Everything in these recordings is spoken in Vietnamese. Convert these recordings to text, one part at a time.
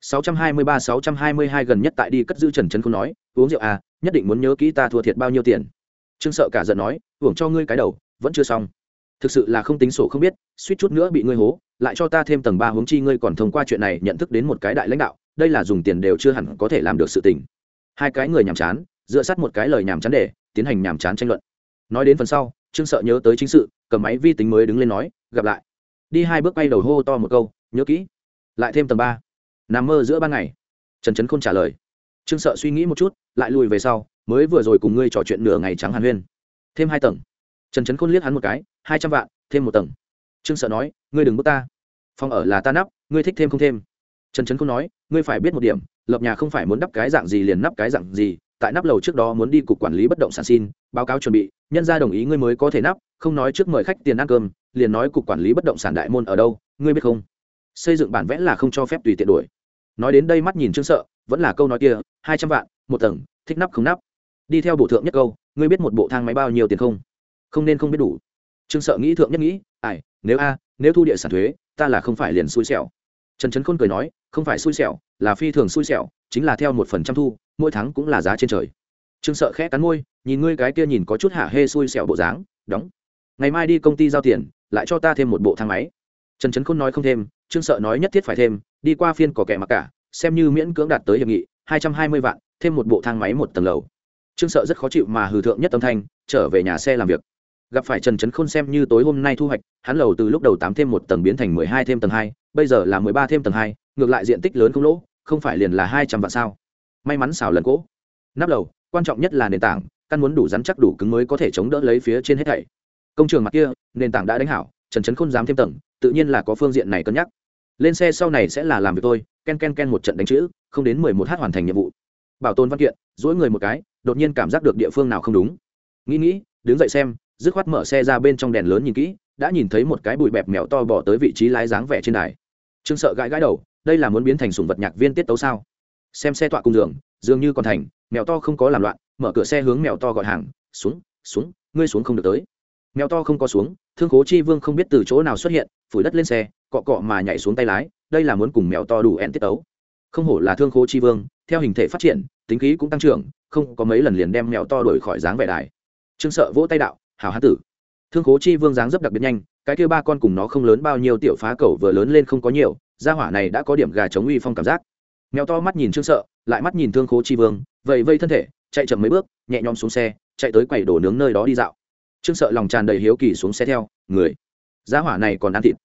623-622 gần nhất tại đi cất giữ Trần Trấn Khôn nói, uống rượu à, nhất định muốn nhớ kỹ ta thua thiệt bao nhiêu tiền. Trương Sợ cả giận nói, uổng cho ngươi cái đầu, vẫn chưa xong. Thực sự là không tính sổ không biết, suýt chút nữa bị ngươi hố, lại cho ta thêm tầng ba huống chi ngươi còn thông qua chuyện này nhận thức đến một cái đại lãnh đạo, đây là dùng tiền đều chưa hẳn có thể làm được sự tình. Hai cái người nhàm chán, dựa sát một cái lời nhàm chán để tiến hành nhàm chán tranh luận. Nói đến phần sau, Trương Sợ nhớ tới chính sự, cầm máy vi tính mới đứng lên nói, gặp lại. Đi hai bước quay đầu hô to một câu, nhớ kỹ. Lại thêm tầng ba nằm mơ giữa ban ngày. Trần trấn khôn trả lời. Trương sợ suy nghĩ một chút, lại lùi về sau, mới vừa rồi cùng ngươi trò chuyện nửa ngày trắng hàn huyên. Thêm hai tầng. Trần trấn khôn liếc hắn một cái, hai trăm vạn, thêm một tầng. Trương sợ nói, ngươi đừng bước ta. Phòng ở là ta nắp, ngươi thích thêm không thêm. Trần trấn khôn nói, ngươi phải biết một điểm, lập nhà không phải muốn đắp cái dạng gì liền nắp cái dạng gì, tại nắp lầu trước đó muốn đi cục quản lý bất động sản xin, báo cáo chuẩn bị, nhân ra đồng ý ngươi mới có thể nắp, không nói trước mời khách tiền ăn cơm, liền nói cục quản lý bất động sản đại môn ở đâu, ngươi biết không? Xây dựng bản vẽ là không cho phép tùy tiện đổi nói đến đây mắt nhìn trương sợ, vẫn là câu nói kia, hai trăm vạn, một tầng, thích nắp không nắp. Đi theo bộ thượng nhất câu, ngươi biết một bộ thang máy bao nhiêu tiền không? Không nên không biết đủ. Trương sợ nghĩ thượng nhất nghĩ, ai, nếu a, nếu thu địa sản thuế, ta là không phải liền xui xẻo. Trần trấn khôn cười nói, không phải xui xẻo, là phi thường xui xẻo, chính là theo một phần trăm thu, mỗi tháng cũng là giá trên trời. Trương sợ khẽ cắn môi, nhìn ngươi cái kia nhìn có chút hạ hê xui xẻo bộ dáng, đóng. Ngày mai đi công ty giao tiền, lại cho ta thêm một bộ thang máy. Trần trấn khôn nói không thêm, trương sợ nói nhất thiết phải thêm, đi qua phiên có kẻ mặc cả xem như miễn cưỡng đạt tới hiệp nghị, hai trăm hai mươi vạn, thêm một bộ thang máy một tầng lầu. Trương sợ rất khó chịu mà hừ thượng nhất âm thanh, trở về nhà xe làm việc. Gặp phải trần trấn khôn xem như tối hôm nay thu hoạch, hắn lầu từ lúc đầu tám thêm một tầng biến thành mười hai thêm tầng hai, bây giờ là mười ba thêm tầng hai, ngược lại diện tích lớn không lỗ, không phải liền là hai trăm vạn sao? May mắn xào lần cỗ. Nắp lầu, quan trọng nhất là nền tảng, căn muốn đủ rắn chắc đủ cứng mới có thể chống đỡ lấy phía trên hết thảy. Công trường mặt kia, nền tảng đã đánh hảo, trần trấn khôn dám thêm tầng, tự nhiên là có phương diện này cân nhắc lên xe sau này sẽ là làm việc tôi, ken ken ken một trận đánh chữ, không đến mười một h hoàn thành nhiệm vụ. Bảo tồn văn kiện dỗi người một cái, đột nhiên cảm giác được địa phương nào không đúng. Nghĩ nghĩ, đứng dậy xem, dứt khoát mở xe ra bên trong đèn lớn nhìn kỹ, đã nhìn thấy một cái bụi bẹp mèo to bỏ tới vị trí lái dáng vẻ trên đài. Trương sợ gãi gãi đầu, đây là muốn biến thành sùng vật nhạc viên tiết tấu sao? Xem xe tọa cùng giường, dường như còn thành, mèo to không có làm loạn, mở cửa xe hướng mèo to gọi hàng, xuống xuống, ngươi xuống không được tới mèo to không có xuống, thương khố chi vương không biết từ chỗ nào xuất hiện, phủi đất lên xe, cọ cọ mà nhảy xuống tay lái, đây là muốn cùng mèo to đủ ẹn tiết tấu. Không hổ là thương khố chi vương, theo hình thể phát triển, tính khí cũng tăng trưởng, không có mấy lần liền đem mèo to đổi khỏi dáng vẻ đài. Trương sợ vỗ tay đạo hào hán tử. Thương khố chi vương dáng dấp đặc biệt nhanh, cái kia ba con cùng nó không lớn bao nhiêu tiểu phá cầu vừa lớn lên không có nhiều, gia hỏa này đã có điểm gà chống uy phong cảm giác. Mèo to mắt nhìn trương sợ, lại mắt nhìn thương khố chi vương vậy vây thân thể, chạy chậm mấy bước, nhẹ nhõm xuống xe, chạy tới quầy đổ nướng nơi đó đi dạo trương sợ lòng tràn đầy hiếu kỳ xuống xe theo, người giá hỏa này còn ăn thịt.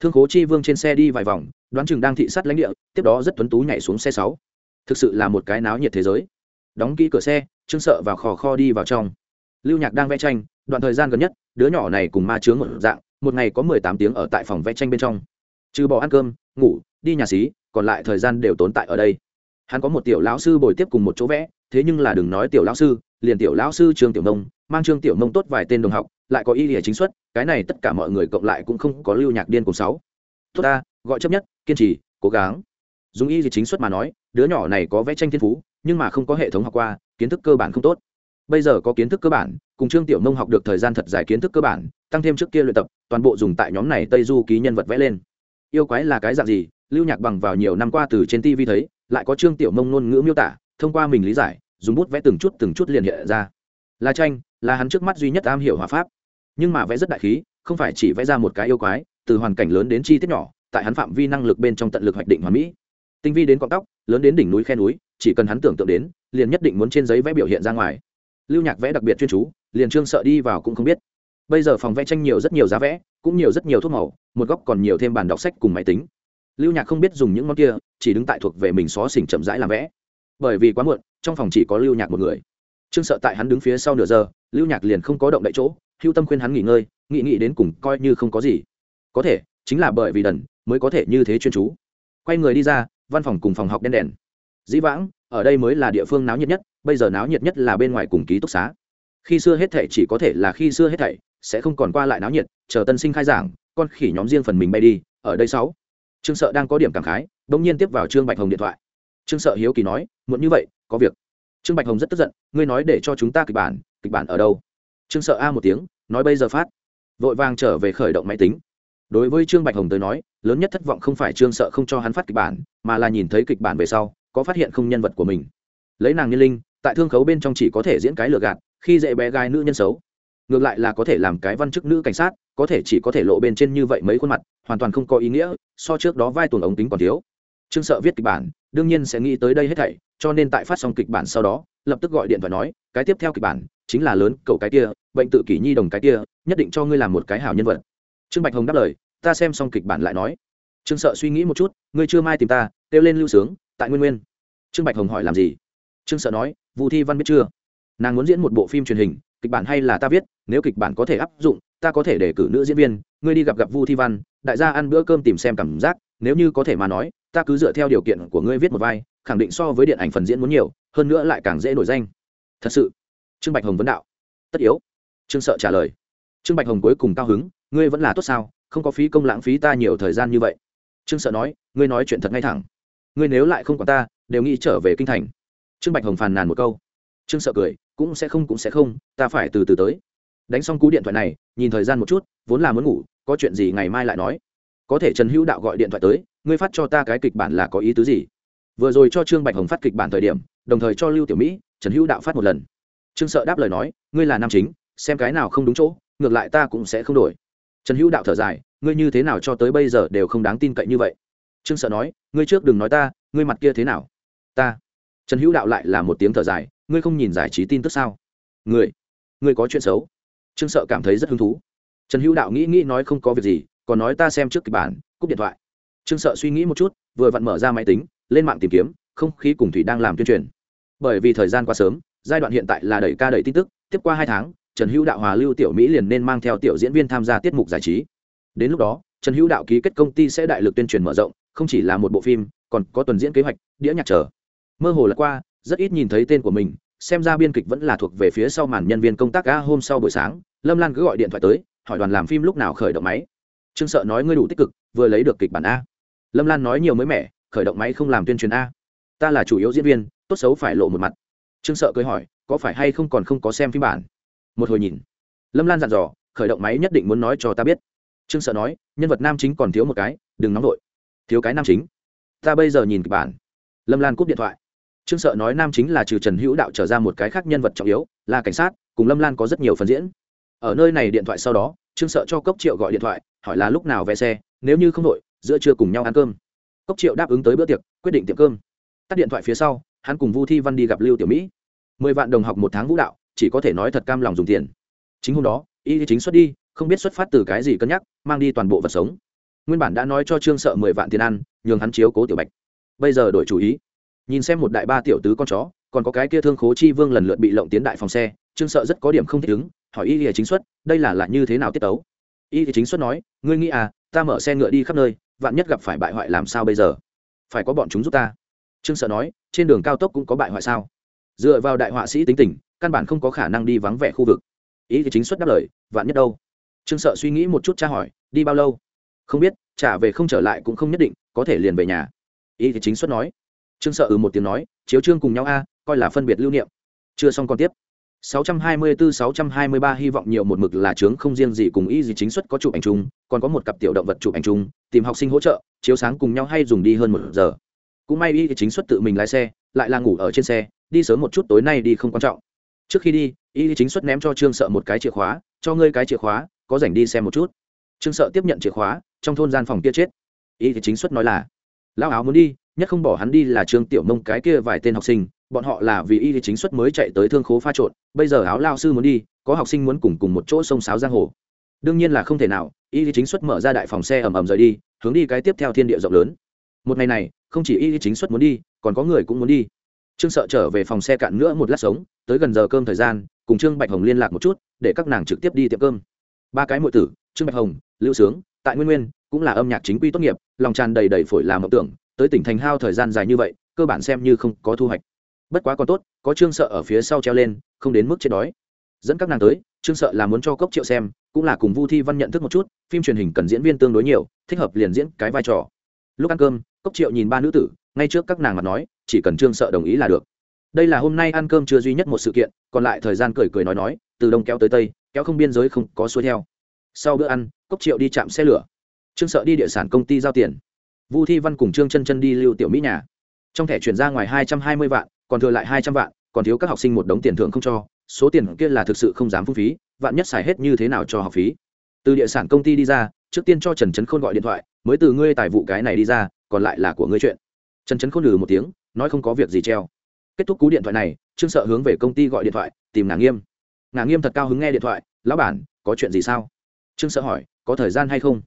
Thương khố chi vương trên xe đi vài vòng, đoán chừng đang thị sát lãnh địa, tiếp đó rất tuấn tú nhảy xuống xe sáu. Thực sự là một cái náo nhiệt thế giới. Đóng kỹ cửa xe, trương sợ vào khò kho đi vào trong. Lưu nhạc đang vẽ tranh, đoạn thời gian gần nhất, đứa nhỏ này cùng ma chướng một dạng, một ngày có mười tám tiếng ở tại phòng vẽ tranh bên trong. Trừ bỏ ăn cơm, ngủ, đi nhà xí, còn lại thời gian đều tồn tại ở đây. Hắn có một tiểu lão sư bồi tiếp cùng một chỗ vẽ, thế nhưng là đừng nói tiểu lão sư liền tiểu lão sư trương tiểu nông, mang trương tiểu nông tốt vài tên đồng học, lại có y lìa chính xuất, cái này tất cả mọi người cộng lại cũng không có lưu nhạc điên cùng sáu. Tốt ta, gọi chấp nhất, kiên trì, cố gắng. Dùng y gì chính xuất mà nói, đứa nhỏ này có vẽ tranh thiên phú, nhưng mà không có hệ thống học qua, kiến thức cơ bản không tốt. Bây giờ có kiến thức cơ bản, cùng trương tiểu nông học được thời gian thật dài kiến thức cơ bản, tăng thêm trước kia luyện tập, toàn bộ dùng tại nhóm này tây du ký nhân vật vẽ lên. Yêu quái là cái dạng gì? Lưu nhạc bằng vào nhiều năm qua từ trên tv thấy, lại có trương tiểu nông ngôn ngữ miêu tả, thông qua mình lý giải dùng bút vẽ từng chút từng chút liền hiện ra. La tranh, là hắn trước mắt duy nhất am hiểu hòa pháp. Nhưng mà vẽ rất đại khí, không phải chỉ vẽ ra một cái yêu quái, từ hoàn cảnh lớn đến chi tiết nhỏ, tại hắn phạm vi năng lực bên trong tận lực hoạch định hoàn mỹ. Tinh vi đến cọng tóc, lớn đến đỉnh núi khe núi, chỉ cần hắn tưởng tượng đến, liền nhất định muốn trên giấy vẽ biểu hiện ra ngoài. Lưu nhạc vẽ đặc biệt chuyên chú, liền trương sợ đi vào cũng không biết. Bây giờ phòng vẽ tranh nhiều rất nhiều giá vẽ, cũng nhiều rất nhiều thuốc màu, một góc còn nhiều thêm bàn đọc sách cùng máy tính. Lưu nhạc không biết dùng những món kia, chỉ đứng tại thuộc về mình xó xỉnh chậm rãi làm vẽ. Bởi vì quá muộn trong phòng chỉ có lưu nhạc một người trương sợ tại hắn đứng phía sau nửa giờ lưu nhạc liền không có động đậy chỗ hưu tâm khuyên hắn nghỉ ngơi nghị nghị đến cùng coi như không có gì có thể chính là bởi vì đần mới có thể như thế chuyên chú quay người đi ra văn phòng cùng phòng học đen đèn dĩ vãng ở đây mới là địa phương náo nhiệt nhất bây giờ náo nhiệt nhất là bên ngoài cùng ký túc xá khi xưa hết thảy chỉ có thể là khi xưa hết thảy sẽ không còn qua lại náo nhiệt chờ tân sinh khai giảng con khỉ nhóm riêng phần mình bay đi ở đây sáu trương sợ đang có điểm cảm khái bỗng nhiên tiếp vào trương bạch hồng điện thoại trương sợ hiếu kỳ nói, muộn như vậy, có việc. Trương bạch hồng rất tức giận, ngươi nói để cho chúng ta kịch bản kịch bản ở đâu? Trương sợ a một tiếng, nói bây giờ phát. Vội vàng trở về khởi động máy tính. Đối với trương bạch hồng tới nói, lớn nhất thất vọng không phải trương sợ không cho hắn phát kịch bản, mà là nhìn thấy kịch bản về sau, có phát hiện không nhân vật của mình. Lấy nàng nhân linh, tại thương khấu bên trong chỉ có thể diễn cái lừa gạt, khi dễ bé gái nữ nhân xấu. Ngược lại là có thể làm cái văn chức nữ cảnh sát, có thể chỉ có thể lộ bên trên như vậy mấy khuôn mặt, hoàn toàn không có ý nghĩa, so trước đó vai tuần ống tính còn thiếu trương sợ viết kịch bản, đương nhiên sẽ nghĩ tới đây hết thảy, cho nên tại phát xong kịch bản sau đó, lập tức gọi điện thoại nói, cái tiếp theo kịch bản chính là lớn cậu cái kia, bệnh tự kỷ nhi đồng cái kia, nhất định cho ngươi làm một cái hảo nhân vật. Trương bạch hồng đáp lời, ta xem xong kịch bản lại nói. Trương sợ suy nghĩ một chút, ngươi chưa mai tìm ta, kêu lên lưu sướng, tại nguyên nguyên. Trương bạch hồng hỏi làm gì? Trương sợ nói vũ thi văn biết chưa? Nàng muốn diễn một bộ phim truyền hình, kịch bản hay là ta viết, nếu kịch bản có thể áp dụng, ta có thể để cử nữ diễn viên, ngươi đi gặp gặp vu thi văn, đại gia ăn bữa cơm tìm xem cảm giác, nếu như có thể mà nói ta cứ dựa theo điều kiện của ngươi viết một vai, khẳng định so với điện ảnh phần diễn muốn nhiều, hơn nữa lại càng dễ nổi danh. Thật sự. Trương bạch hồng vấn đạo. Tất yếu. Trương sợ trả lời. Trương bạch hồng cuối cùng cao hứng, ngươi vẫn là tốt sao, không có phí công lãng phí ta nhiều thời gian như vậy. Trương sợ nói, ngươi nói chuyện thật ngay thẳng. Ngươi nếu lại không còn ta, đều nghĩ trở về kinh thành. Trương bạch hồng phàn nàn một câu. Trương sợ cười, cũng sẽ không, cũng sẽ không, ta phải từ từ tới. Đánh xong cú điện thoại này, nhìn thời gian một chút, vốn là muốn ngủ, có chuyện gì ngày mai lại nói. Có thể trần hữu đạo gọi điện thoại tới ngươi phát cho ta cái kịch bản là có ý tứ gì? Vừa rồi cho trương bạch hồng phát kịch bản thời điểm, đồng thời cho lưu tiểu mỹ, trần hữu đạo phát một lần. Trương sợ đáp lời nói, ngươi là nam chính, xem cái nào không đúng chỗ, ngược lại ta cũng sẽ không đổi. Trần hữu đạo thở dài, ngươi như thế nào cho tới bây giờ đều không đáng tin cậy như vậy? Trương sợ nói, ngươi trước đừng nói ta, ngươi mặt kia thế nào? Ta. Trần hữu đạo lại là một tiếng thở dài, ngươi không nhìn giải trí tin tức sao? Ngươi. Ngươi có chuyện xấu. Trương sợ cảm thấy rất hứng thú. Trần hữu đạo nghĩ nghĩ nói không có việc gì, còn nói ta xem trước kịch bản, cúp điện thoại trương sợ suy nghĩ một chút, vừa vặn mở ra máy tính, lên mạng tìm kiếm, không khí cùng thủy đang làm tuyên truyền. Bởi vì thời gian quá sớm, giai đoạn hiện tại là đẩy ca đẩy tin tức, tiếp qua hai tháng, trần hữu đạo, hòa lưu, tiểu mỹ liền nên mang theo tiểu diễn viên tham gia tiết mục giải trí. Đến lúc đó, trần hữu đạo ký kết công ty sẽ đại lực tuyên truyền mở rộng, không chỉ là một bộ phim, còn có tuần diễn kế hoạch, đĩa nhạc trở mơ hồ là qua, rất ít nhìn thấy tên của mình, xem ra biên kịch vẫn là thuộc về phía sau màn nhân viên công tác ga hôm sau buổi sáng, lâm lan cứ gọi điện thoại tới, hỏi đoàn làm phim lúc nào khởi động máy. Trương sợ nói ngươi đủ tích cực, vừa lấy được kịch bản a lâm lan nói nhiều mới mẻ, khởi động máy không làm tuyên truyền a. Ta là chủ yếu diễn viên, tốt xấu phải lộ một mặt. Trương sợ cười hỏi, có phải hay không còn không có xem phim bản? Một hồi nhìn. Lâm lan dặn dò, khởi động máy nhất định muốn nói cho ta biết. Trương sợ nói, nhân vật nam chính còn thiếu một cái, đừng nóng vội. Thiếu cái nam chính. Ta bây giờ nhìn kịch bản. Lâm lan cúp điện thoại. Trương sợ nói nam chính là trừ trần hữu đạo trở ra một cái khác nhân vật trọng yếu, là cảnh sát, cùng lâm lan có rất nhiều phần diễn. Ở nơi này điện thoại sau đó, trương sợ cho cốc triệu gọi điện thoại, hỏi là lúc nào vé xe, nếu như không đội giữa trưa cùng nhau ăn cơm. Cốc triệu đáp ứng tới bữa tiệc, quyết định tiệm cơm. Tắt điện thoại phía sau, hắn cùng vu thi văn đi gặp lưu tiểu mỹ. Mười vạn đồng học một tháng vũ đạo, chỉ có thể nói thật cam lòng dùng tiền. Chính hôm đó, y chính xuất đi, không biết xuất phát từ cái gì cân nhắc, mang đi toàn bộ vật sống. Nguyên bản đã nói cho trương sợ mười vạn tiền ăn, nhường hắn chiếu cố tiểu bạch. Bây giờ đổi chủ ý. Nhìn xem một đại ba tiểu tứ con chó, còn có cái kia thương khố chi vương lần lượt bị lộng tiến đại phòng xe, trương sợ rất có điểm không thích ứng, hỏi y thì chính xuất, đây là là như thế nào tiết tấu? Y thì chính xuất nói, ngươi nghĩ à ta mở xe ngựa đi khắp nơi vạn nhất gặp phải bại hoại làm sao bây giờ? Phải có bọn chúng giúp ta. Trương sợ nói, trên đường cao tốc cũng có bại hoại sao? Dựa vào đại họa sĩ tính tình, căn bản không có khả năng đi vắng vẻ khu vực. Ý thì chính xuất đáp lời, vạn nhất đâu? Trương sợ suy nghĩ một chút tra hỏi, đi bao lâu? Không biết, trả về không trở lại cũng không nhất định, có thể liền về nhà. Ý thì chính xuất nói. Trương sợ ừ một tiếng nói, chiếu trương cùng nhau a, coi là phân biệt lưu niệm. Chưa xong còn tiếp. 624-623 hy vọng nhiều một mực là trướng không riêng gì cùng y gì chính xuất có chụp ảnh chung còn có một cặp tiểu động vật chụp ảnh chung, tìm học sinh hỗ trợ, chiếu sáng cùng nhau hay dùng đi hơn một giờ. Cũng may y chính xuất tự mình lái xe, lại là ngủ ở trên xe, đi sớm một chút tối nay đi không quan trọng. Trước khi đi, y chính xuất ném cho trương sợ một cái chìa khóa, cho ngươi cái chìa khóa, có rảnh đi xem một chút. Trương sợ tiếp nhận chìa khóa, trong thôn gian phòng kia chết. Y chính xuất nói là lao áo muốn đi, nhất không bỏ hắn đi là trương tiểu mông cái kia vài tên học sinh, bọn họ là vì y chính xuất mới chạy tới thương khố pha trộn, bây giờ áo lao sư muốn đi, có học sinh muốn cùng cùng một chỗ sông sáo giang hồ đương nhiên là không thể nào, y chính xuất mở ra đại phòng xe ầm ầm rời đi, hướng đi cái tiếp theo thiên địa rộng lớn. Một ngày này, không chỉ y chính xuất muốn đi, còn có người cũng muốn đi. Trương sợ trở về phòng xe cạn nữa một lát sống, tới gần giờ cơm thời gian, cùng trương bạch hồng liên lạc một chút, để các nàng trực tiếp đi tiệm cơm. Ba cái m tử, trương bạch hồng, lưu sướng, tại nguyên nguyên, cũng là âm nhạc chính quy tốt nghiệp, lòng tràn đầy đầy phổi làm mộng tưởng, tới tỉnh thành hao thời gian dài như vậy, cơ bản xem như không có thu hoạch. Bất quá còn tốt, có trương sợ ở phía sau treo lên, không đến mức chết đói dẫn các nàng tới, trương sợ là muốn cho cốc triệu xem, cũng là cùng vu thi văn nhận thức một chút, phim truyền hình cần diễn viên tương đối nhiều, thích hợp liền diễn cái vai trò. Lúc ăn cơm, cốc triệu nhìn ba nữ tử, ngay trước các nàng mà nói, chỉ cần trương sợ đồng ý là được. Đây là hôm nay ăn cơm chưa duy nhất một sự kiện, còn lại thời gian cười cười nói nói, từ đông kéo tới tây, kéo không biên giới không có xuôi theo. Sau bữa ăn, cốc triệu đi chạm xe lửa. Trương sợ đi địa sản công ty giao tiền. Vu thi văn cùng trương chân chân đi lưu tiểu mỹ nhà. Trong thẻ chuyển ra ngoài hai trăm hai mươi vạn, còn thừa lại hai trăm vạn còn thiếu các học sinh một đống tiền thưởng không cho, số tiền kia là thực sự không dám phung phí, vạn nhất xài hết như thế nào cho học phí. Từ địa sản công ty đi ra, trước tiên cho trần trấn khôn gọi điện thoại, mới từ ngươi tài vụ cái này đi ra, còn lại là của ngươi chuyện. Trần trấn khôn lừ một tiếng, nói không có việc gì treo. Kết thúc cú điện thoại này, trương sợ hướng về công ty gọi điện thoại, tìm ngà nghiêm. Ngà nghiêm thật cao hứng nghe điện thoại, lão bản, có chuyện gì sao? Trương sợ hỏi, có thời gian hay không?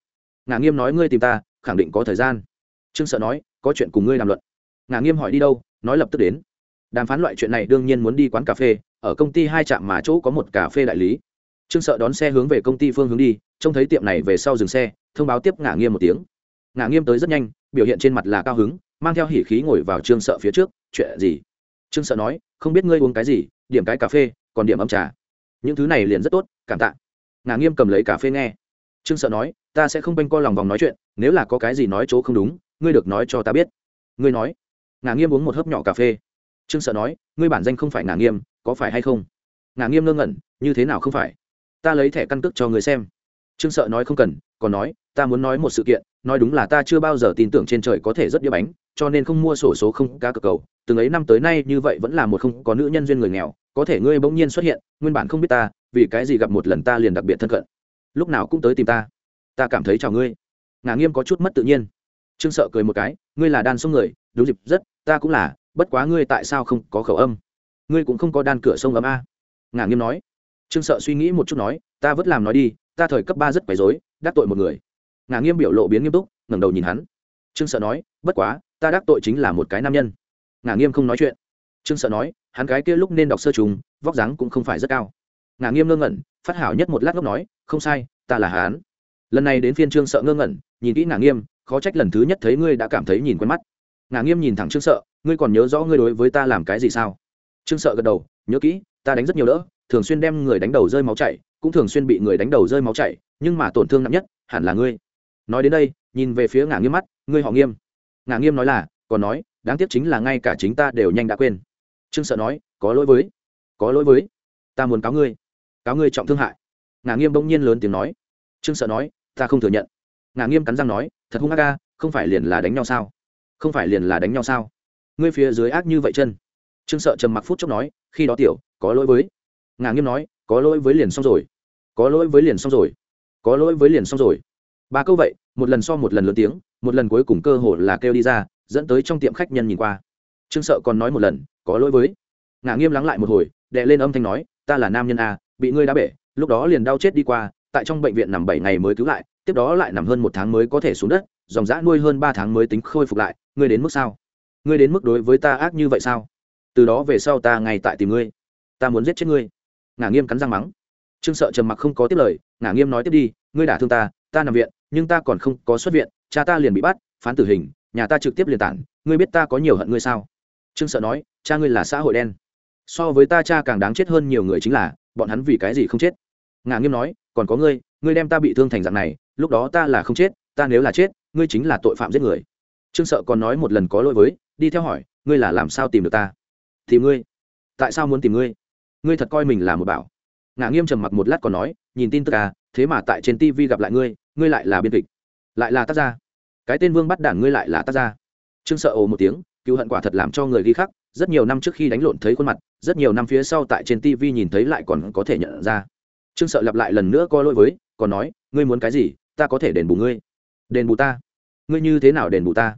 Ngà nghiêm nói, ngươi tìm ta, khẳng định có thời gian. Trương sợ nói, có chuyện cùng ngươi làm luận. Ngà nghiêm hỏi, đi đâu? Nói lập tức đến đàm phán loại chuyện này đương nhiên muốn đi quán cà phê, ở công ty hai trạm mà chỗ có một cà phê đại lý. Trương sợ đón xe hướng về công ty phương hướng đi, trông thấy tiệm này về sau dừng xe, thông báo tiếp ngả nghiêm một tiếng. Ngả nghiêm tới rất nhanh, biểu hiện trên mặt là cao hứng, mang theo hỉ khí ngồi vào trương sợ phía trước, chuyện gì? Trương sợ nói, không biết ngươi uống cái gì, điểm cái cà phê, còn điểm ấm trà. Những thứ này liền rất tốt, cảm tạ. Ngả nghiêm cầm lấy cà phê nghe. Trương sợ nói, ta sẽ không quanh co lòng vòng nói chuyện, nếu là có cái gì nói chỗ không đúng, ngươi được nói cho ta biết. Ngươi nói. Ngả nghiêm uống một hớp nhỏ cà phê trương sợ nói, ngươi bản danh không phải ngả nghiêm, có phải hay không? Ngả nghiêm ngơ ngẩn, như thế nào không phải? Ta lấy thẻ căn cước cho người xem. Trương sợ nói, không cần, còn nói, ta muốn nói một sự kiện, nói đúng là ta chưa bao giờ tin tưởng trên trời có thể rất đĩa bánh, cho nên không mua sổ số không cá cược cầu. Từng ấy năm tới nay như vậy vẫn là một không có nữ nhân duyên người nghèo, có thể ngươi bỗng nhiên xuất hiện, nguyên bản không biết ta, vì cái gì gặp một lần ta liền đặc biệt thân cận. Lúc nào cũng tới tìm ta ta cảm thấy chào ngươi. Ngà nghiêm có chút mất tự nhiên. Trương sợ cười một cái, ngươi là đan sông người, đúng dịp, rất, ta cũng là bất quá ngươi tại sao không có khẩu âm? Ngươi cũng không có đan cửa sông ấm a. Ngả nghiêm nói. Trương sợ suy nghĩ một chút nói, ta vẫn làm nói đi, ta thời cấp ba rất quấy rối, đắc tội một người. Ngả nghiêm biểu lộ biến nghiêm túc, ngẩng đầu nhìn hắn. Trương sợ nói, bất quá, ta đắc tội chính là một cái nam nhân. Ngả nghiêm không nói chuyện. Trương sợ nói, hắn cái kia lúc nên đọc sơ trùng, vóc dáng cũng không phải rất cao. Ngả nghiêm ngơ ngẩn, phát hảo nhất một lát ngốc nói, không sai, ta là hắn lần này đến phiên trương sợ ngơ ngẩn, nhìn kỹ ngả nghiêm, khó trách lần thứ nhất thấy ngươi đã cảm thấy nhìn quen mắt ngà nghiêm nhìn thẳng trương sợ, ngươi còn nhớ rõ ngươi đối với ta làm cái gì sao? Trương sợ gật đầu, nhớ kỹ, ta đánh rất nhiều đỡ, thường xuyên đem người đánh đầu rơi máu chảy, cũng thường xuyên bị người đánh đầu rơi máu chảy, nhưng mà tổn thương nặng nhất hẳn là ngươi. Nói đến đây, nhìn về phía ngà nghiêm mắt, ngươi họ nghiêm. Ngà nghiêm nói là, còn nói, đáng tiếc chính là ngay cả chính ta đều nhanh đã quên. Trương sợ nói, có lỗi với, có lỗi với, ta muốn cáo ngươi cáo ngươi trọng thương hại. Ngà nghiêm bỗng nhiên lớn tiếng nói. Trương sợ nói, ta không thừa nhận. Ngà nghiêm cắn răng nói, thật hung ác ca không phải liền là đánh nhau sao? Không phải liền là đánh nhau sao? Ngươi phía dưới ác như vậy chân. Trương sợ trầm mặc phút chốc nói, khi đó tiểu, có lỗi với. Ngà nghiêm nói, có lỗi với liền xong rồi. Có lỗi với liền xong rồi. Có lỗi với liền xong rồi. Ba câu vậy, một lần so một lần lớn tiếng, một lần cuối cùng cơ hội là kêu đi ra, dẫn tới trong tiệm khách nhân nhìn qua. Trương sợ còn nói một lần, có lỗi với. Ngà nghiêm lắng lại một hồi đệ lên âm thanh nói, ta là nam nhân a bị ngươi đá bể, lúc đó liền đau chết đi qua, tại trong bệnh viện nằm bảy ngày mới cứu lại, tiếp đó lại nằm hơn một tháng mới có thể xuống đất, dòng dã nuôi hơn ba tháng mới tính khôi phục lại ngươi đến mức sao? Ngươi đến mức đối với ta ác như vậy sao? Từ đó về sau ta ngay tại tìm ngươi. Ta muốn giết chết ngươi. Ngả nghiêm cắn răng mắng. Trương sợ trầm mặc không có tiếp lời, ngả nghiêm nói tiếp đi, ngươi đả thương ta ta nằm viện, nhưng ta còn không có xuất viện, cha ta liền bị bắt, phán tử hình, nhà ta trực tiếp liền tản, ngươi biết ta có nhiều hận ngươi sao? Trương sợ nói, cha ngươi là xã hội đen. So với ta cha càng đáng chết hơn nhiều người chính là, bọn hắn vì cái gì không chết? Ngả nghiêm nói, còn có ngươi ngươi đem ta bị thương thành dạng này, lúc đó ta là không chết, ta nếu là chết, ngươi chính là tội phạm giết người trương sợ còn nói một lần có lỗi với, đi theo hỏi, ngươi là làm sao tìm được ta? Tìm ngươi. Tại sao muốn tìm ngươi? Ngươi thật coi mình là một bảo. Ngã nghiêm trầm mặc một lát còn nói, nhìn tin tức à thế mà tại trên tv gặp lại ngươi ngươi lại là biên kịch, lại là tác gia. Cái tên vương bắt đản ngươi lại là tác gia. Trương sợ ồ một tiếng cựu hận quả thật làm cho người ghi khắc, rất nhiều năm trước khi đánh lộn thấy khuôn mặt, rất nhiều năm phía sau tại trên tv nhìn thấy lại còn có thể nhận ra. Trương sợ lặp lại lần nữa coi lỗi với, còn nói, ngươi muốn cái gì, ta có thể đền bù ngươi. Đền bù ta? Ngươi như thế nào đền bù ta?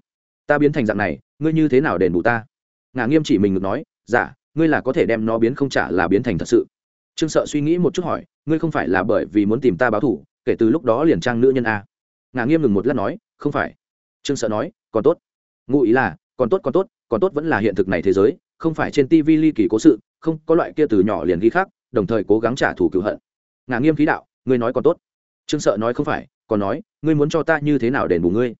Ta biến thành dạng này ngươi như thế nào đền bù ta? Ngà nghiêm chỉ mình ngược nói giả dạ, ngươi là có thể đem nó biến không trả là biến thành thật sự. Trương sợ suy nghĩ một chút hỏi ngươi không phải là bởi vì muốn tìm ta báo thủ kể từ lúc đó liền trang nữ nhân a? Ngà nghiêm ngừng một lát nói không phải. Trương sợ nói còn tốt. Ngụ ý là còn tốt còn tốt còn tốt vẫn là hiện thực này thế giới không phải trên tv ly kỳ cố sự không có loại kia từ nhỏ liền ghi khác đồng thời cố gắng trả thù cựu hận. Ngà nghiêm khí đạo ngươi nói còn tốt. Trương sợ nói không phải còn nói ngươi muốn cho ta như thế nào đền bù ngươi?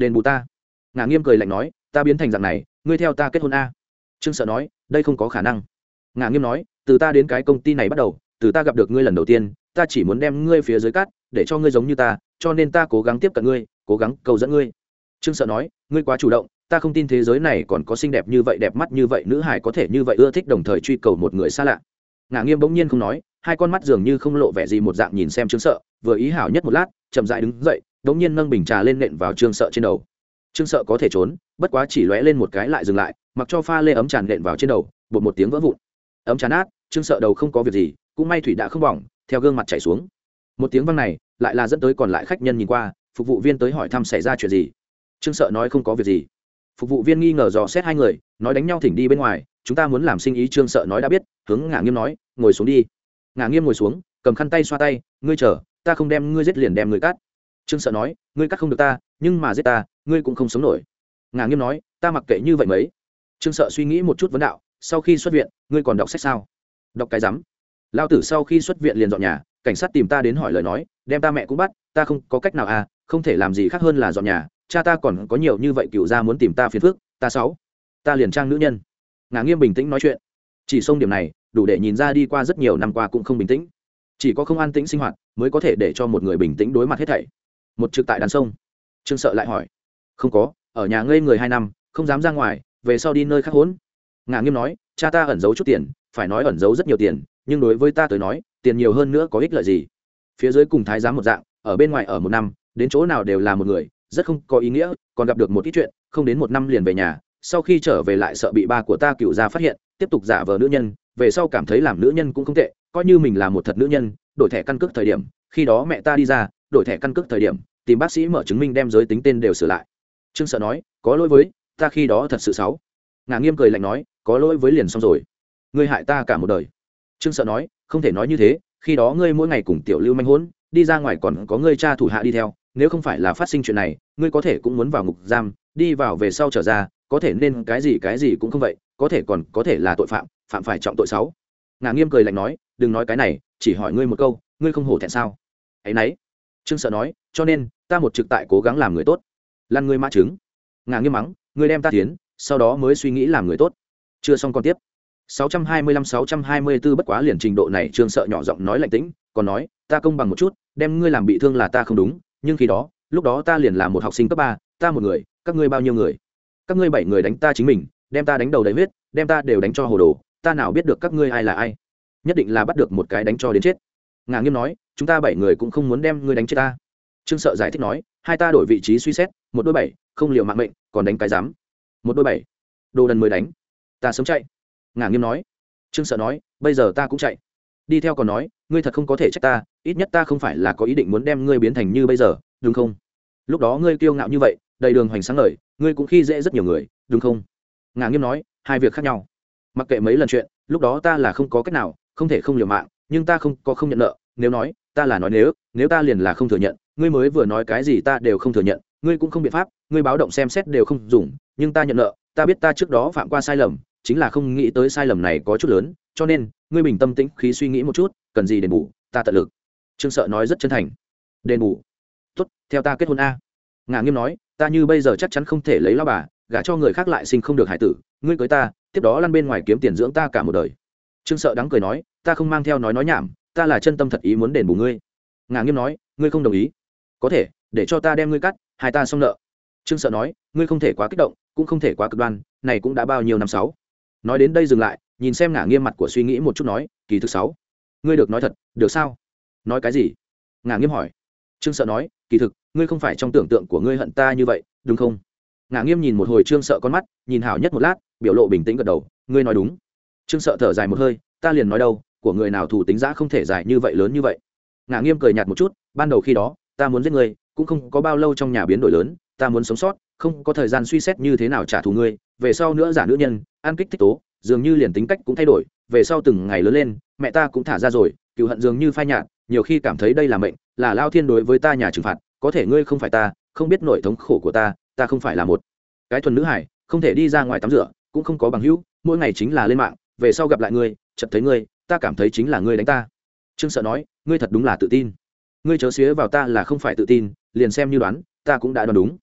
Đền bù ta. Ngà nghiêm cười lạnh nói, ta biến thành dạng này, ngươi theo ta kết hôn a. Trương sợ nói, đây không có khả năng. Ngà nghiêm nói, từ ta đến cái công ty này bắt đầu, từ ta gặp được ngươi lần đầu tiên, ta chỉ muốn đem ngươi phía dưới cát để cho ngươi giống như ta, cho nên ta cố gắng tiếp cận ngươi, cố gắng cầu dẫn ngươi. Trương sợ nói, ngươi quá chủ động, ta không tin thế giới này còn có xinh đẹp như vậy, đẹp mắt như vậy, nữ hải có thể như vậy ưa thích đồng thời truy cầu một người xa lạ. Ngà nghiêm bỗng nhiên không nói, hai con mắt dường như không lộ vẻ gì một dạng nhìn xem trương sợ, vừa ý hảo nhất một lát, chậm dại đứng dậy đống nhiên nâng bình trà lên nện vào trương sợ trên đầu. Trương sợ có thể trốn, bất quá chỉ lóe lên một cái lại dừng lại, mặc cho pha lê ấm tràn nện vào trên đầu, bột một tiếng vỡ vụn. Ấm tràn át trương sợ đầu không có việc gì, cũng may thủy đã không bỏng, theo gương mặt chảy xuống. Một tiếng văng này, lại là dẫn tới còn lại khách nhân nhìn qua, phục vụ viên tới hỏi thăm xảy ra chuyện gì. Trương sợ nói không có việc gì. Phục vụ viên nghi ngờ dò xét hai người, nói đánh nhau thỉnh đi bên ngoài, chúng ta muốn làm sinh ý, trương sợ nói đã biết, hướng ngả nghiêm nói, ngồi xuống đi. Ngả nghiêm ngồi xuống, cầm khăn tay xoa tay, ngươi chờ, ta không đem ngươi giết liền đem ngươi cắt trương sợ nói, ngươi cắt không được ta, nhưng mà giết ta, ngươi cũng không sống nổi. Ngà nghiêm nói, ta mặc kệ như vậy mấy. Trương sợ suy nghĩ một chút vấn đạo, sau khi xuất viện, ngươi còn đọc sách sao? Đọc cái rắm. Lao tử sau khi xuất viện liền dọn nhà, cảnh sát tìm ta đến hỏi lời nói, đem ta mẹ cũng bắt, ta không có cách nào à không thể làm gì khác hơn là dọn nhà, cha ta còn có nhiều như vậy cựu ra muốn tìm ta phiền phức, ta sáu, ta liền trang nữ nhân. Ngà nghiêm bình tĩnh nói chuyện. Chỉ xông điểm này, đủ để nhìn ra đi qua rất nhiều năm qua cũng không bình tĩnh. Chỉ có không an tĩnh sinh hoạt mới có thể để cho một người bình tĩnh đối mặt hết thảy một trực tại đàn sông. Trương sợ lại hỏi, không có, ở nhà ngây người hai năm, không dám ra ngoài, về sau đi nơi khác hốn. Ngà nghiêm nói, cha ta ẩn giấu chút tiền, phải nói ẩn giấu rất nhiều tiền, nhưng đối với ta tới nói, tiền nhiều hơn nữa có ích lợi gì? Phía dưới cùng thái giám một dạng, ở bên ngoài ở một năm, đến chỗ nào đều là một người, rất không có ý nghĩa, còn gặp được một ít chuyện, không đến một năm liền về nhà, sau khi trở về lại sợ bị ba của ta cựu ra phát hiện, tiếp tục giả vờ nữ nhân, về sau cảm thấy làm nữ nhân cũng không tệ, coi như mình là một thật nữ nhân, đổi thẻ căn cước thời điểm, khi đó mẹ ta đi ra, đổi thẻ căn cước thời điểm tìm bác sĩ mở chứng minh đem giới tính tên đều sửa lại. Trương sợ nói, có lỗi với, ta khi đó thật sự xấu. Ngà nghiêm cười lạnh nói, có lỗi với liền xong rồi. Ngươi hại ta cả một đời. Trương sợ nói, không thể nói như thế, khi đó ngươi mỗi ngày cùng tiểu lưu manh hỗn, đi ra ngoài còn có ngươi cha thủ hạ đi theo, nếu không phải là phát sinh chuyện này, ngươi có thể cũng muốn vào ngục giam, đi vào về sau trở ra, có thể nên cái gì cái gì cũng không vậy, có thể còn có thể là tội phạm phạm phải trọng tội sáu ngà nghiêm cười lạnh nói, đừng nói cái này, chỉ hỏi ngươi một câu, ngươi không hổ thẹn sao? Ấy nấy trương sợ nói, cho nên, ta một trực tại cố gắng làm người tốt. Lăn ngươi mã trứng. Ngà nghiêm mắng, ngươi đem ta tiến, sau đó mới suy nghĩ làm người tốt. Chưa xong còn tiếp. 625-624 bất quá liền trình độ này trương sợ nhỏ giọng nói lạnh tĩnh, còn nói, ta công bằng một chút, đem ngươi làm bị thương là ta không đúng, nhưng khi đó, lúc đó ta liền là một học sinh cấp ba, ta một người, các ngươi bao nhiêu người? Các ngươi bảy người đánh ta chính mình, đem ta đánh đầu đầy huyết, đem ta đều đánh cho hồ đồ, ta nào biết được các ngươi ai là ai? Nhất định là bắt được một cái đánh cho đến chết. Ngà nghiêm nói chúng ta bảy người cũng không muốn đem ngươi đánh chết ta. Trương sợ giải thích nói, hai ta đổi vị trí suy xét, một đôi bảy, không liều mạng mệnh, còn đánh cái dám một đôi bảy. Đồ đần mới đánh. Ta sớm chạy. Ngả nghiêm nói. Trương sợ nói, bây giờ ta cũng chạy. Đi theo còn nói, ngươi thật không có thể trách ta, ít nhất ta không phải là có ý định muốn đem ngươi biến thành như bây giờ, đúng không? Lúc đó ngươi kiêu ngạo như vậy, đầy đường hoành sáng lời ngươi cũng khi dễ rất nhiều người, đúng không? Ngà nghiêm nói, hai việc khác nhau. Mặc kệ mấy lần chuyện, lúc đó ta là không có cách nào, không thể không liều mạng, nhưng ta không có không nhận nợ, nếu nói ta là nói nếu nếu ta liền là không thừa nhận, ngươi mới vừa nói cái gì ta đều không thừa nhận, ngươi cũng không biện pháp, ngươi báo động xem xét đều không dùng, nhưng ta nhận nợ, ta biết ta trước đó phạm qua sai lầm, chính là không nghĩ tới sai lầm này có chút lớn, cho nên, ngươi bình tâm tĩnh, khí suy nghĩ một chút, cần gì đền bù, ta tận lực. Trương sợ nói rất chân thành. Đền bù? Tốt, theo ta kết hôn a. Ngà nghiêm nói, ta như bây giờ chắc chắn không thể lấy lao bà, gả cho người khác lại sinh không được hải tử, ngươi cưới ta, tiếp đó lăn bên ngoài kiếm tiền dưỡng ta cả một đời. Trương sợ đắng cười nói, ta không mang theo nói nói nhảm ta là chân tâm thật ý muốn đền bù ngươi. Ngà nghiêm nói, ngươi không đồng ý. Có thể, để cho ta đem ngươi cắt, hai ta xong nợ. Trương sợ nói, ngươi không thể quá kích động, cũng không thể quá cực đoan, này cũng đã bao nhiêu năm sáu. Nói đến đây dừng lại, nhìn xem ngả nghiêm mặt của suy nghĩ một chút nói, kỳ thực sáu. Ngươi được nói thật, được sao? Nói cái gì? Ngả nghiêm hỏi. Trương sợ nói, kỳ thực, ngươi không phải trong tưởng tượng của ngươi hận ta như vậy, đúng không? Ngả nghiêm nhìn một hồi trương sợ con mắt, nhìn hảo nhất một lát, biểu lộ bình tĩnh gật đầu, ngươi nói đúng. Trương sợ thở dài một hơi, ta liền nói đâu của người nào thủ tính giã không thể dài như vậy lớn như vậy. Ngả nghiêm cười nhạt một chút, ban đầu khi đó, ta muốn giết ngươi, cũng không có bao lâu trong nhà biến đổi lớn, ta muốn sống sót, không có thời gian suy xét như thế nào trả thù ngươi, về sau nữa giả nữ nhân an kích thích tố, dường như liền tính cách cũng thay đổi, về sau từng ngày lớn lên, mẹ ta cũng thả ra rồi, cựu hận dường như phai nhạt, nhiều khi cảm thấy đây là mệnh, là lao thiên đối với ta nhà trừng phạt, có thể ngươi không phải ta, không biết nỗi thống khổ của ta ta không phải là một cái thuần nữ hải, không thể đi ra ngoài tắm rửa, cũng không có bằng hữu, mỗi ngày chính là lên mạng, về sau gặp lại ngươi, chợt thấy ngươi ta cảm thấy chính là ngươi đánh ta. Trương sợ nói, ngươi thật đúng là tự tin. Ngươi chớ xía vào ta là không phải tự tin, liền xem như đoán, ta cũng đã đoán đúng.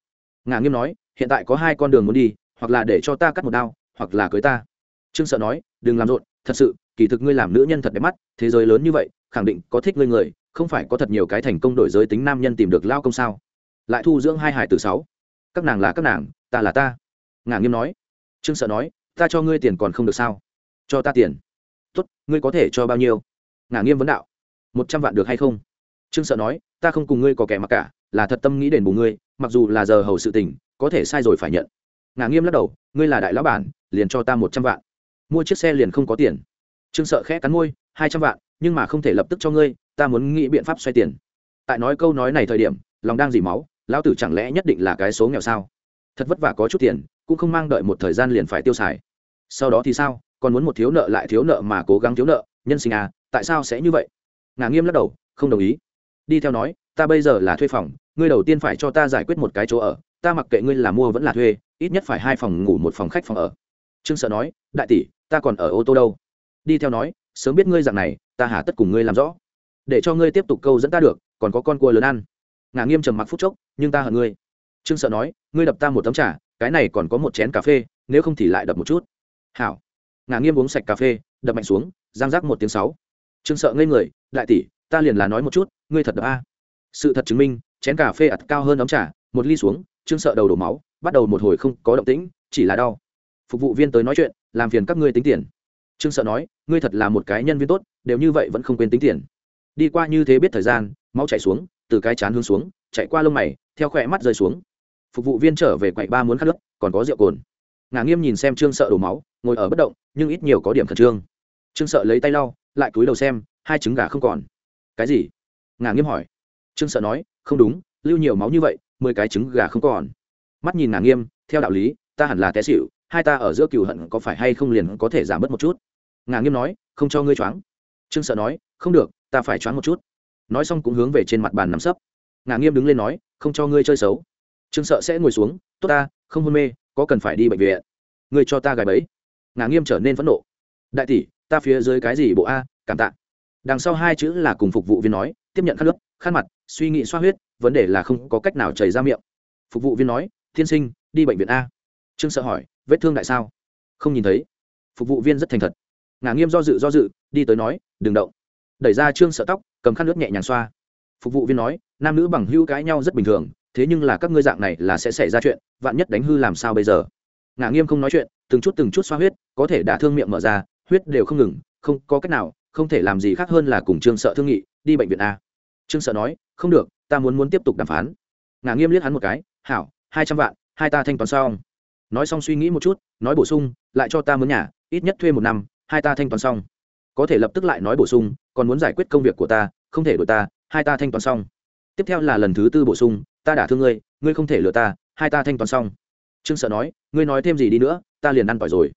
Ngà nghiêm nói, hiện tại có hai con đường muốn đi, hoặc là để cho ta cắt một đao, hoặc là cưới ta. Trương sợ nói, đừng làm rộn, thật sự, kỳ thực ngươi làm nữ nhân thật đẹp mắt, thế giới lớn như vậy, khẳng định có thích ngươi người, không phải có thật nhiều cái thành công đổi giới tính nam nhân tìm được lao công sao? Lại thu dưỡng hai hải từ sáu. Các nàng là các nàng, ta là ta. Ngà nghiêm nói. Trương sợ nói, ta cho ngươi tiền còn không được sao? Cho ta tiền tốt, ngươi có thể cho bao nhiêu? Ngả nghiêm vấn đạo. Một trăm vạn được hay không? Trương sợ nói, ta không cùng ngươi có kẻ mặc cả, là thật tâm nghĩ đền bù ngươi, mặc dù là giờ hầu sự tình, có thể sai rồi phải nhận. Ngả nghiêm lắc đầu, ngươi là đại lão bản, liền cho ta một trăm vạn. Mua chiếc xe liền không có tiền. Trương sợ khẽ cắn môi, hai trăm vạn, nhưng mà không thể lập tức cho ngươi, ta muốn nghĩ biện pháp xoay tiền. Tại nói câu nói này thời điểm, lòng đang dỉ máu, lão tử chẳng lẽ nhất định là cái số nghèo sao? Thật vất vả có chút tiền, cũng không mang đợi một thời gian liền phải tiêu xài. Sau đó thì sao? Còn muốn một thiếu nợ lại thiếu nợ mà cố gắng thiếu nợ, nhân sinh à tại sao sẽ như vậy? Ngà nghiêm lắc đầu, không đồng ý. Đi theo nói, ta bây giờ là thuê phòng, ngươi đầu tiên phải cho ta giải quyết một cái chỗ ở, ta mặc kệ ngươi là mua vẫn là thuê, ít nhất phải hai phòng ngủ một phòng khách phòng ở. Trương sợ nói, đại tỷ, ta còn ở ô tô đâu? Đi theo nói, sớm biết ngươi dạng này, ta hà tất cùng ngươi làm rõ. Để cho ngươi tiếp tục câu dẫn ta được, còn có con cua lớn ăn. Ngà nghiêm trầm mặc phút chốc, nhưng ta hận ngươi. Trương sợ nói, ngươi đập ta một tấm trà, cái này còn có một chén cà phê, nếu không thì lại đập một chút. Hảo ngà nghiêm uống sạch cà phê, đập mạnh xuống, giang rác một tiếng sáu. Trương sợ ngây người, đại tỷ, ta liền là nói một chút, ngươi thật đập a. Sự thật chứng minh, chén cà phê ặt cao hơn ấm trà, một ly xuống, trương sợ đầu đổ máu, bắt đầu một hồi không có động tĩnh, chỉ là đau. Phục vụ viên tới nói chuyện, làm phiền các ngươi tính tiền. Trương sợ nói, ngươi thật là một cái nhân viên tốt, đều như vậy vẫn không quên tính tiền. Đi qua như thế biết thời gian, máu chảy xuống, từ cái chán hướng xuống, chạy qua lông mày, theo khỏe mắt rơi xuống. Phục vụ viên trở về quậy ba muốn khát nước, còn có rượu cồn ngà nghiêm nhìn xem trương sợ đổ máu, ngồi ở bất động, nhưng ít nhiều có điểm khẩn trương. Trương sợ lấy tay lau, lại cúi đầu xem, hai trứng gà không còn. Cái gì? Ngà nghiêm hỏi. Trương sợ nói, không đúng, lưu nhiều máu như vậy, mười cái trứng gà không còn. Mắt nhìn ngà nghiêm, theo đạo lý, ta hẳn là té xịu hai ta ở giữa cựu hận có phải hay không liền có thể giảm bớt một chút? Ngà nghiêm nói, không cho ngươi choáng. Trương sợ nói, không được, ta phải choáng một chút. Nói xong cũng hướng về trên mặt bàn nằm sấp. Ngà nghiêm đứng lên nói, không cho ngươi chơi xấu. Trương sợ sẽ ngồi xuống, tốt ta, không hôn mê có cần phải đi bệnh viện? Người cho ta gài bẫy. Ngà nghiêm trở nên phẫn nộ. Đại tỷ, ta phía dưới cái gì bộ a? Cảm tạ. Đằng sau hai chữ là cùng phục vụ viên nói, tiếp nhận khăn nước, khăn mặt, suy nghĩ xoa huyết, vấn đề là không có cách nào chảy ra miệng. Phục vụ viên nói, tiên sinh, đi bệnh viện a. Trương sợ hỏi, vết thương đại sao? Không nhìn thấy. Phục vụ viên rất thành thật. Ngà nghiêm do dự do dự, đi tới nói, đừng động. Đẩy ra trương sợ tóc, cầm khăn nước nhẹ nhàng xoa. Phục vụ viên nói, nam nữ bằng hữu cãi nhau rất bình thường thế nhưng là các ngươi dạng này là sẽ xảy ra chuyện, vạn nhất đánh hư làm sao bây giờ? Ngà nghiêm không nói chuyện, từng chút từng chút xoa huyết, có thể đả thương miệng mở ra, huyết đều không ngừng, không có cách nào, không thể làm gì khác hơn là cùng trương sợ thương nghị, đi bệnh viện a. Trương sợ nói, không được, ta muốn muốn tiếp tục đàm phán. Ngà nghiêm liếc hắn một cái, hảo, hai trăm vạn, hai ta thanh toán xong. Nói xong suy nghĩ một chút, nói bổ sung, lại cho ta mướn nhà, ít nhất thuê một năm, hai ta thanh toán xong. Có thể lập tức lại nói bổ sung, còn muốn giải quyết công việc của ta, không thể đổi ta, hai ta thanh toán xong. Tiếp theo là lần thứ tư bổ sung ta đã thương ngươi ngươi không thể lừa ta, hai ta thanh toán xong. Trương sợ nói, ngươi nói thêm gì đi nữa, ta liền ăn tỏi rồi.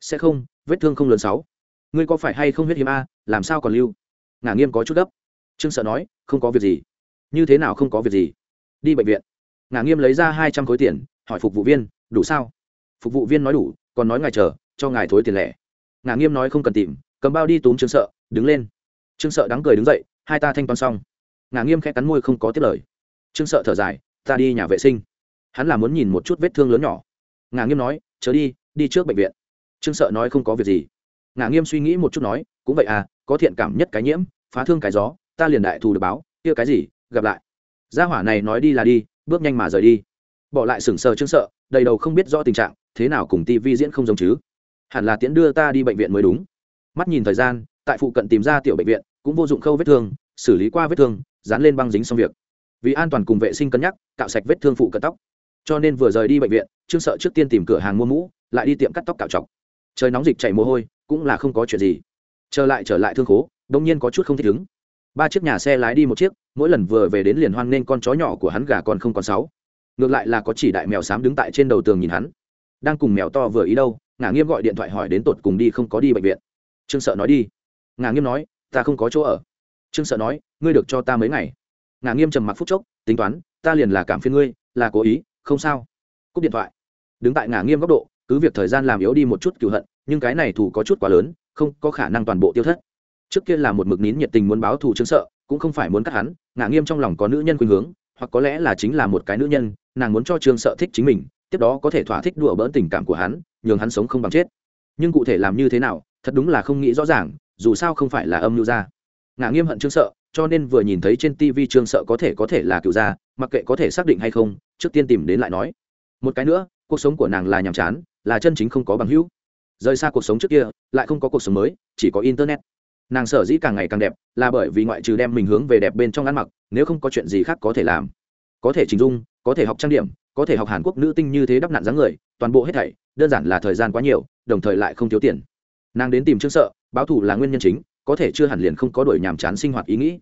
Sẽ không, vết thương không lớn sáu. Ngươi có phải hay không huyết hiếm a, làm sao còn lưu? Ngả nghiêm có chút gấp. Trương sợ nói, không có việc gì. Như thế nào không có việc gì? Đi bệnh viện. Ngả nghiêm lấy ra hai trăm khối tiền, hỏi phục vụ viên, đủ sao? Phục vụ viên nói đủ, còn nói ngài chờ, cho ngài thối tiền lẻ. Ngả nghiêm nói không cần tìm, cầm bao đi túm trương sợ, đứng lên. Trương sợ đắng cười đứng dậy, hai ta thanh toán xong. Ngả nghiêm khẽ cắn môi không có tiết lời trương sợ thở dài, ta đi nhà vệ sinh. Hắn là muốn nhìn một chút vết thương lớn nhỏ. Ngà nghiêm nói, chớ đi đi trước bệnh viện. Trương sợ nói không có việc gì. Ngà nghiêm suy nghĩ một chút nói, cũng vậy à có thiện cảm nhất cái nhiễm, phá thương cái gió, ta liền đại thù được báo, kia cái gì, gặp lại. Gia hỏa này nói đi là đi, bước nhanh mà rời đi. Bỏ lại sừng sờ trương sợ, đầy đầu không biết rõ tình trạng, thế nào cùng tivi diễn không giống chứ? Hẳn là tiễn đưa ta đi bệnh viện mới đúng. Mắt nhìn thời gian, tại phụ cận tìm ra tiểu bệnh viện, cũng vô dụng khâu vết thương, xử lý qua vết thương, dán lên băng dính xong việc vì an toàn cùng vệ sinh cân nhắc, cạo sạch vết thương phụ cận tóc. Cho nên vừa rời đi bệnh viện, trương sợ trước tiên tìm cửa hàng mua mũ, lại đi tiệm cắt tóc cạo chọc trời nóng dịch chảy mồ hôi, cũng là không có chuyện gì. Trở lại trở lại thương khố, đông nhiên có chút không thích ứng. Ba chiếc nhà xe lái đi một chiếc, mỗi lần vừa về đến liền hoan nên con chó nhỏ của hắn gà còn không còn sáu. Ngược lại là có chỉ đại mèo xám đứng tại trên đầu tường nhìn hắn. Đang cùng mèo to vừa ý đâu, ngả nghiêm gọi điện thoại hỏi đến tột cùng đi không có đi bệnh viện. Trương sợ nói đi. Ngả nghiêm nói, ta không có chỗ ở. Trương sợ nói, ngươi được cho ta mấy ngày? Ngả nghiêm trầm mặc phút chốc, tính toán, ta liền là cảm phiên ngươi, là cố ý, không sao. Cúp điện thoại. Đứng tại ngả nghiêm góc độ, cứ việc thời gian làm yếu đi một chút cựu hận, nhưng cái này thủ có chút quá lớn, không có khả năng toàn bộ tiêu thất. Trước kia là một mực nín nhiệt tình muốn báo thù chứng sợ, cũng không phải muốn cắt hắn ngả nghiêm trong lòng có nữ nhân khuynh hướng, hoặc có lẽ là chính là một cái nữ nhân, nàng muốn cho trương sợ thích chính mình, tiếp đó có thể thỏa thích đùa bỡn tình cảm của hắn, nhường hắn sống không bằng chết. Nhưng cụ thể làm như thế nào, thật đúng là không nghĩ rõ ràng, dù sao không phải là âm mưu ra. Ngả nghiêm hận trương sợ cho nên vừa nhìn thấy trên tv trương sợ có thể có thể là cựu gia, mặc kệ có thể xác định hay không, trước tiên tìm đến lại nói. Một cái nữa, cuộc sống của nàng là nhàm chán, là chân chính không có bằng hữu. Rời xa cuộc sống trước kia, lại không có cuộc sống mới, chỉ có internet. Nàng sở dĩ càng ngày càng đẹp, là bởi vì ngoại trừ đem mình hướng về đẹp bên trong ăn mặc, nếu không có chuyện gì khác có thể làm. Có thể trình dung, có thể học trang điểm, có thể học hàn quốc nữ tinh như thế đắp nạn dáng người, toàn bộ hết thảy, đơn giản là thời gian quá nhiều, đồng thời lại không thiếu tiền. Nàng đến tìm trương sợ, báo thù là nguyên nhân chính có thể chưa hẳn liền không có đổi nhàm chán sinh hoạt ý nghĩ.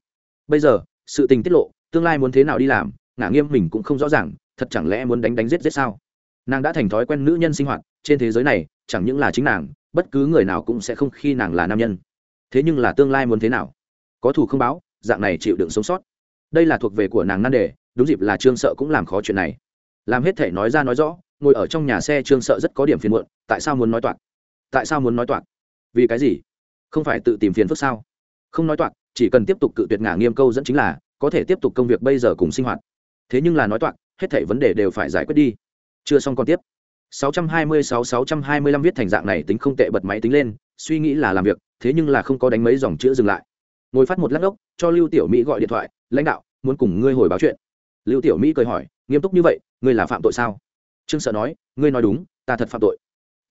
Bây giờ, sự tình tiết lộ, tương lai muốn thế nào đi làm, ngả nghiêm mình cũng không rõ ràng, thật chẳng lẽ muốn đánh đánh giết giết sao? Nàng đã thành thói quen nữ nhân sinh hoạt, trên thế giới này, chẳng những là chính nàng, bất cứ người nào cũng sẽ không khi nàng là nam nhân. Thế nhưng là tương lai muốn thế nào? Có thù không báo, dạng này chịu đựng sống sót. Đây là thuộc về của nàng nan đề, đúng dịp là trương sợ cũng làm khó chuyện này. Làm hết thể nói ra nói rõ, ngồi ở trong nhà xe trương sợ rất có điểm phiền muộn, tại sao muốn nói toạc? Tại sao muốn nói toạc? Vì cái gì? Không phải tự tìm phiền phức sao? Không nói toạc, chỉ cần tiếp tục cự tuyệt ngả nghiêm câu dẫn chính là, có thể tiếp tục công việc bây giờ cùng sinh hoạt. Thế nhưng là nói toạc, hết thảy vấn đề đều phải giải quyết đi. Chưa xong còn tiếp. 626-625 viết thành dạng này tính không tệ bật máy tính lên, suy nghĩ là làm việc, thế nhưng là không có đánh mấy dòng chữ dừng lại. Ngồi phát một lát ốc, cho lưu tiểu mỹ gọi điện thoại, lãnh đạo, muốn cùng ngươi hồi báo chuyện. Lưu tiểu mỹ cười hỏi, nghiêm túc như vậy, ngươi là phạm tội sao? Trương sợ nói, ngươi nói đúng, ta thật phạm tội.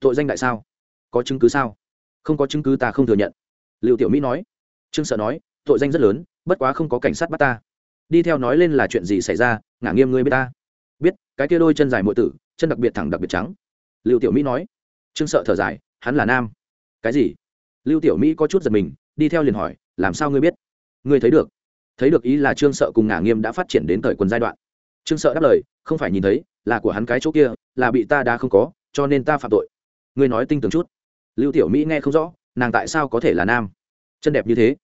Tội danh đại sao? Có chứng cứ sao? Không có chứng cứ ta không thừa nhận. Lưu tiểu mỹ nói. Trương sợ nói, tội danh rất lớn, bất quá không có cảnh sát bắt ta. Đi theo nói lên là chuyện gì xảy ra, ngả nghiêm ngươi biết ta. Biết, cái kia đôi chân dài muội tử, chân đặc biệt thẳng đặc biệt trắng. Lưu tiểu mỹ nói. Trương sợ thở dài, hắn là nam. Cái gì? Lưu tiểu mỹ có chút giật mình, đi theo liền hỏi, làm sao ngươi biết? Ngươi thấy được. Thấy được ý là trương sợ cùng ngả nghiêm đã phát triển đến thời quần giai đoạn. Trương sợ đáp lời, không phải nhìn thấy, là của hắn cái chỗ kia, là bị ta đã không có, cho nên ta phạm tội. Ngươi nói tinh tường chút lưu tiểu mỹ nghe không rõ, nàng tại sao có thể là nam? Chân đẹp như thế.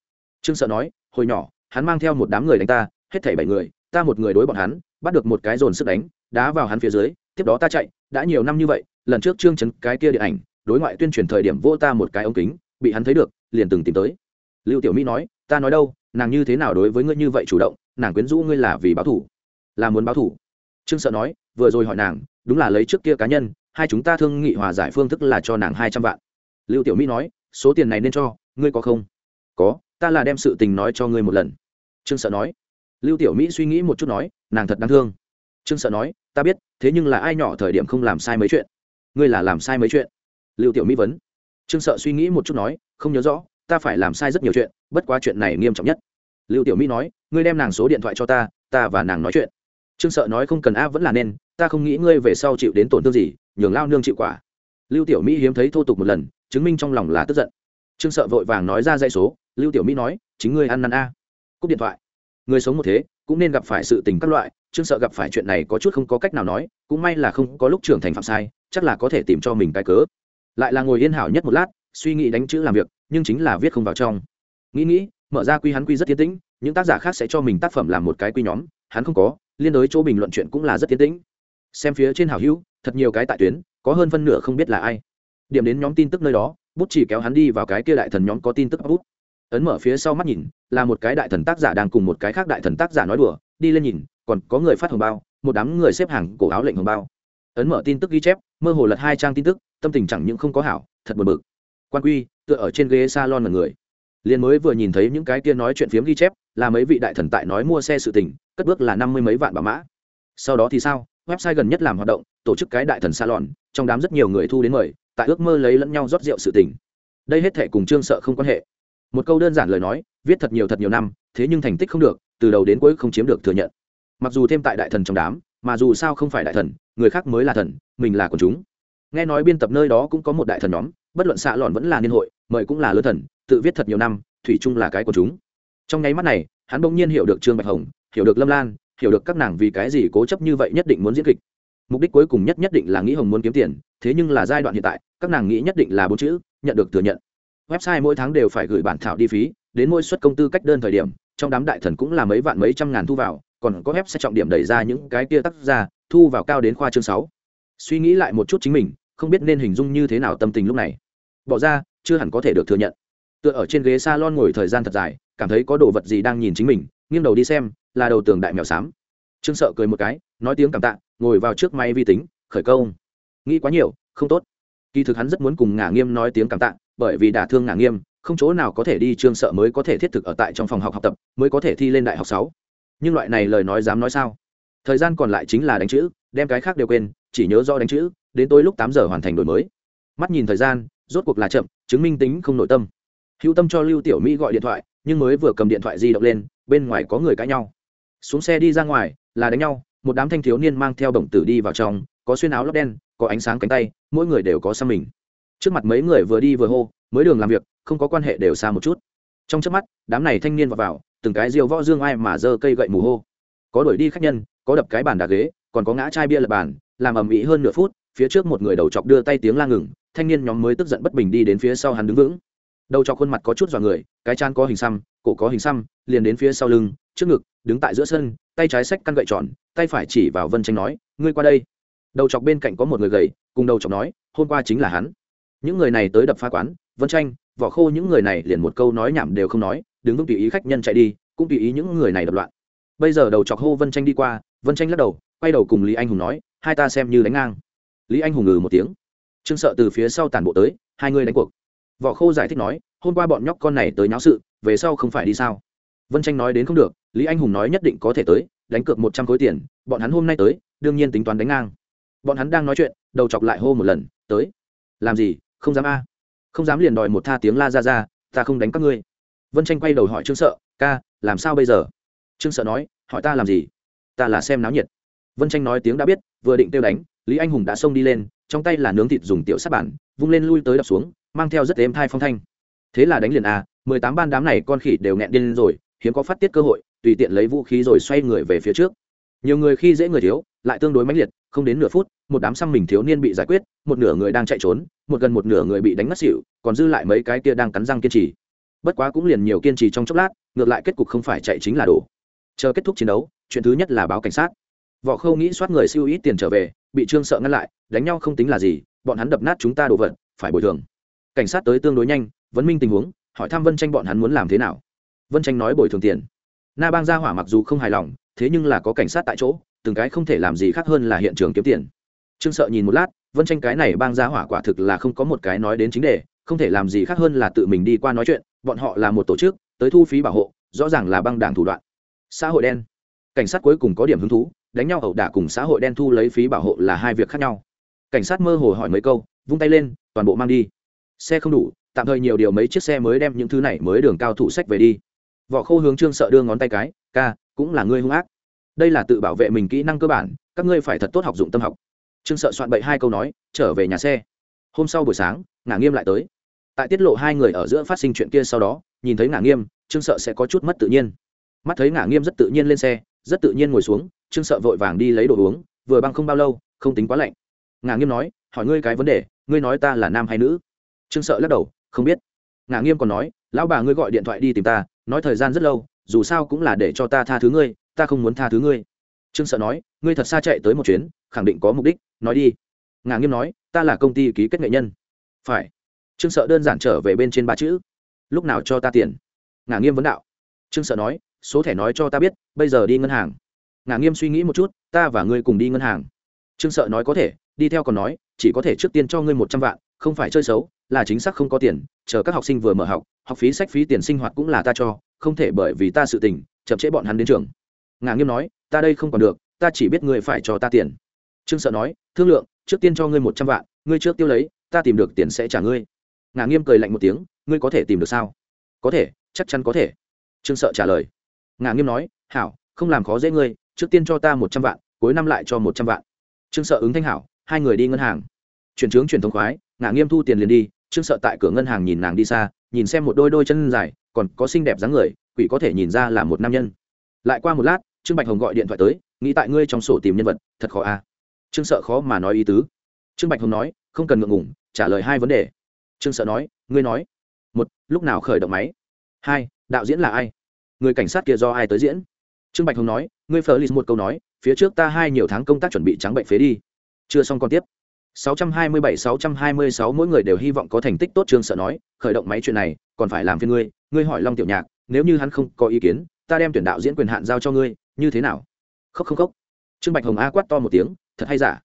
Trương sợ nói, hồi nhỏ, hắn mang theo một đám người đánh ta, hết thảy bảy người, ta một người đối bọn hắn, bắt được một cái dồn sức đánh, đá vào hắn phía dưới, tiếp đó ta chạy, đã nhiều năm như vậy, lần trước trương chấn cái kia điện ảnh, đối ngoại tuyên truyền thời điểm vô ta một cái ống kính, bị hắn thấy được, liền từng tìm tới. Lưu tiểu mỹ nói, ta nói đâu, nàng như thế nào đối với ngươi như vậy chủ động, nàng quyến rũ ngươi là vì báo thủ. Là muốn báo thủ. Trương sợ nói, vừa rồi hỏi nàng, đúng là lấy trước kia cá nhân, hai chúng ta thương nghị hòa giải phương thức là cho nàng hai trăm vạn lưu tiểu mỹ nói, số tiền này nên cho, ngươi có không? Có, ta là đem sự tình nói cho ngươi một lần. Trương sợ nói. Lưu tiểu mỹ suy nghĩ một chút nói, nàng thật đáng thương. Trương sợ nói, ta biết, thế nhưng là ai nhỏ thời điểm không làm sai mấy chuyện? Ngươi là làm sai mấy chuyện? Lưu tiểu mỹ vấn. Trương sợ suy nghĩ một chút nói, không nhớ rõ, ta phải làm sai rất nhiều chuyện, bất quá chuyện này nghiêm trọng nhất. Lưu tiểu mỹ nói, ngươi đem nàng số điện thoại cho ta ta và nàng nói chuyện. Trương sợ nói không cần a, vẫn là nên, ta không nghĩ ngươi về sau chịu đến tổn thương gì, nhường lao nương chịu quả lưu tiểu mỹ hiếm thấy thô tục một lần, chứng minh trong lòng là tức giận. Trương sợ vội vàng nói ra dây số, lưu tiểu mỹ nói, chính ngươi ăn năn a. Cúp điện thoại. Người sống một thế, cũng nên gặp phải sự tình các loại, trương sợ gặp phải chuyện này có chút không có cách nào nói, cũng may là không có lúc trưởng thành phạm sai, chắc là có thể tìm cho mình cái cớ. Lại là ngồi yên hảo nhất một lát, suy nghĩ đánh chữ làm việc, nhưng chính là viết không vào trong. Nghĩ nghĩ, mở ra quy hắn quy rất tiến tĩnh, những tác giả khác sẽ cho mình tác phẩm làm một cái quy nhóm, hắn không có, liên đối chỗ bình luận chuyện cũng là rất tiến tĩnh. Xem phía trên hảo hữu, thật nhiều cái tại tuyến có hơn phân nửa không biết là ai. Điểm đến nhóm tin tức nơi đó, bút chỉ kéo hắn đi vào cái kia đại thần nhóm có tin tức bút. Ấn mở phía sau mắt nhìn, là một cái đại thần tác giả đang cùng một cái khác đại thần tác giả nói đùa, đi lên nhìn, còn có người phát hồng bao, một đám người xếp hàng cổ áo lệnh hồng bao. Ấn mở tin tức ghi chép, mơ hồ lật hai trang tin tức, tâm tình chẳng những không có hảo, thật buồn bực. Quan quy, tựa ở trên ghế salon là người. Liền mới vừa nhìn thấy những cái kia nói chuyện phiếm ghi chép, là mấy vị đại thần tại nói mua xe sự tình, cất bước là năm mươi mấy vạn bà mã. Sau đó thì sao? Website gần nhất làm hoạt động, tổ chức cái đại thần salon, trong đám rất nhiều người thu đến mời, tại ước mơ lấy lẫn nhau rót rượu sự tình. Đây hết thể cùng trương sợ không quan hệ. Một câu đơn giản lời nói, viết thật nhiều thật nhiều năm, thế nhưng thành tích không được, từ đầu đến cuối không chiếm được thừa nhận. Mặc dù thêm tại đại thần trong đám, mà dù sao không phải đại thần, người khác mới là thần, mình là quần chúng. Nghe nói biên tập nơi đó cũng có một đại thần nhóm, bất luận xạ lòn vẫn là niên hội, mời cũng là lớn thần, tự viết thật nhiều năm, thủy chung là cái của chúng. Trong nháy mắt này, hắn bỗng nhiên hiểu được trương bạch hồng, hiểu được lâm lan hiểu được các nàng vì cái gì cố chấp như vậy nhất định muốn diễn kịch. Mục đích cuối cùng nhất nhất định là nghĩ hồng muốn kiếm tiền, thế nhưng là giai đoạn hiện tại, các nàng nghĩ nhất định là bốn chữ, nhận được thừa nhận. Website mỗi tháng đều phải gửi bản thảo đi phí, đến mỗi suất công tư cách đơn thời điểm, trong đám đại thần cũng là mấy vạn mấy trăm ngàn thu vào, còn có web sẽ trọng điểm đẩy ra những cái kia tác ra thu vào cao đến khoa chương sáu. Suy nghĩ lại một chút chính mình, không biết nên hình dung như thế nào tâm tình lúc này. Bỏ ra, chưa hẳn có thể được thừa nhận. Tựa ở trên ghế salon ngồi thời gian thật dài, cảm thấy có đồ vật gì đang nhìn chính mình, nghiêng đầu đi xem là đầu tường đại mèo xám. Trương sợ cười một cái, nói tiếng cảm tạ, ngồi vào trước máy vi tính, khởi công. Nghĩ quá nhiều, không tốt. Kỳ thực hắn rất muốn cùng ngả nghiêm nói tiếng cảm tạ, bởi vì đả thương ngả nghiêm, không chỗ nào có thể đi trương sợ mới có thể thiết thực ở tại trong phòng học học tập, mới có thể thi lên đại học sáu. Nhưng loại này lời nói dám nói sao? Thời gian còn lại chính là đánh chữ, đem cái khác đều quên, chỉ nhớ do đánh chữ, đến tối lúc tám giờ hoàn thành đổi mới. Mắt nhìn thời gian, rốt cuộc là chậm, chứng minh tính không nội tâm. Hữu tâm cho lưu tiểu mỹ gọi điện thoại, nhưng mới vừa cầm điện thoại di động lên, bên ngoài có người cãi nhau xuống xe đi ra ngoài là đánh nhau một đám thanh thiếu niên mang theo đồng tử đi vào trong có xuyên áo lót đen có ánh sáng cánh tay mỗi người đều có xăm mình. Trước mặt mấy người vừa đi vừa hô mới đường làm việc không có quan hệ đều xa một chút. Trong trước mắt đám này thanh niên vào, vào từng cái diều võ dương ai mà giơ cây gậy mù hô. Có đuổi đi khách nhân có đập cái bàn đà ghế còn có ngã chai bia lập bàn làm ầm ĩ hơn nửa phút phía trước một người đầu chọc đưa tay tiếng la ngừng thanh niên nhóm mới tức giận bất bình đi đến phía sau hắn đứng vững. Đầu chọc khuôn mặt có chút dọa người cái chan có hình xăm cổ có hình xăm, liền đến phía sau lưng, trước ngực, đứng tại giữa sân, tay trái xách căn gậy tròn, tay phải chỉ vào vân tranh nói, ngươi qua đây. Đầu chọc bên cạnh có một người gầy, cùng đầu chọc nói, hôm qua chính là hắn. Những người này tới đập phá quán, vân tranh vỏ khô những người này liền một câu nói nhảm đều không nói, đứng vững tùy ý khách nhân chạy đi, cũng tùy ý những người này đập loạn. Bây giờ đầu chọc hô vân tranh đi qua, vân tranh lắc đầu, quay đầu cùng lý anh hùng nói, hai ta xem như đánh ngang. Lý anh hùng ngừ một tiếng. Trương sợ từ phía sau tàn bộ tới, hai người đánh cuộc võ khô giải thích nói, hôm qua bọn nhóc con này tới nháo sự, về sau không phải đi sao? Vân tranh nói đến không được, lý anh hùng nói nhất định có thể tới, đánh cược một trăm khối tiền, bọn hắn hôm nay tới, đương nhiên tính toán đánh ngang. Bọn hắn đang nói chuyện, đầu chọc lại hô một lần, tới. Làm gì? Không dám a? Không dám liền đòi một tha tiếng la ra ra, ta không đánh các ngươi. Vân tranh quay đầu hỏi trương sợ, ca, làm sao bây giờ? Trương sợ nói, hỏi ta làm gì? Ta là xem náo nhiệt. Vân tranh nói tiếng đã biết, vừa định tiêu đánh, lý anh hùng đã xông đi lên, trong tay là nướng thịt dùng tiểu sát bản vung lên lui tới đập xuống mang theo rất êm thai phong thanh. Thế là đánh liền a, mười tám ban đám này con khỉ đều nghẹn điên rồi, hiếm có phát tiết cơ hội, tùy tiện lấy vũ khí rồi xoay người về phía trước. Nhiều người khi dễ người thiếu, lại tương đối mãnh liệt, không đến nửa phút, một đám xăm mình thiếu niên bị giải quyết, một nửa người đang chạy trốn, một gần một nửa người bị đánh ngất xỉu, còn dư lại mấy cái kia đang cắn răng kiên trì. Bất quá cũng liền nhiều kiên trì trong chốc lát, ngược lại kết cục không phải chạy chính là đổ. Chờ kết thúc chiến đấu, chuyện thứ nhất là báo cảnh sát. Võ khâu nghĩ soát người siêu ít tiền trở về, bị trương sợ ngăn lại, đánh nhau không tính là gì, bọn hắn đập nát chúng ta đồ vật, phải bồi thường cảnh sát tới tương đối nhanh vấn minh tình huống, hỏi thăm vân tranh bọn hắn muốn làm thế nào. Vân tranh nói bồi thường tiền. Na bang gia hỏa mặc dù không hài lòng, thế nhưng là có cảnh sát tại chỗ, từng cái không thể làm gì khác hơn là hiện trường kiếm tiền. Trương sợ nhìn một lát, vân tranh cái này bang gia hỏa quả thực là không có một cái nói đến chính đề, không thể làm gì khác hơn là tự mình đi qua nói chuyện, bọn họ là một tổ chức, tới thu phí bảo hộ, rõ ràng là băng đảng thủ đoạn. Xã hội đen. Cảnh sát cuối cùng có điểm hứng thú, đánh nhau ẩu đả cùng xã hội đen thu lấy phí bảo hộ là hai việc khác nhau. Cảnh sát mơ hồ hỏi mấy câu, vung tay lên, toàn bộ mang đi xe không đủ, tạm thời nhiều điều mấy chiếc xe mới đem những thứ này mới đường cao thủ sách về đi. Võ khô hướng trương sợ đưa ngón tay cái, ca, cũng là ngươi hung ác. Đây là tự bảo vệ mình kỹ năng cơ bản, các ngươi phải thật tốt học dụng tâm học. Trương sợ soạn bậy hai câu nói, trở về nhà xe. Hôm sau buổi sáng, ngả nghiêm lại tới. Tại tiết lộ hai người ở giữa phát sinh chuyện kia sau đó, nhìn thấy ngả nghiêm, trương sợ sẽ có chút mất tự nhiên. Mắt thấy ngả nghiêm rất tự nhiên lên xe, rất tự nhiên ngồi xuống, trương sợ vội vàng đi lấy đồ uống, vừa băng không bao lâu, không tính quá lạnh. Ngả nghiêm nói, hỏi ngươi cái vấn đề, ngươi nói ta là nam hay nữ? Trương sợ lắc đầu, không biết. Ngả nghiêm còn nói, lão bà ngươi gọi điện thoại đi tìm ta, nói thời gian rất lâu, dù sao cũng là để cho ta tha thứ ngươi, ta không muốn tha thứ ngươi. Trương sợ nói, ngươi thật xa chạy tới một chuyến, khẳng định có mục đích, nói đi. Ngả nghiêm nói, ta là công ty ký kết nghệ nhân. Phải. Trương sợ đơn giản trở về bên trên ba chữ. Lúc nào cho ta tiền? Ngả nghiêm vấn đạo. Trương sợ nói, số thẻ nói cho ta biết, bây giờ đi ngân hàng. Ngả nghiêm suy nghĩ một chút, ta và ngươi cùng đi ngân hàng. Trương sợ nói, có thể đi theo còn nói, chỉ có thể trước tiên cho ngươi một trăm vạn, không phải chơi xấu, là chính xác không có tiền, chờ các học sinh vừa mở học học phí sách phí tiền sinh hoạt cũng là ta cho, không thể bởi vì ta sự tình, chậm trễ bọn hắn đến trường. Ngà nghiêm nói, ta đây không còn được, ta chỉ biết ngươi phải cho ta tiền. Trương sợ nói, thương lượng, trước tiên cho ngươi một trăm vạn, ngươi trước tiêu lấy, ta tìm được tiền sẽ trả ngươi. Ngà nghiêm cười lạnh một tiếng, ngươi có thể tìm được sao? Có thể, chắc chắn có thể. Trương sợ trả lời. Ngà nghiêm nói, hảo, không làm khó dễ ngươi, trước tiên cho ta một trăm vạn, cuối năm lại cho một trăm vạn. Trương sợ ứng thanh hảo hai người đi ngân hàng. Chuyển trướng truyền thống khoái ngả nghiêm thu tiền liền đi, trương sợ tại cửa ngân hàng nhìn nàng đi xa, nhìn xem một đôi đôi chân dài, còn có xinh đẹp dáng người, quỷ có thể nhìn ra là một nam nhân. Lại qua một lát, trương bạch hồng gọi điện thoại tới, nghĩ tại ngươi trong sổ tìm nhân vật, thật khó à? Trương sợ khó mà nói ý tứ. Trương bạch hồng nói, không cần ngượng ngủng trả lời hai vấn đề. Trương sợ nói, ngươi nói. Một, lúc nào khởi động máy? Hai, đạo diễn là ai? Người cảnh sát kia do ai tới diễn? Trương bạch hồng nói, ngươi phờ lì một câu nói, phía trước ta hai nhiều tháng công tác chuẩn bị trắng bệnh phế đi chưa xong còn tiếp. 627-626 mỗi người đều hy vọng có thành tích tốt, trương sợ nói, khởi động máy chuyện này, còn phải làm phiên ngươi ngươi hỏi long tiểu nhạc, nếu như hắn không có ý kiến, ta đem tuyển đạo diễn quyền hạn giao cho ngươi, như thế nào? Khóc không khóc. Trương bạch hồng a quát to một tiếng, thật hay giả?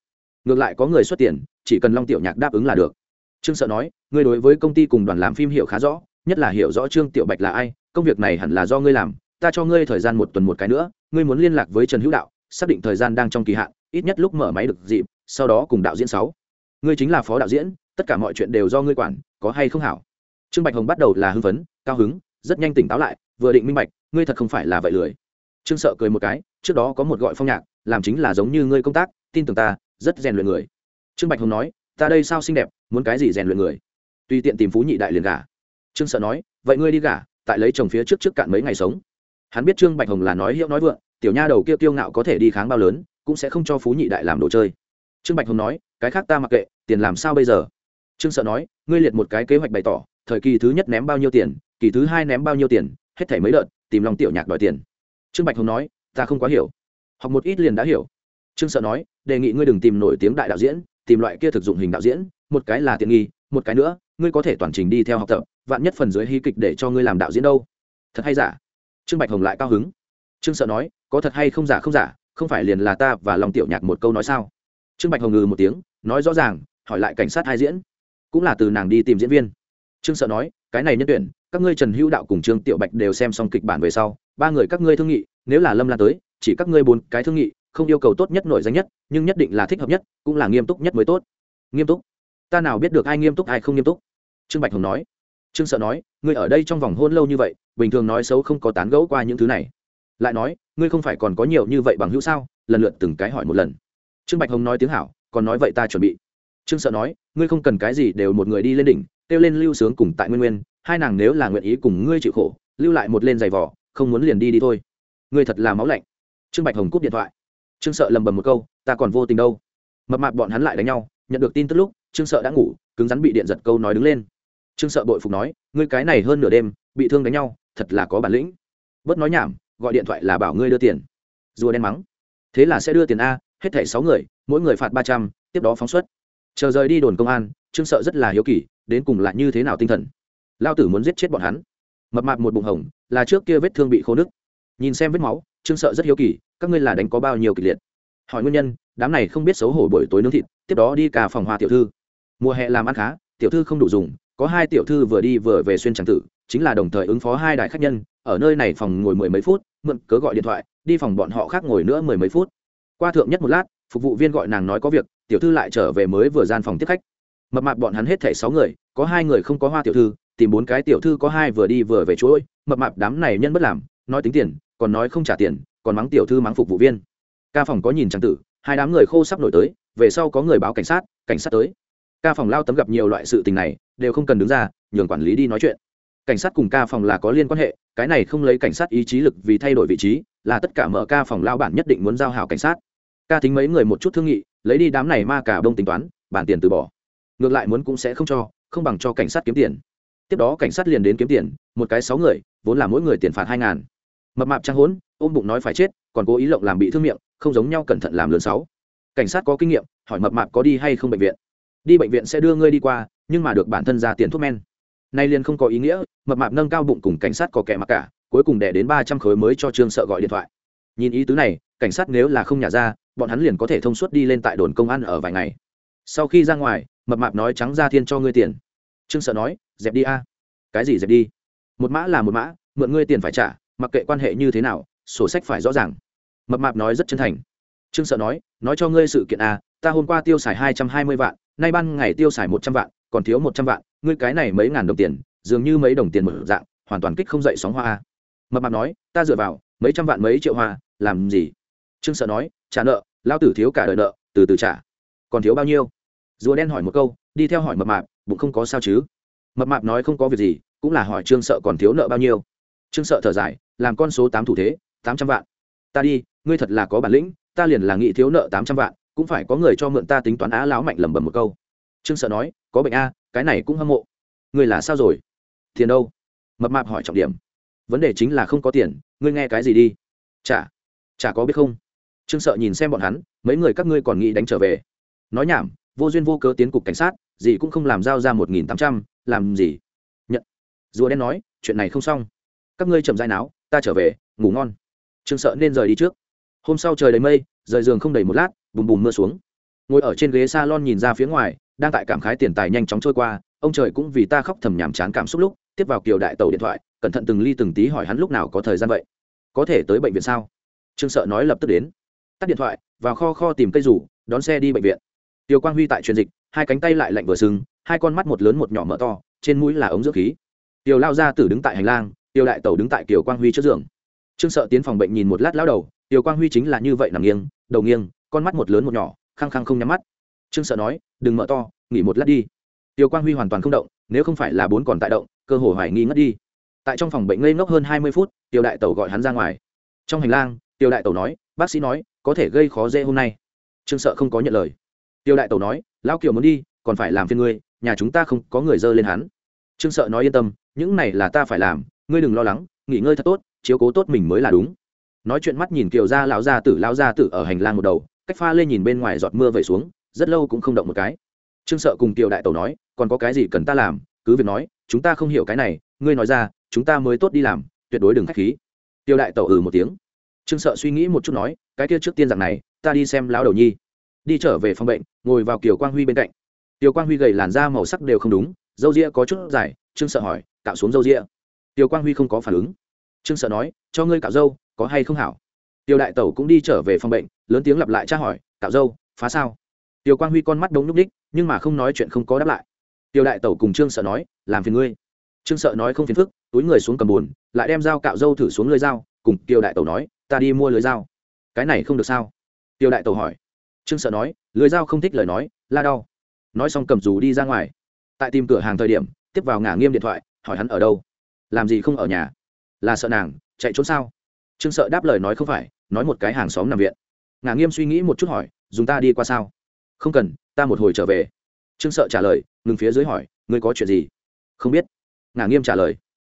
Ngược lại có người xuất tiền, chỉ cần long tiểu nhạc đáp ứng là được. Trương sợ nói, ngươi đối với công ty cùng đoàn làm phim hiểu khá rõ, nhất là hiểu rõ trương tiểu bạch là ai, công việc này hẳn là do ngươi làm, ta cho ngươi thời gian một tuần một cái nữa, ngươi muốn liên lạc với trần hữu đạo, xác định thời gian đang trong kỳ hạn, ít nhất lúc mở máy được dịp sau đó cùng đạo diễn sáu. Ngươi chính là phó đạo diễn, tất cả mọi chuyện đều do ngươi quản, có hay không hảo? Trương bạch hồng bắt đầu là hưng phấn, cao hứng, rất nhanh tỉnh táo lại, vừa định minh bạch, ngươi thật không phải là vậy lười. Trương sợ cười một cái, trước đó có một gọi phong nhạc, làm chính là giống như ngươi công tác, tin tưởng ta, rất rèn luyện người. Trương bạch hồng nói, ta đây sao xinh đẹp, muốn cái gì rèn luyện người? Tùy tiện tìm phú nhị đại liền gả. Trương sợ nói, vậy ngươi đi gả, tại lấy chồng phía trước trước cạn mấy ngày sống. Hắn biết trương bạch hồng là nói hiệu nói vượng, tiểu nha đầu kia kiêu ngạo có thể đi kháng bao lớn, cũng sẽ không cho phú nhị đại làm đồ chơi trương bạch hồng nói, cái khác ta mặc kệ, tiền làm sao bây giờ? Trương sợ nói, ngươi liệt một cái kế hoạch bày tỏ, thời kỳ thứ nhất ném bao nhiêu tiền, kỳ thứ hai ném bao nhiêu tiền, hết thảy mấy đợt, tìm lòng tiểu nhạc đòi tiền. Trương bạch hồng nói, ta không quá hiểu. Học một ít liền đã hiểu. Trương sợ nói, đề nghị ngươi đừng tìm nổi tiếng đại đạo diễn, tìm loại kia thực dụng hình đạo diễn, một cái là tiện nghi, một cái nữa, ngươi có thể toàn trình đi theo học tập, vạn nhất phần dưới hy kịch để cho ngươi làm đạo diễn đâu. Thật hay giả? Trương bạch hồng lại cao hứng. Trương sợ nói, có thật hay không giả không giả, không phải liền là ta và lòng tiểu nhạc một câu nói sao? Trương bạch hồng ngừ một tiếng, nói rõ ràng, hỏi lại cảnh sát hai diễn. Cũng là từ nàng đi tìm diễn viên. Trương sợ nói, cái này nhân tuyển, các ngươi trần hữu đạo cùng trương tiểu bạch đều xem xong kịch bản về sau, ba người các ngươi thương nghị, nếu là lâm lan tới, chỉ các ngươi bốn cái thương nghị, không yêu cầu tốt nhất nổi danh nhất, nhưng nhất định là thích hợp nhất, cũng là nghiêm túc nhất mới tốt. Nghiêm túc? Ta nào biết được ai nghiêm túc ai không nghiêm túc? Trương bạch hồng nói. Trương sợ nói, ngươi ở đây trong vòng hôn lâu như vậy, bình thường nói xấu không có tán gẫu qua những thứ này. Lại nói, ngươi không phải còn có nhiều như vậy bằng hữu sao? Lần lượt từng cái hỏi một lần trương bạch hồng nói tiếng hảo, còn nói vậy ta chuẩn bị. Trương sợ nói, ngươi không cần cái gì đều một người đi lên đỉnh, kêu lên lưu sướng cùng tại nguyên nguyên, hai nàng nếu là nguyện ý cùng ngươi chịu khổ, lưu lại một lên giày vỏ không muốn liền đi đi thôi. Ngươi thật là máu lạnh. Trương bạch hồng cúp điện thoại. Trương sợ lầm bầm một câu, ta còn vô tình đâu. Mập mạp bọn hắn lại đánh nhau, nhận được tin tức lúc, trương sợ đã ngủ, cứng rắn bị điện giật câu nói đứng lên. Trương sợ bội phục nói, ngươi cái này hơn nửa đêm, bị thương đánh nhau, thật là có bản lĩnh. Bớt nói nhảm, gọi điện thoại là bảo ngươi đưa tiền. Rùa đen mắng. Thế là sẽ đưa tiền a hết thảy sáu người, mỗi người phạt ba trăm, tiếp đó phóng xuất. Chờ rời đi đồn công an, trương sợ rất là hiếu kỳ, đến cùng lại như thế nào tinh thần. Lao tử muốn giết chết bọn hắn. Mập mạp một bụng hồng, là trước kia vết thương bị khô nứt. Nhìn xem vết máu, trương sợ rất hiếu kỳ, các ngươi là đánh có bao nhiêu kịch liệt. Hỏi nguyên nhân, đám này không biết xấu hổ buổi tối nướng thịt, tiếp đó đi cả phòng hoa tiểu thư. Mùa hè làm ăn khá, tiểu thư không đủ dùng, có hai tiểu thư vừa đi vừa về xuyên tràng tử, chính là đồng thời ứng phó hai đại khách nhân, ở nơi này phòng ngồi mười mấy phút, mượn cớ gọi điện thoại, đi phòng bọn họ khác ngồi nữa mười mấy phút qua thượng nhất một lát, phục vụ viên gọi nàng nói có việc, tiểu thư lại trở về mới vừa gian phòng tiếp khách. Mập mạp bọn hắn hết thảy sáu người, có hai người không có hoa tiểu thư, tìm bốn cái tiểu thư có hai vừa đi vừa về chuỗi, mập mạp đám này nhân bất làm, nói tính tiền, còn nói không trả tiền, còn mắng tiểu thư mắng phục vụ viên. Ca phòng có nhìn trang tử, hai đám người khô sắp nổi tới, về sau có người báo cảnh sát cảnh sát tới. Ca phòng lao tấm gặp nhiều loại sự tình này, đều không cần đứng ra, nhường quản lý đi nói chuyện. Cảnh sát cùng ca phòng là có liên quan hệ, cái này không lấy cảnh sát ý chí lực vì thay đổi vị trí là tất cả mở ca phòng lao bản nhất định muốn giao hảo cảnh sát. Ca tính mấy người một chút thương nghị, lấy đi đám này ma cả đông tính toán bản tiền từ bỏ. Ngược lại muốn cũng sẽ không cho, không bằng cho cảnh sát kiếm tiền. Tiếp đó cảnh sát liền đến kiếm tiền, một cái sáu người, vốn là mỗi người tiền phạt hai ngàn. Mập mạp trang hốn, ôm bụng nói phải chết, còn cố ý lộng làm bị thương miệng, không giống nhau cẩn thận làm lớn sáu. Cảnh sát có kinh nghiệm, hỏi mập mạp có đi hay không bệnh viện. Đi bệnh viện sẽ đưa ngươi đi qua, nhưng mà được bản thân ra tiền thuốc men. Nay liền không có ý nghĩa, mập mạp nâng cao bụng cùng cảnh sát có kẻ mặc cả cuối cùng đẻ đến ba trăm khối mới cho trương sợ gọi điện thoại. Nhìn ý tứ này, cảnh sát nếu là không nhả ra, bọn hắn liền có thể thông suốt đi lên tại đồn công an ở vài ngày. Sau khi ra ngoài, mập mạp nói trắng ra thiên cho ngươi tiền. Trương sợ nói, dẹp đi a. Cái gì dẹp đi? Một mã là một mã, mượn ngươi tiền phải trả, mặc kệ quan hệ như thế nào, sổ sách phải rõ ràng. Mập mạp nói rất chân thành. Trương sợ nói nói cho ngươi sự kiện a, ta hôm qua tiêu xài hai trăm hai mươi vạn, nay ban ngày tiêu xài một trăm vạn, còn thiếu một trăm vạn, ngươi cái này mấy ngàn đồng tiền, dường như mấy đồng tiền một dạng, hoàn toàn kích không dậy sóng hoa a mập mạp nói, ta dựa vào, mấy trăm vạn mấy triệu hoa, làm gì? Trương sợ nói, trả nợ, lao tử thiếu cả đời nợ, từ từ trả. Còn thiếu bao nhiêu? Rùa đen hỏi một câu, đi theo hỏi mập mạp, bụng không có sao chứ? Mập mạp nói, không có việc gì, cũng là hỏi trương sợ còn thiếu nợ bao nhiêu. Trương sợ thở dài, làm con số tám thủ thế, tám trăm vạn. Ta đi, ngươi thật là có bản lĩnh, ta liền là nghị thiếu nợ tám trăm vạn, cũng phải có người cho mượn ta tính toán á láo mạnh lẩm bẩm một câu. Trương sợ nói, có bệnh a, cái này cũng hâm mộ. Ngươi là sao rồi? Tiền đâu? Mập mạp hỏi trọng điểm vấn đề chính là không có tiền, ngươi nghe cái gì đi? Chả chả có biết không? Trương sợ nhìn xem bọn hắn, mấy người các ngươi còn nghĩ đánh trở về. Nói nhảm, vô duyên vô cớ tiến cục cảnh sát, gì cũng không làm giao ra một nghìn tám trăm, làm gì? Nhận. Rùa đen nói, chuyện này không xong. Các ngươi chậm dai náo, ta trở về, ngủ ngon. Trương sợ nên rời đi trước. Hôm sau trời đầy mây, rời giường không đầy một lát, bùm bùm mưa xuống. Ngồi ở trên ghế s a lon nhìn ra phía ngoài, đang tại cảm khái tiền tài nhanh chóng trôi qua, ông trời cũng vì ta khóc thầm nhàm chán cảm xúc lúc, tiếp vào kiều đại tàu điện thoại cẩn thận từng ly từng tí hỏi hắn lúc nào có thời gian vậy. Có thể tới bệnh viện sao? Trương sợ nói lập tức đến. Tắt điện thoại, vào kho kho tìm cây rủ, đón xe đi bệnh viện. Tiêu quang huy tại truyền dịch, hai cánh tay lại lạnh vừa sưng hai con mắt một lớn một nhỏ mở to, trên mũi là ống dưỡng khí. Tiêu lao ra tử đứng tại hành lang tiêu đại tẩu đứng tại kiều quang huy trước giường. Trương sợ tiến phòng bệnh nhìn một lát lao đầu tiêu quang huy chính là như vậy nằm nghiêng, đầu nghiêng, con mắt một lớn một nhỏ, khăng khăng không nhắm mắt. Trương sợ nói, đừng mở to, nghỉ một lát đi. Tiêu quang huy hoàn toàn không động, nếu không phải là bốn còn tại động, cơ hồ hoài nghi ngất đi tại trong phòng bệnh ngây ngốc hơn hai mươi phút, tiêu đại tẩu gọi hắn ra ngoài. Trong hành lang, tiêu đại tẩu nói, bác sĩ nói, có thể gây khó dễ hôm nay. Trương sợ không có nhận lời. Tiêu đại tẩu nói, lão kiều muốn đi, còn phải làm phiên ngươi, nhà chúng ta không có người dơ lên hắn. Trương sợ nói yên tâm, những này là ta phải làm, ngươi đừng lo lắng, nghỉ ngơi thật tốt, chiếu cố tốt mình mới là đúng. Nói chuyện mắt nhìn kiều ra lão gia tử, lão gia tử ở hành lang một đầu, cách pha lên nhìn bên ngoài giọt mưa vẩy xuống, rất lâu cũng không động một cái. Trương sợ cùng kiều đại tẩu nói, còn có cái gì cần ta làm? Cứ việc nói, chúng ta không hiểu cái này, ngươi nói ra chúng ta mới tốt đi làm, tuyệt đối đừng k h á c h khí. Tiêu đại tẩu ừ một tiếng. Trương sợ suy nghĩ một chút nói, cái kia trước tiên rằng này, ta đi xem lão đầu nhi. Đi trở về phòng bệnh, ngồi vào kiều quang huy bên cạnh. Tiêu quang huy gầy làn da màu sắc đều không đúng dâu ria có chút dài, trương sợ hỏi, cạo xuống dâu ria? Tiêu quang huy không có phản ứng. Trương sợ nói, cho ngươi cạo dâu có hay không hảo? Tiêu đại tẩu cũng đi trở về phòng bệnh, lớn tiếng lặp lại tra hỏi, cạo dâu phá sao? Tiêu quang huy con mắt đống nhúc ních nhưng mà không nói chuyện không có đáp lại. Tiêu đại tẩu cùng trương sợ nói, làm phiền ngươi trương sợ nói không phiền phức, túi người xuống cầm bùn, lại đem dao cạo dâu thử xuống lưới dao, cùng tiêu đại tẩu nói, ta đi mua lưới dao. Cái này không được sao? Tiêu đại tẩu hỏi. Trương sợ nói, lưới dao không thích lời nói, la đau. Nói xong cầm dù đi ra ngoài. Tại tìm cửa hàng thời điểm, tiếp vào ngả nghiêm điện thoại, hỏi hắn ở đâu. Làm gì không ở nhà? Là sợ nàng, chạy trốn sao? Trương sợ đáp lời nói không phải, nói một cái hàng xóm nằm viện. Ngả nghiêm suy nghĩ một chút hỏi, dùng ta đi qua sao? Không cần, ta một hồi trở về. Trương sợ trả lời, ngừng phía dưới hỏi, ngươi có chuyện gì? Không biết ngả nghiêm trả lời.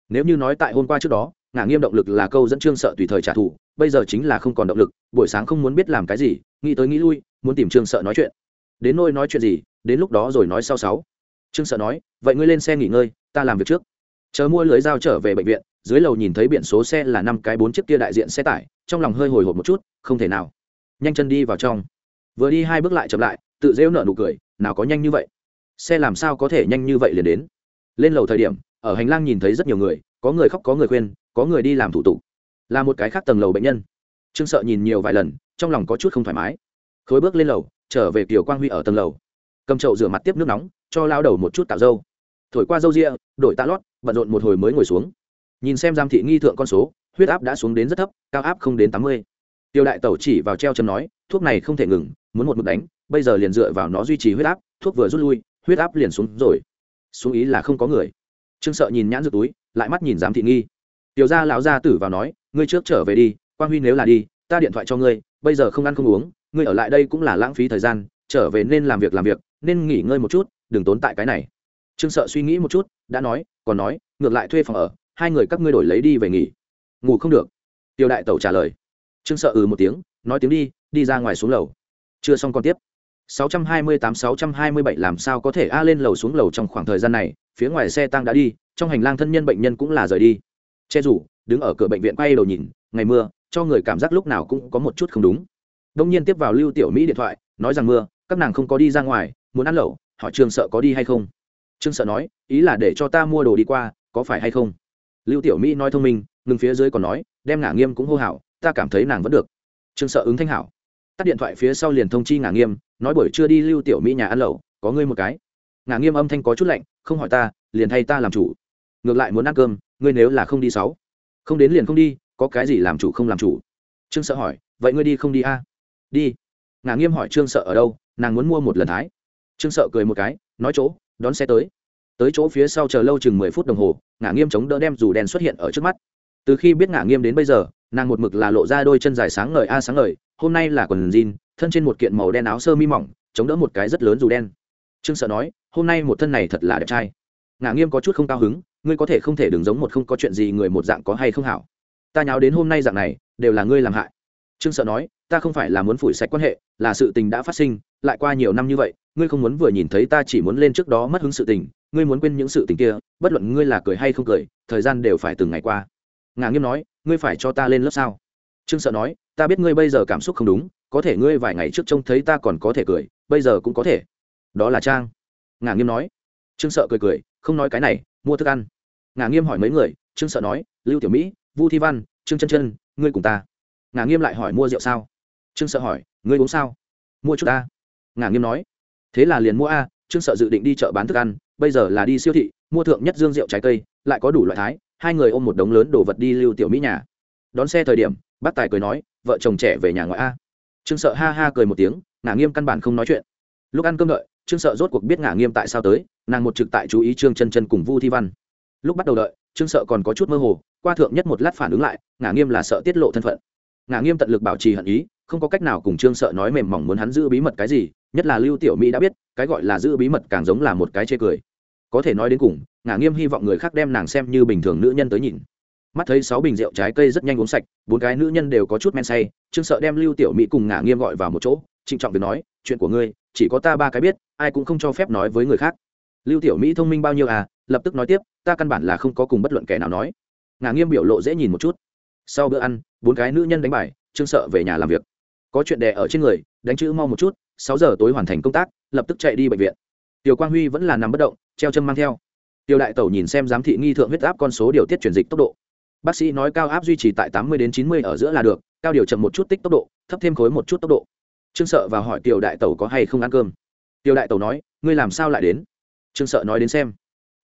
Nếu như nói tại hôm qua trước đó, ngả nghiêm động lực là câu dẫn trương sợ tùy thời trả thù, bây giờ chính là không còn động lực, buổi sáng không muốn biết làm cái gì, nghĩ tới nghĩ lui, muốn tìm trương sợ nói chuyện. Đến nôi nói chuyện gì, đến lúc đó rồi nói sau sáu. Trương sợ nói, vậy ngươi lên xe nghỉ ngơi, ta làm việc trước. Chờ mua lưới dao trở về bệnh viện, dưới lầu nhìn thấy biển số xe là năm cái bốn chiếc kia đại diện xe tải, trong lòng hơi hồi hộp một chút, không thể nào. Nhanh chân đi vào trong. Vừa đi hai bước lại chậm lại, tự rêu nợ nụ cười, nào có nhanh như vậy? Xe làm sao có thể nhanh như vậy liền đến? Lên lầu thời điểm ở hành lang nhìn thấy rất nhiều người, có người khóc, có người khuyên, có người đi làm thủ tục. Là một cái khác tầng lầu bệnh nhân. Trương sợ nhìn nhiều vài lần, trong lòng có chút không thoải mái. Khối bước lên lầu, trở về kiều quang huy ở tầng lầu. Cầm chậu rửa mặt tiếp nước nóng, cho lao đầu một chút tạo dâu. Thổi qua dâu ria đổi tạ lót, bận rộn một hồi mới ngồi xuống. Nhìn xem giam thị nghi thượng con số, huyết áp đã xuống đến rất thấp, cao áp không đến tám mươi. Tiêu đại tẩu chỉ vào treo chân nói, thuốc này không thể ngừng, muốn một mực đánh, bây giờ liền dựa vào nó duy trì huyết áp, thuốc vừa rút lui, huyết áp liền xuống rồi. Xuống ý là không có người trương sợ nhìn nhãn dược túi, lại mắt nhìn giám thị nghi. Tiểu gia lão gia tử vào nói, ngươi trước trở về đi, quang huy nếu là đi, ta điện thoại cho ngươi, bây giờ không ăn không uống, ngươi ở lại đây cũng là lãng phí thời gian, trở về nên làm việc làm việc, nên nghỉ ngơi một chút, đừng tốn tại cái này. Trương sợ suy nghĩ một chút, đã nói, còn nói, ngược lại thuê phòng ở, hai người các ngươi đổi lấy đi về nghỉ. Ngủ không được. Tiêu đại tẩu trả lời. Trương sợ ừ một tiếng, nói tiếng đi đi ra ngoài xuống lầu. Chưa xong còn tiếp. 628-627 làm sao có thể a lên lầu xuống lầu trong khoảng thời gian này, phía ngoài xe tăng đã đi, trong hành lang thân nhân bệnh nhân cũng là rời đi. Che rủ đứng ở cửa bệnh viện quay đầu nhìn, ngày mưa, cho người cảm giác lúc nào cũng có một chút không đúng. Đông nhiên tiếp vào lưu tiểu mỹ điện thoại, nói rằng mưa, các nàng không có đi ra ngoài, muốn ăn lẩu, hỏi trương sợ có đi hay không. Trương sợ nói, ý là để cho ta mua đồ đi qua, có phải hay không? Lưu tiểu mỹ nói thông minh, ngừng phía dưới còn nói, đem ngả nghiêm cũng hô hảo ta cảm thấy nàng vẫn được. Trương sợ ứng thanh hảo tắt điện thoại phía sau liền thông chi ngả nghiêm, nói buổi trưa đi lưu tiểu mỹ nhà ăn lẩu, có ngươi một cái. Ngả nghiêm âm thanh có chút lạnh, không hỏi ta, liền thay ta làm chủ. Ngược lại muốn ăn cơm, ngươi nếu là không đi sáu. Không đến liền không đi, có cái gì làm chủ không làm chủ? Trương sợ hỏi, vậy ngươi đi không đi a? Đi. Ngả nghiêm hỏi trương sợ ở đâu, nàng muốn mua một lần thái. Trương sợ cười một cái, nói chỗ, đón xe tới. Tới chỗ phía sau chờ lâu chừng mười phút đồng hồ ngả nghiêm chống đỡ đem dù đen xuất hiện ở trước mắt. Từ khi biết ngả nghiêm đến bây giờ nàng một mực là lộ ra đôi chân dài sáng ngời a sáng ngời, hôm nay là quần jean, thân trên một kiện màu đen áo sơ mi mỏng, chống đỡ một cái rất lớn dù đen. Trương sợ nói, hôm nay một thân này thật là đẹp trai. Ngả nghiêm có chút không cao hứng, ngươi có thể không thể đừng giống một không có chuyện gì người một dạng có hay không hảo. Ta nháo đến hôm nay dạng này, đều là ngươi làm hại. Trương sợ nói, ta không phải là muốn phủi sạch quan hệ, là sự tình đã phát sinh, lại qua nhiều năm như vậy, ngươi không muốn vừa nhìn thấy ta chỉ muốn lên trước đó mất hứng sự tình, ngươi muốn quên những sự tình kia, bất luận ngươi là cười hay không cười, thời gian đều phải từng ngày qua. Ngà nghiêm nói ngươi phải cho ta lên lớp sao? Trương sợ nói, ta biết ngươi bây giờ cảm xúc không đúng, có thể ngươi vài ngày trước trông thấy ta còn có thể cười, bây giờ cũng có thể. Đó là trang. Ngà nghiêm nói. Trương sợ cười cười, không nói cái này, mua thức ăn. Ngà nghiêm hỏi mấy người, trương sợ nói, lưu tiểu mỹ, vu thi văn, trương chân chân, ngươi cùng ta. Ngà nghiêm lại hỏi mua rượu sao? Trương sợ hỏi, ngươi uống sao? Mua chút ta. Ngà nghiêm nói, thế là liền mua a, trương sợ dự định đi chợ bán thức ăn, bây giờ là đi siêu thị, mua thượng nhất dương rượu trái cây, lại có đủ loại thái hai người ôm một đống lớn đồ vật đi lưu tiểu mỹ nhà. Đón xe thời điểm, bác tài cười nói, vợ chồng trẻ về nhà ngoại a. Trương sợ ha ha cười một tiếng, ngả nghiêm căn bản không nói chuyện. Lúc ăn cơm đợi, trương sợ rốt cuộc biết ngả nghiêm tại sao tới, nàng một trực tại chú ý trương chân chân cùng vu thi văn. Lúc bắt đầu đợi, trương sợ còn có chút mơ hồ, qua thượng nhất một lát phản ứng lại, ngả nghiêm là sợ tiết lộ thân phận. Ngả nghiêm tận lực bảo trì hận ý, không có cách nào cùng trương sợ nói mềm mỏng muốn hắn giữ bí mật cái gì, nhất là lưu tiểu mỹ đã biết, cái gọi là giữ bí mật càng giống là một cái chê cười. Có thể nói đến cùng ngả nghiêm hy vọng người khác đem nàng xem như bình thường nữ nhân tới nhìn. Mắt thấy sáu bình rượu trái cây rất nhanh uống sạch, bốn cái nữ nhân đều có chút men say, trương sợ đem lưu tiểu mỹ cùng ngả nghiêm gọi vào một chỗ, trịnh trọng việc nói, chuyện của ngươi, chỉ có ta ba cái biết, ai cũng không cho phép nói với người khác. Lưu tiểu mỹ thông minh bao nhiêu à lập tức nói tiếp, ta căn bản là không có cùng bất luận kẻ nào nói. Ngả nghiêm biểu lộ dễ nhìn một chút. Sau bữa ăn, bốn cái nữ nhân đánh bài, trương sợ về nhà làm việc. Có chuyện đè ở trên người, đánh chữ mau một chút, sáu giờ tối hoàn thành công tác, lập tức chạy đi bệnh viện. Tiểu quang huy vẫn là nằm bất động, treo chân mang theo. Tiêu đại tẩu nhìn xem giám thị nghi thượng huyết áp con số điều tiết chuyển dịch tốc độ. Bác sĩ nói cao áp duy trì tại tám mươi đến chín mươi ở giữa là được, cao điều chậm một chút tích tốc độ, thấp thêm khối một chút tốc độ. Trương sợ và hỏi tiểu đại tẩu có hay không ăn cơm. Tiểu đại tẩu nói, ngươi làm sao lại đến? Trương sợ nói đến xem.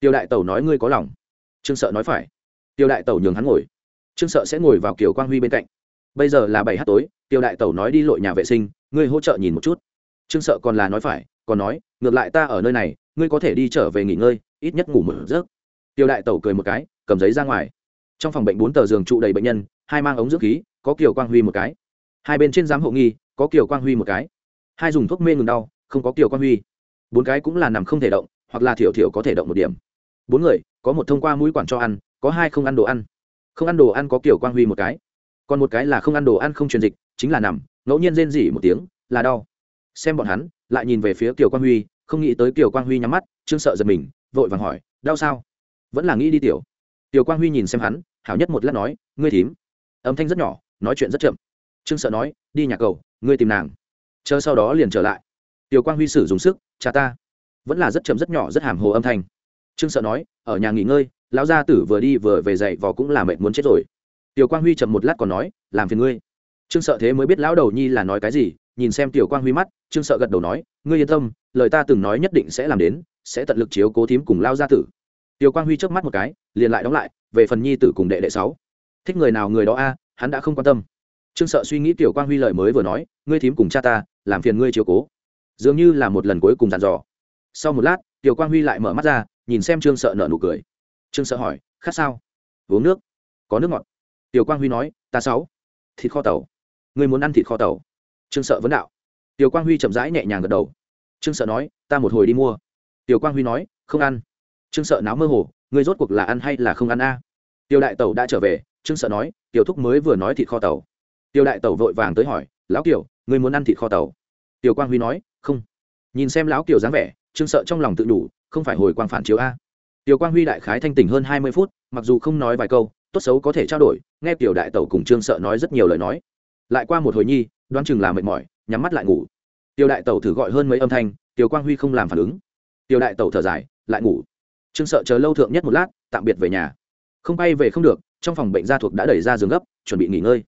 Tiểu đại tẩu nói, ngươi có lòng. Trương sợ nói, phải. Tiểu đại tẩu nhường hắn ngồi. Trương sợ sẽ ngồi vào kiều quang huy bên cạnh. Bây giờ là bảy h tối tiểu đại tẩu nói đi lội nhà vệ sinh, ngươi hỗ trợ nhìn một chút. Trương sợ còn là nói, phải. Còn nói, ngược lại ta ở nơi này ngươi có thể đi trở về nghỉ ngơi, ít nhất ngủ một giấc. Tiểu đại tẩu cười một cái, cầm giấy ra ngoài. Trong phòng bệnh bốn tờ giường trụ đầy bệnh nhân, hai mang ống dưỡng khí, có kiều quang huy một cái. Hai bên trên giám hộ nghi, có kiều quang huy một cái. Hai dùng thuốc mê ngừng đau, không có kiều quang huy. Bốn cái cũng là nằm không thể động, hoặc là thiểu thiểu có thể động một điểm. Bốn người, có một thông qua mũi quản cho ăn, có hai không ăn đồ ăn. Không ăn đồ ăn có kiểu quang huy một cái. Còn một cái là không ăn đồ ăn không truyền dịch, chính là nằm, ngẫu nhiên rên rỉ một tiếng, là đau. Xem bọn hắn, lại nhìn về phía kiều quang huy không nghĩ tới kiều quang huy nhắm mắt, trương sợ giật mình, vội vàng hỏi, đau sao? Vẫn là nghĩ đi tiểu. Tiểu quang huy nhìn xem hắn, hảo nhất một lát nói, ngươi thím. Âm thanh rất nhỏ, nói chuyện rất chậm. Trương sợ nói, đi nhà cầu ngươi tìm nàng. Chờ sau đó liền trở lại. Tiểu quang huy sử dùng sức, cha ta. Vẫn là rất chậm rất nhỏ rất hàm hồ âm thanh. Trương sợ nói, ở nhà nghỉ ngơi, lão gia tử vừa đi vừa về dậy vò cũng là mệt muốn chết rồi. Tiểu quang huy chậm một lát còn nói, làm phiền ngươi. Trương sợ thế mới biết lão đầu nhi là nói cái gì nhìn xem tiểu quang huy mắt, trương sợ gật đầu nói, ngươi yên tâm, lời ta từng nói nhất định sẽ làm đến, sẽ tận lực chiếu cố thím cùng lao gia tử. Tiểu quang huy chớp mắt một cái, liền lại đóng lại, về phần nhi tử cùng đệ đệ sáu. Thích người nào người đó a, hắn đã không quan tâm. Trương sợ suy nghĩ tiểu quang huy lời mới vừa nói, ngươi thím cùng cha ta, làm phiền ngươi chiếu cố. Dường như là một lần cuối cùng dặn dò. Sau một lát, tiểu quang huy lại mở mắt ra, nhìn xem trương sợ nở nụ cười. Trương sợ hỏi, khát sao? Uống nước? Có nước ngọt? Tiểu quang huy nói, ta sáu. Thịt kho tàu. Ngươi muốn ăn thịt kho tàu? Trương sợ vấn đạo. Tiểu quang huy chậm rãi nhẹ nhàng gật đầu. Trương sợ nói, ta một hồi đi mua. Tiểu quang huy nói, không ăn. Trương sợ náo mơ hồ người rốt cuộc là ăn hay là không ăn a? Tiểu đại tẩu đã trở về, trương sợ nói, tiểu thúc mới vừa nói thịt kho tàu. Tiểu đại tẩu vội vàng tới hỏi, lão kiều người muốn ăn thịt kho tàu? Tiểu quang huy nói, không. Nhìn xem lão kiều dáng vẻ, trương sợ trong lòng tự đủ, không phải hồi quang phản chiếu a? Tiểu quang huy đại khái thanh tỉnh hơn hai mươi phút, mặc dù không nói vài câu, tốt xấu có thể trao đổi, nghe tiểu đại tẩu cùng trương sợ nói rất nhiều lời nói. Lại qua một hồi nhi đoán chừng là mệt mỏi, nhắm mắt lại ngủ. Tiểu đại tẩu thử gọi hơn mấy âm thanh tiểu quang huy không làm phản ứng. Tiểu đại tẩu thở dài, lại ngủ. Trương sợ chờ lâu thượng nhất một lát, tạm biệt về nhà. Không bay về không được, trong phòng bệnh gia thuộc đã đẩy ra giường gấp, chuẩn bị nghỉ ngơi.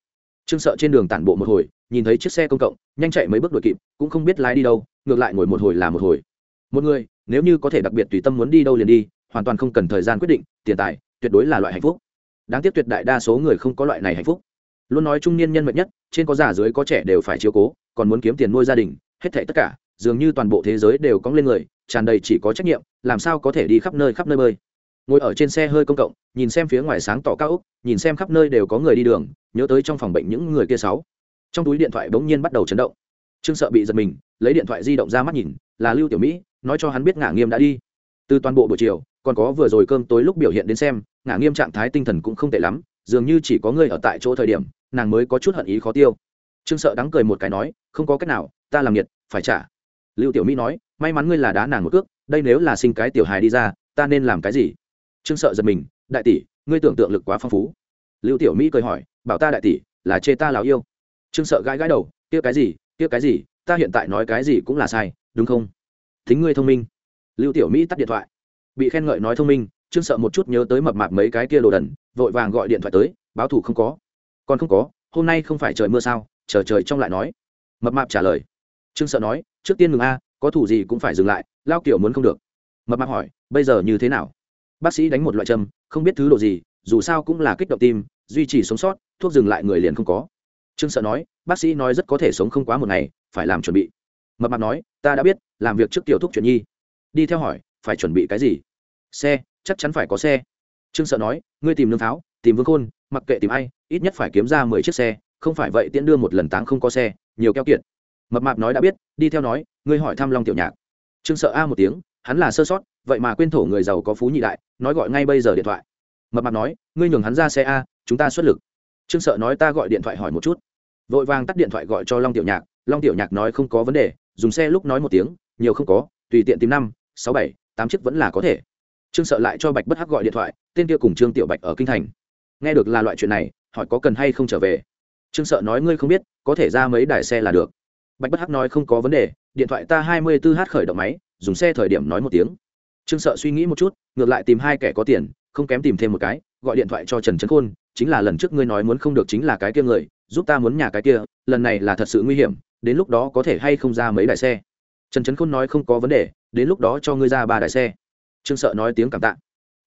Trương sợ trên đường tản bộ một hồi, nhìn thấy chiếc xe công cộng, nhanh chạy mấy bước đuổi kịp, cũng không biết lái đi đâu, ngược lại ngồi một hồi là một hồi. Một người, nếu như có thể đặc biệt tùy tâm muốn đi đâu liền đi, hoàn toàn không cần thời gian quyết định, tiền tài, tuyệt đối là loại hạnh phúc. Đáng tiếc tuyệt đại đa số người không có loại này hạnh phúc luôn nói trung niên nhân mệnh nhất, trên có già dưới có trẻ đều phải chiếu cố, còn muốn kiếm tiền nuôi gia đình, hết thảy tất cả, dường như toàn bộ thế giới đều cóng lên người, tràn đầy chỉ có trách nhiệm, làm sao có thể đi khắp nơi khắp nơi bơi. Ngồi ở trên xe hơi công cộng, nhìn xem phía ngoài sáng tỏ cao úc nhìn xem khắp nơi đều có người đi đường, nhớ tới trong phòng bệnh những người kia sáu. Trong túi điện thoại bỗng nhiên bắt đầu chấn động. Trương sợ bị giật mình, lấy điện thoại di động ra mắt nhìn, là lưu tiểu mỹ, nói cho hắn biết ngả nghiêm đã đi. Từ toàn bộ buổi chiều, còn có vừa rồi cơm tối lúc biểu hiện đến xem, ngả nghiêm trạng thái tinh thần cũng không tệ lắm dường như chỉ có ngươi ở tại chỗ thời điểm, nàng mới có chút hận ý khó tiêu. Trương sợ đắng cười một cái nói, không có cách nào, ta làm nhiệt phải trả. Lưu tiểu mỹ nói, may mắn ngươi là đá nàng một cước, đây nếu là sinh cái tiểu hài đi ra, ta nên làm cái gì? Trương sợ giật mình, đại tỷ, ngươi tưởng tượng lực quá phong phú. Lưu tiểu mỹ cười hỏi, bảo ta đại tỷ, là chê ta lào yêu. Trương sợ gãi gãi đầu, kia cái gì, kia cái gì, ta hiện tại nói cái gì cũng là sai, đúng không? Thính ngươi thông minh. Lưu tiểu mỹ tắt điện thoại. Bị khen ngợi nói thông minh trương sợ một chút nhớ tới mập mạp mấy cái kia đồ đần, vội vàng gọi điện thoại tới, báo thủ không có. Còn không có, hôm nay không phải trời mưa sao, chờ trời trong lại nói. Mập mạp trả lời. Trương sợ nói, trước tiên ngừng a, có thủ gì cũng phải dừng lại, lao kiểu muốn không được. Mập mạp hỏi, bây giờ như thế nào? Bác sĩ đánh một loại châm, không biết thứ độ gì, dù sao cũng là kích động tim, duy trì sống sót, thuốc dừng lại người liền không có. Trương sợ nói, bác sĩ nói rất có thể sống không quá một ngày, phải làm chuẩn bị. Mập mạp nói, ta đã biết, làm việc trước tiểu thúc chuyện nhi. Đi theo hỏi, phải chuẩn bị cái gì? Xe chắc chắn phải có xe. Trương sợ nói, ngươi tìm lương tháo, tìm vương khôn, mặc kệ tìm ai, ít nhất phải kiếm ra mười chiếc xe, không phải vậy tiễn đưa một lần táng không có xe, nhiều keo kiệt. Mập mạp nói đã biết, đi theo nói, ngươi hỏi thăm long tiểu nhạc. Trương sợ a một tiếng, hắn là sơ sót, vậy mà quên thổ người giàu có phú nhị đại, nói gọi ngay bây giờ điện thoại. Mập mạp nói, ngươi nhường hắn ra xe a, chúng ta xuất lực. Trương sợ nói, ta gọi điện thoại hỏi một chút. Vội vàng tắt điện thoại gọi cho long tiểu nhạc, long tiểu nhạc nói không có vấn đề, dùng xe lúc nói một tiếng, nhiều không có, tùy tiện tìm năm, sáu bảy, tám chiếc vẫn là có thể trương sợ lại cho bạch bất hắc gọi điện thoại, tên kia cùng trương tiểu bạch ở kinh thành. Nghe được là loại chuyện này, hỏi có cần hay không trở về. Trương sợ nói, ngươi không biết, có thể ra mấy đài xe là được. Bạch bất hắc nói, không có vấn đề, điện thoại ta hai mươi 24 h khởi động máy, dùng xe thời điểm nói một tiếng. Trương sợ suy nghĩ một chút, ngược lại tìm hai kẻ có tiền, không kém tìm thêm một cái, gọi điện thoại cho trần trấn khôn, chính là lần trước ngươi nói muốn không được chính là cái kia người, giúp ta muốn nhà cái kia, lần này là thật sự nguy hiểm, đến lúc đó có thể hay không ra mấy đài xe? Trần trấn khôn nói, không có vấn đề, đến lúc đó cho ngươi ra ba đài xe trương sợ nói tiếng cảm tạ.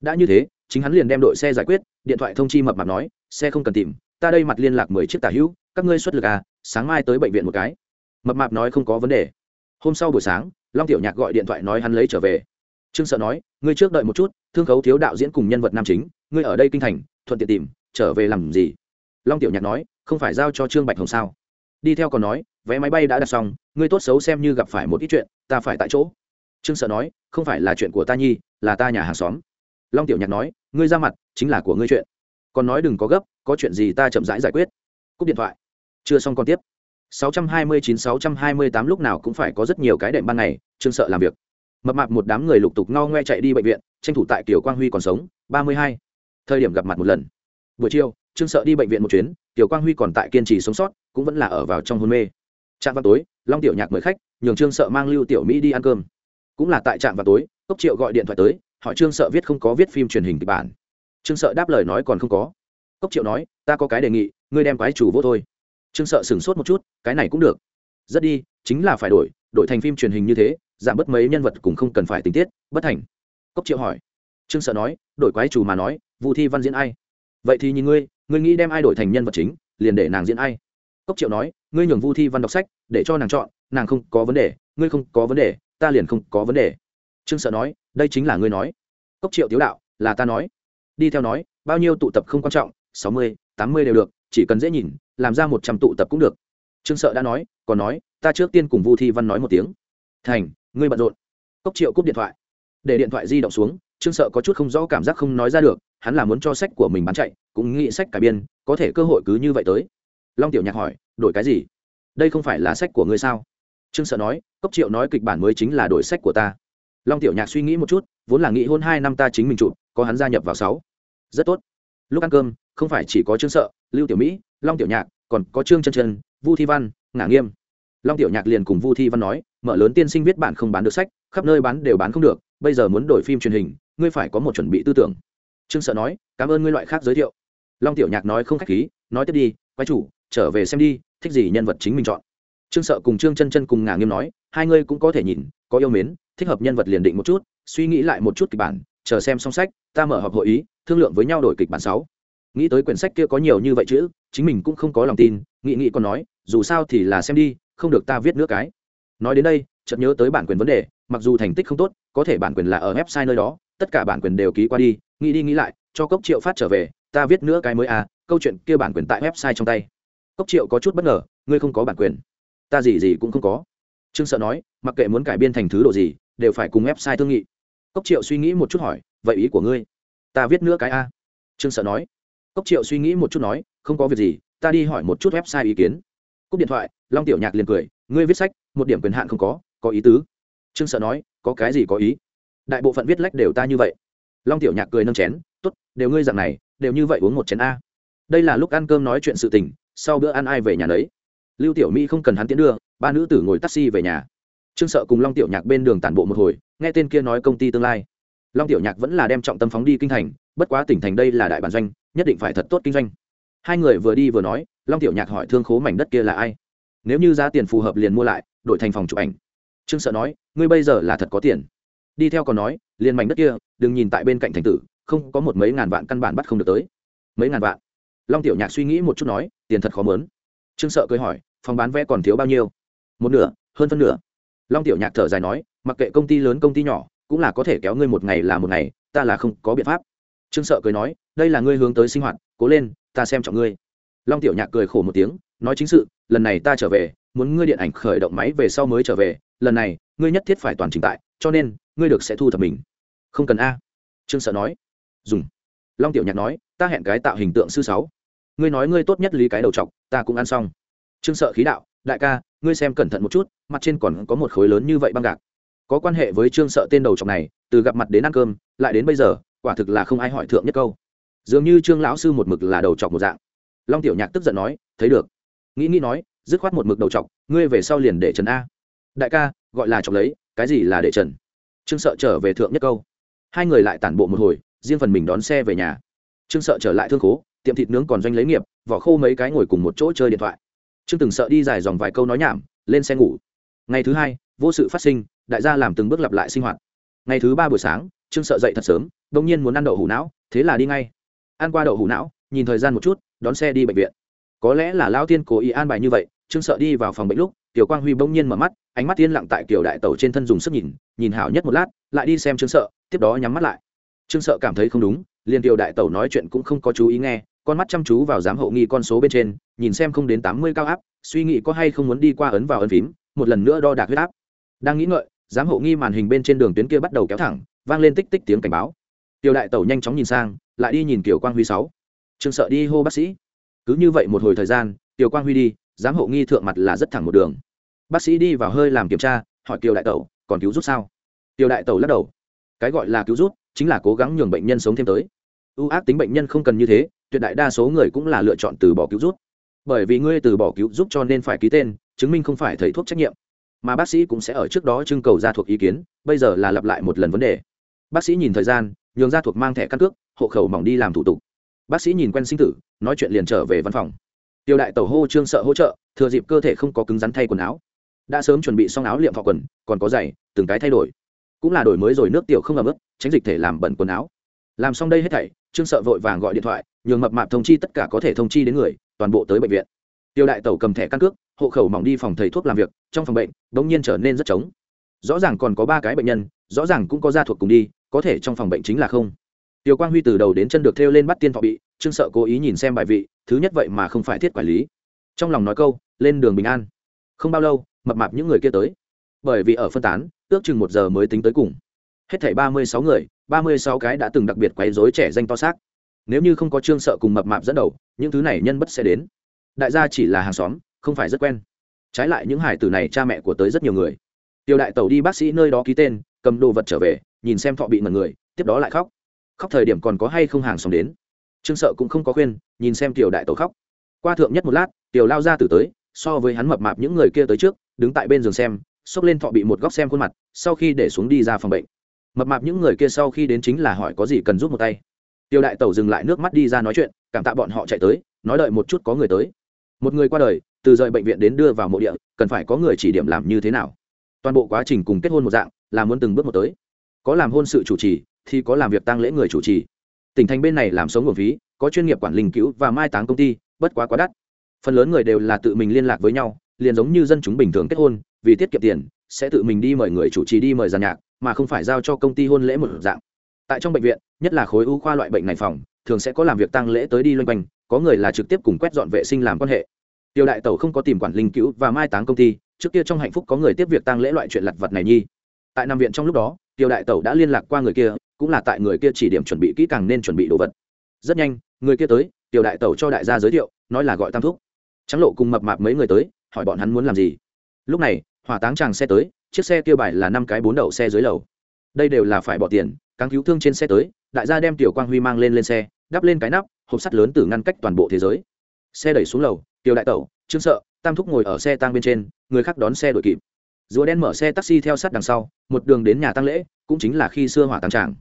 Đã như thế, chính hắn liền đem đội xe giải quyết, điện thoại thông chi mập mạp nói, xe không cần tìm, ta đây mặt liên lạc mười chiếc tả hữu, các ngươi xuất lực à sáng mai tới bệnh viện một cái. Mập mạp nói không có vấn đề. Hôm sau buổi sáng, long tiểu nhạc gọi điện thoại nói hắn lấy trở về. Trương sợ nói, ngươi trước đợi một chút, thương khấu thiếu đạo diễn cùng nhân vật nam chính, ngươi ở đây kinh thành, thuận tiện tìm, trở về làm gì? Long tiểu nhạc nói, không phải giao cho trương bạch hồng sao? Đi theo còn nói, vé máy bay đã đặt xong, ngươi tốt xấu xem như gặp phải một ít chuyện, ta phải tại chỗ. Trương sợ nói không phải là chuyện của ta nhi là ta nhà hàng xóm. Long tiểu nhạc nói ngươi ra mặt chính là của ngươi chuyện. Còn nói đừng có gấp có chuyện gì ta chậm rãi giải, giải quyết. Cúp điện thoại. Chưa xong còn tiếp. 629-628 lúc nào cũng phải có rất nhiều cái đệm ban ngày trương sợ làm việc. Mập mạp một đám người lục tục ngao ngoe chạy đi bệnh viện tranh thủ tại Tiểu quang huy còn sống 32. thời điểm gặp mặt một lần. Buổi chiều trương sợ đi bệnh viện một chuyến Tiểu quang huy còn tại kiên trì sống sót cũng vẫn là ở vào trong hôn mê. Trạm vào tối long tiểu nhạc mời khách nhường trương sợ mang lưu tiểu mỹ đi ăn cơm cũng là tại trạm vào tối, cốc triệu gọi điện thoại tới, hỏi trương sợ viết không có viết phim truyền hình kịch bản. Trương sợ đáp lời nói còn không có. Cốc triệu nói, ta có cái đề nghị, ngươi đem quái chủ vô thôi. Trương sợ sửng sốt một chút, cái này cũng được. Rất đi, chính là phải đổi đổi thành phim truyền hình như thế, giảm bớt mấy nhân vật cũng không cần phải tình tiết, bất thành. Cốc triệu hỏi. Trương sợ nói, đổi quái chủ mà nói, vu thi văn diễn ai? Vậy thì nhìn ngươi ngươi nghĩ đem ai đổi thành nhân vật chính, liền để nàng diễn ai? Cốc triệu nói, ngươi nhường vu thi văn đọc sách, để cho nàng chọn, nàng không có vấn đề, ngươi không có vấn đề ta liền không có vấn đề. Trương sợ nói, đây chính là ngươi nói. Cốc triệu tiếu đạo, là ta nói. Đi theo nói, bao nhiêu tụ tập không quan trọng, sáu mươi, tám mươi đều được, chỉ cần dễ nhìn, làm ra một trăm tụ tập cũng được. Trương sợ đã nói, còn nói, ta trước tiên cùng vu thi văn nói một tiếng. Thành, ngươi bận rộn. Cốc triệu cúp điện thoại. Để điện thoại di động xuống, trương sợ có chút không rõ cảm giác không nói ra được, hắn là muốn cho sách của mình bán chạy, cũng nghĩ sách cả biên, có thể cơ hội cứ như vậy tới. Long tiểu nhạc hỏi, đổi cái gì? Đây không phải là sách của ngươi sao? Trương sợ nói, cốc triệu nói kịch bản mới chính là đổi sách của ta. Long tiểu nhạc suy nghĩ một chút, vốn là nghĩ hôn hai năm ta chính mình chụp, có hắn gia nhập vào sáu. Rất tốt. Lúc ăn cơm, không phải chỉ có trương sợ, lưu tiểu mỹ, long tiểu nhạc, còn có trương chân chân, vu thi văn, ngả nghiêm. Long tiểu nhạc liền cùng vu thi văn nói, mở lớn tiên sinh viết bản không bán được sách, khắp nơi bán đều bán không được, bây giờ muốn đổi phim truyền hình, ngươi phải có một chuẩn bị tư tưởng. Trương sợ nói, cảm ơn ngươi loại khác giới thiệu. Long tiểu nhạc nói không khách khí, nói tiếp đi, quái chủ, trở về xem đi, thích gì nhân vật chính mình chọn trương sợ cùng trương chân chân cùng ngả nghiêm nói, hai ngươi cũng có thể nhìn, có yêu mến, thích hợp nhân vật liền định một chút, suy nghĩ lại một chút kịch bản, chờ xem xong sách, ta mở họp hội ý, thương lượng với nhau đổi kịch bản sáu. Nghĩ tới quyển sách kia có nhiều như vậy chứ chính mình cũng không có lòng tin nghị nghị còn nói, dù sao thì là xem đi, không được ta viết nữa cái. Nói đến đây, chợt nhớ tới bản quyền vấn đề, mặc dù thành tích không tốt, có thể bản quyền là ở website nơi đó, tất cả bản quyền đều ký qua đi, nghĩ đi nghĩ lại, cho cốc triệu phát trở về, ta viết nữa cái mới à câu chuyện kia bản quyền tại website trong tay. Cốc triệu có chút bất ngờ, ngươi không có bản quyền ta gì gì cũng không có. Trương sợ nói, mặc kệ muốn cải biên thành thứ độ gì, đều phải cùng website thương nghị. Cốc triệu suy nghĩ một chút hỏi, vậy ý của ngươi? Ta viết nữa cái a. Trương sợ nói. Cốc triệu suy nghĩ một chút nói, không có việc gì, ta đi hỏi một chút website ý kiến. Cúp điện thoại, long tiểu nhạc liền cười, ngươi viết sách, một điểm quyền hạn không có có ý tứ. Trương sợ nói, có cái gì có ý? Đại bộ phận viết lách đều ta như vậy. Long tiểu nhạc cười nâng chén t ố t đều ngươi dặn này, đều như vậy uống một chén a. Đây là lúc ăn cơm nói chuyện sự tình, sau bữa ăn ai về nhà đấy lưu tiểu mỹ không cần hắn tiến đưa, ba nữ tử ngồi taxi về nhà. Trương sợ cùng long tiểu nhạc bên đường tản bộ một hồi, nghe tên kia nói công ty tương lai. Long tiểu nhạc vẫn là đem trọng tâm phóng đi kinh thành, bất quá tỉnh thành đây là đại bản doanh, nhất định phải thật tốt kinh doanh. Hai người vừa đi vừa nói, long tiểu nhạc hỏi thương khố mảnh đất kia là ai? Nếu như giá tiền phù hợp liền mua lại, đổi thành phòng chụp ảnh. Trương sợ nói, ngươi bây giờ là thật có tiền. Đi theo còn nói, liền mảnh đất kia, đừng nhìn tại bên cạnh thành tử, không có một mấy ngàn vạn căn bản bắt không được tới. Mấy ngàn vạn? Long tiểu nhạc suy nghĩ một chút nói, tiền thật khó mớn trương sợ cười hỏi, phòng bán vé còn thiếu bao nhiêu? Một nửa, hơn phân nửa. Long tiểu nhạc thở dài nói, mặc kệ công ty lớn công ty nhỏ, cũng là có thể kéo ngươi một ngày là một ngày, ta là không có biện pháp. Trương sợ cười nói, đây là ngươi hướng tới sinh hoạt, cố lên, ta xem trọng ngươi. Long tiểu nhạc cười khổ một tiếng, nói chính sự, lần này ta trở về, muốn ngươi điện ảnh khởi động máy về sau mới trở về, lần này, ngươi nhất thiết phải toàn trình tại, cho nên, ngươi được sẽ thu thập mình. Không cần a. Trương sợ nói. Dùng. Long tiểu nhạc nói, ta hẹn cái tạo hình tượng sư sáu ngươi nói ngươi tốt nhất lý cái đầu t ta cũng ăn xong. Trương sợ khí đạo, đại ca, ngươi xem cẩn thận một chút, mặt trên còn có một khối lớn như vậy băng gạc. Có quan hệ với trương sợ tên đầu trọc này, từ gặp mặt đến ăn cơm, lại đến bây giờ, quả thực là không ai hỏi thượng nhất câu. Dường như trương lão sư một mực là đầu chọc một dạng. Long tiểu nhạc tức giận nói, thấy được. Nghĩ nghĩ nói, dứt khoát một mực đầu chọc, ngươi về sau liền để trần a. Đại ca, gọi là chọc lấy, cái gì là để trần? Trương sợ trở về thượng nhất câu. Hai người lại tản bộ một hồi, riêng phần mình đón xe về nhà. Trương sợ trở lại thương khố tiệm thịt nướng còn doanh lấy nghiệp, vỏ khô mấy cái ngồi cùng một chỗ chơi điện thoại. Trương từng sợ đi dài dòng vài câu nói nhảm, lên xe ngủ. Ngày thứ hai, vô sự phát sinh, đại gia làm từng bước lặp lại sinh hoạt. Ngày thứ ba buổi sáng, trương sợ dậy thật sớm, đông nhiên muốn ăn đậu hủ não, thế là đi ngay. Ăn qua đậu hủ não, nhìn thời gian một chút, đón xe đi bệnh viện. Có lẽ là lao tiên cố ý an bài như vậy, trương sợ đi vào phòng bệnh lúc, tiểu quang huy bỗng nhiên mở mắt, ánh mắt tiên lặng tại kiểu đại tàu trên thân dùng sức nhìn nhìn hảo nhất một lát, lại đi xem trương sợ, tiếp đó nhắm mắt lại. Trương sợ cảm thấy không đúng, liền tiểu đại tàu nói chuyện cũng không có chú ý nghe con mắt chăm chú vào giám hộ nghi con số bên trên, nhìn xem không đến tám mươi cao áp, suy nghĩ có hay không muốn đi qua ấn vào ấn phím, một lần nữa đo đạc huyết áp. Đang nghĩ ngợi, giám hộ nghi màn hình bên trên đường tuyến kia bắt đầu kéo thẳng, vang lên tích tích tiếng cảnh báo. Tiểu đại tẩu nhanh chóng nhìn sang, lại đi nhìn kiểu quang huy sáu. Trương sợ đi hô bác sĩ. Cứ như vậy một hồi thời gian tiểu quang huy đi, giám hộ nghi thượng mặt là rất thẳng một đường. Bác sĩ đi vào hơi làm kiểm tra, hỏi tiểu đại tẩu, còn cứu rút sao? Tiểu đại tẩu lắc đầu. Cái gọi là cứu rút, chính là cố gắng nhường bệnh nhân sống thêm tới. Ưu ác tính bệnh nhân không cần như thế tuyệt đại đa số người cũng là lựa chọn từ bỏ cứu rút bởi vì ngươi từ bỏ cứu giúp cho nên phải ký tên, chứng minh không phải thầy thuốc trách nhiệm. Mà bác sĩ cũng sẽ ở trước đó trưng cầu ra thuộc ý kiến, bây giờ là lặp lại một lần vấn đề. Bác sĩ nhìn thời gian, nhường ra thuộc mang thẻ căn cước, hộ khẩu mỏng đi làm thủ tục. Bác sĩ nhìn quen sinh tử, nói chuyện liền trở về văn phòng. Tiêu đại tẩu hô trương sợ hỗ trợ, thừa dịp cơ thể không có cứng rắn thay quần áo. Đã sớm chuẩn bị xong áo liệm thọ quần, còn có giày, từng cái thay đổi. Cũng là đổi mới rồi, nước tiểu không ẩm ướt, tránh dịch thể làm bẩn quần áo. Làm xong đây hết thảy trương sợ vội vàng gọi điện thoại, nhường mập mạp thông chi tất cả có thể thông chi đến người, toàn bộ tới bệnh viện. Tiêu đại tẩu cầm thẻ căn cước, hộ khẩu mỏng đi phòng thầy thuốc làm việc, trong phòng bệnh đ ỗ n g nhiên trở nên rất trống. Rõ ràng còn có ba cái bệnh nhân, rõ ràng cũng có gia thuộc cùng đi, có thể trong phòng bệnh chính là không. Tiêu quang huy từ đầu đến chân được thêu lên bắt tiên thọ bị, trương sợ cố ý nhìn xem bài vị, thứ nhất vậy mà không phải thiết quản lý. Trong lòng nói câu, lên đường bình an. Không bao lâu, mập mạp những người kia tới. Bởi vì ở phân tán, ước chừng một giờ mới tính tới cùng hết thảy ba mươi sáu người, ba mươi sáu cái đã từng đặc biệt quấy dối trẻ danh to xác. Nếu như không có trương sợ cùng mập mạp dẫn đầu, những thứ này nhân bất sẽ đến. Đại gia chỉ là hàng xóm, không phải rất quen. Trái lại những hải tử này cha mẹ của tới rất nhiều người. Tiểu đại tẩu đi bác sĩ nơi đó ký tên, cầm đồ vật trở về, nhìn xem thọ bị mật người, tiếp đó lại khóc. Khóc thời điểm còn có hay không hàng xóm đến. Trương sợ cũng không có khuyên, nhìn xem tiểu đại tẩu khóc. Qua thượng nhất một lát, tiểu lao ra từ tới, so với hắn mập mạp những người kia tới trước, đứng tại bên giường xem, xốc lên thọ bị một góc xem khuôn mặt, sau khi để xuống đi ra phòng bệnh mập mạp những người kia sau khi đến chính là hỏi có gì cần giúp một tay. Tiêu đại tẩu dừng lại nước mắt đi ra nói chuyện, cảm tạ bọn họ chạy tới, nói đợi một chút có người tới. Một người qua đời, từ rời bệnh viện đến đưa vào mộ địa, cần phải có người chỉ điểm làm như thế nào? Toàn bộ quá trình cùng kết hôn một dạng, là muốn từng bước một tới. Có làm hôn sự chủ trì, thì có làm việc tăng lễ người chủ trì. Tỉnh thành bên này làm sống nguồn phí, có chuyên nghiệp quản linh cứu và mai táng công ty, bất quá quá đắt. Phần lớn người đều là tự mình liên lạc với nhau, liền giống như dân chúng bình thường kết hôn, vì tiết kiệm tiền sẽ tự mình đi mời người chủ trì đi mời giàn nhạc, mà không phải giao cho công ty hôn lễ một dạng. Tại trong bệnh viện, nhất là khối u khoa loại bệnh này phòng, thường sẽ có làm việc tăng lễ tới đi loanh quanh, có người là trực tiếp cùng quét dọn vệ sinh làm quan hệ. Tiêu đại tẩu không có tìm quản linh cứu và mai táng công ty, trước kia trong hạnh phúc có người tiếp việc tăng lễ loại chuyện lặt vật này nhi. Tại nằm viện trong lúc đó, tiêu đại tẩu đã liên lạc qua người kia, cũng là tại người kia chỉ điểm chuẩn bị kỹ càng nên chuẩn bị đồ vật. Rất nhanh, người kia tới, tiêu đại tẩu cho đại gia giới thiệu, nói là gọi tam thúc. Trắng lộ cùng mập mạp mấy người tới, hỏi bọn hắn muốn làm gì. Lúc này hỏa táng chàng xe tới, chiếc xe kia bài là năm cái bốn đậu xe dưới lầu. Đây đều là phải bỏ tiền càng cứu thương trên xe tới, đại gia đem tiểu quang huy mang lên lên xe, đắp lên cái nắp, hộp sắt lớn từ ngăn cách toàn bộ thế giới. Xe đẩy xuống lầu, tiểu đại tẩu, trương sợ, tam thúc ngồi ở xe tang bên trên, người khác đón xe đội kịp. Rùa đen mở xe taxi theo sát đằng sau, một đường đến nhà tăng lễ, cũng chính là khi xưa hỏa tăng tràng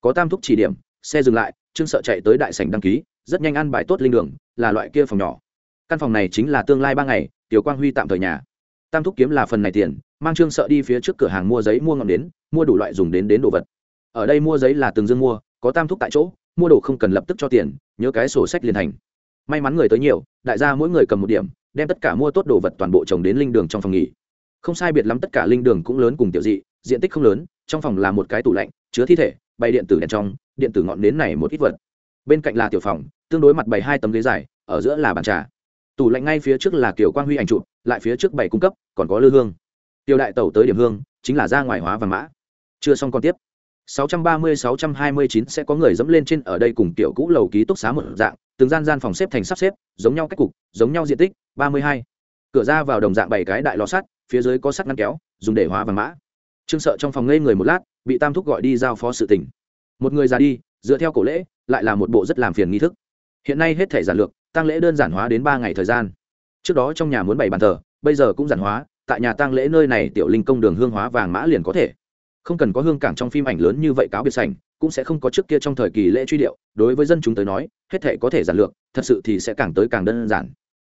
có tam thúc chỉ điểm, xe dừng lại, trương sợ chạy tới đại sảnh đăng ký, rất nhanh ăn bài tốt linh đường, là loại kia phòng nhỏ. Căn phòng này chính là tương lai ba ngày, tiểu quang huy tạm thời nhà tam thúc kiếm là phần này tiền, mang trương sợ đi phía trước cửa hàng mua giấy, mua ngọn đến mua đủ loại dùng đến đến đồ vật. Ở đây mua giấy là từng dương mua, có tam thúc tại chỗ, mua đồ không cần lập tức cho tiền, nhớ cái sổ sách liền thành. May mắn người tới nhiều, đại gia mỗi người cầm một điểm, đem tất cả mua tốt đồ vật toàn bộ trồng đến linh đường trong phòng nghỉ. Không sai biệt lắm tất cả linh đường cũng lớn cùng tiểu dị, diện tích không lớn, trong phòng là một cái tủ lạnh, chứa thi thể, bày điện tử đèn trong, điện tử ngọn nến này một ít vật. Bên cạnh là tiểu phòng, tương đối mặt bày hai tấm ghế dài, ở giữa là bàn trà tủ lạnh ngay phía trước là kiểu quang huy ảnh trụ lại phía trước bảy cung cấp, còn có lư hương. Tiểu đại tẩu tới điểm hương, chính là ra ngoài hóa vàng mã. Chưa xong còn tiếp. 630-629 sẽ có người dẫm lên trên ở đây cùng tiểu cũ lầu ký túc xá một dạng, từng gian gian phòng xếp thành sắp xếp, giống nhau cách cục, giống nhau diện tích 32. cửa ra vào đồng dạng bảy cái đại lò sắt, phía dưới có sắt ngăn kéo, dùng để hóa vàng mã. Trương sợ trong phòng ngây người một lát, bị tam thúc gọi đi giao phó sự tình. Một người ra đi, dựa theo cổ lễ, lại là một bộ rất làm phiền nghi thức. Hiện nay hết thể giản lược tăng lễ đơn giản hóa đến ba ngày thời gian. Trước đó trong nhà muốn bày bàn thờ, bây giờ cũng giản hóa, tại nhà tăng lễ nơi này tiểu linh công đường hương hóa vàng mã liền có thể. Không cần có hương cảng trong phim ảnh lớn như vậy cáo biệt sành cũng sẽ không có trước kia trong thời kỳ lễ truy điệu, đối với dân chúng tới nói, hết thể có thể giản lược, thật sự thì sẽ càng tới càng đơn giản.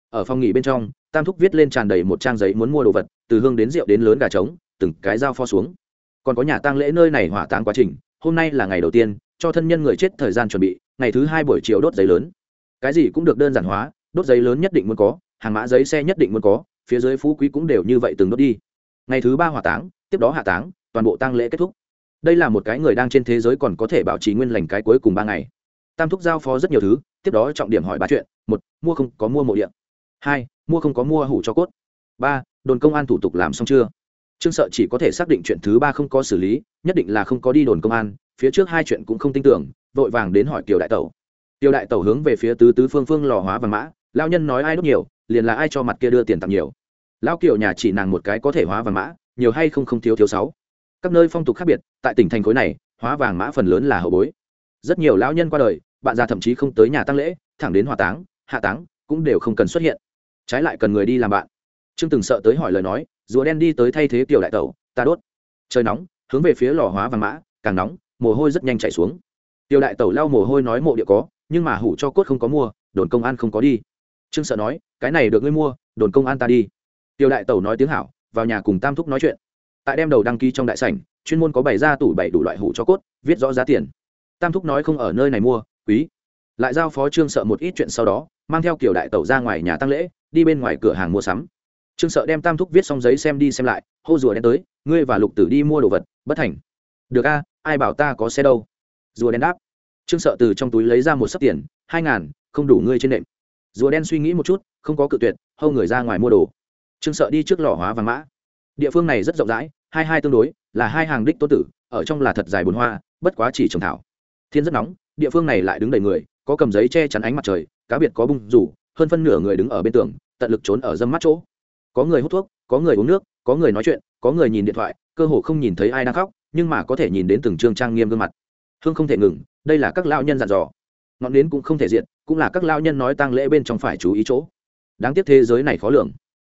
Ở phòng nghỉ bên trong, tam thúc viết lên tràn đầy một trang giấy muốn mua đồ vật, từ hương đến rượu đến lớn gà trống, từng cái dao pho xuống. Còn có nhà tang lễ nơi này hỏa táng quá trình, hôm nay là ngày đầu tiên, cho thân nhân người chết thời gian chuẩn bị, ngày thứ hai buổi chiều đốt giấy lớn cái gì cũng được đơn giản hóa, đốt giấy lớn nhất định muốn có, hàng mã giấy xe nhất định muốn có, phía dưới phú quý cũng đều như vậy từng đốt đi. Ngày thứ ba hỏa táng, tiếp đó hạ táng, toàn bộ tang lễ kết thúc. Đây là một cái người đang trên thế giới còn có thể bảo trì nguyên lành cái cuối cùng ba ngày. Tam thúc giao phó rất nhiều thứ, tiếp đó trọng điểm hỏi ba chuyện. Một, mua không có mua mộ điện hai, mua không có mua hủ cho cốt. Ba, đồn công an thủ tục làm xong chưa? Trương sợ chỉ có thể xác định chuyện thứ ba không có xử lý, nhất định là không có đi đồn công an. Phía trước hai chuyện cũng không tin tưởng, vội vàng đến hỏi kiều đại tẩu. Tiêu đại tẩu hướng về phía tứ tứ phương phương lò hóa vàng mã lao nhân nói ai đốt nhiều, liền là ai cho mặt kia đưa tiền tặng nhiều. Lao kiều nhà chỉ nàng một cái có thể hóa vàng mã, nhiều hay không không thiếu thiếu sáu. Các nơi phong tục khác biệt, tại tỉnh thành khối này, hóa vàng mã phần lớn là hậu bối. Rất nhiều lão nhân qua đời, bạn già thậm chí không tới nhà tăng lễ, thẳng đến hòa táng, hạ táng, cũng đều không cần xuất hiện. Trái lại cần người đi làm bạn. Trương từng sợ tới hỏi lời nói, rùa đen đi tới thay thế kiểu đại tẩu, ta đốt. Trời nóng, hướng về phía lò hóa vàng mã, càng nóng, mồ hôi rất nhanh chảy xuống. Tiểu đại tẩu lau mồ hôi nói mộ địa có nhưng mà hủ cho cốt không có mua, đồn công an không có đi. Trương sợ nói, cái này được ngươi mua, đồn công an ta đi. Tiểu đại tẩu nói tiếng hảo, vào nhà cùng tam thúc nói chuyện. Tại đem đầu đăng ký trong đại sảnh, chuyên môn có bày ra tủ bày đủ loại hủ cho cốt, viết rõ giá tiền. Tam thúc nói không ở nơi này mua, quý. Lại giao phó trương sợ một ít chuyện sau đó, mang theo kiểu đại tẩu ra ngoài nhà tăng lễ, đi bên ngoài cửa hàng mua sắm. Trương sợ đem tam thúc viết xong giấy xem đi xem lại, hô rùa đen tới, ngươi và lục tử đi mua đồ vật, bất thành. Được a, ai bảo ta có xe đâu? Rùa đen đáp trương sợ từ trong túi lấy ra một sấp tiền, hai ngàn, không đủ ngươi trên nệm. Rùa đen suy nghĩ một chút, không có cự tuyệt, hâu người ra ngoài mua đồ. Trương sợ đi trước lò hóa vàng mã. Địa phương này rất rộng rãi, hai hai tương đối, là hai hàng đích tôn tử, ở trong là thật dài bồn hoa, bất quá chỉ trồng thảo. Thiên rất nóng, địa phương này lại đứng đầy người, có cầm giấy che chắn ánh mặt trời, cá biệt có bung rủ, hơn phân nửa người đứng ở bên tường, tận lực trốn ở dâm mắt chỗ. Có người hút thuốc, có người uống nước, có người nói chuyện, có người nhìn điện thoại, cơ hồ không nhìn thấy ai đang khóc, nhưng mà có thể nhìn đến từng trương trang nghiêm gương mặt hương không thể ngừng, đây là các lao nhân dặn dò. Ngọn nến cũng không thể diện cũng là các lao nhân nói tăng lễ bên trong phải chú ý chỗ. Đáng tiếc thế giới này khó lường.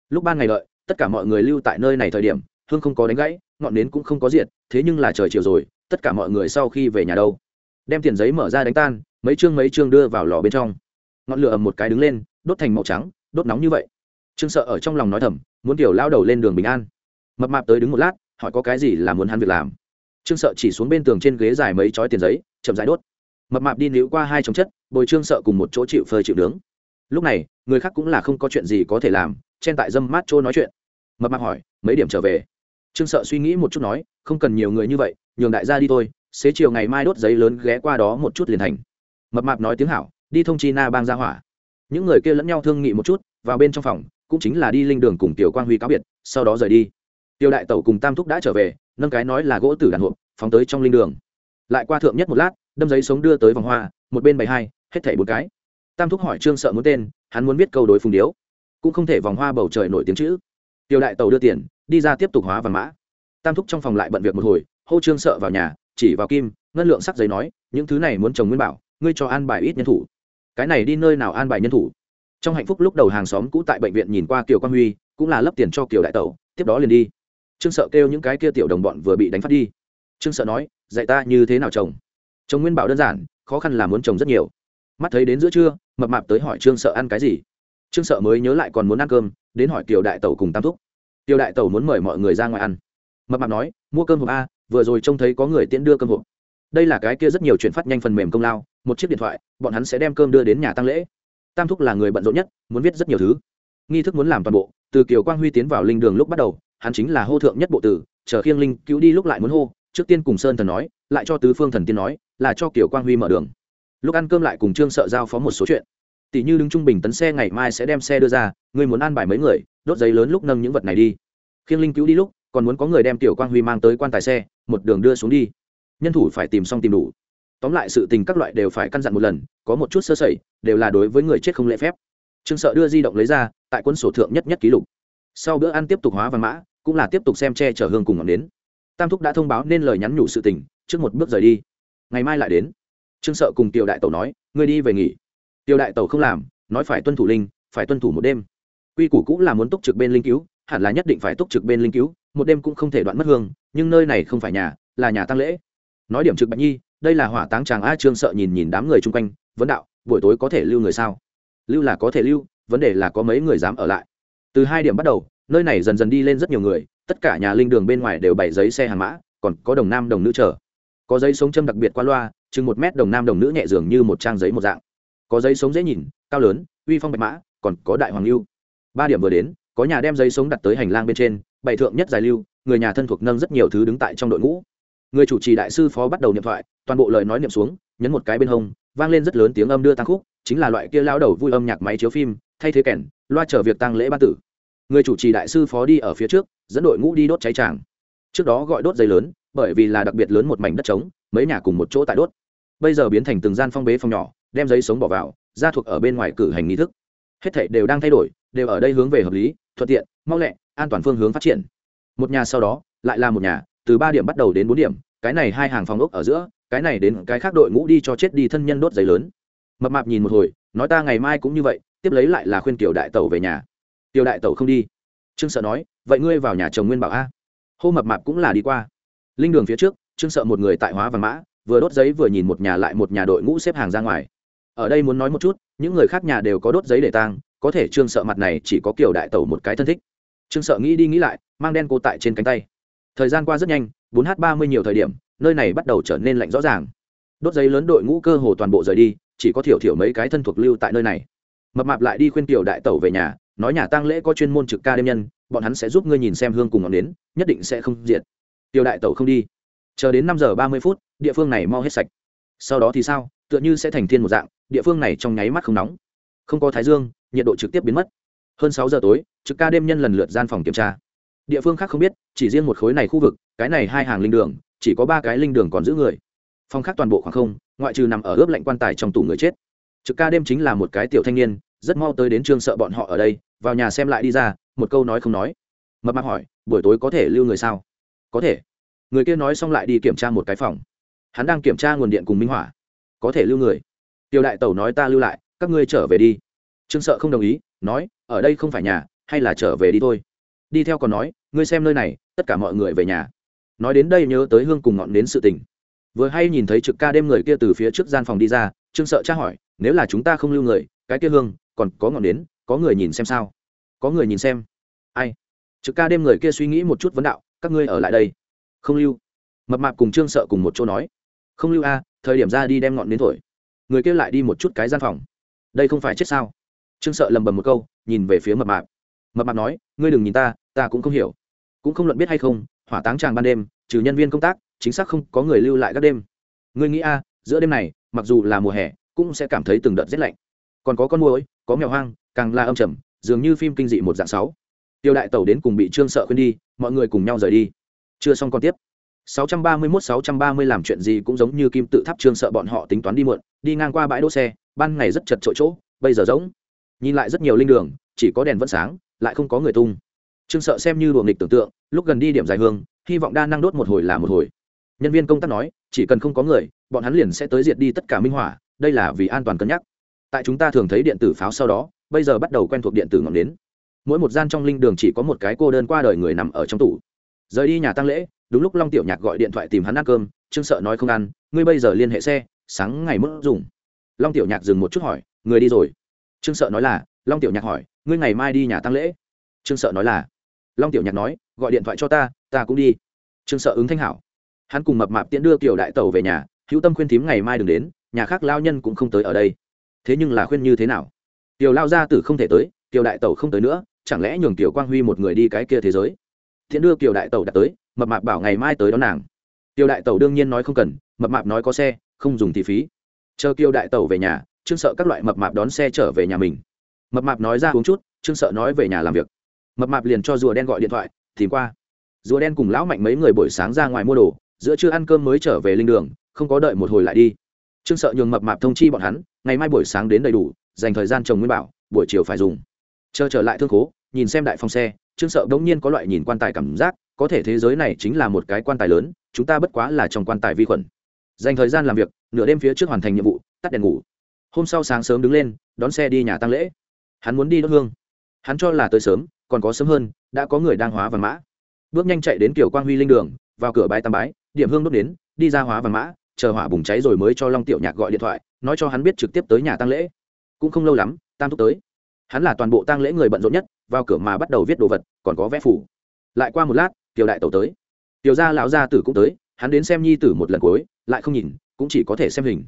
Lúc ban ngày lợi tất cả mọi người lưu tại nơi này thời điểm, hương không có đánh gãy, ngọn nến cũng không có diệt, thế nhưng là trời chiều rồi, tất cả mọi người sau khi về nhà đâu? Đem tiền giấy mở ra đánh tan, mấy chương mấy chương đưa vào lò bên trong. Ngọn lửa ầm một cái đứng lên, đốt thành màu trắng, đốt nóng như vậy. Trương sợ ở trong lòng nói thầm, muốn tiểu lao đầu lên đường bình an. Mập mạp tới đứng một lát, hỏi có cái gì là muốn hắn việc làm trương sợ chỉ xuống bên tường trên ghế dài mấy chói tiền giấy, chậm rãi đốt. Mập mạp đi níu qua hai chống chất, bồi trương sợ cùng một chỗ chịu phơi chịu nướng. Lúc này, người khác cũng là không có chuyện gì có thể làm, chen tại dâm mát chỗ nói chuyện. Mập mạp hỏi, mấy điểm trở về? Trương sợ suy nghĩ một chút nói, không cần nhiều người như vậy, nhường đại gia đi thôi, xế chiều ngày mai đốt giấy lớn ghé qua đó một chút liền thành. Mập mạp nói tiếng hảo, đi thông chi na bang ra hỏa. Những người kia lẫn nhau thương nghị một chút, vào bên trong phòng, cũng chính là đi linh đường cùng tiểu quang huy cáo biệt, sau đó rời đi. Tiêu đại tẩu cùng tam thúc đã trở về nâng cái nói là gỗ tử đàn hộp, phóng tới trong linh đường. Lại qua thượng nhất một lát, đâm giấy sống đưa tới vòng hoa, một bên bày hai, hết thảy bốn cái. Tam thúc hỏi trương sợ muốn tên, hắn muốn biết câu đối phùng điếu. Cũng không thể vòng hoa bầu trời nổi tiếng chữ. Tiểu đại tẩu đưa tiền, đi ra tiếp tục hóa vàng mã. Tam thúc trong phòng lại bận việc một hồi, hô trương sợ vào nhà, chỉ vào kim, ngân lượng sắc giấy nói, những thứ này muốn chồng nguyên bảo, ngươi cho an bài ít nhân thủ. Cái này đi nơi nào an bài nhân thủ? Trong hạnh phúc lúc đầu hàng xóm cũ tại bệnh viện nhìn qua kiều quang huy, cũng là lấp tiền cho kiều đại tẩu, tiếp đó liền đi trương sợ kêu những cái kia tiểu đồng bọn vừa bị đánh phát đi. Trương sợ nói, dạy ta như thế nào trồng? Trồng nguyên bảo đơn giản, khó khăn là muốn trồng rất nhiều. Mắt thấy đến giữa trưa, mập mạp tới hỏi trương sợ ăn cái gì. Trương sợ mới nhớ lại còn muốn ăn cơm, đến hỏi kiều đại tẩu cùng tam thúc. Kiều đại tẩu muốn mời mọi người ra ngoài ăn. Mập mạp nói, mua cơm hộp a, vừa rồi trông thấy có người tiễn đưa cơm hộp. Đây là cái kia rất nhiều chuyển phát nhanh phần mềm công lao, một chiếc điện thoại, bọn hắn sẽ đem cơm đưa đến nhà tăng lễ. Tam thúc là người bận rộn nhất, muốn viết rất nhiều thứ. Nghi thức muốn làm toàn bộ, từ kiều quang huy tiến vào linh đường lúc bắt đầu hắn chính là hô thượng nhất bộ tử, chờ khiêng linh cứu đi lúc lại muốn hô, trước tiên cùng sơn thần nói, lại cho tứ phương thần tiên nói, là cho kiều quang huy mở đường. Lúc ăn cơm lại cùng trương sợ giao phó một số chuyện. Tỷ như đứng trung bình tấn xe ngày mai sẽ đem xe đưa ra người muốn ăn bài mấy người, đốt giấy lớn lúc nâng những vật này đi. Khiêng linh cứu đi lúc, còn muốn có người đem tiểu quang huy mang tới quan tài xe, một đường đưa xuống đi. Nhân thủ phải tìm xong tìm đủ. Tóm lại sự tình các loại đều phải căn dặn một lần, có một chút sơ sẩy, đều là đối với người chết không lễ phép. Trương sợ đưa di động lấy ra, tại quân sổ thượng nhất nhất ký lục. Sau bữa ăn tiếp tục hóa văn mã cũng là tiếp tục xem che chở hương cùng ngọn đến tam thúc đã thông báo nên lời nhắn nhủ sự tình, trước một bước rời đi. Ngày mai lại đến. Trương sợ cùng tiểu đại tẩu nói, ngươi đi về nghỉ. Tiểu đại tẩu không làm, nói phải tuân thủ linh, phải tuân thủ một đêm. Quy củ cũng là muốn túc trực bên linh cứu, hẳn là nhất định phải túc trực bên linh cứu, một đêm cũng không thể đoạn mất hương, nhưng nơi này không phải nhà, là nhà tăng lễ. Nói điểm trực bạch nhi, đây là hỏa táng chàng a trương sợ nhìn nhìn đám người chung quanh, vấn đạo, buổi tối có thể lưu người sao? Lưu là có thể lưu, vấn đề là có mấy người dám ở lại. Từ hai điểm bắt đầu nơi này dần dần đi lên rất nhiều người, tất cả nhà linh đường bên ngoài đều bày giấy xe hàng mã, còn có đồng nam đồng nữ chờ. Có giấy sống châm đặc biệt qua loa, chừng một mét đồng nam đồng nữ nhẹ dường như một trang giấy một dạng. Có giấy sống dễ nhìn, cao lớn, uy phong bạch mã, còn có đại hoàng lưu. Ba điểm vừa đến, có nhà đem giấy sống đặt tới hành lang bên trên, bày thượng nhất dài lưu, người nhà thân thuộc nâng rất nhiều thứ đứng tại trong đội ngũ. Người chủ trì đại sư phó bắt đầu niệm thoại, toàn bộ lời nói niệm xuống, nhấn một cái bên hông, vang lên rất lớn tiếng âm đưa tăng khúc, chính là loại kia lao đầu vui âm nhạc máy chiếu phim, thay thế kèn, loa chờ việc tăng lễ ba tử người chủ trì đại sư phó đi ở phía trước, dẫn đội ngũ đi đốt cháy tràng. Trước đó gọi đốt giấy lớn, bởi vì là đặc biệt lớn một mảnh đất trống, mấy nhà cùng một chỗ tại đốt. Bây giờ biến thành từng gian phong bế phòng nhỏ, đem giấy sống bỏ vào, ra thuộc ở bên ngoài cử hành nghi thức. Hết thảy đều đang thay đổi, đều ở đây hướng về hợp lý, thuận tiện, mau lẹ, an toàn phương hướng phát triển. Một nhà sau đó, lại là một nhà, từ ba điểm bắt đầu đến bốn điểm, cái này hai hàng phòng ốc ở giữa, cái này đến cái khác đội ngũ đi cho chết đi thân nhân đốt giấy lớn. Mập mạp nhìn một hồi, nói ta ngày mai cũng như vậy, tiếp lấy lại là khuyên tiểu đại tẩu về nhà tiểu đại tẩu không đi. Trương sợ nói, vậy ngươi vào nhà chồng nguyên bảo a. Hô mập mạp cũng là đi qua. Linh đường phía trước, trương sợ một người tại hóa văn mã, vừa đốt giấy vừa nhìn một nhà lại một nhà đội ngũ xếp hàng ra ngoài. Ở đây muốn nói một chút, những người khác nhà đều có đốt giấy để tang, có thể trương sợ mặt này chỉ có kiểu đại tẩu một cái thân thích. Trương sợ nghĩ đi nghĩ lại, mang đen cô tại trên cánh tay. Thời gian qua rất nhanh, bốn h ba mươi nhiều thời điểm, nơi này bắt đầu trở nên lạnh rõ ràng. Đốt giấy lớn đội ngũ cơ hồ toàn bộ rời đi, chỉ có thiểu thiểu mấy cái thân thuộc lưu tại nơi này. Mập mạp lại đi khuyên tiểu đại tẩu về nhà nói nhà tang lễ có chuyên môn trực ca đêm nhân, bọn hắn sẽ giúp ngươi nhìn xem hương cùng ngọn đến nhất định sẽ không diệt. Tiểu đại tẩu không đi. Chờ đến năm giờ ba mươi phút, địa phương này mau hết sạch. Sau đó thì sao? Tựa như sẽ thành thiên một dạng, địa phương này trong nháy mắt không nóng. Không có thái dương, nhiệt độ trực tiếp biến mất. Hơn sáu giờ tối, trực ca đêm nhân lần lượt gian phòng kiểm tra. Địa phương khác không biết, chỉ riêng một khối này khu vực, cái này hai hàng linh đường, chỉ có ba cái linh đường còn giữ người. Phòng khác toàn bộ khoảng không, ngoại trừ nằm ở ướp lạnh quan tài trong tủ người chết. Trực ca đêm chính là một cái tiểu thanh niên rất mau tới đến trương sợ bọn họ ở đây, vào nhà xem lại đi ra, một câu nói không nói. Mập mạp hỏi, buổi tối có thể lưu người sao? Có thể. Người kia nói xong lại đi kiểm tra một cái phòng. Hắn đang kiểm tra nguồn điện cùng minh hỏa. Có thể lưu người. Tiểu đại tẩu nói ta lưu lại, các ngươi trở về đi. Trương sợ không đồng ý, nói, ở đây không phải nhà, hay là trở về đi thôi. Đi theo còn nói, ngươi xem nơi này, tất cả mọi người về nhà. Nói đến đây nhớ tới hương cùng ngọn đến sự tình. Vừa hay nhìn thấy trực ca đêm người kia từ phía trước gian phòng đi ra, trương sợ tra hỏi, nếu là chúng ta không lưu người, cái kia hương còn có ngọn đến, có người nhìn xem sao? Có người nhìn xem. Ai? Trực ca đêm người kia suy nghĩ một chút vấn đạo, các ngươi ở lại đây. Không lưu. Mập mạp cùng trương sợ cùng một chỗ nói. Không lưu a, thời điểm ra đi đem ngọn đến thổi. Người kia lại đi một chút cái gian phòng. Đây không phải chết sao? Trương sợ lầm bầm một câu, nhìn về phía mập mạp. Mập mạp nói, ngươi đừng nhìn ta ta cũng không hiểu. Cũng không luận biết hay không, hỏa táng tràng ban đêm, trừ nhân viên công tác, chính xác không có người lưu lại các đêm. Ngươi nghĩ a, giữa đêm này, mặc dù là mùa hè, cũng sẽ cảm thấy từng đợt rét lạnh. Còn có con muỗi có mèo hoang, càng là âm trầm, dường như phim kinh dị một dạng sáu. Tiêu đại tẩu đến cùng bị trương sợ khuyên đi, mọi người cùng nhau rời đi. Chưa xong còn tiếp. 631-630 làm chuyện gì cũng giống như kim tự tháp trương sợ bọn họ tính toán đi muộn, đi ngang qua bãi đỗ xe, ban ngày rất chật trội chỗ, bây giờ giống nhìn lại rất nhiều linh đường, chỉ có đèn vẫn sáng, lại không có người tung. Trương sợ xem như đùa nghịch tưởng tượng, lúc gần đi điểm dài hương, hy vọng đa năng đốt một hồi là một hồi. Nhân viên công tác nói, chỉ cần không có người, bọn hắn liền sẽ tới diệt đi tất cả minh hỏa đây là vì an toàn cân nhắc tại chúng ta thường thấy điện tử pháo sau đó, bây giờ bắt đầu quen thuộc điện tử ngọn nến. mỗi một gian trong linh đường chỉ có một cái cô đơn qua đời người nằm ở trong tủ. Rời đi nhà tăng lễ, đúng lúc long tiểu nhạc gọi điện thoại tìm hắn ăn cơm, trương sợ nói không ăn, ngươi bây giờ liên hệ xe, sáng ngày mất dùng. Long tiểu nhạc dừng một chút hỏi, người đi rồi? Trương sợ nói là, long tiểu nhạc hỏi, ngươi ngày mai đi nhà tăng lễ? Trương sợ nói là, long tiểu nhạc nói, gọi điện thoại cho ta ta cũng đi. Trương sợ ứng thanh hảo. Hắn cùng mập mạp tiễn đưa kiểu đại tàu về nhà, hữu tâm khuyên thím ngày mai đừng đến, nhà khác lao nhân cũng không tới ở đây thế nhưng là khuyên như thế nào? Tiểu lao gia tử không thể tới, tiểu đại tẩu không tới nữa, chẳng lẽ nhường tiểu quang huy một người đi cái kia thế giới? Thiện đưa tiểu đại tẩu đã tới, mập mạp bảo ngày mai tới đón nàng. Tiểu đại tẩu đương nhiên nói không cần, mập mạp nói có xe, không dùng thì phí. Chờ kiều đại tẩu về nhà, trương sợ các loại mập mạp đón xe trở về nhà mình. Mập mạp nói ra uống chút, trương sợ nói về nhà làm việc. Mập mạp liền cho rùa đen gọi điện thoại, tìm qua. Rùa đen cùng lão mạnh mấy người buổi sáng ra ngoài mua đồ, giữa trưa ăn cơm mới trở về linh đường, không có đợi một hồi lại đi. Trương sợ nhường mập mạp thông chi bọn hắn ngày mai buổi sáng đến đầy đủ, dành thời gian trồng nguyên bảo, buổi chiều phải dùng. Chờ trở lại thương khố, nhìn xem đại phong xe, trương sợ đống nhiên có loại nhìn quan tài cảm giác, có thể thế giới này chính là một cái quan tài lớn, chúng ta bất quá là trong quan tài vi khuẩn. Dành thời gian làm việc, nửa đêm phía trước hoàn thành nhiệm vụ, tắt đèn ngủ. Hôm sau sáng sớm đứng lên, đón xe đi nhà tăng lễ. Hắn muốn đi đốt hương. Hắn cho là tới sớm, còn có sớm hơn, đã có người đang hóa vàng mã. Bước nhanh chạy đến kiểu quang huy linh đường, vào cửa bãi tam bái, điểm hương đốt đến, đi ra hóa vàng mã chờ hỏa bùng cháy rồi mới cho long tiểu nhạc gọi điện thoại, nói cho hắn biết trực tiếp tới nhà tăng lễ. Cũng không lâu lắm, tam thúc tới. Hắn là toàn bộ tăng lễ người bận rộn nhất, vào cửa mà bắt đầu viết đồ vật, còn có vẽ phủ. Lại qua một lát, tiểu đại tẩu tới. Tiểu gia lão gia tử cũng tới, hắn đến xem nhi tử một lần cuối, lại không nhìn, cũng chỉ có thể xem hình.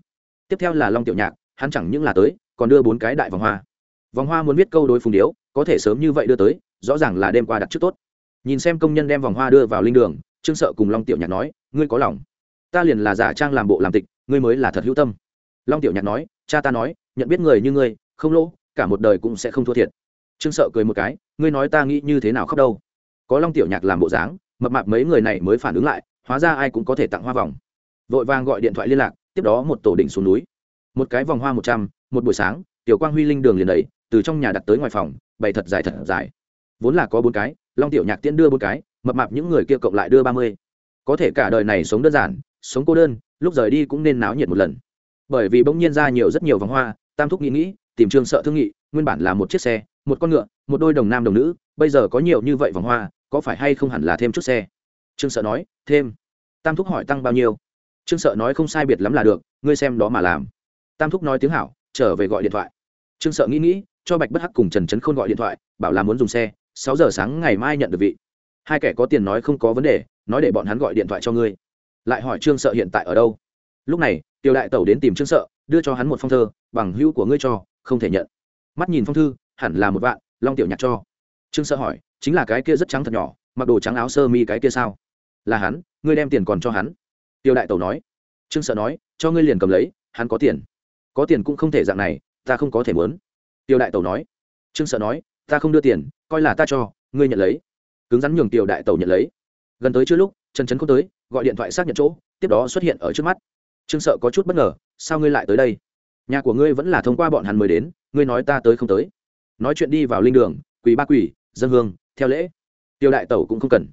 Tiếp theo là long tiểu nhạc, hắn chẳng những là tới, còn đưa bốn cái đại vòng hoa. Vòng hoa muốn viết câu đối phùng điếu, có thể sớm như vậy đưa tới, rõ ràng là đêm qua đặt trước tốt. Nhìn xem công nhân đem vòng hoa đưa vào linh đường, trương sợ cùng long tiểu nhạc nói, ngươi có lòng? Ta liền là giả trang làm bộ làm tịch, ngươi mới là thật hữu tâm. Long tiểu nhạc nói, cha ta nói, nhận biết người như ngươi, không lỗ, cả một đời cũng sẽ không thua thiệt. Trương sợ cười một cái, ngươi nói ta nghĩ như thế nào khóc đâu? Có long tiểu nhạc làm bộ dáng, mập mạp mấy người này mới phản ứng lại, hóa ra ai cũng có thể tặng hoa vòng. Vội vàng gọi điện thoại liên lạc, tiếp đó một tổ đỉnh xuống núi. Một cái vòng hoa một trăm, một buổi sáng, tiểu quang huy linh đường liền đầy, từ trong nhà đặt tới ngoài phòng, bày thật dài thật dài. Vốn là có bốn cái, long tiểu nhạc tiễn đưa bốn cái, mập mạp những người kia cộng lại đưa ba mươi. Có thể cả đời này sống đơn giản sống cô đơn, lúc rời đi cũng nên náo nhiệt một lần. Bởi vì bỗng nhiên ra nhiều rất nhiều vòng hoa, tam thúc nghĩ nghĩ, tìm trương sợ thương nghị, nguyên bản là một chiếc xe, một con ngựa, một đôi đồng nam đồng nữ, bây giờ có nhiều như vậy vòng hoa, có phải hay không hẳn là thêm chút xe? Trương sợ nói, thêm. Tam thúc hỏi, tăng bao nhiêu? Trương sợ nói, không sai biệt lắm là được, ngươi xem đó mà làm. Tam thúc nói tiếng hảo, trở về gọi điện thoại. Trương sợ nghĩ nghĩ, cho bạch bất hắc cùng trần trấn khôn gọi điện thoại, bảo là muốn dùng xe, sáu giờ sáng ngày mai nhận được vị. Hai kẻ có tiền nói không có vấn đề, nói để bọn hắn gọi điện thoại cho ngươi lại hỏi trương sợ hiện tại ở đâu. Lúc này tiểu đại tẩu đến tìm trương sợ, đưa cho hắn một phong thơ, bằng hữu của ngươi cho, không thể nhận. Mắt nhìn phong thư, hẳn là một vạn, long tiểu nhạc cho. Trương sợ hỏi, chính là cái kia rất trắng thật nhỏ, mặc đồ trắng áo sơ mi cái kia sao? Là hắn, ngươi đem tiền còn cho hắn. Tiểu đại tẩu nói. Trương sợ nói, cho ngươi liền cầm lấy, hắn có tiền. Có tiền cũng không thể dạng này, ta không có thể muốn. Tiểu đại tẩu nói. Trương sợ nói, ta không đưa tiền, coi là ta cho, ngươi nhận lấy. Cứng rắn nhường tiểu đại tẩu nhận lấy. Gần tới chưa lúc trần trấn không tới, gọi điện thoại xác nhận chỗ, tiếp đó xuất hiện ở trước mắt. Trương sợ có chút bất ngờ, sao ngươi lại tới đây? Nhà của ngươi vẫn là thông qua bọn hắn mới đến, ngươi nói ta tới không tới. Nói chuyện đi vào linh đường, quỳ ba quỳ, dân hương, theo lễ. Tiêu đại tẩu cũng không cần.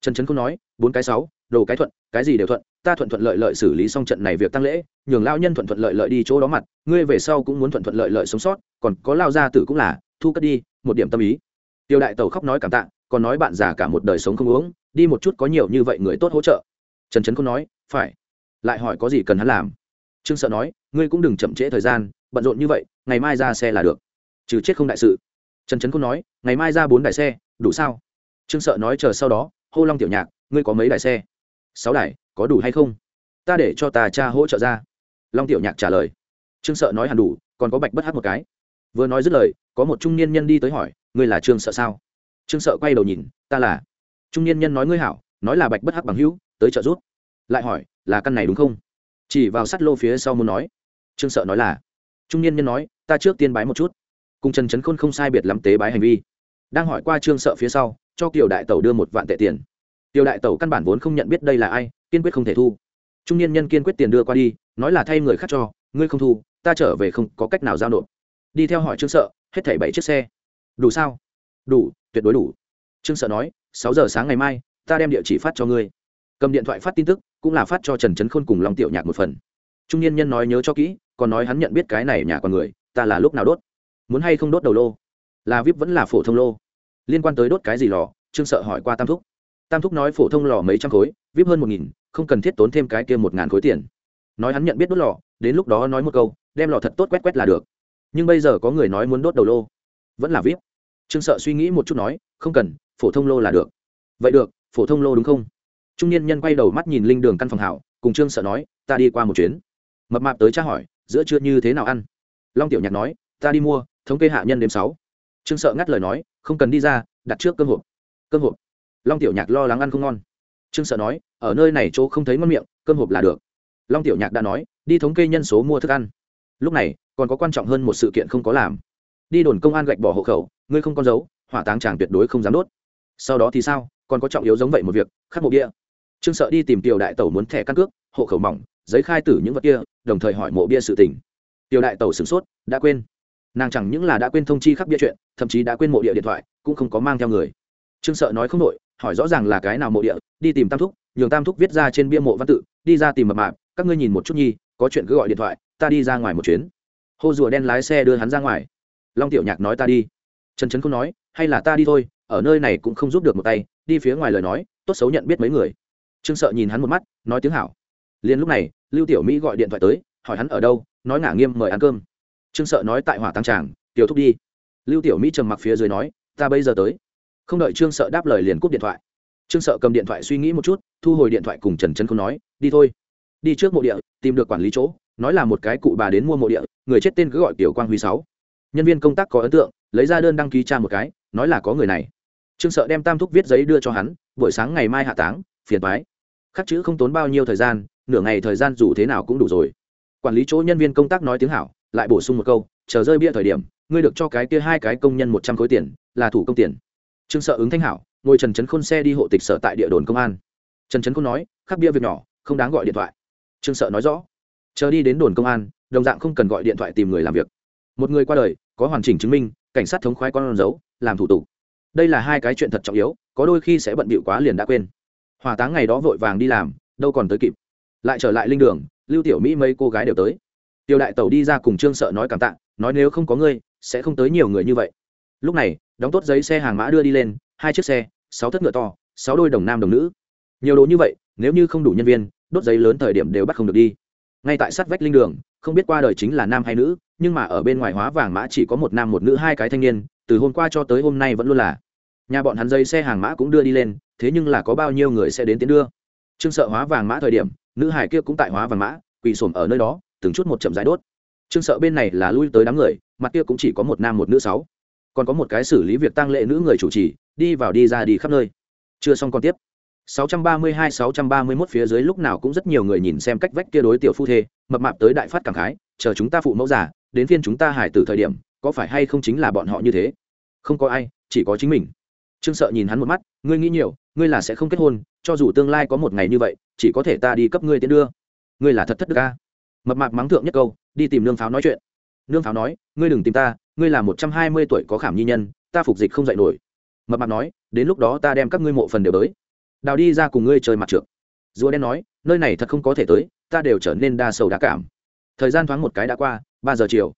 Trần trấn không nói, bốn cái sáu, đồ cái thuận, cái gì đều thuận, ta thuận thuận lợi lợi xử lý xong trận này việc tăng lễ, nhường lao nhân thuận thuận lợi lợi đi chỗ đó mặt, ngươi về sau cũng muốn thuận thuận lợi lợi sống sót, còn có lao gia tử cũng là, thu cất đi, một điểm tâm ý. Tiêu đại tẩu khóc nói cảm tạ còn nói bạn già cả một đời sống không uống, đi một chút có nhiều như vậy người tốt hỗ trợ. Trần trấn không nói, phải. Lại hỏi có gì cần hắn làm? Trương sợ nói, ngươi cũng đừng chậm trễ thời gian, bận rộn như vậy, ngày mai ra xe là được. Trừ chết không đại sự. Trần trấn không nói, ngày mai ra bốn đại xe, đủ sao? Trương sợ nói, chờ sau đó, hô long tiểu nhạc, ngươi có mấy đại xe? Sáu đại có đủ hay không? Ta để cho tà cha hỗ trợ ra. Long tiểu nhạc trả lời. Trương sợ nói hẳn đủ, còn có bạch bất hát một cái. Vừa nói dứt lời, có một trung niên nhân đi tới hỏi, ngươi là trương sợ sao? Trương sợ quay đầu nhìn, ta là trung niên nhân nói ngươi hảo, nói là bạch bất hắc bằng hữu, tới trợ giúp. Lại hỏi, là căn này đúng không? Chỉ vào sắt lô phía sau muốn nói. Trương sợ nói là, trung niên nhân nói, ta trước tiên bái một chút. Cùng trần trấn khôn không sai biệt lắm tế bái hành vi. Đang hỏi qua trương sợ phía sau, cho kiều đại tẩu đưa một vạn tệ tiền. Kiều đại tẩu căn bản vốn không nhận biết đây là ai, kiên quyết không thể thu. Trung niên nhân kiên quyết tiền đưa qua đi, nói là thay người khác cho, ngươi không thu, ta trở về không có cách nào giao nộp. Đi theo hỏi trương sợ, hết thảy bảy chiếc xe. Đủ sao? Đủ tuyệt đối đủ. Trương sợ nói, sáu giờ sáng ngày mai, ta đem địa chỉ phát cho ngươi. Cầm điện thoại phát tin tức, cũng là phát cho trần trấn khôn cùng long tiểu nhạc một phần. Trung niên nhân nói nhớ cho kỹ, còn nói hắn nhận biết cái này nhà con người, ta là lúc nào đốt? Muốn hay không đốt đầu lô? Là vip vẫn là phổ thông lô? Liên quan tới đốt cái gì lò? Trương sợ hỏi qua tam thúc. Tam thúc nói phổ thông lò mấy trăm khối, vip hơn một nghìn, không cần thiết tốn thêm cái kia một ngàn khối tiền. Nói hắn nhận biết đốt lò, đến lúc đó nói một câu, đem lò thật tốt quét quét là được. Nhưng bây giờ có người nói muốn đốt đầu lô. Vẫn là vip trương sợ suy nghĩ một chút nói, không cần, phổ thông lô là được. Vậy được, phổ thông lô đúng không? Trung niên nhân quay đầu mắt nhìn linh đường căn phòng hảo, cùng trương sợ nói, ta đi qua một chuyến. Mập mạp tới tra hỏi, giữa trưa như thế nào ăn? Long tiểu nhạc nói, ta đi mua, thống kê hạ nhân đêm sáu. Trương sợ ngắt lời nói, không cần đi ra, đặt trước cơm hộp. Cơm hộp? Long tiểu nhạc lo lắng ăn không ngon. Trương sợ nói, ở nơi này chỗ không thấy ngon miệng, cơm hộp là được. Long tiểu nhạc đã nói, đi thống kê nhân số mua thức ăn. Lúc này, còn có quan trọng hơn một sự kiện không có làm đi đồn công an gạch bỏ hộ khẩu, ngươi không con dấu, hỏa táng chàng tuyệt đối không dám đốt. Sau đó thì sao? Còn có trọng yếu giống vậy một việc, khắc mộ bia. Trương sợ đi tìm tiểu đại tẩu muốn thẻ căn cước, hộ khẩu mỏng, giấy khai tử những vật kia, đồng thời hỏi mộ bia sự tình. Tiểu đại tẩu sửng sốt, đã quên. Nàng chẳng những là đã quên thông chi khắc bia chuyện, thậm chí đã quên mộ địa điện thoại, cũng không có mang theo người. Trương sợ nói không đội hỏi rõ ràng là cái nào mộ địa, đi tìm tam thúc, nhường tam thúc viết ra trên bia mộ văn tự, đi ra tìm mập mạp, các ngươi nhìn một chút nhi, có chuyện cứ gọi điện thoại, ta đi ra ngoài một chuyến. Hô rùa đen lái xe đưa hắn ra ngoài long tiểu nhạc nói ta đi. Trần trấn không nói, hay là ta đi thôi, ở nơi này cũng không giúp được một tay, đi phía ngoài lời nói, tốt xấu nhận biết mấy người. Trương sợ nhìn hắn một mắt, nói tiếng hảo. Liền lúc này, lưu tiểu mỹ gọi điện thoại tới, hỏi hắn ở đâu, nói ngả nghiêm mời ăn cơm. Trương sợ nói tại hỏa tăng tràng, tiểu thúc đi. Lưu tiểu mỹ trầm mặc phía dưới nói, ta bây giờ tới. Không đợi trương sợ đáp lời liền cúp điện thoại. Trương sợ cầm điện thoại suy nghĩ một chút, thu hồi điện thoại cùng trần trấn không nói, đi thôi. Đi trước mộ địa, tìm được quản lý chỗ, nói là một cái cụ bà đến mua mộ địa, người chết tên cứ gọi tiểu quang huy sáu nhân viên công tác có ấn tượng, lấy ra đơn đăng ký tra một cái, nói là có người này. Trương sợ đem tam thúc viết giấy đưa cho hắn, buổi sáng ngày mai hạ táng, phiền thoái khắc chữ không tốn bao nhiêu thời gian, nửa ngày thời gian dù thế nào cũng đủ rồi. Quản lý chỗ nhân viên công tác nói tiếng hảo, lại bổ sung một câu, chờ rơi bia thời điểm, ngươi được cho cái kia hai cái công nhân một trăm khối tiền, là thủ công tiền. Trương sợ ứng thanh hảo, ngồi trần trấn khôn xe đi hộ tịch sở tại địa đồn công an. Trần trấn khôn nói, khắc bia việc nhỏ, không đáng gọi điện thoại. Trương sợ nói rõ, chờ đi đến đồn công an, đồng dạng không cần gọi điện thoại tìm người làm việc một người qua đời, có hoàn chỉnh chứng minh, cảnh sát thống khoái con dấu, làm thủ tục. Đây là hai cái chuyện thật trọng yếu, có đôi khi sẽ bận bịu quá liền đã quên. Hỏa táng ngày đó vội vàng đi làm, đâu còn tới kịp. Lại trở lại linh đường, lưu tiểu mỹ mấy cô gái đều tới. Tiểu đại tẩu đi ra cùng trương sợ nói cảm tạ, nói nếu không có ngươi, sẽ không tới nhiều người như vậy. Lúc này, đóng tốt giấy xe hàng mã đưa đi lên, hai chiếc xe, sáu thất ngựa to, sáu đôi đồng nam đồng nữ. Nhiều đồ như vậy, nếu như không đủ nhân viên, đốt giấy lớn thời điểm đều bắt không được đi. Ngay tại sát vách linh đường, không biết qua đời chính là nam hay nữ nhưng mà ở bên ngoài hóa vàng mã chỉ có một nam một nữ hai cái thanh niên, từ hôm qua cho tới hôm nay vẫn luôn là. Nhà bọn hắn dây xe hàng mã cũng đưa đi lên, thế nhưng là có bao nhiêu người sẽ đến tiến đưa? Trương sợ hóa vàng mã thời điểm, nữ hải kia cũng tại hóa vàng mã, quỳ xổm ở nơi đó, từng chút một chậm rãi đốt. Trương sợ bên này là lui tới đám người, mặt kia cũng chỉ có một nam một nữ sáu. Còn có một cái xử lý việc tăng lệ nữ người chủ trì, đi vào đi ra đi khắp nơi. Chưa xong còn tiếp. 632-631 phía dưới lúc nào cũng rất nhiều người nhìn xem cách vách kia đối tiểu phu thê, mập mạp tới đại phát cảm khái, chờ chúng ta phụ mẫu giả đến phiên chúng ta hải tử thời điểm, có phải hay không chính là bọn họ như thế? Không có ai, chỉ có chính mình. Trương sợ nhìn hắn một mắt, ngươi nghĩ nhiều, ngươi là sẽ không kết hôn, cho dù tương lai có một ngày như vậy, chỉ có thể ta đi cấp ngươi tiến đưa. Ngươi là thật thất đức ca mập mạp mắng thượng nhất câu, đi tìm nương pháo nói chuyện. Nương pháo nói, ngươi đừng tìm ta, ngươi là một trăm hai mươi tuổi có khảm nhi nhân, ta phục dịch không dạy nổi. Mập mạp nói, đến lúc đó ta đem các ngươi mộ phần đều tới. Đào đi ra cùng ngươi chơi mặt trượt rùa đen nói, nơi này thật không có thể tới, ta đều trở nên đa sầu đa cảm thời gian thoáng một cái đã qua, ba giờ chiều.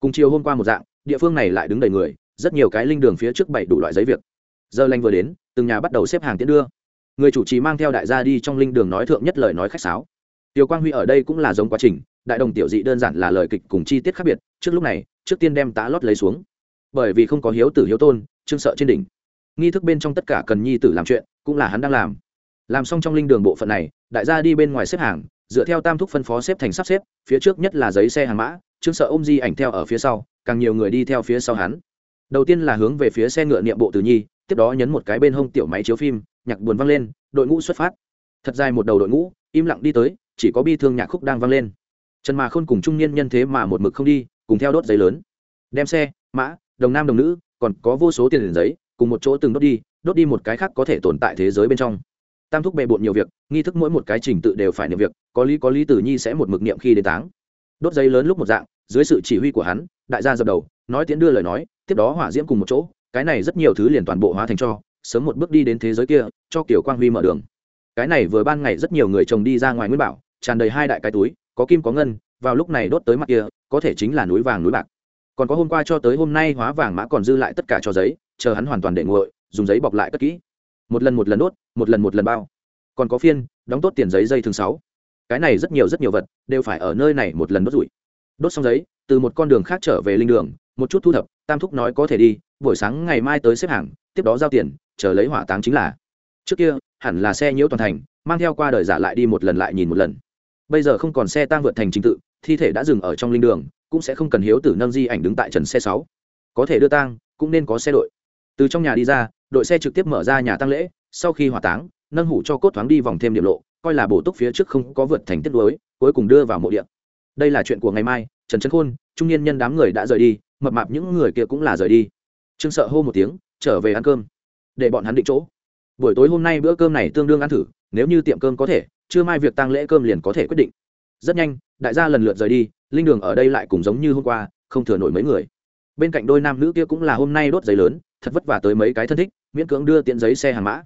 Cùng chiều hôm qua một dạng, địa phương này lại đứng đầy người, rất nhiều cái linh đường phía trước bảy đủ loại giấy việc. Giờ lanh vừa đến, từng nhà bắt đầu xếp hàng tiến đưa. Người chủ trì mang theo đại gia đi trong linh đường nói thượng nhất lời nói khách sáo. Tiểu quang huy ở đây cũng là giống quá trình, đại đồng tiểu dị đơn giản là lời kịch cùng chi tiết khác biệt, trước lúc này, trước tiên đem tá lót lấy xuống. Bởi vì không có hiếu tử hiếu tôn trương sợ trên đỉnh. Nghi thức bên trong tất cả cần nhi tử làm chuyện, cũng là hắn đang làm. Làm xong trong linh đường bộ phận này, đại gia đi bên ngoài xếp hàng dựa theo tam thúc phân phó xếp thành sắp xếp, phía trước nhất là giấy xe hàng mã, trương sợ ôm di ảnh theo ở phía sau, càng nhiều người đi theo phía sau hắn. Đầu tiên là hướng về phía xe ngựa niệm bộ từ nhi, tiếp đó nhấn một cái bên hông tiểu máy chiếu phim, nhạc buồn vang lên, đội ngũ xuất phát. Thật dài một đầu đội ngũ, im lặng đi tới, chỉ có bi thương nhạc khúc đang vang lên. Trần mà khôn cùng trung niên nhân thế mà một mực không đi, cùng theo đốt giấy lớn. Đem xe, mã, đồng nam đồng nữ, còn có vô số tiền giấy, cùng một chỗ từng đốt đi đốt đi một cái khác có thể tồn tại thế giới bên trong tam thúc bề bộn nhiều việc, nghi thức mỗi một cái trình tự đều phải niệm việc, có lý có lý tử nhi sẽ một mực niệm khi đến táng. Đốt giấy lớn lúc một dạng, dưới sự chỉ huy của hắn, đại gia dập đầu, nói tiến đưa lời nói, tiếp đó hỏa diễm cùng một chỗ, cái này rất nhiều thứ liền toàn bộ hóa thành cho, sớm một bước đi đến thế giới kia, cho kiểu quang huy mở đường. Cái này vừa ban ngày rất nhiều người chồng đi ra ngoài nguyên bảo, tràn đầy hai đại cái túi, có kim có ngân, vào lúc này đốt tới mặt kia, có thể chính là núi vàng núi bạc. Còn có hôm qua cho tới hôm nay hóa vàng mã còn dư lại tất cả cho giấy, chờ hắn hoàn toàn để nguội, dùng giấy bọc lại cất kỹ một lần một lần đốt, một lần một lần bao. Còn có phiên, đóng tốt tiền giấy dây thường sáu. Cái này rất nhiều rất nhiều vật đều phải ở nơi này một lần đốt rủi. Đốt xong giấy, từ một con đường khác trở về linh đường, một chút thu thập, tam thúc nói có thể đi, buổi sáng ngày mai tới xếp hàng, tiếp đó giao tiền, chờ lấy hỏa táng chính là. Trước kia, hẳn là xe nhiễu toàn thành, mang theo qua đời giả lại đi một lần lại nhìn một lần. Bây giờ không còn xe tang vượt thành trình tự, thi thể đã dừng ở trong linh đường, cũng sẽ không cần hiếu tử nâng di ảnh đứng tại trần xe sáu. Có thể đưa tang, cũng nên có xe đội. Từ trong nhà đi ra đội xe trực tiếp mở ra nhà tăng lễ, sau khi hỏa táng, nâng hủ cho cốt thoáng đi vòng thêm điểm lộ, coi là bổ túc phía trước không có vượt thành tiết đối cuối cùng đưa vào mộ điện đây là chuyện của ngày mai, trần trấn khôn, trung niên nhân đám người đã rời đi, mập mạp những người kia cũng là rời đi. Trương sợ hô một tiếng, trở về ăn cơm. Để bọn hắn định chỗ. Buổi tối hôm nay bữa cơm này tương đương ăn thử, nếu như tiệm cơm có thể chưa mai việc tăng lễ cơm liền có thể quyết định. Rất nhanh, đại gia lần lượt rời đi, linh đường ở đây lại cùng giống như hôm qua, không thừa nổi mấy người. Bên cạnh đôi nam nữ kia cũng là hôm nay đốt giấy lớn, thật vất vả tới mấy cái thân thích miễn cưỡng đưa tiện giấy xe hàng mã.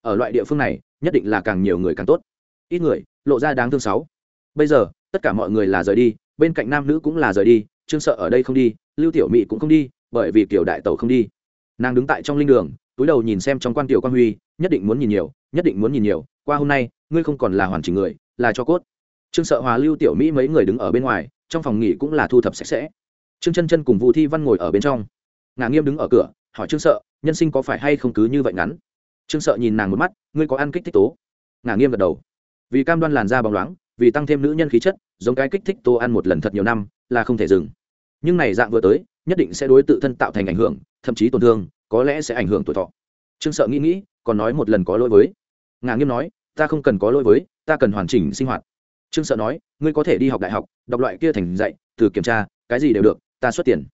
Ở loại địa phương này, nhất định là càng nhiều người càng tốt. Ít người, lộ ra đáng thương sáu. Bây giờ, tất cả mọi người là rời đi, bên cạnh nam nữ cũng là rời đi, trương sợ ở đây không đi, lưu tiểu mỹ cũng không đi, bởi vì kiểu đại tẩu không đi. Nàng đứng tại trong linh đường, túi đầu nhìn xem trong quan tiểu quan huy, nhất định muốn nhìn nhiều, nhất định muốn nhìn nhiều, qua hôm nay, ngươi không còn là hoàn chỉnh người, là cho cốt. Trương sợ hòa lưu tiểu mỹ mấy người đứng ở bên ngoài, trong phòng nghỉ cũng là thu thập sạch sẽ. Trương chân chân cùng vũ thi văn ngồi ở bên trong. Ngà nghiêm đứng ở cửa hỏi trương sợ, nhân sinh có phải hay không cứ như vậy ngắn? Trương sợ nhìn nàng một mắt, ngươi có ăn kích thích tố? Ngả nghiêm gật đầu. Vì cam đoan làn da bóng loáng, vì tăng thêm nữ nhân khí chất, giống cái kích thích tố ăn một lần thật nhiều năm, là không thể dừng. Nhưng này dạng vừa tới, nhất định sẽ đối tự thân tạo thành ảnh hưởng, thậm chí tổn thương, có lẽ sẽ ảnh hưởng tuổi thọ. Trương sợ nghĩ nghĩ, còn nói một lần có lỗi với. Ngà nghiêm nói, ta không cần có lỗi với, ta cần hoàn chỉnh sinh hoạt. Trương sợ nói, ngươi có thể đi học đại học, đọc loại kia thành dạy từ kiểm tra, cái gì đều được, ta xuất tiền.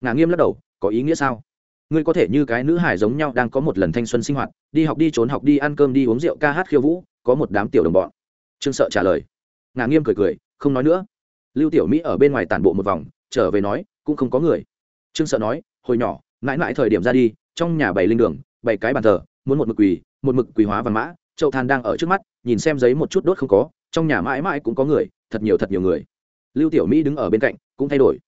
Ngà nghiêm lắc đầu, có ý nghĩa sao? Ngươi có thể như cái nữ hải giống nhau đang có một lần thanh xuân sinh hoạt, đi học đi trốn học đi ăn cơm đi uống rượu ca hát khiêu vũ, có một đám tiểu đồng bọn. Trương sợ trả lời. Ngà nghiêm cười cười, không nói nữa. Lưu tiểu mỹ ở bên ngoài tản bộ một vòng, trở về nói, cũng không có người. Trương sợ nói, hồi nhỏ, mãi mãi thời điểm ra đi, trong nhà bảy linh đường, bảy cái bàn thờ, muốn một mực quỳ, một mực quỳ hóa văn mã châu than đang ở trước mắt, nhìn xem giấy một chút đốt không có, trong nhà mãi mãi cũng có người, thật nhiều thật nhiều người. Lưu tiểu mỹ đứng ở bên cạnh, cũng thay đổi.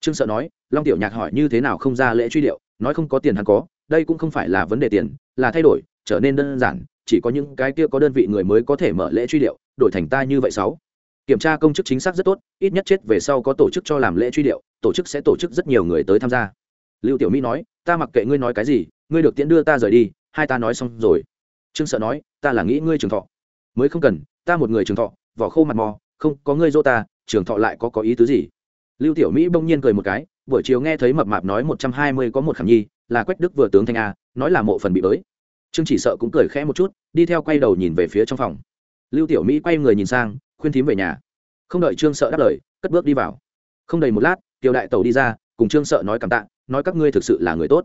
Trương sợ nói, long tiểu nhạc hỏi như thế nào không ra lễ truy điệu nói không có tiền hắn có, đây cũng không phải là vấn đề tiền, là thay đổi, trở nên đơn giản, chỉ có những cái kia có đơn vị người mới có thể mở lễ truy điệu, đổi thành ta như vậy sáu. Kiểm tra công chức chính xác rất tốt, ít nhất chết về sau có tổ chức cho làm lễ truy điệu, tổ chức sẽ tổ chức rất nhiều người tới tham gia. Lưu tiểu mỹ nói, ta mặc kệ ngươi nói cái gì, ngươi được tiễn đưa ta rời đi, hai ta nói xong rồi. Trương sợ nói, ta là nghĩ ngươi trường thọ. Mới không cần, ta một người trường thọ, vỏ khô mặt mò, không, có ngươi dô ta, trường thọ lại có có ý tứ gì? Lưu tiểu mỹ bỗng nhiên cười một cái buổi chiều nghe thấy mập mạp nói một trăm hai mươi có một khảm nhi, là quách đức vừa tướng thanh a, nói là mộ phần bị bới. Trương chỉ sợ cũng cười khẽ một chút, đi theo quay đầu nhìn về phía trong phòng. Lưu tiểu mỹ quay người nhìn sang, khuyên thím về nhà. Không đợi trương sợ đáp lời, cất bước đi vào. Không đầy một lát, tiểu đại tẩu đi ra, cùng trương sợ nói cảm tạ, nói các ngươi thực sự là người tốt.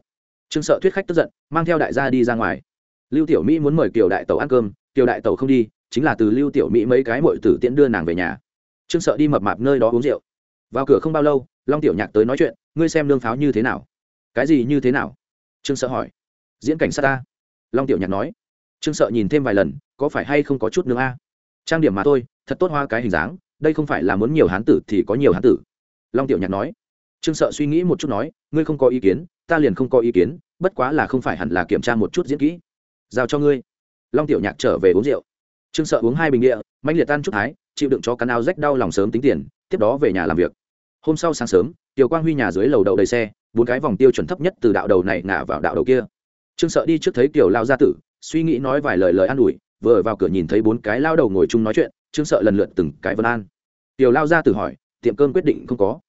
Trương sợ thuyết khách tức giận, mang theo đại gia đi ra ngoài. Lưu tiểu mỹ muốn mời kiều đại tẩu ăn cơm, kiều đại tẩu không đi, chính là từ lưu tiểu mỹ mấy cái mội tử tiễn đưa nàng về nhà. Trương sợ đi mập mạp nơi đó uống rượu. Vào cửa không bao lâu long tiểu nhạc tới nói chuyện, ngươi xem lương pháo như thế nào? Cái gì như thế nào? Trương sợ hỏi. Diễn cảnh sát ta. Long tiểu nhạc nói. Trương sợ nhìn thêm vài lần, có phải hay không có chút nương a? Trang điểm mà thôi, thật tốt hoa cái hình dáng, đây không phải là muốn nhiều hán tử thì có nhiều hán tử. Long tiểu nhạc nói. Trương sợ suy nghĩ một chút nói, ngươi không có ý kiến, ta liền không có ý kiến, bất quá là không phải hẳn là kiểm tra một chút diễn kỹ. Giao cho ngươi. Long tiểu nhạc trở về uống rượu. Trương sợ uống hai bình địa mạnh liệt tan chút thái, chịu đựng cho cắn áo rách đau lòng sớm tính tiền, tiếp đó về nhà làm việc hôm sau sáng sớm, tiểu quang huy nhà dưới lầu đậu đầy xe, bốn cái vòng tiêu chuẩn thấp nhất từ đạo đầu này ngả vào đạo đầu kia. Trương sợ đi trước thấy tiểu lao gia tử, suy nghĩ nói vài lời lời an ủi, vừa vào cửa nhìn thấy bốn cái lao đầu ngồi chung nói chuyện, trương sợ lần lượt từng cái vân an. Tiểu lao gia tử hỏi, tiệm cơm quyết định không có.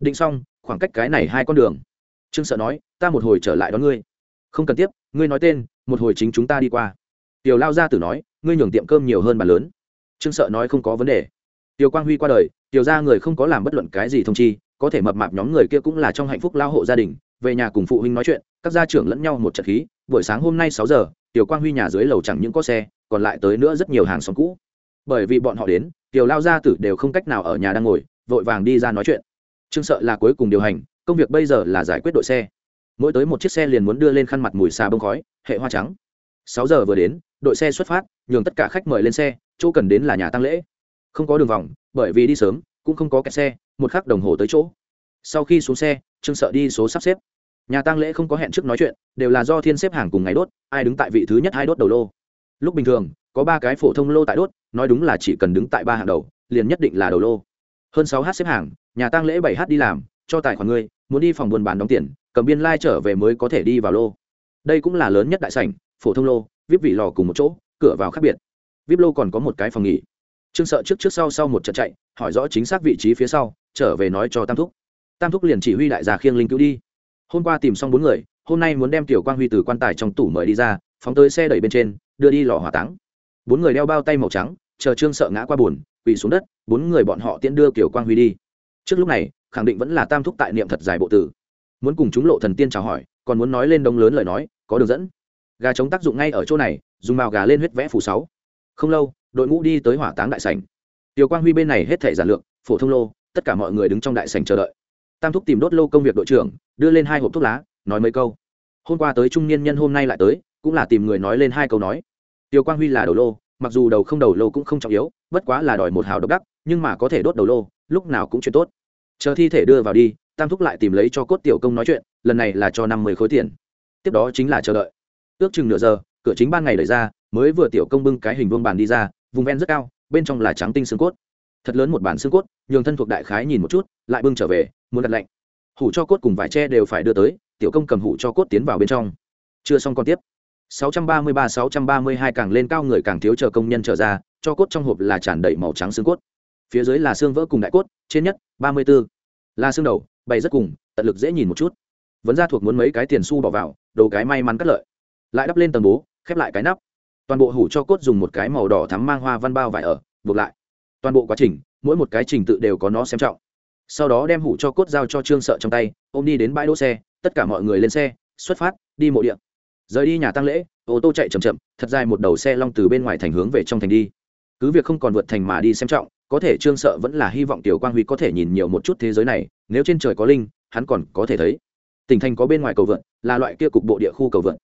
Định xong, khoảng cách cái này hai con đường. Trương sợ nói, ta một hồi trở lại đón ngươi. Không cần tiếp, ngươi nói tên, một hồi chính chúng ta đi qua. Tiểu lao gia tử nói, ngươi nhường tiệm cơm nhiều hơn bàn lớn. Trương sợ nói, không có vấn đề. Tiểu quang huy qua đời tiểu ra người không có làm bất luận cái gì thông chi, có thể mập mạp nhóm người kia cũng là trong hạnh phúc lao hộ gia đình, về nhà cùng phụ huynh nói chuyện, các gia trưởng lẫn nhau một trận khí, buổi sáng hôm nay sáu giờ, tiểu quang huy nhà dưới lầu chẳng những có xe, còn lại tới nữa rất nhiều hàng xóm cũ. Bởi vì bọn họ đến, tiểu lao gia tử đều không cách nào ở nhà đang ngồi, vội vàng đi ra nói chuyện. Trương sợ là cuối cùng điều hành, công việc bây giờ là giải quyết đội xe. Mỗi tới một chiếc xe liền muốn đưa lên khăn mặt mùi xà bông khói, hệ hoa trắng. Sáu giờ vừa đến, đội xe xuất phát, nhường tất cả khách mời lên xe, chỗ cần đến là nhà tăng lễ. Không có đường vòng bởi vì đi sớm, cũng không có kẹt xe, một khắc đồng hồ tới chỗ. Sau khi xuống xe, trương sợ đi số sắp xếp. Nhà tăng lễ không có hẹn trước nói chuyện, đều là do thiên xếp hàng cùng ngày đốt, ai đứng tại vị thứ nhất hai đốt đầu lô. Lúc bình thường, có ba cái phổ thông lô tại đốt, nói đúng là chỉ cần đứng tại ba hàng đầu, liền nhất định là đầu lô. Hơn sáu h xếp hàng, nhà tăng lễ bảy h đi làm, cho tài khoản ngươi, muốn đi phòng buôn bán đóng tiền, cầm biên lai、like、trở về mới có thể đi vào lô. Đây cũng là lớn nhất đại sảnh, phổ thông lô, vip vị lò cùng một chỗ, cửa vào khác biệt. Vip lô còn có một cái phòng nghỉ trương sợ trước trước sau sau một trận chạy, hỏi rõ chính xác vị trí phía sau, trở về nói cho tam thúc. Tam thúc liền chỉ huy đại gia khiêng linh cứu đi. Hôm qua tìm xong bốn người, hôm nay muốn đem tiểu quang huy từ quan tài trong tủ mời đi ra, phóng tới xe đẩy bên trên, đưa đi lò hỏa táng. Bốn người đeo bao tay màu trắng, chờ trương sợ ngã qua bùn quỳ xuống đất, bốn người bọn họ tiễn đưa kiểu quang huy đi. Trước lúc này, khẳng định vẫn là tam thúc tại niệm thật dài bộ tử. Muốn cùng chúng lộ thần tiên chào hỏi, còn muốn nói lên đông lớn lời nói, có đường dẫn. Gà chống tác dụng ngay ở chỗ này, dùng màu gà lên huyết vẽ phủ sáu. Không lâu đội ngũ đi tới hỏa táng đại sảnh. Tiểu quang huy bên này hết thể giản lược, phổ thông lô, tất cả mọi người đứng trong đại sảnh chờ đợi. Tam thúc tìm đốt lô công việc đội trưởng, đưa lên hai hộp thuốc lá, nói mấy câu. Hôm qua tới trung niên nhân hôm nay lại tới, cũng là tìm người nói lên hai câu nói. Tiểu quang huy là đầu lô, mặc dù đầu không đầu lô cũng không trọng yếu, bất quá là đòi một hào độc đắc, nhưng mà có thể đốt đầu lô, lúc nào cũng chuyện tốt. Chờ thi thể đưa vào đi, tam thúc lại tìm lấy cho cốt tiểu công nói chuyện, lần này là cho năm mươi khối tiền. Tiếp đó chính là chờ đợi. Ước chừng nửa giờ, cửa chính ban ngày đẩy ra, mới vừa tiểu công bưng cái hình vuông bàn đi ra vùng ven rất cao, bên trong là trắng tinh xương cốt. Thật lớn một bản xương cốt, nhường thân thuộc đại khái nhìn một chút, lại bưng trở về, muốn đặt lạnh. Hủ cho cốt cùng vải tre đều phải đưa tới, tiểu công cầm hủ cho cốt tiến vào bên trong. Chưa xong còn tiếp. 633-632 càng lên cao người càng thiếu chờ công nhân trở ra, cho cốt trong hộp là tràn đầy màu trắng xương cốt. Phía dưới là xương vỡ cùng đại cốt, trên nhất 34. là xương đầu, bày rất cùng, tận lực dễ nhìn một chút. Vẫn ra thuộc muốn mấy cái tiền xu bỏ vào, đồ cái may mắn cắt lợi. Lại đắp lên tầng bố, khép lại cái nắp toàn bộ hủ cho cốt dùng một cái màu đỏ thắm mang hoa văn bao vải ở, buộc lại. Toàn bộ quá trình, mỗi một cái trình tự đều có nó xem trọng. Sau đó đem hủ cho cốt giao cho trương sợ trong tay, ôm đi đến bãi đỗ xe, tất cả mọi người lên xe, xuất phát, đi mộ điện rời đi nhà tăng lễ, ô tô chạy chậm chậm, thật dài một đầu xe long từ bên ngoài thành hướng về trong thành đi. Cứ việc không còn vượt thành mà đi xem trọng, có thể trương sợ vẫn là hy vọng tiểu quang huy có thể nhìn nhiều một chút thế giới này, nếu trên trời có linh, hắn còn có thể thấy. Tỉnh thành có bên ngoài cầu vượn, là loại kia cục bộ địa khu cầu vượn.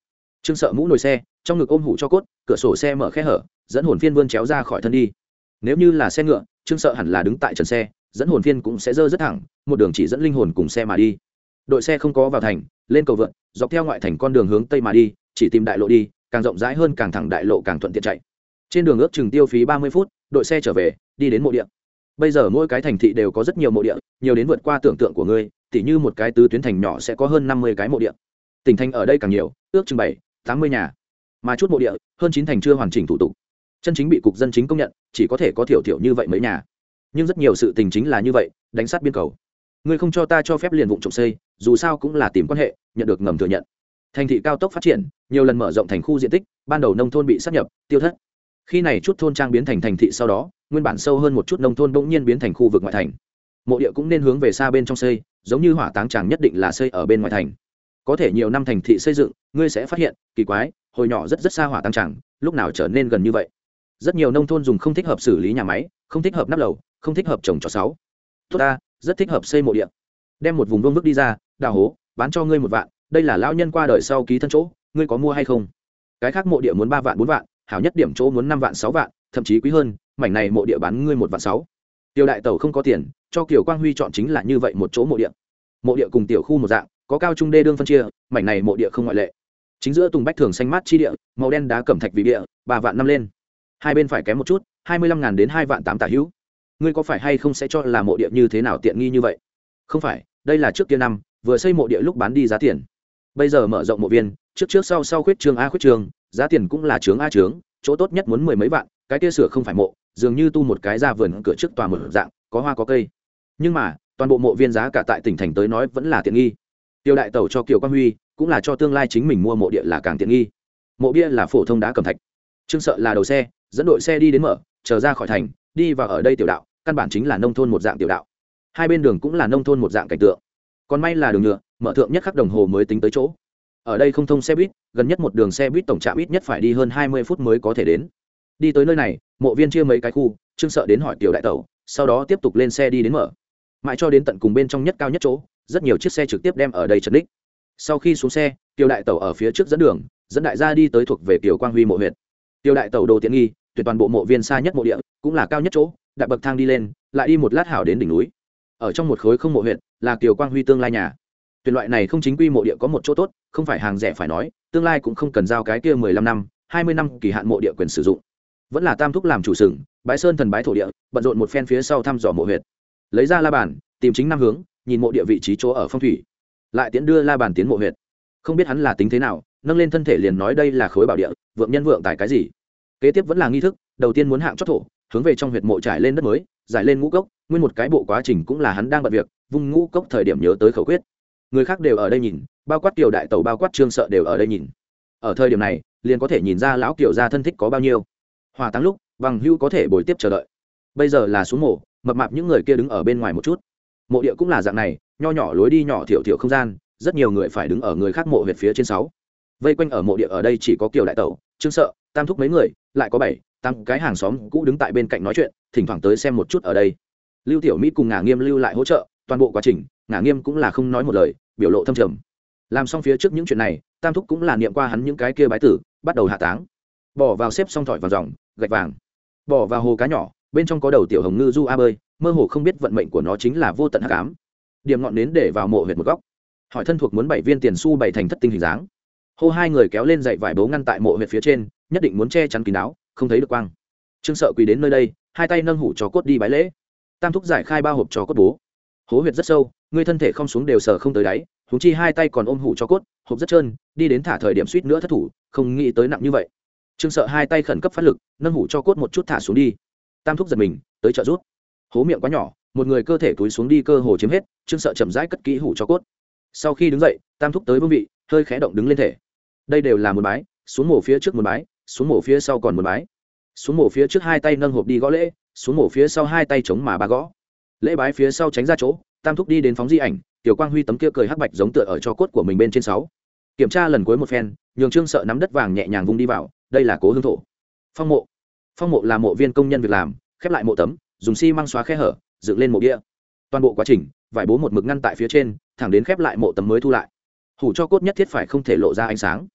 Trương sợ mũ nồi xe trong ngực ôm hủ cho cốt, cửa sổ xe mở khe hở, dẫn hồn phiên vươn chéo ra khỏi thân đi. Nếu như là xe ngựa, trương sợ hẳn là đứng tại trần xe, dẫn hồn phiên cũng sẽ dơ rất thẳng, một đường chỉ dẫn linh hồn cùng xe mà đi. Đội xe không có vào thành, lên cầu vượn, dọc theo ngoại thành con đường hướng tây mà đi, chỉ tìm đại lộ đi, càng rộng rãi hơn càng thẳng đại lộ càng thuận tiện chạy. Trên đường ước chừng tiêu phí ba mươi phút, đội xe trở về, đi đến mộ địa. Bây giờ mỗi cái thành thị đều có rất nhiều mộ địa, nhiều đến vượt qua tưởng tượng của ngươi, tỉ như một cái tứ tuyến thành nhỏ sẽ có hơn năm mươi cái mộ địa. Tỉnh thành ở đây càng nhiều, ước chừng bảy, tám mươi nhà mà chút mộ địa, hơn chín thành chưa hoàn chỉnh thủ tục. Chân chính bị cục dân chính công nhận, chỉ có thể có thiểu thiểu như vậy mấy nhà. Nhưng rất nhiều sự tình chính là như vậy, đánh sát biên cầu. Ngươi không cho ta cho phép liền vụ trộm xây, dù sao cũng là tìm quan hệ, nhận được ngầm thừa nhận. Thành thị cao tốc phát triển, nhiều lần mở rộng thành khu diện tích, ban đầu nông thôn bị sắp nhập, tiêu thất. Khi này chút thôn trang biến thành thành thị sau đó, nguyên bản sâu hơn một chút nông thôn bỗng nhiên biến thành khu vực ngoại thành. Mộ địa cũng nên hướng về xa bên trong xây, giống như hỏa táng tràng nhất định là xây ở bên ngoài thành. Có thể nhiều năm thành thị xây dựng, ngươi sẽ phát hiện, kỳ quái hồi nhỏ rất rất xa hỏa tăng tràng lúc nào trở nên gần như vậy? Rất nhiều nông thôn dùng không thích hợp xử lý nhà máy, không thích hợp nắp lầu, không thích hợp trồng trọt sáu tốt ta, rất thích hợp xây mộ địa. Đem một vùng vương vức đi ra, đào hố, bán cho ngươi một vạn, đây là lão nhân qua đời sau ký thân chỗ, ngươi có mua hay không? Cái khác mộ địa muốn ba vạn, bốn vạn, hảo nhất điểm chỗ muốn năm vạn, sáu vạn, thậm chí quý hơn, mảnh này mộ địa bán ngươi một vạn sáu. Tiêu đại tẩu không có tiền, cho kiều quang huy chọn chính là như vậy một chỗ mộ địa. Mộ địa cùng tiểu khu một dạng, có cao trung đê đương phân chia, mảnh này mộ địa không ngoại lệ chính giữa tùng bách thường xanh mát chi địa, màu đen đá cẩm thạch vì địa, ba vạn năm lên. Hai bên phải kém một chút, hai mươi lăm ngàn đến hai vạn tám tả hữu. Ngươi có phải hay không sẽ cho là mộ địa như thế nào tiện nghi như vậy? Không phải, đây là trước kia năm, vừa xây mộ địa lúc bán đi giá tiền. Bây giờ mở rộng mộ viên, trước trước sau sau khuyết trường a khuyết trường, giá tiền cũng là trướng a trướng, chỗ tốt nhất muốn mười mấy vạn, cái kia sửa không phải mộ, dường như tu một cái ra vườn cửa trước tòa mở dạng, có hoa có cây. Nhưng mà, toàn bộ mộ viên giá cả tại tỉnh thành tới nói vẫn là tiện nghi. Tiêu đại tàu cho kiều quang huy cũng là cho tương lai chính mình mua mộ địa là càng tiện nghi. Mộ bia là phổ thông đá cầm thạch. Trương sợ là đầu xe, dẫn đội xe đi đến mở, chờ ra khỏi thành, đi vào ở đây tiểu đạo, căn bản chính là nông thôn một dạng tiểu đạo. Hai bên đường cũng là nông thôn một dạng cảnh tượng. Còn may là đường nhựa, mở thượng nhất khắc đồng hồ mới tính tới chỗ. Ở đây không thông xe buýt, gần nhất một đường xe buýt tổng trạm ít nhất phải đi hơn hai mươi phút mới có thể đến. Đi tới nơi này, mộ viên chia mấy cái khu, trương sợ đến hỏi tiểu đại tẩu, sau đó tiếp tục lên xe đi đến mở. Mãi cho đến tận cùng bên trong nhất cao nhất chỗ, rất nhiều chiếc xe trực tiếp đem ở đây chật ních sau khi xuống xe tiểu đại tẩu ở phía trước dẫn đường, dẫn đại gia đi tới thuộc về tiểu quang huy mộ huyện tiểu đại tẩu đồ tiện nghi tuyệt toàn bộ mộ viên xa nhất mộ địa, cũng là cao nhất chỗ đặt bậc thang đi lên, lại đi một lát hảo đến đỉnh núi. Ở trong một khối không mộ huyện là tiểu quang huy tương lai nhà. Tuyển loại này không chính quy mộ địa có một chỗ tốt, không phải hàng rẻ phải nói, tương lai cũng không cần giao cái kia mười lăm năm, hai mươi năm kỳ hạn mộ địa quyền sử dụng. Vẫn là tam thúc làm chủ sừng bái sơn thần bái thổ địa, bận rộn một phen phía sau thăm dò mộ huyệt. Lấy ra la bàn, tìm chính năm hướng, nhìn mộ địa vị trí chỗ ở phong thủy lại tiến đưa la bàn tiến mộ huyệt. Không biết hắn là tính thế nào, nâng lên thân thể liền nói đây là khối bảo địa, vượng nhân vượng tài cái gì. Kế tiếp vẫn là nghi thức, đầu tiên muốn hạng chót thổ, hướng về trong huyệt mộ trải lên đất mới, giải lên ngũ cốc, nguyên một cái bộ quá trình cũng là hắn đang bận việc, vung ngũ cốc thời điểm nhớ tới khẩu quyết. Người khác đều ở đây nhìn, bao quát kiều đại tẩu, bao quát trương sợ đều ở đây nhìn. Ở thời điểm này, liền có thể nhìn ra lão kiều gia thân thích có bao nhiêu. Hòa tăng lúc, bằng hưu có thể bồi tiếp chờ đợi. Bây giờ là xuống mộ, mập mạp những người kia đứng ở bên ngoài một chút. Mộ địa cũng là dạng này nho nhỏ lối đi nhỏ thiểu thiểu không gian, rất nhiều người phải đứng ở người khác mộ huyệt phía trên sáu. Vây quanh ở mộ địa ở đây chỉ có kiều đại tẩu, trương sợ, tam thúc mấy người, lại có bảy tăng cái hàng xóm cũ đứng tại bên cạnh nói chuyện, thỉnh thoảng tới xem một chút ở đây. Lưu tiểu mỹ cùng ngả nghiêm lưu lại hỗ trợ, toàn bộ quá trình ngả nghiêm cũng là không nói một lời, biểu lộ thâm trầm. Làm xong phía trước những chuyện này, tam thúc cũng là niệm qua hắn những cái kia bái tử, bắt đầu hạ táng. Bỏ vào xếp xong thỏi vào dòng gạch vàng. Bỏ vào hồ cá nhỏ, bên trong có đầu tiểu hồng ngư du a bơi, mơ hồ không biết vận mệnh của nó chính là vô tận hạ cám điểm ngọn nến để vào mộ huyệt một góc. Hỏi thân thuộc muốn bảy viên tiền su bảy thành thất tinh hình dáng. Hô hai người kéo lên dậy vải bố ngăn tại mộ huyệt phía trên, nhất định muốn che chắn kín đáo, không thấy được quang. Trương sợ quỳ đến nơi đây, hai tay nâng hủ cho cốt đi bái lễ. Tam thúc giải khai ba hộp cho cốt bố. Hố huyệt rất sâu, người thân thể không xuống đều sờ không tới đáy húng chi hai tay còn ôm hủ cho cốt, hộp rất trơn, đi đến thả thời điểm suýt nữa thất thủ, không nghĩ tới nặng như vậy. Trương sợ hai tay khẩn cấp phát lực, nâng hủ cho cốt một chút thả xuống đi. Tam thúc giật mình, tới trợ rút. Hố miệng quá nhỏ một người cơ thể túi xuống đi cơ hồ chiếm hết, trương sợ chậm rãi cất kỹ hủ cho cốt. Sau khi đứng dậy, tam thúc tới vương vị, hơi khẽ động đứng lên thể. Đây đều là một bái, xuống mổ phía trước một bái, xuống mổ phía sau còn một bái. Xuống mổ phía trước hai tay nâng hộp đi gõ lễ, xuống mổ phía sau hai tay chống mà ba gõ. Lễ bái phía sau tránh ra chỗ, tam thúc đi đến phóng di ảnh, tiểu quang huy tấm kia cười hắc bạch giống tựa ở cho cốt của mình bên trên sáu. Kiểm tra lần cuối một phen, nhường trương sợ nắm đất vàng nhẹ nhàng vung đi vào, đây là cố hương thổ. Phong mộ. Phong mộ là mộ viên công nhân việc làm, khép lại mộ tấm, dùng xi măng xóa khe hở dựng lên mộ bia toàn bộ quá trình, vải bố một mực ngăn tại phía trên, thẳng đến khép lại mộ tấm mới thu lại. Hủ cho cốt nhất thiết phải không thể lộ ra ánh sáng.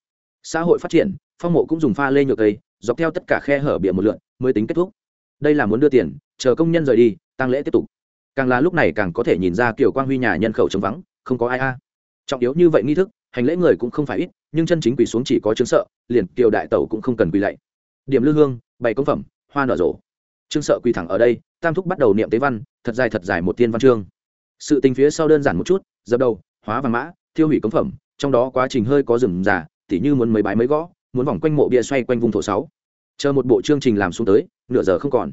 Xã hội phát triển, phong mộ cũng dùng pha lê nhựa cây, dọc theo tất cả khe hở bịa một lượn, mới tính kết thúc. Đây là muốn đưa tiền, chờ công nhân rời đi tăng lễ tiếp tục. Càng là lúc này càng có thể nhìn ra kiểu quang huy nhà nhân khẩu trống vắng, không có ai a. Trọng yếu như vậy nghi thức, hành lễ người cũng không phải ít, nhưng chân chính quỳ xuống chỉ có chứng sợ, liền kiều đại tẩu cũng không cần quỳ lạy. Điểm lư hương, bày công phẩm, hoa nở rộ. Chứng sợ quỳ thẳng ở đây tam thúc bắt đầu niệm tế văn, thật dài thật dài một tiên văn chương. Sự tình phía sau đơn giản một chút, dập đầu, hóa vàng mã, thiêu hủy cống phẩm, trong đó quá trình hơi có rừng giả tỉ như muốn mấy bái mấy gõ, muốn vòng quanh mộ bia xoay quanh vùng thổ sáu. Chờ một bộ chương trình làm xuống tới, nửa giờ không còn.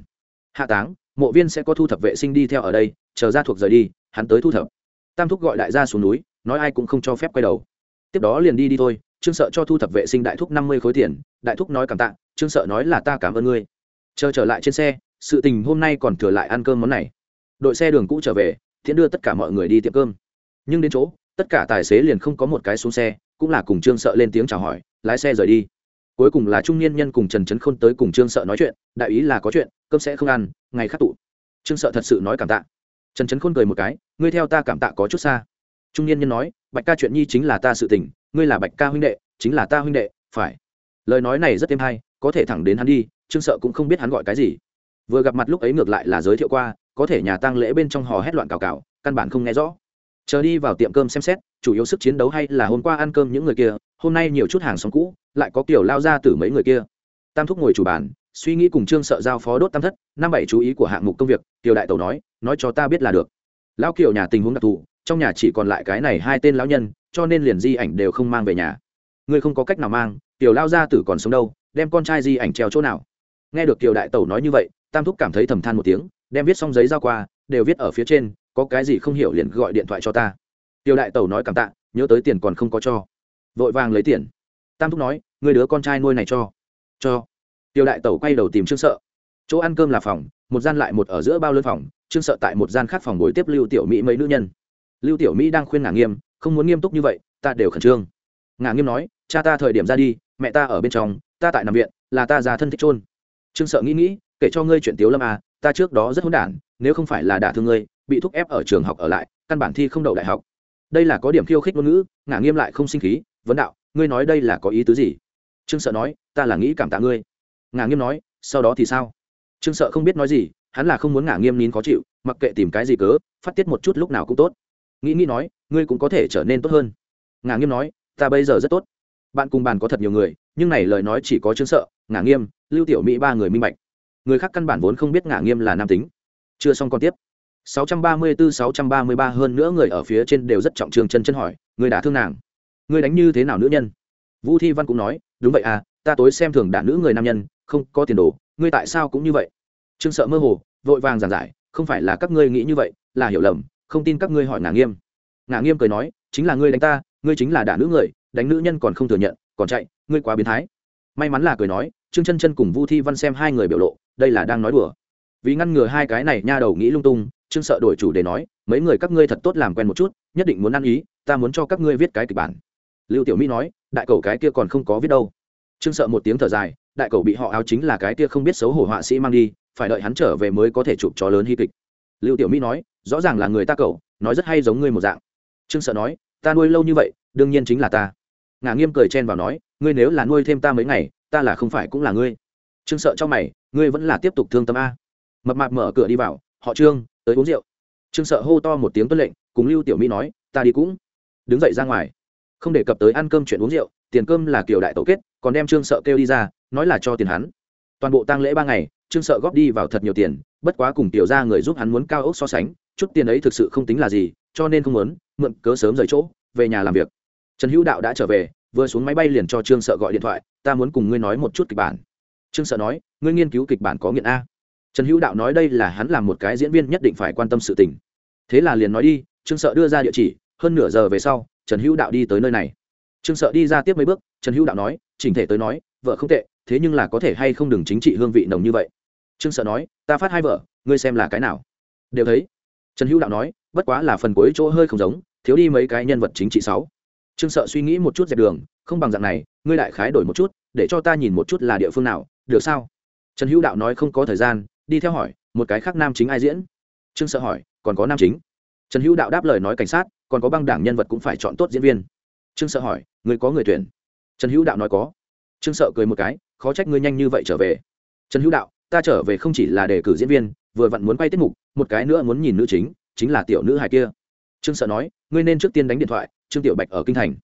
Hạ táng, mộ viên sẽ có thu thập vệ sinh đi theo ở đây, chờ ra thuộc rời đi, hắn tới thu thập. Tam thúc gọi đại gia xuống núi, nói ai cũng không cho phép quay đầu. Tiếp đó liền đi đi thôi trương sợ cho thu thập vệ sinh đại thúc năm mươi khối tiền, đại thúc nói cảm tạ trương sợ nói là ta cảm ơn ngươi. Chờ trở lại trên xe sự tình hôm nay còn thừa lại ăn cơm món này. Đội xe đường cũ trở về, thiện đưa tất cả mọi người đi tiệm cơm. Nhưng đến chỗ, tất cả tài xế liền không có một cái xuống xe, cũng là cùng trương sợ lên tiếng chào hỏi, lái xe rời đi. Cuối cùng là trung niên nhân cùng trần trấn khôn tới cùng trương sợ nói chuyện, đại ý là có chuyện, cơm sẽ không ăn, ngày khắc tụ. Trương sợ thật sự nói cảm tạ. Trần trấn khôn cười một cái, ngươi theo ta cảm tạ có chút xa. Trung niên nhân nói, bạch ca chuyện nhi chính là ta sự tình, ngươi là bạch ca huynh đệ, chính là ta huynh đệ, phải. Lời nói này rất êm hay, có thể thẳng đến hắn đi, trương sợ cũng không biết hắn gọi cái gì vừa gặp mặt lúc ấy ngược lại là giới thiệu qua, có thể nhà tăng lễ bên trong hò hét loạn cào cào, căn bản không nghe rõ. Chờ đi vào tiệm cơm xem xét, chủ yếu sức chiến đấu hay là hôm qua ăn cơm những người kia, hôm nay nhiều chút hàng xóm cũ, lại có kiểu lao ra từ mấy người kia. Tam thúc ngồi chủ bàn, suy nghĩ cùng trương sợ giao phó đốt tam thất, năm bảy chú ý của hạng mục công việc kiều đại tẩu nói nói cho ta biết là được. Lão kiều nhà tình huống đặc thù, trong nhà chỉ còn lại cái này hai tên lão nhân, cho nên liền di ảnh đều không mang về nhà. Ngươi không có cách nào mang, tiểu lao ra tử còn sống đâu, đem con trai di ảnh treo chỗ nào? Nghe được kiều đại tẩu nói như vậy tam thúc cảm thấy thầm than một tiếng, đem viết xong giấy giao qua, đều viết ở phía trên, có cái gì không hiểu liền gọi điện thoại cho ta. Tiểu đại tẩu nói cảm tạ, nhớ tới tiền còn không có cho. Vội vàng lấy tiền. Tam thúc nói, người đứa con trai nuôi này cho. Cho. Tiểu đại tẩu quay đầu tìm trương sợ. Chỗ ăn cơm là phòng, một gian lại một ở giữa bao lớn phòng, trương sợ tại một gian khác phòng buổi tiếp lưu tiểu mỹ mấy nữ nhân. Lưu tiểu mỹ đang khuyên ngả nghiêm, không muốn nghiêm túc như vậy, ta đều khẩn trương. Ngả nghiêm nói, cha ta thời điểm ra đi, mẹ ta ở bên trong, ta tại nằm viện, là ta già thân thích trôn trương sợ nghĩ nghĩ kể cho ngươi chuyện tiếu lâm à ta trước đó rất hỗn đản, nếu không phải là đả thương ngươi, bị thúc ép ở trường học ở lại, căn bản thi không đậu đại học. Đây là có điểm khiêu khích ngôn ngữ, ngả nghiêm lại không sinh khí, vấn đạo, ngươi nói đây là có ý tứ gì? Trương sợ nói, ta là nghĩ cảm tạ ngươi. Ngả nghiêm nói, sau đó thì sao? Trương sợ không biết nói gì, hắn là không muốn ngả nghiêm nín khó chịu, mặc kệ tìm cái gì cớ, phát tiết một chút lúc nào cũng tốt. Nghĩ nghĩ nói, ngươi cũng có thể trở nên tốt hơn. Ngả nghiêm nói, ta bây giờ rất tốt. Bạn cùng bàn có thật nhiều người, nhưng này lời nói chỉ có trương sợ, ngả nghiêm, lưu tiểu mỹ ba người minh bạch người khác căn bản vốn không biết ngả nghiêm là nam tính. Chưa xong còn tiếp. 634-633 hơn nữa người ở phía trên đều rất trọng trường chân chân hỏi người đã thương nàng? Người đánh như thế nào nữ nhân? Vũ thi văn cũng nói, đúng vậy à ta tối xem thường đả nữ người nam nhân, không có tiền đồ, ngươi tại sao cũng như vậy? Trương sợ mơ hồ, vội vàng giảng giải, không phải là các ngươi nghĩ như vậy, là hiểu lầm, không tin các ngươi hỏi ngả nghiêm. Ngả nghiêm cười nói, chính là ngươi đánh ta, ngươi chính là đả nữ người, đánh nữ nhân còn không thừa nhận, còn chạy, ngươi quá biến thái. May mắn là cười nói, trương chân chân cùng vu thi văn xem hai người biểu lộ đây là đang nói đùa. Vì ngăn ngừa hai cái này nha đầu nghĩ lung tung, trương sợ đổi chủ để nói, mấy người các ngươi thật tốt làm quen một chút, nhất định muốn ăn ý, ta muốn cho các ngươi viết cái kịch bản. Lưu tiểu mỹ nói, đại cầu cái kia còn không có viết đâu. Trương sợ một tiếng thở dài, đại cầu bị họ áo chính là cái kia không biết xấu hổ họa sĩ mang đi, phải đợi hắn trở về mới có thể chụp cho lớn hy kịch. Lưu tiểu mỹ nói, rõ ràng là người ta cầu nói rất hay giống ngươi một dạng. Trương sợ nói, ta nuôi lâu như vậy, đương nhiên chính là ta. Ngà nghiêm cười chen vào nói, ngươi nếu là nuôi thêm ta mấy ngày, ta là không phải cũng là ngươi trương sợ cho mày, ngươi vẫn là tiếp tục thương tâm a. Mập mạp mở cửa đi vào, họ trương, tới uống rượu. Trương sợ hô to một tiếng tuân lệnh, cùng lưu tiểu mỹ nói, ta đi cũng. Đứng dậy ra ngoài. Không đề cập tới ăn cơm chuyện uống rượu, tiền cơm là kiều đại tổ kết, còn đem trương sợ kêu đi ra, nói là cho tiền hắn. Toàn bộ tang lễ ba ngày, trương sợ góp đi vào thật nhiều tiền, bất quá cùng tiểu ra người giúp hắn muốn cao ốc so sánh, chút tiền ấy thực sự không tính là gì, cho nên không muốn, mượn cớ sớm rời chỗ, về nhà làm việc. Trần hữu đạo đã trở về, vừa xuống máy bay liền cho trương sợ gọi điện thoại, ta muốn cùng ngươi nói một chút kịch bản trương sợ nói, ngươi nghiên cứu kịch bản có nghiện a. Trần hữu đạo nói đây là hắn làm một cái diễn viên nhất định phải quan tâm sự tình. Thế là liền nói đi, trương sợ đưa ra địa chỉ, hơn nửa giờ về sau, trần hữu đạo đi tới nơi này. Trương sợ đi ra tiếp mấy bước, trần hữu đạo nói chỉnh thể tới nói, vợ không tệ, thế nhưng là có thể hay không đừng chính trị hương vị nồng như vậy? Trương sợ nói, ta phát hai vợ, ngươi xem là cái nào? Đều thấy. Trần hữu đạo nói, bất quá là phần cuối chỗ hơi không giống, thiếu đi mấy cái nhân vật chính trị sáu. Trương sợ suy nghĩ một chút dẹp đường, không bằng dạng này, ngươi đại khái đổi một chút, để cho ta nhìn một chút là địa phương nào được sao? Trần hữu đạo nói không có thời gian, đi theo hỏi, một cái khác nam chính ai diễn? Trương sợ hỏi, còn có nam chính? Trần hữu đạo đáp lời nói cảnh sát, còn có băng đảng nhân vật cũng phải chọn tốt diễn viên. Trương sợ hỏi, người có người tuyển? Trần hữu đạo nói, có. Trương sợ cười một cái, khó trách ngươi nhanh như vậy trở về. Trần hữu đạo, ta trở về không chỉ là đề cử diễn viên, vừa vặn muốn quay tiết mục, một cái nữa muốn nhìn nữ chính chính là tiểu nữ hài kia. Trương sợ nói, ngươi nên trước tiên đánh điện thoại, trương tiểu bạch ở kinh thành.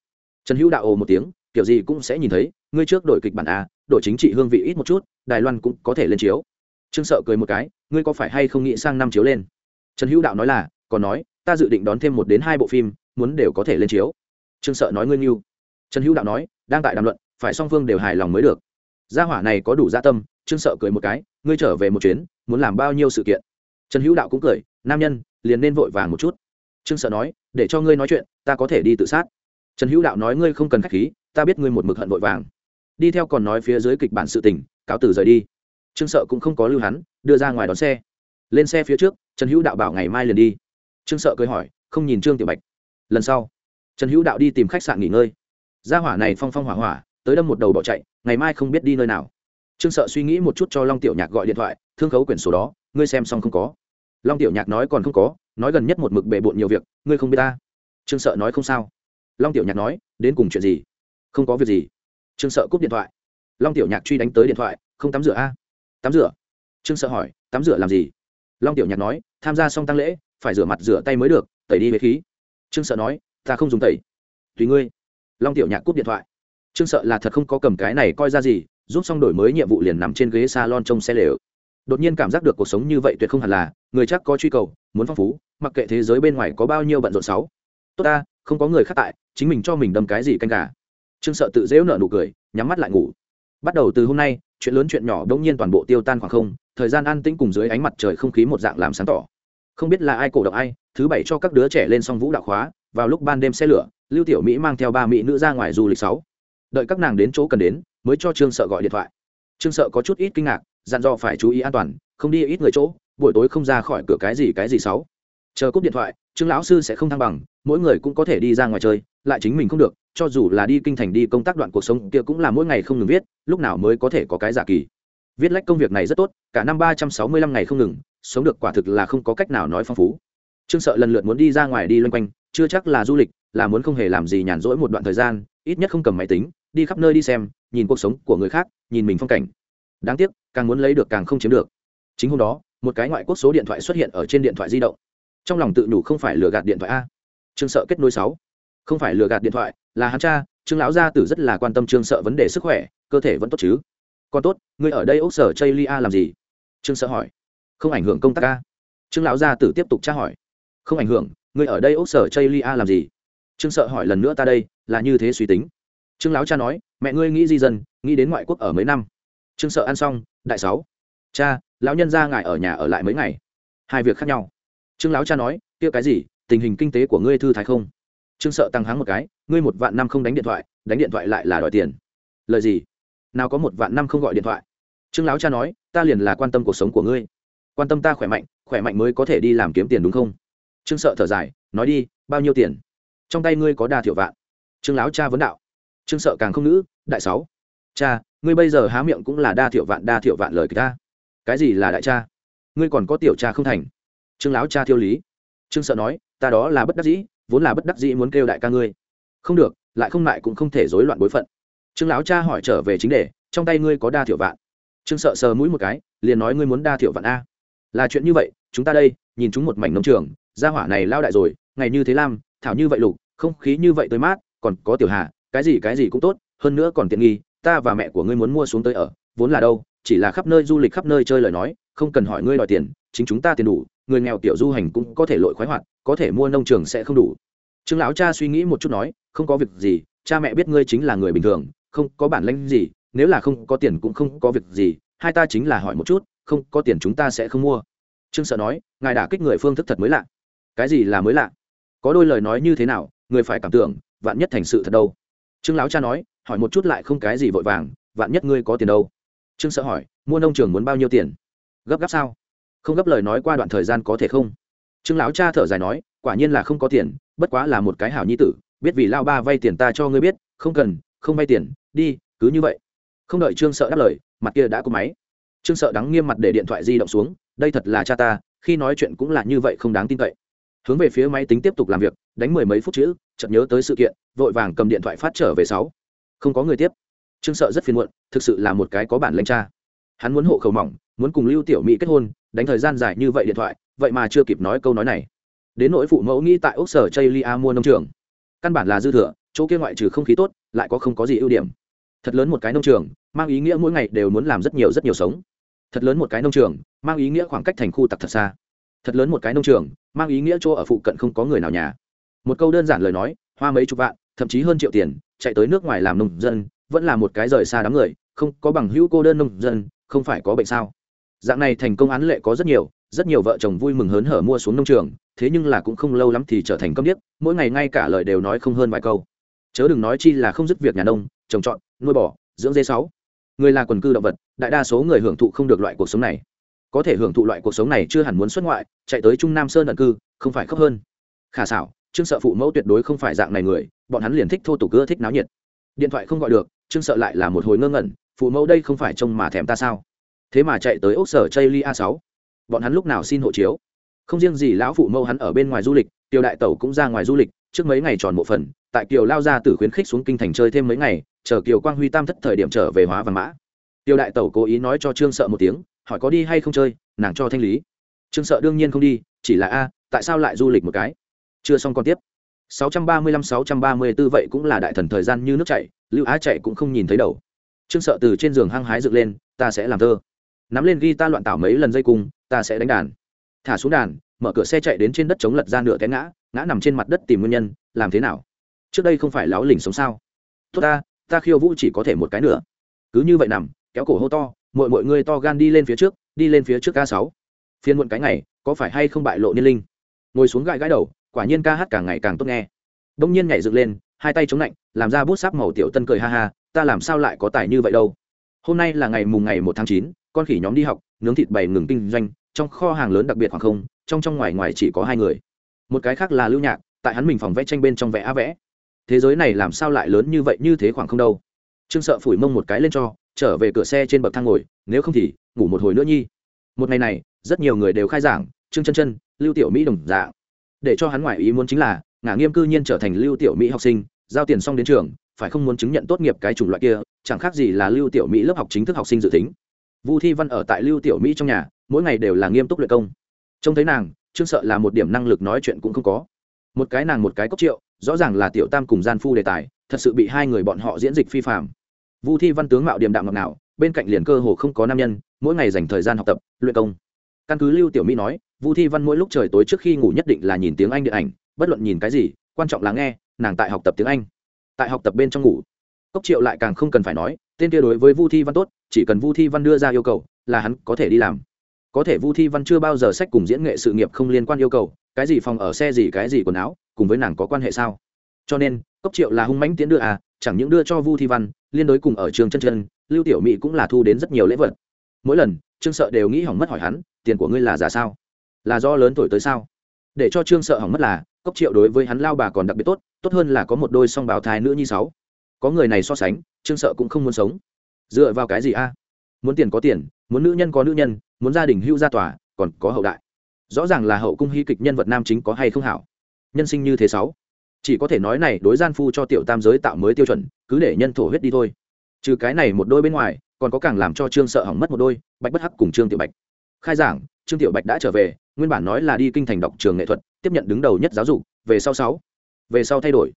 Trần hữu đạo ồ một tiếng, kiểu gì cũng sẽ nhìn thấy, ngươi trước đổi kịch bản a đổi chính trị hương vị ít một chút, đài loan cũng có thể lên chiếu. Trương sợ cười một cái, ngươi có phải hay không nghĩ sang năm chiếu lên? Trần hữu đạo nói là, còn nói, ta dự định đón thêm một đến hai bộ phim, muốn đều có thể lên chiếu. Trương sợ nói ngươi như trần hữu đạo nói, đang tại đàm luận, phải song phương đều hài lòng mới được. Gia hỏa này có đủ gia tâm, trương sợ cười một cái, ngươi trở về một chuyến, muốn làm bao nhiêu sự kiện? Trần hữu đạo cũng cười, nam nhân, liền nên vội vàng một chút. Trương sợ nói, để cho ngươi nói chuyện, ta có thể đi tự sát. Trần hữu đạo nói ngươi không cần k h á c h khí, ta biết ngươi một mực hận vội vàng đi theo còn nói phía dưới kịch bản sự tình, cáo từ rời đi. Trương sợ cũng không có lưu hắn, đưa ra ngoài đón xe. Lên xe phía trước, trần hữu đạo bảo ngày mai liền đi. Trương sợ cười hỏi, không nhìn trương tiểu bạch. Lần sau, trần hữu đạo đi tìm khách sạn nghỉ ngơi. Gia hỏa này phong phong hỏa hỏa, tới đâm một đầu bỏ chạy, ngày mai không biết đi nơi nào. Trương sợ suy nghĩ một chút cho long tiểu nhạc gọi điện thoại, thương khấu quyển số đó, ngươi xem xong không có. Long tiểu nhạc nói còn không có, nói gần nhất một mực bề bộn nhiều việc, ngươi không biết ta. Trương sợ nói không sao. Long tiểu nhạc nói, đến cùng chuyện gì? Không có việc gì trương sợ cúp điện thoại. Long tiểu nhạc truy đánh tới điện thoại, không tắm rửa a? Tắm rửa? Trương sợ hỏi, tắm rửa làm gì? Long tiểu nhạc nói, tham gia xong tăng lễ, phải rửa mặt rửa tay mới được, tẩy đi về khí. Trương sợ nói, ta không dùng tẩy. Tùy ngươi. Long tiểu nhạc cúp điện thoại. Trương sợ là thật không có cầm cái này coi ra gì, giúp xong đổi mới nhiệm vụ liền nằm trên ghế s a lon trong xe lều. Đột nhiên cảm giác được cuộc sống như vậy tuyệt không hẳn là, người chắc có truy cầu, muốn phong phú, mặc kệ thế giới bên ngoài có bao nhiêu bận rộn sáu tốt ta, không có người khác tại, chính mình cho mình đâm cái gì canh cả trương sợ tự dễu nợ nụ cười, nhắm mắt lại ngủ. Bắt đầu từ hôm nay, chuyện lớn chuyện nhỏ đông nhiên toàn bộ tiêu tan khoảng không, thời gian an tĩnh cùng dưới ánh mặt trời không khí một dạng làm sáng tỏ. Không biết là ai cổ động ai, thứ bảy cho các đứa trẻ lên song vũ đạo khóa, vào lúc ban đêm xe lửa, lưu tiểu mỹ mang theo ba mỹ nữ ra ngoài du lịch sáu. Đợi các nàng đến chỗ cần đến, mới cho trương sợ gọi điện thoại. Trương sợ có chút ít kinh ngạc, dặn dò phải chú ý an toàn, không đi ít người chỗ, buổi tối không ra khỏi cửa cái gì cái gì sáu. Chờ cúp điện thoại, trương lão sư sẽ không thăng bằng, mỗi người cũng có thể đi ra ngoài chơi lại chính mình không được, cho dù là đi kinh thành đi công tác đoạn cuộc sống kia cũng là mỗi ngày không ngừng viết, lúc nào mới có thể có cái giả kỳ. Viết lách công việc này rất tốt, cả năm ba trăm sáu mươi lăm ngày không ngừng, sống được quả thực là không có cách nào nói phong phú. Trương sợ lần lượt muốn đi ra ngoài đi loanh quanh, chưa chắc là du lịch, là muốn không hề làm gì nhàn rỗi một đoạn thời gian, ít nhất không cầm máy tính, đi khắp nơi đi xem, nhìn cuộc sống của người khác, nhìn mình phong cảnh. Đáng tiếc, càng muốn lấy được càng không chiếm được. Chính hôm đó, một cái ngoại quốc số điện thoại xuất hiện ở trên điện thoại di động. Trong lòng tự nhủ không phải lừa gạt điện thoại a. Trương sợ kết nối sáu không phải lừa gạt điện thoại, là hắn cha, trương lão gia tử rất là quan tâm trương sợ vấn đề sức khỏe, cơ thể vẫn tốt chứ? Còn tốt, ngươi ở đây ốc sở chây lia làm gì? Trương sợ hỏi. Không ảnh hưởng công tác ca. Trương lão gia tử tiếp tục tra hỏi. Không ảnh hưởng, ngươi ở đây ốc sở chây lia làm gì? Trương sợ hỏi lần nữa ta đây, là như thế suy tính. Trương lão cha nói, mẹ ngươi nghĩ di dân, nghĩ đến ngoại quốc ở mấy năm. Trương sợ ăn xong, đại sáu. Cha, lão nhân ra ngài ở nhà ở lại mấy ngày. Hai việc khác nhau. Trương lão cha nói, kia cái gì, tình hình kinh tế của ngươi thư thái không? Trương sợ tăng háng một cái, ngươi một vạn năm không đánh điện thoại, đánh điện thoại lại là đòi tiền. Lời gì? Nào có một vạn năm không gọi điện thoại? Trương lão cha nói, ta liền là quan tâm cuộc sống của ngươi. Quan tâm ta khỏe mạnh khỏe mạnh mới có thể đi làm kiếm tiền đúng không? Trương sợ thở dài, nói đi, bao nhiêu tiền? Trong tay ngươi có đa thiểu vạn. Trương lão cha vấn đạo. Trương sợ càng không nữ đại sáu. Cha, ngươi bây giờ há miệng cũng là đa thiểu vạn, đa thiểu vạn lời kịch ta. Cái gì là đại cha? Ngươi còn có tiểu cha không thành? Trương lão cha thiêu lý. Trương sợ nói, ta đó là bất đắc dĩ vốn là bất đắc dĩ muốn kêu đại ca ngươi. Không được, lại không lại cũng không thể rối loạn bối phận. Trương lão cha hỏi trở về chính đề, trong tay ngươi có đa thiểu vạn. Trương sợ sờ mũi một cái, liền nói ngươi muốn đa thiểu vạn a. Là chuyện như vậy, chúng ta đây, nhìn chúng một mảnh nông trường, gia hỏa này lao đại rồi, ngày như thế lam, thảo như vậy lục, không khí như vậy tới mát, còn có tiểu hà, cái gì cái gì cũng tốt, hơn nữa còn tiện nghi, ta và mẹ của ngươi muốn mua xuống tới ở, vốn là đâu, chỉ là khắp nơi du lịch khắp nơi chơi lời nói, không cần hỏi ngươi đòi tiền chính chúng ta tiền đủ, người nghèo tiểu du hành cũng có thể lội khoái hoạt, có thể mua nông trường sẽ không đủ. Trương lão cha suy nghĩ một chút nói, không có việc gì, cha mẹ biết ngươi chính là người bình thường, không có bản lĩnh gì, nếu là không có tiền cũng không có việc gì, hai ta chính là hỏi một chút, không có tiền chúng ta sẽ không mua. Trương sợ nói, ngài đả kích người phương thức thật mới lạ. Cái gì là mới lạ? Có đôi lời nói như thế nào, người phải cảm tưởng, vạn nhất thành sự thật đâu? Trương lão cha nói, hỏi một chút lại không cái gì vội vàng, vạn nhất ngươi có tiền đâu? Trương sợ hỏi, mua nông trường muốn bao nhiêu tiền? Gấp gáp sao? Không gấp lời nói qua đoạn thời gian có thể không? Trương lão cha thở dài nói, quả nhiên là không có tiền, bất quá là một cái hảo nhi tử, biết vì lao ba vay tiền ta cho ngươi biết, không cần, không vay tiền, đi, cứ như vậy. Không đợi trương sợ đáp lời, mặt kia đã có máy. Trương sợ đắng nghiêm mặt để điện thoại di động xuống, đây thật là cha ta, khi nói chuyện cũng là như vậy không đáng tin cậy. Hướng về phía máy tính tiếp tục làm việc, đánh mười mấy phút chữ, chợt nhớ tới sự kiện, vội vàng cầm điện thoại phát trở về sáu. Không có người tiếp. Trương sợ rất phiền muộn, thực sự là một cái có bản lãnh cha. Hắn muốn hộ khẩu mỏng, muốn cùng lưu tiểu mỹ kết hôn đánh thời gian dài như vậy điện thoại, vậy mà chưa kịp nói câu nói này. Đến nỗi phụ mẫu nghĩ tại ốc sở chây lia mua nông trường. Căn bản là dư thừa, chỗ kia ngoại trừ không khí tốt, lại có không có gì ưu điểm. Thật lớn một cái nông trường, mang ý nghĩa mỗi ngày đều muốn làm rất nhiều rất nhiều sống. Thật lớn một cái nông trường, mang ý nghĩa khoảng cách thành khu tặc thật xa. Thật lớn một cái nông trường, mang ý nghĩa chỗ ở phụ cận không có người nào nhà. Một câu đơn giản lời nói, hoa mấy chục vạn, thậm chí hơn triệu tiền, chạy tới nước ngoài làm nông dân, vẫn là một cái rời xa đám người, không có bằng hữu cô đơn nông dân, không phải có bệnh sao? Dạng này thành công án lệ có rất nhiều rất nhiều vợ chồng vui mừng hớn hở mua xuống nông trường, thế nhưng là cũng không lâu lắm thì trở thành câm điếc, mỗi ngày ngay cả lời đều nói không hơn vài câu. Chớ đừng nói chi là không dứt việc nhà nông, trồng trọt, nuôi bò, dưỡng dê sáu. Người là quần cư động vật, đại đa số người hưởng thụ không được loại cuộc sống này. Có thể hưởng thụ loại cuộc sống này chưa hẳn muốn xuất ngoại, chạy tới trung nam sơn ẩn cư, không phải khóc hơn. Khả xảo, trương sợ phụ mẫu tuyệt đối không phải dạng này người, bọn hắn liền thích thô tục cưa thích náo nhiệt. Điện thoại không gọi được, trương sợ lại là một hồi ngơ ngẩn, phụ mẫu đây không phải trông mà thèm ta sao? Thế mà chạy tới ốc sở chây li a sáu. Bọn hắn lúc nào xin hộ chiếu? Không riêng gì lão phụ mâu hắn ở bên ngoài du lịch tiểu đại tẩu cũng ra ngoài du lịch, trước mấy ngày tròn một phần, tại kiều lao ra từ khuyến khích xuống kinh thành chơi thêm mấy ngày, chờ kiều quang huy tam thất thời điểm trở về hóa văn mã. Tiểu đại tẩu cố ý nói cho trương sợ một tiếng, hỏi có đi hay không chơi, nàng cho thanh lý. Trương sợ đương nhiên không đi, chỉ là, a, tại sao lại du lịch một cái? Chưa xong còn tiếp. 635-634 vậy cũng là đại thần thời gian như nước chảy, lưu á chạy cũng không nhìn thấy đầu. Trương sợ từ trên giường hăng hái dựng lên, ta sẽ làm thơ nắm lên ghi ta loạn tảo mấy lần dây cung, ta sẽ đánh đàn. Thả xuống đàn, mở cửa xe chạy đến trên đất chống lật ra nửa té ngã ngã nằm trên mặt đất tìm nguyên nhân, làm thế nào? Trước đây không phải láo lỉnh sống sao? Tốt ta ta khiêu vũ chỉ có thể một cái nữa. Cứ như vậy nằm, kéo cổ hô to mọi mọi người to gan đi lên phía trước, đi lên phía trước ca sáu. Phiên muộn cái ngày, có phải hay không bại lộ niên linh? Ngồi xuống gãi gãi đầu, quả nhiên ca hát càng ngày càng tốt nghe. Đông nhiên nhảy dựng lên, hai tay chống lạnh, làm ra bút sáp màu tiểu tân cười ha ha, ta làm sao lại có tài như vậy đâu? Hôm nay là ngày mùng ngày một tháng chín con khỉ nhóm đi học, nướng thịt bày ngừng kinh doanh, trong kho hàng lớn đặc biệt khoảng không, trong trong ngoài ngoài chỉ có hai người. Một cái khác là lưu nhạc, tại hắn mình phòng vẽ tranh bên trong vẽ á vẽ. Thế giới này làm sao lại lớn như vậy, như thế khoảng không đâu? Trương sợ phủi mông một cái lên cho, trở về cửa xe trên bậc thang ngồi, nếu không thì, ngủ một hồi nữa nhi. Một ngày này, rất nhiều người đều khai giảng, trương chân chân, lưu tiểu mỹ đồng dạng. Để cho hắn ngoại ý muốn chính là, ngả nghiêm cư nhiên trở thành lưu tiểu mỹ học sinh, giao tiền xong đến trường, phải không muốn chứng nhận tốt nghiệp cái chủng loại kia, chẳng khác gì là lưu tiểu mỹ lớp học chính thức học sinh dự tính vu thi văn ở tại lưu tiểu mỹ trong nhà, mỗi ngày đều là nghiêm túc luyện công. Trông thấy nàng, trương sợ là một điểm năng lực nói chuyện cũng không có. Một cái nàng một cái cốc triệu, rõ ràng là tiểu tam cùng gian phu đề tài, thật sự bị hai người bọn họ diễn dịch phi phạm vu thi văn tướng mạo điểm đạm ngọc nào bên cạnh liền cơ hồ không có nam nhân, mỗi ngày dành thời gian học tập, luyện công. Căn cứ lưu tiểu mỹ nói, vu thi văn mỗi lúc trời tối trước khi ngủ nhất định là nhìn tiếng anh điện ảnh, bất luận nhìn cái gì, quan trọng là nghe, nàng tại học tập tiếng anh. Tại học tập bên trong ngủ cốc triệu lại càng không cần phải nói, tên kia đối với vu thi văn tốt, chỉ cần vu thi văn đưa ra yêu cầu, là hắn có thể đi làm. Có thể vu thi văn chưa bao giờ sách cùng diễn nghệ sự nghiệp không liên quan yêu cầu, cái gì phòng ở, xe gì, cái gì quần áo, cùng với nàng có quan hệ sao? Cho nên, cốc triệu là hung mãnh tiến đưa à chẳng những đưa cho vu thi văn, liên đối cùng ở trường chân chân, lưu tiểu mỹ cũng là thu đến rất nhiều lễ vật. Mỗi lần, trương sợ đều nghĩ hỏng mất hỏi hắn, tiền của ngươi là giả sao? Là do lớn tuổi tới sao? Để cho trương sợ hỏng mất là, cốc triệu đối với hắn lao bà còn đặc biệt tốt tốt hơn là có một đôi song bào thai nữ nhi sáu có người này so sánh, trương sợ cũng không muốn sống. Dựa vào cái gì a? Muốn tiền có tiền, muốn nữ nhân có nữ nhân, muốn gia đình hưu gia tòa, còn có hậu đại. Rõ ràng là hậu cung hy kịch nhân vật nam chính có hay không hảo. Nhân sinh như thế sáu. Chỉ có thể nói này đối gian phu cho tiểu tam giới tạo mới tiêu chuẩn, cứ để nhân thổ huyết đi thôi. Trừ cái này một đôi bên ngoài, còn có càng làm cho trương sợ hỏng mất một đôi, bạch bất hắc cùng trương tiểu bạch. Khai giảng, trương tiểu bạch đã trở về, nguyên bản nói là đi kinh thành đọc trường nghệ thuật, tiếp nhận đứng đầu nhất giáo dục, về sau sáu. Về sau thay đổi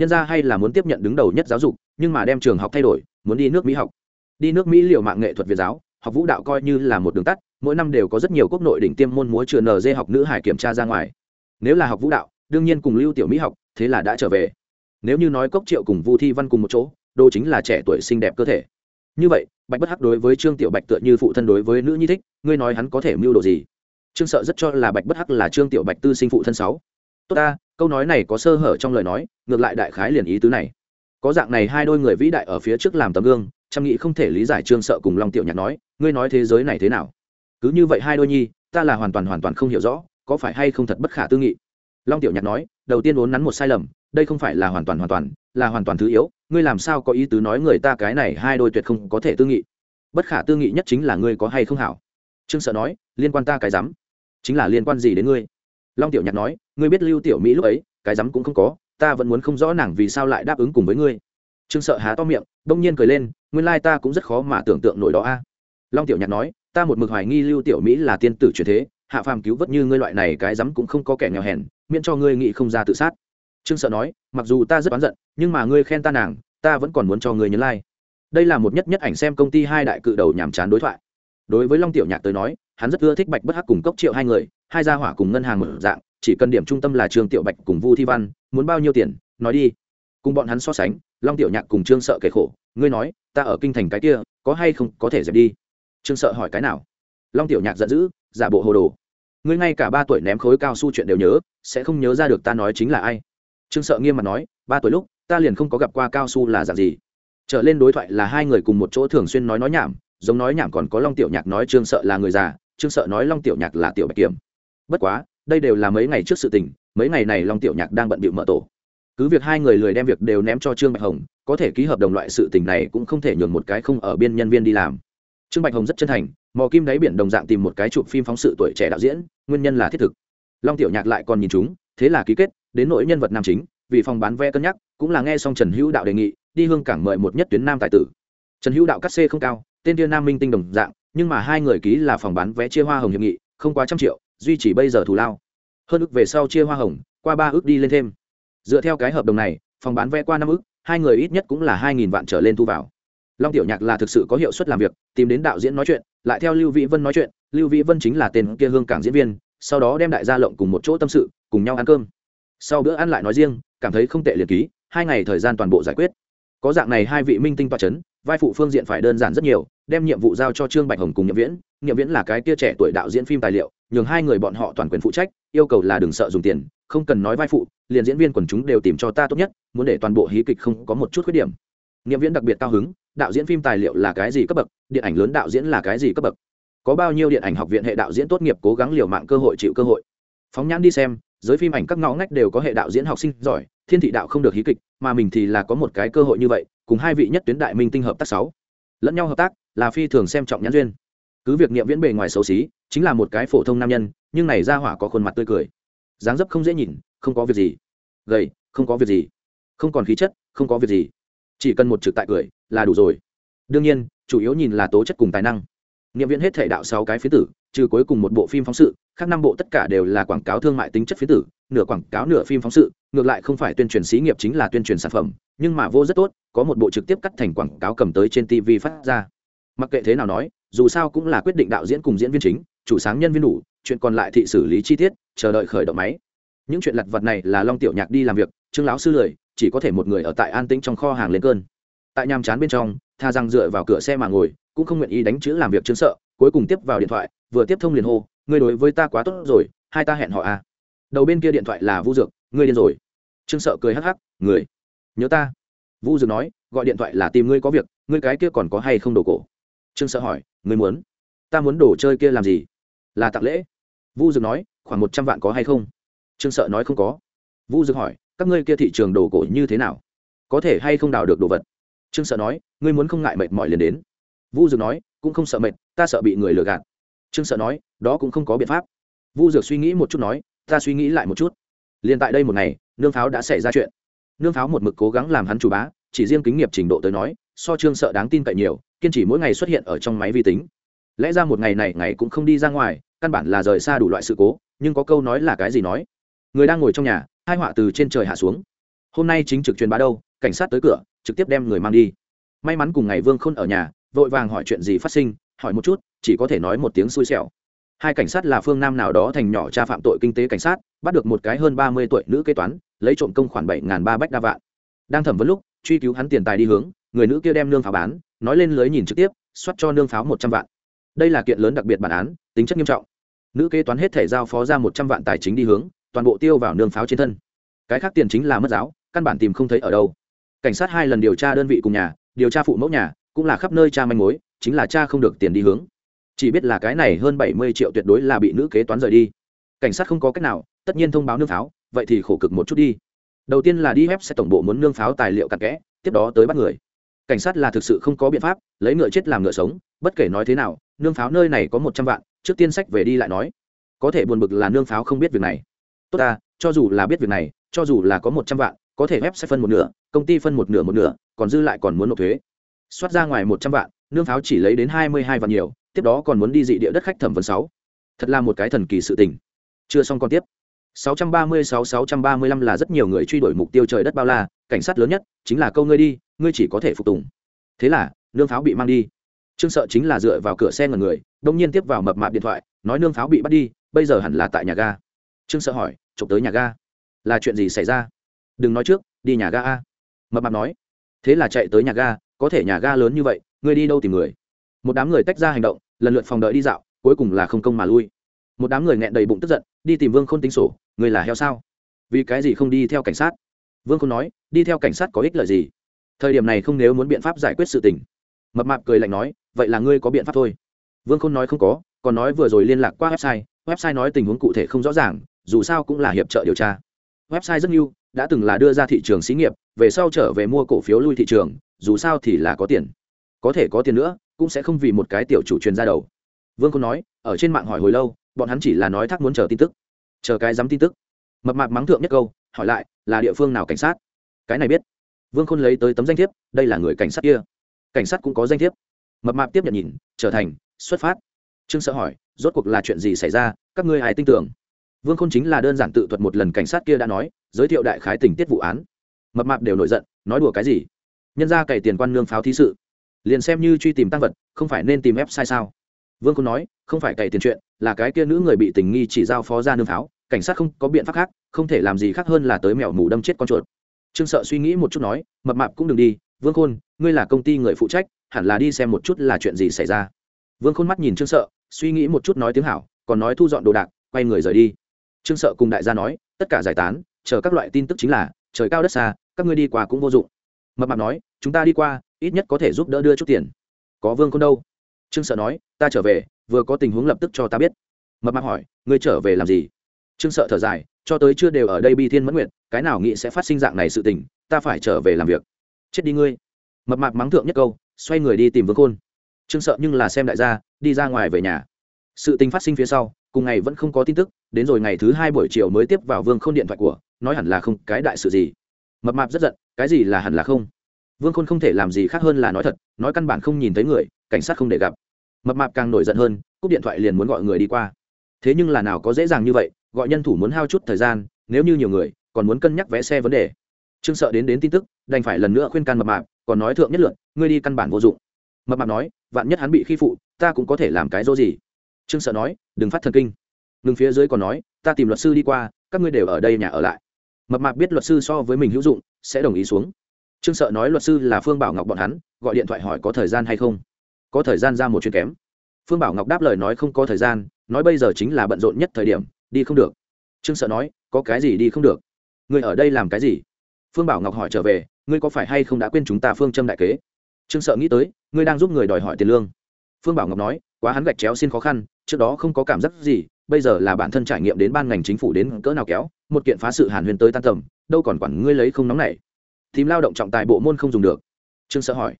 nhân ra hay là muốn tiếp nhận đứng đầu nhất giáo dục, nhưng mà đem trường học thay đổi, muốn đi nước mỹ học. Đi nước mỹ liệu mạng nghệ thuật việt giáo, học vũ đạo coi như là một đường tắt, mỗi năm đều có rất nhiều quốc nội đỉnh tiêm môn múa trường nd học nữ hải kiểm tra ra ngoài. Nếu là học vũ đạo, đương nhiên cùng lưu tiểu mỹ học, thế là đã trở về. Nếu như nói cốc triệu cùng vu thi văn cùng một chỗ, đô chính là trẻ tuổi xinh đẹp cơ thể. Như vậy, bạch bất hắc đối với trương tiểu bạch tựa như phụ thân đối với nữ nhi thích, ngươi nói hắn có thể mưu đồ gì? Trương sợ rất cho là bạch bất hắc là trương tiểu bạch tư sinh phụ thân sáu tốt ta, câu nói này có sơ hở trong lời nói, ngược lại đại khái liền ý tứ này. Có dạng này hai đôi người vĩ đại ở phía trước làm tấm gương, chăm nghĩ không thể lý giải trương sợ cùng long tiểu nhạc nói, ngươi nói thế giới này thế nào? Cứ như vậy hai đôi nhi, ta là hoàn toàn hoàn toàn không hiểu rõ, có phải hay không thật bất khả tư nghị? Long tiểu nhạc nói, đầu tiên vốn nắn một sai lầm, đây không phải là hoàn toàn hoàn toàn, là hoàn toàn thứ yếu, ngươi làm sao có ý tứ nói người ta cái này hai đôi tuyệt không có thể tư nghị? Bất khả tư nghị nhất chính là ngươi có hay không hảo. Trương sợ nói, liên quan ta cái rắm, chính là liên quan gì đến ngươi? Long tiểu nhạc nói, ngươi biết lưu tiểu mỹ lúc ấy, cái rắm cũng không có, ta vẫn muốn không rõ nàng vì sao lại đáp ứng cùng với ngươi. Trương sợ há to miệng đông nhiên cười lên, nguyên lai ta cũng rất khó mà tưởng tượng nổi đó a. Long tiểu nhạc nói, ta một mực hoài nghi lưu tiểu mỹ là tiên tử truyền thế, hạ phàm cứu vớt như ngươi loại này cái rắm cũng không có kẻ nghèo hèn, miễn cho ngươi nghĩ không ra tự sát. Trương sợ nói, mặc dù ta rất oán giận, nhưng mà ngươi khen ta nàng, ta vẫn còn muốn cho ngươi nhấn lai、like. đây là một nhất nhất ảnh xem công ty hai đại cự đầu nhàm chán đối thoại. Đối với long tiểu nhạc tới nói, hắn rất ưa thích bạch bất hắc cùng cốc triệu hai người hai gia hỏa cùng ngân hàng mở dạng, chỉ cần điểm trung tâm là trương tiểu bạch cùng vu thi văn, muốn bao nhiêu tiền, nói đi. Cùng bọn hắn so sánh, long tiểu nhạc cùng trương sợ kể khổ, ngươi nói, ta ở kinh thành cái kia, có hay không có thể dẹp đi? Trương sợ hỏi cái nào? Long tiểu nhạc giận dữ, giả bộ hồ đồ. Ngươi ngay cả ba tuổi ném khối cao su chuyện đều nhớ, sẽ không nhớ ra được ta nói chính là ai. Trương sợ nghiêm mặt nói, ba tuổi lúc, ta liền không có gặp qua cao su là dạng gì. Trở lên đối thoại là hai người cùng một chỗ thường xuyên nói nói nhảm, giống nói nhảm còn có long tiểu nhạc nói trương sợ là người già, trương sợ nói long tiểu nhạc là tiểu bạch kiểm bất quá, đây đều là mấy ngày trước sự tình, mấy ngày này long tiểu nhạc đang bận bịu mở tổ. Cứ việc hai người lười đem việc đều ném cho trương bạch hồng, có thể ký hợp đồng loại sự tình này cũng không thể nhường một cái không ở biên nhân viên đi làm. Trương bạch hồng rất chân thành, mò kim đáy biển đồng dạng tìm một cái chụp phim phóng sự tuổi trẻ đạo diễn, nguyên nhân là thiết thực. Long tiểu nhạc lại còn nhìn chúng, thế là ký kết, đến nỗi nhân vật nam chính, vì phòng bán vé cân nhắc, cũng là nghe xong trần hữu đạo đề nghị, đi hương cảng mời một nhất tuyến nam tài tử. Trần hữu đạo cắt xê không cao, tên tiên nam minh tinh đồng dạng, nhưng mà hai người ký là phòng bán vé chia hoa hồng hiệp nghị, không quá trăm triệu duy chỉ bây giờ thù lao. Hơn ước về sau chia hoa hồng, qua ba ước đi lên thêm. Dựa theo cái hợp đồng này, phòng bán vé qua năm ước, hai người ít nhất cũng là hai nghìn vạn trở lên thu vào. Long tiểu nhạc là thực sự có hiệu suất làm việc, tìm đến đạo diễn nói chuyện, lại theo lưu vĩ vân nói chuyện, lưu vĩ vân chính là tên kia hương cảng diễn viên, sau đó đem đại gia lộng cùng một chỗ tâm sự, cùng nhau ăn cơm. Sau bữa ăn lại nói riêng, cảm thấy không tệ liệt ký, hai ngày thời gian toàn bộ giải quyết. Có dạng này hai vị minh tinh toa c h ấ n vai phụ phương diện phải đơn giản rất nhiều đem nhiệm vụ giao cho trương bạch hồng cùng nhiệm viễn. Nhiệm viễn là cái kia trẻ tuổi đạo diễn phim tài liệu, nhường hai người bọn họ toàn quyền phụ trách, yêu cầu là đừng sợ dùng tiền, không cần nói vai phụ, liền diễn viên quần chúng đều tìm cho ta tốt nhất, muốn để toàn bộ hí kịch không có một chút khuyết điểm. Nhiệm viễn đặc biệt cao hứng, đạo diễn phim tài liệu là cái gì cấp bậc, điện ảnh lớn đạo diễn là cái gì cấp bậc? Có bao nhiêu điện ảnh học viện hệ đạo diễn tốt nghiệp cố gắng liều mạng cơ hội chịu cơ hội? Phóng nhãn đi xem, giới phim ảnh các ngõ ngách đều có hệ đạo diễn học sinh giỏi, thiên thị đạo không được hí kịch, mà mình thì là có một cái cơ hội như vậy, cùng hai vị nhất tuyến đại minh tinh hợp tác sáu. Lẫn nhau hợp tác là phi thường xem trọng nhãn duyên. Cứ việc nghiệm viễn bề ngoài xấu xí, chính là một cái phổ thông nam nhân, nhưng này ra hỏa có khuôn mặt tươi cười. Dáng dấp không dễ nhìn, không có việc gì. Gầy, không có việc gì. Không còn khí chất, không có việc gì. Chỉ cần một trực tại cười, là đủ rồi. Đương nhiên, chủ yếu nhìn là tố chất cùng tài năng. Nghiệm viễn hết thể đạo sáu cái phía tử, trừ cuối cùng một bộ phim phóng sự, khác năm bộ tất cả đều là quảng cáo thương mại tính chất phía tử, nửa quảng cáo nửa phim phóng sự, ngược lại không phải tuyên truyền xí nghiệp chính là tuyên truyền sản phẩm, nhưng mà vô rất tốt, có một bộ trực tiếp cắt thành quảng cáo cầm tới trên tv phát ra mặc kệ thế nào nói, dù sao cũng là quyết định đạo diễn cùng diễn viên chính, chủ sáng nhân viên đủ, chuyện còn lại thị xử lý chi tiết, chờ đợi khởi động máy. Những chuyện lặt vặt này là long tiểu nhạc đi làm việc, trương lão sư lười, chỉ có thể một người ở tại an tĩnh trong kho hàng lên cơn. Tại nhàm chán bên trong, tha rằng dựa vào cửa xe mà ngồi, cũng không nguyện ý đánh chữ làm việc chứng sợ, cuối cùng tiếp vào điện thoại, vừa tiếp thông liền hô, ngươi đối với ta quá tốt rồi, hai ta hẹn họ à. Đầu bên kia điện thoại là vu dược, ngươi điên rồi. Trương sợ cười hắc hắc, người, nhớ ta. Vu dược nói, gọi điện thoại là tìm ngươi có việc, ngươi cái kia còn có hay không đồ cổ? Trương sợ hỏi, ngươi muốn, ta muốn đồ chơi kia làm gì? Là tặng lễ. Vu dược nói, khoảng một trăm vạn có hay không? Trương sợ nói, không có. Vu dược hỏi, các ngươi kia thị trường đồ cổ như thế nào? Có thể hay không đào được đồ vật? Trương sợ nói, ngươi muốn không ngại mệt mỏi liền đến. Vu dược nói, cũng không sợ mệt, ta sợ bị người lừa gạt. Trương sợ nói, đó cũng không có biện pháp. Vu dược suy nghĩ một chút nói, ta suy nghĩ lại một chút. Liền tại đây một ngày, nương pháo đã xảy ra chuyện. Nương pháo một mực cố gắng làm hắn chủ bá, chỉ riêng kinh nghiệp trình độ tới nói, so trương sợ đáng tin cậy nhiều kiên trì mỗi ngày xuất hiện ở trong máy vi tính. Lẽ ra một ngày này ngày cũng không đi ra ngoài, căn bản là rời xa đủ loại sự cố, nhưng có câu nói là cái gì nói? Người đang ngồi trong nhà, hai họa từ trên trời hạ xuống. Hôm nay chính trực truyền bá đâu, cảnh sát tới cửa, trực tiếp đem người mang đi. May mắn cùng ngày vương khôn ở nhà, vội vàng hỏi chuyện gì phát sinh, hỏi một chút, chỉ có thể nói một tiếng xui xẻo. Hai cảnh sát là phương nam nào đó thành nhỏ cha phạm tội kinh tế cảnh sát, bắt được một cái hơn ba mươi tuổi nữ kế toán, lấy trộm công khoảng bảy ba bách đa vạn. Đang thẩm vấn lúc truy cứu hắn tiền tài đi hướng, người nữ kia đem nương pháo bán, nói lên lưới nhìn trực tiếp xuất cho nương pháo một trăm vạn. Đây là kiện lớn đặc biệt bản án, tính chất nghiêm trọng. Nữ kế toán hết thể giao phó ra một trăm vạn tài chính đi hướng, toàn bộ tiêu vào nương pháo trên thân. Cái khác tiền chính là mất giáo, căn bản tìm không thấy ở đâu. Cảnh sát hai lần điều tra đơn vị cùng nhà, điều tra phụ mẫu nhà, cũng là khắp nơi cha manh mối, chính là cha không được tiền đi hướng. Chỉ biết là cái này hơn bảy mươi triệu tuyệt đối là bị nữ kế toán rời đi. Cảnh sát không có cách nào, tất nhiên thông báo nương pháo, vậy thì khổ cực một chút đi đầu tiên là đi web sẽ tổng bộ muốn nương pháo tài liệu cặn kẽ, tiếp đó tới bắt người. Cảnh sát là thực sự không có biện pháp, lấy ngựa chết làm ngựa sống, bất kể nói thế nào, nương pháo nơi này có một trăm vạn, trước tiên sách về đi lại nói. Có thể buồn bực là nương pháo không biết việc này. Tốt ta, cho dù là biết việc này, cho dù là có một trăm vạn, có thể web sẽ phân một nửa, công ty phân một nửa một nửa, còn dư lại còn muốn nộp thuế. Soát ra ngoài một trăm vạn, nương pháo chỉ lấy đến hai mươi hai vạn nhiều, tiếp đó còn muốn đi dị địa đất khách thẩm vấn sáu. Thật là một cái thần kỳ sự tình. Chưa xong còn tiếp. 636-635 là rất nhiều người truy đuổi mục tiêu trời đất bao la, cảnh sát lớn nhất chính là câu ngươi đi, ngươi chỉ có thể phục tùng. Thế là, nương pháo bị mang đi. Trương sợ chính là dựa vào cửa xe ngần người, đông nhiên tiếp vào mập mạp điện thoại, nói nương pháo bị bắt đi, bây giờ hẳn là tại nhà ga. Trương sợ hỏi, chụp tới nhà ga? Là chuyện gì xảy ra? Đừng nói trước, đi nhà ga a. Mập mạp nói, thế là chạy tới nhà ga, có thể nhà ga lớn như vậy, ngươi đi đâu tìm người? Một đám người tách ra hành động, lần lượt phòng đợi đi dạo, cuối cùng là không công mà lui một đám người nghẹn đầy bụng tức giận, đi tìm vương k h ô n tính sổ, người là heo sao? Vì cái gì không đi theo cảnh sát? Vương k h ô n nói, đi theo cảnh sát có ích lợi gì? Thời điểm này không nếu muốn biện pháp giải quyết sự tình. Mập mạp cười lạnh nói, vậy là ngươi có biện pháp thôi. Vương k h ô n nói không có, còn nói vừa rồi liên lạc qua website website nói tình huống cụ thể không rõ ràng, dù sao cũng là hiệp trợ điều tra. Website rất nhiều, đã từng là đưa ra thị trường xí nghiệp, về sau trở về mua cổ phiếu lui thị trường, dù sao thì là có tiền. Có thể có tiền nữa, cũng sẽ không vì một cái tiểu chủ truyền ra đầu. Vương khôn nói, ở trên mạng hỏi hồi lâu bọn hắn chỉ là nói thác muốn chờ tin tức, chờ cái dám tin tức. Mập mạp mắng thượng nhất câu, hỏi lại, là địa phương nào cảnh sát? Cái này biết. Vương khôn lấy tới tấm danh thiếp, đây là người cảnh sát kia. Cảnh sát cũng có danh thiếp. Mập mạp tiếp nhận nhìn, trở thành, xuất phát. Trương sợ hỏi, rốt cuộc là chuyện gì xảy ra, các ngươi hãy tin tưởng? Vương khôn chính là đơn giản tự thuật một lần cảnh sát kia đã nói, giới thiệu đại khái tình tiết vụ án. Mập mạp đều nổi giận, nói đùa cái gì? Nhân ra cày tiền quan nương pháo thí sự. Liền xem như truy tìm tăng vật, không phải nên tìm ép sai sao? Vương khôn nói, không phải cày tiền chuyện, là cái kia nữ người bị tình nghi chỉ giao phó ra nương pháo, cảnh sát không có biện pháp khác, không thể làm gì khác hơn là tới mèo mù đâm chết con chuột. Trương sợ suy nghĩ một chút nói, mập mạp cũng đừng đi, vương khôn, ngươi là công ty người phụ trách, hẳn là đi xem một chút là chuyện gì xảy ra. Vương khôn mắt nhìn trương sợ, suy nghĩ một chút nói tiếng hảo, còn nói thu dọn đồ đạc, quay người rời đi. Trương sợ cùng đại gia nói, tất cả giải tán, chờ các loại tin tức chính là, trời cao đất xa, các ngươi đi qua cũng vô dụng. Mập mạp nói, chúng ta đi qua, ít nhất có thể giúp đỡ đưa chút tiền. Có vương khôn đâu? Trương sợ nói, ta trở về, vừa có tình huống lập tức cho ta biết. Mập mạp hỏi, ngươi trở về làm gì? Trương sợ thở dài, cho tới chưa đều ở đây bi thiên mẫn nguyện cái nào nghĩ sẽ phát sinh dạng này sự tình, ta phải trở về làm việc. Chết đi ngươi. Mập mạp mắng thượng nhất câu, xoay người đi tìm vương khôn. Trương sợ nhưng là xem đại gia, đi ra ngoài về nhà. Sự tình phát sinh phía sau, cùng ngày vẫn không có tin tức, đến rồi ngày thứ hai buổi chiều mới tiếp vào vương khôn điện thoại của, nói hẳn là không, cái đại sự gì? Mập mạp rất giận, cái gì là hẳn là không? Vương khôn không thể làm gì khác hơn là nói thật, nói căn bản không nhìn thấy người, cảnh sát không để gặp mập mạp càng nổi giận hơn, cúp điện thoại liền muốn gọi người đi qua. Thế nhưng là nào có dễ dàng như vậy, gọi nhân thủ muốn hao chút thời gian, nếu như nhiều người, còn muốn cân nhắc vé xe vấn đề. Trương sợ đến đến tin tức, đành phải lần nữa khuyên can mập mạp, còn nói thượng nhất lượn ngươi đi căn bản vô dụng. Mập mạp nói, vạn nhất hắn bị khi phụ, ta cũng có thể làm cái dỗ gì. Trương sợ nói, đừng phát thần kinh. Ngừng phía dưới còn nói, ta tìm luật sư đi qua, các ngươi đều ở đây nhà ở lại. Mập mạp biết luật sư so với mình hữu dụng, sẽ đồng ý xuống. Trương sợ nói luật sư là phương bảo ngọc bọn hắn, gọi điện thoại hỏi có thời gian hay không có thời gian ra một chuyến kém. Phương bảo ngọc đáp lời nói không có thời gian, nói bây giờ chính là bận rộn nhất thời điểm, đi không được. Trương sợ nói, có cái gì đi không được? Người ở đây làm cái gì? Phương bảo ngọc hỏi trở về, ngươi có phải hay không đã quên chúng ta phương châm đại kế? Trương sợ nghĩ tới, ngươi đang giúp người đòi hỏi tiền lương. Phương bảo ngọc nói, quá hắn gạch chéo xin khó khăn, trước đó không có cảm giác gì, bây giờ là bản thân trải nghiệm đến ban ngành chính phủ đến cỡ nào kéo, một kiện phá sự hàn huyền tới tan tầm, đâu còn quản ngươi lấy không nóng này tìm lao động trọng tài bộ môn không dùng được. Trương sợ hỏi,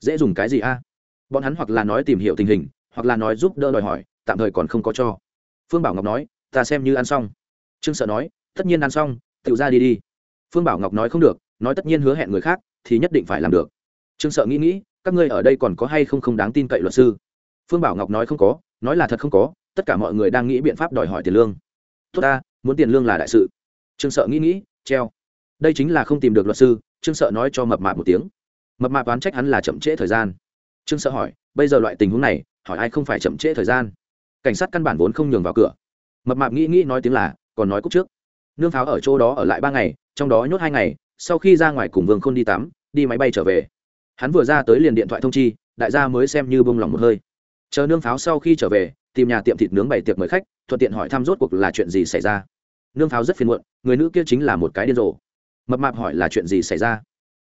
dễ dùng cái gì a? Bọn hắn hoặc là nói tìm hiểu tình hình, hoặc là nói giúp đỡ đòi hỏi, tạm thời còn không có cho. Phương bảo ngọc nói, ta xem như ăn xong. Trương sợ nói, tất nhiên ăn xong tự ra đi đi. Phương bảo ngọc nói, không được, nói tất nhiên hứa hẹn người khác, thì nhất định phải làm được. Trương sợ nghĩ nghĩ, các ngươi ở đây còn có hay không không đáng tin cậy luật sư? Phương bảo ngọc nói, không có, nói là thật không có, tất cả mọi người đang nghĩ biện pháp đòi hỏi tiền lương. Tốt ta, muốn tiền lương là đại sự. Trương sợ nghĩ nghĩ, treo. Đây chính là không tìm được luật sư, trương sợ nói cho mập mạp một tiếng. Mập mạp đoán trách hắn là chậm trễ thời gian trương sợ hỏi, bây giờ loại tình huống này, hỏi ai không phải chậm trễ thời gian? Cảnh sát căn bản vốn không nhường vào cửa. Mập mạp nghĩ nghĩ nói tiếng là, còn nói cúc trước. Nương pháo ở chỗ đó ở lại ba ngày, trong đó nhốt hai ngày, sau khi ra ngoài cùng vương khôn đi tắm, đi máy bay trở về. Hắn vừa ra tới liền điện thoại thông chi, đại gia mới xem như bông lòng một hơi. Chờ nương pháo sau khi trở về, tìm nhà tiệm thịt nướng bày tiệc mời khách, thuận tiện hỏi thăm rốt cuộc là chuyện gì xảy ra. Nương pháo rất phiền muộn, người nữ kia chính là một cái điên rồ. Mập mạp hỏi là chuyện gì xảy ra?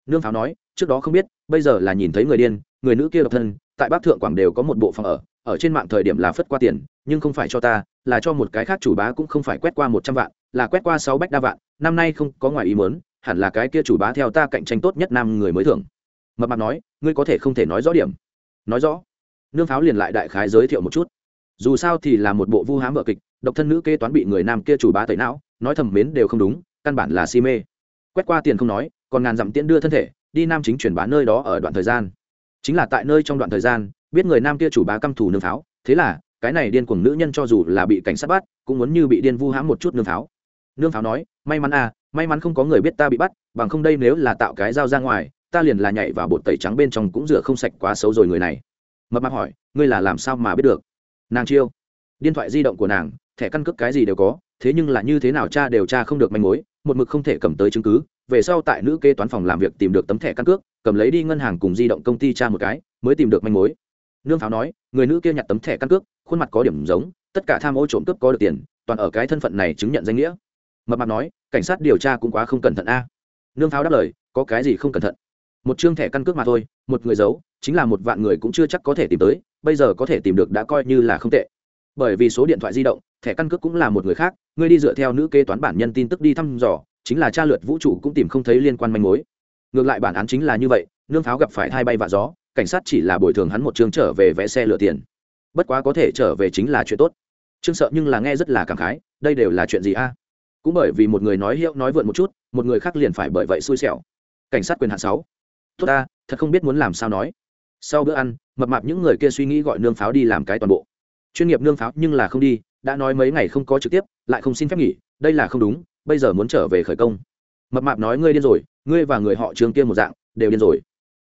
Nương pháo nói, trước đó không biết, bây giờ là nhìn thấy người điên, người nữ kia độc thân, tại bắc thượng quảng đều có một bộ phòng ở ở trên mạng thời điểm là phất qua tiền, nhưng không phải cho ta, là cho một cái khác chủ bá cũng không phải quét qua một trăm vạn, là quét qua sáu bách đa vạn, năm nay không có ngoài ý mớn hẳn là cái kia chủ bá theo ta cạnh tranh tốt nhất nam người mới thưởng. Mập mạp nói, ngươi có thể không thể nói rõ điểm. Nói rõ? Nương pháo liền lại đại khái giới thiệu một chút. Dù sao thì là một bộ vu hám vợ kịch, độc thân nữ kê toán bị người nam kia chủ bá tẩy não, nói thầm mến đều không đúng, căn bản là si mê. Quét qua tiền không nói còn ngàn dặm tiễn đưa thân thể, đi nam chính truyền bá nơi đó ở đoạn thời gian. Chính là tại nơi trong đoạn thời gian, biết người nam kia chủ bá căm thù nương pháo. Thế là, cái này điên cuồng nữ nhân cho dù là bị cảnh sát bắt, cũng muốn như bị điên vu hãm một chút nương pháo. Nương pháo nói, may mắn à may mắn không có người biết ta bị bắt, bằng không đây nếu là tạo cái dao ra ngoài, ta liền là nhảy vào bột tẩy trắng bên trong cũng rửa không sạch quá xấu rồi người này. Mập mạp hỏi, ngươi là làm sao mà biết được? Nàng chiêu. Điện thoại di động của nàng, thẻ căn cước cái gì đều có, thế nhưng là như thế nào cha đều cha không được manh mối, một mực không thể cầm tới chứng cứ về sau tại nữ kế toán phòng làm việc tìm được tấm thẻ căn cước, cầm lấy đi ngân hàng cùng di động công ty cha một cái, mới tìm được manh mối. Nương pháo nói, người nữ kia nhặt tấm thẻ căn cước, khuôn mặt có điểm giống, tất cả tham ô trộm cướp có được tiền, toàn ở cái thân phận này chứng nhận danh nghĩa. Mập mạp nói, cảnh sát điều tra cũng quá không cẩn thận a. Nương pháo đáp lời, có cái gì không cẩn thận? Một chương thẻ căn cước mà thôi, một người giấu, chính là một vạn người cũng chưa chắc có thể tìm tới, bây giờ có thể tìm được đã coi như là không tệ. Bởi vì số điện thoại di động, thẻ căn cước cũng là một người khác, ngươi đi dựa theo nữ kế toán bản nhân tin tức đi thăm dò chính là cha lượt vũ trụ cũng tìm không thấy liên quan manh mối. Ngược lại bản án chính là như vậy, nương pháo gặp phải hai bay vạ gió, cảnh sát chỉ là bồi thường hắn một chương trở về vẽ xe lựa tiền. Bất quá có thể trở về chính là chuyện tốt. Trương sợ nhưng là nghe rất là cảm khái, đây đều là chuyện gì a? Cũng bởi vì một người nói hiệu nói vượn một chút, một người khác liền phải bởi vậy xui xẻo. Cảnh sát quyền hạn sáu. Tốt ta, thật không biết muốn làm sao nói. Sau bữa ăn, mập mạp những người kia suy nghĩ gọi nương pháo đi làm cái toàn bộ. Chuyên nghiệp nương pháo nhưng là không đi, đã nói mấy ngày không có trực tiếp, lại không xin phép nghỉ, đây là không đúng bây giờ muốn trở về khởi công. Mập mạp nói, ngươi điên rồi, ngươi và người họ trương kia một dạng, đều điên rồi.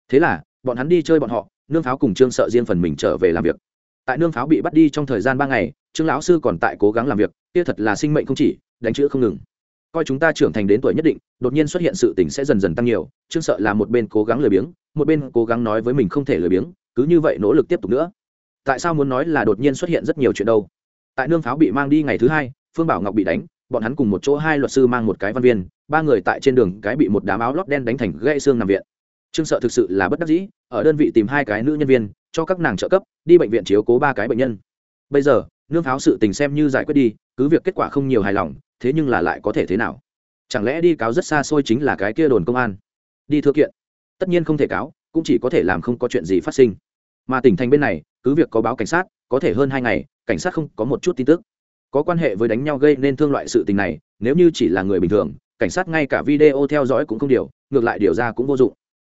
Thế là, bọn hắn đi chơi bọn họ, nương pháo cùng trương sợ riêng phần mình trở về làm việc. Tại nương pháo bị bắt đi trong thời gian ba ngày, trương lão sư còn tại cố gắng làm việc, kia thật là sinh mệnh không chỉ, đánh chữ không ngừng. Coi chúng ta trưởng thành đến tuổi nhất định, đột nhiên xuất hiện sự tình sẽ dần dần tăng nhiều, trương sợ là một bên cố gắng lười biếng, một bên cố gắng nói với mình không thể lười biếng, cứ như vậy nỗ lực tiếp tục nữa. Tại sao muốn nói là đột nhiên xuất hiện rất nhiều chuyện đâu? Tại nương pháo bị mang đi ngày thứ hai, phương bảo ngọc bị đánh bọn hắn cùng một chỗ hai luật sư mang một cái văn viên, ba người tại trên đường cái bị một đám áo lót đen đánh thành gãy xương nằm viện. Trương sợ thực sự là bất đắc dĩ, ở đơn vị tìm hai cái nữ nhân viên, cho các nàng trợ cấp, đi bệnh viện chiếu cố ba cái bệnh nhân. Bây giờ, nương pháo sự tình xem như giải quyết đi, cứ việc kết quả không nhiều hài lòng, thế nhưng là lại có thể thế nào? Chẳng lẽ đi cáo rất xa xôi chính là cái kia đồn công an? Đi thư kiện. Tất nhiên không thể cáo, cũng chỉ có thể làm không có chuyện gì phát sinh. Mà tỉnh thành bên này, cứ việc có báo cảnh sát, có thể hơn hai ngày, cảnh sát không có một chút tin tức có quan hệ với đánh nhau gây nên thương loại sự tình này, nếu như chỉ là người bình thường, cảnh sát ngay cả video theo dõi cũng không điều, ngược lại điều ra cũng vô dụng.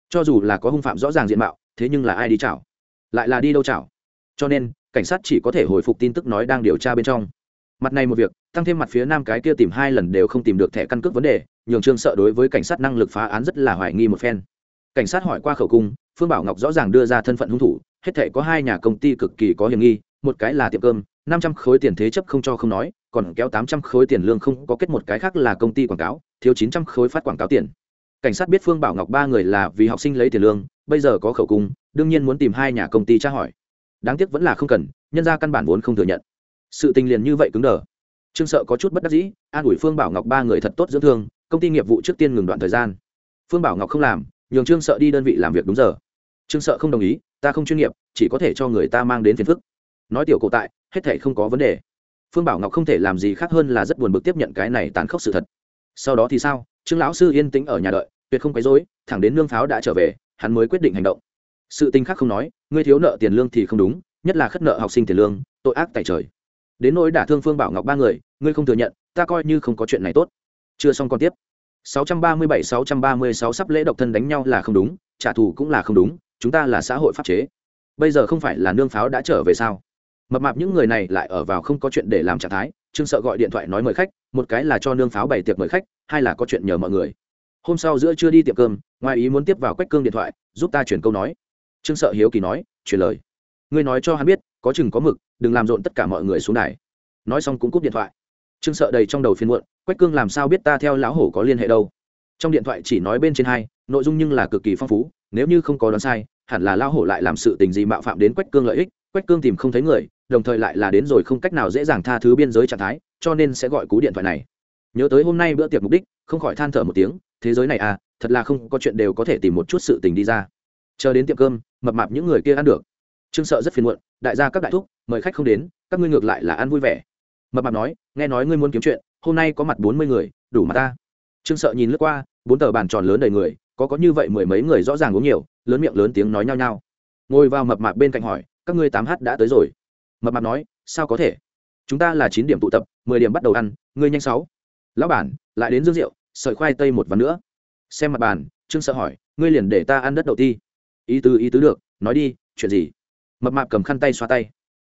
Cho dù là có hung phạm rõ ràng diện mạo, thế nhưng là ai đi chảo? Lại là đi đâu chảo? Cho nên, cảnh sát chỉ có thể hồi phục tin tức nói đang điều tra bên trong. Mặt này một việc, tăng thêm mặt phía nam cái kia tìm hai lần đều không tìm được thẻ căn cước vấn đề, nhường trương sợ đối với cảnh sát năng lực phá án rất là hoài nghi một phen. Cảnh sát hỏi qua khẩu cung, phương bảo ngọc rõ ràng đưa ra thân phận hung thủ, hết thể có hai nhà công ty cực kỳ có hiểm nghi, một cái là tiệm cơm năm trăm khối tiền thế chấp không cho không nói, còn kéo tám trăm khối tiền lương không có kết một cái khác là công ty quảng cáo, thiếu chín trăm khối phát quảng cáo tiền. Cảnh sát biết phương bảo ngọc ba người là vì học sinh lấy tiền lương, bây giờ có khẩu cung, đương nhiên muốn tìm hai nhà công ty tra hỏi. Đáng tiếc vẫn là không cần, nhân ra căn bản vốn không thừa nhận. Sự tình liền như vậy cứng đờ. Trương sợ có chút bất đắc dĩ, an ủi phương bảo ngọc ba người thật tốt dưỡng thương, công ty nghiệp vụ trước tiên ngừng đoạn thời gian. Phương bảo ngọc không làm, nhường trương sợ đi đơn vị làm việc đúng giờ. Trương sợ không đồng ý, ta không chuyên nghiệp, chỉ có thể cho người ta mang đến phiền phức nói tiểu cổ tại, hết thể không có vấn đề. Phương bảo ngọc không thể làm gì khác hơn là rất buồn bực tiếp nhận cái này tàn khốc sự thật. Sau đó thì sao? Trương lão sư yên tĩnh ở nhà đợi, tuyệt không quấy rối, thẳng đến lương pháo đã trở về, hắn mới quyết định hành động. Sự tình khác không nói, ngươi thiếu nợ tiền lương thì không đúng, nhất là khất nợ học sinh tiền lương, tội ác tại trời. Đến nỗi đả thương phương bảo ngọc ba người, ngươi không thừa nhận, ta coi như không có chuyện này tốt. Chưa xong còn tiếp. 637-636 sắp lễ độc thân đánh nhau là không đúng, trả thù cũng là không đúng, chúng ta là xã hội pháp chế. Bây giờ không phải là nương pháo đã trở về sao? Mập mạp những người này lại ở vào không có chuyện để làm trạng thái, trương sợ gọi điện thoại nói mời khách, một cái là cho nương pháo bày tiệc mời khách, hai là có chuyện nhờ mọi người. Hôm sau giữa chưa đi tiệm cơm, ngoài ý muốn tiếp vào quách cương điện thoại, giúp ta chuyển câu nói. Trương sợ hiếu kỳ nói, chuyển lời. Ngươi nói cho hắn biết, có chừng có mực, đừng làm rộn tất cả mọi người xuống đài. Nói xong cũng cúp điện thoại. Trương sợ đầy trong đầu phiên muộn, quách cương làm sao biết ta theo lão hổ có liên hệ đâu? Trong điện thoại chỉ nói bên trên hai, nội dung nhưng là cực kỳ phong phú, nếu như không có đoán sai, hẳn là lão hổ lại làm sự tình gì mạo phạm đến quách cương lợi ích, quách cương tìm không thấy người đồng thời lại là đến rồi không cách nào dễ dàng tha thứ biên giới trạng thái, cho nên sẽ gọi cú điện thoại này. Nhớ tới hôm nay bữa tiệc mục đích, không khỏi than thở một tiếng, thế giới này à thật là không có chuyện đều có thể tìm một chút sự tình đi ra. Chờ đến tiệm cơm, mập mạp những người kia ăn được. Trương sợ rất phiền muộn, đại gia các đại thúc, mời khách không đến, các ngươi ngược lại là ăn vui vẻ. Mập mạp nói, nghe nói ngươi muốn kiếm chuyện, hôm nay có mặt bốn mươi người, đủ mặt ta. Trương sợ nhìn lướt qua, bốn tờ bàn tròn lớn đầy người, có có như vậy mười mấy người rõ ràng uống nhiều, lớn miệng lớn tiếng nói nhao nhao ngồi vào mập mạp bên cạnh hỏi, các ngươi tám h đã tới rồi mập mạp nói, sao có thể? Chúng ta là chín điểm tụ tập, mười điểm bắt đầu ăn, ngươi nhanh sáu. Lão bản, lại đến dương rượu, sợi khoai tây một ván nữa. Xem mặt bàn, trương sợ hỏi, ngươi liền để ta ăn đất đầu ti? Ý tứ ý tứ được, nói đi, chuyện gì? Mập mạp cầm khăn tay xoa tay.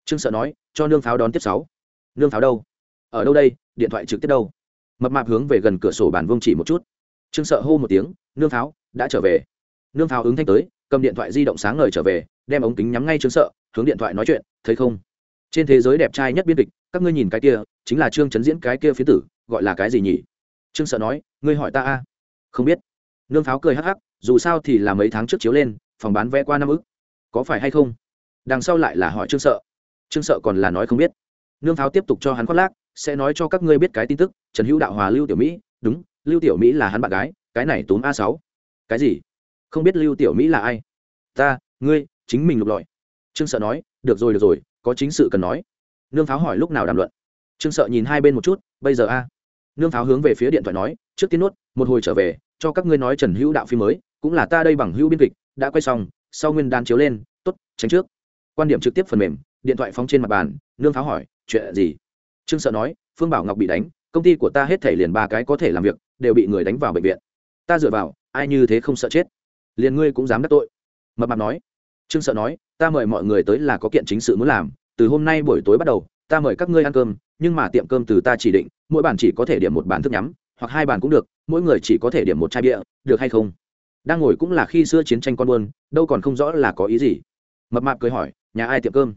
Trương sợ nói, cho nương pháo đón tiếp sáu. Nương pháo đâu? Ở đâu đây? Điện thoại trực tiếp đâu? Mập mạp hướng về gần cửa sổ bàn vương chỉ một chút. Trương sợ hô một tiếng, nương pháo, đã trở về. Nương pháo ứng thanh tới, cầm điện thoại di động sáng ngời trở về, đem ống kính nhắm ngay trương sợ, hướng điện thoại nói chuyện, thấy không? Trên thế giới đẹp trai nhất biên kịch, các ngươi nhìn cái kia, chính là trương chấn diễn cái kia phía tử, gọi là cái gì nhỉ? Trương sợ nói, ngươi hỏi ta a. Không biết. Nương pháo cười hắc hắc, dù sao thì là mấy tháng trước chiếu lên, phòng bán vé qua năm ức. Có phải hay không? Đằng sau lại là hỏi trương sợ. Trương sợ còn là nói không biết. Nương pháo tiếp tục cho hắn khoác lác, sẽ nói cho các ngươi biết cái tin tức, trần hữu đạo hòa lưu tiểu mỹ, đúng, lưu tiểu mỹ là hắn bạn gái, cái này tốn a sáu. Cái gì? Không biết lưu tiểu mỹ là ai? Ta, ngươi, chính mình lục lọi. Trương sợ nói, được rồi được rồi có chính sự cần nói. Nương pháo hỏi lúc nào đàm luận. Trương sợ nhìn hai bên một chút, bây giờ a. Nương pháo hướng về phía điện thoại nói, trước tiên nuốt một hồi trở về, cho các ngươi nói trần hữu đạo phim mới, cũng là ta đây bằng hữu biên kịch, đã quay xong, sau nguyên đan chiếu lên t ố t tránh trước. Quan điểm trực tiếp phần mềm, điện thoại phóng trên mặt bàn, nương pháo hỏi, chuyện gì? Trương sợ nói, phương bảo ngọc bị đánh, công ty của ta hết thể liền ba cái có thể làm việc, đều bị người đánh vào bệnh viện. Ta dựa vào, ai như thế không sợ chết? Liền ngươi cũng dám đắc tội. Mập mạp nói. Trương sợ nói, ta mời mọi người tới là có kiện chính sự muốn làm từ hôm nay buổi tối bắt đầu, ta mời các ngươi ăn cơm, nhưng mà tiệm cơm từ ta chỉ định, mỗi bàn chỉ có thể điểm một bàn thức nhắm, hoặc hai bàn cũng được, mỗi người chỉ có thể điểm một chai bia, được hay không? Đang ngồi cũng là khi xưa chiến tranh con buôn, đâu còn không rõ là có ý gì. Mập mạp cười hỏi, nhà ai tiệm cơm?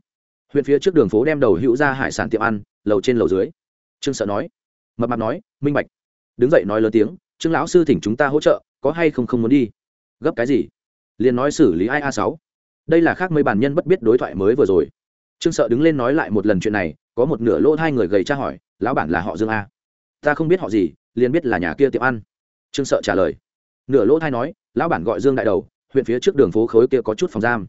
Huyện phía trước đường phố đem đầu hữu ra hải sản tiệm ăn, lầu trên lầu dưới. Trương sợ nói. Mập mạp nói, minh bạch. Đứng dậy nói lớn tiếng, trương lão sư thỉnh chúng ta hỗ trợ, có hay không không muốn đi? Gấp cái gì? Liền nói xử lý ai a sáu. Đây là khác mấy bản nhân bất biết đối thoại mới vừa rồi trương sợ đứng lên nói lại một lần chuyện này, có một nửa lỗ hai người gầy tra hỏi, lão bản là họ dương a? Ta không biết họ gì, liền biết là nhà kia tiệm ăn. Trương sợ trả lời. Nửa lỗ thai nói, lão bản gọi dương đại đầu, huyện phía trước đường phố khối kia có chút phòng giam.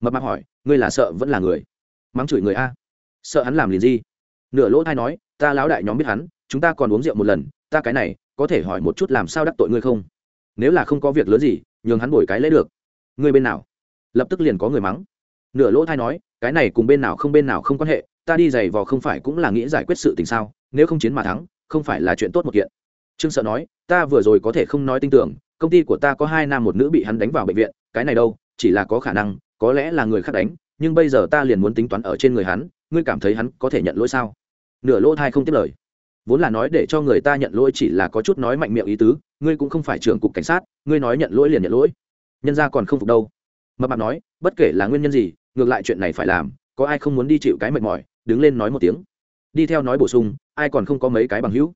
Mập mạp hỏi, ngươi là sợ vẫn là người? Mắng chửi người a. Sợ hắn làm liền gì? Nửa lỗ thai nói, ta lão đại nhóm biết hắn, chúng ta còn uống rượu một lần, ta cái này, có thể hỏi một chút làm sao đắc tội ngươi không? Nếu là không có việc lớn gì, nhường hắn bồi cái lấy được. Ngươi bên nào? Lập tức liền có người mắng. Nửa lỗ thai nói cái này cùng bên nào không bên nào không quan hệ, ta đi giày vò không phải cũng là nghĩ giải quyết sự tình sao, nếu không chiến mà thắng, không phải là chuyện tốt một kiện. Trương sợ nói, ta vừa rồi có thể không nói tin tưởng, công ty của ta có hai nam một nữ bị hắn đánh vào bệnh viện, cái này đâu, chỉ là có khả năng, có lẽ là người khác đánh, nhưng bây giờ ta liền muốn tính toán ở trên người hắn, ngươi cảm thấy hắn có thể nhận lỗi sao? Nửa lỗ thai không tiếp lời. Vốn là nói để cho người ta nhận lỗi chỉ là có chút nói mạnh miệng ý tứ, ngươi cũng không phải trưởng cục cảnh sát, ngươi nói nhận lỗi liền nhận lỗi. Nhân ra còn không phục đâu. Mập mạp nói, bất kể là nguyên nhân gì ngược lại chuyện này phải làm, có ai không muốn đi chịu cái mệt mỏi, đứng lên nói một tiếng. Đi theo nói bổ sung, ai còn không có mấy cái bằng hữu.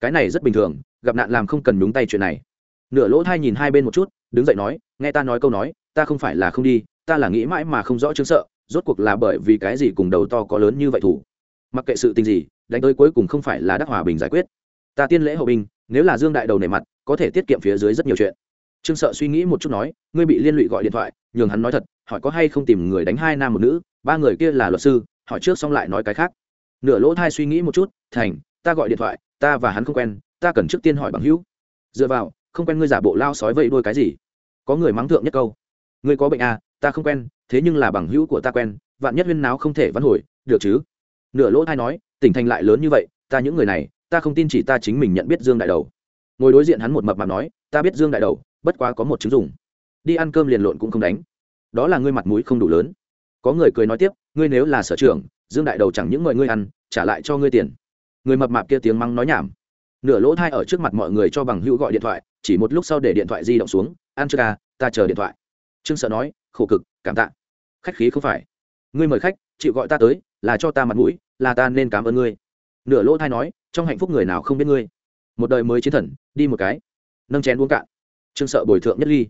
Cái này rất bình thường, gặp nạn làm không cần đúng tay chuyện này. Nửa lỗ thai nhìn hai bên một chút, đứng dậy nói, nghe ta nói câu nói, ta không phải là không đi, ta là nghĩ mãi mà không rõ chứng sợ, rốt cuộc là bởi vì cái gì cùng đầu to có lớn như vậy thủ. Mặc kệ sự tình gì, đánh tới cuối cùng không phải là đắc hòa bình giải quyết. Ta tiên lễ hậu binh, nếu là dương đại đầu nề mặt, có thể tiết kiệm phía dưới rất nhiều chuyện trương sợ suy nghĩ một chút nói, ngươi bị liên lụy gọi điện thoại, nhường hắn nói thật, hỏi có hay không tìm người đánh hai nam một nữ, ba người kia là luật sư, hỏi trước xong lại nói cái khác. Nửa lỗ thai suy nghĩ một chút, thành, ta gọi điện thoại, ta và hắn không quen, ta cần trước tiên hỏi bằng hữu. Dựa vào, không quen ngươi giả bộ lao sói vậy đôi cái gì? Có người mắng thượng nhất câu. Ngươi có bệnh à ta không quen, thế nhưng là bằng hữu của ta quen, vạn nhất huyên náo không thể văn hồi, được chứ? Nửa lỗ thai nói, tỉnh thành lại lớn như vậy, ta những người này, ta không tin chỉ ta chính mình nhận biết dương đại đầu. Ngồi đối diện hắn một mập mà nói, ta biết dương đại đầu bất quá có một chứng dùng. Đi ăn cơm liền lộn cũng không đánh. Đó là ngươi mặt mũi không đủ lớn. Có người cười nói tiếp, ngươi nếu là sở trưởng, dương đại đầu chẳng những mời ngươi ăn, trả lại cho ngươi tiền. Người mập mạp kia tiếng mắng nói nhảm. Nửa lỗ thai ở trước mặt mọi người cho bằng hữu gọi điện thoại, chỉ một lúc sau để điện thoại di động xuống, ăn chưa ca ta chờ điện thoại. Trương sợ nói, khổ cực, cảm tạ. Khách khí không phải. Ngươi mời khách, chịu gọi ta tới, là cho ta mặt mũi, là ta nên cảm ơn ngươi. Nửa lỗ thai nói, trong hạnh phúc người nào không biết ngươi? Một đời mới chiến thần, đi một cái. Nâng chén uống cạn trương sợ bồi thượng nhất ly.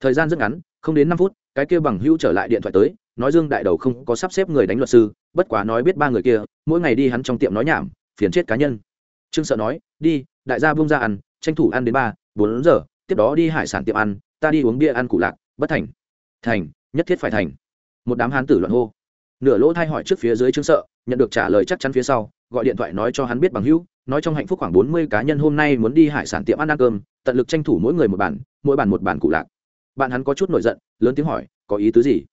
Thời gian rất ngắn, không đến năm phút, cái kia bằng hữu trở lại điện thoại tới, nói dương đại đầu không có sắp xếp người đánh luật sư, bất quá nói biết ba người kia, mỗi ngày đi hắn trong tiệm nói nhảm, phiền chết cá nhân. Trương sợ nói, đi, đại gia bung ra ăn, tranh thủ ăn đến ba, bốn giờ, tiếp đó đi hải sản tiệm ăn, ta đi uống bia ăn cụ lạc, bất thành. Thành, nhất thiết phải thành. Một đám hán tử loạn hô. Nửa lỗ thay hỏi trước phía dưới trương sợ, nhận được trả lời chắc chắn phía sau gọi điện thoại nói cho hắn biết bằng hữu, nói trong hạnh phúc khoảng bốn mươi cá nhân hôm nay muốn đi hải sản tiệm ăn ăn cơm, tận lực tranh thủ mỗi người một bản, mỗi bản một bản cụ lạc. Bạn hắn có chút nổi giận, lớn tiếng hỏi, có ý tứ gì?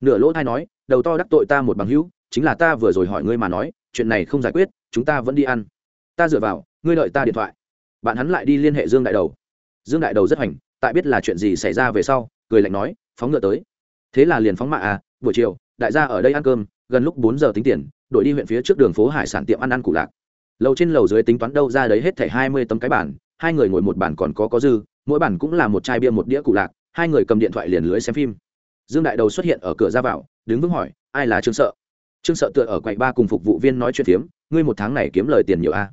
Nửa lỗ thai nói, đầu to đắc tội ta một bằng hữu, chính là ta vừa rồi hỏi ngươi mà nói, chuyện này không giải quyết, chúng ta vẫn đi ăn. Ta dựa vào, ngươi đợi ta điện thoại. Bạn hắn lại đi liên hệ dương đại đầu. Dương đại đầu rất hoành, tại biết là chuyện gì xảy ra về sau, cười lạnh nói, phóng ngựa tới. Thế là liền phóng mạ à buổi chiều, đại gia ở đây ăn cơm, gần lúc bốn giờ tính tiền đổi đi huyện phía trước đường phố hải sản tiệm ăn ăn cụ lạc. Lầu trên lầu dưới tính toán đâu ra đấy hết thảy hai mươi tấm cái bản hai người ngồi một bản còn có có dư, mỗi bản cũng là một chai bia một đĩa cụ lạc, hai người cầm điện thoại liền lưới xem phim. Dương đại đầu xuất hiện ở cửa ra vào, đứng vững hỏi, ai là trương sợ? Trương sợ tựa ở quầy ba cùng phục vụ viên nói chuyện phiếm, ngươi một tháng này kiếm lời tiền nhiều a.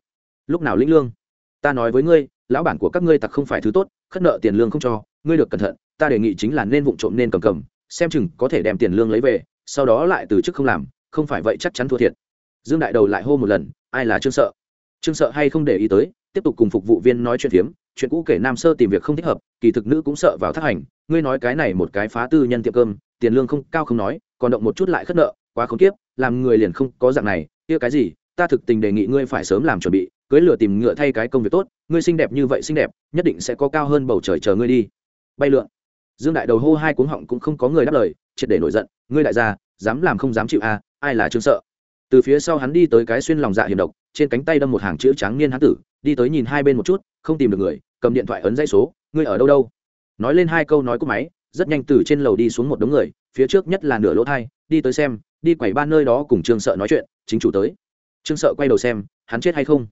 Lúc nào lĩnh lương? Ta nói với ngươi, lão bản của các ngươi tặc không phải thứ tốt, khất nợ tiền lương không cho, ngươi được cẩn thận, ta đề nghị chính là nên vụng trộm nên cầm cầm, xem chừng có thể đem tiền lương lấy về, sau đó lại từ chức không làm không phải vậy chắc chắn thua thiệt. Dương đại đầu lại hô một lần ai là trương sợ? Trương sợ hay không để ý tới tiếp tục cùng phục vụ viên nói chuyện phiếm chuyện cũ kể nam sơ tìm việc không thích hợp kỳ thực nữ cũng sợ vào thác hành ngươi nói cái này một cái phá tư nhân tiệm cơm tiền lương không cao không nói còn động một chút lại khất nợ quá không tiếp làm người liền không có dạng này kia cái gì ta thực tình đề nghị ngươi phải sớm làm chuẩn bị cưới lửa tìm ngựa thay cái công việc tốt ngươi xinh đẹp như vậy xinh đẹp nhất định sẽ có cao hơn bầu trời chờ ngươi đi. Bay lượn. Dương đại đầu hô hai cuống họng cũng không có người đáp lời triệt để nổi giận ngươi đại gia dám làm không dám chịu à, ai là trương sợ? Từ phía sau hắn đi tới cái xuyên lòng dạ hiểm độc, trên cánh tay đâm một hàng chữ trắng niên hán tử, đi tới nhìn hai bên một chút, không tìm được người, cầm điện thoại ấn dãy số, ngươi ở đâu đâu? Nói lên hai câu nói của máy, rất nhanh từ trên lầu đi xuống một đống người, phía trước nhất là nửa lỗ thai, đi tới xem, đi quẩy ba nơi đó cùng trương sợ nói chuyện, chính chủ tới. Trương sợ quay đầu xem, hắn chết hay không?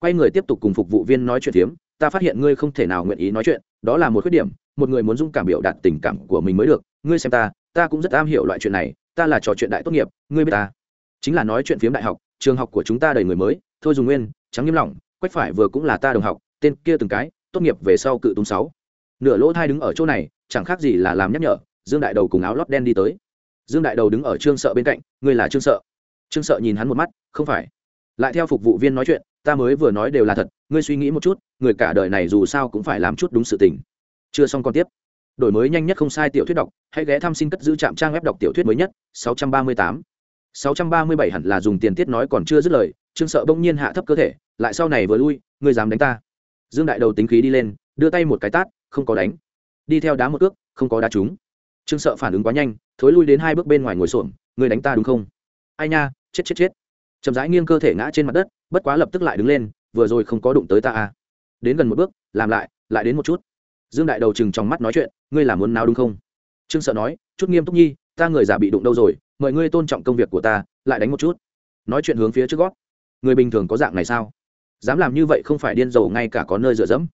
Quay người tiếp tục cùng phục vụ viên nói chuyện phiếm, ta phát hiện ngươi không thể nào nguyện ý nói chuyện, đó là một khuyết điểm, một người muốn dung cảm biểu đạt tình cảm của mình mới được. Ngươi xem ta ta cũng rất am hiểu loại chuyện này ta là trò chuyện đại tốt nghiệp, ngươi biết ta. Chính là nói chuyện phiếm đại học, trường học của chúng ta đầy người mới, thôi dùng nguyên, trắng nghiêm lỏng, quách phải vừa cũng là ta đồng học, tên kia từng cái, tốt nghiệp về sau cự tung sáu. Nửa lỗ thai đứng ở chỗ này, chẳng khác gì là làm nhắc nhở, dương đại đầu cùng áo lót đen đi tới. Dương đại đầu đứng ở trương sợ bên cạnh, ngươi là trương sợ. Trương sợ nhìn hắn một mắt, không phải. Lại theo phục vụ viên nói chuyện, ta mới vừa nói đều là thật, ngươi suy nghĩ một chút, người cả đời này dù sao cũng phải làm chút đúng sự tình. Chưa xong còn tiếp đổi mới nhanh nhất không sai tiểu thuyết đọc, hãy ghé thăm xin cất giữ trạm trang web đọc tiểu thuyết mới nhất 638. 637 hẳn là dùng tiền tiết nói còn chưa dứt lời, trương sợ bỗng nhiên hạ thấp cơ thể, lại sau này vừa lui, ngươi dám đánh ta. Dương đại đầu tính khí đi lên, đưa tay một cái tát, không có đánh. Đi theo đá một cước, không có đá trúng. Trương sợ phản ứng quá nhanh, thối lui đến hai bước bên ngoài ngồi xổm, ngươi đánh ta đúng không? Ai nha, chết chết chết. Chậm rãi nghiêng cơ thể ngã trên mặt đất, bất quá lập tức lại đứng lên, vừa rồi không có đụng tới ta à. Đến gần một bước, làm lại lại đến một chút dương đại đầu chừng trong mắt nói chuyện, ngươi làm muốn nào đúng không? Trương sợ nói, chút nghiêm túc nhi, ta người già bị đụng đâu rồi, mời ngươi tôn trọng công việc của ta, lại đánh một chút. Nói chuyện hướng phía trước gót. Người bình thường có dạng này sao? Dám làm như vậy không phải điên rồ, ngay cả có nơi dựa dẫm.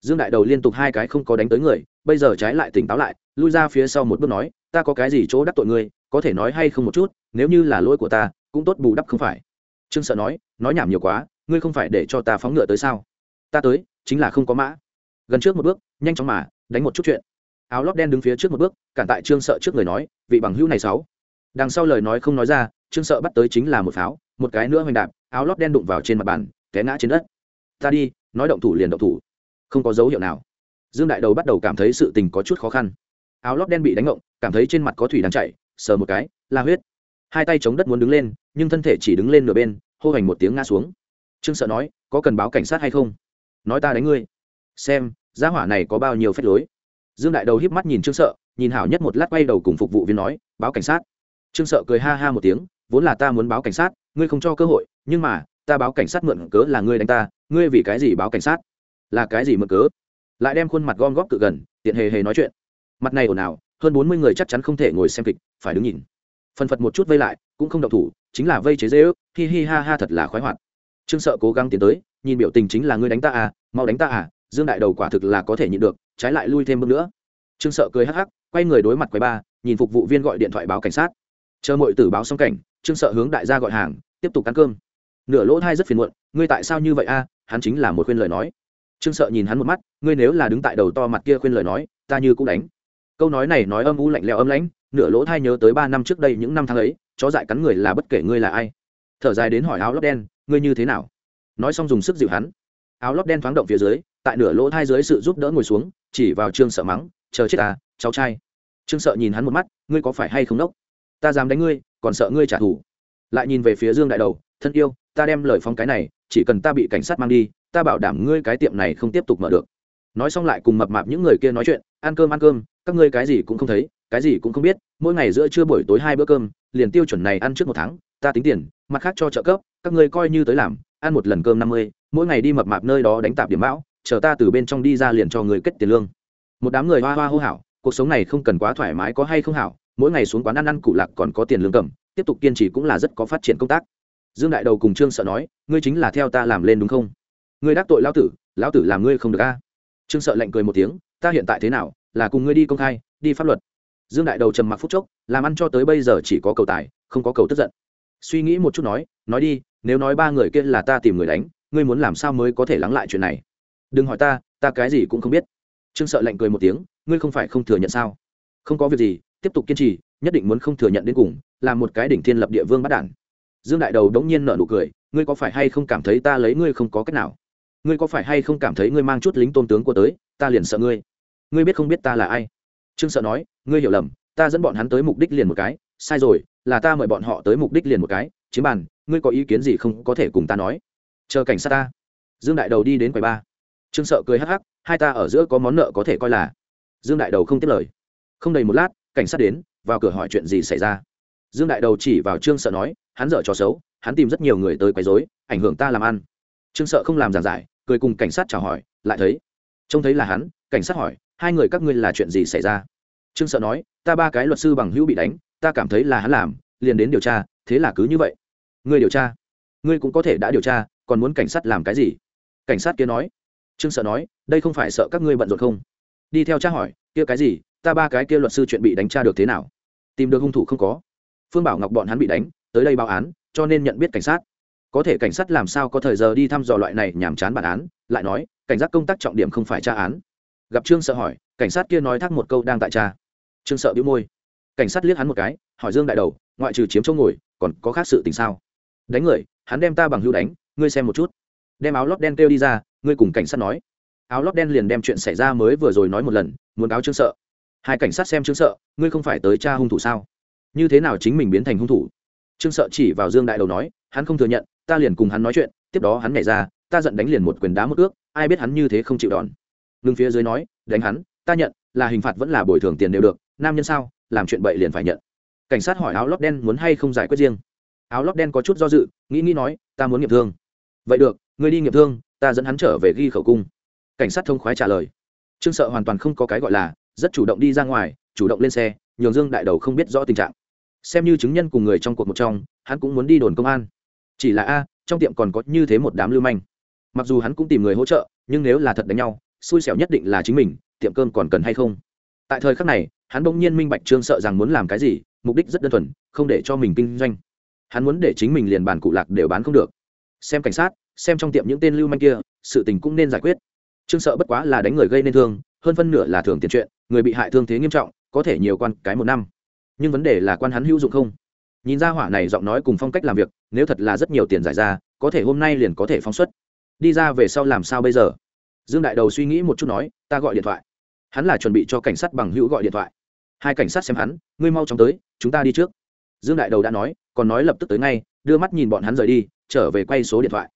Dương đại đầu liên tục hai cái không có đánh tới người, bây giờ trái lại tỉnh táo lại, lui ra phía sau một bước nói, ta có cái gì chỗ đắc tội ngươi, có thể nói hay không một chút, nếu như là lỗi của ta, cũng tốt bù đắp không phải. Trương sợ nói nói nhảm nhiều quá, ngươi không phải để cho ta phóng ngựa tới sao? Ta tới, chính là không có mã gần trước một bước, nhanh chóng mà đánh một chút chuyện. Áo lót đen đứng phía trước một bước, cản tại trương sợ trước người nói, vị bằng hữu này sáu. Đằng sau lời nói không nói ra, trương sợ bắt tới chính là một pháo, một cái nữa hoành đạp, áo lót đen đụng vào trên mặt bàn, té ngã trên đất. Ta đi, nói động thủ liền động thủ. Không có dấu hiệu nào. Dương đại đầu bắt đầu cảm thấy sự tình có chút khó khăn. Áo lót đen bị đánh ngộng, cảm thấy trên mặt có thủy đang chạy sờ một cái, la huyết. Hai tay chống đất muốn đứng lên, nhưng thân thể chỉ đứng lên nửa bên, hô hành một tiếng ngã xuống. Trương sợ nói, có cần báo cảnh sát hay không? Nói ta đánh ngươi. Xem gia hỏa này có bao nhiêu phép lối? Dương đại đầu híp mắt nhìn trương sợ, nhìn hảo nhất một lát quay đầu cùng phục vụ viên nói, báo cảnh sát. Trương sợ cười ha ha một tiếng, vốn là ta muốn báo cảnh sát, ngươi không cho cơ hội, nhưng mà, ta báo cảnh sát mượn cớ là ngươi đánh ta, ngươi vì cái gì báo cảnh sát? Là cái gì mượn cớ? Lại đem khuôn mặt gom góp cự gần, tiện hề hề nói chuyện. Mặt này ồn ào, hơn bốn mươi người chắc chắn không thể ngồi xem kịch, phải đứng nhìn. Phần phật một chút vây lại, cũng không động thủ, chính là vây chế dễ ước, hi hi ha ha thật là khoái hoạt. Trương sợ cố gắng tiến tới, nhìn biểu tình chính là ngươi đánh ta à mau đánh ta à dương đại đầu quả thực là có thể nhịn được, trái lại lui thêm bước nữa. Trương sợ cười hắc hắc, quay người đối mặt quầy ba, nhìn phục vụ viên gọi điện thoại báo cảnh sát. Chờ mọi tử báo xong cảnh, trương sợ hướng đại gia gọi hàng, tiếp tục ăn cơm. Nửa lỗ thai rất phiền muộn, ngươi tại sao như vậy a? Hắn chính là một khuyên lời nói. Trương sợ nhìn hắn một mắt, ngươi nếu là đứng tại đầu to mặt kia khuyên lời nói, ta như cũng đánh. Câu nói này nói âm u lạnh lẽo âm lãnh, nửa lỗ thai nhớ tới ba năm trước đây những năm tháng ấy, chó dại cắn người là bất kể ngươi là ai. Thở dài đến hỏi áo lót đen, ngươi như thế nào? Nói xong dùng sức dịu hắn áo lót đen thoáng động phía dưới, tại nửa lỗ thai dưới sự giúp đỡ ngồi xuống, chỉ vào trương sợ mắng, chờ chết à cháu trai. Trương sợ nhìn hắn một mắt, ngươi có phải hay không đốc? Ta dám đánh ngươi, còn sợ ngươi trả thù. Lại nhìn về phía dương đại đầu, thân yêu, ta đem lời phong cái này, chỉ cần ta bị cảnh sát mang đi, ta bảo đảm ngươi cái tiệm này không tiếp tục mở được. Nói xong lại cùng mập mạp những người kia nói chuyện, ăn cơm ăn cơm, các ngươi cái gì cũng không thấy, cái gì cũng không biết, mỗi ngày giữa trưa buổi tối hai bữa cơm, liền tiêu chuẩn này ăn trước một tháng, ta tính tiền, mặt khác cho trợ cấp, các ngươi coi như tới làm, ăn một lần cơm năm mươi mỗi ngày đi mập mạp nơi đó đánh tạp điểm bão, chờ ta từ bên trong đi ra liền cho người kết tiền lương. Một đám người hoa hoa hô hảo cuộc sống này không cần quá thoải mái có hay không hảo, mỗi ngày xuống quán ăn ăn cụ lạc còn có tiền lương cầm, tiếp tục kiên trì cũng là rất có phát triển công tác. Dương đại đầu cùng trương sợ nói, ngươi chính là theo ta làm lên đúng không? Ngươi đắc tội lão tử lão tử làm ngươi không được a. Trương sợ lạnh cười một tiếng, ta hiện tại thế nào, là cùng ngươi đi công khai, đi pháp luật. Dương đại đầu trầm mặc phút chốc, làm ăn cho tới bây giờ chỉ có cầu tài, không có cầu tức giận. Suy nghĩ một chút nói nói đi, nếu nói ba người kia là ta tìm người đánh ngươi muốn làm sao mới có thể lắng lại chuyện này? Đừng hỏi ta ta cái gì cũng không biết. Trương sợ lạnh cười một tiếng, ngươi không phải không thừa nhận sao? Không có việc gì, tiếp tục kiên trì, nhất định muốn không thừa nhận đến cùng, là một cái đỉnh thiên lập địa vương bắt đản. Dương đại đầu đống nhiên nở nụ cười, ngươi có phải hay không cảm thấy ta lấy ngươi không có cách nào? Ngươi có phải hay không cảm thấy ngươi mang chút lính tôn tướng của tới, ta liền sợ ngươi? Ngươi biết không biết ta là ai? Trương sợ nói, ngươi hiểu lầm, ta dẫn bọn hắn tới mục đích liền một cái, sai rồi, là ta mời bọn họ tới mục đích liền một cái chiếm bàn, ngươi có ý kiến gì không có thể cùng ta nói? Chờ cảnh sát ta. Dương đại đầu đi đến quầy ba. Trương sợ cười hắc hắc, hai ta ở giữa có món nợ có thể coi là. Dương đại đầu không tiếp lời. Không đầy một lát, cảnh sát đến, vào cửa hỏi chuyện gì xảy ra. Dương đại đầu chỉ vào trương sợ nói, hắn dở trò xấu, hắn tìm rất nhiều người tới quấy rối, ảnh hưởng ta làm ăn. Trương sợ không làm giảng giải, cười cùng cảnh sát chào hỏi, lại thấy. Trông thấy là hắn, cảnh sát hỏi, hai người các ngươi là chuyện gì xảy ra? Trương sợ nói, ta ba cái luật sư bằng hữu bị đánh, ta cảm thấy là hắn làm, liền đến điều tra, thế là cứ như vậy. Ngươi điều tra. Ngươi cũng có thể đã điều tra còn muốn cảnh sát làm cái gì? Cảnh sát kia nói. Trương sợ nói, đây không phải sợ các ngươi bận rộn không? Đi theo tra hỏi, kia cái gì? Ta ba cái kia luật sư chuyện bị đánh tra được thế nào? Tìm được hung thủ không có. Phương bảo ngọc bọn hắn bị đánh, tới đây báo án, cho nên nhận biết cảnh sát. Có thể cảnh sát làm sao có thời giờ đi thăm dò loại này nhàm chán bản án? Lại nói, cảnh giác công tác trọng điểm không phải tra án. Gặp trương sợ hỏi, cảnh sát kia nói thắc một câu đang tại tra. Trương sợ bĩu môi. Cảnh sát liếc hắn một cái, hỏi dương đại đầu, ngoại trừ chiếm chỗ ngồi, còn có khác sự tình sao? Đánh người, hắn đem ta bằng hưu đánh ngươi xem một chút. Đem áo lót đen kêu đi ra, ngươi cùng cảnh sát nói. Áo lót đen liền đem chuyện xảy ra mới vừa rồi nói một lần, muốn báo trương sợ. Hai cảnh sát xem trương sợ, ngươi không phải tới cha hung thủ sao? Như thế nào chính mình biến thành hung thủ? Trương sợ chỉ vào dương đại đầu nói, hắn không thừa nhận, ta liền cùng hắn nói chuyện, tiếp đó hắn nhảy ra, ta giận đánh liền một quyền đá một ước, ai biết hắn như thế không chịu đòn. Ngưng phía dưới nói, đánh hắn, ta nhận, là hình phạt vẫn là bồi thường tiền đều được, nam nhân sao, làm chuyện bậy liền phải nhận. Cảnh sát hỏi áo lót đen muốn hay không giải quyết riêng áo lót đen có chút do dự, nghĩ nghĩ nói, ta muốn nghiệm thương. Vậy được người đi nghiệm thương, ta dẫn hắn trở về ghi khẩu cung. Cảnh sát thông khoái trả lời. Trương sợ hoàn toàn không có cái gọi là, rất chủ động đi ra ngoài, chủ động lên xe, nhường dương đại đầu không biết rõ tình trạng. Xem như chứng nhân cùng người trong cuộc một trong, hắn cũng muốn đi đồn công an. Chỉ là a, trong tiệm còn có như thế một đám lưu manh. Mặc dù hắn cũng tìm người hỗ trợ, nhưng nếu là thật đánh nhau, xui xẻo nhất định là chính mình, tiệm cơm còn cần hay không? Tại thời khắc này, hắn bỗng nhiên minh bạch trương sợ rằng muốn làm cái gì, mục đích rất đơn thuần, không để cho mình kinh doanh hắn muốn để chính mình liền bàn cụ lạc đều bán không được. Xem cảnh sát, xem trong tiệm những tên lưu manh kia, sự tình cũng nên giải quyết. Trương sợ bất quá là đánh người gây nên thương, hơn phân nửa là thường tiền chuyện, người bị hại thương thế nghiêm trọng, có thể nhiều quan cái một năm. Nhưng vấn đề là quan hắn hữu dụng không? Nhìn ra hỏa này giọng nói cùng phong cách làm việc, nếu thật là rất nhiều tiền giải ra, có thể hôm nay liền có thể phóng xuất. Đi ra về sau làm sao bây giờ? Dương đại đầu suy nghĩ một chút nói, ta gọi điện thoại. Hắn là chuẩn bị cho cảnh sát bằng hữu gọi điện thoại. Hai cảnh sát xem hắn, ngươi mau chóng tới, chúng ta đi trước dương đại đầu đã nói, còn nói lập tức tới ngay, đưa mắt nhìn bọn hắn rời đi, trở về quay số điện thoại.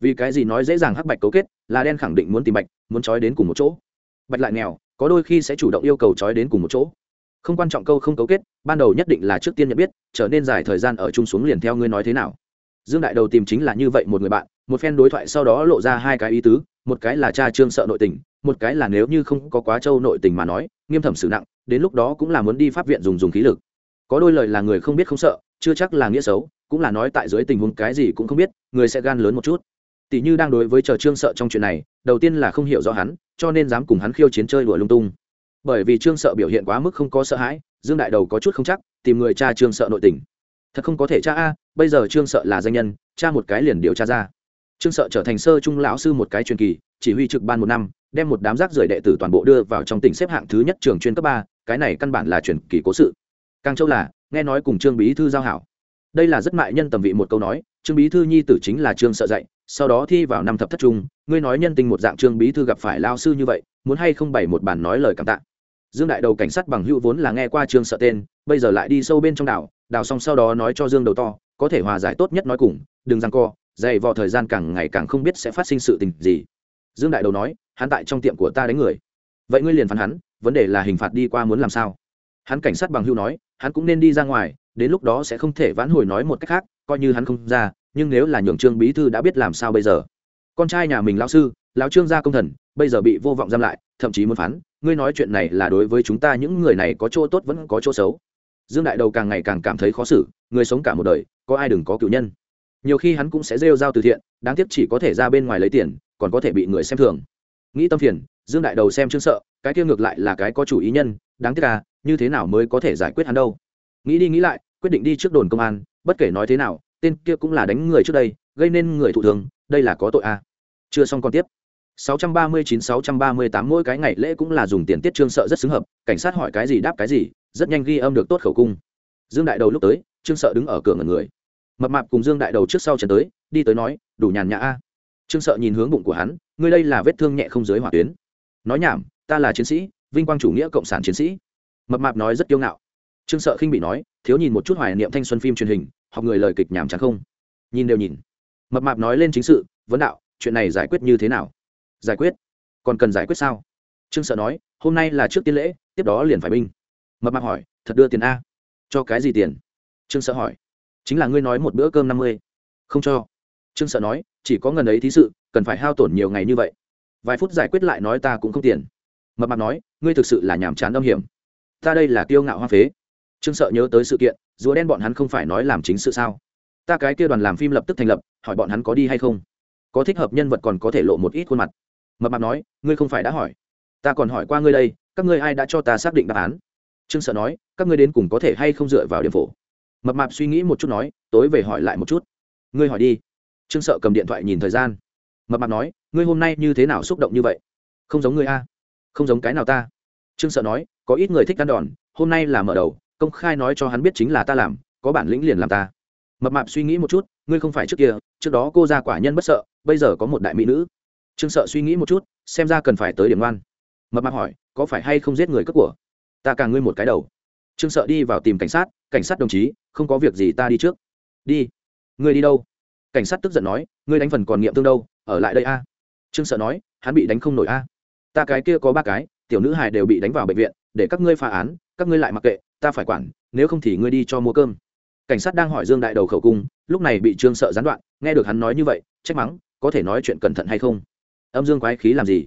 Vì cái gì nói dễ dàng hắc bạch cấu kết, là đen khẳng định muốn tìm bạch, muốn trói đến cùng một chỗ. Bạch lại nghèo, có đôi khi sẽ chủ động yêu cầu trói đến cùng một chỗ. Không quan trọng câu không cấu kết, ban đầu nhất định là trước tiên nhận biết, trở nên dài thời gian ở chung xuống liền theo ngươi nói thế nào. Dương đại đầu tìm chính là như vậy một người bạn, một phen đối thoại sau đó lộ ra hai cái ý tứ, một cái là cha trương sợ nội tình, một cái là nếu như không có quá trâu nội tình mà nói, nghiêm thẩm xử nặng, đến lúc đó cũng là muốn đi pháp viện dùng dùng khí lực có đôi lời là người không biết không sợ, chưa chắc là nghĩa xấu, cũng là nói tại dưới tình huống cái gì cũng không biết, người sẽ gan lớn một chút. Tỷ như đang đối với chờ trương sợ trong chuyện này, đầu tiên là không hiểu rõ hắn, cho nên dám cùng hắn khiêu chiến chơi đùa lung tung. Bởi vì trương sợ biểu hiện quá mức không có sợ hãi, dương đại đầu có chút không chắc, tìm người cha trương sợ nội tình. Thật không có thể cha a, bây giờ trương sợ là danh nhân cha một cái liền điều tra ra. Trương sợ trở thành sơ trung lão sư một cái truyền kỳ, chỉ huy trực ban một năm, đem một đám rác rưởi đệ tử toàn bộ đưa vào trong tỉnh xếp hạng thứ nhất trường chuyên cấp ba, cái này căn bản là truyền kỳ cố sự càng châu là, nghe nói cùng trương bí thư giao hảo. Đây là rất mại nhân tầm vị một câu nói, trương bí thư nhi tử chính là trương sợ dạy, sau đó thi vào năm thập thất trung, ngươi nói nhân tình một dạng trương bí thư gặp phải lao sư như vậy, muốn hay không bày một bản nói lời cảm tạ. Dương đại đầu cảnh sát bằng hữu vốn là nghe qua trương sợ tên, bây giờ lại đi sâu bên trong đảo đào xong sau đó nói cho dương đầu to, có thể hòa giải tốt nhất nói cùng, đừng răng co, dày vò thời gian càng ngày càng không biết sẽ phát sinh sự tình gì. Dương đại đầu nói, hắn tại trong tiệm của ta đánh người. Vậy ngươi liền phán hắn, vấn đề là hình phạt đi qua muốn làm sao? Hắn cảnh sát bằng hưu nói hắn cũng nên đi ra ngoài, đến lúc đó sẽ không thể vãn hồi nói một cách khác, coi như hắn không ra, nhưng nếu là nhường trương bí thư đã biết làm sao bây giờ. Con trai nhà mình lão sư, lão trương gia công thần, bây giờ bị vô vọng giam lại, thậm chí muốn phán, ngươi nói chuyện này là đối với chúng ta những người này có chỗ tốt vẫn có chỗ xấu. Dương đại đầu càng ngày càng cảm thấy khó xử, người sống cả một đời, có ai đừng có cựu nhân. Nhiều khi hắn cũng sẽ rêu r từ thiện, đáng tiếc chỉ có thể ra bên ngoài lấy tiền, còn có thể bị người xem thường. Nghĩ tâm phiền, dương đại đầu xem chương sợ, cái kia ngược lại là cái có chủ ý nhân, đáng tiếc à như thế nào mới có thể giải quyết hắn đâu? Nghĩ đi nghĩ lại, quyết định đi trước đồn công an, bất kể nói thế nào, tên kia cũng là đánh người trước đây, gây nên người thụ thường đây là có tội à. chưa xong còn tiếp. 639-638 mỗi cái ngày lễ cũng là dùng tiền tiết trương sợ rất xứng hợp, cảnh sát hỏi cái gì đáp cái gì, rất nhanh ghi âm được tốt khẩu cung. Dương đại đầu lúc tới, trương sợ đứng ở cửa ngần người. Mập mạp cùng dương đại đầu trước sau trần tới, đi tới nói, đủ nhàn nhã a. Trương sợ nhìn hướng bụng của hắn, ngươi đây là vết thương nhẹ không dưới hỏa tuyến. Nói nhảm, ta là chiến sĩ, vinh quang chủ nghĩa cộng sản chiến sĩ. Mập mạp nói rất kiêu ngạo trương sợ khinh bị nói, thiếu nhìn một chút hoài niệm thanh xuân phim truyền hình, học người lời kịch nhảm chán không? Nhìn đều nhìn. Mập mạp nói lên chính sự, vấn đạo, chuyện này giải quyết như thế nào? Giải quyết? Còn cần giải quyết sao? Trương sợ nói, hôm nay là trước tiên lễ, tiếp đó liền phải binh. Mập mạp hỏi, thật đưa tiền a? Cho cái gì tiền? Trương sợ hỏi, chính là ngươi nói một bữa cơm năm mươi. Không cho. Trương sợ nói, chỉ có ngần ấy thí sự, cần phải hao tổn nhiều ngày như vậy. Vài phút giải quyết lại nói ta cũng không tiền. Mập mạp nói, ngươi thực sự là nhàm chán âm hiểm. Ta đây là kiêu ngạo hoa phế trương sợ nhớ tới sự kiện, rùa đen bọn hắn không phải nói làm chính sự sao? Ta cái kia đoàn làm phim lập tức thành lập, hỏi bọn hắn có đi hay không? Có thích hợp nhân vật còn có thể lộ một ít khuôn mặt. Mập mạp nói, ngươi không phải đã hỏi. Ta còn hỏi qua ngươi đây, các ngươi ai đã cho ta xác định đáp án? Trương sợ nói, các ngươi đến cùng có thể hay không dựa vào điểm phổ? Mập mạp suy nghĩ một chút nói, tối về hỏi lại một chút. Ngươi hỏi đi. Trương sợ cầm điện thoại nhìn thời gian. Mập mạp nói, ngươi hôm nay như thế nào xúc động như vậy? Không giống ngươi a. Không giống cái nào ta. Trương sợ nói, có ít người thích ăn đòn, hôm nay là mở đầu công khai nói cho hắn biết chính là ta làm, có bản lĩnh liền làm ta. Mập mạp suy nghĩ một chút, ngươi không phải trước kia, trước đó cô ra quả nhân bất sợ, bây giờ có một đại mỹ nữ. Trương sợ suy nghĩ một chút, xem ra cần phải tới điểm ngoan. Mập mạp hỏi, có phải hay không giết người cất của? Ta càng ngươi một cái đầu. Trương sợ đi vào tìm cảnh sát cảnh sát đồng chí, không có việc gì ta đi trước. Đi. Ngươi đi đâu? Cảnh sát tức giận nói, ngươi đánh phần còn nghiệm tương đâu, ở lại đây a. Trương sợ nói, hắn bị đánh không nổi a. Ta cái kia có ba cái, tiểu nữ hài đều bị đánh vào bệnh viện, để các ngươi phá án, các ngươi lại mặc kệ ta phải quản, nếu không thì ngươi đi cho mua cơm. Cảnh sát đang hỏi dương đại đầu khẩu cung, lúc này bị trương sợ gián đoạn, nghe được hắn nói như vậy, trách mắng, có thể nói chuyện cẩn thận hay không? Âm dương quái khí làm gì?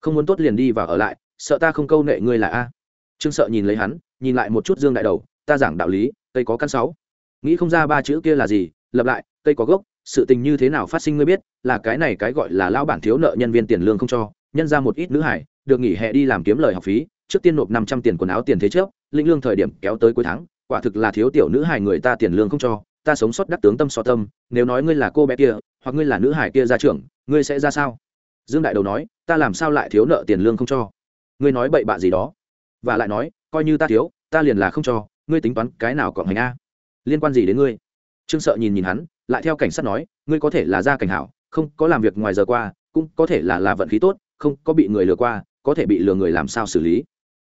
Không muốn tốt liền đi vào ở lại, sợ ta không câu nệ ngươi là a. Trương sợ nhìn lấy hắn, nhìn lại một chút dương đại đầu, ta giảng đạo lý, cây có căn sáu. Nghĩ không ra ba chữ kia là gì, lập lại, cây có gốc, sự tình như thế nào phát sinh ngươi biết, là cái này cái gọi là lao bản thiếu nợ nhân viên tiền lương không cho, nhân ra một ít nữ hải, được nghỉ hè đi làm kiếm lời học phí trước tiên nộp năm trăm tiền quần áo tiền thế trước, lĩnh lương thời điểm kéo tới cuối tháng, quả thực là thiếu tiểu nữ hài người ta tiền lương không cho, ta sống sót đắc tướng tâm so tâm, nếu nói ngươi là cô bé kia, hoặc ngươi là nữ hải kia ra trưởng, ngươi sẽ ra sao? Dương đại đầu nói, ta làm sao lại thiếu nợ tiền lương không cho? Ngươi nói bậy bạ gì đó? Và lại nói, coi như ta thiếu, ta liền là không cho, ngươi tính toán cái nào cộng hành a? Liên quan gì đến ngươi? Trương sợ nhìn nhìn hắn, lại theo cảnh sát nói, ngươi có thể là gia cảnh hảo, không có làm việc ngoài giờ qua, cũng có thể là là vận khí tốt, không có bị người lừa qua, có thể bị lừa người làm sao xử lý?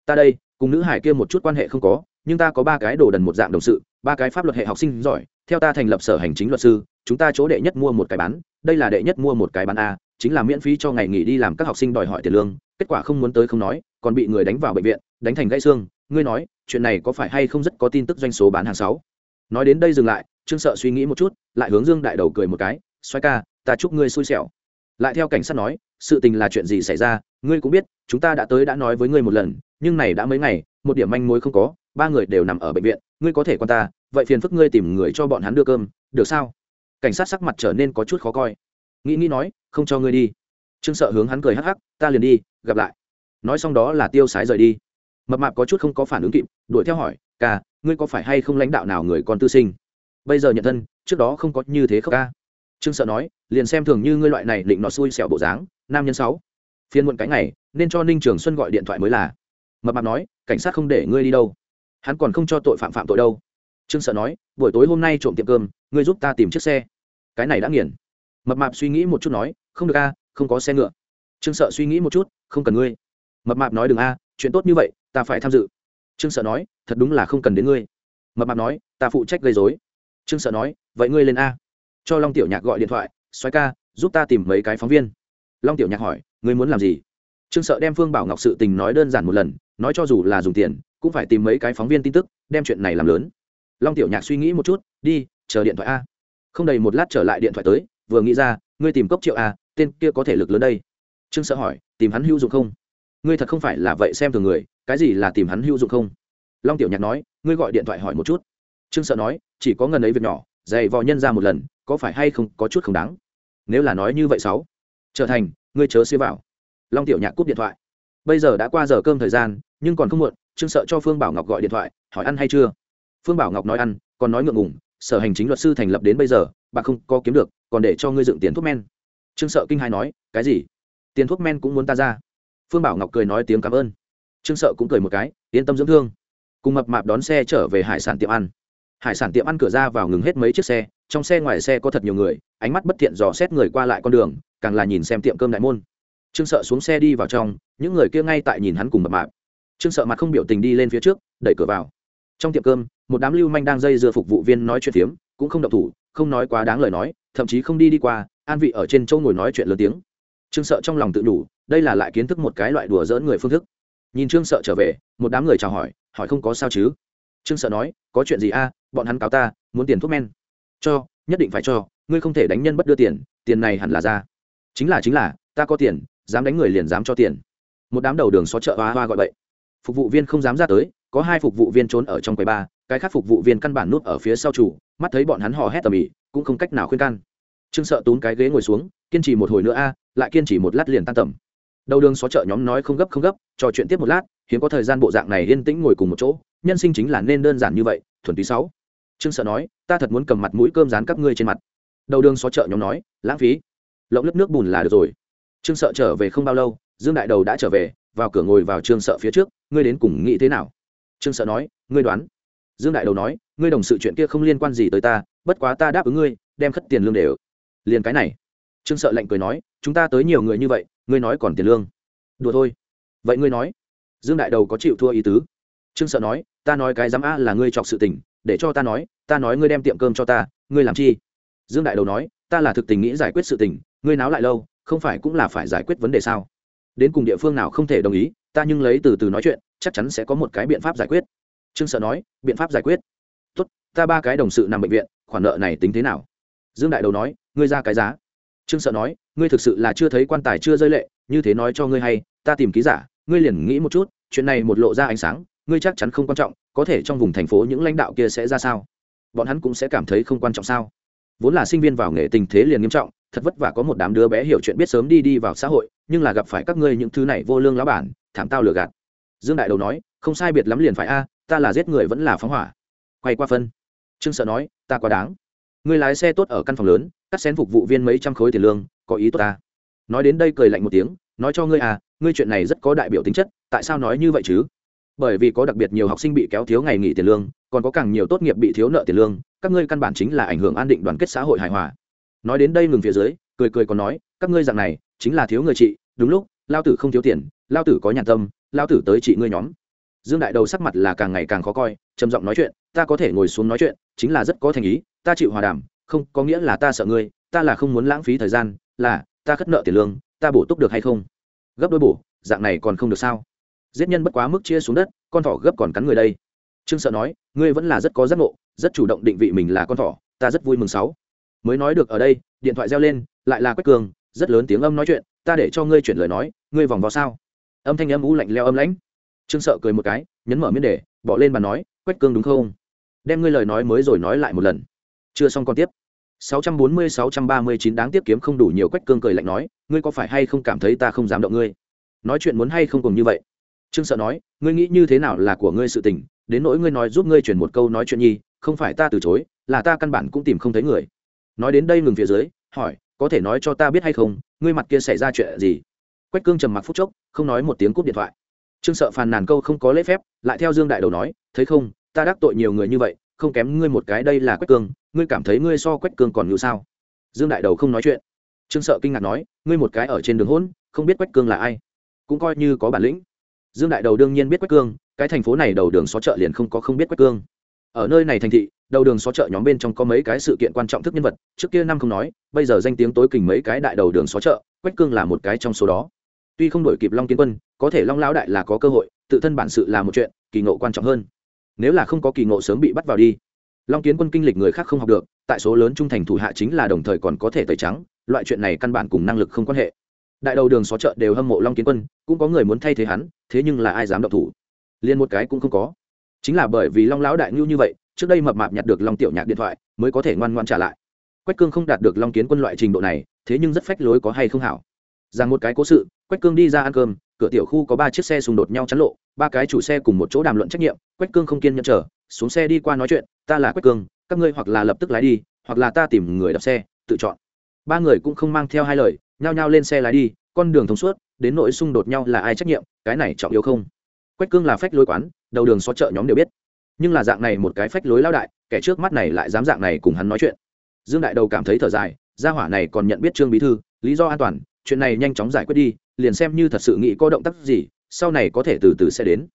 Ta đây, cùng nữ hải kia một chút quan hệ không có, nhưng ta có ba cái đồ đần một dạng đồng sự, ba cái pháp luật hệ học sinh giỏi, theo ta thành lập sở hành chính luật sư, chúng ta chỗ đệ nhất mua một cái bán, đây là đệ nhất mua một cái bán a, chính là miễn phí cho ngày nghỉ đi làm các học sinh đòi hỏi tiền lương, kết quả không muốn tới không nói, còn bị người đánh vào bệnh viện, đánh thành gãy xương. Ngươi nói, chuyện này có phải hay không rất có tin tức doanh số bán hàng sáu? Nói đến đây dừng lại, trương sợ suy nghĩ một chút, lại hướng dương đại đầu cười một cái xoay ca, ta chúc ngươi xui xẻo. Lại theo cảnh sát nói, sự tình là chuyện gì xảy ra? Ngươi cũng biết, chúng ta đã tới đã nói với ngươi một lần nhưng này đã mấy ngày, một điểm manh mối không có, ba người đều nằm ở bệnh viện, ngươi có thể quan ta, vậy phiền phức ngươi tìm người cho bọn hắn đưa cơm, được sao? Cảnh sát sắc mặt trở nên có chút khó coi. Nghĩ nghĩ nói, không cho ngươi đi. Trương sợ hướng hắn cười hắc hắc, ta liền đi, gặp lại. Nói xong đó là tiêu sái rời đi. Mập mạp có chút không có phản ứng kịp, đuổi theo hỏi, ca, ngươi có phải hay không lãnh đạo nào người con tư sinh? Bây giờ nhận thân, trước đó không có như thế không ca. Trương sợ nói, liền xem thường như ngươi loại này định nọ xui xẻo bộ dáng, nam nhân sáu. Phiên muộn cái ngày, nên cho ninh trường xuân gọi điện thoại mới là mập mạp nói, cảnh sát không để ngươi đi đâu. Hắn còn không cho tội phạm phạm tội đâu. Trương sợ nói, buổi tối hôm nay trộm tiệm cơm, ngươi giúp ta tìm chiếc xe. Cái này đã nghiền. Mập mạp suy nghĩ một chút nói, không được a, không có xe ngựa. Trương sợ suy nghĩ một chút, không cần ngươi. Mập mạp nói, đừng a, chuyện tốt như vậy, ta phải tham dự. Trương sợ nói, thật đúng là không cần đến ngươi. Mập mạp nói, ta phụ trách gây dối trương sợ nói, vậy ngươi lên a. Cho long tiểu nhạc gọi điện thoại xoáy ca, giúp ta tìm mấy cái phóng viên. Long tiểu nhạc hỏi, ngươi muốn làm gì? Trương sợ đem phương bảo ngọc sự tình nói đơn giản một lần, nói cho dù là dùng tiền, cũng phải tìm mấy cái phóng viên tin tức, đem chuyện này làm lớn. Long tiểu nhạc suy nghĩ một chút, đi, chờ điện thoại a. Không đầy một lát trở lại điện thoại tới, vừa nghĩ ra, ngươi tìm cốc triệu a tên kia có thể lực lớn đây. Trương sợ hỏi, tìm hắn hữu dụng không? Ngươi thật không phải là vậy xem thường người, cái gì là tìm hắn hữu dụng không? Long tiểu nhạc nói, ngươi gọi điện thoại hỏi một chút. Trương sợ nói, chỉ có ngần ấy việc nhỏ, dày vò nhân ra một lần, có phải hay không có chút không đáng? Nếu là nói như vậy sáu trở thành, ngươi chớ xia vào long tiểu nhạc cúp điện thoại. Bây giờ đã qua giờ cơm thời gian, nhưng còn không muộn, trương sợ cho phương bảo ngọc gọi điện thoại, hỏi ăn hay chưa? Phương bảo ngọc nói ăn, còn nói ngượng ngùng, sở hành chính luật sư thành lập đến bây giờ, bà không có kiếm được, còn để cho ngươi dựng tiền thuốc men. Trương sợ kinh hai nói, cái gì? Tiền thuốc men cũng muốn ta ra. Phương bảo ngọc cười nói tiếng cảm ơn. Trương sợ cũng cười một cái, yên tâm dưỡng thương. Cùng mập mạp đón xe trở về hải sản tiệm ăn. Hải sản tiệm ăn cửa ra vào ngừng hết mấy chiếc xe, trong xe ngoài xe có thật nhiều người, ánh mắt bất thiện dò xét người qua lại con đường, càng là nhìn xem tiệm cơm đại môn trương sợ xuống xe đi vào trong, những người kia ngay tại nhìn hắn cùng mập mạp. Trương sợ mặt không biểu tình đi lên phía trước, đẩy cửa vào. Trong tiệm cơm, một đám lưu manh đang dây dưa phục vụ viên nói chuyện phiếm, cũng không động thủ, không nói quá đáng lời nói, thậm chí không đi đi qua, an vị ở trên châu ngồi nói chuyện lớn tiếng. Trương sợ trong lòng tự đủ, đây là lại kiến thức một cái loại đùa dỡn người phương thức. Nhìn trương sợ trở về, một đám người chào hỏi hỏi không có sao chứ? Trương sợ nói, có chuyện gì a? Bọn hắn cáo ta, muốn tiền thuốc men. Cho, nhất định phải cho, ngươi không thể đánh nhân bất đưa tiền tiền này hẳn là ra. Chính là chính là, ta có tiền dám đánh người liền dám cho tiền. Một đám đầu đường xó chợ hoa hoa gọi vậy phục vụ viên không dám ra tới, có hai phục vụ viên trốn ở trong quầy ba, cái khác phục vụ viên căn bản nút ở phía sau chủ, mắt thấy bọn hắn hò hét tầm ĩ, cũng không cách nào khuyên can. Trương sợ tốn cái ghế ngồi xuống, kiên trì một hồi nữa a, lại kiên trì một lát liền tan tầm. Đầu đường xó chợ nhóm nói không gấp không gấp, trò chuyện tiếp một lát, hiếm có thời gian bộ dạng này yên tĩnh ngồi cùng một chỗ, nhân sinh chính là nên đơn giản như vậy, thuần túy sáu. Trương sợ nói, ta thật muốn cầm mặt mũi cơm dán các ngươi trên mặt. Đầu đường xó chợ nhóm nói, lãng phí. Lộng lớp nước bùn là được rồi trương sợ trở về không bao lâu, dương đại đầu đã trở về, vào cửa ngồi vào trương sợ phía trước, ngươi đến cùng nghĩ thế nào? Trương sợ nói, ngươi đoán. Dương đại đầu nói, ngươi đồng sự chuyện kia không liên quan gì tới ta, bất quá ta đáp ứng ngươi, đem khất tiền lương để ở liền cái này. Trương sợ lạnh cười nói, chúng ta tới nhiều người như vậy, ngươi nói còn tiền lương. Đùa thôi. Vậy ngươi nói. Dương đại đầu có chịu thua ý tứ. Trương sợ nói, ta nói cái dám a là ngươi chọc sự tình, để cho ta nói ta nói ngươi đem tiệm cơm cho ta, ngươi làm chi? Dương đại đầu nói, ta là thực tình nghĩ giải quyết sự tình, ngươi náo lại lâu không phải cũng là phải giải quyết vấn đề sao? Đến cùng địa phương nào không thể đồng ý, ta nhưng lấy từ từ nói chuyện, chắc chắn sẽ có một cái biện pháp giải quyết. Trương sợ nói, biện pháp giải quyết. Tốt, ta ba cái đồng sự nằm bệnh viện, khoản nợ này tính thế nào? Dương đại đầu nói, ngươi ra cái giá. Trương sợ nói, ngươi thực sự là chưa thấy quan tài chưa rơi lệ, như thế nói cho ngươi hay, ta tìm ký giả, ngươi liền nghĩ một chút, chuyện này một lộ ra ánh sáng, ngươi chắc chắn không quan trọng, có thể trong vùng thành phố những lãnh đạo kia sẽ ra sao? Bọn hắn cũng sẽ cảm thấy không quan trọng sao? Vốn là sinh viên vào nghề tình thế liền nghiêm trọng thật vất vả có một đám đứa bé hiểu chuyện biết sớm đi đi vào xã hội, nhưng là gặp phải các ngươi những thứ này vô lương lá bản, thảm tao lừa gạt. Dương đại đầu nói, không sai biệt lắm liền phải a, ta là giết người vẫn là phóng hỏa. Quay qua phân. Trương sợ nói, ta quá đáng. Ngươi lái xe tốt ở căn phòng lớn, cắt xén phục vụ viên mấy trăm khối tiền lương, có ý tốt ta. Nói đến đây cười lạnh một tiếng, nói cho ngươi à ngươi chuyện này rất có đại biểu tính chất, tại sao nói như vậy chứ? Bởi vì có đặc biệt nhiều học sinh bị kéo thiếu ngày nghỉ tiền lương, còn có càng nhiều tốt nghiệp bị thiếu nợ tiền lương, các ngươi căn bản chính là ảnh hưởng an định đoàn kết xã hội hài hòa nói đến đây ngừng phía dưới, cười cười còn nói, các ngươi dạng này, chính là thiếu người chị, đúng lúc, lao tử không thiếu tiền, lao tử có nhàn tâm, lao tử tới chị ngươi nhóm. Dương đại đầu sắc mặt là càng ngày càng khó coi, trầm giọng nói chuyện, ta có thể ngồi xuống nói chuyện, chính là rất có thành ý, ta chịu hòa đàm, không, có nghĩa là ta sợ ngươi, ta là không muốn lãng phí thời gian, là, ta khất nợ tiền lương, ta bổ túc được hay không? Gấp đôi bổ, dạng này còn không được sao? Giết nhân bất quá mức chia xuống đất, con thỏ gấp còn cắn người đây. Trương sợ nói, ngươi vẫn là rất có giác ngộ, rất chủ động định vị mình là con thỏ, ta rất vui mừng sáu mới nói được ở đây, điện thoại reo lên, lại là quách cường, rất lớn tiếng âm nói chuyện, ta để cho ngươi chuyển lời nói, ngươi vòng vào sao? Âm thanh âm u lạnh leo âm lãnh. Trương sợ cười một cái, nhấn mở miếng để bỏ lên bàn nói, quách cương đúng không? Đem ngươi lời nói mới rồi nói lại một lần. Chưa xong còn tiếp. 640-639 đáng tiếp kiếm không đủ nhiều, quách cương cười lạnh nói, ngươi có phải hay không cảm thấy ta không dám động ngươi? Nói chuyện muốn hay không cùng như vậy? Trương sợ nói, ngươi nghĩ như thế nào là của ngươi sự tình, đến nỗi ngươi nói giúp ngươi chuyển một câu nói chuyện nhi, không phải ta từ chối, là ta căn bản cũng tìm không thấy người nói đến đây ngừng phía dưới, hỏi, có thể nói cho ta biết hay không, ngươi mặt kia xảy ra chuyện gì? Quách cương trầm mặc phút chốc, không nói một tiếng cúp điện thoại. Trương sợ phàn nàn câu không có lễ phép, lại theo dương đại đầu nói, thấy không, ta đắc tội nhiều người như vậy, không kém ngươi một cái đây là quách cương, ngươi cảm thấy ngươi so quách cương còn ngự sao? Dương đại đầu không nói chuyện. Trương sợ kinh ngạc nói, ngươi một cái ở trên đường hôn không biết quách cương là ai? Cũng coi như có bản lĩnh. Dương đại đầu đương nhiên biết quách cương, cái thành phố này đầu đường xó chợ liền không có không biết quách cương. Ở nơi này thành thị đầu đường xó chợ nhóm bên trong có mấy cái sự kiện quan trọng thức nhân vật, trước kia năm không nói, bây giờ danh tiếng tối kình mấy cái đại đầu đường xó chợ, quách cương là một cái trong số đó. Tuy không đổi kịp long kiến quân, có thể long lão đại là có cơ hội, tự thân bản sự là một chuyện, kỳ ngộ quan trọng hơn. Nếu là không có kỳ ngộ sớm bị bắt vào đi. Long kiến quân kinh lịch người khác không học được, tại số lớn trung thành thủ hạ chính là đồng thời còn có thể tẩy trắng, loại chuyện này căn bản cùng năng lực không quan hệ. Đại đầu đường xó chợ đều hâm mộ long kiến quân, cũng có người muốn thay thế hắn, thế nhưng là ai dám động thủ? Liền một cái cũng không có. Chính là bởi vì long lão đại ngưu như vậy trước đây mập mạp nhặt được long tiểu nhạc điện thoại, mới có thể ngoan ngoan trả lại. Quách cương không đạt được long kiến quân loại trình độ này, thế nhưng rất phách lối có hay không hảo. Rằng một cái cố sự, quách cương đi ra ăn cơm, cửa tiểu khu có ba chiếc xe xung đột nhau chắn lộ, ba cái chủ xe cùng một chỗ đàm luận trách nhiệm, quách cương không kiên nhẫn chờ, xuống xe đi qua nói chuyện, ta là quách cương, các ngươi hoặc là lập tức lái đi, hoặc là ta tìm người đạp xe, tự chọn. Ba người cũng không mang theo hai lời, nhao nhao lên xe lái đi, con đường thông suốt, đến nỗi xung đột nhau là ai trách nhiệm, cái này trọng yếu không? Quách cương là phách lối quán, đầu đường xó chợ nhóm đều biết nhưng là dạng này một cái phách lối lao đại, kẻ trước mắt này lại dám dạng này cùng hắn nói chuyện. Dương đại đầu cảm thấy thở dài, gia hỏa này còn nhận biết trương bí thư, lý do an toàn, chuyện này nhanh chóng giải quyết đi, liền xem như thật sự nghĩ có động tác gì, sau này có thể từ từ sẽ đến.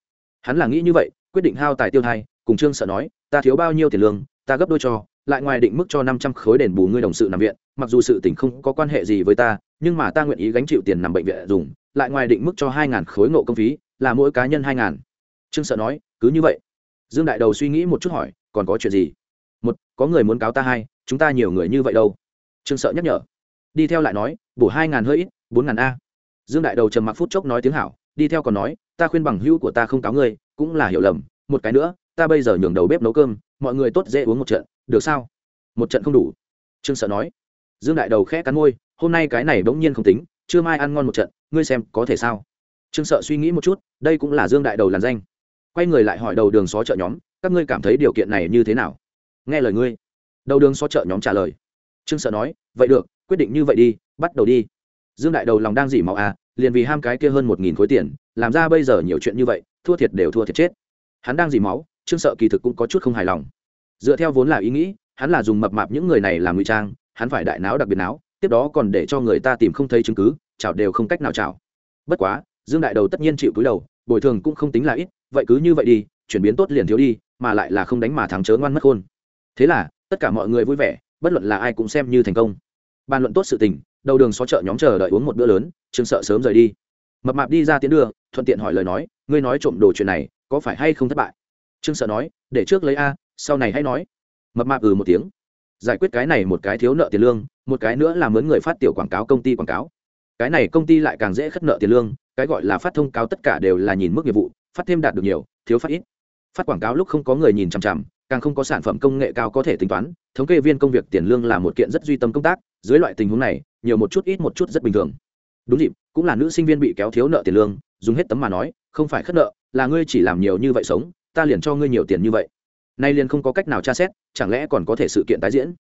Hắn là nghĩ như vậy, quyết định hao tài tiêu thai, cùng trương sợ nói, ta thiếu bao nhiêu tiền lương, ta gấp đôi cho, lại ngoài định mức cho năm trăm khối đền bù ngươi đồng sự nằm viện, mặc dù sự tình không có quan hệ gì với ta, nhưng mà ta nguyện ý gánh chịu tiền nằm bệnh viện dùng, lại ngoài định mức cho hai ngàn khối ngộ công phí, là mỗi cá nhân hai ngàn. Trương sợ nói, cứ như vậy dương đại đầu suy nghĩ một chút hỏi, còn có chuyện gì? Một, có người muốn cáo ta hai, chúng ta nhiều người như vậy đâu? Trương sợ nhắc nhở. Đi theo lại nói, bổ hai ngàn hơi ít, bốn ngàn a. Dương đại đầu trầm mặc phút chốc nói tiếng hảo, đi theo còn nói, ta khuyên bằng hữu của ta không cáo ngươi, cũng là hiểu lầm, một cái nữa, ta bây giờ nhường đầu bếp nấu cơm, mọi người tốt dễ uống một trận, được sao? Một trận không đủ. Trương sợ nói. Dương đại đầu khẽ cắn môi, hôm nay cái này bỗng nhiên không tính chưa mai ăn ngon một trận, ngươi xem có thể sao? Trương sợ suy nghĩ một chút, đây cũng là dương đại đầu làn danh quay người lại hỏi đầu đường xó chợ nhóm các ngươi cảm thấy điều kiện này như thế nào? Nghe lời ngươi. Đầu đường xó chợ nhóm trả lời. Trương sợ nói vậy được quyết định như vậy đi bắt đầu đi. Dương đại đầu lòng đang dỉ máu à liền vì ham cái kia hơn một nghìn khối tiền làm ra bây giờ nhiều chuyện như vậy thua thiệt đều thua thiệt chết. Hắn đang dỉ máu trương sợ kỳ thực cũng có chút không hài lòng. Dựa theo vốn là ý nghĩ hắn là dùng mập mạp những người này làm ngụy trang hắn phải đại não đặc biệt não, tiếp đó còn để cho người ta tìm không thấy chứng cứ chảo đều không cách nào chảo. Bất quá dương đại đầu tất nhiên chịu cúi đầu bồi thường cũng không tính là ít vậy cứ như vậy đi, chuyển biến tốt liền thiếu đi, mà lại là không đánh mà thắng chớ ngoan mất khôn. Thế là, tất cả mọi người vui vẻ, bất luận là ai cũng xem như thành công. Bàn luận tốt sự tình, đầu đường xó chợ nhóm chờ đợi uống một bữa lớn trương sợ sớm rời đi. Mập mạp đi ra tiến đưa, thuận tiện hỏi lời nói, ngươi nói trộm đồ chuyện này, có phải hay không thất bại? Trương sợ nói, để trước lấy a, sau này hãy nói. Mập mạp ừ một tiếng. Giải quyết cái này một cái thiếu nợ tiền lương, một cái nữa là mướn người phát tiểu quảng cáo công ty quảng cáo. Cái này công ty lại càng dễ khất nợ tiền lương, cái gọi là phát thông cáo tất cả đều là nhìn mức nghiệp vụ phát thêm đạt được nhiều, thiếu phát ít. Phát quảng cáo lúc không có người nhìn chằm chằm, càng không có sản phẩm công nghệ cao có thể tính toán, thống kê viên công việc tiền lương là một kiện rất duy tâm công tác, dưới loại tình huống này, nhiều một chút ít một chút rất bình thường. Đúng dịp, cũng là nữ sinh viên bị kéo thiếu nợ tiền lương, dùng hết tấm mà nói, không phải khất nợ, là ngươi chỉ làm nhiều như vậy sống, ta liền cho ngươi nhiều tiền như vậy. Nay liền không có cách nào tra xét, chẳng lẽ còn có thể sự kiện tái diễn?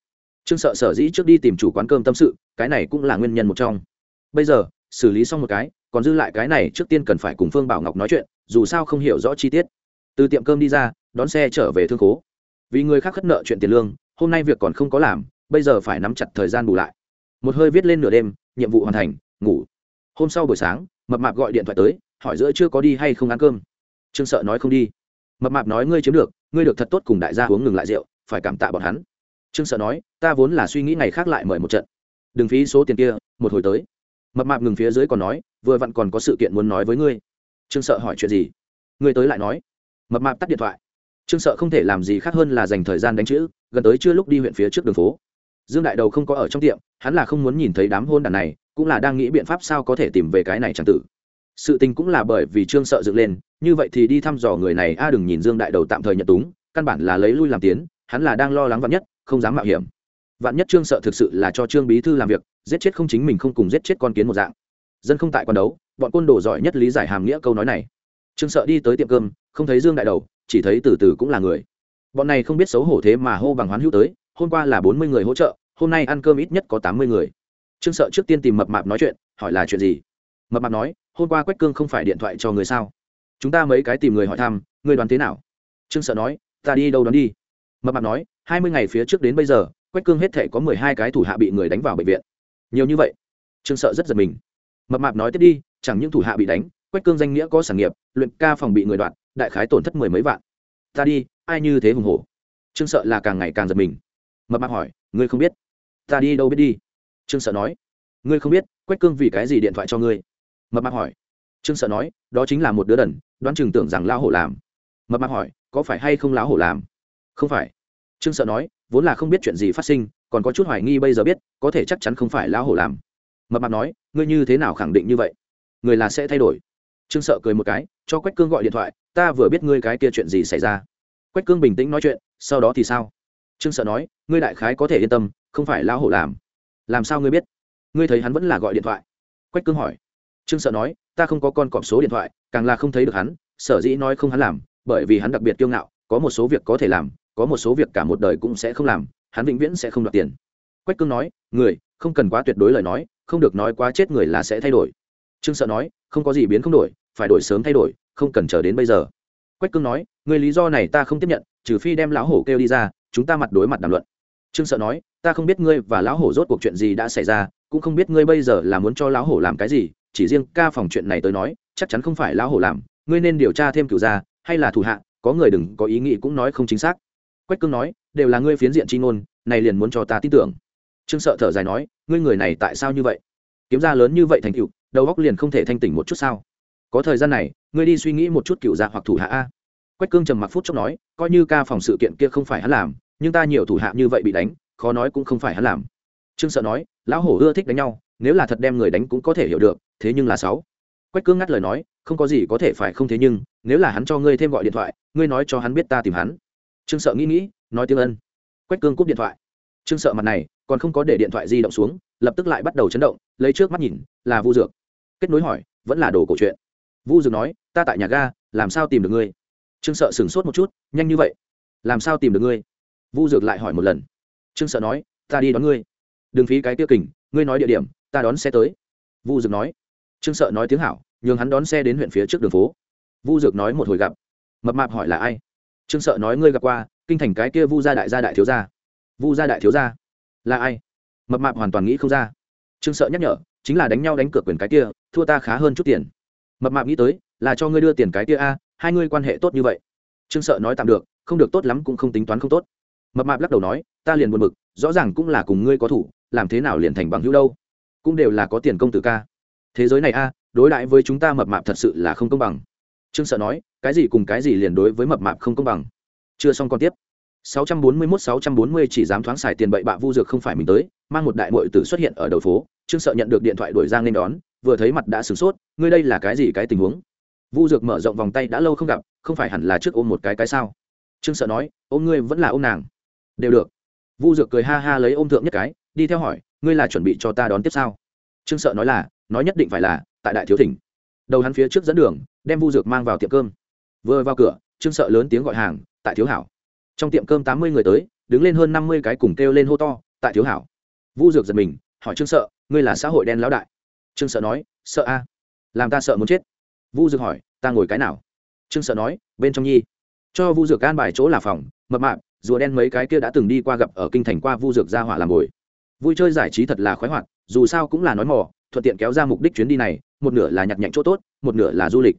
Trương sợ sở dĩ trước đi tìm chủ quán cơm tâm sự, cái này cũng là nguyên nhân một trong. Bây giờ xử lý xong một cái, còn dư lại cái này trước tiên cần phải cùng phương bảo ngọc nói chuyện, dù sao không hiểu rõ chi tiết. Từ tiệm cơm đi ra, đón xe trở về thương khố. Vì người khác khất nợ chuyện tiền lương, hôm nay việc còn không có làm, bây giờ phải nắm chặt thời gian bù lại. Một hơi viết lên nửa đêm, nhiệm vụ hoàn thành, ngủ. Hôm sau buổi sáng, mập mạp gọi điện thoại tới, hỏi giữa chưa có đi hay không ăn cơm. Trương sợ nói không đi. Mập mạp nói, ngươi chiếm được, ngươi được thật tốt cùng đại gia uống ngừng lại rượu, phải cảm tạ bọn hắn. Trương sợ nói, ta vốn là suy nghĩ ngày khác lại mời một trận. Đừng phí số tiền kia, một hồi tới mập mạp ngừng phía dưới còn nói, vừa vặn còn có sự kiện muốn nói với ngươi. Trương sợ hỏi chuyện gì? Ngươi tới lại nói. Mập mạp tắt điện thoại. Trương sợ không thể làm gì khác hơn là dành thời gian đánh chữ, gần tới chưa lúc đi huyện phía trước đường phố. Dương đại đầu không có ở trong tiệm, hắn là không muốn nhìn thấy đám hôn đàn này, cũng là đang nghĩ biện pháp sao có thể tìm về cái này chẳng tử. Sự tình cũng là bởi vì trương sợ dựng lên, như vậy thì đi thăm dò người này, a à đừng nhìn dương đại đầu tạm thời nhận túng, căn bản là lấy lui làm tiến, hắn là đang lo lắng vắn nhất, không dám mạo hiểm vạn nhất trương sợ thực sự là cho trương bí thư làm việc, giết chết không chính mình không cùng giết chết con kiến một dạng. Dân không tại quan đấu, bọn côn đồ giỏi nhất lý giải hàm nghĩa câu nói này. Trương sợ đi tới tiệm cơm, không thấy dương đại đầu, chỉ thấy từ từ cũng là người. Bọn này không biết xấu hổ thế mà hô bằng hoán hữu tới, hôm qua là bốn mươi người hỗ trợ, hôm nay ăn cơm ít nhất có tám mươi người. Trương sợ trước tiên tìm mập mạp nói chuyện, hỏi là chuyện gì? Mập mạp nói, hôm qua quách cương không phải điện thoại cho người sao? Chúng ta mấy cái tìm người hỏi thăm, người đoán thế nào? Trương sợ nói, ta đi đâu đoán đi. Mập mạp nói, hai mươi ngày phía trước đến bây giờ quách cương hết thể có mười hai cái thủ hạ bị người đánh vào bệnh viện. Nhiều như vậy, trương sợ rất giật mình. Mập mạp nói tiếp đi, chẳng những thủ hạ bị đánh, quách cương danh nghĩa có sản nghiệp, luyện ca phòng bị người đoạn đại khái tổn thất mười mấy vạn. Ta đi, ai như thế hùng hổ? Trương sợ là càng ngày càng giật mình. Mập mạp hỏi, ngươi không biết? Ta đi đâu biết đi? Trương sợ nói, ngươi không biết, quách cương vì cái gì điện thoại cho ngươi? Mập mạp hỏi, trương sợ nói, đó chính là một đứa đần, đoán chừng tưởng rằng lão hổ làm. Mập mạp hỏi, có phải hay không lão hổ làm? Không phải. Trương sợ nói vốn là không biết chuyện gì phát sinh, còn có chút hoài nghi bây giờ biết, có thể chắc chắn không phải lão hổ làm. Mập mạp nói, ngươi như thế nào khẳng định như vậy? Người là sẽ thay đổi. Trương sợ cười một cái, cho quách cương gọi điện thoại, ta vừa biết ngươi cái kia chuyện gì xảy ra. Quách cương bình tĩnh nói chuyện, sau đó thì sao? Trương sợ nói, ngươi đại khái có thể yên tâm, không phải lão hổ làm. Làm sao ngươi biết? Ngươi thấy hắn vẫn là gọi điện thoại. Quách cương hỏi. Trương sợ nói, ta không có con cọp số điện thoại, càng là không thấy được hắn, sở dĩ nói không hắn làm, bởi vì hắn đặc biệt kiêu ngạo, có một số việc có thể làm có một số việc cả một đời cũng sẽ không làm, hắn vĩnh viễn sẽ không đoạt tiền. Quách cương nói, người, không cần quá tuyệt đối lời nói, không được nói quá chết người là sẽ thay đổi. Trương sợ nói, không có gì biến không đổi, phải đổi sớm thay đổi, không cần chờ đến bây giờ. Quách cương nói, người lý do này ta không tiếp nhận, trừ phi đem lão hổ kêu đi ra, chúng ta mặt đối mặt đàm luận. Trương sợ nói, ta không biết ngươi và lão hổ rốt cuộc chuyện gì đã xảy ra, cũng không biết ngươi bây giờ là muốn cho lão hổ làm cái gì, chỉ riêng ca phòng chuyện này tới nói, chắc chắn không phải lão hổ làm, ngươi nên điều tra thêm cửu gia, hay là thủ hạ, có người đừng có ý nghĩ cũng nói không chính xác quách cương nói, đều là ngươi phiến diện chi ngôn, này liền muốn cho ta tin tưởng. Trương sợ thở dài nói, ngươi người này tại sao như vậy? Kiếm ra lớn như vậy thành cựu đầu óc liền không thể thanh tỉnh một chút sao? Có thời gian này, ngươi đi suy nghĩ một chút cựu gia hoặc thủ hạ a. Quách cương trầm mặc phút chốc nói, coi như ca phòng sự kiện kia không phải hắn làm, nhưng ta nhiều thủ hạ như vậy bị đánh, khó nói cũng không phải hắn làm. Trương sợ nói, lão hổ ưa thích đánh nhau, nếu là thật đem người đánh cũng có thể hiểu được, thế nhưng là sáu. Quách cương ngắt lời nói, không có gì có thể phải không thế nhưng, nếu là hắn cho ngươi thêm gọi điện thoại, ngươi nói cho hắn biết ta tìm hắn trương sợ nghĩ nghĩ, nói tiếng ân. Quách cương cúp điện thoại. Trương sợ mặt này, còn không có để điện thoại di động xuống, lập tức lại bắt đầu chấn động, lấy trước mắt nhìn, là vu dược. Kết nối hỏi, vẫn là đồ cổ chuyện? Vu dược nói, ta tại nhà ga, làm sao tìm được ngươi? Trương sợ sửng sốt một chút, nhanh như vậy. Làm sao tìm được ngươi? Vu dược lại hỏi một lần. Trương sợ nói, ta đi đón ngươi. Đừng phí cái tiêu kình, ngươi nói địa điểm, ta đón xe tới. Vu dược nói. Trương sợ nói tiếng hảo, nhường hắn đón xe đến huyện phía trước đường phố. Vu dược nói một hồi gặp. Mập mạp hỏi là ai? Trương sợ nói ngươi gặp qua, kinh thành cái kia vu gia đại gia đại thiếu gia. Vu gia đại thiếu gia? Là ai? Mập mạp hoàn toàn nghĩ không ra. Trương sợ nhắc nhở, chính là đánh nhau đánh cược quyền cái kia, thua ta khá hơn chút tiền. Mập mạp nghĩ tới, là cho ngươi đưa tiền cái kia a, hai ngươi quan hệ tốt như vậy. Trương sợ nói tạm được, không được tốt lắm cũng không tính toán không tốt. Mập mạp lắc đầu nói, ta liền buồn bực, rõ ràng cũng là cùng ngươi có thủ, làm thế nào liền thành bằng hữu đâu. Cũng đều là có tiền công tử ca. Thế giới này a, đối đãi với chúng ta mập mạp thật sự là không công bằng. Trương sợ nói cái gì cùng cái gì liền đối với mập mạp không công bằng. Chưa xong còn tiếp. 641-640 chỉ dám thoáng xài tiền bậy bạ vu dược không phải mình tới, mang một đại muội tử xuất hiện ở đầu phố, trương sợ nhận được điện thoại đuổi giang nên đón, vừa thấy mặt đã sửng sốt, ngươi đây là cái gì cái tình huống? Vu dược mở rộng vòng tay đã lâu không gặp, không phải hẳn là trước ôm một cái cái sao? Trương sợ nói, ôm ngươi vẫn là ôm nàng. Đều được. Vu dược cười ha ha lấy ôm thượng nhất cái, đi theo hỏi, ngươi là chuẩn bị cho ta đón tiếp sao? Trương sợ nói là, nói nhất định phải là, tại đại thiếu thỉnh. Đầu hắn phía trước dẫn đường, đem vu dược mang vào tiệm cơm vừa vào cửa, trương sợ lớn tiếng gọi hàng, tại thiếu hảo. Trong tiệm cơm tám mươi người tới, đứng lên hơn năm mươi cái cùng kêu lên hô to, tại thiếu hảo. Vu dược giật mình, hỏi trương sợ, ngươi là xã hội đen lão đại? Trương sợ nói, sợ a, làm ta sợ muốn chết. Vu dược hỏi, ta ngồi cái nào? Trương sợ nói, bên trong nhi. Cho vu dược can bài chỗ là phòng, mập mạp, rùa đen mấy cái kia đã từng đi qua gặp ở kinh thành qua vu dược ra hỏa làm bồi vui chơi giải trí thật là khoái hoạt, dù sao cũng là nói mỏ thuận tiện kéo ra mục đích chuyến đi này, một nửa là nhặt nhạnh chỗ tốt, một nửa là du lịch.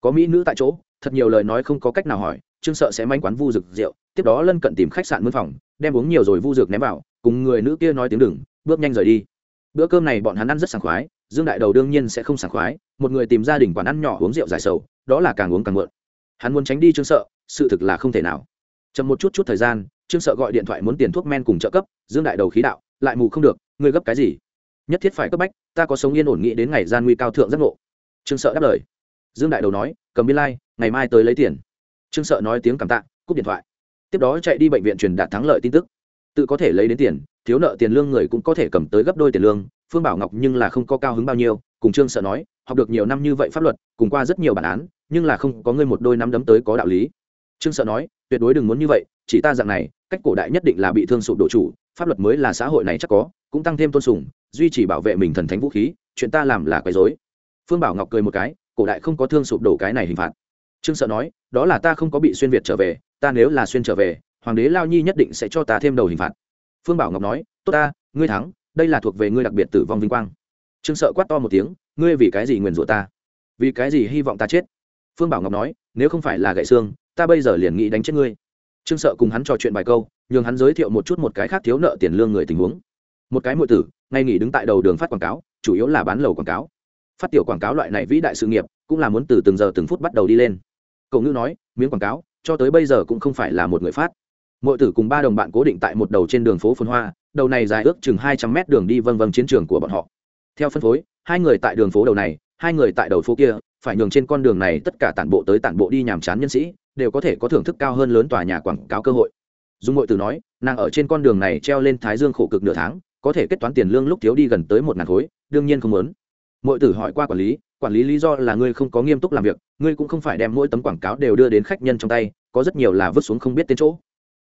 Có mỹ nữ tại chỗ thật nhiều lời nói không có cách nào hỏi, trương sợ sẽ manh quán vu dực rượu, tiếp đó lân cận tìm khách sạn mướn phòng, đem uống nhiều rồi vu dược ném vào, cùng người nữ kia nói tiếng đừng, bước nhanh rời đi. Bữa cơm này bọn hắn ăn rất sảng khoái, dương đại đầu đương nhiên sẽ không sảng khoái, một người tìm gia đình quán ăn nhỏ uống rượu giải sầu, đó là càng uống càng mượn hắn muốn tránh đi trương sợ, sự thực là không thể nào. Chậm một chút chút thời gian, trương sợ gọi điện thoại muốn tiền thuốc men cùng trợ cấp, dương đại đầu khí đạo, lại mù không được, ngươi gấp cái gì? Nhất thiết phải cấp bách, ta có sống yên ổn nghĩ đến ngày gian nguy cao thượng giác ngộ. Trương sợ đáp lời. Dương đại đầu nói cầm biên lai、like, ngày mai tới lấy tiền. Trương sợ nói tiếng cảm tạ cúp điện thoại. Tiếp đó chạy đi bệnh viện truyền đạt thắng lợi tin tức. Tự có thể lấy đến tiền thiếu nợ tiền lương người cũng có thể cầm tới gấp đôi tiền lương phương bảo ngọc nhưng là không có cao hứng bao nhiêu cùng trương sợ nói học được nhiều năm như vậy pháp luật cùng qua rất nhiều bản án nhưng là không có ngươi một đôi nắm đấm tới có đạo lý. Trương sợ nói tuyệt đối đừng muốn như vậy chỉ ta dạng này cách cổ đại nhất định là bị thương sụp đổ chủ pháp luật mới là xã hội này chắc có cũng tăng thêm tôn sùng duy trì bảo vệ mình thần thánh vũ khí chuyện ta làm là quấy dối phương bảo ngọc cười một cái cổ đại không có thương sụp đổ cái này hình phạt. Trương sợ nói, đó là ta không có bị xuyên việt trở về, ta nếu là xuyên trở về, hoàng đế lao nhi nhất định sẽ cho ta thêm đầu hình phạt. Phương bảo ngọc nói, tốt ta, ngươi thắng, đây là thuộc về ngươi đặc biệt tử vong vinh quang. Trương sợ quát to một tiếng, ngươi vì cái gì nguyền rủa ta? Vì cái gì hy vọng ta chết? Phương bảo ngọc nói, nếu không phải là gậy xương, ta bây giờ liền nghĩ đánh chết ngươi. Trương sợ cùng hắn trò chuyện bài câu, nhường hắn giới thiệu một chút một cái khác thiếu nợ tiền lương người tình huống. Một cái muội tử ngay nghỉ đứng tại đầu đường phát quảng cáo, chủ yếu là bán lầu quảng cáo phát tiểu quảng cáo loại này vĩ đại sự nghiệp, cũng là muốn từ từng giờ từng phút bắt đầu đi lên. Cậu ngữ nói, miếng quảng cáo, cho tới bây giờ cũng không phải là một người phát. Mỗi tử cùng ba đồng bạn cố định tại một đầu trên đường phố phồn hoa, đầu này dài ước chừng hai trăm mét đường đi vân vân chiến trường của bọn họ. Theo phân phối, hai người tại đường phố đầu này, hai người tại đầu phố kia, phải nhường trên con đường này tất cả tản bộ tới tản bộ đi nhàm chán nhân sĩ, đều có thể có thưởng thức cao hơn lớn tòa nhà quảng cáo cơ hội. Dung ngội từ nói, nàng ở trên con đường này treo lên thái dương khổ cực nửa tháng, có thể kết toán tiền lương lúc thiếu đi gần tới một ngàn khối, đương nhiên không muốn mọi tử hỏi qua quản lý quản lý lý do là ngươi không có nghiêm túc làm việc, ngươi cũng không phải đem mỗi tấm quảng cáo đều đưa đến khách nhân trong tay, có rất nhiều là vứt xuống không biết tên chỗ.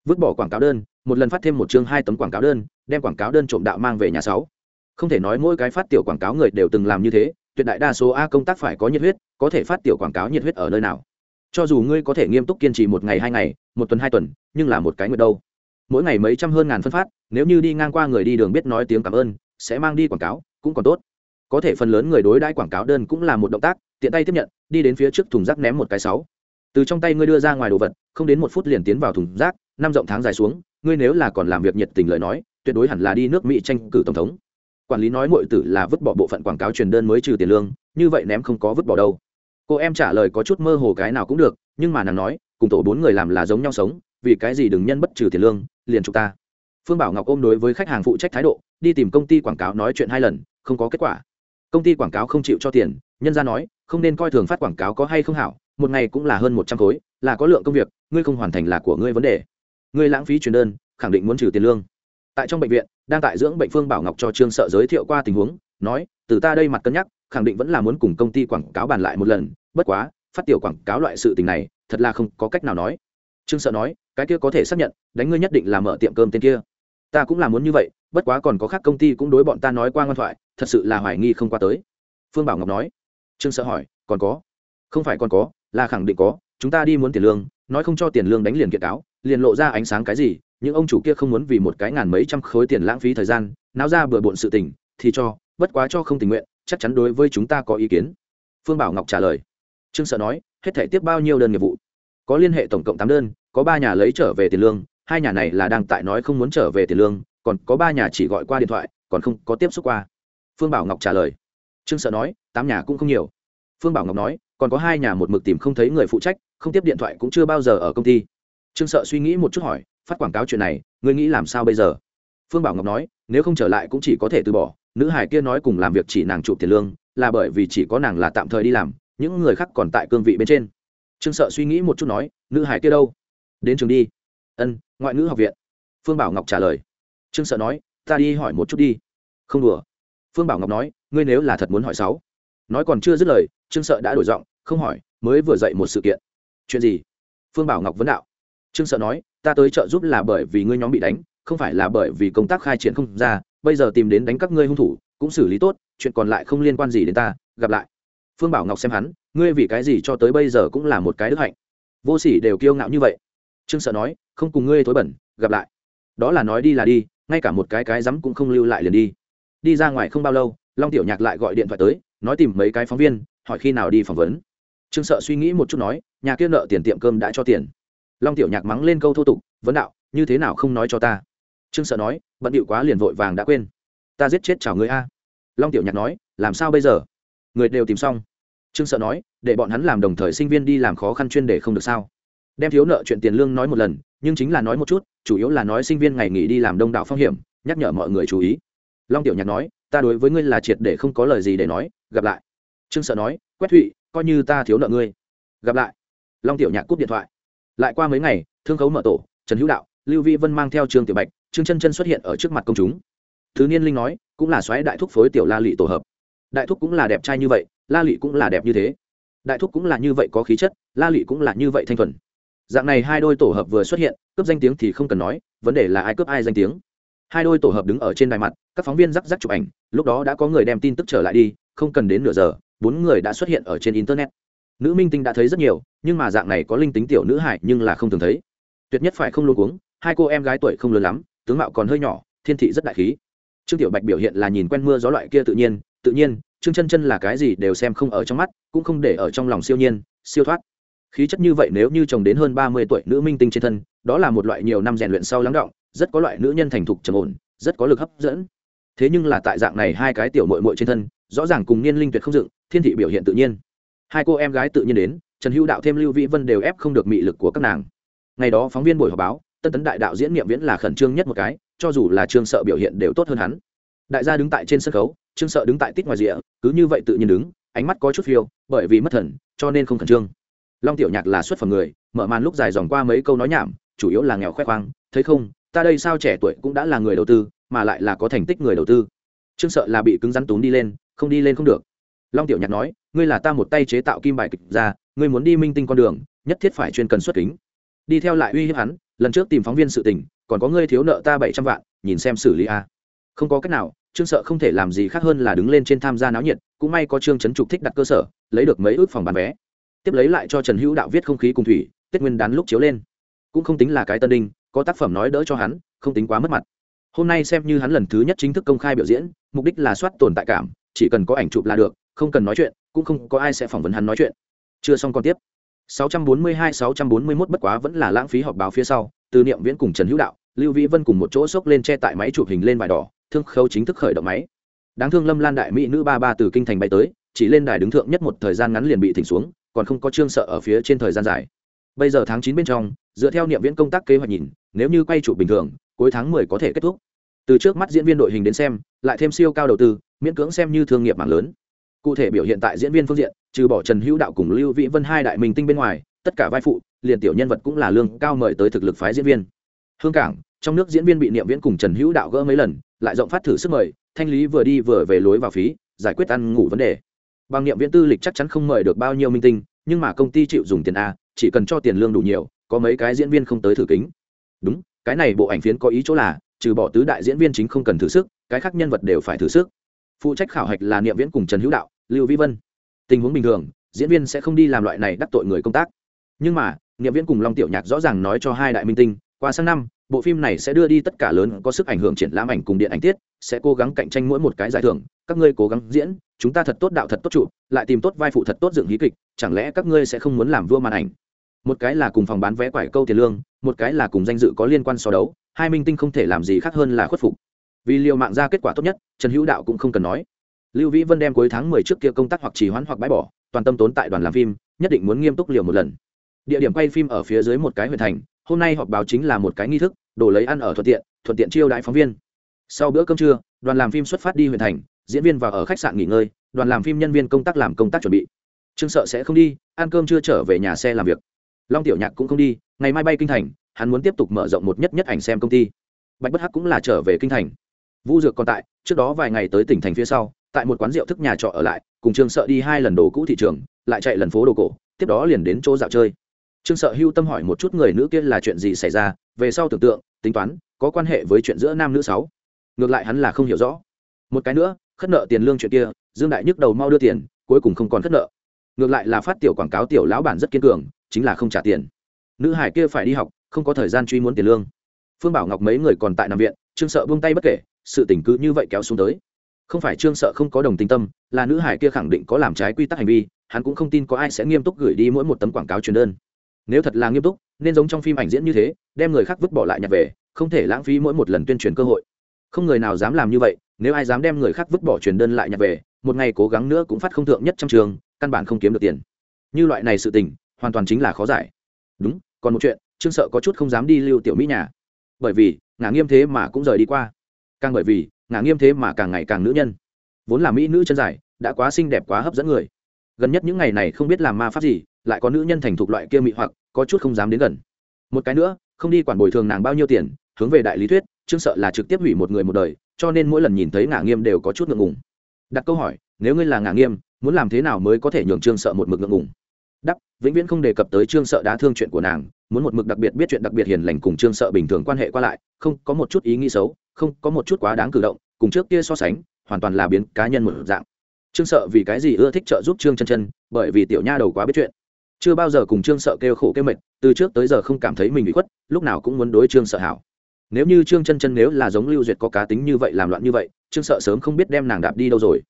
Vứt bỏ quảng cáo đơn, một lần phát thêm một chương hai tấm quảng cáo đơn, đem quảng cáo đơn trộm đạo mang về nhà sáu. Không thể nói mỗi cái phát tiểu quảng cáo người đều từng làm như thế, tuyệt đại đa số a công tác phải có nhiệt huyết, có thể phát tiểu quảng cáo nhiệt huyết ở nơi nào. Cho dù ngươi có thể nghiêm túc kiên trì một ngày hai ngày, một tuần hai tuần, nhưng là một cái nguyệt đâu. Mỗi ngày mấy trăm hơn ngàn phân phát, nếu như đi ngang qua người đi đường biết nói tiếng cảm ơn, sẽ mang đi quảng cáo, cũng còn tốt có thể phần lớn người đối đãi quảng cáo đơn cũng là một động tác, tiện tay tiếp nhận, đi đến phía trước thùng rác ném một cái sáu. Từ trong tay ngươi đưa ra ngoài đồ vật, không đến một phút liền tiến vào thùng rác, năm rộng tháng dài xuống, ngươi nếu là còn làm việc nhiệt tình lời nói, tuyệt đối hẳn là đi nước mỹ tranh cử tổng thống. Quản lý nói mọi tử là vứt bỏ bộ phận quảng cáo truyền đơn mới trừ tiền lương, như vậy ném không có vứt bỏ đâu. Cô em trả lời có chút mơ hồ cái nào cũng được, nhưng mà nàng nói, cùng tổ bốn người làm là giống nhau sống, vì cái gì đừng nhân bất trừ tiền lương, liền chúng ta. Phương bảo ngọc ôm đối với khách hàng phụ trách thái độ, đi tìm công ty quảng cáo nói chuyện hai lần, không có kết quả công ty quảng cáo không chịu cho tiền, nhân ra nói, không nên coi thường phát quảng cáo có hay không hảo, một ngày cũng là hơn một trăm khối, là có lượng công việc, ngươi không hoàn thành là của ngươi vấn đề. Ngươi lãng phí truyền đơn, khẳng định muốn trừ tiền lương. Tại trong bệnh viện, đang tại dưỡng bệnh phương bảo ngọc cho trương sợ giới thiệu qua tình huống, nói, từ ta đây mặt cân nhắc, khẳng định vẫn là muốn cùng công ty quảng cáo bàn lại một lần, bất quá, phát tiểu quảng cáo loại sự tình này, thật là không có cách nào nói. Trương sợ nói, cái kia có thể xác nhận, đánh ngươi nhất định là mở tiệm cơm tên kia ta cũng là muốn như vậy, bất quá còn có khác công ty cũng đối bọn ta nói qua ngoan thoại, thật sự là hoài nghi không qua tới. Phương bảo ngọc nói. Trương sợ hỏi, còn có? Không phải còn có, là khẳng định có, chúng ta đi muốn tiền lương, nói không cho tiền lương đánh liền kiện cáo, liền lộ ra ánh sáng cái gì, những ông chủ kia không muốn vì một cái ngàn mấy trăm khối tiền lãng phí thời gian, náo ra bừa bộn sự tình, thì cho, bất quá cho không tình nguyện, chắc chắn đối với chúng ta có ý kiến. Phương bảo ngọc trả lời. Trương sợ nói, hết thể tiếp bao nhiêu đơn nghiệp vụ? Có liên hệ tổng cộng tám đơn, có ba nhà lấy trở về tiền lương hai nhà này là đang tại nói không muốn trở về tiền lương, còn có ba nhà chỉ gọi qua điện thoại, còn không có tiếp xúc qua. Phương bảo ngọc trả lời. Trương sợ nói, tám nhà cũng không nhiều. Phương bảo ngọc nói, còn có hai nhà một mực tìm không thấy người phụ trách, không tiếp điện thoại cũng chưa bao giờ ở công ty. Trương sợ suy nghĩ một chút hỏi, phát quảng cáo chuyện này, ngươi nghĩ làm sao bây giờ? Phương bảo ngọc nói, nếu không trở lại cũng chỉ có thể từ bỏ, nữ hải kia nói cùng làm việc chỉ nàng chụp tiền lương, là bởi vì chỉ có nàng là tạm thời đi làm, những người khác còn tại cương vị bên trên. Trương sợ suy nghĩ một chút nói, nữ hải kia đâu? Đến trường đi ân, ngoại ngữ học viện. Phương bảo ngọc trả lời. Trương sợ nói, ta đi hỏi một chút đi. Không đùa. Phương bảo ngọc nói, ngươi nếu là thật muốn hỏi sáu. Nói còn chưa dứt lời, trương sợ đã đổi giọng, không hỏi, mới vừa dậy một sự kiện. Chuyện gì? Phương bảo ngọc vấn đạo. Trương sợ nói, ta tới trợ giúp là bởi vì ngươi nhóm bị đánh, không phải là bởi vì công tác khai triển không ra, bây giờ tìm đến đánh các ngươi hung thủ, cũng xử lý tốt, chuyện còn lại không liên quan gì đến ta, gặp lại. Phương bảo ngọc xem hắn, ngươi vì cái gì cho tới bây giờ cũng là một cái đức hạnh? Vô sỉ đều kiêu ngạo như vậy trương sợ nói, không cùng ngươi thối bẩn, gặp lại. Đó là nói đi là đi, ngay cả một cái cái rắm cũng không lưu lại liền đi. Đi ra ngoài không bao lâu, long tiểu nhạc lại gọi điện thoại tới, nói tìm mấy cái phóng viên, hỏi khi nào đi phỏng vấn. Trương sợ suy nghĩ một chút nói, nhà kia nợ tiền tiệm cơm đã cho tiền. Long tiểu nhạc mắng lên câu thô tục, vấn đạo, như thế nào không nói cho ta? Trương sợ nói, bận điệu quá liền vội vàng đã quên. Ta giết chết chào người a. Long tiểu nhạc nói, làm sao bây giờ? Người đều tìm xong. Trương sợ nói, để bọn hắn làm đồng thời sinh viên đi làm khó khăn chuyên đề không được sao? Đem thiếu nợ chuyện tiền lương nói một lần, nhưng chính là nói một chút, chủ yếu là nói sinh viên ngày nghỉ đi làm đông đảo phong hiểm, nhắc nhở mọi người chú ý. Long tiểu nhạc nói, ta đối với ngươi là triệt để không có lời gì để nói, gặp lại. Trương sợ nói quét thụy, coi như ta thiếu nợ ngươi. Gặp lại. Long tiểu nhạc cúp điện thoại. Lại qua mấy ngày, thương khấu mở tổ, trần hữu đạo, lưu vi vân mang theo trương tiểu bạch, trương chân chân xuất hiện ở trước mặt công chúng. Thứ niên linh nói, cũng là xoáy đại thúc phối tiểu la lị tổ hợp. Đại thúc cũng là đẹp trai như vậy, la lị cũng là đẹp như thế. Đại thúc cũng là như vậy có khí chất, la lị cũng là như vậy thanh thuần dạng này hai đôi tổ hợp vừa xuất hiện, cướp danh tiếng thì không cần nói, vấn đề là ai cướp ai danh tiếng. Hai đôi tổ hợp đứng ở trên đài mặt, các phóng viên rắc rắc chụp ảnh, lúc đó đã có người đem tin tức trở lại đi, không cần đến nửa giờ, bốn người đã xuất hiện ở trên internet. Nữ minh tinh đã thấy rất nhiều, nhưng mà dạng này có linh tính tiểu nữ hải nhưng là không thường thấy. Tuyệt nhất phải không luôn uống hai cô em gái tuổi không lớn lắm, tướng mạo còn hơi nhỏ, thiên thị rất đại khí. Trương tiểu bạch biểu hiện là nhìn quen mưa gió loại kia tự nhiên tự nhiên, trương chân chân là cái gì đều xem không ở trong mắt, cũng không để ở trong lòng siêu nhiên, siêu thoát khí chất như vậy nếu như chồng đến hơn ba mươi tuổi nữ minh tinh trên thân, đó là một loại nhiều năm rèn luyện sau lắng động, rất có loại nữ nhân thành thục trầm ổn, rất có lực hấp dẫn. Thế nhưng là tại dạng này hai cái tiểu mội mội trên thân, rõ ràng cùng niên linh tuyệt không dựng, thiên thị biểu hiện tự nhiên. Hai cô em gái tự nhiên đến, trần hữu đạo thêm lưu vĩ vân đều ép không được mị lực của các nàng. Ngày đó phóng viên buổi họp báo, tân tấn đại đạo diễn nghiệm viễn là khẩn trương nhất một cái, cho dù là trương sợ biểu hiện đều tốt hơn hắn. Đại gia đứng tại trên sân khấu, trương sợ đứng tại tít ngoài rìa, cứ như vậy tự nhiên đứng, ánh mắt có chút phiêu, bởi vì mất thần, cho nên không khẩn trương long tiểu nhạc là xuất phẩm người, mở màn lúc dài dòng qua mấy câu nói nhảm, chủ yếu là nghèo khoe khoang. Thấy không, ta đây sao trẻ tuổi cũng đã là người đầu tư, mà lại là có thành tích người đầu tư. Trương sợ là bị cứng rắn tốn đi lên, không đi lên không được. Long tiểu nhạc nói, ngươi là ta một tay chế tạo kim bài kịch ra, ngươi muốn đi minh tinh con đường, nhất thiết phải chuyên cần xuất kính. Đi theo lại uy hiếp hắn, lần trước tìm phóng viên sự tình, còn có ngươi thiếu nợ ta bảy trăm vạn, nhìn xem xử lý a. Không có cách nào, trương sợ không thể làm gì khác hơn là đứng lên trên tham gia náo nhiệt, cũng may có trương trấn trục thích đặt cơ sở, lấy được mấy ước phòng bán vé tiếp lấy lại cho trần hữu đạo viết không khí cùng thủy, tết nguyên đán lúc chiếu lên. Cũng không tính là cái tân đinh, có tác phẩm nói đỡ cho hắn, không tính quá mất mặt. Hôm nay xem như hắn lần thứ nhất chính thức công khai biểu diễn, mục đích là soát tồn tại cảm, chỉ cần có ảnh chụp là được, không cần nói chuyện, cũng không có ai sẽ phỏng vấn hắn nói chuyện. Chưa xong còn tiếp. 642-641 bất quá vẫn là lãng phí họp báo phía sau, từ niệm viễn cùng trần hữu đạo, lưu vĩ vân cùng một chỗ xốc lên che tại máy chụp hình lên vải đỏ, thương khâu chính thức khởi động máy. Đáng thương lâm lan đại mỹ nữ ba ba từ kinh thành bay tới, chỉ lên đài đứng thượng nhất một thời gian ngắn liền bị thỉnh xuống còn không có trương sợ ở phía trên thời gian dài. Bây giờ tháng chín bên trong, dựa theo niệm viễn công tác kế hoạch nhìn, nếu như quay chụp bình thường, cuối tháng mười có thể kết thúc. Từ trước mắt diễn viên đội hình đến xem, lại thêm siêu cao đầu tư, miễn cưỡng xem như thương nghiệp mạng lớn. Cụ thể biểu hiện tại diễn viên phương diện, trừ bỏ trần hữu đạo cùng lưu vĩ vân hai đại minh tinh bên ngoài, tất cả vai phụ, liền tiểu nhân vật cũng là lương cao mời tới thực lực phái diễn viên. Hương cảng, trong nước diễn viên bị niệm viễn cùng trần hữu đạo gỡ mấy lần, lại rộng phát thử sức mời, thanh lý vừa đi vừa về lối vào phí, giải quyết ăn ngủ vấn đề bằng niệm viễn tư lịch chắc chắn không mời được bao nhiêu minh tinh, nhưng mà công ty chịu dùng tiền a, chỉ cần cho tiền lương đủ nhiều, có mấy cái diễn viên không tới thử kính. Đúng, cái này bộ ảnh phiến có ý chỗ là, trừ bỏ tứ đại diễn viên chính không cần thử sức, cái khác nhân vật đều phải thử sức. Phụ trách khảo hạch là niệm viễn cùng trần hữu đạo, lưu vĩ vân. Tình huống bình thường, diễn viên sẽ không đi làm loại này đắc tội người công tác. Nhưng mà, niệm viễn cùng long tiểu nhạc rõ ràng nói cho hai đại minh tinh, qua sang năm bộ phim này sẽ đưa đi tất cả lớn có sức ảnh hưởng triển lãm ảnh cùng điện ảnh tiết, sẽ cố gắng cạnh tranh mỗi một cái giải thưởng, các ngươi cố gắng diễn, chúng ta thật tốt đạo thật tốt trụ, lại tìm tốt vai phụ thật tốt dựng hí kịch, chẳng lẽ các ngươi sẽ không muốn làm vua màn ảnh? Một cái là cùng phòng bán vé quải câu tiền lương, một cái là cùng danh dự có liên quan so đấu, hai minh tinh không thể làm gì khác hơn là khuất phục. Vì liều mạng ra kết quả tốt nhất, trần hữu đạo cũng không cần nói. Lưu vĩ vân đem cuối tháng mười trước kia công tác hoặc trì hoãn hoặc bãi bỏ, toàn tâm tốn tại đoàn làm phim, nhất định muốn nghiêm túc liều một lần. Địa điểm quay phim ở phía dưới một cái huyện thành hôm nay họp báo chính là một cái nghi thức đổ lấy ăn ở thuận tiện thuận tiện chiêu đại phóng viên. Sau bữa cơm trưa, đoàn làm phim xuất phát đi huyện thành, diễn viên vào ở khách sạn nghỉ ngơi, đoàn làm phim nhân viên công tác làm công tác chuẩn bị. Trương sợ sẽ không đi, ăn cơm chưa trở về nhà xe làm việc. Long tiểu nhạc cũng không đi, ngày mai bay kinh thành, hắn muốn tiếp tục mở rộng một nhất nhất ảnh xem công ty. Bạch bất hắc cũng là trở về kinh thành. Vũ dược còn tại, trước đó vài ngày tới tỉnh thành phía sau, tại một quán rượu thức nhà trọ ở lại, cùng trương sợ đi hai lần đồ cũ thị trường, lại chạy lần phố đồ cổ, tiếp đó liền đến chỗ dạo chơi trương sợ hưu tâm hỏi một chút người nữ kia là chuyện gì xảy ra, về sau tưởng tượng, tính toán, có quan hệ với chuyện giữa nam nữ sáu. Ngược lại hắn là không hiểu rõ. Một cái nữa, khất nợ tiền lương chuyện kia, dương đại nhức đầu mau đưa tiền, cuối cùng không còn khất nợ. Ngược lại là phát tiểu quảng cáo tiểu lão bản rất kiên cường, chính là không trả tiền. Nữ hải kia phải đi học, không có thời gian truy muốn tiền lương. Phương bảo ngọc mấy người còn tại nằm viện, trương sợ buông tay bất kể, sự tình cứ như vậy kéo xuống tới. Không phải trương sợ không có đồng tình tâm, là nữ hải kia khẳng định có làm trái quy tắc hành vi, hắn cũng không tin có ai sẽ nghiêm túc gửi đi mỗi một tấm quảng cáo truyền đơn nếu thật là nghiêm túc, nên giống trong phim ảnh diễn như thế, đem người khác vứt bỏ lại nhặt về, không thể lãng phí mỗi một lần tuyên truyền cơ hội. Không người nào dám làm như vậy, nếu ai dám đem người khác vứt bỏ truyền đơn lại nhặt về, một ngày cố gắng nữa cũng phát không thượng nhất trong trường, căn bản không kiếm được tiền. Như loại này sự tình, hoàn toàn chính là khó giải. Đúng, còn một chuyện, trương sợ có chút không dám đi lưu tiểu mỹ nhà. Bởi vì, ngả nghiêm thế mà cũng rời đi qua. Càng bởi vì, ngả nghiêm thế mà càng ngày càng nữ nhân. Vốn là mỹ nữ chân dài, đã quá xinh đẹp quá hấp dẫn người. Gần nhất những ngày này không biết làm ma pháp gì lại có nữ nhân thành thục loại kia mị hoặc, có chút không dám đến gần. Một cái nữa, không đi quản bồi thường nàng bao nhiêu tiền, hướng về đại lý thuyết trương sợ là trực tiếp hủy một người một đời, cho nên mỗi lần nhìn thấy ngả nghiêm đều có chút ngượng ngùng. Đặt câu hỏi, nếu ngươi là ngả nghiêm, muốn làm thế nào mới có thể nhường trương sợ một mực ngượng ngùng? Đắp vĩnh viễn không đề cập tới trương sợ đã thương chuyện của nàng, muốn một mực đặc biệt biết chuyện đặc biệt hiền lành cùng trương sợ bình thường quan hệ qua lại, không có một chút ý nghĩ xấu, không có một chút quá đáng cử động, cùng trước kia so sánh, hoàn toàn là biến cá nhân một dạng. Trương sợ vì cái gì ưa thích trợ giúp trương chân chân, bởi vì tiểu nha đầu quá biết chuyện chưa bao giờ cùng trương sợ kêu khổ kêu mệt, từ trước tới giờ không cảm thấy mình bị khuất, lúc nào cũng muốn đối trương sợ hảo. Nếu như trương chân chân nếu là giống lưu duyệt có cá tính như vậy làm loạn như vậy, trương sợ sớm không biết đem nàng đạp đi đâu rồi.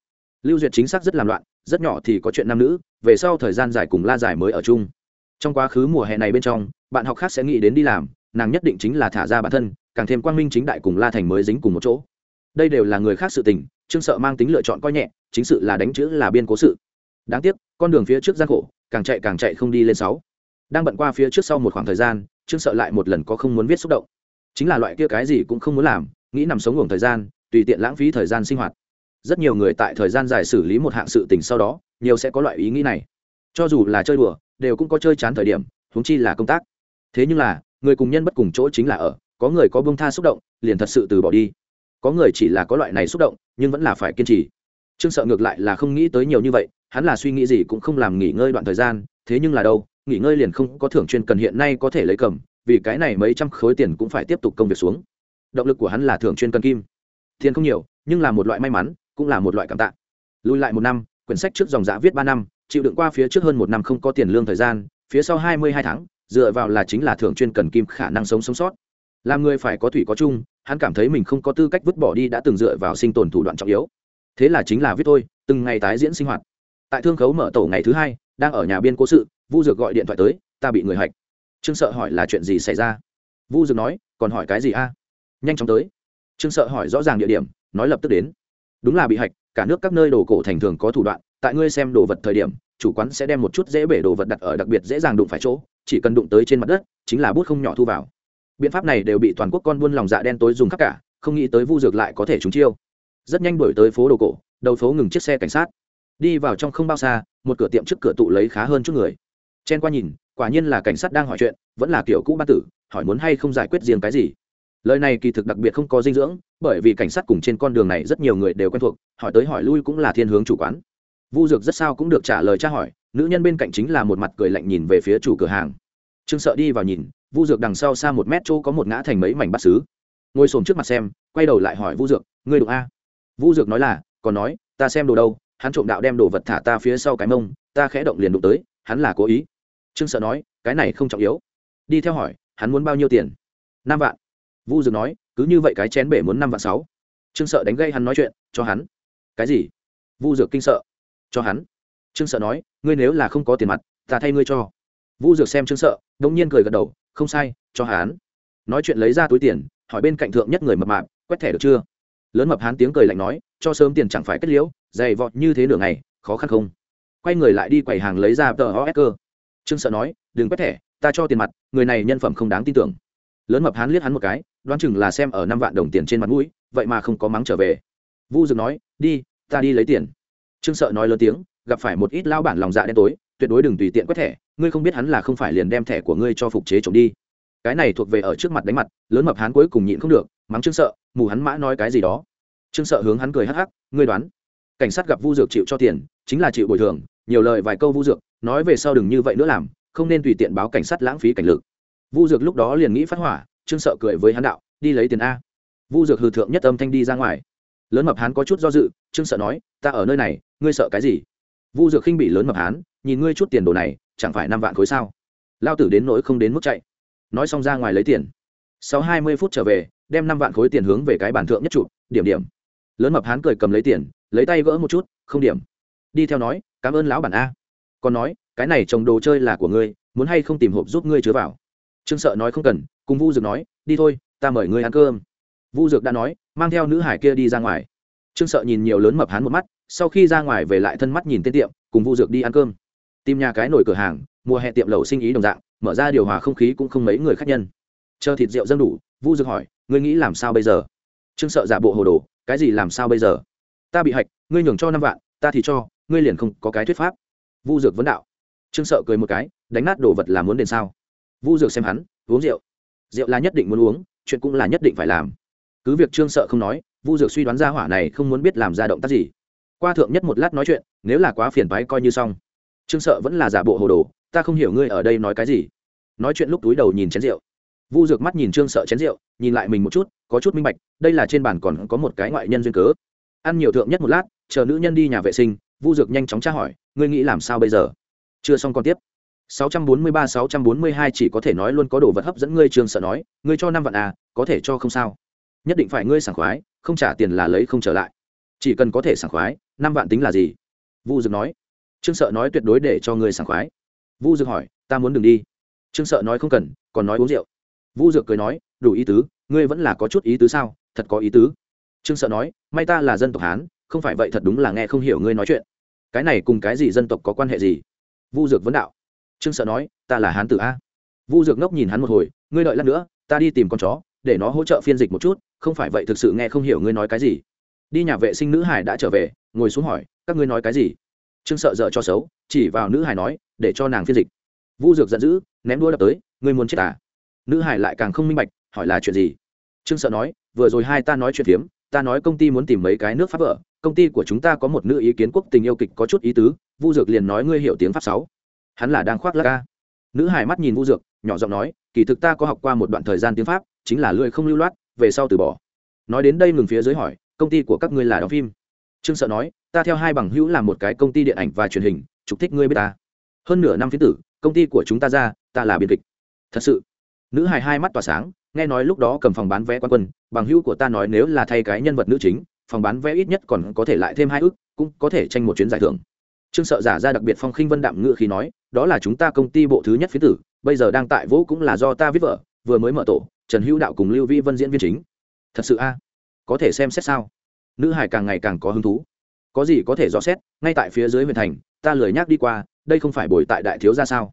Lưu duyệt chính xác rất làm loạn, rất nhỏ thì có chuyện nam nữ, về sau thời gian dài cùng la dài mới ở chung. Trong quá khứ mùa hè này bên trong, bạn học khác sẽ nghĩ đến đi làm, nàng nhất định chính là thả ra bản thân, càng thêm quang minh chính đại cùng la thành mới dính cùng một chỗ. Đây đều là người khác sự tình, trương sợ mang tính lựa chọn coi nhẹ, chính sự là đánh chữ là biên cố sự. Đáng tiếc, con đường phía trước gian khổ càng chạy càng chạy không đi lên sáu. Đang bận qua phía trước sau một khoảng thời gian, trương sợ lại một lần có không muốn viết xúc động. Chính là loại kia cái gì cũng không muốn làm, nghĩ nằm sống ngủ thời gian, tùy tiện lãng phí thời gian sinh hoạt. Rất nhiều người tại thời gian dài xử lý một hạng sự tình sau đó, nhiều sẽ có loại ý nghĩ này. Cho dù là chơi đùa, đều cũng có chơi chán thời điểm, huống chi là công tác. Thế nhưng là, người cùng nhân bất cùng chỗ chính là ở, có người có bông tha xúc động, liền thật sự từ bỏ đi. Có người chỉ là có loại này xúc động, nhưng vẫn là phải kiên trì trương sợ ngược lại là không nghĩ tới nhiều như vậy, hắn là suy nghĩ gì cũng không làm nghỉ ngơi đoạn thời gian, thế nhưng là đâu, nghỉ ngơi liền không có thưởng chuyên cần hiện nay có thể lấy cầm, vì cái này mấy trăm khối tiền cũng phải tiếp tục công việc xuống. Động lực của hắn là thưởng chuyên cần kim. Tiền không nhiều, nhưng là một loại may mắn, cũng là một loại cảm tạ. Lùi lại một năm, quyển sách trước dòng giã viết ba năm, chịu đựng qua phía trước hơn một năm không có tiền lương thời gian, phía sau hai mươi hai tháng, dựa vào là chính là thưởng chuyên cần kim khả năng sống sống sót. Làm người phải có thủy có chung, hắn cảm thấy mình không có tư cách vứt bỏ đi đã từng dựa vào sinh tồn thủ đoạn trọng yếu thế là chính là viết thôi, từng ngày tái diễn sinh hoạt. Tại thương khấu mở tổ ngày thứ hai, đang ở nhà biên cố sự, vu dược gọi điện thoại tới, ta bị người hạch. Trương sợ hỏi là chuyện gì xảy ra? Vu dược nói, còn hỏi cái gì a? Nhanh chóng tới. Trương sợ hỏi rõ ràng địa điểm, nói lập tức đến. Đúng là bị hạch, cả nước các nơi đồ cổ thành thường có thủ đoạn, tại ngươi xem đồ vật thời điểm, chủ quán sẽ đem một chút dễ bể đồ vật đặt ở đặc biệt dễ dàng đụng phải chỗ, chỉ cần đụng tới trên mặt đất, chính là bút không nhỏ thu vào. Biện pháp này đều bị toàn quốc con buôn lòng dạ đen tối dùng khắp cả, không nghĩ tới vu dược lại có thể trúng chiêu rất nhanh đổi tới phố đồ cổ, đầu phố ngừng chiếc xe cảnh sát. Đi vào trong không bao xa, một cửa tiệm trước cửa tụ lấy khá hơn chút người. Chen qua nhìn, quả nhiên là cảnh sát đang hỏi chuyện, vẫn là kiểu cũ ba tử, hỏi muốn hay không giải quyết riêng cái gì. Lời này kỳ thực đặc biệt không có dinh dưỡng, bởi vì cảnh sát cùng trên con đường này rất nhiều người đều quen thuộc, hỏi tới hỏi lui cũng là thiên hướng chủ quán. Vu dược rất sao cũng được trả lời tra hỏi, nữ nhân bên cạnh chính là một mặt cười lạnh nhìn về phía chủ cửa hàng. Trương sợ đi vào nhìn, vu dược đằng sau xa một mét chỗ có một ngã thành mấy mảnh bát xứ. Ngồi xổm trước mặt xem, quay đầu lại hỏi vu dược, ngươi đụng a? Vu dược nói là, còn nói, ta xem đồ đâu, hắn trộm đạo đem đồ vật thả ta phía sau cái mông, ta khẽ động liền đụng tới, hắn là cố ý. Trương sợ nói, cái này không trọng yếu. Đi theo hỏi, hắn muốn bao nhiêu tiền? Năm vạn. Vu dược nói, cứ như vậy cái chén bể muốn năm vạn sáu. Trương sợ đánh gây hắn nói chuyện, cho hắn. Cái gì? Vu dược kinh sợ. Cho hắn. Trương sợ nói, ngươi nếu là không có tiền mặt, ta thay ngươi cho. Vu dược xem trương sợ đông nhiên cười gật đầu, không sai, cho hắn. Nói chuyện lấy ra túi tiền, hỏi bên cạnh thượng nhất người mập mạp, quét thẻ được chưa? Lớn mập hán tiếng cười lạnh nói, cho sớm tiền chẳng phải kết liễu, dày vọt như thế nửa ngày, khó khăn không? Quay người lại đi quầy hàng lấy ra tờ os cơ trương sợ nói, đừng quét thẻ, ta cho tiền mặt, người này nhân phẩm không đáng tin tưởng. Lớn mập hán liếc hắn một cái, đoán chừng là xem ở năm vạn đồng tiền trên mặt mũi, vậy mà không có mắng trở về. Vu dực nói, đi, ta đi lấy tiền. Trương sợ nói lớn tiếng, gặp phải một ít lao bản lòng dạ đen tối, tuyệt đối đừng tùy tiện quét thẻ, ngươi không biết hắn là không phải liền đem thẻ của ngươi cho phục chế trộm đi. Cái này thuộc về ở trước mặt đánh mặt, lớn mập hán cuối cùng nhịn không được, mắng trương sợ mù hắn mã nói cái gì đó. Trương sợ hướng hắn cười hắc hắc, ngươi đoán, cảnh sát gặp vu dược chịu cho tiền, chính là chịu bồi thường, nhiều lời vài câu vu dược, nói về sau đừng như vậy nữa làm, không nên tùy tiện báo cảnh sát lãng phí cảnh lực. Vu dược lúc đó liền nghĩ phát hỏa, trương sợ cười với hắn đạo, đi lấy tiền a. Vu dược hư thượng nhất âm thanh đi ra ngoài. Lớn mập hán có chút do dự, trương sợ nói, ta ở nơi này, ngươi sợ cái gì? Vu dược khinh bị lớn mập hán, nhìn ngươi chút tiền đồ này, chẳng phải năm vạn khối sao? Lao tử đến nỗi không đến mức chạy. Nói xong ra ngoài lấy tiền. Sau hai mươi phút trở về đem năm vạn khối tiền hướng về cái bản thượng nhất trụ, điểm điểm. Lớn mập hán cười cầm lấy tiền, lấy tay gỡ một chút, không điểm. Đi theo nói, cảm ơn lão bản a. Còn nói, cái này trồng đồ chơi là của ngươi, muốn hay không tìm hộp giúp ngươi chứa vào? Trương sợ nói không cần, cùng vu dược nói, đi thôi, ta mời ngươi ăn cơm. Vu dược đã nói, mang theo nữ hải kia đi ra ngoài. Trương sợ nhìn nhiều lớn mập hán một mắt, sau khi ra ngoài về lại thân mắt nhìn tên tiệm, cùng vu dược đi ăn cơm. Tìm nhà cái nổi cửa hàng, mùa hè tiệm lẩu sinh ý đồng dạng, mở ra điều hòa không khí cũng không mấy người khách nhân chờ thịt rượu dân đủ, vu dược hỏi, ngươi nghĩ làm sao bây giờ? Trương sợ giả bộ hồ đồ, cái gì làm sao bây giờ? Ta bị hạch, ngươi nhường cho năm vạn, ta thì cho, ngươi liền không có cái thuyết pháp. Vu dược vấn đạo. Trương sợ cười một cái, đánh nát đồ vật là muốn đền sao? Vu dược xem hắn, uống rượu. Rượu là nhất định muốn uống, chuyện cũng là nhất định phải làm. Cứ việc trương sợ không nói, vu dược suy đoán ra hỏa này không muốn biết làm ra động tác gì. Qua thượng nhất một lát nói chuyện, nếu là quá phiền toái coi như xong. Trương sợ vẫn là giả bộ hồ đồ, ta không hiểu ngươi ở đây nói cái gì. Nói chuyện lúc túi đầu nhìn chén rượu vu dược mắt nhìn trương sợ chén rượu, nhìn lại mình một chút, có chút minh bạch, đây là trên bàn còn có một cái ngoại nhân duyên cớ. Ăn nhiều thượng nhất một lát, chờ nữ nhân đi nhà vệ sinh, vu dược nhanh chóng tra hỏi, ngươi nghĩ làm sao bây giờ? Chưa xong còn tiếp. 643-642 chỉ có thể nói luôn có đồ vật hấp dẫn ngươi, trương sợ nói, ngươi cho năm vạn à có thể cho không sao. Nhất định phải ngươi sảng khoái, không trả tiền là lấy không trở lại. Chỉ cần có thể sảng khoái, năm vạn tính là gì? Vu dược nói. Trương sợ nói tuyệt đối để cho ngươi sảng khoái. Vu dược hỏi, ta muốn đừng đi. Trương sợ nói không cần, còn nói uống rượu vu dược cười nói, đủ ý tứ, ngươi vẫn là có chút ý tứ sao? Thật có ý tứ. Trương sợ nói, may ta là dân tộc hán, không phải vậy thật đúng là nghe không hiểu ngươi nói chuyện. Cái này cùng cái gì dân tộc có quan hệ gì? Vu dược vấn đạo. Trương sợ nói, ta là hán tử a. Vu dược ngốc nhìn hắn một hồi, ngươi đợi lát nữa, ta đi tìm con chó, để nó hỗ trợ phiên dịch một chút, không phải vậy thực sự nghe không hiểu ngươi nói cái gì. Đi nhà vệ sinh nữ hải đã trở về, ngồi xuống hỏi, các ngươi nói cái gì? Trương sợ dở cho xấu, chỉ vào nữ hải nói, để cho nàng phiên dịch. Vu dược giận dữ, ném đua đập tới, ngươi muốn chết à? Nữ hải lại càng không minh bạch, hỏi là chuyện gì? Trương sợ nói, vừa rồi hai ta nói chuyện phiếm, ta nói công ty muốn tìm mấy cái nước pháp vợ, công ty của chúng ta có một nữ ý kiến quốc tình yêu kịch có chút ý tứ, vu dược liền nói ngươi hiểu tiếng pháp sáu. Hắn là đang khoác lác. ca. Nữ hải mắt nhìn vu dược, nhỏ giọng nói, kỳ thực ta có học qua một đoạn thời gian tiếng pháp, chính là lười không lưu loát, về sau từ bỏ. Nói đến đây ngừng phía dưới hỏi, công ty của các ngươi là đóng phim? Trương sợ nói, ta theo hai bằng hữu làm một cái công ty điện ảnh và truyền hình trục thích ngươi biết ta. Hơn nửa năm phía tử, công ty của chúng ta ra, ta là biên kịch. Thật sự nữ hài hai mắt tỏa sáng, nghe nói lúc đó cầm phòng bán vé quan quân, bằng hữu của ta nói nếu là thay cái nhân vật nữ chính, phòng bán vé ít nhất còn có thể lại thêm hai ước cũng có thể tranh một chuyến giải thưởng. Trương sợ giả ra đặc biệt phong khinh vân đạm ngự khi nói, đó là chúng ta công ty bộ thứ nhất phía tử, bây giờ đang tại vũ cũng là do ta viết vợ vừa mới mở tổ, trần hữu đạo cùng lưu vi vân diễn viên chính. Thật sự a? Có thể xem xét sao? Nữ hải càng ngày càng có hứng thú. Có gì có thể rõ xét, ngay tại phía dưới huyện thành, ta lười nhác đi qua, đây không phải bồi tại đại thiếu ra sao?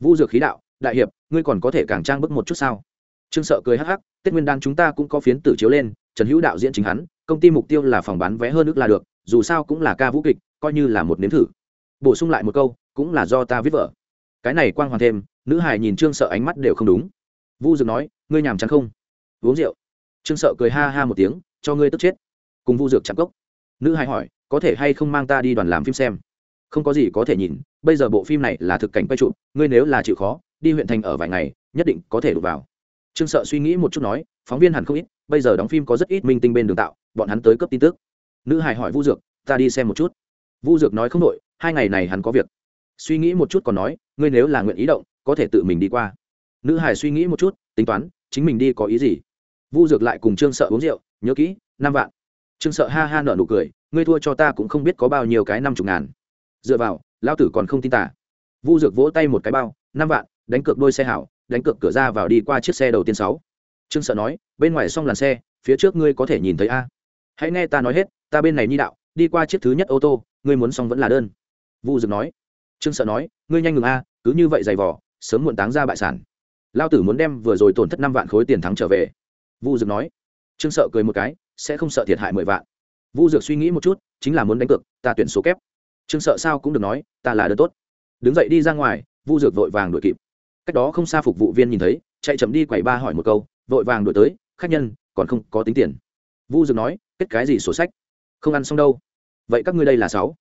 Vu dược khí đạo đại hiệp, ngươi còn có thể càng trang bức một chút sao? Trương sợ cười hắc hắc, tết nguyên đan chúng ta cũng có phiến tử chiếu lên, trần hữu đạo diễn chính hắn, công ty mục tiêu là phòng bán vé hơn nước là được, dù sao cũng là ca vũ kịch, coi như là một nếm thử. Bổ sung lại một câu, cũng là do ta viết vở. Cái này quang hoàn thêm, nữ hải nhìn trương sợ ánh mắt đều không đúng. Vu dược nói, ngươi nhàm chán không? Uống rượu. Trương sợ cười ha ha một tiếng, cho ngươi tức chết. Cùng vu dược chạm cốc. Nữ hải hỏi, có thể hay không mang ta đi đoàn làm phim xem? Không có gì có thể nhìn, bây giờ bộ phim này là thực cảnh quay trụ ngươi nếu là chịu khó đi huyện thành ở vài ngày, nhất định có thể đụng vào. Trương sợ suy nghĩ một chút nói, phóng viên hẳn không ít, bây giờ đóng phim có rất ít minh tinh bên đường tạo, bọn hắn tới cấp tin tức. Nữ hải hỏi vu dược, ta đi xem một chút. Vu dược nói không đội hai ngày này hắn có việc. Suy nghĩ một chút còn nói, ngươi nếu là nguyện ý động, có thể tự mình đi qua. Nữ hải suy nghĩ một chút, tính toán, chính mình đi có ý gì? Vu dược lại cùng trương sợ uống rượu, nhớ kỹ, năm vạn. Trương sợ ha ha nở nụ cười, ngươi thua cho ta cũng không biết có bao nhiêu cái năm chục ngàn. Dựa vào lao tử còn không tin tả vu dược vỗ tay một cái bao, năm vạn đánh cược đôi xe hảo, đánh cược cửa ra vào đi qua chiếc xe đầu tiên sáu. Trương sợ nói, bên ngoài xong làn xe, phía trước ngươi có thể nhìn thấy a. Hãy nghe ta nói hết, ta bên này nhi đạo, đi qua chiếc thứ nhất ô tô, ngươi muốn xong vẫn là đơn. Vu dực nói. Trương sợ nói, ngươi nhanh ngừng a, cứ như vậy giày vỏ sớm muộn táng ra bại sản. Lao tử muốn đem vừa rồi tổn thất năm vạn khối tiền thắng trở về. Vu dực nói. Trương sợ cười một cái, sẽ không sợ thiệt hại mười vạn. Vu dược suy nghĩ một chút, chính là muốn đánh cược, ta tuyển số kép. Trương sợ sao cũng được nói, ta là đơn tốt. Đứng dậy đi ra ngoài, vu dược vội vàng đuổi kịp cách đó không xa phục vụ viên nhìn thấy, chạy chậm đi quầy ba hỏi một câu, vội vàng đuổi tới, khách nhân, còn không có tính tiền. Vu dược nói, kết cái gì sổ sách? Không ăn xong đâu. Vậy các ngươi đây là sáu.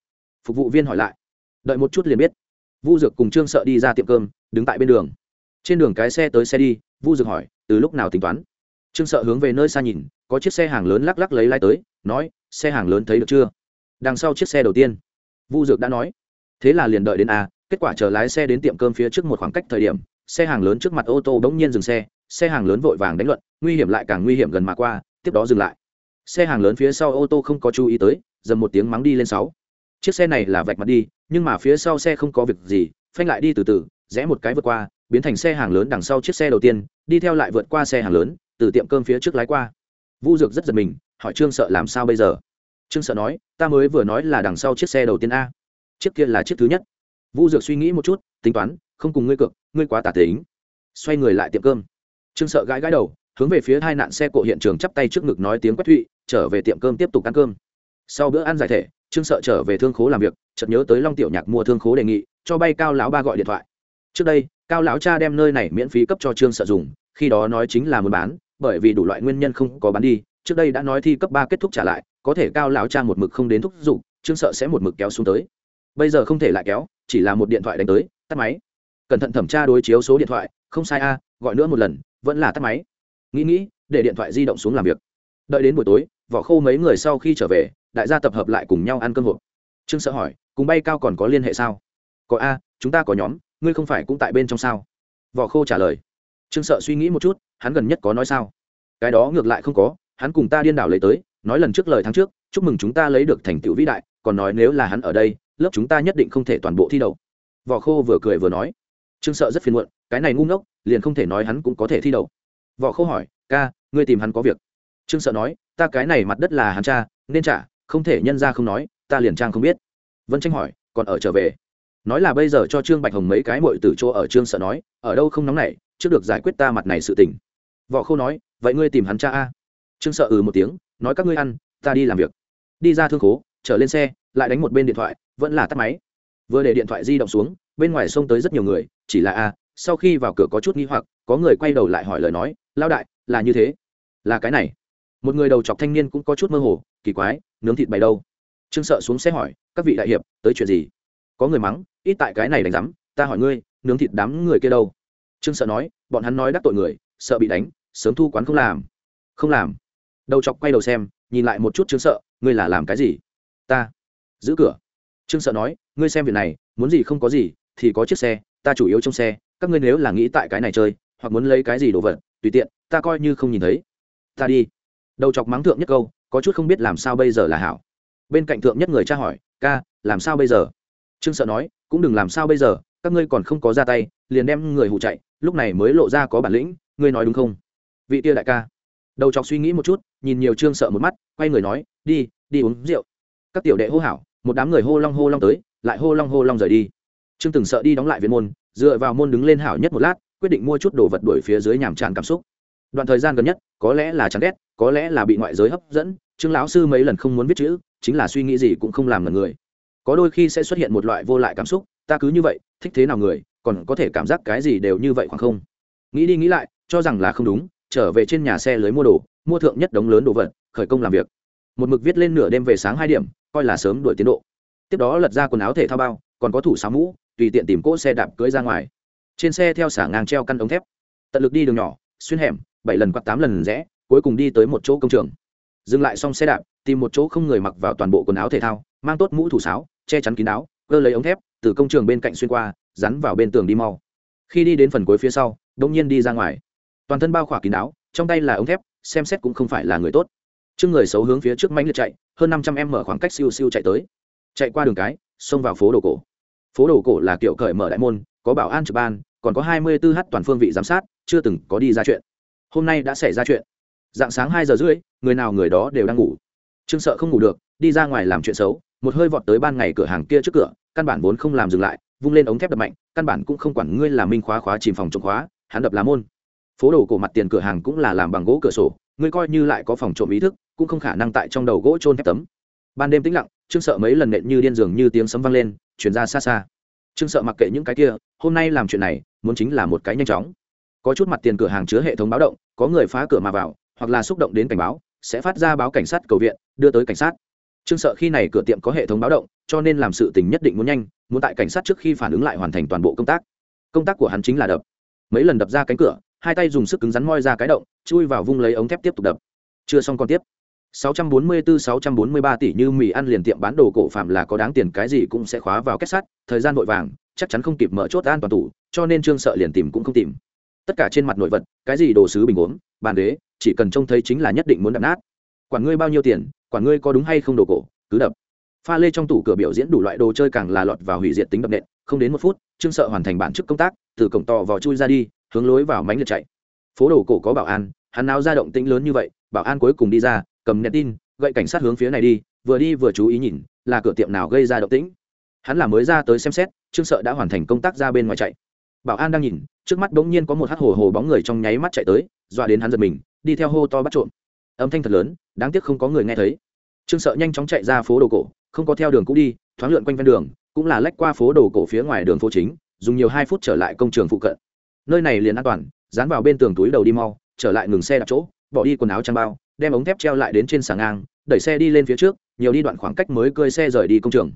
Phục vụ viên hỏi lại, đợi một chút liền biết. Vu dược cùng trương sợ đi ra tiệm cơm, đứng tại bên đường. Trên đường cái xe tới xe đi, vu dược hỏi, từ lúc nào tính toán? Trương sợ hướng về nơi xa nhìn, có chiếc xe hàng lớn lắc lắc lấy lai tới, nói, xe hàng lớn thấy được chưa? Đằng sau chiếc xe đầu tiên, vu dược đã nói, thế là liền đợi đến a kết quả chờ lái xe đến tiệm cơm phía trước một khoảng cách thời điểm xe hàng lớn trước mặt ô tô bỗng nhiên dừng xe xe hàng lớn vội vàng đánh luận, nguy hiểm lại càng nguy hiểm gần mà qua, tiếp đó dừng lại. Xe hàng lớn phía sau ô tô không có chú ý tới, dầm một tiếng mắng đi lên sáu. Chiếc xe này là vạch mặt đi, nhưng mà phía sau xe không có việc gì, phanh lại đi từ từ, rẽ một cái vượt qua, biến thành xe hàng lớn đằng sau chiếc xe đầu tiên, đi theo lại vượt qua xe hàng lớn, từ tiệm cơm phía trước lái qua. Vu dược rất giật mình, hỏi trương sợ làm sao bây giờ? Trương sợ nói, ta mới vừa nói là đằng sau chiếc xe đầu tiên a. Chiếc kia là chiếc thứ nhất. Vu dược suy nghĩ một chút, tính toán không cùng ngươi cược, ngươi quá tả tính. Xoay người lại tiệm cơm. Trương sợ gãi gãi đầu, hướng về phía hai nạn xe cộ hiện trường chắp tay trước ngực nói tiếng quét thụy, trở về tiệm cơm tiếp tục ăn cơm. Sau bữa ăn giải thể, trương sợ trở về thương khố làm việc, chợt nhớ tới long tiểu nhạc mua thương khố đề nghị, cho bay cao lão ba gọi điện thoại. Trước đây, cao lão cha đem nơi này miễn phí cấp cho trương sợ dùng, khi đó nói chính là muốn bán, bởi vì đủ loại nguyên nhân không có bán đi, trước đây đã nói thi cấp ba kết thúc trả lại, có thể cao lão cha một mực không đến thúc giục, trương sợ sẽ một mực kéo xuống tới. Bây giờ không thể lại kéo, chỉ là một điện thoại đánh tới, tắt máy cẩn thận thẩm tra đối chiếu số điện thoại, không sai a, gọi nữa một lần, vẫn là tắt máy. Nghĩ nghĩ, để điện thoại di động xuống làm việc. Đợi đến buổi tối, vỏ khô mấy người sau khi trở về, đại gia tập hợp lại cùng nhau ăn cơm hộp. Trương sợ hỏi, cùng bay cao còn có liên hệ sao? Có a, chúng ta có nhóm, ngươi không phải cũng tại bên trong sao? Vỏ khô trả lời. Trương sợ suy nghĩ một chút, hắn gần nhất có nói sao? Cái đó ngược lại không có, hắn cùng ta điên đảo lấy tới, nói lần trước lời tháng trước, chúc mừng chúng ta lấy được thành tựu vĩ đại, còn nói nếu là hắn ở đây, lớp chúng ta nhất định không thể toàn bộ thi đậu vỏ khô vừa cười vừa nói trương sợ rất phiền muộn, cái này ngu ngốc, liền không thể nói hắn cũng có thể thi đậu. Võ khô hỏi, ca, ngươi tìm hắn có việc. Trương sợ nói, ta cái này mặt đất là hắn cha, nên trả, không thể nhân ra không nói, ta liền trang không biết. Vân tranh hỏi, còn ở trở về? Nói là bây giờ cho trương bạch hồng mấy cái mội từ chỗ ở trương sợ nói, ở đâu không nóng này trước được giải quyết ta mặt này sự tình. Võ khâu nói, vậy ngươi tìm hắn cha a. Trương sợ ừ một tiếng, nói các ngươi ăn, ta đi làm việc. Đi ra thương khố, trở lên xe, lại đánh một bên điện thoại, vẫn là tắt máy vừa để điện thoại di động xuống, bên ngoài xông tới rất nhiều người, chỉ là a, sau khi vào cửa có chút nghi hoặc, có người quay đầu lại hỏi lời nói lao đại, là như thế. Là cái này. Một người đầu chọc thanh niên cũng có chút mơ hồ, kỳ quái, nướng thịt bày đâu? Trương sợ xuống xe hỏi, các vị đại hiệp, tới chuyện gì? Có người mắng, ít tại cái này đánh rắm ta hỏi ngươi, nướng thịt đám người kia đâu? Trương sợ nói, bọn hắn nói đắc tội người, sợ bị đánh, sớm thu quán không làm. Không làm. Đầu chọc quay đầu xem, nhìn lại một chút trương sợ, ngươi là làm cái gì? Ta, giữ cửa trương sợ nói, ngươi xem việc này, muốn gì không có gì, thì có chiếc xe, ta chủ yếu trong xe, các ngươi nếu là nghĩ tại cái này chơi, hoặc muốn lấy cái gì đồ vật, tùy tiện, ta coi như không nhìn thấy. Ta đi. Đầu chọc mắng thượng nhất câu, có chút không biết làm sao bây giờ là hảo. Bên cạnh thượng nhất người tra hỏi, ca, làm sao bây giờ? Trương sợ nói, cũng đừng làm sao bây giờ, các ngươi còn không có ra tay, liền đem người hụ chạy, lúc này mới lộ ra có bản lĩnh, ngươi nói đúng không? Vị tia đại ca. Đầu chọc suy nghĩ một chút, nhìn nhiều trương sợ một mắt, quay người nói, đi đi uống rượu. Các tiểu đệ hô hảo một đám người hô long hô long tới, lại hô long hô long rời đi. Trương từng sợ đi đóng lại viên môn, dựa vào môn đứng lên hảo nhất một lát, quyết định mua chút đồ vật đuổi phía dưới nhàm tràn cảm xúc. Đoạn thời gian gần nhất, có lẽ là chán ghét, có lẽ là bị ngoại giới hấp dẫn, trương lão sư mấy lần không muốn viết chữ, chính là suy nghĩ gì cũng không làm ngần người. Có đôi khi sẽ xuất hiện một loại vô lại cảm xúc, ta cứ như vậy, thích thế nào người, còn có thể cảm giác cái gì đều như vậy khoảng không? Nghĩ đi nghĩ lại, cho rằng là không đúng, trở về trên nhà xe lưới mua đồ, mua thượng nhất đống lớn đồ vật, khởi công làm việc một mực viết lên nửa đêm về sáng hai điểm, coi là sớm đuổi tiến độ. Tiếp đó lật ra quần áo thể thao bao, còn có thủ sáo mũ, tùy tiện tìm cỗ xe đạp cưới ra ngoài. Trên xe theo xả ngang treo căn ống thép. Tận lực đi đường nhỏ, xuyên hẻm, bảy lần quạt tám lần rẽ, cuối cùng đi tới một chỗ công trường. Dừng lại xong xe đạp, tìm một chỗ không người mặc vào toàn bộ quần áo thể thao, mang tốt mũ thủ sáo, che chắn kín áo cơ lấy ống thép, từ công trường bên cạnh xuyên qua rắn vào bên tường đi mau. Khi đi đến phần cuối phía sau đông nhiên đi ra ngoài. Toàn thân bao khỏa kín áo trong tay là ống thép, xem xét cũng không phải là người tốt chương người xấu hướng phía trước mánh liệt chạy, hơn năm trăm em mở khoảng cách siêu siêu chạy tới. Chạy qua đường cái, xông vào phố đồ cổ. Phố đồ cổ là kiểu cởi mở đại môn, có bảo an trực ban, còn có hai mươi 24 h toàn phương vị giám sát, chưa từng có đi ra chuyện. Hôm nay đã xảy ra chuyện. Dạng sáng hai giờ rưỡi, người nào người đó đều đang ngủ. Trương sợ không ngủ được, đi ra ngoài làm chuyện xấu, một hơi vọt tới ban ngày cửa hàng kia trước cửa, căn bản vốn không làm dừng lại, vung lên ống thép đập mạnh, căn bản cũng không quản ngươi là minh khóa khóa chìm phòng trộm khóa, hắn đập lá môn. Phố đồ cổ mặt tiền cửa hàng cũng là làm bằng gỗ cửa sổ, ngươi coi như lại có phòng trộm ý thức cũng không khả năng tại trong đầu gỗ trôn thép tấm. Ban đêm tĩnh lặng, trương sợ mấy lần nện như điên dường như tiếng sấm vang lên chuyển ra xa xa. Trương sợ mặc kệ những cái kia, hôm nay làm chuyện này, muốn chính là một cái nhanh chóng. Có chút mặt tiền cửa hàng chứa hệ thống báo động, có người phá cửa mà vào, hoặc là xúc động đến cảnh báo, sẽ phát ra báo cảnh sát cầu viện, đưa tới cảnh sát. Trương sợ khi này cửa tiệm có hệ thống báo động, cho nên làm sự tình nhất định muốn nhanh, muốn tại cảnh sát trước khi phản ứng lại hoàn thành toàn bộ công tác. Công tác của hắn chính là đập. Mấy lần đập ra cánh cửa, hai tay dùng sức cứng rắn moi ra cái động, chui vào vung lấy ống thép tiếp tục đập. Chưa xong còn tiếp. 644-643 tỷ như mì ăn liền tiệm bán đồ cổ phạm là có đáng tiền, cái gì cũng sẽ khóa vào kết sắt, thời gian vội vàng, chắc chắn không kịp mở chốt an toàn tủ, cho nên trương sợ liền tìm cũng không tìm. Tất cả trên mặt nội vật, cái gì đồ sứ bình uống, bàn ghế, chỉ cần trông thấy chính là nhất định muốn đập nát. Quản ngươi bao nhiêu tiền, quản ngươi có đúng hay không đồ cổ, cứ đập. Pha lê trong tủ cửa biểu diễn đủ loại đồ chơi càng là lọt vào hủy diệt tính đập nện, không đến một phút, trương sợ hoàn thành bản chức công tác, từ cổng to vò chui ra đi, hướng lối vào mánh liệt chạy. Phố đồ cổ có bảo an, hắn nào ra động tĩnh lớn như vậy bảo an cuối cùng đi ra, cầm nẹt tin, gậy cảnh sát hướng phía này đi, vừa đi vừa chú ý nhìn, là cửa tiệm nào gây ra động tĩnh. Hắn là mới ra tới xem xét, trương sợ đã hoàn thành công tác ra bên ngoài chạy. Bảo an đang nhìn, trước mắt bỗng nhiên có một hắt hồ hồ bóng người trong nháy mắt chạy tới, dọa đến hắn giật mình, đi theo hô to bắt trộm. Âm thanh thật lớn, đáng tiếc không có người nghe thấy. Trương sợ nhanh chóng chạy ra phố đồ cổ, không có theo đường cũ đi, thoáng lượn quanh ven đường, cũng là lách qua phố đồ cổ phía ngoài đường phố chính, dùng nhiều hai phút trở lại công trường phụ cận. Nơi này liền an toàn, dán vào bên tường túi đầu đi mau, trở lại ngừng xe đặt chỗ bỏ đi quần áo trang bao, đem ống thép treo lại đến trên sàng ngang, đẩy xe đi lên phía trước, nhiều đi đoạn khoảng cách mới cơi xe rời đi công trường.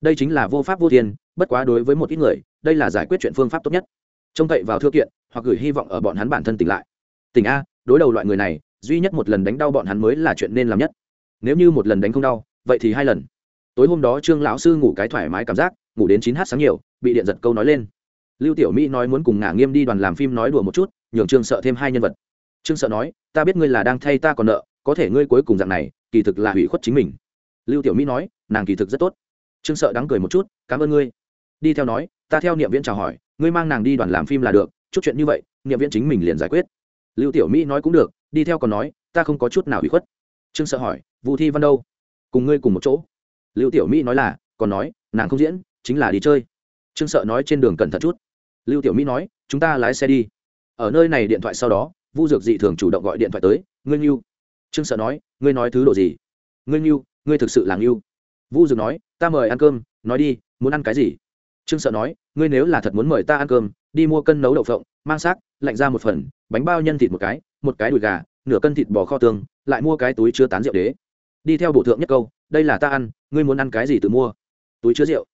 Đây chính là vô pháp vô thiên, bất quá đối với một ít người, đây là giải quyết chuyện phương pháp tốt nhất. Trông cậy vào thư kiện, hoặc gửi hy vọng ở bọn hắn bản thân tỉnh lại. Tỉnh a, đối đầu loại người này, duy nhất một lần đánh đau bọn hắn mới là chuyện nên làm nhất. Nếu như một lần đánh không đau, vậy thì hai lần. Tối hôm đó trương lão sư ngủ cái thoải mái cảm giác, ngủ đến chín h sáng nhiều, bị điện giật câu nói lên. Lưu tiểu mỹ nói muốn cùng ngả nghiêm đi đoàn làm phim nói đùa một chút, nhường trương sợ thêm hai nhân vật. Trương sợ nói ta biết ngươi là đang thay ta còn nợ, có thể ngươi cuối cùng dạng này, kỳ thực là hủy khuất chính mình. Lưu tiểu mỹ nói, nàng kỳ thực rất tốt. Trương sợ đắng cười một chút, cảm ơn ngươi. Đi theo nói, ta theo niệm viễn chào hỏi, ngươi mang nàng đi đoàn làm phim là được, chút chuyện như vậy, niệm viễn chính mình liền giải quyết. Lưu tiểu mỹ nói cũng được, đi theo còn nói, ta không có chút nào hủy khuất. Trương sợ hỏi vũ thi văn đâu? Cùng ngươi cùng một chỗ. Lưu tiểu mỹ nói là, còn nói, nàng không diễn, chính là đi chơi. Trương sợ nói trên đường cẩn thận chút. Lưu tiểu mỹ nói, chúng ta lái xe đi. Ở nơi này điện thoại sau đó vu dược dị thường chủ động gọi điện thoại tới ngươi Nghiêu, trương sợ nói ngươi nói thứ đồ gì? Ngươi Nghiêu, ngươi thực sự là nghiêu vu dược nói ta mời ăn cơm nói đi muốn ăn cái gì? Trương sợ nói ngươi nếu là thật muốn mời ta ăn cơm đi mua cân nấu đậu phộng mang xác lạnh ra một phần bánh bao nhân thịt một cái một cái đùi gà nửa cân thịt bò kho tương lại mua cái túi chứa tán rượu đế. Đi theo bổ thượng nhất câu đây là ta ăn ngươi muốn ăn cái gì tự mua? Túi chứa rượu.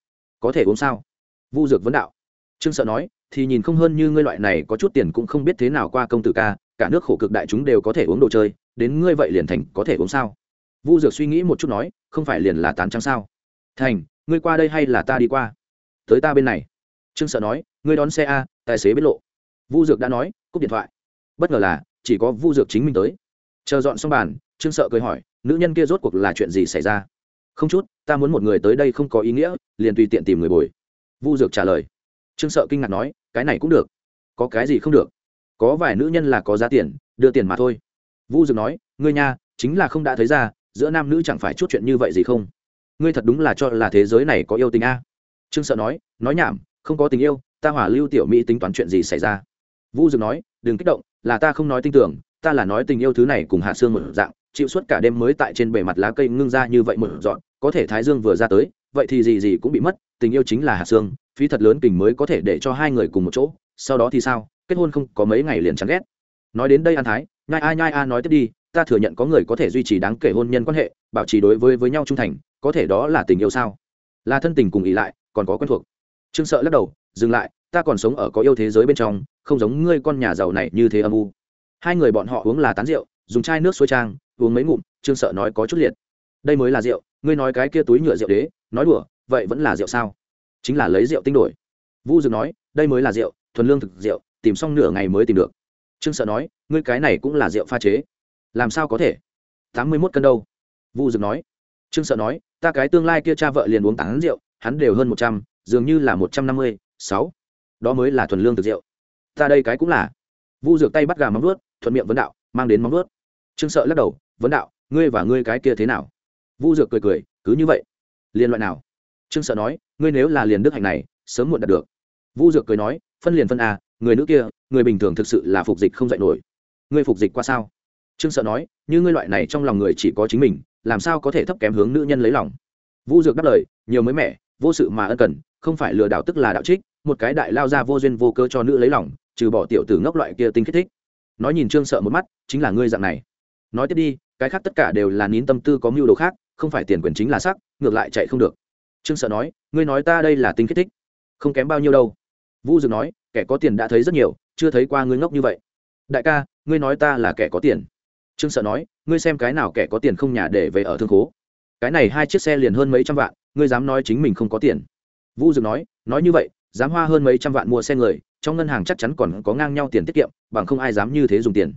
Có thể uống sao? Vu dược vấn đạo. Trương sợ nói thì nhìn không hơn như ngươi loại này có chút tiền cũng không biết thế nào qua công tử ca cả nước khổ cực đại chúng đều có thể uống đồ chơi, đến ngươi vậy liền thành có thể uống sao? Vu dược suy nghĩ một chút nói, không phải liền là tán trắng sao? Thành, ngươi qua đây hay là ta đi qua? Tới ta bên này. Trương sợ nói, ngươi đón xe a, tài xế biết lộ. Vu dược đã nói, cúp điện thoại. Bất ngờ là, chỉ có vu dược chính mình tới. Chờ dọn xong bàn, trương sợ cười hỏi, nữ nhân kia rốt cuộc là chuyện gì xảy ra? Không chút, ta muốn một người tới đây không có ý nghĩa, liền tùy tiện tìm người bồi. Vu dược trả lời. Trương sợ kinh ngạc nói, cái này cũng được. Có cái gì không được? Có vài nữ nhân là có giá tiền, đưa tiền mà thôi. Vu Dực nói, ngươi nha, chính là không đã thấy ra, giữa nam nữ chẳng phải chút chuyện như vậy gì không? Ngươi thật đúng là cho là thế giới này có yêu tình a. Trương sợ nói nói nhảm, không có tình yêu, ta hỏa lưu tiểu mỹ tính toán chuyện gì xảy ra? Vu Dực nói, đừng kích động, là ta không nói tin tưởng, ta là nói tình yêu thứ này cùng hạ xương một dạng, chịu suốt cả đêm mới tại trên bề mặt lá cây ngưng ra như vậy một dọn, có thể thái dương vừa ra tới, vậy thì gì gì cũng bị mất, tình yêu chính là hạ xương phí thật lớn kình mới có thể để cho hai người cùng một chỗ, sau đó thì sao? Kết hôn không có mấy ngày liền chán ghét. Nói đến đây an thái, nhai a nhai a nói tiếp đi, ta thừa nhận có người có thể duy trì đáng kể hôn nhân quan hệ, bảo trì đối với với nhau trung thành, có thể đó là tình yêu sao? Là thân tình cùng ý lại, còn có quen thuộc. Trương sợ lắc đầu, dừng lại, ta còn sống ở có yêu thế giới bên trong, không giống ngươi con nhà giàu này như thế âm u. Hai người bọn họ uống là tán rượu, dùng chai nước xuôi trang, uống mấy ngụm, trương sợ nói có chút liệt. Đây mới là rượu, ngươi nói cái kia túi nhựa rượu đế, nói đùa, vậy vẫn là rượu sao? Chính là lấy rượu tinh đổi. Vu Dừng nói, đây mới là rượu, thuần lương thực rượu tìm xong nửa ngày mới tìm được. Trương sợ nói, ngươi cái này cũng là rượu pha chế. Làm sao có thể? Tám mươi mốt cân đâu? Vu dược nói. Trương sợ nói, ta cái tương lai kia cha vợ liền uống tán rượu, hắn đều hơn một trăm, dường như là một trăm năm mươi sáu. Đó mới là thuần lương thực rượu. Ta đây cái cũng là. Vu dược tay bắt gà móng vuốt, thuận miệng vấn đạo, mang đến móng vuốt. Trương sợ lắc đầu, vấn đạo, ngươi và ngươi cái kia thế nào? Vu dược cười cười, cứ như vậy. Liên loại nào? Trương sợ nói, ngươi nếu là liền đức hạnh này, sớm muộn đạt được. Vu dược cười nói, phân liền phân a người nữ kia, người bình thường thực sự là phục dịch không dạy nổi. Ngươi phục dịch qua sao? Trương sợ nói, như ngươi loại này trong lòng người chỉ có chính mình, làm sao có thể thấp kém hướng nữ nhân lấy lòng? Vu dược đáp lời, nhiều mới mẻ, vô sự mà ân cần, không phải lừa đảo tức là đạo trích, một cái đại lao ra vô duyên vô cơ cho nữ lấy lòng, trừ bỏ tiểu tử ngốc loại kia tinh kích thích. Nói nhìn trương sợ một mắt, chính là ngươi dạng này. Nói tiếp đi, cái khác tất cả đều là nín tâm tư có mưu đồ khác, không phải tiền quyền chính là sắc, ngược lại chạy không được. Trương sợ nói, ngươi nói ta đây là tinh kích thích, không kém bao nhiêu đâu vu Dực nói, kẻ có tiền đã thấy rất nhiều, chưa thấy qua ngươi ngốc như vậy. Đại ca, ngươi nói ta là kẻ có tiền. Trương sợ nói, ngươi xem cái nào kẻ có tiền không nhà để về ở thương khố? Cái này hai chiếc xe liền hơn mấy trăm vạn, ngươi dám nói chính mình không có tiền. Vu Dực nói nói như vậy, dám hoa hơn mấy trăm vạn mua xe người, trong ngân hàng chắc chắn còn có ngang nhau tiền tiết kiệm, bằng không ai dám như thế dùng tiền.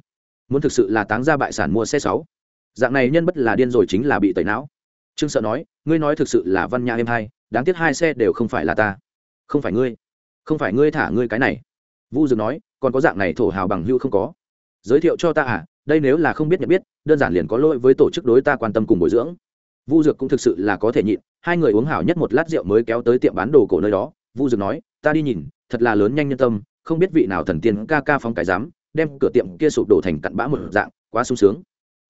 Muốn thực sự là táng ra bại sản mua xe sáu. Dạng này nhân bất là điên rồi chính là bị tẩy não. Trương sợ nói, ngươi nói thực sự là văn nhã em hai đáng tiếc hai xe đều không phải là ta. Không phải ngươi không phải ngươi thả ngươi cái này. Vu dược nói, còn có dạng này thổ hào bằng hưu không có. Giới thiệu cho ta à đây nếu là không biết nhận biết, đơn giản liền có lỗi với tổ chức đối ta quan tâm cùng bồi dưỡng. Vu dược cũng thực sự là có thể nhịn, hai người uống hảo nhất một lát rượu mới kéo tới tiệm bán đồ cổ nơi đó. Vu dược nói, ta đi nhìn, thật là lớn nhanh nhân tâm, không biết vị nào thần tiên ca ca phong cái dám đem cửa tiệm kia sụp đổ thành cặn bã một dạng, quá sung sướng.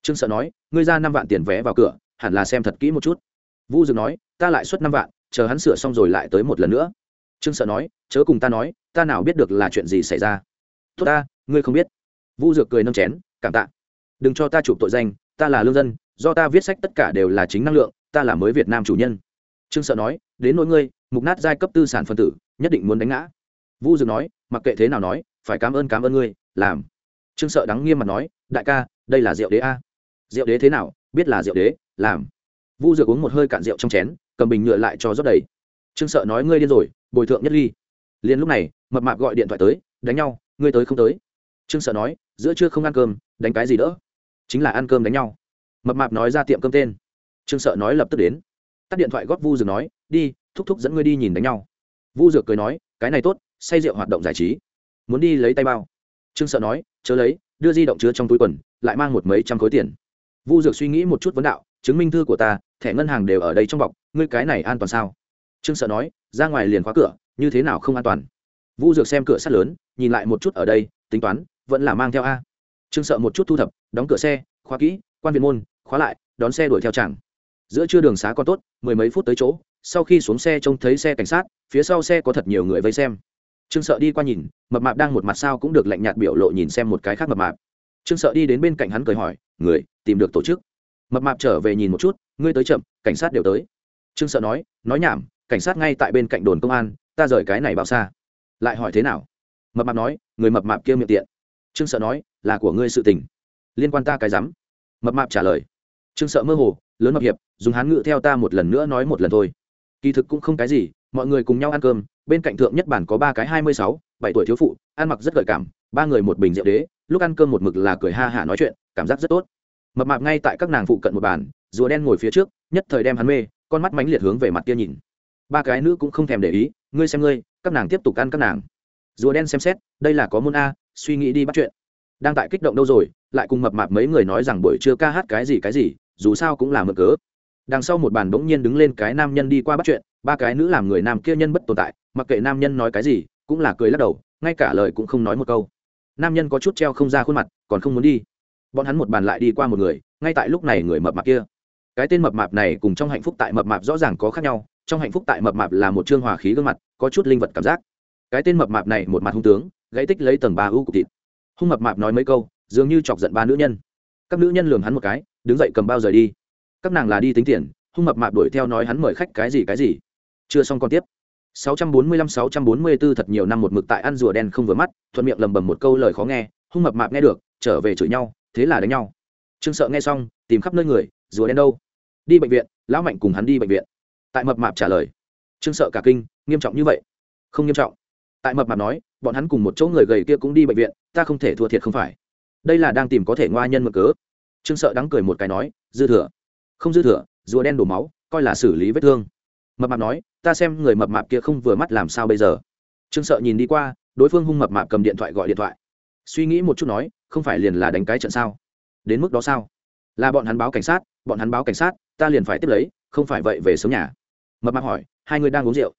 Trương sợ nói, ngươi ra năm vạn tiền vé vào cửa, hẳn là xem thật kỹ một chút. Vu dược nói, ta lại xuất năm vạn, chờ hắn sửa xong rồi lại tới một lần nữa trương sợ nói, chớ cùng ta nói, ta nào biết được là chuyện gì xảy ra. Tốt ta, ngươi không biết. Vu dược cười nâng chén, cảm tạ. Đừng cho ta chụp tội danh, ta là lương dân, do ta viết sách tất cả đều là chính năng lượng, ta là mới việt nam chủ nhân. Trương sợ nói, đến nỗi ngươi, mục nát giai cấp tư sản phân tử, nhất định muốn đánh ngã. Vu dược nói, mặc kệ thế nào nói, phải cảm ơn cảm ơn ngươi, làm. Trương sợ đắng nghiêm mặt nói, đại ca, đây là rượu đế a. Rượu đế thế nào, biết là rượu đế, làm. Vu dược uống một hơi cạn rượu trong chén, cầm bình nhựa lại cho rót đầy. Trương sợ nói, ngươi điên rồi bồi thượng nhất ly. Liền lúc này, mập mạp gọi điện thoại tới, đánh nhau, ngươi tới không tới? Trương sợ nói, giữa trưa không ăn cơm, đánh cái gì đỡ? Chính là ăn cơm đánh nhau. Mập mạp nói ra tiệm cơm tên. Trương sợ nói lập tức đến. Tắt điện thoại góp vu dược nói, đi, thúc thúc dẫn ngươi đi nhìn đánh nhau. Vu dược cười nói, cái này tốt, say rượu hoạt động giải trí. Muốn đi lấy tay bao. Trương sợ nói, chớ lấy, đưa di động chứa trong túi quần, lại mang một mấy trăm khối tiền. Vu dược suy nghĩ một chút vấn đạo, chứng minh thư của ta, thẻ ngân hàng đều ở đây trong bọc, ngươi cái này an toàn sao? Trương sợ nói, ra ngoài liền khóa cửa, như thế nào không an toàn? Vu dược xem cửa sắt lớn, nhìn lại một chút ở đây, tính toán, vẫn là mang theo a. Trương sợ một chút thu thập, đóng cửa xe, khóa kỹ, quan viện môn, khóa lại, đón xe đuổi theo chẳng giữa trưa đường xá còn tốt, mười mấy phút tới chỗ, sau khi xuống xe trông thấy xe cảnh sát, phía sau xe có thật nhiều người vây xem. Trương sợ đi qua nhìn, mập mạp đang một mặt sao cũng được lạnh nhạt biểu lộ nhìn xem một cái khác mập mạp. Trương sợ đi đến bên cạnh hắn cười hỏi, người, tìm được tổ chức. Mập mạp trở về nhìn một chút, ngươi tới chậm, cảnh sát đều tới. Trương sợ nói nói nhảm cảnh sát ngay tại bên cạnh đồn công an, ta rời cái này bao xa. Lại hỏi thế nào? Mập mạp nói, người mập mạp kia miệng tiện. Trương sợ nói, là của ngươi sự tình. Liên quan ta cái rắm. Mập mạp trả lời, trương sợ mơ hồ, lớn mập hiệp, dùng hán ngự theo ta một lần nữa nói một lần thôi. Kỳ thực cũng không cái gì, mọi người cùng nhau ăn cơm, bên cạnh thượng nhất bản có ba cái hai mươi sáu, bảy tuổi thiếu phụ, ăn mặc rất gợi cảm, ba người một bình rượu đế, lúc ăn cơm một mực là cười ha hả nói chuyện, cảm giác rất tốt. Mập mạp ngay tại các nàng phụ cận một bàn, rùa đen ngồi phía trước, nhất thời đem hắn mê, con mắt mánh liệt hướng về mặt kia nhìn ba cái nữ cũng không thèm để ý, ngươi xem ngươi, các nàng tiếp tục ăn các nàng. Rùa đen xem xét, đây là có môn a, suy nghĩ đi bắt chuyện. Đang tại kích động đâu rồi, lại cùng mập mạp mấy người nói rằng buổi trưa ca hát cái gì cái gì, dù sao cũng là mượn cớ. Đằng sau một bàn bỗng nhiên đứng lên cái nam nhân đi qua bắt chuyện, ba cái nữ làm người nam kia nhân bất tồn tại, mặc kệ nam nhân nói cái gì, cũng là cười lắc đầu, ngay cả lời cũng không nói một câu. Nam nhân có chút treo không ra khuôn mặt, còn không muốn đi. Bọn hắn một bàn lại đi qua một người, ngay tại lúc này người mập mạp kia. Cái tên mập mạp này cùng trong hạnh phúc tại mập mạp rõ ràng có khác nhau trong hạnh phúc tại mập mạp là một trương hòa khí gương mặt, có chút linh vật cảm giác. Cái tên mập mạp này một mặt hung tướng, gãy tích lấy tầng ba ưu cục thịt. Hung mập mạp nói mấy câu, dường như chọc giận ba nữ nhân. Các nữ nhân lường hắn một cái, đứng dậy cầm bao rời đi. Các nàng là đi tính tiền, hung mập mạp đuổi theo nói hắn mời khách cái gì cái gì. Chưa xong còn tiếp. 645-644 thật nhiều năm một mực tại ăn rùa đen không vừa mắt, thuận miệng lầm bầm một câu lời khó nghe, hung mập mạp nghe được, trở về chửi nhau, thế là đánh nhau. Trương sợ nghe xong, tìm khắp nơi người, rùa đen đâu? Đi bệnh viện, lão mạnh cùng hắn đi bệnh viện tại mập mạp trả lời. Trương sợ cả kinh, nghiêm trọng như vậy? Không nghiêm trọng. Tại mập mạp nói, bọn hắn cùng một chỗ người gầy kia cũng đi bệnh viện, ta không thể thua thiệt không phải. Đây là đang tìm có thể ngoa nhân mực cớ. Trương sợ đắng cười một cái nói, dư thừa. Không dư thừa, rùa đen đổ máu, coi là xử lý vết thương. Mập mạp nói, ta xem người mập mạp kia không vừa mắt làm sao bây giờ. Trương sợ nhìn đi qua, đối phương hung mập mạp cầm điện thoại gọi điện thoại. Suy nghĩ một chút nói, không phải liền là đánh cái trận sao? Đến mức đó sao? Là bọn hắn báo cảnh sát, bọn hắn báo cảnh sát, ta liền phải tiếp lấy, không phải vậy về sớm nhà mập mạp hỏi, hai người đang uống rượu.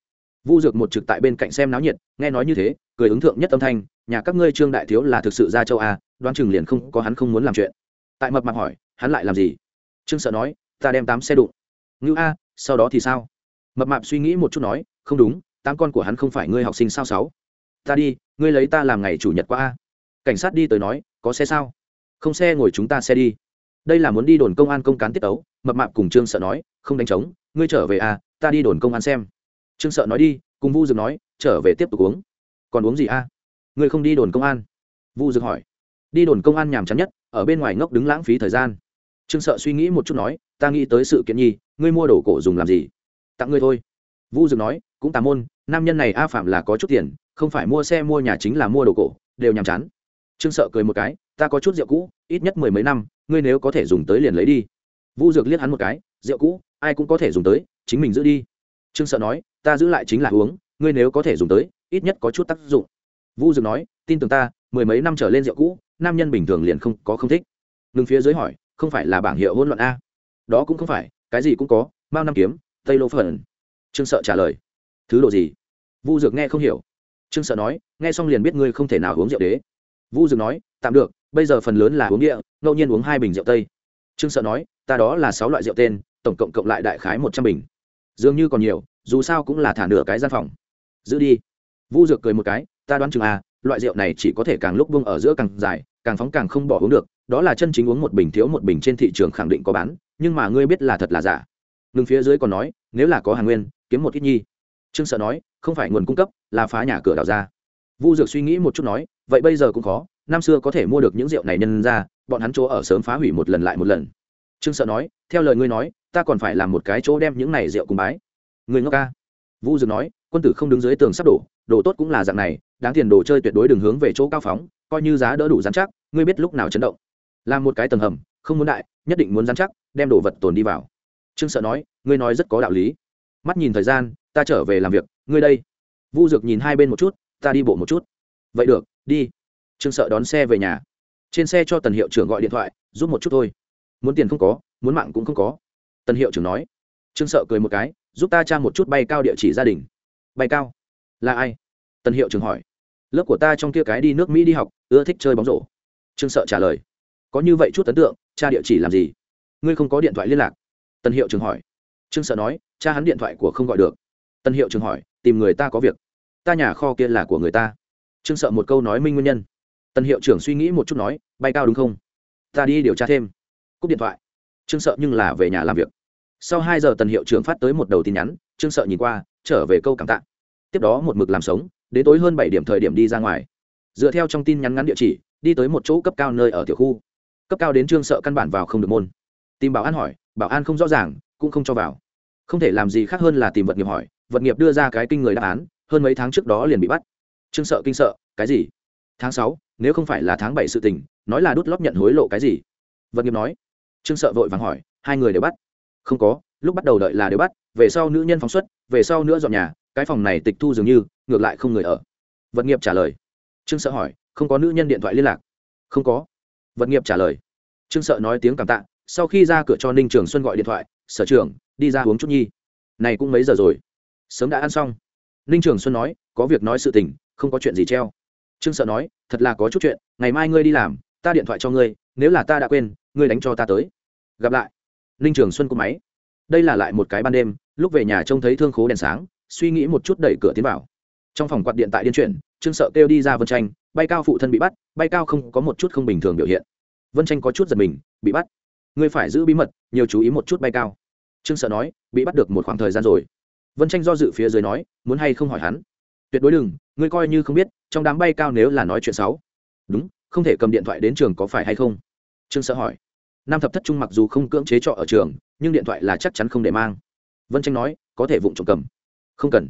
Vu dược một trực tại bên cạnh xem náo nhiệt, nghe nói như thế, cười ứng thượng nhất âm thanh, nhà các ngươi trương đại thiếu là thực sự ra châu a đoán chừng liền không có hắn không muốn làm chuyện. Tại mập mạp hỏi, hắn lại làm gì? Trương sợ nói, ta đem tám xe đụng. Ngữ a, sau đó thì sao? Mập mạp suy nghĩ một chút nói, không đúng, tám con của hắn không phải ngươi học sinh sao sáu? Ta đi, ngươi lấy ta làm ngày chủ nhật qua a. Cảnh sát đi tới nói, có xe sao? Không xe, ngồi chúng ta xe đi. Đây là muốn đi đồn công an công cán tiết tấu, mập mạp cùng trương sợ nói, không đánh trống, ngươi trở về a ta đi đồn công an xem. Trương sợ nói đi, cùng vu dược nói, trở về tiếp tục uống. Còn uống gì a? Ngươi không đi đồn công an? Vu dược hỏi. Đi đồn công an nhàm chán nhất, ở bên ngoài ngốc đứng lãng phí thời gian. Trương sợ suy nghĩ một chút nói, ta nghĩ tới sự kiện nhi, ngươi mua đồ cổ dùng làm gì? Tặng ngươi thôi. Vu dược nói, cũng tà môn, nam nhân này a phạm là có chút tiền, không phải mua xe mua nhà chính là mua đồ cổ, đều nhàm chán. Trương sợ cười một cái, ta có chút rượu cũ, ít nhất mười mấy năm, ngươi nếu có thể dùng tới liền lấy đi. Vu dược liếc hắn một cái, rượu cũ ai cũng có thể dùng tới, chính mình giữ đi. Trương sợ nói, ta giữ lại chính là uống, ngươi nếu có thể dùng tới, ít nhất có chút tác dụng. Vu dược nói, tin tưởng ta, mười mấy năm trở lên rượu cũ, nam nhân bình thường liền không, có không thích. Ngừng phía dưới hỏi, không phải là bảng hiệu hôn luận a? Đó cũng không phải, cái gì cũng có mao năm kiếm, tây lô phần trương sợ trả lời, thứ độ gì? Vu dược nghe không hiểu. Trương sợ nói, nghe xong liền biết ngươi không thể nào uống rượu đế. Vu dược nói, tạm được, bây giờ phần lớn là uống địa, ngẫu nhiên uống hai bình rượu tây. Trương sợ nói, ta đó là sáu loại rượu tên tổng cộng cộng lại đại khái một trăm bình. Dường như còn nhiều, dù sao cũng là thả nửa cái gian phòng. Giữ đi. Vu dược cười một cái, ta đoán chừng à loại rượu này chỉ có thể càng lúc bông ở giữa càng dài, càng phóng càng không bỏ uống được, đó là chân chính uống một bình thiếu một bình trên thị trường khẳng định có bán, nhưng mà ngươi biết là thật là giả. Ngừng phía dưới còn nói, nếu là có hàng nguyên, kiếm một ít nhi. Trương sợ nói, không phải nguồn cung cấp, là phá nhà cửa đào ra. Vu dược suy nghĩ một chút nói, vậy bây giờ cũng khó, năm xưa có thể mua được những rượu này nhân ra, bọn hắn chỗ ở sớm phá hủy một lần lại một lần trương sợ nói, theo lời ngươi nói, ta còn phải làm một cái chỗ đem những này rượu cùng bái. Người ngốc ca. Vu dược nói, quân tử không đứng dưới tường sắp đổ, đồ tốt cũng là dạng này, đáng tiền đồ chơi tuyệt đối đừng hướng về chỗ cao phóng, coi như giá đỡ đủ dán chắc, ngươi biết lúc nào chấn động. Làm một cái tầng hầm, không muốn đại, nhất định muốn dán chắc, đem đồ vật tồn đi vào. Trương sợ nói, ngươi nói rất có đạo lý. Mắt nhìn thời gian, ta trở về làm việc, ngươi đây. Vu dược nhìn hai bên một chút, ta đi bộ một chút. Vậy được, đi. Trương sợ đón xe về nhà. Trên xe cho tần hiệu trưởng gọi điện thoại, giúp một chút thôi muốn tiền không có, muốn mạng cũng không có. Tần hiệu trưởng nói. Trương sợ cười một cái, giúp ta tra một chút bay cao địa chỉ gia đình. Bay cao? Là ai? Tần hiệu trưởng hỏi. Lớp của ta trong kia cái đi nước mỹ đi học, ưa thích chơi bóng rổ. Trương sợ trả lời. Có như vậy chút ấn tượng cha địa chỉ làm gì? Ngươi không có điện thoại liên lạc. Tần hiệu trưởng hỏi. Trương sợ nói cha hắn điện thoại của không gọi được. Tần hiệu trưởng hỏi, tìm người ta có việc. Ta nhà kho kia là của người ta. Trương sợ một câu nói minh nguyên nhân. Tần hiệu trưởng suy nghĩ một chút nói, bay cao đúng không? Ta đi điều tra thêm cúp điện thoại. Trương sợ nhưng là về nhà làm việc. Sau hai giờ tần hiệu trưởng phát tới một đầu tin nhắn, trương sợ nhìn qua, trở về câu cảm tạ. Tiếp đó một mực làm sống, đến tối hơn bảy điểm thời điểm đi ra ngoài. Dựa theo trong tin nhắn ngắn địa chỉ, đi tới một chỗ cấp cao nơi ở tiểu khu. Cấp cao đến trương sợ căn bản vào không được môn. Tìm bảo an hỏi, bảo an không rõ ràng, cũng không cho vào. Không thể làm gì khác hơn là tìm vật nghiệp hỏi, vật nghiệp đưa ra cái kinh người đáp án, hơn mấy tháng trước đó liền bị bắt. Trương sợ kinh sợ, cái gì? Tháng sáu, nếu không phải là tháng bảy sự tình, nói là đút lót nhận hối lộ cái gì? Vật nghiệp nói trương sợ vội vàng hỏi, hai người đều bắt? Không có, lúc bắt đầu đợi là đều bắt, về sau nữ nhân phóng xuất, về sau nữa dọn nhà, cái phòng này tịch thu dường như, ngược lại không người ở. Vật nghiệp trả lời. Trương sợ hỏi, không có nữ nhân điện thoại liên lạc? Không có. Vật nghiệp trả lời. Trương sợ nói tiếng cảm tạ, sau khi ra cửa cho ninh trường xuân gọi điện thoại, sở trưởng, đi ra uống chút nhi. Này cũng mấy giờ rồi? Sớm đã ăn xong. Ninh trường xuân nói, có việc nói sự tình, không có chuyện gì treo. Trương sợ nói, thật là có chút chuyện, ngày mai ngươi đi làm, ta điện thoại cho ngươi, nếu là ta đã quên, ngươi đánh cho ta tới gặp lại. Ninh trường xuân cúp máy. Đây là lại một cái ban đêm, lúc về nhà trông thấy thương khố đèn sáng, suy nghĩ một chút đẩy cửa tiến vào. Trong phòng quạt điện tại điên chuyển, trương sợ kêu đi ra vân tranh, bay cao phụ thân bị bắt, bay cao không có một chút không bình thường biểu hiện. Vân tranh có chút giật mình, bị bắt. Ngươi phải giữ bí mật, nhiều chú ý một chút bay cao. Trương sợ nói, bị bắt được một khoảng thời gian rồi. Vân tranh do dự phía dưới nói, muốn hay không hỏi hắn. Tuyệt đối đừng, ngươi coi như không biết, trong đám bay cao nếu là nói chuyện xấu. Đúng, không thể cầm điện thoại đến trường có phải hay không? Trương sợ hỏi nam thập thất trung mặc dù không cưỡng chế trọ ở trường, nhưng điện thoại là chắc chắn không để mang. Vân tranh nói, có thể vụng trộm cầm. Không cần.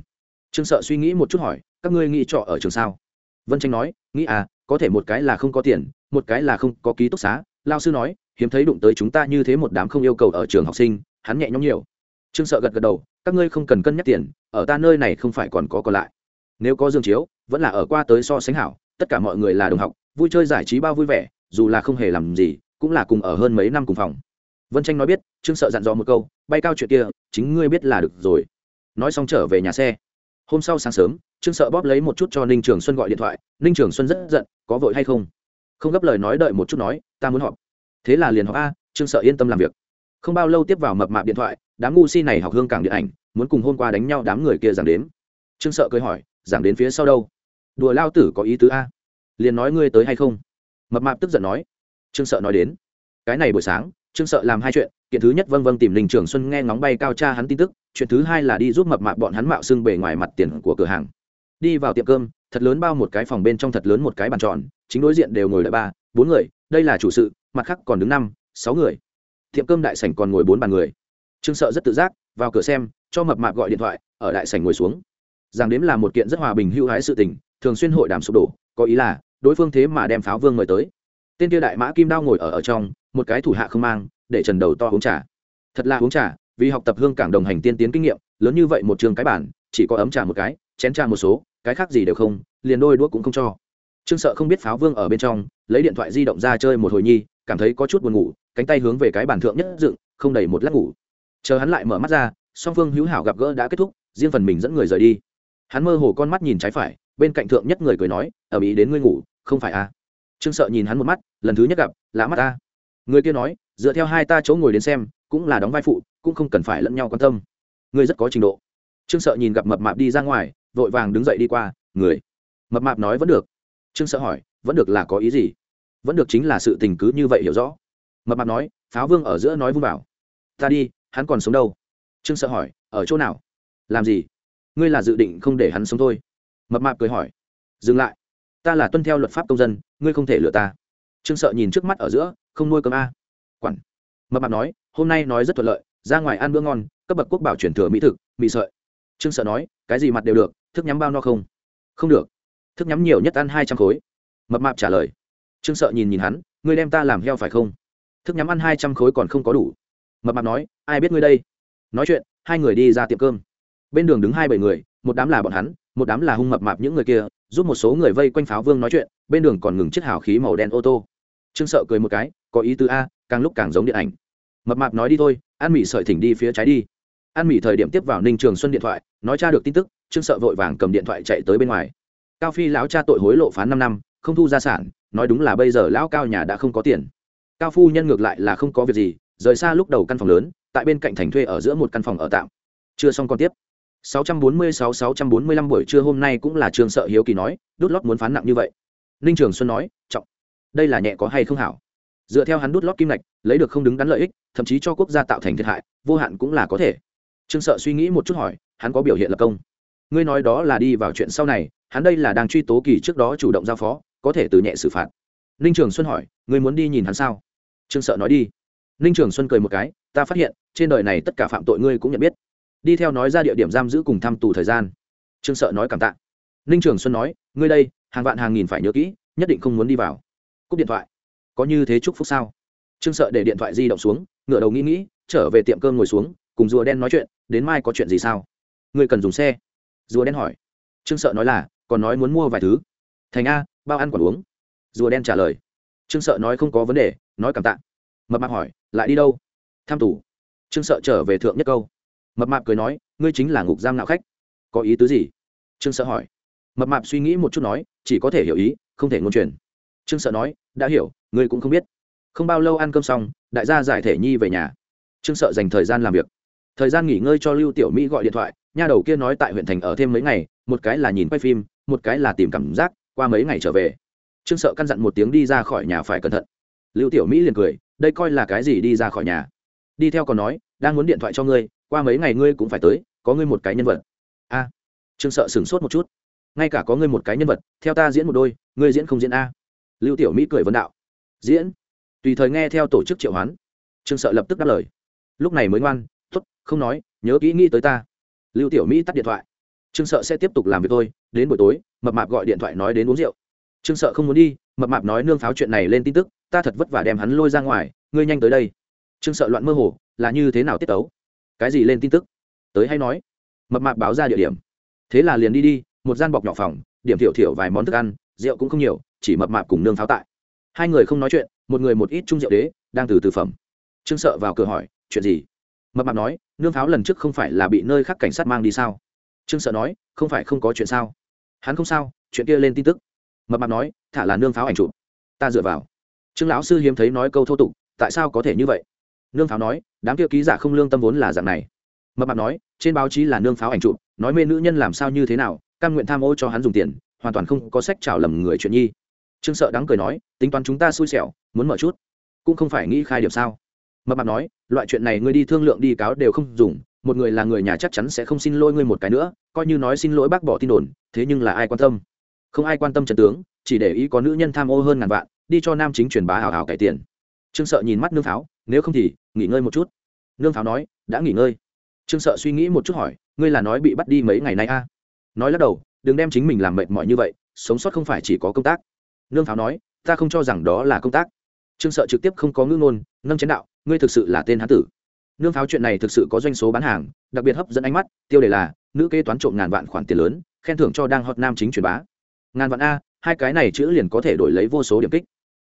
Trương sợ suy nghĩ một chút hỏi, các ngươi nghĩ trọ ở trường sao? Vân tranh nói, nghĩ à có thể một cái là không có tiền, một cái là không có ký túc xá. Lao sư nói, hiếm thấy đụng tới chúng ta như thế một đám không yêu cầu ở trường học sinh, hắn nhẹ nhõm nhiều. Trương sợ gật gật đầu, các ngươi không cần cân nhắc tiền, ở ta nơi này không phải còn có còn lại. Nếu có dương chiếu, vẫn là ở qua tới so sánh hảo, tất cả mọi người là đồng học, vui chơi giải trí bao vui vẻ, dù là không hề làm gì cũng là cùng ở hơn mấy năm cùng phòng. Vân tranh nói biết, trương sợ dặn dò một câu, bay cao chuyện kia, chính ngươi biết là được rồi. Nói xong trở về nhà xe. Hôm sau sáng sớm, trương sợ bóp lấy một chút cho ninh trường xuân gọi điện thoại, ninh trường xuân rất giận, có vội hay không? Không gấp lời nói đợi một chút nói, ta muốn họp. Thế là liền họp a, trương sợ yên tâm làm việc. Không bao lâu tiếp vào mập mạp điện thoại, đám ngu si này học hương cảng điện ảnh, muốn cùng hôm qua đánh nhau đám người kia giảng đến. Trương sợ cười hỏi, giảng đến phía sau đâu? Đùa lao tử có ý tứ a. Liền nói ngươi tới hay không? Mập mạp tức giận nói trương sợ nói đến. Cái này buổi sáng, trương sợ làm hai chuyện, kiện thứ nhất vâng vâng tìm linh trường xuân nghe ngóng bay cao cha hắn tin tức, chuyện thứ hai là đi giúp mập mạp bọn hắn mạo xưng bề ngoài mặt tiền của cửa hàng. Đi vào tiệm cơm, thật lớn bao một cái phòng bên trong thật lớn một cái bàn tròn, chính đối diện đều ngồi lại ba, bốn người, đây là chủ sự, mặt khác còn đứng năm, sáu người. Tiệm cơm đại sảnh còn ngồi bốn bàn người. Trương sợ rất tự giác, vào cửa xem, cho mập mạp gọi điện thoại, ở đại sảnh ngồi xuống. Rằng đếm là một kiện rất hòa bình hữu hái sự tình, thường xuyên hội đàm sụp đổ, có ý là, đối phương thế mà đem pháo vương mời tới tên kia đại mã kim đao ngồi ở ở trong, một cái thủ hạ không mang, để trần đầu to uống trà. Thật là uống trà, vì học tập hương cảng đồng hành tiên tiến kinh nghiệm, lớn như vậy một trường cái bản, chỉ có ấm trà một cái, chén trà một số, cái khác gì đều không, liền đôi đuốc cũng không cho. Trương sợ không biết pháo vương ở bên trong, lấy điện thoại di động ra chơi một hồi nhi, cảm thấy có chút buồn ngủ, cánh tay hướng về cái bản thượng nhất dựng, không đầy một lát ngủ. Chờ hắn lại mở mắt ra, song phương hữu hảo gặp gỡ đã kết thúc, riêng phần mình dẫn người rời đi. Hắn mơ hồ con mắt nhìn trái phải, bên cạnh thượng nhất người cười nói, ở ý đến ngươi ngủ, không phải à? Trương sợ nhìn hắn một mắt, lần thứ nhất gặp, lạ mắt ta. Người kia nói, dựa theo hai ta chỗ ngồi đến xem, cũng là đóng vai phụ, cũng không cần phải lẫn nhau quan tâm. Ngươi rất có trình độ. Trương sợ nhìn gặp mập mạp đi ra ngoài, vội vàng đứng dậy đi qua, người. Mập mạp nói, vẫn được. Trương sợ hỏi, vẫn được là có ý gì? Vẫn được chính là sự tình cứ như vậy hiểu rõ. Mập mạp nói, pháo vương ở giữa nói vung vào. Ta đi, hắn còn sống đâu? Trương sợ hỏi, ở chỗ nào? Làm gì? Ngươi là dự định không để hắn sống thôi. Mập mạp cười hỏi, dừng lại ta là tuân theo luật pháp công dân, ngươi không thể lừa ta. Trương sợ nhìn trước mắt ở giữa, không nuôi cơm a. Quản. Mập mạp nói, hôm nay nói rất thuận lợi, ra ngoài ăn bữa ngon, cấp bậc quốc bảo chuyển thừa mỹ thực, mỹ sợi. Trương sợ nói, cái gì mặt đều được, thức nhắm bao no không? Không được. Thức nhắm nhiều nhất ăn hai trăm khối. Mập mạp trả lời. Trương sợ nhìn nhìn hắn, ngươi đem ta làm heo phải không? Thức nhắm ăn hai trăm khối còn không có đủ. Mập mạp nói, ai biết ngươi đây? Nói chuyện, hai người đi ra tiệm cơm. Bên đường đứng hai bảy người, một đám là bọn hắn, một đám là hung mập mạp những người kia giúp một số người vây quanh pháo vương nói chuyện, bên đường còn ngừng chiếc hào khí màu đen ô tô. Trương sợ cười một cái, có ý tứ a, càng lúc càng giống điện ảnh. Mập mạp nói đi thôi, an mỹ sợi thỉnh đi phía trái đi. An mỹ thời điểm tiếp vào ninh trường xuân điện thoại, nói cha được tin tức, trương sợ vội vàng cầm điện thoại chạy tới bên ngoài. Cao phi lão cha tội hối lộ phán năm năm, không thu gia sản, nói đúng là bây giờ lão cao nhà đã không có tiền. Cao phu nhân ngược lại là không có việc gì, rời xa lúc đầu căn phòng lớn, tại bên cạnh thành thuê ở giữa một căn phòng ở tạm. Chưa xong còn tiếp. 646-645 buổi trưa hôm nay cũng là trường sợ hiếu kỳ nói, đút lót muốn phán nặng như vậy. Ninh trường xuân nói, trọng, đây là nhẹ có hay không hảo? Dựa theo hắn đút lót kim lạch lấy được không đứng đắn lợi ích, thậm chí cho quốc gia tạo thành thiệt hại, vô hạn cũng là có thể. Trương sợ suy nghĩ một chút hỏi, hắn có biểu hiện lập công? Ngươi nói đó là đi vào chuyện sau này, hắn đây là đang truy tố kỳ trước đó chủ động giao phó, có thể từ nhẹ xử phạt. Ninh trường xuân hỏi, ngươi muốn đi nhìn hắn sao? Trương sợ nói đi. Ninh trường xuân cười một cái, ta phát hiện, trên đời này tất cả phạm tội ngươi cũng nhận biết đi theo nói ra địa điểm giam giữ cùng thăm tù thời gian. Trương sợ nói cảm tạ. Ninh trường xuân nói, ngươi đây, hàng vạn hàng nghìn phải nhớ kỹ, nhất định không muốn đi vào. Cúp điện thoại. Có như thế chúc phúc sao? Trương sợ để điện thoại di động xuống ngựa đầu nghĩ nghĩ, trở về tiệm cơm ngồi xuống, cùng rùa đen nói chuyện, đến mai có chuyện gì sao? Ngươi cần dùng xe. Rùa đen hỏi. Trương sợ nói là, còn nói muốn mua vài thứ. Thành a, bao ăn còn uống. Rùa đen trả lời. Trương sợ nói không có vấn đề, nói cảm tạ. Mập mạp hỏi, lại đi đâu? Tham tù. Trương sợ trở về thượng nhất câu mập mạp cười nói, ngươi chính là ngục giam nạo khách. Có ý tứ gì? Trương sợ hỏi. Mập mạp suy nghĩ một chút nói, chỉ có thể hiểu ý, không thể ngôn truyền. Trương sợ nói, đã hiểu, ngươi cũng không biết. Không bao lâu ăn cơm xong, đại gia giải thể nhi về nhà. Trương sợ dành thời gian làm việc. Thời gian nghỉ ngơi cho lưu tiểu mỹ gọi điện thoại, nha đầu kia nói tại huyện thành ở thêm mấy ngày, một cái là nhìn quay phim, một cái là tìm cảm giác, qua mấy ngày trở về. Trương sợ căn dặn một tiếng đi ra khỏi nhà phải cẩn thận. Lưu tiểu mỹ liền cười, đây coi là cái gì đi ra khỏi nhà? Đi theo còn nói, đang muốn điện thoại cho ngươi qua mấy ngày ngươi cũng phải tới, có ngươi một cái nhân vật. A, trương sợ sửng sốt một chút. Ngay cả có ngươi một cái nhân vật, theo ta diễn một đôi, ngươi diễn không diễn a? Lưu tiểu mỹ cười vấn đạo. Diễn? Tùy thời nghe theo tổ chức triệu hoán. Trương sợ lập tức đáp lời. Lúc này mới ngoan t ố t không nói, nhớ kỹ nghĩ tới ta. Lưu tiểu mỹ tắt điện thoại. Trương sợ sẽ tiếp tục làm việc tôi đến buổi tối, mập mạp gọi điện thoại nói đến uống rượu. Trương sợ không muốn đi, mập mạp nói nương pháo chuyện này lên tin tức, ta thật vất vả đem hắn lôi ra ngoài, ngươi nhanh tới đây. Trương sợ loạn mơ hồ, là như thế nào tiết tấu? Cái gì lên tin tức? Tới hay nói? Mập mạp báo ra địa điểm. Thế là liền đi đi, một gian bọc nhỏ phòng, điểm thiểu thiểu vài món thức ăn, rượu cũng không nhiều, chỉ mập mạp cùng nương pháo tại. Hai người không nói chuyện, một người một ít chung rượu đế, đang từ từ phẩm. Trương sợ vào cửa hỏi, chuyện gì? Mập mạp nói, nương pháo lần trước không phải là bị nơi khác cảnh sát mang đi sao? Trương sợ nói, không phải không có chuyện sao? Hắn không sao, chuyện kia lên tin tức. Mập mạp nói, thả là nương pháo ảnh chụp, ta dựa vào. Trương lão sư hiếm thấy nói câu thô tục, tại sao có thể như vậy? Nương pháo nói, đám kia ký giả không lương tâm vốn là dạng này. Mập mạp nói, trên báo chí là nương pháo ảnh chụp, nói mê nữ nhân làm sao như thế nào căn nguyện tham ô cho hắn dùng tiền, hoàn toàn không có sách trào lầm người chuyện nhi. Trương sợ đáng cười nói, tính toán chúng ta xui xẻo, muốn mở chút, cũng không phải nghĩ khai điểm sao? Mập mạp nói, loại chuyện này ngươi đi thương lượng đi, cáo đều không dùng, một người là người nhà chắc chắn sẽ không xin lỗi ngươi một cái nữa, coi như nói xin lỗi bác bỏ tin đồn, thế nhưng là ai quan tâm? Không ai quan tâm trần tướng, chỉ để ý có nữ nhân tham ô hơn ngàn vạn, đi cho nam chính truyền bá hào hào cải tiền trương sợ nhìn mắt nương pháo, nếu không thì, nghỉ ngơi một chút. Nương pháo nói, đã nghỉ ngơi. Trương sợ suy nghĩ một chút hỏi, ngươi là nói bị bắt đi mấy ngày nay a à? nói lắc đầu, đừng đem chính mình làm mệt mỏi như vậy, sống sót không phải chỉ có công tác. Nương pháo nói, ta không cho rằng đó là công tác. Trương sợ trực tiếp không có ngữ ngôn, nâng chén đạo, ngươi thực sự là tên hán tử. Nương pháo chuyện này thực sự có doanh số bán hàng, đặc biệt hấp dẫn ánh mắt, tiêu đề là, nữ kế toán trộm ngàn vạn khoản tiền lớn, khen thưởng cho đang hot nam chính truyền bá. Ngàn vạn a, hai cái này chữ liền có thể đổi lấy vô số điểm kích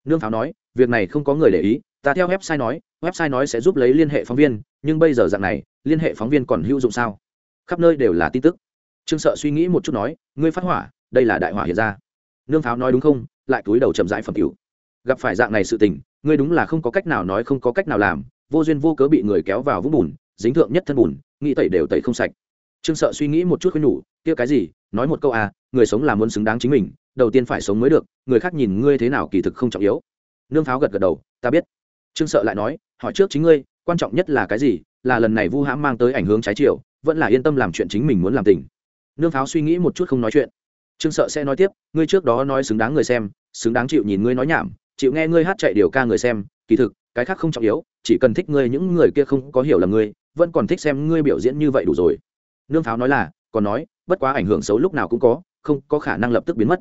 nương pháo nói, việc này không có người để ý, ta theo website nói website nói sẽ giúp lấy liên hệ phóng viên, nhưng bây giờ dạng này, liên hệ phóng viên còn hữu dụng sao? Khắp nơi đều là tin tức. Trương sợ suy nghĩ một chút nói, ngươi phát hỏa, đây là đại hỏa hiện ra. Nương pháo nói đúng không, lại túi đầu chậm rãi phẩm cửu gặp phải dạng này sự tình, ngươi đúng là không có cách nào nói không có cách nào làm, vô duyên vô cớ bị người kéo vào vũng bùn, dính thượng nhất thân bùn, nghĩ tẩy đều tẩy không sạch. Trương sợ suy nghĩ một chút khuyên nhủ, kia cái gì? Nói một câu à người sống là muốn xứng đáng chính mình đầu tiên phải sống mới được, người khác nhìn ngươi thế nào kỳ thực không trọng yếu. Nương pháo gật gật đầu, ta biết. Trương sợ lại nói, hỏi trước chính ngươi, quan trọng nhất là cái gì? Là lần này vu hãm mang tới ảnh hưởng trái chiều, vẫn là yên tâm làm chuyện chính mình muốn làm tình. Nương pháo suy nghĩ một chút không nói chuyện. Trương sợ sẽ nói tiếp, ngươi trước đó nói xứng đáng người xem, xứng đáng chịu nhìn ngươi nói nhảm, chịu nghe ngươi hát chạy điều ca người xem, kỳ thực, cái khác không trọng yếu, chỉ cần thích ngươi những người kia không có hiểu là ngươi, vẫn còn thích xem ngươi biểu diễn như vậy đủ rồi. Nương pháo nói là, còn nói, bất quá ảnh hưởng xấu lúc nào cũng có, không có khả năng lập tức biến mất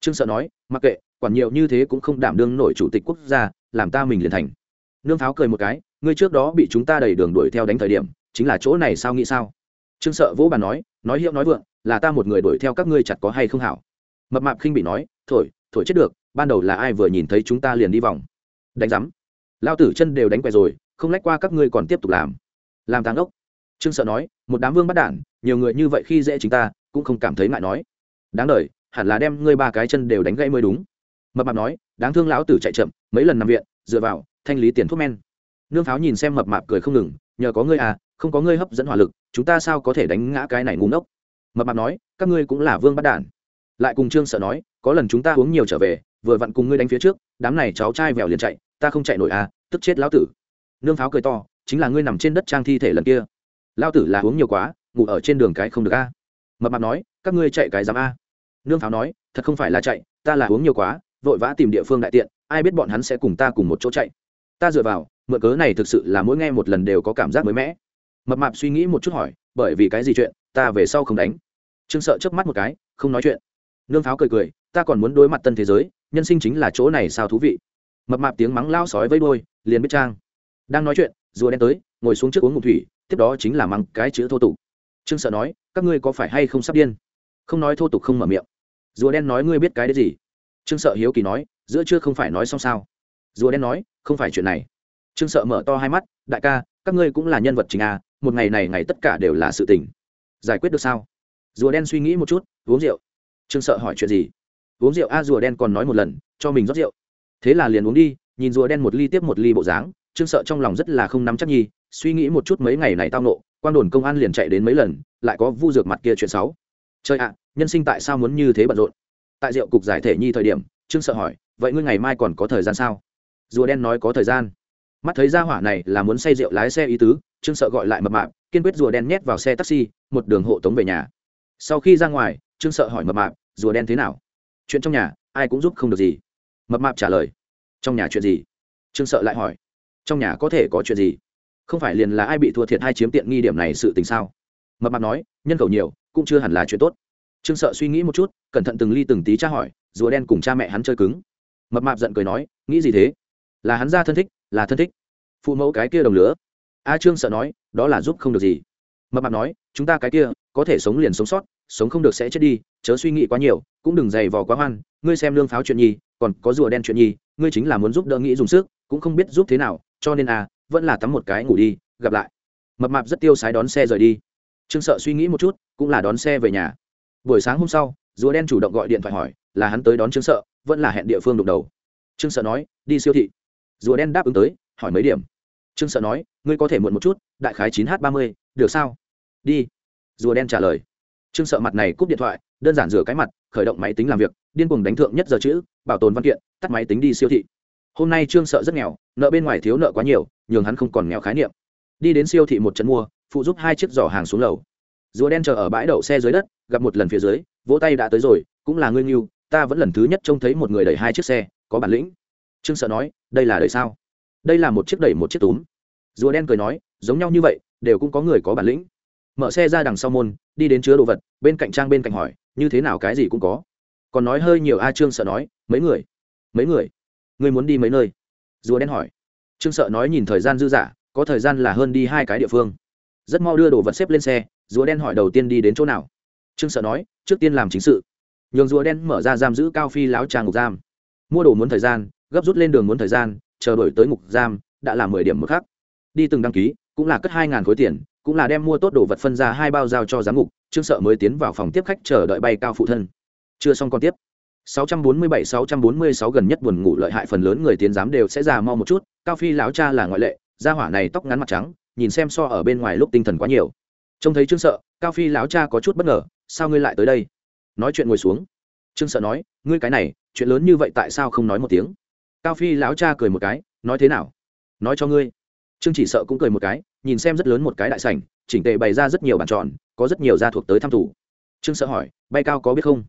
trương sợ nói, mặc kệ, quản nhiều như thế cũng không đảm đương nổi chủ tịch quốc gia, làm ta mình liền thành. Nương pháo cười một cái, ngươi trước đó bị chúng ta đẩy đường đuổi theo đánh thời điểm, chính là chỗ này sao nghĩ sao? Trương sợ vỗ bàn nói nói hiệu nói vượng, là ta một người đuổi theo các ngươi chặt có hay không hảo? Mập mạp khinh bị nói, thổi thổi chết được, ban đầu là ai vừa nhìn thấy chúng ta liền đi vòng. Đánh rắm lao tử chân đều đánh quẹ rồi, không lách qua các ngươi còn tiếp tục làm. Làm tàng ốc trương sợ nói, một đám vương bắt đản, nhiều người như vậy khi dễ chính ta, cũng không cảm thấy ngại nói. Đáng đ hẳn là đem ngươi ba cái chân đều đánh gãy mới đúng. Mập mạp nói, đáng thương lão tử chạy chậm, mấy lần nằm viện, dựa vào, thanh lý tiền thuốc men. Nương pháo nhìn xem mập mạp cười không ngừng, nhờ có ngươi à không có ngươi hấp dẫn hỏa lực, chúng ta sao có thể đánh ngã cái này ngu ngốc? Mập mạp nói, các ngươi cũng là vương bắt đản. Lại cùng trương sợ nói, có lần chúng ta uống nhiều trở về, vừa vặn cùng ngươi đánh phía trước, đám này cháu trai vèo liền chạy, ta không chạy nổi à tức chết lão tử. Nương pháo cười to, chính là ngươi nằm trên đất trang thi thể lần kia. Lão tử là uống nhiều quá, ngủ ở trên đường cái không được a mập mạp nói, các ngươi chạy cái dám a nương pháo nói, thật không phải là chạy, ta là uống nhiều quá, vội vã tìm địa phương đại tiện, ai biết bọn hắn sẽ cùng ta cùng một chỗ chạy. Ta dựa vào, mượn cớ này thực sự là mỗi nghe một lần đều có cảm giác mới mẻ. Mập mạp suy nghĩ một chút hỏi, bởi vì cái gì chuyện, ta về sau không đánh? Trương sợ chớp mắt một cái, không nói chuyện. Nương pháo cười cười, ta còn muốn đối mặt tân thế giới, nhân sinh chính là chỗ này sao thú vị. Mập mạp tiếng mắng lao sói vây đôi liền biết trang. Đang nói chuyện, rùa đen tới, ngồi xuống trước uống ngụm thủy, tiếp đó chính là mắng cái chữ thô tục. Trương sợ nói, các ngươi có phải hay không sắp điên? Không nói thô tục không mở miệng rùa đen nói, ngươi biết cái đấy gì? Trương sợ hiếu kỳ nói, giữa chưa không phải nói xong sao? Rùa đen nói, không phải chuyện này. Trương sợ mở to hai mắt, đại ca, các ngươi cũng là nhân vật chính à một ngày này ngày tất cả đều là sự tình. Giải quyết được sao? Rùa đen suy nghĩ một chút, uống rượu. Trương sợ hỏi, chuyện gì? Uống rượu a rùa đen còn nói một lần, cho mình rót rượu. Thế là liền uống đi, nhìn rùa đen một ly tiếp một ly bộ dáng, trương sợ trong lòng rất là không nắm chắc nhi suy nghĩ một chút mấy ngày này tao nộ quan đồn công an liền chạy đến mấy lần, lại có vu dược mặt kia chuyện xấu. Chơi ạ nhân sinh tại sao muốn như thế bận rộn? Tại rượu cục giải thể nhi thời điểm, trương sợ hỏi, vậy ngươi ngày mai còn có thời gian sao? Rùa đen nói có thời gian. Mắt thấy ra hỏa này là muốn say rượu lái xe ý tứ, trương sợ gọi lại mập mạp, kiên quyết rùa đen nhét vào xe taxi, một đường hộ tống về nhà. Sau khi ra ngoài, trương sợ hỏi mập mạp, rùa đen thế nào? Chuyện trong nhà, ai cũng giúp không được gì. Mập mạp trả lời, trong nhà chuyện gì? Trương sợ lại hỏi, trong nhà có thể có chuyện gì? Không phải liền là ai bị thua thiệt hay chiếm tiện nghi điểm này sự tình sao? Mập mạp nói, nhân khẩu nhiều, cũng chưa hẳn là chuyện tốt trương sợ suy nghĩ một chút, cẩn thận từng ly từng tí tra hỏi, rùa đen cùng cha mẹ hắn chơi cứng. Mập mạp giận cười nói, nghĩ gì thế? Là hắn ra thân thích, là thân thích. Phụ mẫu cái kia đồng lửa. a trương sợ nói, đó là giúp không được gì. Mập mạp nói, chúng ta cái kia, có thể sống liền sống sót, sống không được sẽ chết đi, chớ suy nghĩ quá nhiều, cũng đừng dày vò quá hoan, ngươi xem lương pháo chuyện nhi, còn có rùa đen chuyện nhi, ngươi chính là muốn giúp đỡ nghĩ dùng sức, cũng không biết giúp thế nào, cho nên à vẫn là tắm một cái ngủ đi, gặp lại. Mập mạp rất tiêu sái đón xe rời đi. Trương sợ suy nghĩ một chút, cũng là đón xe về nhà buổi sáng hôm sau, rùa đen chủ động gọi điện thoại hỏi, là hắn tới đón trương sợ, vẫn là hẹn địa phương đụng đầu. Trương sợ nói, đi siêu thị. Rùa đen đáp ứng tới, hỏi mấy điểm. Trương sợ nói, ngươi có thể muộn một chút, đại khái chín h ba mươi, được sao? Đi. Rùa đen trả lời. Trương sợ mặt này cúp điện thoại, đơn giản rửa cái mặt, khởi động máy tính làm việc, điên cuồng đánh thượng nhất giờ chữ, bảo tồn văn kiện, tắt máy tính đi siêu thị. Hôm nay trương sợ rất nghèo, nợ bên ngoài thiếu nợ quá nhiều, nhường hắn không còn nghèo khái niệm. Đi đến siêu thị một trận mua, phụ giúp hai chiếc giỏ hàng xuống lầu rùa đen chờ ở bãi đậu xe dưới đất, gặp một lần phía dưới, vỗ tay đã tới rồi, cũng là ngươi nghiêu ta vẫn lần thứ nhất trông thấy một người đẩy hai chiếc xe, có bản lĩnh. Trương sợ nói, đây là đời sao? Đây là một chiếc đẩy một chiếc túm. Rùa đen cười nói, giống nhau như vậy, đều cũng có người có bản lĩnh. Mở xe ra đằng sau môn, đi đến chứa đồ vật, bên cạnh trang bên cạnh hỏi, như thế nào cái gì cũng có? Còn nói hơi nhiều a, trương sợ nói, mấy người mấy người, ngươi muốn đi mấy nơi? Rùa đen hỏi. Trương sợ nói, nhìn thời gian dư dả, có thời gian là hơn đi hai cái địa phương. Rất mau đưa đồ vật xếp lên xe rùa đen hỏi đầu tiên đi đến chỗ nào? Trương sợ nói, trước tiên làm chính sự. Nhường rùa đen mở ra giam giữ cao phi láo trà ngục giam. Mua đồ muốn thời gian, gấp rút lên đường muốn thời gian, chờ đổi tới ngục giam, đã là mười điểm một khắc. Đi từng đăng ký, cũng là cất hai ngàn khối tiền, cũng là đem mua tốt đồ vật phân ra hai bao giao cho giám ngục, trương sợ mới tiến vào phòng tiếp khách chờ đợi bay cao phụ thân. Chưa xong còn tiếp. 647-646 gần nhất buồn ngủ lợi hại phần lớn người tiến giám đều sẽ già mau một chút, cao phi lão cha là ngoại lệ, gia hỏa này tóc ngắn mặt trắng, nhìn xem so ở bên ngoài lúc tinh thần quá nhiều trông thấy trương sợ, cao phi lão cha có chút bất ngờ, sao ngươi lại tới đây? Nói chuyện ngồi xuống. Trương sợ nói, ngươi cái này, chuyện lớn như vậy tại sao không nói một tiếng? Cao phi lão cha cười một cái, nói thế nào? Nói cho ngươi. Trương chỉ sợ cũng cười một cái, nhìn xem rất lớn một cái đại sảnh, chỉnh tề bày ra rất nhiều bàn tròn, có rất nhiều gia thuộc tới thăm thủ trương sợ hỏi, bay cao có biết không?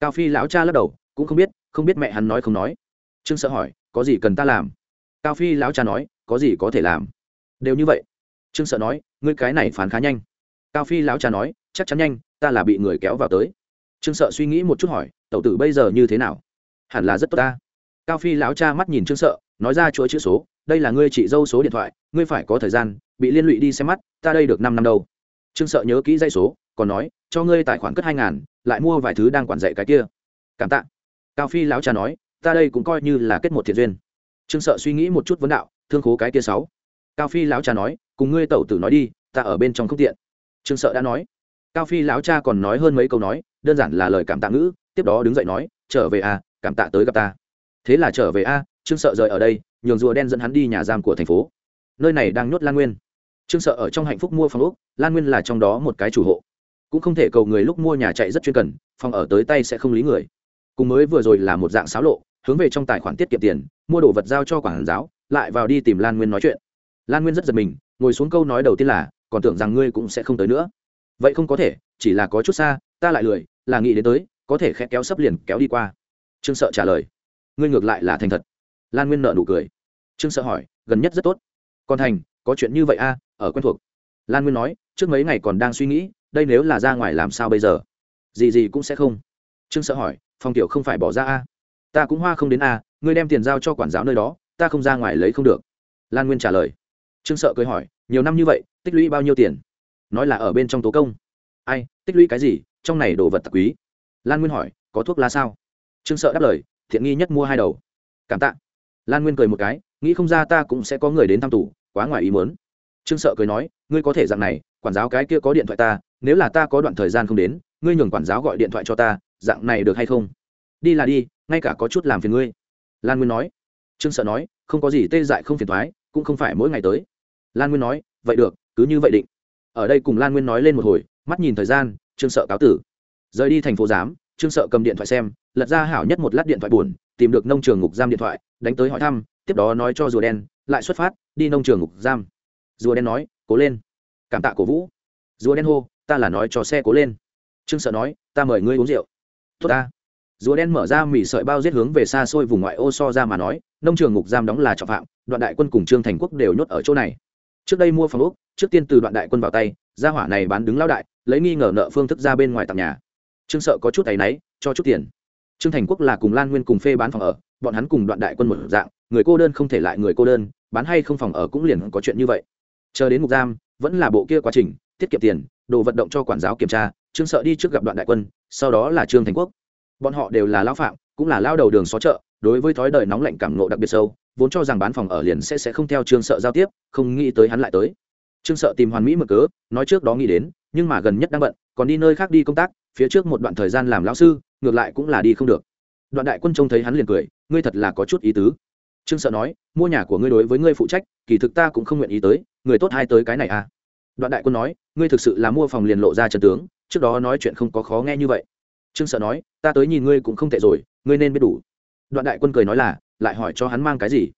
Cao phi lão cha lắc đầu, cũng không biết không biết mẹ hắn nói không nói. Trương sợ hỏi, có gì cần ta làm? Cao phi lão cha nói, có gì có thể làm? Đều như vậy. Trương sợ nói, ngươi cái này phán khá nhanh cao phi lão cha nói, chắc chắn nhanh, ta là bị người kéo vào tới. Trương sợ suy nghĩ một chút hỏi, tẩu tử bây giờ như thế nào? Hẳn là rất tốt ta. Cao phi lão cha mắt nhìn trương sợ, nói ra chuỗi chữ số, đây là ngươi chị dâu số điện thoại, ngươi phải có thời gian, bị liên lụy đi xem mắt, ta đây được năm năm đâu. Trương sợ nhớ kỹ dây số, còn nói, cho ngươi tài khoản cất hai ngàn, lại mua vài thứ đang quản dạy cái kia. Cảm tạ. Cao phi lão cha nói, ta đây cũng coi như là kết một thiện duyên. Trương sợ suy nghĩ một chút vấn đạo, thương khố cái kia sáu. Cao phi lão cha nói, cùng ngươi tẩu tử nói đi, ta ở bên trong không tiện trương sợ đã nói. Cao phi lão cha còn nói hơn mấy câu nói đơn giản là lời cảm tạ ngữ tiếp đó đứng dậy nói trở về a à, cảm tạ tới gặp ta. Thế là trở về a à, trương sợ rời ở đây nhường rùa đen dẫn hắn đi nhà giam của thành phố. Nơi này đang nhốt lan nguyên. Trương sợ ở trong hạnh phúc mua phòng úc lan nguyên là trong đó một cái chủ hộ. Cũng không thể cầu người lúc mua nhà chạy rất chuyên cần phòng ở tới tay sẽ không lý người. Cùng mới vừa rồi là một dạng xáo lộ hướng về trong tài khoản tiết kiệm tiền mua đồ vật giao cho quản giáo lại vào đi tìm lan nguyên nói chuyện. Lan nguyên rất giật mình ngồi xuống câu nói đầu tiên là còn tưởng rằng ngươi cũng sẽ không tới nữa. Vậy không có thể, chỉ là có chút xa, ta lại lười, là nghĩ đến tới, có thể khẽ kéo sấp liền kéo đi qua. Trương sợ trả lời. Ngươi ngược lại là thành thật. Lan nguyên nợ nụ cười. Trương sợ hỏi, gần nhất rất tốt. Còn thành, có chuyện như vậy a ở quen thuộc. Lan nguyên nói, trước mấy ngày còn đang suy nghĩ, đây nếu là ra ngoài làm sao bây giờ? Gì gì cũng sẽ không. Trương sợ hỏi, phong tiểu không phải bỏ ra a ta cũng hoa không đến a ngươi đem tiền giao cho quản giáo nơi đó, ta không ra ngoài lấy không được. Lan nguyên trả lời. Trương sợ cười hỏi nhiều năm như vậy, tích lũy bao nhiêu tiền? Nói là ở bên trong tố công. Ai, tích lũy cái gì? Trong này đồ vật tặc quý. Lan nguyên hỏi, có thuốc lá sao? Trương sợ đáp lời, thiện nghi nhất mua hai đầu. Cảm tạ. Lan nguyên cười một cái, nghĩ không ra ta cũng sẽ có người đến thăm tủ quá ngoài ý muốn. Trương sợ cười nói, ngươi có thể dạng này, quản giáo cái kia có điện thoại ta, nếu là ta có đoạn thời gian không đến, ngươi nhường quản giáo gọi điện thoại cho ta, dạng này được hay không? Đi là đi, ngay cả có chút làm phiền ngươi. Lan nguyên nói. Trương sợ nói, không có gì tê dại không phiền thoái, cũng không phải mỗi ngày tới lan nguyên nói, vậy được, cứ như vậy định. Ở đây cùng lan nguyên nói lên một hồi, mắt nhìn thời gian, trương sợ cáo tử. Rời đi thành phố giám, trương sợ cầm điện thoại xem, lật ra hảo nhất một lát điện thoại buồn, tìm được nông trường ngục giam điện thoại, đánh tới hỏi thăm, tiếp đó nói cho rùa đen, lại xuất phát, đi nông trường ngục giam. Rùa đen nói, cố lên. Cảm tạ cổ vũ. Rùa đen hô, ta là nói cho xe cố lên. Trương sợ nói, ta mời ngươi uống rượu. Tốt ta. Rùa đen mở ra mỉ sợi bao giết hướng về xa xôi vùng ngoại ô so ra mà nói, nông trường ngục giam đóng là trọng phạm, đoạn đại quân cùng trương thành quốc đều nhốt ở chỗ này trước đây mua phòng úc trước tiên từ đoạn đại quân vào tay, gia hỏa này bán đứng lao đại, lấy nghi ngờ nợ phương thức ra bên ngoài tặng nhà. Trương sợ có chút tay náy, cho chút tiền. Trương thành quốc là cùng lan nguyên cùng phê bán phòng ở, bọn hắn cùng đoạn đại quân một dạng, người cô đơn không thể lại người cô đơn, bán hay không phòng ở cũng liền có chuyện như vậy. Chờ đến mục giam, vẫn là bộ kia quá trình, tiết kiệm tiền, đồ vận động cho quản giáo kiểm tra, trương sợ đi trước gặp đoạn đại quân, sau đó là trương thành quốc. Bọn họ đều là lao phạm, cũng là lao đầu đường xó chợ đối với thói đời nóng lạnh cảm nộ đặc biệt sâu, vốn cho rằng bán phòng ở liền sẽ sẽ không theo trương sợ giao tiếp, không nghĩ tới hắn lại tới. Trương sợ tìm hoàn mỹ mở cớ, nói trước đó nghĩ đến, nhưng mà gần nhất đang bận, còn đi nơi khác đi công tác, phía trước một đoạn thời gian làm lão sư, ngược lại cũng là đi không được. Đoạn đại quân trông thấy hắn liền cười, ngươi thật là có chút ý tứ. Trương sợ nói, mua nhà của ngươi đối với ngươi phụ trách, kỳ thực ta cũng không nguyện ý tới, người tốt hai tới cái này à. Đoạn đại quân nói, ngươi thực sự là mua phòng liền lộ ra trần tướng, trước đó nói chuyện không có khó nghe như vậy. Trương sợ nói, ta tới nhìn ngươi cũng không tệ rồi, ngươi nên biết đủ đoạn đại quân cười nói là, lại hỏi cho hắn mang cái gì?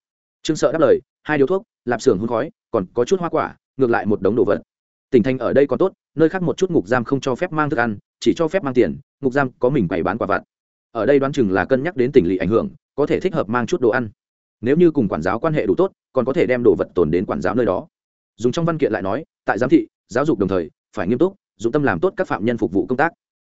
Trương sợ đáp lời, hai điếu thuốc, lạp xưởng hôn khói, còn có chút hoa quả, ngược lại một đống đồ vật. Tỉnh thành ở đây còn tốt, nơi khác một chút ngục giam không cho phép mang thức ăn, chỉ cho phép mang tiền, ngục giam có mình bày bán quả vặt. Ở đây đoán chừng là cân nhắc đến tỉnh lỵ ảnh hưởng, có thể thích hợp mang chút đồ ăn. Nếu như cùng quản giáo quan hệ đủ tốt, còn có thể đem đồ vật tồn đến quản giáo nơi đó. Dùng trong văn kiện lại nói, tại giám thị, giáo dục đồng thời, phải nghiêm túc, dụng tâm làm tốt các phạm nhân phục vụ công tác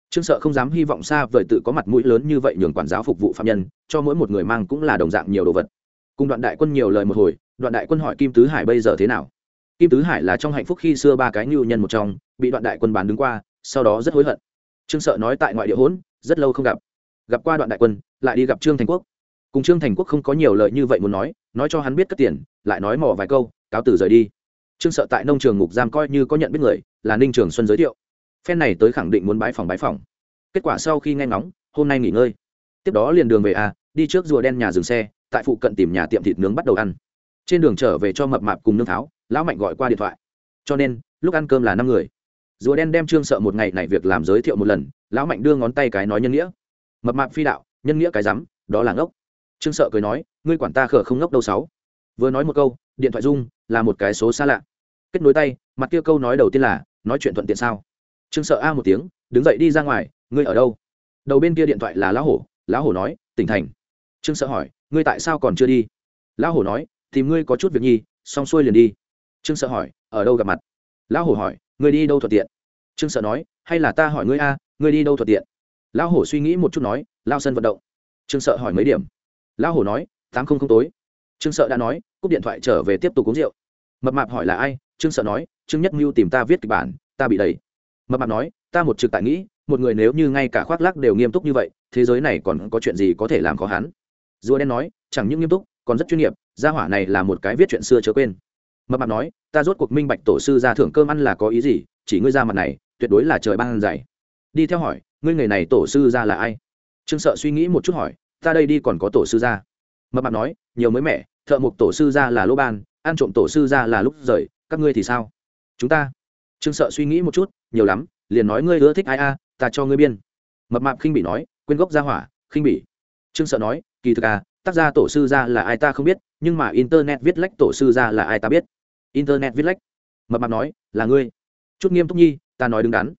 trương sợ không dám hy vọng xa vời tự có mặt mũi lớn như vậy nhường quản giáo phục vụ phạm nhân, cho mỗi một người mang cũng là đồng dạng nhiều đồ vật. Cùng đoạn đại quân nhiều lời một hồi, đoạn đại quân hỏi kim tứ hải bây giờ thế nào? Kim tứ hải là trong hạnh phúc khi xưa ba cái ngưu nhân một trong, bị đoạn đại quân bán đứng qua, sau đó rất hối hận. Trương sợ nói tại ngoại địa hỗn, rất lâu không gặp. Gặp qua đoạn đại quân, lại đi gặp trương thành quốc. Cùng trương thành quốc không có nhiều lời như vậy muốn nói nói cho hắn biết cất tiền, lại nói mò vài câu, cáo từ rời đi. Trương sợ tại nông trường ngục giam coi như có nhận biết người, là ninh trường xuân giới thiệu phen này tới khẳng định muốn bái phòng bái phòng. Kết quả sau khi nghe ngóng, hôm nay nghỉ ngơi. Tiếp đó liền đường về a đi trước rùa đen nhà dừng xe, tại phụ cận tìm nhà tiệm thịt nướng bắt đầu ăn. Trên đường trở về cho mập mạp cùng nương tháo, lão mạnh gọi qua điện thoại. Cho nên, lúc ăn cơm là năm người. Rùa đen đem trương sợ một ngày này việc làm giới thiệu một lần, lão mạnh đưa ngón tay cái nói nhân nghĩa. Mập mạp phi đạo, nhân nghĩa cái rắm, đó là ngốc. Trương sợ cười nói, ngươi quản ta khở không ngốc đâu sáu. Vừa nói một câu, điện thoại dung là một cái số xa lạ. Kết nối tay, mặt kia câu nói đầu tiên là, nói chuyện thuận tiện sao? Trương sợ a một tiếng, đứng dậy đi ra ngoài, ngươi ở đâu? Đầu bên kia điện thoại là lão hổ lão hổ nói, tỉnh thành. Trương sợ hỏi, ngươi tại sao còn chưa đi? Lão hổ nói, tìm ngươi có chút việc nhi, xong xuôi liền đi. Trương sợ hỏi, ở đâu gặp mặt? Lão hổ hỏi, ngươi đi đâu thuận tiện? Trương sợ nói, hay là ta hỏi ngươi a, ngươi đi đâu thuận tiện? Lão hổ suy nghĩ một chút nói, lao sân vận động. Trương sợ hỏi mấy điểm. Lão hổ nói, tám không không tối. Trương sợ đã nói, cúp điện thoại trở về tiếp tục uống rượu. Mập mạp hỏi là ai? Trương sợ nói, trương nhất mưu tìm ta viết kịch bản, ta bị đẩy mập mạp nói, ta một trực tại nghĩ, một người nếu như ngay cả khoác lác đều nghiêm túc như vậy, thế giới này còn có chuyện gì có thể làm khó hắn? Rùa đen nói, chẳng những nghiêm túc, còn rất chuyên nghiệp, gia hỏa này là một cái viết chuyện xưa chớ quên. Mập mạp nói, ta rốt cuộc minh bạch tổ sư ra thưởng cơm ăn là có ý gì, chỉ ngươi ra mặt này, tuyệt đối là trời ban dày đi theo hỏi, ngươi người này tổ sư ra là ai? Trương sợ suy nghĩ một chút hỏi, ta đây đi còn có tổ sư ra. Mập mạp nói, nhiều mới mẻ, thợ mục tổ sư ra là lỗ ban, ăn trộm tổ sư ra là lúc rời, các ngươi thì sao? Chúng ta trương sợ suy nghĩ một chút, nhiều lắm, liền nói ngươi ưa thích ai a, ta cho ngươi biên. Mập mạp khinh bị nói quên gốc ra hỏa, khinh bị trương sợ nói, kỳ thực à tác gia tổ sư ra là ai ta không biết, nhưng mà internet viết lách tổ sư ra là ai ta biết. Internet viết lách. Mập mạp nói, là ngươi. Chút nghiêm túc nhi, ta nói đứng đắn.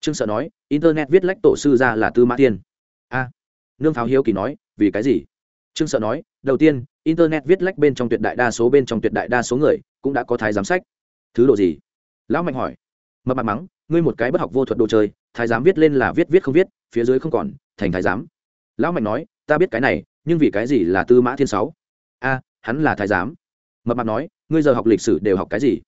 Trương sợ nói, internet viết lách tổ sư ra là tư mã tiên a. Nương pháo hiếu kỳ nói, vì cái gì? Trương sợ nói, đầu tiên, internet viết lách bên trong tuyệt đại đa số bên trong tuyệt đại đa số người cũng đã có thái giám sách. Thứ độ gì? Lão mạnh hỏi mập mặt mắng, ngươi một cái bất học vô thuật đồ chơi, thái giám viết lên là viết viết không viết, phía dưới không còn, thành thái giám. Lão mạnh nói, ta biết cái này, nhưng vì cái gì là tư mã thiên sáu? A, hắn là thái giám. Mập mặt nói, ngươi giờ học lịch sử đều học cái gì?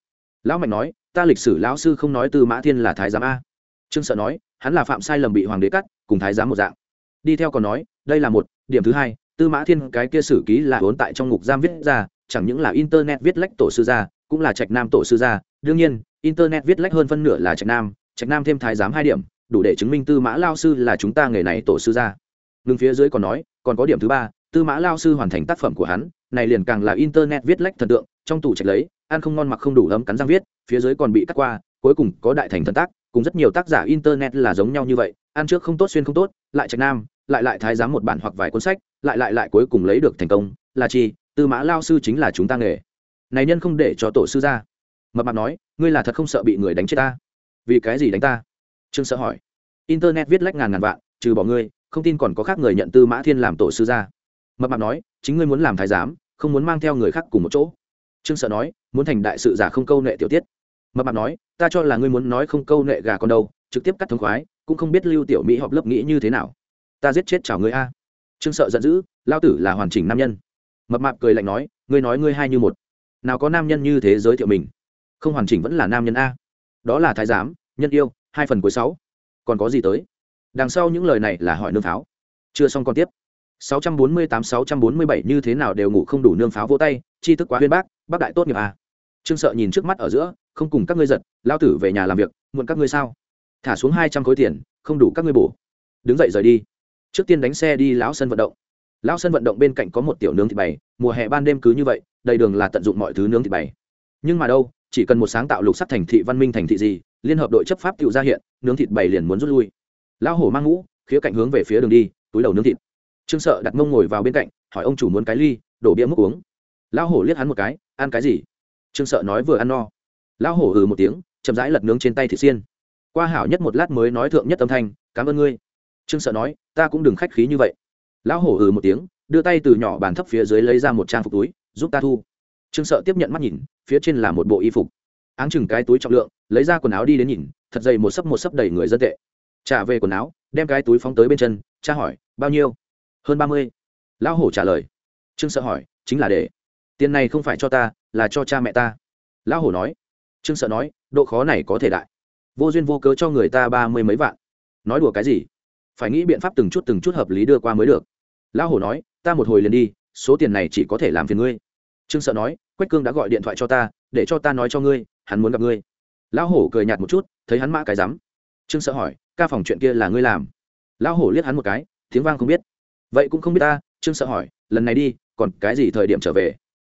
Lão mạnh nói, ta lịch sử lão sư không nói tư mã thiên là thái giám a. Trương sợ nói, hắn là phạm sai lầm bị hoàng đế cắt, cùng thái giám một dạng. Đi theo còn nói, đây là một, điểm thứ hai, tư mã thiên cái kia sử ký là vốn tại trong ngục giam viết ra, chẳng những là internet viết lách tổ sư gia, cũng là trạch nam tổ sư gia đương nhiên, internet viết lách hơn phân nửa là trạch nam trạch nam thêm thái giám hai điểm, đủ để chứng minh tư mã lao sư là chúng ta nghề này tổ sư ra ngưng phía dưới còn nói, còn có điểm thứ ba, tư mã lao sư hoàn thành tác phẩm của hắn, này liền càng là internet viết lách thần tượng, trong tủ trạch lấy, ăn không ngon mặc không đủ ấm cắn răng viết, phía dưới còn bị cắt qua, cuối cùng có đại thành thần tác, cùng rất nhiều tác giả internet là giống nhau như vậy, ăn trước không tốt xuyên không tốt, lại trạch nam, lại lại thái giám một bản hoặc vài cuốn sách, lại lại lại cuối cùng lấy được thành công, là chi, tư mã lao sư chính là chúng ta nghề. Này nhân không để cho tổ sư ra mập mạp nói, ngươi là thật không sợ bị người đánh chết ta? Vì cái gì đánh ta? Trương sợ hỏi. Internet viết lách ngàn ngàn vạn, trừ bỏ ngươi, không tin còn có khác người nhận tư mã thiên làm tổ sư ra mập mạp nói, chính ngươi muốn làm thái giám, không muốn mang theo người khác cùng một chỗ. Trương sợ nói, muốn thành đại sự giả không câu nệ tiểu tiết. Mập mạp nói, ta cho là ngươi muốn nói không câu nệ gà con đâu, trực tiếp cắt thống khoái, cũng không biết lưu tiểu mỹ họp lớp nghĩ như thế nào. Ta giết chết chào ngươi a. Trương sợ giận dữ, lao tử là hoàn chỉnh nam nhân. Mập mạp cười lạnh nói, ngươi nói ngươi hai như một. Nào có nam nhân như thế giới thiệu mình? Không hoàn chỉnh vẫn là nam nhân a. Đó là thái giám, nhân yêu, hai phần cuối sáu. Còn có gì tới? Đằng sau những lời này là hỏi nương pháo. Chưa xong còn tiếp. 648-647 như thế nào đều ngủ không đủ nương pháo vỗ tay chi thức quá huyên bác bác đại tốt nghiệp à. trương sợ nhìn trước mắt ở giữa, không cùng các ngươi giật lao tử về nhà làm việc, muộn các ngươi sao? Thả xuống hai trăm khối tiền, không đủ các ngươi bổ. Đứng dậy rời đi. Trước tiên đánh xe đi lão sân vận động. Lão sân vận động bên cạnh có một tiểu nướng thịt bày, mùa hè ban đêm cứ như vậy, đầy đường là tận dụng mọi thứ nướng thịt bày. Nhưng mà đâu chỉ cần một sáng tạo lục sắc thành thị văn minh thành thị gì, liên hợp đội chấp pháp tự ra hiện, nướng thịt bày liền muốn rút lui. Lão hổ mang ngũ, khía cạnh hướng về phía đường đi, túi đầu nướng thịt. Trương sợ đặt mông ngồi vào bên cạnh, hỏi ông chủ muốn cái ly, đổ bia múc uống. Lão hổ liếc hắn một cái, ăn cái gì? Trương sợ nói vừa ăn no. Lão hổ ừ một tiếng, chậm rãi lật nướng trên tay thịt xiên. Qua hảo nhất một lát mới nói thượng nhất âm thanh, cảm ơn ngươi. Trương sợ nói, ta cũng đừng khách khí như vậy. Lão hổ ừ một tiếng, đưa tay từ nhỏ bàn thấp phía dưới lấy ra một trang phục túi, giúp ta thu. Trương sợ tiếp nhận mắt nhìn phía trên là một bộ y phục. Áng chừng cái túi trọng lượng, lấy ra quần áo đi đến nhìn, thật dày một sấp một sấp đầy người dân tệ. Trả về quần áo, đem cái túi phóng tới bên chân cha hỏi, bao nhiêu? Hơn ba mươi. Lão hổ trả lời. Trương sợ hỏi, chính là để. Tiền này không phải cho ta, là cho cha mẹ ta. Lão hổ nói. Trương sợ nói, độ khó này có thể đại. Vô duyên vô cớ cho người ta ba mươi mấy vạn. Nói đùa cái gì? Phải nghĩ biện pháp từng chút từng chút hợp lý đưa qua mới được. Lão hổ nói, ta một hồi liền đi, số tiền này chỉ có thể làm phiền ngươi trương sợ nói, quách cương đã gọi điện thoại cho ta, để cho ta nói cho ngươi, hắn muốn gặp ngươi. Lão hổ cười nhạt một chút, thấy hắn mã cái rắm. Trương sợ hỏi, ca phòng chuyện kia là ngươi làm? Lão hổ liếc hắn một cái, tiếng vang không biết. Vậy cũng không biết ta, trương sợ hỏi, lần này đi, còn cái gì thời điểm trở về?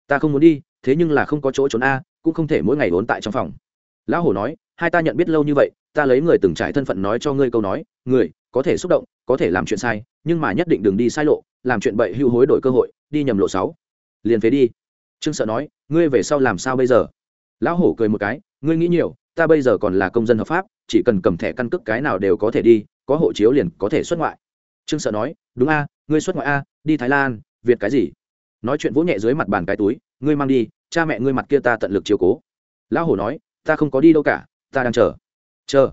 Ta không muốn đi, thế nhưng là không có chỗ trốn a, cũng không thể mỗi ngày vốn tại trong phòng. Lão hổ nói, hai ta nhận biết lâu như vậy, ta lấy người từng trải thân phận nói cho ngươi câu nói, người, có thể xúc động, có thể làm chuyện sai, nhưng mà nhất định đừng đi sai lộ, làm chuyện bậy hưu hối đổi cơ hội, đi nhầm lộ sáu. Liền phế đi trương sợ nói, ngươi về sau làm sao bây giờ? Lão hổ cười một cái, ngươi nghĩ nhiều, ta bây giờ còn là công dân hợp pháp, chỉ cần cầm thẻ căn cước cái nào đều có thể đi, có hộ chiếu liền có thể xuất ngoại. Trương sợ nói, đúng a, ngươi xuất ngoại a, đi thái lan, việt cái gì? Nói chuyện vỗ nhẹ dưới mặt bàn cái túi, ngươi mang đi, cha mẹ ngươi mặt kia ta tận lực chiều cố. Lão hổ nói, ta không có đi đâu cả, ta đang chờ. Chờ?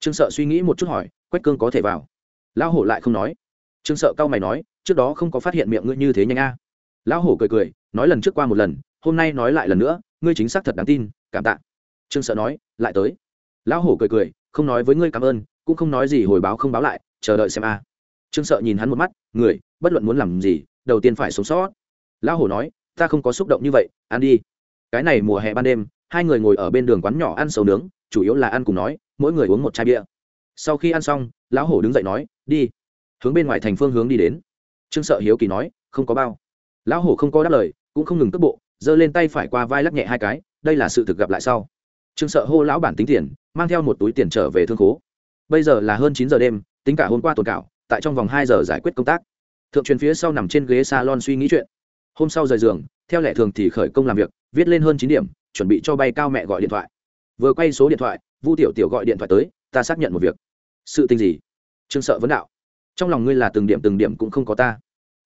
Trương sợ suy nghĩ một chút hỏi, quách cương có thể vào? Lão hổ lại không nói. Trương sợ cau mày nói, trước đó không có phát hiện miệng ngươi như thế nhanh a. Lão hổ cười cười nói lần trước qua một lần, hôm nay nói lại lần nữa, ngươi chính xác thật đáng tin, cảm tạ. Trương sợ nói, lại tới. Lão hổ cười cười, không nói với ngươi cảm ơn, cũng không nói gì hồi báo không báo lại, chờ đợi xem a. Trương sợ nhìn hắn một mắt, người, bất luận muốn làm gì, đầu tiên phải sống sót. Lão hổ nói, ta không có xúc động như vậy, ăn đi. Cái này mùa hè ban đêm, hai người ngồi ở bên đường quán nhỏ ăn sầu nướng, chủ yếu là ăn cùng nói, mỗi người uống một chai bia. Sau khi ăn xong, lão hổ đứng dậy nói, đi. Hướng bên ngoài thành phương hướng đi đến. Trương sợ hiếu kỳ nói, không có bao lão hổ không có đáp lời, cũng không ngừng cước bộ, giơ lên tay phải qua vai lắc nhẹ hai cái, đây là sự thực gặp lại sau. Trương sợ hô lão bản tính tiền, mang theo một túi tiền trở về thương khố. Bây giờ là hơn chín giờ đêm, tính cả hôm qua tồn cảo tại trong vòng hai giờ giải quyết công tác. Thượng truyền phía sau nằm trên ghế salon suy nghĩ chuyện. Hôm sau rời giường, theo lệ thường thì khởi công làm việc, viết lên hơn chín điểm, chuẩn bị cho bay cao mẹ gọi điện thoại. Vừa quay số điện thoại, vu tiểu tiểu gọi điện thoại tới, ta xác nhận một việc. Sự tình gì? Trương sợ vấn đạo. Trong lòng ngươi là từng điểm từng điểm cũng không có ta.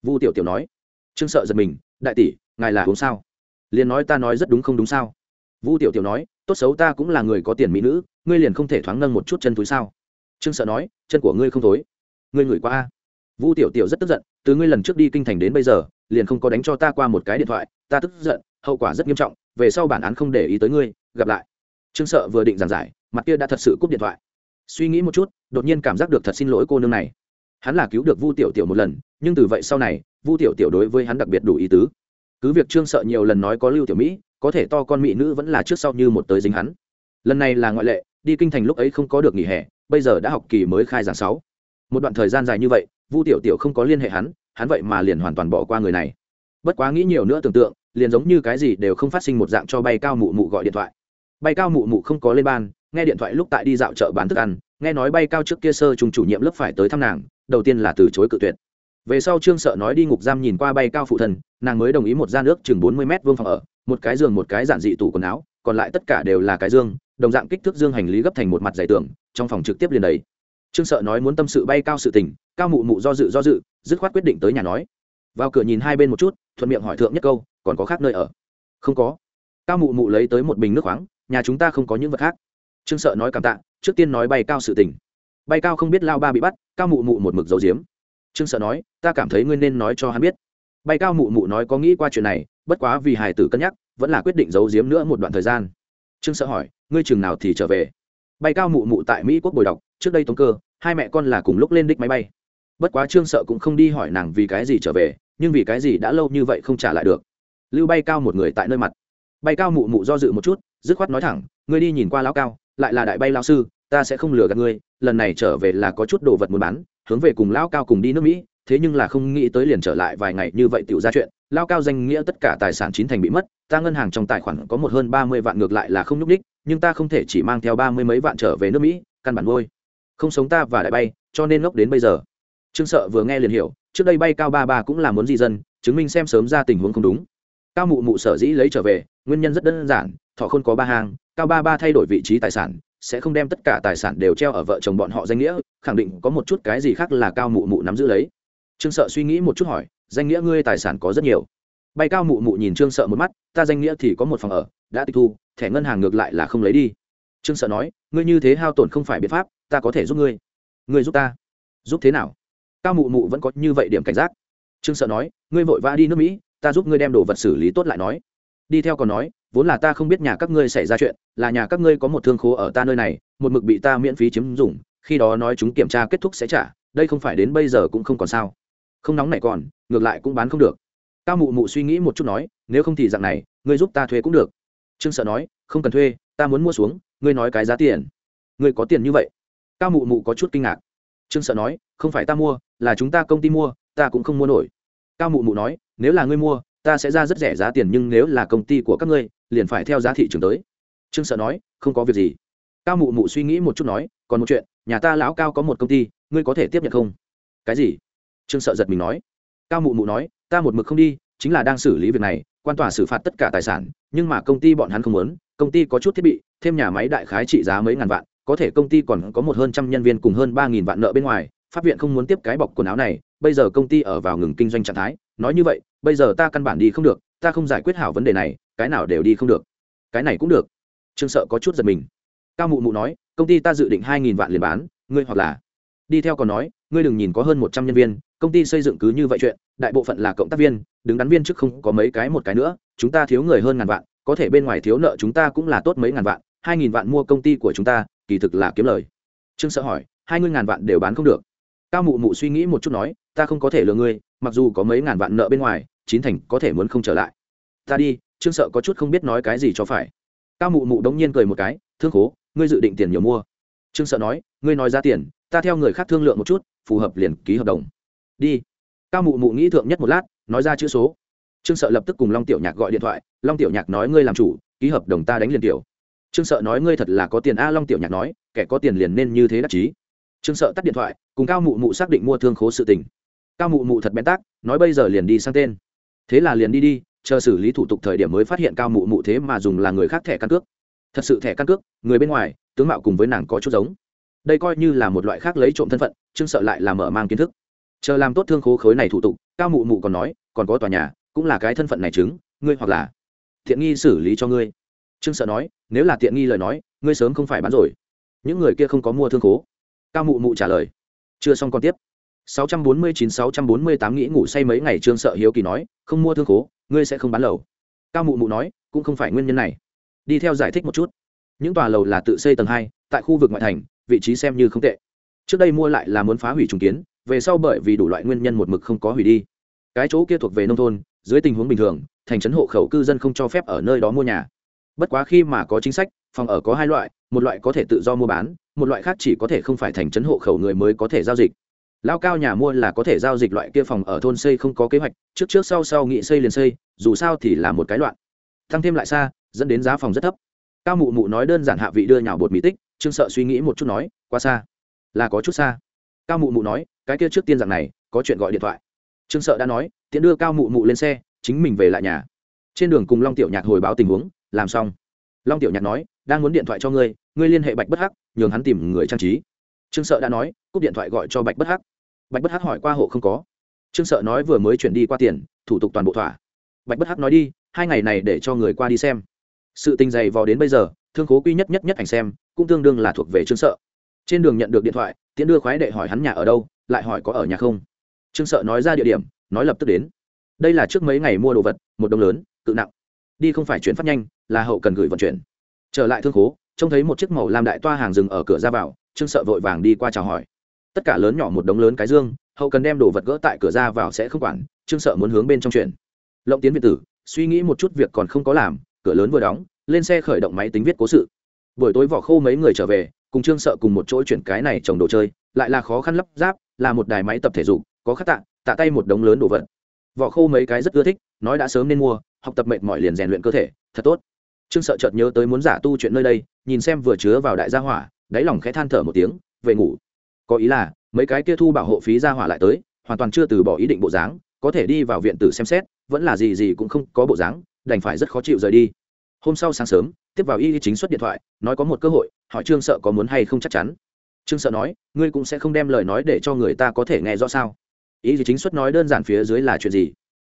Vu tiểu tiểu nói trương sợ giật mình, đại tỷ, ngài là uống sao? Liền nói, ta nói rất đúng không đúng sao? Vu tiểu tiểu nói, tốt xấu ta cũng là người có tiền mỹ nữ, ngươi liền không thể thoáng nâng một chút chân túi sao? Trương sợ nói, chân của ngươi không thối. Ngươi ngửi qua a? Vu tiểu tiểu rất tức giận, từ ngươi lần trước đi kinh thành đến bây giờ, liền không có đánh cho ta qua một cái điện thoại, ta tức giận, hậu quả rất nghiêm trọng, về sau bản án không để ý tới ngươi, gặp lại. Trương sợ vừa định giảng giải, mặt kia đã thật sự cúp điện thoại. Suy nghĩ một chút, đột nhiên cảm giác được thật xin lỗi cô nương này. Hắn là cứu được vu tiểu tiểu một lần, nhưng từ vậy sau này vu tiểu tiểu đối với hắn đặc biệt đủ ý tứ. Cứ việc trương sợ nhiều lần nói có lưu tiểu mỹ, có thể to con mỹ nữ vẫn là trước sau như một tới dính hắn. Lần này là ngoại lệ, đi kinh thành lúc ấy không có được nghỉ hè, bây giờ đã học kỳ mới khai giảng sáu. Một đoạn thời gian dài như vậy, vu tiểu tiểu không có liên hệ hắn hắn vậy mà liền hoàn toàn bỏ qua người này. Bất quá nghĩ nhiều nữa tưởng tượng, liền giống như cái gì đều không phát sinh một dạng cho bay cao mụ mụ gọi điện thoại. Bay cao mụ mụ không có lên ban, nghe điện thoại lúc tại đi dạo chợ bán thức ăn, nghe nói bay cao trước kia sơ trùng chủ nhiệm lớp phải tới thăm nàng, đầu tiên là từ chối cự tuyệt về sau trương sợ nói đi ngục giam nhìn qua bay cao phụ thần, nàng mới đồng ý một gian nước chừng bốn mươi m vương phòng ở, một cái giường, một cái giản dị tủ quần áo, còn lại tất cả đều là cái dương, đồng dạng kích thước dương hành lý gấp thành một mặt giải tường, trong phòng trực tiếp liền đấy trương sợ nói muốn tâm sự bay cao sự tình, cao mụ mụ do dự do dự, dứt khoát quyết định tới nhà nói. Vào cửa nhìn hai bên một chút, thuận miệng hỏi thượng nhất câu, còn có khác nơi ở? Không có. Cao mụ mụ lấy tới một bình nước khoáng, nhà chúng ta không có những vật khác. Trương sợ nói cảm tạ, trước tiên nói bay cao sự tình. Bay cao không biết lao ba bị bắt, cao mụ mụ một mực dấu diếm trương sợ nói, ta cảm thấy ngươi nên nói cho hắn biết. Bay cao mụ mụ nói có nghĩ qua chuyện này, bất quá vì hài tử cân nhắc, vẫn là quyết định giấu giếm nữa một đoạn thời gian. Trương sợ hỏi, ngươi chừng nào thì trở về? Bay cao mụ mụ tại mỹ quốc bồi đọc, trước đây tống cơ, hai mẹ con là cùng lúc lên đích máy bay. Bất quá trương sợ cũng không đi hỏi nàng vì cái gì trở về, nhưng vì cái gì đã lâu như vậy không trả lại được. Lưu bay cao một người tại nơi mặt. Bay cao mụ mụ do dự một chút, dứt khoát nói thẳng, ngươi đi nhìn qua lão cao, lại là đại bay lao sư, ta sẽ không lừa gạt ngươi, lần này trở về là có chút đồ vật muốn bán hướng về cùng lão cao cùng đi nước mỹ, thế nhưng là không nghĩ tới liền trở lại vài ngày như vậy tiểu ra chuyện, lao cao danh nghĩa tất cả tài sản chín thành bị mất, ta ngân hàng trong tài khoản có một hơn ba mươi vạn ngược lại là không nhúc ních nhưng ta không thể chỉ mang theo ba mươi mấy vạn trở về nước mỹ, căn bản ngôi không sống ta và đại bay, cho nên ngốc đến bây giờ. Trương sợ vừa nghe liền hiểu, trước đây bay cao ba ba cũng là muốn di dân, chứng minh xem sớm ra tình huống không đúng. Cao mụ mụ sở dĩ lấy trở về, nguyên nhân rất đơn giản, thọ không có ba hàng cao ba ba thay đổi vị trí tài sản sẽ không đem tất cả tài sản đều treo ở vợ chồng bọn họ danh nghĩa, khẳng định có một chút cái gì khác là cao mụ mụ nắm giữ lấy. Trương sợ suy nghĩ một chút hỏi, danh nghĩa ngươi tài sản có rất nhiều. Bay cao mụ mụ nhìn trương sợ một mắt, ta danh nghĩa thì có một phòng ở, đã tịch thu, thẻ ngân hàng ngược lại là không lấy đi. Trương sợ nói, ngươi như thế hao tổn không phải biện pháp, ta có thể giúp ngươi. Ngươi giúp ta? Giúp thế nào? Cao mụ mụ vẫn có như vậy điểm cảnh giác. Trương sợ nói, ngươi vội vã đi nước mỹ, ta giúp ngươi đem đồ vật xử lý tốt lại nói. Đi theo còn nói vốn là ta không biết nhà các ngươi xảy ra chuyện, là nhà các ngươi có một thương khố ở ta nơi này, một mực bị ta miễn phí chiếm dụng, khi đó nói chúng kiểm tra kết thúc sẽ trả, đây không phải đến bây giờ cũng không còn sao. Không nóng này còn, ngược lại cũng bán không được. Cao mụ mụ suy nghĩ một chút nói, nếu không thì dạng này, ngươi giúp ta thuê cũng được. Trương sợ nói, không cần thuê, ta muốn mua xuống, ngươi nói cái giá tiền. Ngươi có tiền như vậy? Cao mụ mụ có chút kinh ngạc. Trương sợ nói, không phải ta mua, là chúng ta công ty mua, ta cũng không mua nổi. Cao mụ mụ nói, nếu là ngươi mua, ta sẽ ra rất rẻ giá tiền nhưng nếu là công ty của các ngươi liền phải theo giá thị trường tới. Trương sợ nói, không có việc gì. Cao mụ mụ suy nghĩ một chút nói, còn một chuyện, nhà ta lão cao có một công ty, ngươi có thể tiếp nhận không? Cái gì? Trương sợ giật mình nói. Cao mụ mụ nói, ta một mực không đi, chính là đang xử lý việc này, quan tòa xử phạt tất cả tài sản, nhưng mà công ty bọn hắn không muốn, công ty có chút thiết bị, thêm nhà máy đại khái trị giá mấy ngàn vạn, có thể công ty còn có một hơn trăm nhân viên cùng hơn ba nghìn vạn nợ bên ngoài, pháp viện không muốn tiếp cái bọc quần áo này, bây giờ công ty ở vào ngừng kinh doanh trạng thái, nói như vậy, bây giờ ta căn bản đi không được, ta không giải quyết hảo vấn đề này cái nào đều đi không được. Cái này cũng được. Trương sợ có chút giật mình. Cao mụ mụ nói, công ty ta dự định hai nghìn vạn liền bán, ngươi hoặc là đi theo còn nói, ngươi đừng nhìn có hơn một trăm nhân viên, công ty xây dựng cứ như vậy chuyện, đại bộ phận là cộng tác viên, đứng đắn viên trước không có mấy cái một cái nữa, chúng ta thiếu người hơn ngàn vạn, có thể bên ngoài thiếu nợ chúng ta cũng là tốt mấy ngàn vạn, hai nghìn vạn mua công ty của chúng ta, kỳ thực là kiếm lời. Trương sợ hỏi, hai mươi ngàn vạn đều bán không được. Cao mụ mụ suy nghĩ một chút nói, ta không có thể lừa ngươi, mặc dù có mấy ngàn vạn nợ bên ngoài, chín thành có thể muốn không trở lại. Ta đi trương sợ có chút không biết nói cái gì cho phải. Cao mụ mụ đống nhiên cười một cái, thương khố, ngươi dự định tiền nhiều mua? Trương sợ nói, ngươi nói ra tiền, ta theo người khác thương lượng một chút, phù hợp liền ký hợp đồng. Đi. Cao mụ mụ nghĩ thượng nhất một lát, nói ra chữ số. Trương sợ lập tức cùng long tiểu nhạc gọi điện thoại, long tiểu nhạc nói ngươi làm chủ, ký hợp đồng ta đánh liền tiểu. Trương sợ nói, ngươi thật là có tiền a, long tiểu nhạc nói, kẻ có tiền liền nên như thế đắc chí. Trương sợ tắt điện thoại, cùng cao mụ mụ xác định mua thương khố sự tình. Cao mụ mụ thật bén tác nói bây giờ liền đi sang tên. Thế là liền đi đi chờ xử lý thủ tục thời điểm mới phát hiện cao mụ mụ thế mà dùng là người khác thẻ căn cước. Thật sự thẻ căn cước, người bên ngoài, tướng mạo cùng với nàng có chút giống. Đây coi như là một loại khác lấy trộm thân phận trương sợ lại là mở mang kiến thức. Chờ làm tốt thương khố khối này thủ tục, cao mụ mụ còn nói, còn có tòa nhà, cũng là cái thân phận này chứng, ngươi hoặc là thiện nghi xử lý cho ngươi. Trương sợ nói, nếu là tiện nghi lời nói, ngươi sớm không phải bán rồi. Những người kia không có mua thương khố. Cao mụ mụ trả lời. Chưa xong còn tiếp. 649-648 nghĩ ngủ say mấy ngày trương sợ hiếu kỳ nói, không mua thương khố, ngươi sẽ không bán lầu. Cao mụ mụ nói, cũng không phải nguyên nhân này. Đi theo giải thích một chút. Những tòa lầu là tự xây tầng hai, tại khu vực ngoại thành, vị trí xem như không tệ. Trước đây mua lại là muốn phá hủy trùng kiến, về sau bởi vì đủ loại nguyên nhân một mực không có hủy đi. Cái chỗ kia thuộc về nông thôn, dưới tình huống bình thường, thành trấn hộ khẩu cư dân không cho phép ở nơi đó mua nhà. Bất quá khi mà có chính sách, phòng ở có hai loại, một loại có thể tự do mua bán, một loại khác chỉ có thể không phải thành trấn hộ khẩu người mới có thể giao dịch lao cao nhà mua là có thể giao dịch loại kia phòng ở thôn xây không có kế hoạch, trước trước sau sau nghị xây liền xây, dù sao thì là một cái loạn. Tăng thêm lại xa, dẫn đến giá phòng rất thấp. Cao mụ mụ nói đơn giản hạ vị đưa nhào bột mỹ tích, trương sợ suy nghĩ một chút nói quá xa. Là có chút xa. Cao mụ mụ nói, cái kia trước tiên dạng này, có chuyện gọi điện thoại. Trương sợ đã nói, tiện đưa cao mụ mụ lên xe, chính mình về lại nhà. Trên đường cùng long tiểu nhạc hồi báo tình huống, làm xong. Long tiểu nhạc nói, đang muốn điện thoại cho ngươi ngươi liên hệ bạch bất hắc, nhường hắn tìm người trang trí. Trương sợ đã nói, cúp điện thoại gọi cho bạch bất hắc bạch bất hắc hỏi qua hộ không có. Trương sợ nói vừa mới chuyển đi qua tiền, thủ tục toàn bộ thỏa. Bạch bất hắc nói đi, hai ngày này để cho người qua đi xem. Sự tình dày vò đến bây giờ, thương khố quy nhất nhất nhất ảnh xem, cũng tương đương là thuộc về trương sợ. Trên đường nhận được điện thoại, tiễn đưa khoái đệ hỏi hắn nhà ở đâu, lại hỏi có ở nhà không. Trương sợ nói ra địa điểm, nói lập tức đến. Đây là trước mấy ngày mua đồ vật, một đồng lớn tự nặng. Đi không phải chuyển phát nhanh, là hậu cần gửi vận chuyển. Trở lại thương khố, trông thấy một chiếc màu làm đại toa hàng rừng ở cửa ra vào, trương sợ vội vàng đi qua chào hỏi tất cả lớn nhỏ một đống lớn cái dương, hậu cần đem đồ vật gỡ tại cửa ra vào sẽ không quản, trương sợ muốn hướng bên trong chuyện lộng tiến việt tử, suy nghĩ một chút việc còn không có làm, cửa lớn vừa đóng, lên xe khởi động máy tính viết cố sự. Buổi tối vỏ khô mấy người trở về, cùng trương sợ cùng một chỗ chuyển cái này trồng đồ chơi, lại là khó khăn lắp ráp, là một đài máy tập thể dục, có khắc tạ tạ tay một đống lớn đồ vật. Vỏ khô mấy cái rất ưa thích, nói đã sớm nên mua, học tập mệt mỏi liền rèn luyện cơ thể, thật tốt. Trương sợ chợt nhớ tới muốn giả tu chuyện nơi đây, nhìn xem vừa chứa vào đại gia hỏa, đáy lòng khẽ than thở một tiếng, về ngủ có ý là, mấy cái kia thu bảo hộ phí ra hỏa lại tới, hoàn toàn chưa từ bỏ ý định bộ dáng, có thể đi vào viện tử xem xét, vẫn là gì gì cũng không có bộ dáng, đành phải rất khó chịu rời đi. Hôm sau sáng sớm, tiếp vào y chính xuất điện thoại, nói có một cơ hội, hỏi trương sợ có muốn hay không chắc chắn. Trương sợ nói, ngươi cũng sẽ không đem lời nói để cho người ta có thể nghe rõ sao? Ý chính xuất nói đơn giản phía dưới là chuyện gì?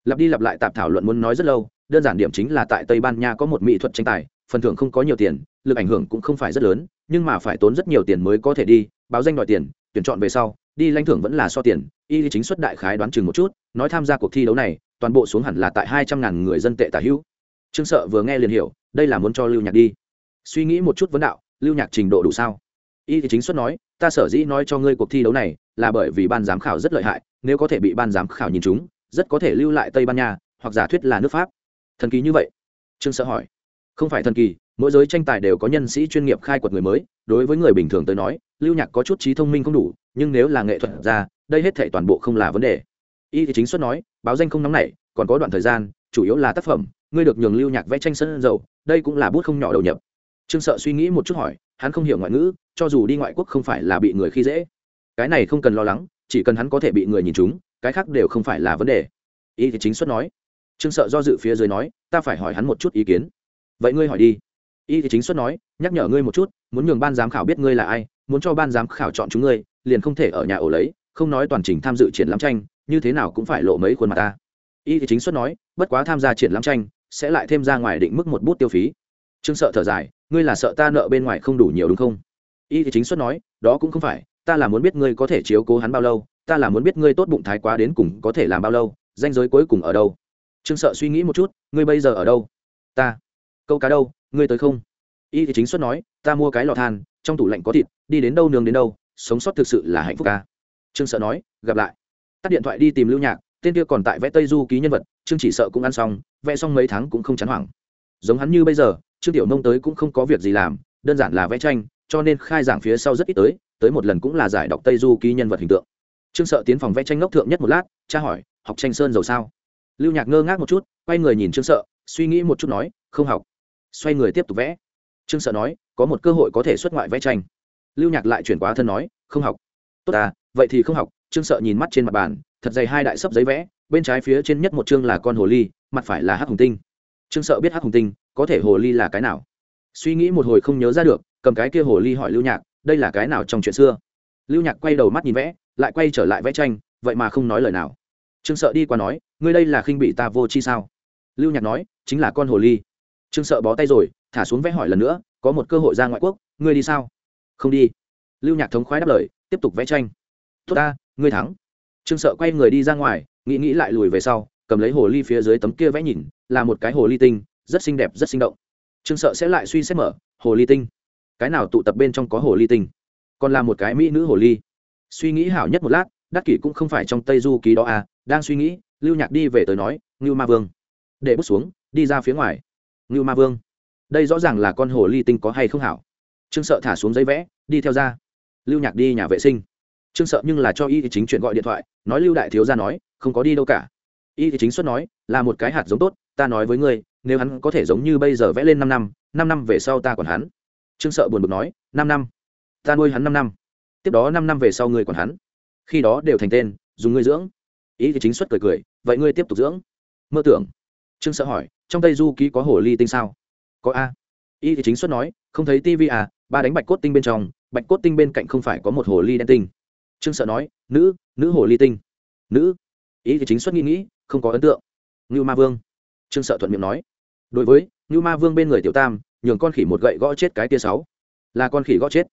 Lặp đi lặp lại tạp thảo luận muốn nói rất lâu, đơn giản điểm chính là tại tây ban nha có một mỹ thuật tranh tài phần thưởng không có nhiều tiền, lực ảnh hưởng cũng không phải rất lớn, nhưng mà phải tốn rất nhiều tiền mới có thể đi, báo danh đòi tiền, tuyển chọn về sau, đi lãnh thưởng vẫn là so tiền, y chính xuất đại khái đoán chừng một chút, nói tham gia cuộc thi đấu này, toàn bộ xuống hẳn là tại hai trăm ngàn người dân tệ tả hữu. Trương sợ vừa nghe liền hiểu, đây là muốn cho lưu nhạc đi. Suy nghĩ một chút vấn đạo, lưu nhạc trình độ đủ sao? Y chính xuất nói, ta sở dĩ nói cho ngươi cuộc thi đấu này, là bởi vì ban giám khảo rất lợi hại, nếu có thể bị ban giám khảo nhìn chúng rất có thể lưu lại tây ban nha, hoặc giả thuyết là nước pháp. Thần kỳ như vậy? Trương sợ hỏi không phải thần kỳ, mỗi giới tranh tài đều có nhân sĩ chuyên nghiệp khai quật người mới, đối với người bình thường tới nói, lưu nhạc có chút trí thông minh không đủ, nhưng nếu là nghệ thuật ra, đây hết thể toàn bộ không là vấn đề. Y thì chính xuất nói, báo danh không nóng nảy, còn có đoạn thời gian, chủ yếu là tác phẩm, ngươi được nhường lưu nhạc vẽ tranh sân dầu, đây cũng là bút không nhỏ đầu nhập. Trương sợ suy nghĩ một chút hỏi, hắn không hiểu ngoại ngữ, cho dù đi ngoại quốc không phải là bị người khi dễ. Cái này không cần lo lắng, chỉ cần hắn có thể bị người nhìn chúng cái khác đều không phải là vấn đề. Y thì chính xuất nói. Trương sợ do dự phía dưới nói, ta phải hỏi hắn một chút ý kiến vậy ngươi hỏi đi. Y thì chính xuất nói, nhắc nhở ngươi một chút, muốn nhường ban giám khảo biết ngươi là ai, muốn cho ban giám khảo chọn chúng ngươi, liền không thể ở nhà ổ lấy, không nói toàn trình tham dự triển lãm tranh, như thế nào cũng phải lộ mấy khuôn mặt ta. Y thì chính xuất nói, bất quá tham gia triển lãm tranh, sẽ lại thêm ra ngoài định mức một bút tiêu phí. Trương sợ thở dài, ngươi là sợ ta nợ bên ngoài không đủ nhiều đúng không? Y thì chính xuất nói, đó cũng không phải, ta là muốn biết ngươi có thể chiếu cố hắn bao lâu, ta là muốn biết ngươi tốt bụng thái quá đến cùng có thể làm bao lâu, danh giới cuối cùng ở đâu? Trương sợ suy nghĩ một chút, ngươi bây giờ ở đâu? Ta câu cá đâu, ngươi tới không? Y thì chính xuất nói, ta mua cái lò than, trong tủ lạnh có thịt, đi đến đâu nướng đến đâu, sống sót thực sự là hạnh phúc ca trương sợ nói, gặp lại. Tắt điện thoại đi tìm lưu nhạc, tên kia còn tại vẽ tây du ký nhân vật, trương chỉ sợ cũng ăn xong, vẽ xong mấy tháng cũng không chán hoảng. Giống hắn như bây giờ, trương tiểu nông tới cũng không có việc gì làm, đơn giản là vẽ tranh, cho nên khai giảng phía sau rất ít tới tới một lần cũng là giải đọc tây du ký nhân vật hình tượng. Trương sợ tiến phòng vẽ tranh ngốc thượng nhất một lát cha hỏi, học tranh sơn dầu sao? Lưu nhạc ngơ ngác một chút, quay người nhìn trương sợ, suy nghĩ một chút nói, không học xoay người tiếp tục vẽ. Trương sợ nói, có một cơ hội có thể xuất ngoại vẽ tranh. Lưu nhạc lại chuyển quá thân nói, không học. Tốt à vậy thì không học. Trương sợ nhìn mắt trên mặt bàn, thật dày hai đại sấp giấy vẽ, bên trái phía trên nhất một chương là con hồ ly, mặt phải là hắc hùng tinh. Trương sợ biết hắc hùng tinh, có thể hồ ly là cái nào? Suy nghĩ một hồi không nhớ ra được, cầm cái kia hồ ly hỏi lưu nhạc, đây là cái nào trong chuyện xưa? Lưu nhạc quay đầu mắt nhìn vẽ, lại quay trở lại vẽ tranh, vậy mà không nói lời nào. Trương sợ đi qua nói, ngươi đây là khinh bị ta vô chi sao? Lưu nhạc nói, chính là con hồ ly trương sợ bó tay rồi, thả xuống vẽ hỏi lần nữa, có một cơ hội ra ngoại quốc, ngươi đi sao? Không đi. Lưu nhạc thống khoái đáp lời, tiếp tục vẽ tranh. Tốt ta, ngươi thắng. Trương sợ quay người đi ra ngoài, nghĩ nghĩ lại lùi về sau, cầm lấy hồ ly phía dưới tấm kia vẽ nhìn, là một cái hồ ly tinh, rất xinh đẹp, rất sinh động. Trương sợ sẽ lại suy xét mở, hồ ly tinh. Cái nào tụ tập bên trong có hồ ly tinh? Còn là một cái mỹ nữ hồ ly. Suy nghĩ hảo nhất một lát, đắc kỷ cũng không phải trong tây du ký đó à đang suy nghĩ, lưu nhạc đi về tới nói, ngưu ma vương. Để bước xuống, đi ra phía ngoài ngưu ma vương. Đây rõ ràng là con hồ ly tinh có hay không hảo. Trương sợ thả xuống giấy vẽ, đi theo ra. Lưu nhạc đi nhà vệ sinh. Trương sợ nhưng là cho y chính chuyện gọi điện thoại, nói lưu đại thiếu ra nói, không có đi đâu cả. Y chính xuất nói, là một cái hạt giống tốt, ta nói với ngươi, nếu hắn có thể giống như bây giờ vẽ lên năm năm năm năm về sau ta còn hắn. Trương sợ buồn bực nói, năm năm. Ta nuôi hắn năm năm. Tiếp đó năm năm về sau ngươi còn hắn. Khi đó đều thành tên, dùng ngươi dưỡng. Ý thì chính xuất cười cười, vậy ngươi tiếp tục dưỡng. Mơ tưởng. Trương sợ hỏi trong tây du ký có hồ ly tinh sao? Có a. Y thì chính xuất nói, không thấy tivi à ba đánh bạch cốt tinh bên trong, bạch cốt tinh bên cạnh không phải có một hồ ly đen tinh. Trương sợ nói, nữ nữ hồ ly tinh. Nữ. Ý thì chính xuất nghĩ nghĩ, không có ấn tượng. Ngưu ma vương. Trương sợ thuận miệng nói. Đối với ngưu ma vương bên người tiểu tam, nhường con khỉ một gậy gõ chết cái tia sáu. Là con khỉ gõ chết.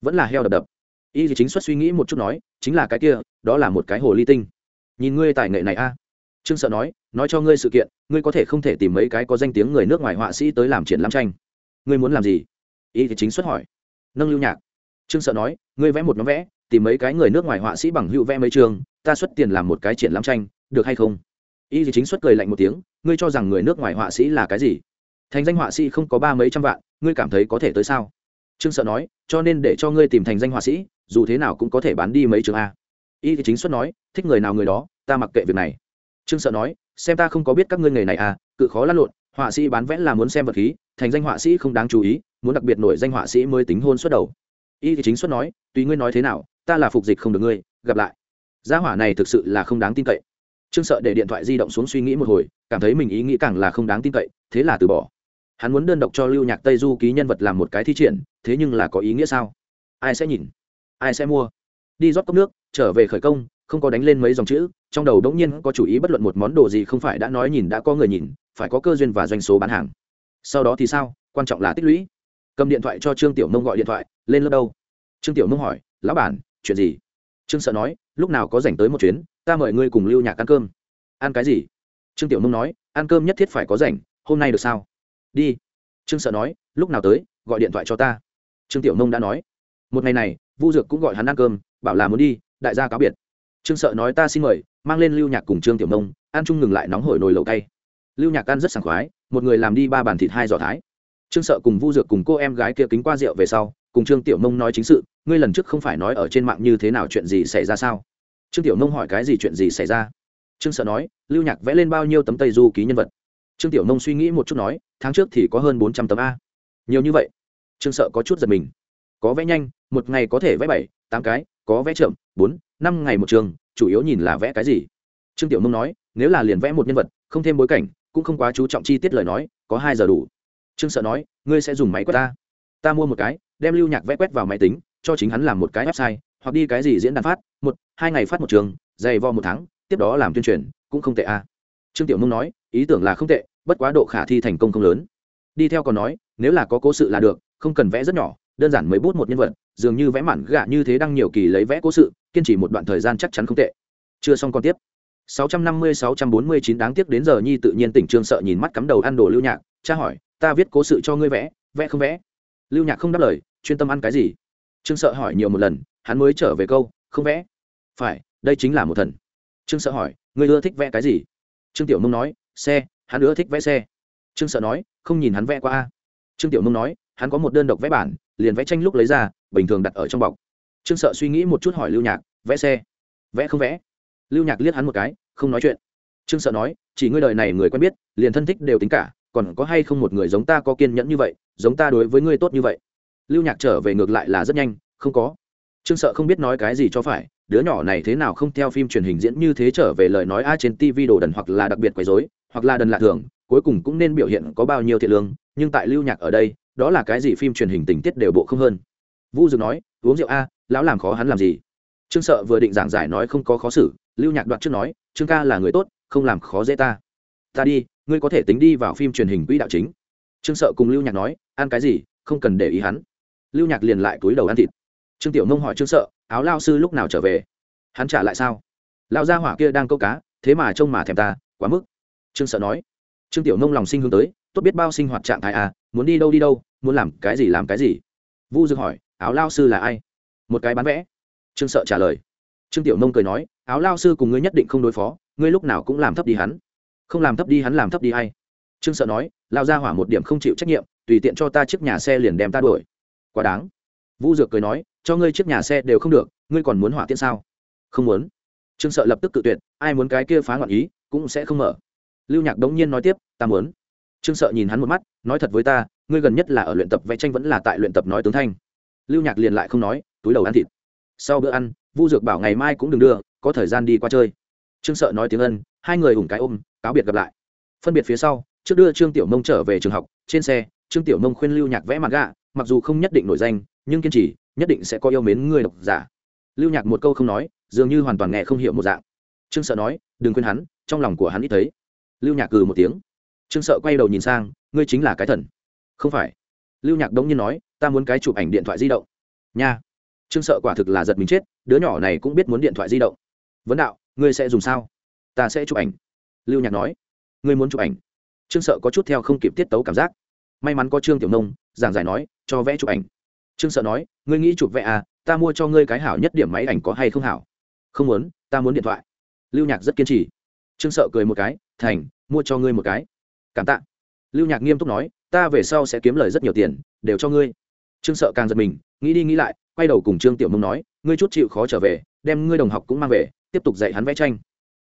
Vẫn là heo đập đập. Y thì chính xuất suy nghĩ một chút nói, chính là cái kia, đó là một cái hồ ly tinh. Nhìn ngươi tài nghệ này a trương sợ nói nói cho ngươi sự kiện, ngươi có thể không thể tìm mấy cái có danh tiếng người nước ngoài họa sĩ tới làm triển lãm tranh. Ngươi muốn làm gì? Y thì chính xuất hỏi. Nâng lưu nhạc. Trương sợ nói, ngươi vẽ một nhóm vẽ, tìm mấy cái người nước ngoài họa sĩ bằng hữu vẽ mấy trường, ta xuất tiền làm một cái triển lãm tranh, được hay không? Y thì chính xuất cười lạnh một tiếng, ngươi cho rằng người nước ngoài họa sĩ là cái gì? Thành danh họa sĩ không có ba mấy trăm vạn, ngươi cảm thấy có thể tới sao? Trương sợ nói, cho nên để cho ngươi tìm thành danh họa sĩ, dù thế nào cũng có thể bán đi mấy trường a. Y thì chính xuất nói, thích người nào người đó, ta mặc kệ việc này trương sợ nói, xem ta không có biết các ngươi nghề này à cự khó lăn lộn, họa sĩ bán vẽ là muốn xem vật khí, thành danh họa sĩ không đáng chú ý, muốn đặc biệt nổi danh họa sĩ mới tính hôn xuất đầu. Y thì chính xuất nói, tùy ngươi nói thế nào, ta là phục dịch không được ngươi, gặp lại. Gia hỏa này thực sự là không đáng tin cậy. Trương sợ để điện thoại di động xuống suy nghĩ một hồi, cảm thấy mình ý nghĩ càng là không đáng tin cậy, thế là từ bỏ. Hắn muốn đơn độc cho lưu nhạc tây du ký nhân vật làm một cái thi triển, thế nhưng là có ý nghĩa sao? Ai sẽ nhìn? Ai sẽ mua? Đi rót cốc nước, trở về khởi công không có đánh lên mấy dòng chữ, trong đầu đống nhiên có chủ ý bất luận một món đồ gì không phải đã nói nhìn đã có người nhìn, phải có cơ duyên và doanh số bán hàng. Sau đó thì sao? Quan trọng là tích lũy. Cầm điện thoại cho trương tiểu mông gọi điện thoại, lên lớp đâu? Trương tiểu mông hỏi, lão bản, chuyện gì? Trương sợ nói, lúc nào có dành tới một chuyến, ta mời ngươi cùng lưu nhạc ăn cơm. Ăn cái gì? Trương tiểu mông nói, ăn cơm nhất thiết phải có rảnh, hôm nay được sao? Đi. Trương sợ nói, lúc nào tới, gọi điện thoại cho ta. Trương tiểu mông đã nói, một ngày này, vu dược cũng gọi hắn ăn cơm, bảo là muốn đi, đại gia cáo biệt trương sợ nói ta xin mời, mang lên lưu nhạc cùng trương tiểu mông ăn chung ngừng lại nóng hổi nồi lẩu cay. Lưu nhạc ăn rất sảng khoái, một người làm đi ba bàn thịt hai giỏ thái. Trương sợ cùng vu dược cùng cô em gái kia kính qua rượu về sau, cùng trương tiểu mông nói chính sự, ngươi lần trước không phải nói ở trên mạng như thế nào chuyện gì xảy ra sao? Trương tiểu mông hỏi cái gì chuyện gì xảy ra? Trương sợ nói, lưu nhạc vẽ lên bao nhiêu tấm tây du ký nhân vật? Trương tiểu mông suy nghĩ một chút nói, tháng trước thì có hơn bốn trăm tấm a. Nhiều như vậy? Trương sợ có chút giật mình. Có vẽ nhanh, một ngày có thể vẽ bảy, tám cái, có vẽ chậm bốn, năm ngày một trường, chủ yếu nhìn là vẽ cái gì? Trương tiểu mông nói, nếu là liền vẽ một nhân vật, không thêm bối cảnh, cũng không quá chú trọng chi tiết lời nói, có hai giờ đủ. Trương sợ nói, ngươi sẽ dùng máy quét ta. Ta mua một cái, đem lưu nhạc vẽ quét vào máy tính, cho chính hắn làm một cái website, hoặc đi cái gì diễn đàn phát, một, hai ngày phát một trường, dày vò một tháng, tiếp đó làm tuyên truyền, cũng không tệ a trương tiểu mông nói, ý tưởng là không tệ, bất quá độ khả thi thành công không lớn. Đi theo còn nói, nếu là có cố sự là được, không cần vẽ rất nhỏ đơn giản mới bút một nhân vật, dường như vẽ mản gạ như thế đăng nhiều kỳ lấy vẽ cố sự, kiên trì một đoạn thời gian chắc chắn không tệ. Chưa xong còn tiếp. 650-649 đáng tiếc đến giờ nhi tự nhiên tỉnh trương sợ nhìn mắt cắm đầu ăn đồ lưu nhạc, cha hỏi, ta viết cố sự cho ngươi vẽ vẽ không vẽ? Lưu nhạc không đáp lời, chuyên tâm ăn cái gì? Trương sợ hỏi nhiều một lần, hắn mới trở về câu, không vẽ. Phải, đây chính là một thần. Trương sợ hỏi, ngươi ưa thích vẽ cái gì? Trương tiểu mông nói, xe, hắn ưa thích vẽ xe. Trương sợ nói, không nhìn hắn vẽ qua a. Trương tiểu mông nói hắn có một đơn độc vẽ bản, liền vẽ tranh lúc lấy ra, bình thường đặt ở trong bọc. Trương sợ suy nghĩ một chút hỏi lưu nhạc, vẽ xe? Vẽ không vẽ. Lưu nhạc liếc hắn một cái, không nói chuyện. Trương sợ nói, chỉ ngươi đời này người quen biết, liền thân thích đều tính cả, còn có hay không một người giống ta có kiên nhẫn như vậy, giống ta đối với ngươi tốt như vậy? Lưu nhạc trở về ngược lại là rất nhanh, không có. Trương sợ không biết nói cái gì cho phải, đứa nhỏ này thế nào không theo phim truyền hình diễn như thế trở về lời nói a trên tv đồ đần hoặc là đặc biệt quấy dối hoặc là đần lạ thường, cuối cùng cũng nên biểu hiện có bao nhiêu thiện lương, nhưng tại lưu nhạc ở đây đó là cái gì phim truyền hình tình tiết đều bộ không hơn. Vu dược nói, uống rượu a, lão làm khó hắn làm gì? Trương sợ vừa định giảng giải nói không có khó xử, lưu nhạc đoạt trước nói, trương ca là người tốt, không làm khó dễ ta. Ta đi, ngươi có thể tính đi vào phim truyền hình quỹ đạo chính. Trương sợ cùng lưu nhạc nói, ăn cái gì, không cần để ý hắn. Lưu nhạc liền lại túi đầu ăn thịt. Trương tiểu nông hỏi trương sợ, áo lao sư lúc nào trở về? Hắn trả lại sao? Lão gia hỏa kia đang câu cá, thế mà trông mà thèm ta, quá mức. Trương sợ nói. Trương tiểu nông lòng sinh hướng tới tốt biết bao sinh hoạt trạng thái à muốn đi đâu đi đâu, muốn làm cái gì làm cái gì. Vu dương hỏi, áo lao sư là ai? Một cái bán vẽ. Trương sợ trả lời. Trương tiểu nông cười nói, áo lao sư cùng ngươi nhất định không đối phó, ngươi lúc nào cũng làm thấp đi hắn. Không làm thấp đi hắn làm thấp đi hay trương sợ nói, lao ra hỏa một điểm không chịu trách nhiệm, tùy tiện cho ta chiếc nhà xe liền đem ta đuổi. Quá đáng. Vũ dược cười nói, cho ngươi chiếc nhà xe đều không được, ngươi còn muốn hỏa tiễn sao? Không muốn. Trương sợ lập tức cự tuyệt, ai muốn cái kia phá loạn ý, cũng sẽ không mở. Lưu nhạc đống nhiên nói tiếp, ta muốn trương sợ nhìn hắn một mắt, nói thật với ta, ngươi gần nhất là ở luyện tập vẽ tranh vẫn là tại luyện tập nói tướng thanh. Lưu nhạc liền lại không nói, túi đầu ăn thịt. Sau bữa ăn, vu dược bảo ngày mai cũng đừng đưa, có thời gian đi qua chơi. Trương sợ nói tiếng ân, hai người hùng cái ôm, cáo biệt gặp lại. Phân biệt phía sau, trước đưa trương tiểu mông trở về trường học, trên xe, trương tiểu mông khuyên lưu nhạc vẽ mặt gạ, mặc dù không nhất định nổi danh, nhưng kiên trì, nhất định sẽ có yêu mến người độc giả. Lưu nhạc một câu không nói, dường như hoàn toàn nghe không hiểu một dạng. Trương sợ nói, đừng khuyên hắn, trong lòng của hắn ít thấy. Lưu nhạc cừ một tiếng trương sợ quay đầu nhìn sang, ngươi chính là cái thần. Không phải. Lưu nhạc đống nhiên nói, ta muốn cái chụp ảnh điện thoại di động. Nha. Trương sợ quả thực là giật mình chết, đứa nhỏ này cũng biết muốn điện thoại di động. Vấn đạo, ngươi sẽ dùng sao? Ta sẽ chụp ảnh. Lưu nhạc nói. Ngươi muốn chụp ảnh? Trương sợ có chút theo không kịp tiết tấu cảm giác. May mắn có trương tiểu nông, giảng giải nói, cho vẽ chụp ảnh. Trương sợ nói, ngươi nghĩ chụp vẽ à ta mua cho ngươi cái hảo nhất điểm máy ảnh có hay không hảo? Không muốn, ta muốn điện thoại. Lưu nhạc rất kiên trì. Trương sợ cười một cái, thành, mua cho ngươi một cái cảm tạ. Lưu nhạc nghiêm túc nói, ta về sau sẽ kiếm lời rất nhiều tiền, đều cho ngươi. Trương sợ càng giật mình, nghĩ đi nghĩ lại, quay đầu cùng trương tiểu mông nói, ngươi chút chịu khó trở về, đem ngươi đồng học cũng mang về, tiếp tục dạy hắn vẽ tranh.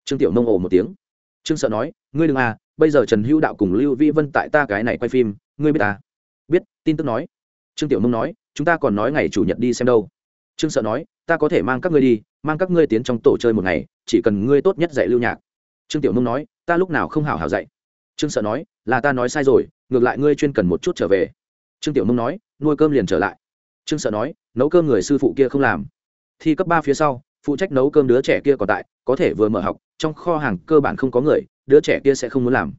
Trương tiểu mông ồ một tiếng. Trương sợ nói, ngươi đừng à bây giờ trần hữu đạo cùng lưu vĩ vân tại ta cái này quay phim, ngươi biết à? biết, tin tức nói. Trương tiểu mông nói, chúng ta còn nói ngày chủ nhật đi xem đâu. Trương sợ nói, ta có thể mang các ngươi đi, mang các ngươi tiến trong tổ chơi một ngày, chỉ cần ngươi tốt nhất dạy lưu nhạc. Trương tiểu mông nói, ta lúc nào không hảo hảo dạy trương sợ nói, là ta nói sai rồi, ngược lại ngươi chuyên cần một chút trở về. Trương tiểu mông nói, nuôi cơm liền trở lại. Trương sợ nói, nấu cơm người sư phụ kia không làm. Thi cấp ba phía sau, phụ trách nấu cơm đứa trẻ kia còn tại, có thể vừa mở học, trong kho hàng cơ bản không có người, đứa trẻ kia sẽ không muốn làm.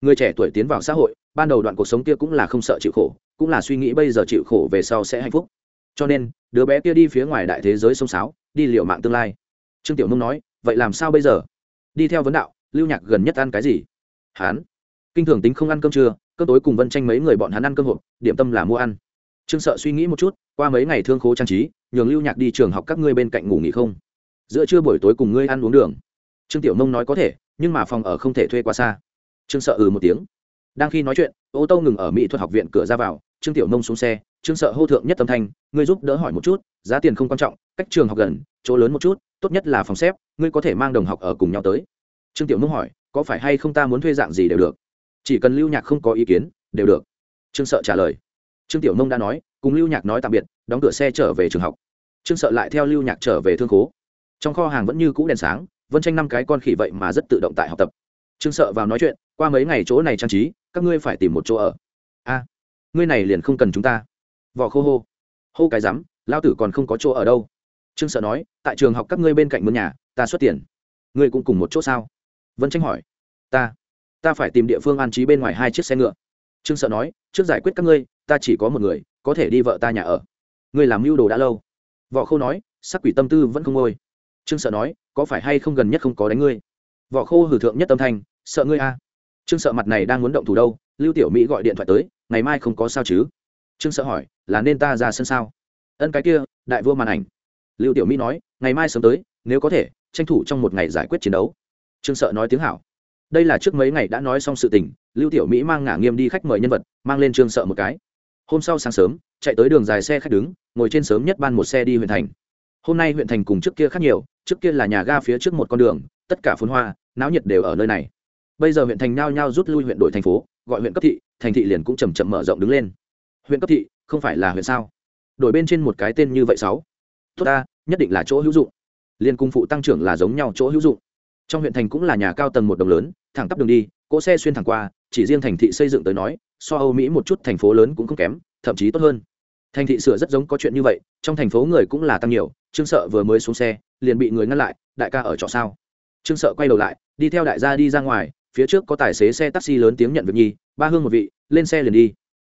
Người trẻ tuổi tiến vào xã hội, ban đầu đoạn cuộc sống kia cũng là không sợ chịu khổ, cũng là suy nghĩ bây giờ chịu khổ về sau sẽ hạnh phúc. Cho nên, đứa bé kia đi phía ngoài đại thế giới sông sáo, đi liệu mạng tương lai. Trương tiểu mông nói, vậy làm sao bây giờ? Đi theo vấn đạo, lưu nhạc gần nhất ăn cái gì? Hán kinh thường tính không ăn cơm trưa, cơm tối cùng vân tranh mấy người bọn hắn ăn cơm hộp, điểm tâm là mua ăn. Trương sợ suy nghĩ một chút, qua mấy ngày thương khố trang trí, nhường lưu nhạc đi trường học các ngươi bên cạnh ngủ nghỉ không? Giữa trưa buổi tối cùng ngươi ăn uống đường. Trương tiểu mông nói có thể, nhưng mà phòng ở không thể thuê quá xa. Trương sợ ừ một tiếng. Đang khi nói chuyện, ô tô ngừng ở mỹ thuật học viện cửa ra vào, trương tiểu mông xuống xe, trương sợ hô thượng nhất tâm thanh, ngươi giúp đỡ hỏi một chút, giá tiền không quan trọng, cách trường học gần, chỗ lớn một chút, tốt nhất là phòng xếp, ngươi có thể mang đồng học ở cùng nhau tới. Trương tiểu mông hỏi, có phải hay không ta muốn thuê dạng gì đều được? Chỉ cần lưu nhạc không có ý kiến, đều được. Trương sợ trả lời. Trương tiểu nông đã nói, cùng lưu nhạc nói tạm biệt, đóng cửa xe trở về trường học. Trương sợ lại theo lưu nhạc trở về thương khố. Trong kho hàng vẫn như cũ đèn sáng, vân tranh năm cái con khỉ vậy mà rất tự động tại học tập. Trương sợ vào nói chuyện, qua mấy ngày chỗ này trang trí, các ngươi phải tìm một chỗ ở. A, ngươi này liền không cần chúng ta. Vỏ khô hô. Hô cái rắm, lao tử còn không có chỗ ở đâu. Trương sợ nói, tại trường học các ngươi bên cạnh mướn nhà, ta xuất tiền. Ngươi cũng cùng một chỗ sao? Vân tranh hỏi. Ta ta phải tìm địa phương an trí bên ngoài hai chiếc xe ngựa. Trương sợ nói, trước giải quyết các ngươi, ta chỉ có một người, có thể đi vợ ta nhà ở. Ngươi làm mưu đồ đã lâu. Võ khô nói, sắc quỷ tâm tư vẫn không ngôi trương sợ nói, có phải hay không gần nhất không có đánh ngươi? Võ khô hử thượng nhất tâm thanh, sợ ngươi a à. trương sợ mặt này đang muốn động thủ đâu, lưu tiểu mỹ gọi điện thoại tới, ngày mai không có sao chứ? Trương sợ hỏi, là nên ta ra sân sao? Ân cái kia, đại vua màn ảnh. Lưu tiểu mỹ nói, ngày mai sớm tới, nếu có thể, tranh thủ trong một ngày giải quyết chiến đấu. Trương sợ nói tiếng hảo đây là trước mấy ngày đã nói xong sự tình, lưu tiểu mỹ mang ngả nghiêm đi khách mời nhân vật, mang lên trương sợ một cái. Hôm sau sáng sớm, chạy tới đường dài xe khách đứng, ngồi trên sớm nhất ban một xe đi huyện thành. Hôm nay huyện thành cùng trước kia khác nhiều, trước kia là nhà ga phía trước một con đường, tất cả phun hoa, náo nhiệt đều ở nơi này. Bây giờ huyện thành nhao nhao rút lui huyện đổi thành phố, gọi huyện cấp thị, thành thị liền cũng chầm chậm mở rộng đứng lên. Huyện cấp thị, không phải là huyện sao? Đổi bên trên một cái tên như vậy sáu. Tốt ta, nhất định là chỗ hữu dụng. Liên cung phụ tăng trưởng là giống nhau chỗ hữu dụng. Trong huyện thành cũng là nhà cao tầng một đồng lớn thẳng tắp đường đi, cỗ xe xuyên thẳng qua, chỉ riêng thành thị xây dựng tới nói, so âu mỹ một chút thành phố lớn cũng không kém, thậm chí tốt hơn. Thành thị sửa rất giống có chuyện như vậy, trong thành phố người cũng là tăng nhiều, trương sợ vừa mới xuống xe, liền bị người ngăn lại, đại ca ở trọ sao? Trương sợ quay đầu lại, đi theo đại gia đi ra ngoài, phía trước có tài xế xe taxi lớn tiếng nhận việc nhi, ba hương một vị, lên xe liền đi.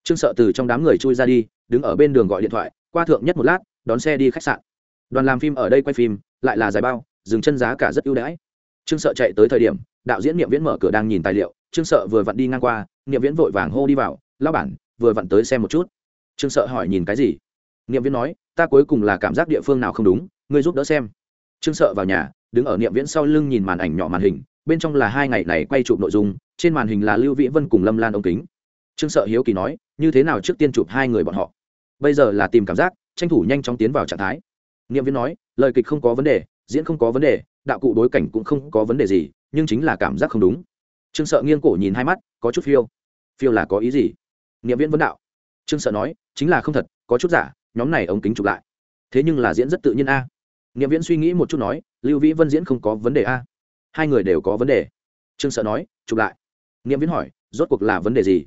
Trương sợ từ trong đám người chui ra đi, đứng ở bên đường gọi điện thoại, qua thượng nhất một lát, đón xe đi khách sạn. Đoàn làm phim ở đây quay phim, lại là giải bao, dừng chân giá cả rất ưu đãi trương sợ chạy tới thời điểm, đạo diễn niệm viễn mở cửa đang nhìn tài liệu, trương sợ vừa vặn đi ngang qua, niệm viễn vội vàng hô đi vào lao bản, vừa vặn tới xem một chút. Trương sợ hỏi nhìn cái gì? Niệm viễn nói, ta cuối cùng là cảm giác địa phương nào không đúng, ngươi giúp đỡ xem. Trương sợ vào nhà, đứng ở niệm viễn sau lưng nhìn màn ảnh nhỏ màn hình, bên trong là hai ngày này quay chụp nội dung, trên màn hình là lưu vĩ vân cùng lâm lan ống kính. Trương sợ hiếu kỳ nói, như thế nào trước tiên chụp hai người bọn họ? Bây giờ là tìm cảm giác, tranh thủ nhanh chóng tiến vào trạng thái. Niệm viễn nói, lời kịch không có vấn đề, diễn không có vấn đề đạo cụ đối cảnh cũng không có vấn đề gì, nhưng chính là cảm giác không đúng. Trương sợ nghiêng cổ nhìn hai mắt, có chút phiêu. Phiêu là có ý gì? Niệm viễn vấn đạo. Trương sợ nói, chính là không thật, có chút giả, nhóm này ống kính chụp lại. Thế nhưng là diễn rất tự nhiên a. Niệm viễn suy nghĩ một chút nói, lưu vĩ vân diễn không có vấn đề a. Hai người đều có vấn đề. Trương sợ nói, chụp lại. Niệm viễn hỏi, rốt cuộc là vấn đề gì?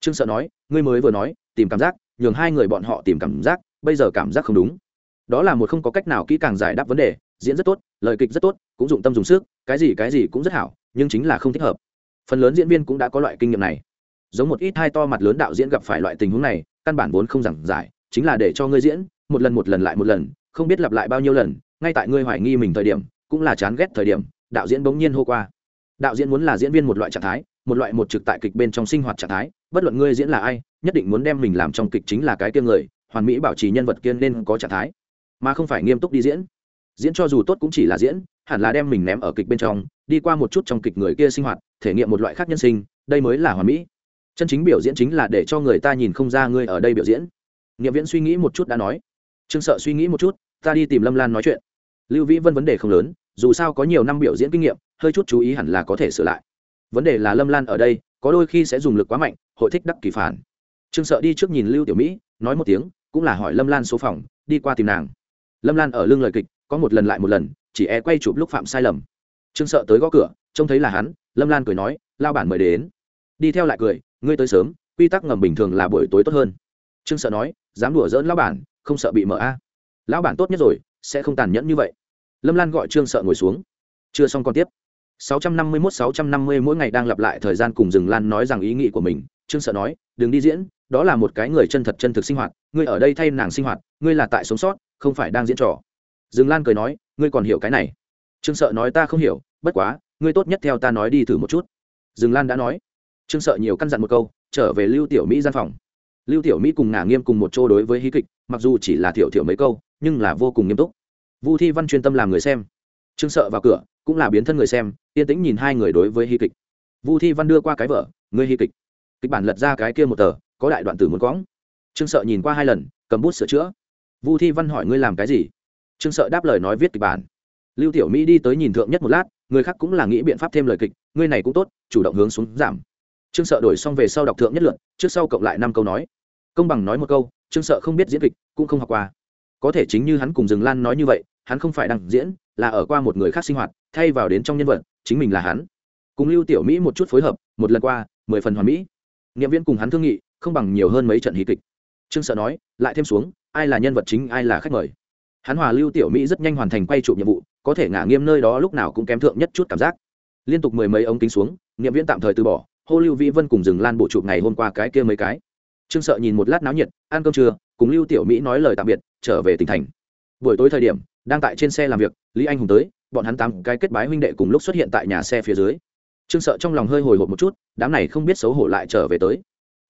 Trương sợ nói, ngươi mới vừa nói, tìm cảm giác, nhường hai người bọn họ tìm cảm giác, bây giờ cảm giác không đúng. Đó là một không có cách nào kỹ càng giải đáp vấn đề diễn rất tốt, lời kịch rất tốt, cũng dụng tâm dùng sức, cái gì cái gì cũng rất hảo, nhưng chính là không thích hợp. Phần lớn diễn viên cũng đã có loại kinh nghiệm này. Giống một ít hai to mặt lớn đạo diễn gặp phải loại tình huống này, căn bản vốn không giảng giải, chính là để cho ngươi diễn, một lần một lần lại một lần, không biết lặp lại bao nhiêu lần, ngay tại ngươi hoài nghi mình thời điểm, cũng là chán ghét thời điểm, đạo diễn bỗng nhiên hô qua. Đạo diễn muốn là diễn viên một loại trạng thái, một loại một trực tại kịch bên trong sinh hoạt trạng thái, bất luận ngươi diễn là ai, nhất định muốn đem mình làm trong kịch chính là cái kia người, hoàn mỹ bảo trì nhân vật kiên nên có trạng thái, mà không phải nghiêm túc đi diễn diễn cho dù tốt cũng chỉ là diễn, hẳn là đem mình ném ở kịch bên trong, đi qua một chút trong kịch người kia sinh hoạt, thể nghiệm một loại khác nhân sinh, đây mới là hoàn mỹ. Chân chính biểu diễn chính là để cho người ta nhìn không ra ngươi ở đây biểu diễn. Nghiệm viễn suy nghĩ một chút đã nói. Trương sợ suy nghĩ một chút, ta đi tìm lâm lan nói chuyện. Lưu vĩ vân vấn đề không lớn, dù sao có nhiều năm biểu diễn kinh nghiệm, hơi chút chú ý hẳn là có thể sửa lại. Vấn đề là lâm lan ở đây, có đôi khi sẽ dùng lực quá mạnh, hội thích đắc kỳ phản. Trương sợ đi trước nhìn lưu tiểu mỹ, nói một tiếng, cũng là hỏi lâm lan số phòng, đi qua tìm nàng. Lâm lan ở lưng lời kịch có một lần lại một lần, chỉ e quay chụp lúc phạm sai lầm. Trương sợ tới gõ cửa, trông thấy là hắn, lâm lan cười nói, lao bản mời đến. Đi theo lại cười, ngươi tới sớm, quy tắc ngầm bình thường là buổi tối tốt hơn. Trương sợ nói, dám đùa dỡn lão bản, không sợ bị mở a. Lão bản tốt nhất rồi, sẽ không tàn nhẫn như vậy. Lâm lan gọi trương sợ ngồi xuống. Chưa xong còn tiếp. 651-650 mỗi ngày đang lặp lại thời gian cùng rừng lan nói rằng ý nghĩ của mình. Trương sợ nói, đừng đi diễn, đó là một cái người chân thật chân thực sinh hoạt. Ngươi ở đây thay nàng sinh hoạt, ngươi là tại sống sót, không phải đang diễn trò. Dương lan cười nói, ngươi còn hiểu cái này? Trương sợ nói, ta không hiểu, bất quá, ngươi tốt nhất theo ta nói đi thử một chút. Dương lan đã nói. Trương sợ nhiều căn dặn một câu, trở về lưu tiểu mỹ gian phòng. Lưu tiểu mỹ cùng ngả nghiêm cùng một chỗ đối với hí kịch, mặc dù chỉ là thiểu thiểu mấy câu, nhưng là vô cùng nghiêm túc. Vu thi văn chuyên tâm làm người xem. Trương sợ vào cửa, cũng là biến thân người xem, yên tĩnh nhìn hai người đối với hí kịch. Vu thi văn đưa qua cái vở, ngươi hí kịch. Kịch bản lật ra cái kia một tờ, có đại đoạn tử muốn quõng. Trương sợ nhìn qua hai lần, cầm bút sửa chữa. Vu thi văn hỏi, ngươi làm cái gì? Trương sợ đáp lời nói viết kịch bản. Lưu tiểu mỹ đi tới nhìn thượng nhất một lát, người khác cũng là nghĩ biện pháp thêm lời kịch, người này cũng tốt, chủ động hướng xuống giảm. Trương sợ đổi xong về sau đọc thượng nhất lượn trước sau cộng lại năm câu nói. Công bằng nói một câu, trương sợ không biết diễn kịch, cũng không học qua. Có thể chính như hắn cùng Dừng lan nói như vậy, hắn không phải đăng diễn, là ở qua một người khác sinh hoạt, thay vào đến trong nhân vật, chính mình là hắn. Cùng lưu tiểu mỹ một chút phối hợp, một lần qua, mười phần hoàn mỹ. Nghiệm viên cùng hắn thương nghị, không bằng nhiều hơn mấy trận hí kịch. Trương sợ nói, lại thêm xuống, ai là nhân vật chính, ai là khách mời hắn hòa lưu tiểu mỹ rất nhanh hoàn thành quay chụp nhiệm vụ, có thể ngả nghiêm nơi đó lúc nào cũng kém thượng nhất chút cảm giác. Liên tục mười mấy ống kính xuống nghiệm viễn tạm thời từ bỏ, hô lưu vĩ vân cùng dừng lan bộ chụp ngày hôm qua cái kia mấy cái. Trương sợ nhìn một lát náo nhiệt, ăn cơm trưa, cùng lưu tiểu mỹ nói lời tạm biệt, trở về tỉnh thành. Buổi tối thời điểm, đang tại trên xe làm việc, lý anh hùng tới, bọn hắn tám cái kết bái huynh đệ cùng lúc xuất hiện tại nhà xe phía dưới. Trương sợ trong lòng hơi hồi hộp một chút, đám này không biết xấu hổ lại trở về tới.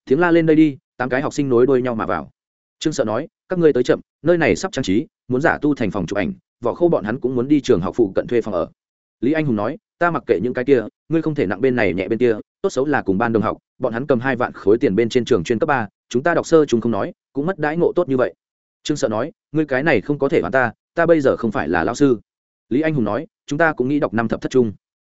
Tiếng la lên đây đi, tám cái học sinh nối đuôi nhau mà vào. Trương sợ nói các ngươi tới chậm, nơi này sắp trang trí, muốn giả tu thành phòng chụp ảnh, vỏ khâu bọn hắn cũng muốn đi trường học phụ cận thuê phòng ở. Lý anh hùng nói, ta mặc kệ những cái kia, ngươi không thể nặng bên này nhẹ bên kia, tốt xấu là cùng ban đồng học, bọn hắn cầm hai vạn khối tiền bên trên trường chuyên cấp ba, chúng ta đọc sơ chúng không nói, cũng mất đãi ngộ tốt như vậy. Trương sợ nói, ngươi cái này không có thể hoàn ta ta bây giờ không phải là lao sư. Lý anh hùng nói, chúng ta cũng nghĩ đọc năm thập thất trung.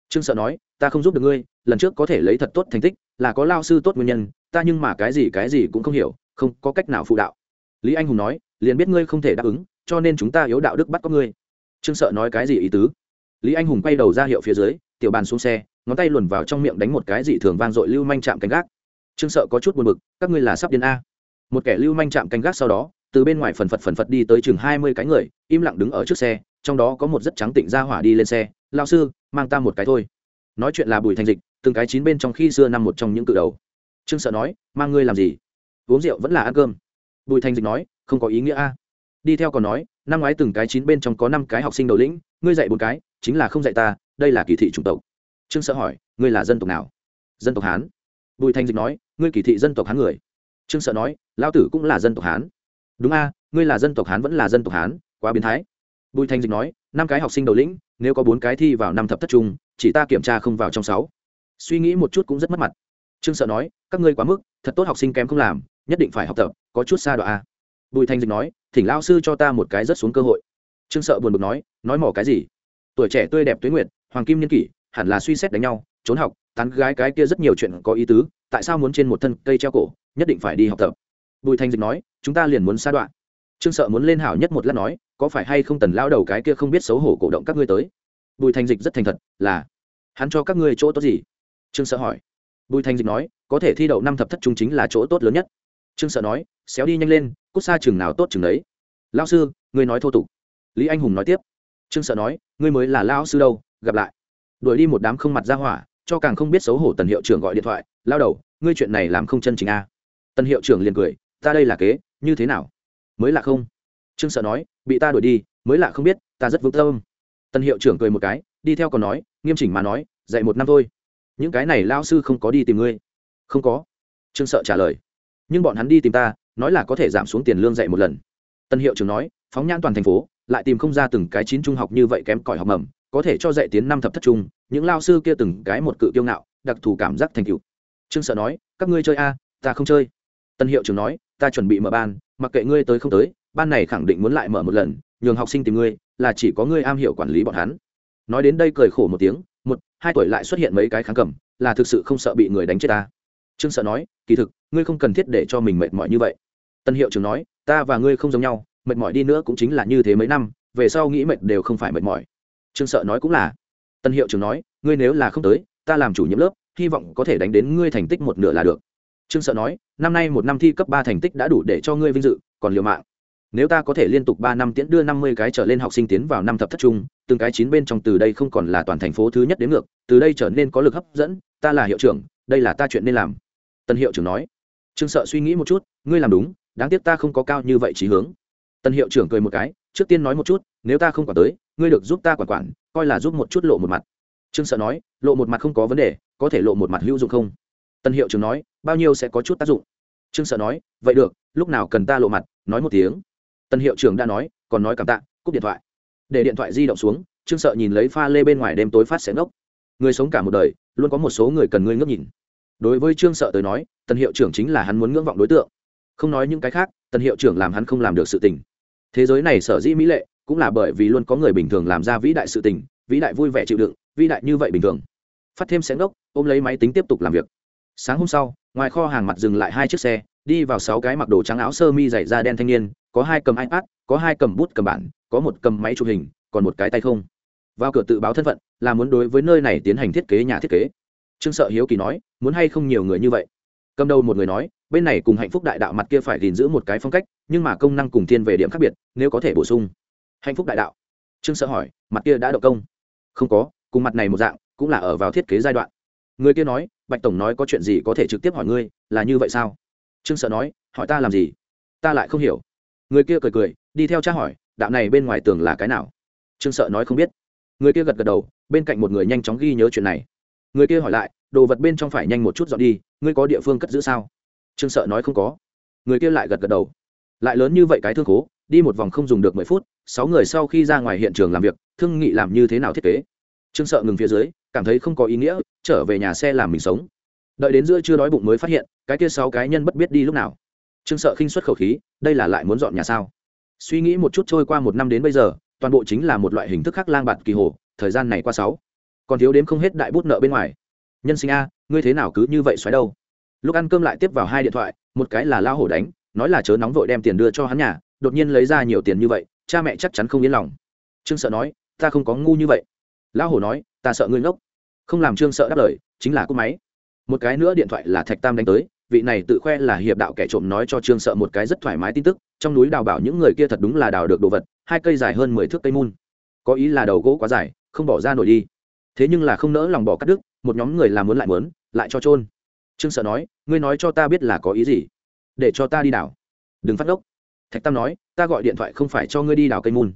Trương sợ nói, ta không giúp được ngươi, lần trước có thể lấy thật tốt thành tích, là có lao sư tốt nguyên nhân, ta nhưng mà cái gì cái gì cũng không hiểu, không có cách nào phụ đạo lý anh hùng nói, liền biết ngươi không thể đáp ứng, cho nên chúng ta yếu đạo đức bắt có ngươi. Trương sợ nói cái gì ý tứ? Lý anh hùng quay đầu ra hiệu phía dưới, tiểu bàn xuống xe, ngón tay luồn vào trong miệng đánh một cái dị thường vang dội lưu manh chạm canh gác. Trương sợ có chút buồn bực, các ngươi là sắp điên a. Một kẻ lưu manh chạm canh gác sau đó, từ bên ngoài phần phật phần phật đi tới chừng hai mươi cái người, im lặng đứng ở trước xe, trong đó có một rất trắng tịnh ra hỏa đi lên xe lao sư, mang ta một cái thôi. Nói chuyện là bùi thành dịch, từng cái chín bên trong khi xưa năm một trong những cự đầu. Trương sợ nói, mang ngươi làm gì? Uống rượu vẫn là ăn cơm bùi thành dịch nói, không có ý nghĩa a. Đi theo còn nói, năm ngoái từng cái chín bên trong có năm cái học sinh đầu lĩnh, ngươi dạy một cái, chính là không dạy ta, đây là kỳ thị chủng tộc. Trương sợ hỏi, ngươi là dân tộc nào? Dân tộc hán. Bùi Thanh dịch nói, ngươi kỳ thị dân tộc hán người. Trương sợ nói lao tử cũng là dân tộc hán. Đúng a, ngươi là dân tộc hán vẫn là dân tộc hán, quá biến thái. Bùi Thanh dịch nói, năm cái học sinh đầu lĩnh, nếu có bốn cái thi vào năm thập thất trung, chỉ ta kiểm tra không vào trong sáu. Suy nghĩ một chút cũng rất mất mặt. Trương sợ nói, các ngươi quá mức, thật tốt học sinh kém không làm nhất định phải học tập, có chút xa đoạn a bùi Thanh dịch nói, thỉnh lao sư cho ta một cái rất xuống cơ hội. Trương sợ buồn bực nói nói mỏ cái gì? Tuổi trẻ tươi đẹp tuế nguyệt, hoàng kim niên kỷ, hẳn là suy xét đánh nhau, trốn học, tán gái cái kia rất nhiều chuyện có ý tứ, tại sao muốn trên một thân cây treo cổ, nhất định phải đi học tập. Bùi Thanh dịch nói, chúng ta liền muốn xa đoạn trương sợ muốn lên hảo nhất một lát nói, có phải hay không tần lao đầu cái kia không biết xấu hổ cổ động các ngươi tới? Bùi Thanh dịch rất thành thật, là, hắn cho các ngươi chỗ tốt gì? Trương sợ hỏi. Bùi Thanh dịch nói, có thể thi đậu năm thập thất trung chính là chỗ tốt lớn nhất trương sợ nói, xéo đi nhanh lên, cút xa chừng nào tốt chừng đấy. Lao sư, ngươi nói thô tục. Lý anh hùng nói tiếp. Trương sợ nói, ngươi mới là lao sư đâu, gặp lại. Đuổi đi một đám không mặt ra hỏa, cho càng không biết xấu hổ tần hiệu trưởng gọi điện thoại lao đầu, ngươi chuyện này làm không chân chính a. À. tần hiệu trưởng liền cười, ta đây là kế, như thế nào? Mới là không. Trương sợ nói, bị ta đuổi đi, mới là không biết, ta rất vững tâm. Tần hiệu trưởng cười một cái, đi theo còn nói, nghiêm chỉnh mà nói, dạy một năm thôi. Những cái này lao sư không có đi tìm ngươi. Không có. Trương sợ trả lời nhưng bọn hắn đi tìm ta, nói là có thể giảm xuống tiền lương dạy một lần. Tân hiệu trưởng nói, phóng nhãn toàn thành phố, lại tìm không ra từng cái chín trung học như vậy kém cỏi học mầm, có thể cho dạy tiến năm thập thất trung, những lao sư kia từng cái một cự kiêu ngạo, đặc thù cảm giác thành cựu trương sợ nói, các ngươi chơi a, ta không chơi. Tân hiệu trưởng nói, ta chuẩn bị mở ban, mặc kệ ngươi tới không tới, ban này khẳng định muốn lại mở một lần, nhường học sinh tìm ngươi, là chỉ có ngươi am hiểu quản lý bọn hắn. Nói đến đây cười khổ một tiếng, một, hai tuổi lại xuất hiện mấy cái kháng cầm, là thực sự không sợ bị người đánh chết ta trương sợ nói, kỳ thực, ngươi không cần thiết để cho mình mệt mỏi như vậy. Tân hiệu trưởng nói, ta và ngươi không giống nhau, mệt mỏi đi nữa cũng chính là như thế mấy năm, về sau nghĩ mệt đều không phải mệt mỏi. Trương sợ nói cũng là. Tân hiệu trưởng nói, ngươi nếu là không tới, ta làm chủ nhiệm lớp, hy vọng có thể đánh đến ngươi thành tích một nửa là được. Trương sợ nói, năm nay một năm thi cấp ba thành tích đã đủ để cho ngươi vinh dự, còn liều mạng. Nếu ta có thể liên tục ba năm tiễn đưa năm mươi cái trở lên học sinh tiến vào năm thập thất trung, từng cái chín bên trong từ đây không còn là toàn thành phố thứ nhất đến ngược, từ đây trở nên có lực hấp dẫn, ta là hiệu trưởng, đây là ta chuyện nên làm tân hiệu trưởng nói. Trương sợ suy nghĩ một chút, ngươi làm đúng, đáng tiếc ta không có cao như vậy trí hướng. Tân hiệu trưởng cười một cái, trước tiên nói một chút, nếu ta không quản tới, ngươi được giúp ta quản quản, coi là giúp một chút lộ một mặt. Trương sợ nói, lộ một mặt không có vấn đề, có thể lộ một mặt hữu dụng không? Tân hiệu trưởng nói, bao nhiêu sẽ có chút tác dụng. Trương sợ nói, vậy được, lúc nào cần ta lộ mặt, nói một tiếng. Tân hiệu trưởng đã nói, còn nói cảm tạ, cúp điện thoại. Để điện thoại di động xuống, trương sợ nhìn lấy pha lê bên ngoài đêm tối phát sẽ ngốc. Người sống cả một đời, luôn có một số người cần ngươi ngước nhìn đối với trương sợ tới nói tân hiệu trưởng chính là hắn muốn ngưỡng vọng đối tượng. Không nói những cái khác tân hiệu trưởng làm hắn không làm được sự tình. Thế giới này sở dĩ mỹ lệ, cũng là bởi vì luôn có người bình thường làm ra vĩ đại sự tình, vĩ đại vui vẻ chịu đựng, vĩ đại như vậy bình thường. Phát thêm xén ốc ôm lấy máy tính tiếp tục làm việc. Sáng hôm sau, ngoài kho hàng mặt dừng lại hai chiếc xe, đi vào sáu cái mặc đồ trắng áo sơ mi dày da đen thanh niên, có hai cầm ipad, có hai cầm bút cầm bản, có một cầm máy chụp hình, còn một cái tay không. Vào cửa tự báo thân phận, là muốn đối với nơi này tiến hành thiết kế nhà thiết kế trương sợ hiếu kỳ nói, muốn hay không nhiều người như vậy? Cầm đầu một người nói, bên này cùng hạnh phúc đại đạo mặt kia phải gìn giữ một cái phong cách, nhưng mà công năng cùng thiên về điểm khác biệt, nếu có thể bổ sung. Hạnh phúc đại đạo? Trương sợ hỏi, mặt kia đã động công? Không có, cùng mặt này một dạng, cũng là ở vào thiết kế giai đoạn. Người kia nói, bạch tổng nói có chuyện gì có thể trực tiếp hỏi ngươi, là như vậy sao? Trương sợ nói, hỏi ta làm gì? Ta lại không hiểu. Người kia cười cười, đi theo cha hỏi, đạo này bên ngoài tường là cái nào? Trương sợ nói không biết. Người kia gật gật đầu, bên cạnh một người nhanh chóng ghi nhớ chuyện này người kia hỏi lại, đồ vật bên trong phải nhanh một chút dọn đi, ngươi có địa phương cất giữ sao? Trương sợ nói không có. Người kia lại gật gật đầu. Lại lớn như vậy cái thương khố, đi một vòng không dùng được mười phút, sáu người sau khi ra ngoài hiện trường làm việc, thương nghị làm như thế nào thiết kế? Trương sợ ngừng phía dưới, cảm thấy không có ý nghĩa, trở về nhà xe làm mình sống. Đợi đến giữa chưa đói bụng mới phát hiện, cái kia sáu cái nhân bất biết đi lúc nào. Trương sợ khinh xuất khẩu khí, đây là lại muốn dọn nhà sao? Suy nghĩ một chút trôi qua một năm đến bây giờ, toàn bộ chính là một loại hình thức khác lang bạt kỳ hồ, thời gian này qua sáu còn thiếu đếm không hết đại bút nợ bên ngoài. Nhân sinh a, ngươi thế nào cứ như vậy xoáy đâu? Lúc ăn cơm lại tiếp vào hai điện thoại, một cái là lao hổ đánh, nói là chớ nóng vội đem tiền đưa cho hắn nhà, đột nhiên lấy ra nhiều tiền như vậy, cha mẹ chắc chắn không yên lòng. Trương sợ nói, ta không có ngu như vậy. Lão hổ nói, ta sợ ngươi ngốc. Không làm trương sợ đáp lời, chính là cúp máy. Một cái nữa điện thoại là thạch tam đánh tới, vị này tự khoe là hiệp đạo kẻ trộm nói cho trương sợ một cái rất thoải mái tin tức, trong núi đào bảo những người kia thật đúng là đào được đồ vật, hai cây dài hơn mười thước cây mun. Có ý là đầu gỗ quá dài, không bỏ ra nổi đi thế nhưng là không nỡ lòng bỏ cắt đứt, một nhóm người làm muốn lại muốn, lại cho trôn trương sợ nói, ngươi nói cho ta biết là có ý gì? Để cho ta đi đảo. đừng phát ốc thạch tam nói, ta gọi điện thoại không phải cho ngươi đi đảo cây mùn.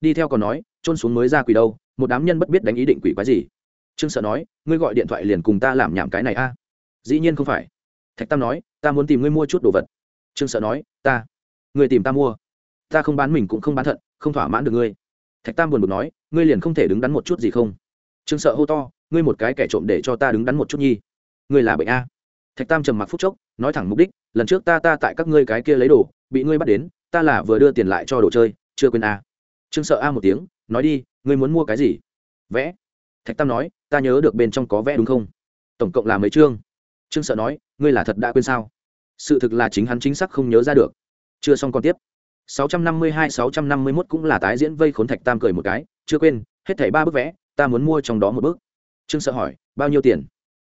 Đi theo còn nói trôn xuống mới ra quỷ đâu, một đám nhân bất biết đánh ý định quỷ quái gì. Trương sợ nói, ngươi gọi điện thoại liền cùng ta làm nhảm cái này a. À? Dĩ nhiên không phải. Thạch tam nói, ta muốn tìm ngươi mua chút đồ vật. Trương sợ nói, ta người tìm ta mua. Ta không bán mình cũng không bán thận, không thỏa mãn được ngươi. Thạch tam buồn bực nói, ngươi liền không thể đứng đắn một chút gì không? Trương sợ hô to, ngươi một cái kẻ trộm để cho ta đứng đắn một chút nhi. Ngươi là bệnh a. Thạch tam trầm mặc phút chốc, nói thẳng mục đích, lần trước ta ta tại các ngươi cái kia lấy đồ, bị ngươi bắt đến, ta là vừa đưa tiền lại cho đồ chơi, chưa quên a. Trương sợ a một tiếng, nói đi, ngươi muốn mua cái gì? Vẽ. Thạch tam nói, ta nhớ được bên trong có vẽ đúng không? Tổng cộng là mấy chương? Trương sợ nói, ngươi là thật đã quên sao? Sự thực là chính hắn chính xác không nhớ ra được. Chưa xong còn tiếp. 652-651 cũng là tái diễn vây khốn thạch tam cười một cái, chưa quên, hết thảy ba bức vẽ ta muốn mua trong đó một bức. Trương sợ hỏi, bao nhiêu tiền?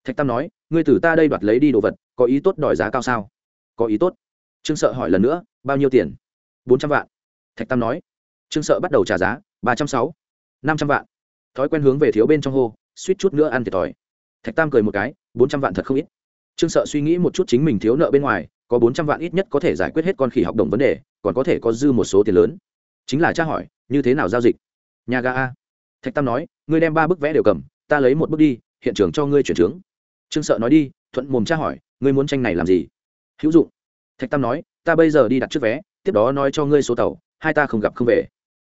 Thạch tam nói, ngươi từ ta đây đoạt lấy đi đồ vật, có ý tốt đòi giá cao sao? Có ý tốt. Trương sợ hỏi lần nữa, bao nhiêu tiền? Bốn trăm vạn. Thạch tam nói, trương sợ bắt đầu trả giá, ba trăm sáu, năm trăm vạn. Thói quen hướng về thiếu bên trong hô, suýt chút nữa ăn thiệt thòi. Thạch tam cười một cái, bốn trăm vạn thật không ít. Trương sợ suy nghĩ một chút chính mình thiếu nợ bên ngoài, có bốn trăm vạn ít nhất có thể giải quyết hết con khỉ học đồng vấn đề, còn có thể có dư một số tiền lớn. Chính là tra hỏi, như thế nào giao dịch? Nhà ga a. Thạch tam nói ngươi đem ba bức vẽ đều cầm, ta lấy một bức đi, hiện trường cho ngươi chuyển trướng. Trương sợ nói đi, thuận mồm tra hỏi, ngươi muốn tranh này làm gì? Hữu dụng. Thạch tam nói, ta bây giờ đi đặt trước vé, tiếp đó nói cho ngươi số tàu, hai ta không gặp không về.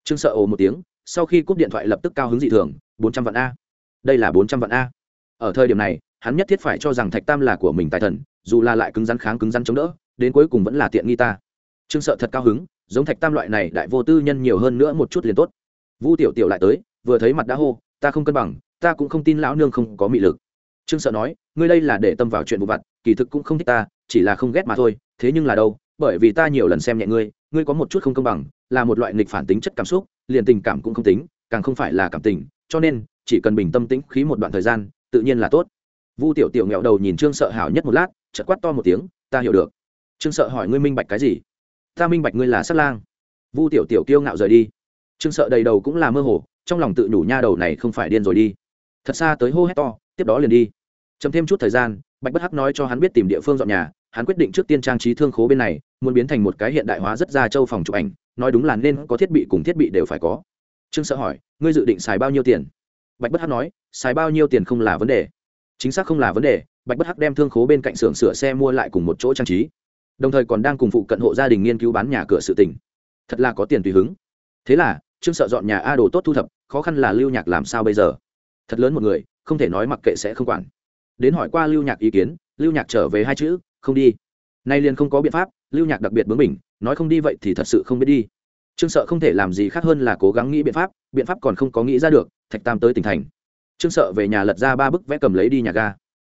Trương sợ ồ một tiếng, sau khi cúp điện thoại lập tức cao hứng dị thường, bốn trăm vạn a. Đây là bốn trăm vạn a. Ở thời điểm này, hắn nhất thiết phải cho rằng thạch tam là của mình tài thần, dù là lại cứng rắn kháng cứng rắn chống đỡ, đến cuối cùng vẫn là tiện nghi ta. Trương sợ thật cao hứng, giống thạch tam loại này đại vô tư nhân nhiều hơn nữa một chút liền tốt. Vu tiểu tiểu lại tới, vừa thấy mặt đã hô ta không cân bằng, ta cũng không tin lão nương không có mị lực. Trương sợ nói, ngươi đây là để tâm vào chuyện vụ vặt, kỳ thực cũng không thích ta, chỉ là không ghét mà thôi, thế nhưng là đâu, bởi vì ta nhiều lần xem nhẹ ngươi ngươi có một chút không công bằng, là một loại nghịch phản tính chất cảm xúc, liền tình cảm cũng không tính, càng không phải là cảm tình, cho nên, chỉ cần bình tâm tĩnh khí một đoạn thời gian, tự nhiên là tốt. Vu tiểu tiểu nghẹo đầu nhìn trương sợ hảo nhất một lát, chợt quát to một tiếng, ta hiểu được. Trương sợ hỏi ngươi minh bạch cái gì? Ta minh bạch ngươi là sát lang. Vu tiểu tiểu kiêu ngạo rời đi trương sợ đầy đầu cũng là mơ hồ, trong lòng tự nhủ nha đầu này không phải điên rồi đi. Thật xa tới hô hét to, tiếp đó liền đi. Chấm thêm chút thời gian, bạch bất hắc nói cho hắn biết tìm địa phương dọn nhà, hắn quyết định trước tiên trang trí thương khố bên này, muốn biến thành một cái hiện đại hóa rất ra châu phòng chụp ảnh, nói đúng là nên có thiết bị cùng thiết bị đều phải có. Trương sợ hỏi, ngươi dự định xài bao nhiêu tiền? Bạch bất hắc nói, xài bao nhiêu tiền không là vấn đề. Chính xác không là vấn đề, bạch bất hắc đem thương khố bên cạnh xưởng sửa xe mua lại cùng một chỗ trang trí. Đồng thời còn đang cùng phụ cận hộ gia đình nghiên cứu bán nhà cửa sự tỉnh thật là có tiền tùy hứng. Thế là trương sợ dọn nhà a đồ tốt thu thập, khó khăn là lưu nhạc làm sao bây giờ? Thật lớn một người, không thể nói mặc kệ sẽ không quản. Đến hỏi qua lưu nhạc ý kiến, lưu nhạc trở về hai chữ, không đi. Nay liền không có biện pháp, lưu nhạc đặc biệt bướng mình nói không đi vậy thì thật sự không biết đi. Trương sợ không thể làm gì khác hơn là cố gắng nghĩ biện pháp biện pháp còn không có nghĩ ra được, thạch tam tới tỉnh thành. Trương sợ về nhà lật ra ba bức vẽ cầm lấy đi nhà ga.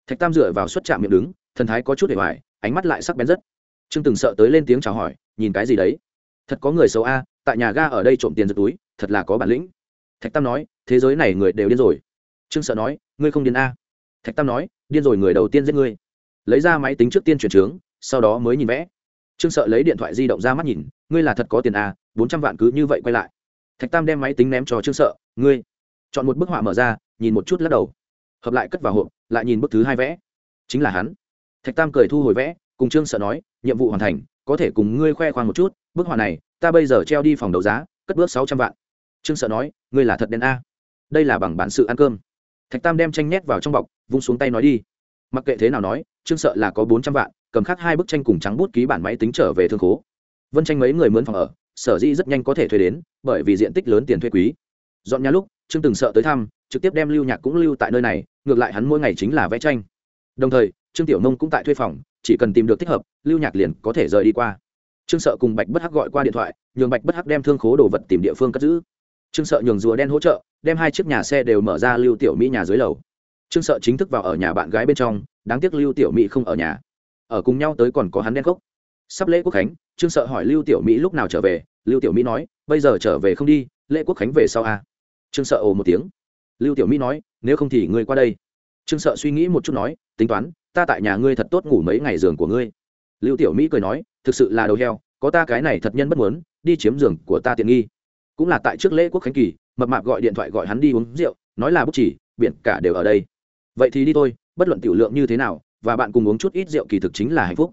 Thạch tam dựa vào suất chạm miệng đứng, thần thái có chút để hoài ánh mắt lại sắc bén rất. Trương từng sợ tới lên tiếng chào hỏi, nhìn cái gì đấy? Thật có người xấu a tại nhà ga ở đây trộm tiền giật túi, thật là có bản lĩnh. Thạch tam nói, thế giới này người đều điên rồi. Trương sợ nói, ngươi không điên a. Thạch tam nói, điên rồi người đầu tiên giết ngươi. Lấy ra máy tính trước tiên chuyển trướng, sau đó mới nhìn vẽ. Trương sợ lấy điện thoại di động ra mắt nhìn, ngươi là thật có tiền a, bốn trăm vạn cứ như vậy quay lại. Thạch tam đem máy tính ném cho trương sợ, ngươi. Chọn một bức họa mở ra, nhìn một chút lắc đầu. Hợp lại cất vào hộp, lại nhìn bức thứ hai vẽ. Chính là hắn. Thạch tam cười thu hồi vẽ, cùng trương sợ nói, nhiệm vụ hoàn thành, có thể cùng ngươi khoe khoang một chút bức họa này, ta bây giờ treo đi phòng đấu giá, cất bước sáu trăm vạn. Trương sợ nói, ngươi là thật đen a. Đây là bằng bản sự ăn cơm. Thạch tam đem tranh nhét vào trong bọc, vung xuống tay nói đi. Mặc kệ thế nào nói, trương sợ là có bốn trăm vạn, cầm khắc hai bức tranh cùng trắng bút ký bản máy tính trở về thương khố. Vân tranh mấy người mướn phòng ở, sở dĩ rất nhanh có thể thuê đến, bởi vì diện tích lớn tiền thuê quý. Dọn nhà lúc, trương từng sợ tới thăm, trực tiếp đem lưu nhạc cũng lưu tại nơi này, ngược lại hắn mỗi ngày chính là vẽ tranh. Đồng thời, trương tiểu nông cũng tại thuê phòng, chỉ cần tìm được thích hợp, lưu nhạc liền có thể rời đi qua trương sợ cùng bạch bất hắc gọi qua điện thoại, nhường bạch bất hắc đem thương khố đồ vật tìm địa phương cất giữ. Trương sợ nhường rùa đen hỗ trợ, đem hai chiếc nhà xe đều mở ra lưu tiểu mỹ nhà dưới lầu. Trương sợ chính thức vào ở nhà bạn gái bên trong, đáng tiếc lưu tiểu mỹ không ở nhà. Ở cùng nhau tới còn có hắn đen cốc. Sắp lễ quốc khánh, trương sợ hỏi lưu tiểu mỹ lúc nào trở về, lưu tiểu mỹ nói, bây giờ trở về không đi, lễ quốc khánh về sau à? trương sợ ồ một tiếng. Lưu tiểu mỹ nói, nếu không thì ngươi qua đây. Trương sợ suy nghĩ một chút nói, tính toán, ta tại nhà ngươi thật tốt ngủ mấy ngày giường của ngươi. Lưu tiểu mỹ cười nói thực sự là đầu heo, có ta cái này thật nhân bất muốn, đi chiếm giường của ta tiện nghi. Cũng là tại trước lễ quốc khánh kỳ, mập mạp gọi điện thoại gọi hắn đi uống rượu, nói là bút chỉ, biển cả đều ở đây. Vậy thì đi thôi, bất luận tiểu lượng như thế nào, và bạn cùng uống chút ít rượu kỳ thực chính là hạnh phúc.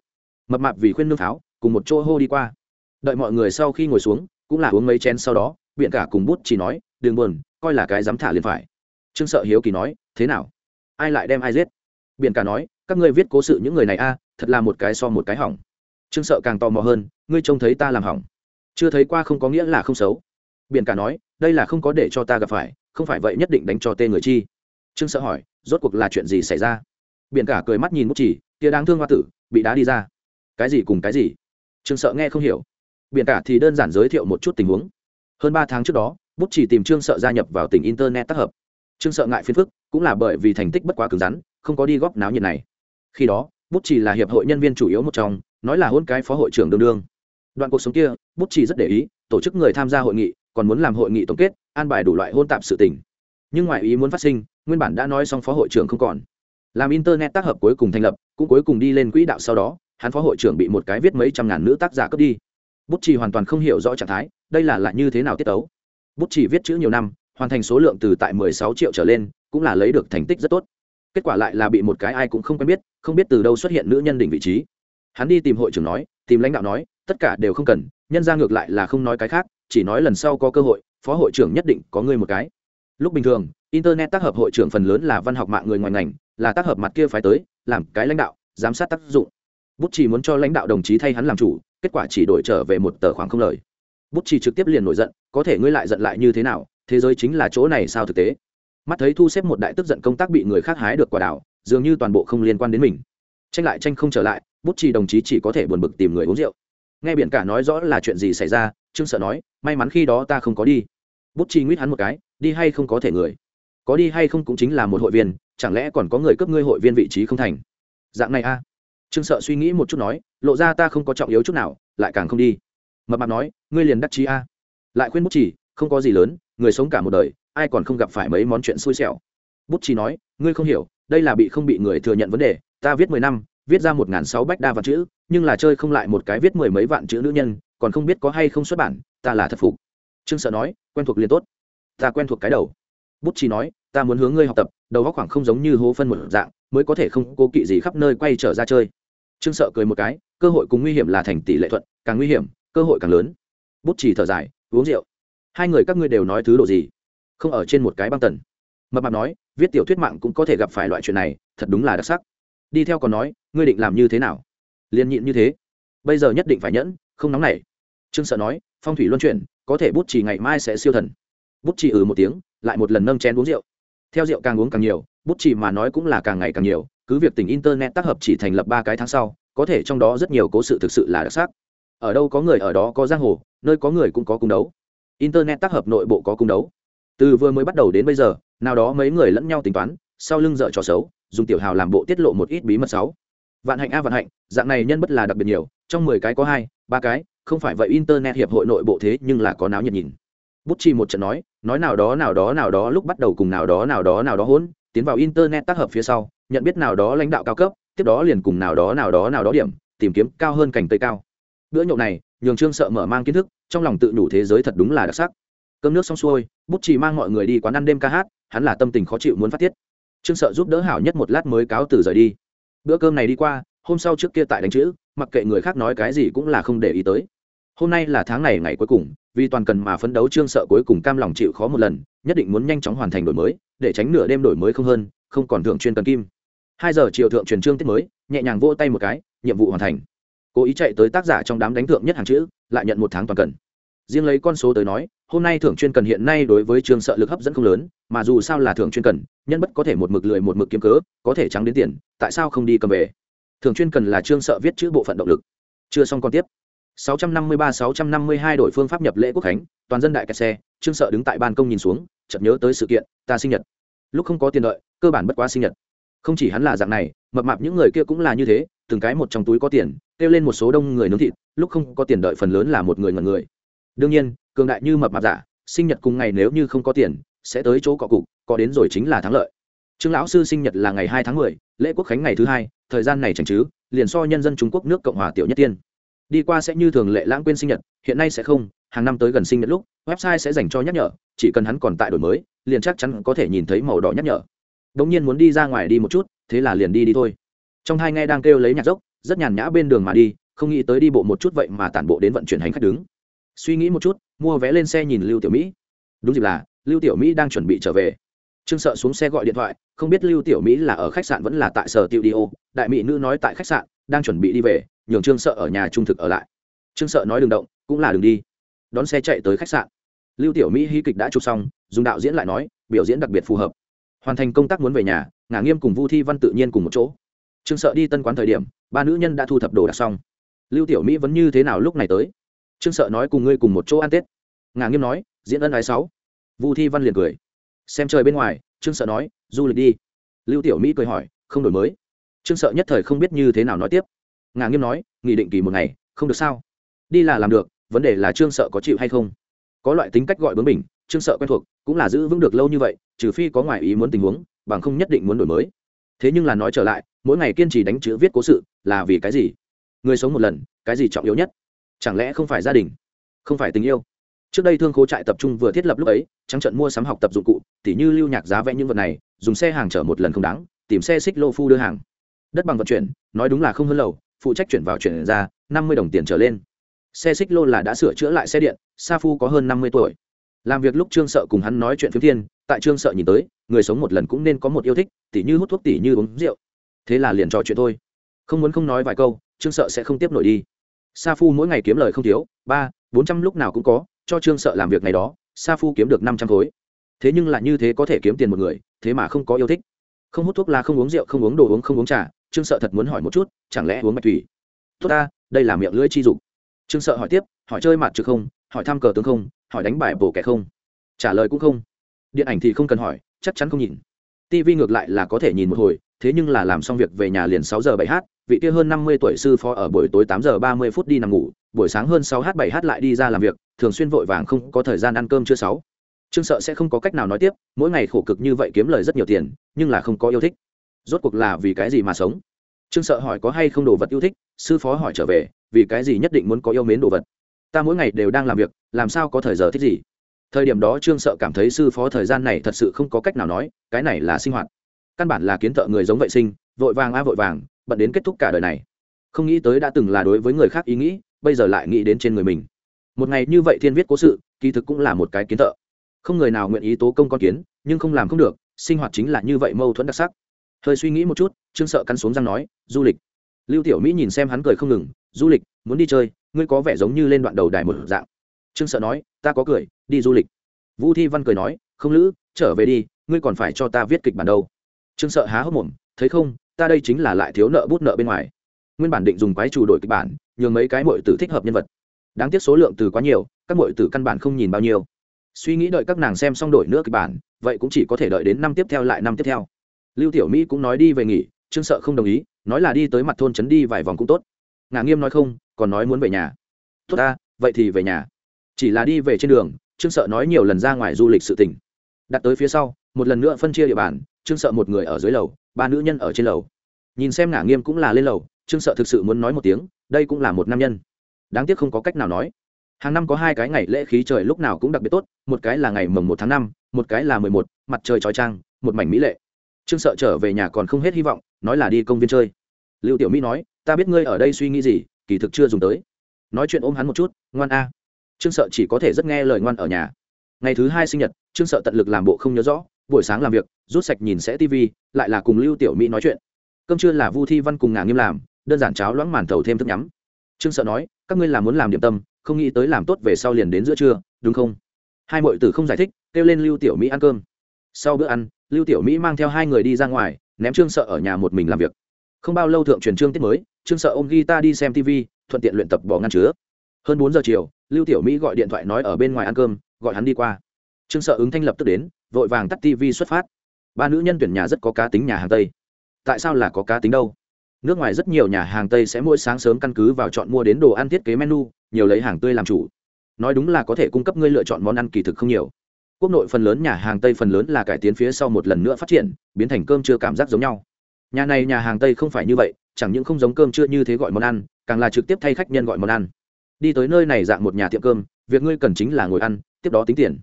Mập mạp vì khuyên nương pháo cùng một chỗ hô đi qua. Đợi mọi người sau khi ngồi xuống, cũng là uống mấy chén sau đó biện cả cùng bút chỉ nói, đừng buồn, coi là cái dám thả liền phải. Trương sợ hiếu kỳ nói, thế nào? Ai lại đem ai giết? Biện cả nói, các ngươi viết cố sự những người này a, thật là một cái so một cái hỏng trương sợ càng tò mò hơn, ngươi trông thấy ta làm hỏng. Chưa thấy qua không có nghĩa là không xấu. Biện cả nói, đây là không có để cho ta gặp phải, không phải vậy nhất định đánh cho tên người chi. Trương sợ hỏi, rốt cuộc là chuyện gì xảy ra? Biện cả cười mắt nhìn bút chỉ tia đáng thương hoa tử, bị đá đi ra. Cái gì cùng cái gì? Trương sợ nghe không hiểu. Biện cả thì đơn giản giới thiệu một chút tình huống. Hơn ba tháng trước đó bút chỉ tìm trương sợ gia nhập vào tỉnh internet tác hợp. Trương sợ ngại phiền phức, cũng là bởi vì thành tích bất quá cứng rắn, không có đi góp náo nhiệt này. Khi đó bút chỉ là hiệp hội nhân viên chủ yếu một trong nói là hôn cái phó hội trưởng đương đương. Đoạn cuộc sống kia, bút chỉ rất để ý, tổ chức người tham gia hội nghị, còn muốn làm hội nghị tổng kết, an bài đủ loại hôn tạp sự tình. Nhưng ngoài ý muốn phát sinh, nguyên bản đã nói xong phó hội trưởng không còn. Làm internet tác hợp cuối cùng thành lập, cũng cuối cùng đi lên quỹ đạo sau đó, hắn phó hội trưởng bị một cái viết mấy trăm ngàn nữ tác giả cướp đi. Bút chỉ hoàn toàn không hiểu rõ trạng thái, đây là lại như thế nào tiết tấu. Bút chỉ viết chữ nhiều năm, hoàn thành số lượng từ tại mười sáu triệu trở lên, cũng là lấy được thành tích rất tốt. Kết quả lại là bị một cái ai cũng không quen biết, không biết từ đâu xuất hiện nữ nhân đỉnh vị trí hắn đi tìm hội trưởng nói, tìm lãnh đạo nói, tất cả đều không cần, nhân ra ngược lại là không nói cái khác, chỉ nói lần sau có cơ hội, phó hội trưởng nhất định có ngươi một cái. Lúc bình thường, internet tác hợp hội trưởng phần lớn là văn học mạng người ngoài ngành, là tác hợp mặt kia phải tới, làm cái lãnh đạo, giám sát tác dụng. Bút chỉ muốn cho lãnh đạo đồng chí thay hắn làm chủ, kết quả chỉ đổi trở về một tờ khoảng không lời. Bút chỉ trực tiếp liền nổi giận, có thể ngươi lại giận lại như thế nào, thế giới chính là chỗ này sao thực tế? Mắt thấy thu xếp một đại tức giận công tác bị người khác hái được quả đảo, dường như toàn bộ không liên quan đến mình. Tranh lại tranh không trở lại bút chỉ đồng chí chỉ có thể buồn bực tìm người uống rượu. Nghe biển cả nói rõ là chuyện gì xảy ra, trương sợ nói, may mắn khi đó ta không có đi. Bút chỉ nguyết hắn một cái, đi hay không có thể người? Có đi hay không cũng chính là một hội viên, chẳng lẽ còn có người cấp ngươi hội viên vị trí không thành? Dạng này a. Trương sợ suy nghĩ một chút nói, lộ ra ta không có trọng yếu chút nào, lại càng không đi. Mập mạp nói, ngươi liền đắc chí a. Lại khuyên bút chỉ không có gì lớn, người sống cả một đời, ai còn không gặp phải mấy món chuyện xui xẻo. Bút chỉ nói, ngươi không hiểu, đây là bị không bị người thừa nhận vấn đề, ta viết mười năm viết ra một ngàn sáu bách đa vạn chữ, nhưng là chơi không lại một cái viết mười mấy vạn chữ nữ nhân, còn không biết có hay không xuất bản, ta là thật phục. Trương sợ nói, quen thuộc liền tốt. Ta quen thuộc cái đầu. Bút chỉ nói, ta muốn hướng ngươi học tập, đầu góc khoảng không giống như hố phân một dạng, mới có thể không cố kỵ gì khắp nơi quay trở ra chơi. Trương sợ cười một cái, cơ hội cùng nguy hiểm là thành tỷ lệ thuận, càng nguy hiểm, cơ hội càng lớn. Bút chỉ thở dài, uống rượu. Hai người các ngươi đều nói thứ đồ gì? Không ở trên một cái băng tần. Mập mạp nói, viết tiểu thuyết mạng cũng có thể gặp phải loại chuyện này, thật đúng là đặc sắc đi theo còn nói, ngươi định làm như thế nào? Liền nhịn như thế. Bây giờ nhất định phải nhẫn, không nóng nảy. Trương sợ nói, phong thủy luân chuyển, có thể bút chỉ ngày mai sẽ siêu thần. Bút chỉ ừ một tiếng, lại một lần nâng chén uống rượu. Theo rượu càng uống càng nhiều, bút chỉ mà nói cũng là càng ngày càng nhiều, cứ việc tỉnh internet tác hợp chỉ thành lập ba cái tháng sau, có thể trong đó rất nhiều cố sự thực sự là đặc sắc. Ở đâu có người ở đó có giang hồ, nơi có người cũng có cung đấu. Internet tác hợp nội bộ có cung đấu. Từ vừa mới bắt đầu đến bây giờ, nào đó mấy người lẫn nhau tính toán sau lưng dở trò xấu, dùng tiểu hào làm bộ tiết lộ một ít bí mật sáu vạn hạnh a, vạn hạnh, dạng này nhân bất là đặc biệt nhiều, trong mười cái có hai, ba cái, không phải vậy internet hiệp hội nội bộ thế nhưng là có náo nhiệt nhìn. Bút chi một trận nói nói nào đó nào đó nào đó, lúc bắt đầu cùng nào đó nào đó nào đó hỗn tiến vào internet tác hợp phía sau, nhận biết nào đó lãnh đạo cao cấp, tiếp đó liền cùng nào đó nào đó nào đó điểm, tìm kiếm cao hơn cảnh tây cao. Bữa nhậu này, nhường trương sợ mở mang kiến thức, trong lòng tự đủ thế giới thật đúng là đặc sắc. Cơm nước xong xuôi bút chỉ mang mọi người đi quán ăn đêm ca hát, hắn là tâm tình khó chịu muốn phát tiết trương sợ giúp đỡ hảo nhất một lát mới cáo từ rời đi. Bữa cơm này đi qua, hôm sau trước kia tại đánh chữ, mặc kệ người khác nói cái gì cũng là không để ý tới. Hôm nay là tháng này ngày cuối cùng, vì toàn cần mà phấn đấu trương sợ cuối cùng cam lòng chịu khó một lần, nhất định muốn nhanh chóng hoàn thành đổi mới, để tránh nửa đêm đổi mới không hơn, không còn thượng chuyên cần kim. Hai giờ chiều thượng truyền trương tiết mới, nhẹ nhàng vỗ tay một cái, nhiệm vụ hoàn thành. Cố ý chạy tới tác giả trong đám đánh thượng nhất hàng chữ, lại nhận một tháng toàn cần riêng lấy con số tới nói, hôm nay thưởng chuyên cần hiện nay đối với trường sợ lực hấp dẫn không lớn, mà dù sao là thưởng chuyên cần, nhân bất có thể một mực lười một mực kiếm cớ, có thể trắng đến tiền, tại sao không đi cầm về? Thưởng chuyên cần là trương sợ viết chữ bộ phận động lực. Chưa xong còn tiếp. 653-652 đổi phương pháp nhập lễ quốc khánh, toàn dân đại kẹt xe, trương sợ đứng tại ban công nhìn xuống, chợt nhớ tới sự kiện, ta sinh nhật. Lúc không có tiền đợi, cơ bản bất quá sinh nhật. Không chỉ hắn là dạng này, mập mạp những người kia cũng là như thế, từng cái một trong túi có tiền, kêu lên một số đông người nướng thịt, lúc không có tiền đợi phần lớn là một người ngần người đương nhiên, cường đại như mập mạp giả, sinh nhật cùng ngày nếu như không có tiền, sẽ tới chỗ cọ cục, có đến rồi chính là thắng lợi. Trương lão sư sinh nhật là ngày hai tháng mười, lễ quốc khánh ngày thứ hai, thời gian này chẳng chứ, liền so nhân dân trung quốc nước cộng hòa tiểu nhất tiên. Đi qua sẽ như thường lệ lãng quên sinh nhật, hiện nay sẽ không, hàng năm tới gần sinh nhật lúc, website sẽ dành cho nhắc nhở, chỉ cần hắn còn tại đổi mới, liền chắc chắn có thể nhìn thấy màu đỏ nhắc nhở. Đ ỗ n g nhiên muốn đi ra ngoài đi một chút, thế là liền đi đi thôi. Trong hai nghe đang kêu lấy nhạc dốc, rất nhàn nhã bên đường mà đi, không nghĩ tới đi bộ một chút vậy mà tản bộ đến vận chuyển hành khách đứng suy nghĩ một chút, mua vé lên xe nhìn lưu tiểu mỹ. Đúng dịp là, lưu tiểu mỹ đang chuẩn bị trở về. Trương sợ xuống xe gọi điện thoại, không biết lưu tiểu mỹ là ở khách sạn vẫn là tại sở tiêu đi ô. Đại mỹ nữ nói tại khách sạn, đang chuẩn bị đi về, nhường trương sợ ở nhà trung thực ở lại. Trương sợ nói đường động, cũng là đường đi. Đón xe chạy tới khách sạn. Lưu tiểu mỹ hí kịch đã chụp xong, dùng đạo diễn lại nói, biểu diễn đặc biệt phù hợp. Hoàn thành công tác muốn về nhà, ngả nghiêm cùng vu thi văn tự nhiên cùng một chỗ. Trương sợ đi tân quán thời điểm, ba nữ nhân đã thu thập đồ đạc xong. Lưu tiểu mỹ vẫn như thế nào lúc này tới? Trương sợ nói cùng ngươi cùng một chỗ ăn tết. Ngà nghiêm nói, diễn ân ái sáu. Vu thi văn liền cười. Xem trời bên ngoài, trương sợ nói, du lịch đi. Lưu tiểu mỹ cười hỏi, không đổi mới. Trương sợ nhất thời không biết như thế nào nói tiếp. Ngà nghiêm nói nghị định kỳ một ngày, không được sao? Đi là làm được, vấn đề là trương sợ có chịu hay không? Có loại tính cách gọi bướng mình trương sợ quen thuộc, cũng là giữ vững được lâu như vậy, trừ phi có ngoài ý muốn tình huống, bằng không nhất định muốn đổi mới. Thế nhưng là nói trở lại, mỗi ngày kiên trì đánh chữ viết cố sự, là vì cái gì? Người sống một lần, cái gì trọng yếu nhất? Chẳng lẽ không phải gia đình? Không phải tình yêu? Trước đây thương khố trại tập trung vừa thiết lập lúc ấy, trắng trận mua sắm học tập dụng cụ, tỉ như lưu nhạc giá vẽ những vật này, dùng xe hàng chở một lần không đáng, tìm xe xích lô phu đưa hàng. Đất bằng vận chuyển, nói đúng là không hơn lầu, phụ trách chuyển vào chuyển ra, năm mươi đồng tiền trở lên. Xe xích lô là đã sửa chữa lại xe điện, sa phu có hơn năm mươi tuổi. Làm việc lúc trương sợ cùng hắn nói chuyện phiếm thiên, tại trương sợ nhìn tới, người sống một lần cũng nên có một yêu thích, tỉ như hút thuốc, tỉ như uống rượu. Thế là liền trò chuyện thôi. Không muốn không nói vài câu, trương sợ sẽ không tiếp nổi đi sa phu mỗi ngày kiếm lời không thiếu, ba, bốn trăm lúc nào cũng có, cho trương sợ làm việc này đó, sa phu kiếm được năm trăm khối. Thế nhưng là như thế có thể kiếm tiền một người, thế mà không có yêu thích. Không hút thuốc là không uống rượu, không uống đồ uống, không uống trà, trương sợ thật muốn hỏi một chút, chẳng lẽ uống mạch thủy? Tốt ta, đây là miệng lưỡi chi dục. Trương sợ hỏi tiếp, hỏi chơi mặt trực không, hỏi thăm cờ tướng không, hỏi đánh bài bổ kẻ không? Trả lời cũng không. Điện ảnh thì không cần hỏi, chắc chắn không nhìn. Tv ngược lại là có thể nhìn một hồi thế nhưng là làm xong việc về nhà liền sáu giờ bảy h vị kia hơn năm mươi tuổi sư phó ở buổi tối tám giờ ba mươi phút đi nằm ngủ, buổi sáng hơn sáu h bảy h lại đi ra làm việc, thường xuyên vội vàng không có thời gian ăn cơm chưa sáu. Trương sợ sẽ không có cách nào nói tiếp, mỗi ngày khổ cực như vậy kiếm lời rất nhiều tiền, nhưng là không có yêu thích. Rốt cuộc là vì cái gì mà sống? Trương sợ hỏi có hay không đồ vật yêu thích, sư phó hỏi trở về, vì cái gì nhất định muốn có yêu mến đồ vật? Ta mỗi ngày đều đang làm việc, làm sao có thời giờ thích gì? Thời điểm đó trương sợ cảm thấy sư phó thời gian này thật sự không có cách nào nói, cái này là sinh hoạt căn bản là kiến thợ người giống vệ sinh, vội vàng a vội vàng, bận đến kết thúc cả đời này. Không nghĩ tới đã từng là đối với người khác ý nghĩ, bây giờ lại nghĩ đến trên người mình. Một ngày như vậy thiên viết cố sự, kỳ thực cũng là một cái kiến thợ. Không người nào nguyện ý tố công con kiến, nhưng không làm không được, sinh hoạt chính là như vậy mâu thuẫn đặc sắc. Hơi suy nghĩ một chút, trương sợ cắn xuống răng nói, du lịch. Lưu tiểu mỹ nhìn xem hắn cười không ngừng, du lịch, muốn đi chơi, ngươi có vẻ giống như lên đoạn đầu đài một dạng. Trương sợ nói, ta có cười, đi du lịch. Vũ thi văn cười nói, không lữ, trở về đi, ngươi còn phải cho ta viết kịch bản đâu trương sợ há hốc mồm, thấy không, ta đây chính là lại thiếu nợ bút nợ bên ngoài. Nguyên bản định dùng quái chủ đổi kịch bản, nhường mấy cái mội tử thích hợp nhân vật. Đáng tiếc số lượng từ quá nhiều, các mội tử căn bản không nhìn bao nhiêu. Suy nghĩ đợi các nàng xem xong đổi nữa kịch bản, vậy cũng chỉ có thể đợi đến năm tiếp theo lại năm tiếp theo. Lưu tiểu mỹ cũng nói đi về nghỉ, trương sợ không đồng ý, nói là đi tới mặt thôn trấn đi vài vòng cũng tốt. Ngà nghiêm nói không, còn nói muốn về nhà. Tốt ta, vậy thì về nhà. Chỉ là đi về trên đường, trương sợ nói nhiều lần ra ngoài du lịch sự tỉnh đặt tới phía sau, một lần nữa phân chia địa bàn trương sợ một người ở dưới lầu, ba nữ nhân ở trên lầu. Nhìn xem ngả nghiêm cũng là lên lầu, trương sợ thực sự muốn nói một tiếng, đây cũng là một nam nhân. Đáng tiếc không có cách nào nói. Hàng năm có hai cái ngày lễ khí trời lúc nào cũng đặc biệt tốt, một cái là ngày mồng một tháng năm, một cái là mười một, mặt trời trói trang, một mảnh mỹ lệ. Trương sợ trở về nhà còn không hết hy vọng, nói là đi công viên chơi. Lưu tiểu mỹ nói, ta biết ngươi ở đây suy nghĩ gì, kỳ thực chưa dùng tới. Nói chuyện ôm hắn một chút, ngoan a. Trương sợ chỉ có thể rất nghe lời ngoan ở nhà. Ngày thứ hai sinh nhật, trương sợ tận lực làm bộ không nhớ rõ buổi sáng làm việc, rút sạch nhìn sẽ tv lại là cùng lưu tiểu mỹ nói chuyện. Cơm trưa là vu thi văn cùng ngà nghiêm làm, đơn giản cháo loãng màn thầu thêm thức nhắm. Trương sợ nói, các ngươi là muốn làm điểm tâm, không nghĩ tới làm tốt về sau liền đến giữa trưa, đúng không? Hai mọi tử không giải thích, kêu lên lưu tiểu mỹ ăn cơm. Sau bữa ăn, lưu tiểu mỹ mang theo hai người đi ra ngoài, ném trương sợ ở nhà một mình làm việc. Không bao lâu thượng truyền trương tiết mới, trương sợ ôm guitar đi xem tv thuận tiện luyện tập bỏ ngăn chứa. Hơn bốn giờ chiều, lưu tiểu mỹ gọi điện thoại nói ở bên ngoài ăn cơm, gọi hắn đi qua trương sợ ứng thanh lập tức đến, vội vàng tắt tv xuất phát. Ba nữ nhân tuyển nhà rất có cá tính nhà hàng tây. Tại sao là có cá tính đâu? Nước ngoài rất nhiều nhà hàng tây sẽ mỗi sáng sớm căn cứ vào chọn mua đến đồ ăn thiết kế menu, nhiều lấy hàng tươi làm chủ. Nói đúng là có thể cung cấp ngươi lựa chọn món ăn kỳ thực không nhiều. Quốc nội phần lớn nhà hàng tây phần lớn là cải tiến phía sau một lần nữa phát triển, biến thành cơm chưa cảm giác giống nhau. Nhà này nhà hàng tây không phải như vậy, chẳng những không giống cơm chưa như thế gọi món ăn, càng là trực tiếp thay khách nhân gọi món ăn. Đi tới nơi này dạng một nhà tiệm cơm, việc ngươi cần chính là ngồi ăn, tiếp đó tính tiền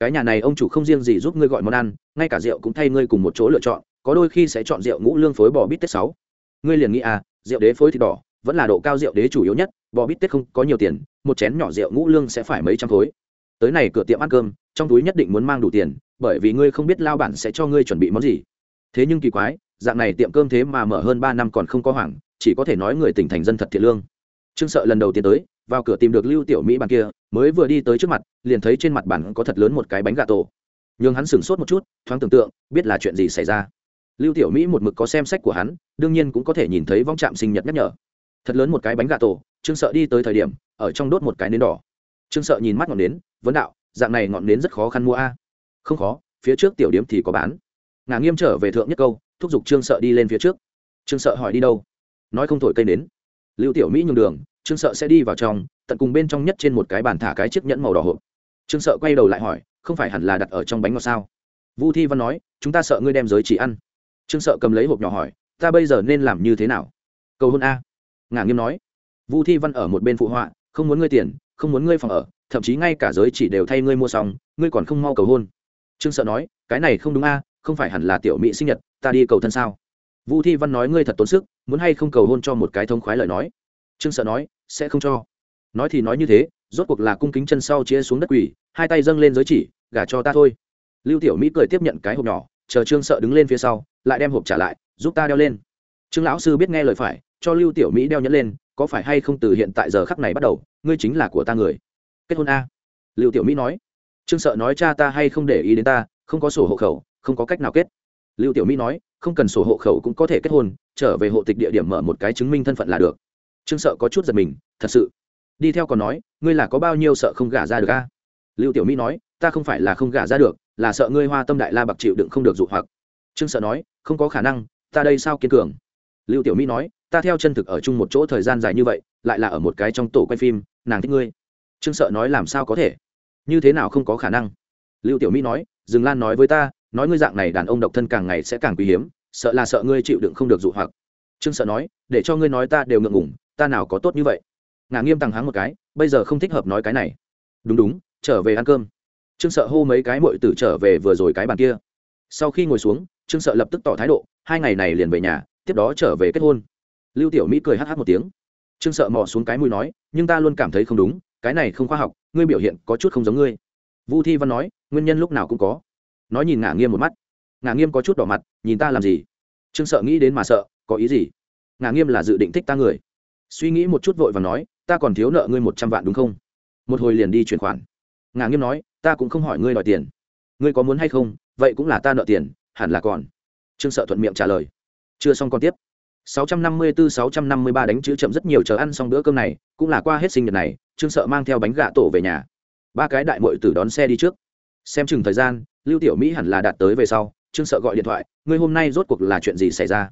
cái nhà này ông chủ không riêng gì giúp ngươi gọi món ăn, ngay cả rượu cũng thay ngươi cùng một chỗ lựa chọn, có đôi khi sẽ chọn rượu ngũ lương phối bò bít tết sáu. Ngươi liền nghĩ à rượu đế phối thịt đỏ, vẫn là độ cao rượu đế chủ yếu nhất, bò bít tết không có nhiều tiền, một chén nhỏ rượu ngũ lương sẽ phải mấy trăm khối. Tới này cửa tiệm ăn cơm, trong túi nhất định muốn mang đủ tiền, bởi vì ngươi không biết lao bản sẽ cho ngươi chuẩn bị món gì. Thế nhưng kỳ quái, dạng này tiệm cơm thế mà mở hơn ba năm còn không có hoảng, chỉ có thể nói người tỉnh thành dân thật thiệt lương. Trương sợ lần đầu tiến tới vào cửa tìm được lưu tiểu mỹ bàn kia, mới vừa đi tới trước mặt, liền thấy trên mặt bàn có thật lớn một cái bánh gà tổ. Nhưng hắn sửng sốt một chút, thoáng tưởng tượng, biết là chuyện gì xảy ra. Lưu tiểu mỹ một mực có xem sách của hắn, đương nhiên cũng có thể nhìn thấy vong trạm sinh nhật nhắc nhở. Thật lớn một cái bánh gà tổ, trương sợ đi tới thời điểm, ở trong đốt một cái nến đỏ. Trương sợ nhìn mắt ngọn nến, vấn đạo, dạng này ngọn nến rất khó khăn mua a. Không khó, phía trước tiểu điếm thì có bán. Ngà nghiêm trở về thượng nhất câu, thúc giục trương sợ đi lên phía trước. Trương sợ hỏi đi đâu? Nói không thổi cây nến. Lưu tiểu mỹ nhường đường trương sợ sẽ đi vào trong, tận cùng bên trong nhất trên một cái bàn thả cái chiếc nhẫn màu đỏ hộp. Trương sợ quay đầu lại hỏi, không phải hẳn là đặt ở trong bánh ngọt sao? Vu thi văn nói, chúng ta sợ ngươi đem giới chỉ ăn. Trương sợ cầm lấy hộp nhỏ hỏi, ta bây giờ nên làm như thế nào? Cầu hôn a. Ngả nghiêm nói, vu thi văn ở một bên phụ họa, không muốn ngươi tiền, không muốn ngươi phòng ở, thậm chí ngay cả giới chỉ đều thay ngươi mua xong, ngươi còn không mau cầu hôn. Trương sợ nói, cái này không đúng a, không phải hẳn là tiểu mỹ sinh nhật, ta đi cầu thân sao? Vu thi văn nói, ngươi thật tốn sức, muốn hay không cầu hôn cho một cái thông khoái lời nói? Trương sợ nói sẽ không cho. Nói thì nói như thế, rốt cuộc là cung kính chân sau chia xuống đất quỳ, hai tay dâng lên giới chỉ, gả cho ta thôi. Lưu tiểu mỹ cười tiếp nhận cái hộp nhỏ, chờ trương sợ đứng lên phía sau, lại đem hộp trả lại, giúp ta đeo lên. Trương lão sư biết nghe lời phải, cho lưu tiểu mỹ đeo nhẫn lên, có phải hay không từ hiện tại giờ khắc này bắt đầu, ngươi chính là của ta người. Kết hôn a? Lưu tiểu mỹ nói. Trương sợ nói cha ta hay không để ý đến ta, không có sổ hộ khẩu, không có cách nào kết. Lưu tiểu mỹ nói, không cần sổ hộ khẩu cũng có thể kết hôn, trở về hộ tịch địa điểm mở một cái chứng minh thân phận là được trương sợ có chút giật mình, thật sự? Đi theo còn nói, ngươi là có bao nhiêu sợ không gả ra được a? Lưu tiểu mỹ nói, ta không phải là không gả ra được, là sợ ngươi hoa tâm đại la bạc chịu đựng không được dụ hoặc. Trương sợ nói, không có khả năng, ta đây sao kiên cường? Lưu tiểu mỹ nói, ta theo chân thực ở chung một chỗ thời gian dài như vậy, lại là ở một cái trong tổ quay phim, nàng thích ngươi. Trương sợ nói, làm sao có thể? Như thế nào không có khả năng? Lưu tiểu mỹ nói, dừng lan nói với ta, nói ngươi dạng này đàn ông độc thân càng ngày sẽ càng quý hiếm, sợ là sợ ngươi chịu đựng không được dụ hoặc. Trương sợ nói, để cho ngươi nói ta đều ngượng ngủng ta nào có tốt như vậy? Ngà nghiêm tăng háng một cái, bây giờ không thích hợp nói cái này. Đúng đúng, trở về ăn cơm. Trương sợ hô mấy cái mội tử trở về vừa rồi cái bàn kia. Sau khi ngồi xuống, trương sợ lập tức tỏ thái độ, hai ngày này liền về nhà, tiếp đó trở về kết hôn. Lưu tiểu mỹ cười hh một tiếng. Trương sợ mò xuống cái mũi nói, nhưng ta luôn cảm thấy không đúng, cái này không khoa học, ngươi biểu hiện có chút không giống ngươi. Vu thi văn nói, nguyên nhân lúc nào cũng có. Nói nhìn ngả nghiêm một mắt. Ngả nghiêm có chút đỏ mặt, nhìn ta làm gì? Trương sợ nghĩ đến mà sợ, có ý gì? Ngả nghiêm là dự định thích ta người suy nghĩ một chút vội và nói, ta còn thiếu nợ ngươi một trăm vạn đúng không? Một hồi liền đi chuyển khoản. Ngà nghiêm nói, ta cũng không hỏi ngươi đòi tiền. Ngươi có muốn hay không? Vậy cũng là ta nợ tiền, hẳn là còn. Trương sợ thuận miệng trả lời. Chưa xong còn tiếp. 654-653 đánh chữ chậm rất nhiều chờ ăn xong bữa cơm này, cũng là qua hết sinh nhật này, trương sợ mang theo bánh gạ tổ về nhà. Ba cái đại mội tử đón xe đi trước. Xem chừng thời gian, lưu tiểu mỹ hẳn là đạt tới về sau, trương sợ gọi điện thoại, ngươi hôm nay rốt cuộc là chuyện gì xảy ra?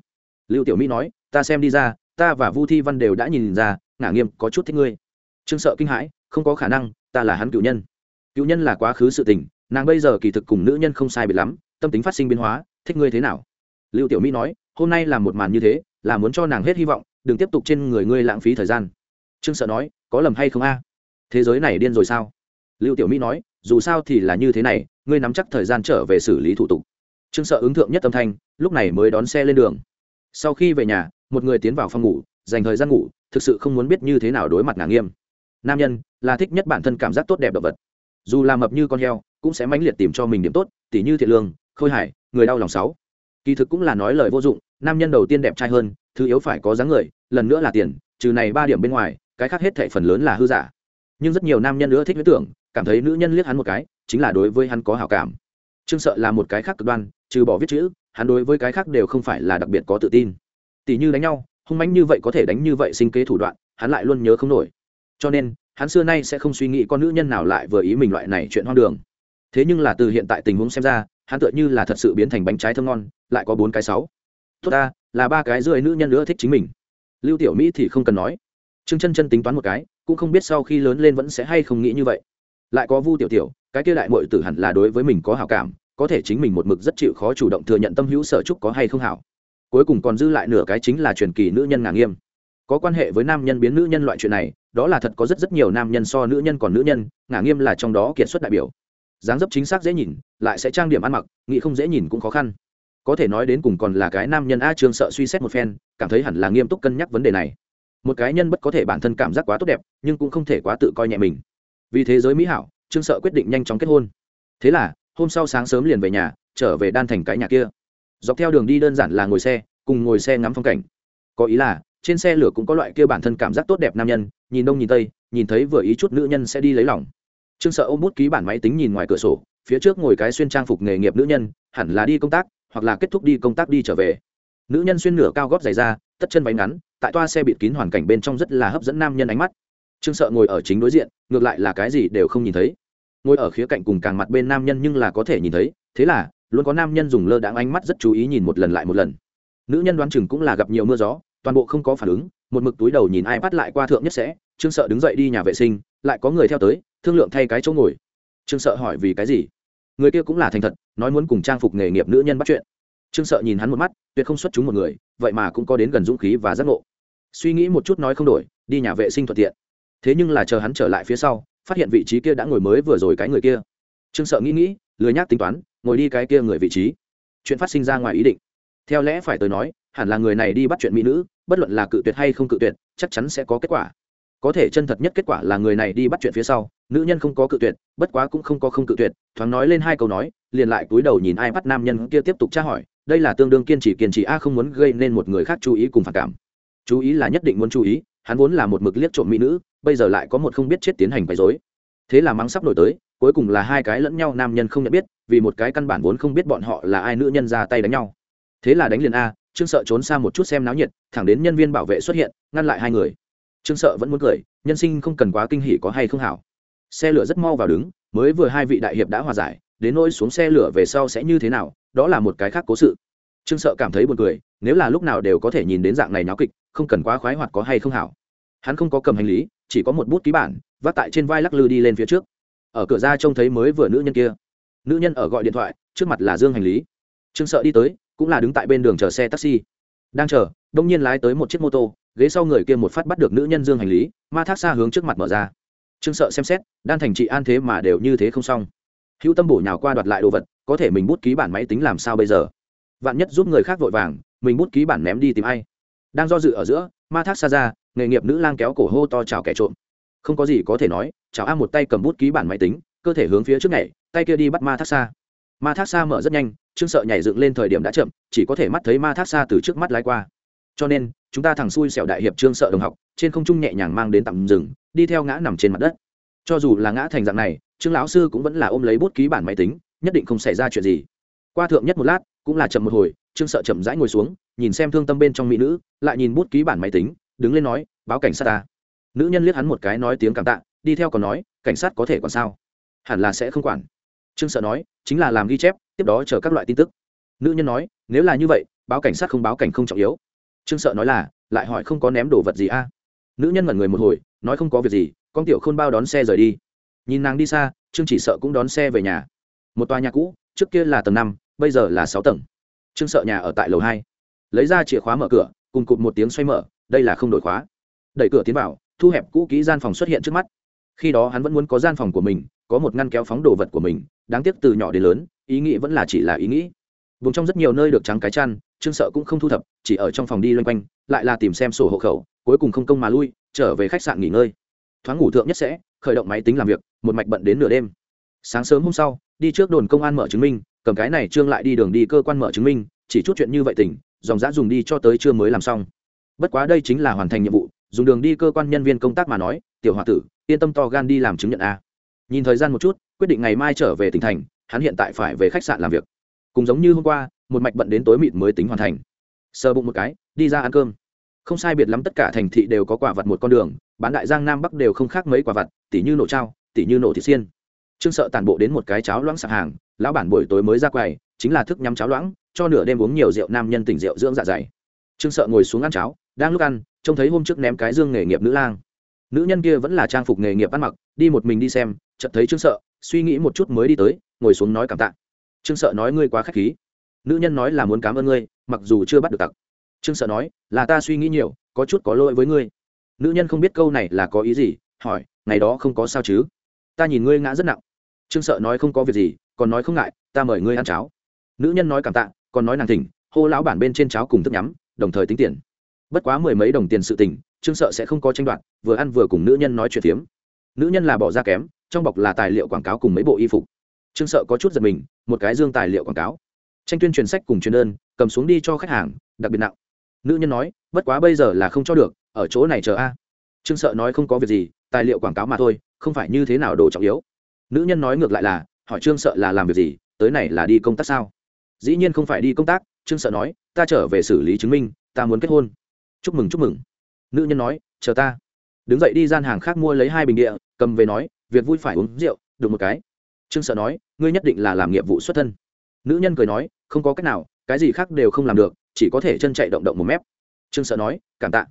Lưu tiểu mỹ nói, ta xem đi ra ta và vu thi văn đều đã nhìn ra, ngả nghiêm có chút thích ngươi. Trương sợ kinh hãi, không có khả năng, ta là hắn cựu nhân. Cựu nhân là quá khứ sự tình, nàng bây giờ kỳ thực cùng nữ nhân không sai biệt lắm, tâm tính phát sinh biến hóa, thích ngươi thế nào? Lưu tiểu mỹ nói, hôm nay là một màn như thế, là muốn cho nàng hết hy vọng, đừng tiếp tục trên người ngươi lãng phí thời gian. Trương sợ nói, có lầm hay không a? Thế giới này điên rồi sao? Lưu tiểu mỹ nói, dù sao thì là như thế này, ngươi nắm chắc thời gian trở về xử lý thủ tục. Trương sợ ứng thượng nhất âm thanh, lúc này mới đón xe lên đường sau khi về nhà, một người tiến vào phòng ngủ, dành thời gian ngủ, thực sự không muốn biết như thế nào đối mặt ngả nghiêm. Nam nhân là thích nhất bản thân cảm giác tốt đẹp động vật. Dù làm mập như con heo, cũng sẽ mãnh liệt tìm cho mình điểm tốt, tỉ như thiện lương, khôi hải, người đau lòng sáu. Kỳ thực cũng là nói lời vô dụng, nam nhân đầu tiên đẹp trai hơn, thứ yếu phải có dáng người, lần nữa là tiền, trừ này ba điểm bên ngoài, cái khác hết thệ phần lớn là hư giả. Nhưng rất nhiều nam nhân nữa thích huyết tưởng, cảm thấy nữ nhân liếc hắn một cái, chính là đối với hắn có hảo cảm. Trương sợ là một cái khác cực đoan, trừ bỏ viết chữ hắn đối với cái khác đều không phải là đặc biệt có tự tin. Tỷ như đánh nhau, hung mãnh như vậy có thể đánh như vậy sinh kế thủ đoạn, hắn lại luôn nhớ không nổi. Cho nên, hắn xưa nay sẽ không suy nghĩ con nữ nhân nào lại vừa ý mình loại này chuyện hoang đường. Thế nhưng là từ hiện tại tình huống xem ra, hắn tựa như là thật sự biến thành bánh trái thơm ngon, lại có bốn cái sáu. Tốt ta, là ba cái rưỡi nữ nhân nữa thích chính mình. Lưu tiểu mỹ thì không cần nói. Trương chân chân tính toán một cái, cũng không biết sau khi lớn lên vẫn sẽ hay không nghĩ như vậy. Lại có vu tiểu tiểu, cái kia đại mội tử hẳn là đối với mình có hảo cảm có thể chính mình một mực rất chịu khó chủ động thừa nhận tâm hữu sở trúc có hay không hảo. Cuối cùng còn dư lại nửa cái chính là truyền kỳ nữ nhân ngà nghiêm. Có quan hệ với nam nhân biến nữ nhân loại chuyện này, đó là thật có rất rất nhiều nam nhân so nữ nhân còn nữ nhân ngà nghiêm là trong đó kiệt xuất đại biểu. Dáng dấp chính xác dễ nhìn, lại sẽ trang điểm ăn mặc, nghĩ không dễ nhìn cũng khó khăn. Có thể nói đến cùng còn là cái nam nhân a trương sợ suy xét một phen, cảm thấy hẳn là nghiêm túc cân nhắc vấn đề này. Một cái nhân bất có thể bản thân cảm giác quá tốt đẹp, nhưng cũng không thể quá tự coi nhẹ mình. Vì thế giới mỹ hảo, trương sợ quyết định nhanh chóng kết hôn. Thế là hôm sau sáng sớm liền về nhà, trở về đan thành cái nhà kia. Dọc theo đường đi đơn giản là ngồi xe, cùng ngồi xe ngắm phong cảnh. Có ý là, trên xe lửa cũng có loại kia bản thân cảm giác tốt đẹp nam nhân, nhìn đông nhìn tây, nhìn thấy vừa ý chút nữ nhân sẽ đi lấy lòng. Trương sợ ôm bút ký bản máy tính nhìn ngoài cửa sổ, phía trước ngồi cái xuyên trang phục nghề nghiệp nữ nhân, hẳn là đi công tác, hoặc là kết thúc đi công tác đi trở về. Nữ nhân xuyên nửa cao gót dày ra tất chân váy ngắn, tại toa xe bịt kín hoàn cảnh bên trong rất là hấp dẫn nam nhân ánh mắt. Trương sợ ngồi ở chính đối diện, ngược lại là cái gì đều không nhìn thấy ngồi ở khía cạnh cùng càng mặt bên nam nhân nhưng là có thể nhìn thấy, thế là, luôn có nam nhân dùng lơ đãng ánh mắt rất chú ý nhìn một lần lại một lần. Nữ nhân đoán chừng cũng là gặp nhiều mưa gió, toàn bộ không có phản ứng, một mực túi đầu nhìn ai bắt lại qua thượng nhất sẽ, trương sợ đứng dậy đi nhà vệ sinh, lại có người theo tới, thương lượng thay cái chỗ ngồi. Trương sợ hỏi vì cái gì? Người kia cũng là thành thật, nói muốn cùng trang phục nghề nghiệp nữ nhân bắt chuyện. Trương sợ nhìn hắn một mắt, tuyệt không xuất chúng một người, vậy mà cũng có đến gần dũng khí và giác ngộ. Suy nghĩ một chút nói không đổi, đi nhà vệ sinh thuận tiện. Thế nhưng là chờ hắn trở lại phía sau phát hiện vị trí kia đã ngồi mới vừa rồi cái người kia. Trương sợ nghĩ nghĩ, lười nhác tính toán, ngồi đi cái kia người vị trí. Chuyện phát sinh ra ngoài ý định. Theo lẽ phải tới nói, hẳn là người này đi bắt chuyện mỹ nữ, bất luận là cự tuyệt hay không cự tuyệt, chắc chắn sẽ có kết quả. Có thể chân thật nhất kết quả là người này đi bắt chuyện phía sau, nữ nhân không có cự tuyệt, bất quá cũng không có không cự tuyệt, thoáng nói lên hai câu nói, liền lại cúi đầu nhìn ai bắt nam nhân kia tiếp tục tra hỏi, đây là tương đương kiên trì kiên trì, a, không muốn gây nên một người khác chú ý cùng phản cảm. Chú ý là nhất định muốn chú ý, hắn vốn là một mực liếc trộm mỹ nữ bây giờ lại có một không biết chết tiến hành quấy dối thế là mắng sắp nổi tới, cuối cùng là hai cái lẫn nhau nam nhân không nhận biết, vì một cái căn bản vốn không biết bọn họ là ai nữ nhân ra tay đánh nhau. Thế là đánh liền a, trương sợ trốn xa một chút xem náo nhiệt, thẳng đến nhân viên bảo vệ xuất hiện, ngăn lại hai người. Trương sợ vẫn muốn cười, nhân sinh không cần quá kinh hỉ có hay không hảo. Xe lửa rất mau vào đứng, mới vừa hai vị đại hiệp đã hòa giải, đến nỗi xuống xe lửa về sau sẽ như thế nào, đó là một cái khác cố sự. Trương sợ cảm thấy buồn cười, nếu là lúc nào đều có thể nhìn đến dạng này náo kịch, không cần quá khoái hoạt có hay không hảo. Hắn không có cầm hành lý chỉ có một bút ký bản, vác tại trên vai lắc lư đi lên phía trước. Ở cửa ra trông thấy mới vừa nữ nhân kia. Nữ nhân ở gọi điện thoại, trước mặt là dương hành lý. Trương sợ đi tới, cũng là đứng tại bên đường chờ xe taxi. Đang chờ, đông nhiên lái tới một chiếc mô tô, ghế sau người kia một phát bắt được nữ nhân dương hành lý, ma thác xa hướng trước mặt mở ra. Trương sợ xem xét, đan thành trị an thế mà đều như thế không xong. Hữu tâm bổ nhào qua đoạt lại đồ vật, có thể mình bút ký bản máy tính làm sao bây giờ? Vạn nhất giúp người khác vội vàng, mình bút ký bản ném đi tìm ai? Đang do dự ở giữa, ma thác xa ra nghề nghiệp nữ lang kéo cổ hô to chào kẻ trộm. Không có gì có thể nói, chào a một tay cầm bút ký bản máy tính, cơ thể hướng phía trước này tay kia đi bắt ma thác xa ma thác xa mở rất nhanh, trương sợ nhảy dựng lên thời điểm đã chậm, chỉ có thể mắt thấy ma thác xa từ trước mắt lái qua. Cho nên, chúng ta thằng xui xẻo đại hiệp trương sợ đồng học, trên không trung nhẹ nhàng mang đến tạm rừng đi theo ngã nằm trên mặt đất. Cho dù là ngã thành dạng này, trương lão sư cũng vẫn là ôm lấy bút ký bản máy tính, nhất định không xảy ra chuyện gì. Qua thượng nhất một lát, cũng là chậm một hồi, trương sợ chậm rãi ngồi xuống, nhìn xem thương tâm bên trong mỹ nữ, lại nhìn bút ký bản máy tính đứng lên nói, báo cảnh sát ta. Nữ nhân liếc hắn một cái nói tiếng cảm tạ, đi theo còn nói, cảnh sát có thể còn sao? Hẳn là sẽ không quản. Trương sợ nói, chính là làm ghi chép, tiếp đó chờ các loại tin tức. Nữ nhân nói, nếu là như vậy, báo cảnh sát không báo cảnh không trọng yếu. Trương sợ nói là, lại hỏi không có ném đồ vật gì a nữ nhân ngẩn người một hồi, nói, không có việc gì, con tiểu khôn bao đón xe rời đi. Nhìn nàng đi xa, trương chỉ sợ cũng đón xe về nhà. Một tòa nhà cũ, trước kia là tầng năm, bây giờ là sáu tầng. Trương sợ nhà ở tại lầu hai. Lấy ra chìa khóa mở cửa, cùng cụt một tiếng xoay mở đây là không đổi khóa. Đẩy cửa tiến vào, thu hẹp cũ kỹ gian phòng xuất hiện trước mắt. Khi đó hắn vẫn muốn có gian phòng của mình, có một ngăn kéo phóng đồ vật của mình, đáng tiếc từ nhỏ đến lớn, ý nghĩ vẫn là chỉ là ý nghĩ. Vùng trong rất nhiều nơi được trắng cái chăn, trương sợ cũng không thu thập, chỉ ở trong phòng đi loanh quanh, lại là tìm xem sổ hộ khẩu, cuối cùng không công mà lui, trở về khách sạn nghỉ ngơi. Thoáng ngủ thượng nhất sẽ, khởi động máy tính làm việc, một mạch bận đến nửa đêm. Sáng sớm hôm sau, đi trước đồn công an mở chứng minh, cầm cái này trương lại đi đường đi cơ quan mở chứng minh, chỉ chút chuyện như vậy tỉnh, dòng giã dùng đi cho tới trưa mới làm xong bất quá đây chính là hoàn thành nhiệm vụ, dùng đường đi cơ quan nhân viên công tác mà nói, tiểu h o a tử, yên tâm to gan đi làm chứng nhận a. Nhìn thời gian một chút, quyết định ngày mai trở về tỉnh thành, hắn hiện tại phải về khách sạn làm việc. Cùng giống như hôm qua, một mạch bận đến tối mịt mới tính hoàn thành. Sờ bụng một cái, đi ra ăn cơm. Không sai biệt lắm tất cả thành thị đều có quả vật một con đường, bán đại giang nam bắc đều không khác mấy quả vật tỉ như nổ trao, tỉ như nổ thị xiên. Trương sợ tản bộ đến một cái cháo loãng sạp hàng, lão bản buổi tối mới ra quầy, chính là thức nhắm cháo loãng, cho nửa đêm uống nhiều rượu nam nhân tỉnh rượu dưỡng dạ dày. Trương sợ ngồi xuống ăn cháo đang lúc ăn, trông thấy hôm trước ném cái dương nghề nghiệp nữ lang. Nữ nhân kia vẫn là trang phục nghề nghiệp ăn mặc, đi một mình đi xem, chợt thấy trương sợ, suy nghĩ một chút mới đi tới, ngồi xuống nói cảm tạ. Trương sợ nói ngươi quá k h á c h khí. Nữ nhân nói là muốn cảm ơn ngươi, mặc dù chưa bắt được tặc. Trương sợ nói, là ta suy nghĩ nhiều, có chút có lỗi với ngươi. Nữ nhân không biết câu này là có ý gì, hỏi, ngày đó không có sao chứ? Ta nhìn ngươi ngã rất nặng. Trương sợ nói không có việc gì, còn nói không ngại, ta mời ngươi ăn cháo. Nữ nhân nói cảm tạ, còn nói nàng thỉnh, hô lão bản bên trên cháo cùng thức nhắm, đồng thời tính tiền bất quá mười mấy đồng tiền sự tình, trương sợ sẽ không có tranh đoạt, vừa ăn vừa cùng nữ nhân nói chuyện phiếm. Nữ nhân là bỏ ra kém, trong bọc là tài liệu quảng cáo cùng mấy bộ y phục. Trương sợ có chút giật mình, một cái dương tài liệu quảng cáo. Tranh tuyên truyền sách cùng truyền đơn, cầm xuống đi cho khách hàng, đặc biệt nặng. Nữ nhân nói, bất quá bây giờ là không cho được, ở chỗ này chờ a. Trương sợ nói, không có việc gì, tài liệu quảng cáo mà thôi, không phải như thế nào đồ trọng yếu. Nữ nhân nói ngược lại là, hỏi trương sợ là làm việc gì, tới này là đi công tác sao? Dĩ nhiên không phải đi công tác, trương sợ nói, ta trở về xử lý chứng minh, ta muốn kết hôn chúc mừng chúc mừng. Nữ nhân nói, chờ ta. Đứng dậy đi gian hàng khác mua lấy hai bình địa, cầm về nói, việc vui phải uống rượu, được một cái. Trương sợ nói, ngươi nhất định là làm nghiệp vụ xuất thân. Nữ nhân cười nói, không có cách nào, cái gì khác đều không làm được, chỉ có thể chân chạy động động một mép. Trương sợ nói, cảm tạ.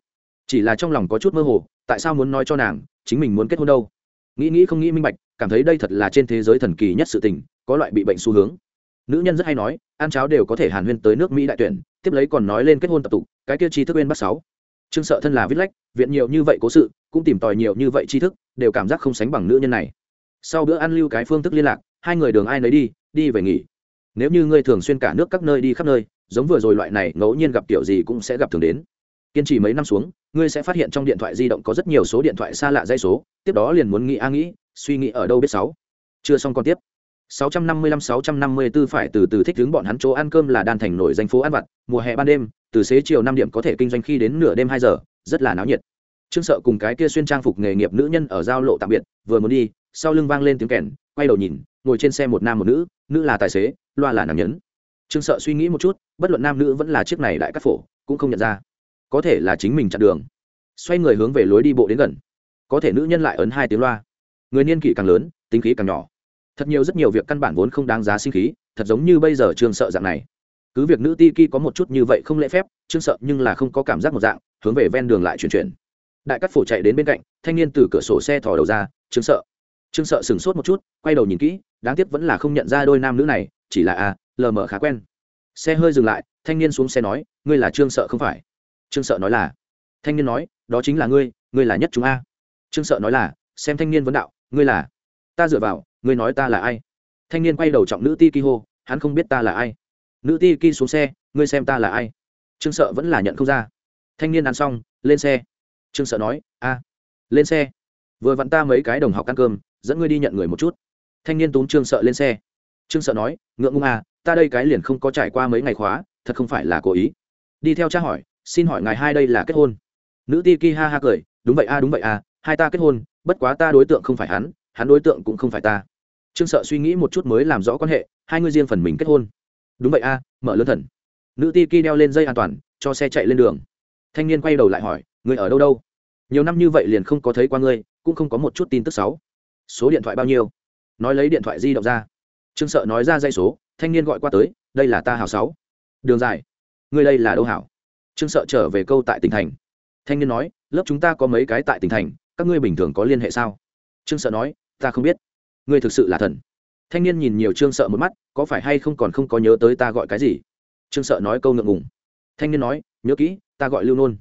Chỉ là trong lòng có chút mơ hồ, tại sao muốn nói cho nàng, chính mình muốn kết hôn đâu? Nghĩ nghĩ không nghĩ minh bạch, cảm thấy đây thật là trên thế giới thần kỳ nhất sự tình, có loại bị bệnh xu hướng. Nữ nhân rất hay nói, ăn cháo đều có thể hàn huyên tới nước mỹ đại tuyển, tiếp lấy còn nói lên kết hôn tập tục cái kia tri thức bên bắt sáu. Trương sợ thân là viết lách, viện nhiều như vậy cố sự, cũng tìm tòi nhiều như vậy tri thức, đều cảm giác không sánh bằng nữ nhân này. Sau bữa ăn lưu cái phương thức liên lạc, hai người đường ai nấy đi đi về nghỉ. Nếu như ngươi thường xuyên cả nước các nơi đi khắp nơi, giống vừa rồi loại này, ngẫu nhiên gặp kiểu gì cũng sẽ gặp thường đến. Kiên trì mấy năm xuống, ngươi sẽ phát hiện trong điện thoại di động có rất nhiều số điện thoại xa lạ dây số, tiếp đó liền muốn nghĩ a nghĩ, suy nghĩ ở đâu biết sáu. Chưa xong còn tiếp. 655-654 phải từ từ thích hướng bọn hắn chỗ ăn cơm là đan thành nổi danh phố ăn vặt, mùa hè ban đêm, từ xế chiều năm điểm có thể kinh doanh khi đến nửa đêm hai giờ, rất là náo nhiệt. Trương sợ cùng cái kia xuyên trang phục nghề nghiệp nữ nhân ở giao lộ tạm biệt, vừa muốn đi, sau lưng vang lên tiếng kèn, quay đầu nhìn, ngồi trên xe một nam một nữ nữ là tài xế, loa là nam nhấn. Trương sợ suy nghĩ một chút, bất luận nam nữ vẫn là chiếc này đại cắt phổ, cũng không nhận ra. Có thể là chính mình chặn đường. Xoay người hướng về lối đi bộ đến gần. Có thể nữ nhân lại ấn hai tiếng loa. Người niên kỷ càng lớn, tính khí càng nhỏ thật nhiều rất nhiều việc căn bản vốn không đáng giá sinh khí, thật giống như bây giờ trương sợ dạng này. Cứ việc nữ ti ki có một chút như vậy không lễ phép, trương sợ nhưng là không có cảm giác một dạng, hướng về ven đường lại chuyển chuyển. Đại cắt phổ chạy đến bên cạnh, thanh niên từ cửa sổ xe thò đầu ra, trương sợ. Trương sợ sửng sốt một chút, quay đầu nhìn kỹ, đáng tiếc vẫn là không nhận ra đôi nam nữ này, chỉ là à lờ mờ khá quen. Xe hơi dừng lại, thanh niên xuống xe nói, ngươi là trương sợ không phải? Trương sợ nói là, thanh niên nói, đó chính là ngươi ngươi là nhất chúng a. Trương sợ nói là, xem thanh niên vấn đạo, ngươi là, ta dựa vào ngươi nói ta là ai? Thanh niên quay đầu trọng nữ ti ki hô, hắn không biết ta là ai. Nữ ti ki xuống xe, ngươi xem ta là ai? Trương sợ vẫn là nhận không ra. Thanh niên ăn xong, lên xe. Trương sợ nói, a, lên xe. Vừa vặn ta mấy cái đồng học ăn cơm, dẫn ngươi đi nhận người một chút. Thanh niên túm trương sợ lên xe. Trương sợ nói, ngượng ngung à ta đây cái liền không có trải qua mấy ngày khóa, thật không phải là cố ý. Đi theo cha hỏi, xin hỏi ngài hai đây là kết hôn? Nữ ti ki ha ha cười, đúng vậy a đúng vậy a hai ta kết hôn, bất quá ta đối tượng không phải hắn hắn đối tượng cũng không phải ta trương sợ suy nghĩ một chút mới làm rõ quan hệ, hai người riêng phần mình kết hôn. Đúng vậy a, mở lớn thần. Nữ ti ki đeo lên dây an toàn, cho xe chạy lên đường. Thanh niên quay đầu lại hỏi người ở đâu đâu? Nhiều năm như vậy liền không có thấy qua ngươi, cũng không có một chút tin tức sáu số điện thoại bao nhiêu? Nói lấy điện thoại di động ra. Trương sợ nói ra dây số, thanh niên gọi qua tới, đây là ta hảo sáu. Đường dài. Ngươi đây là đâu hảo? Trương sợ trở về câu tại tỉnh thành. Thanh niên nói, lớp chúng ta có mấy cái tại tỉnh thành, các ngươi bình thường có liên hệ sao? Trương sợ nói, ta không biết ngươi thực sự là thần. Thanh niên nhìn nhiều trương sợ một mắt, có phải hay không còn không có nhớ tới ta gọi cái gì? Trương sợ nói câu ngượng ngùng. Thanh niên nói, nhớ kỹ, ta gọi lưu nôn.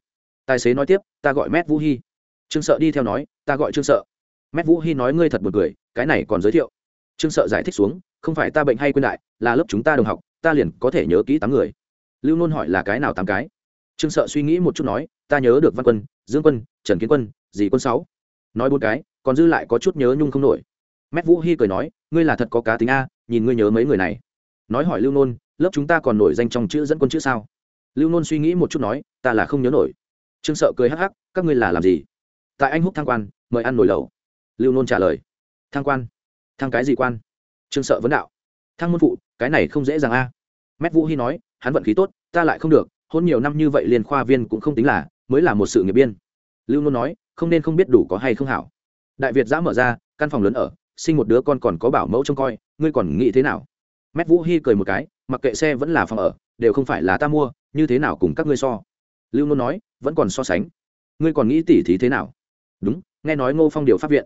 Tài xế nói tiếp, ta gọi mét vũ hy. Trương sợ đi theo nói, ta gọi trương sợ. Mét vũ hy nói ngươi thật buồn cười, cái này còn giới thiệu. Trương sợ giải thích xuống, không phải ta bệnh hay quên đại, là lớp chúng ta đồng học, ta liền có thể nhớ kỹ tám người. Lưu nôn hỏi là cái nào tám cái? Trương sợ suy nghĩ một chút nói, ta nhớ được văn quân, dương quân, trần kiến quân, dì quân sáu. Nói bốn cái, còn dư lại có chút nhớ nhung không nổi mét vũ hy cười nói, ngươi là thật có cá tính a, nhìn ngươi nhớ mấy người này. Nói hỏi lưu nôn, lớp chúng ta còn nổi danh trong chữ dẫn quân chữ sao? Lưu nôn suy nghĩ một chút nói, ta là không nhớ nổi. Trương sợ cười hắc hắc, các ngươi là làm gì? Tại anh húc thăng quan, mời ăn nổi lẩu. Lưu nôn trả lời thăng quan. Thăng cái gì quan? Trương sợ vấn đạo thăng môn phụ, cái này không dễ dàng a. Mét vũ hy nói, hắn vận khí tốt, ta lại không được, hôn nhiều năm như vậy liền khoa viên cũng không tính là, mới là một sự nghiệp biên. Lưu nôn nói, không nên không biết đủ có hay không hảo. Đại việt giã mở ra, căn phòng lớn ở sinh một đứa con còn có bảo mẫu trông coi, ngươi còn nghĩ thế nào? Mét vũ hy cười một cái, mặc kệ xe vẫn là phòng ở, đều không phải là ta mua, như thế nào cùng các ngươi so? Lưu nôn nói, vẫn còn so sánh. Ngươi còn nghĩ tỉ thí thế nào? Đúng, nghe nói ngô phong điều pháp viện.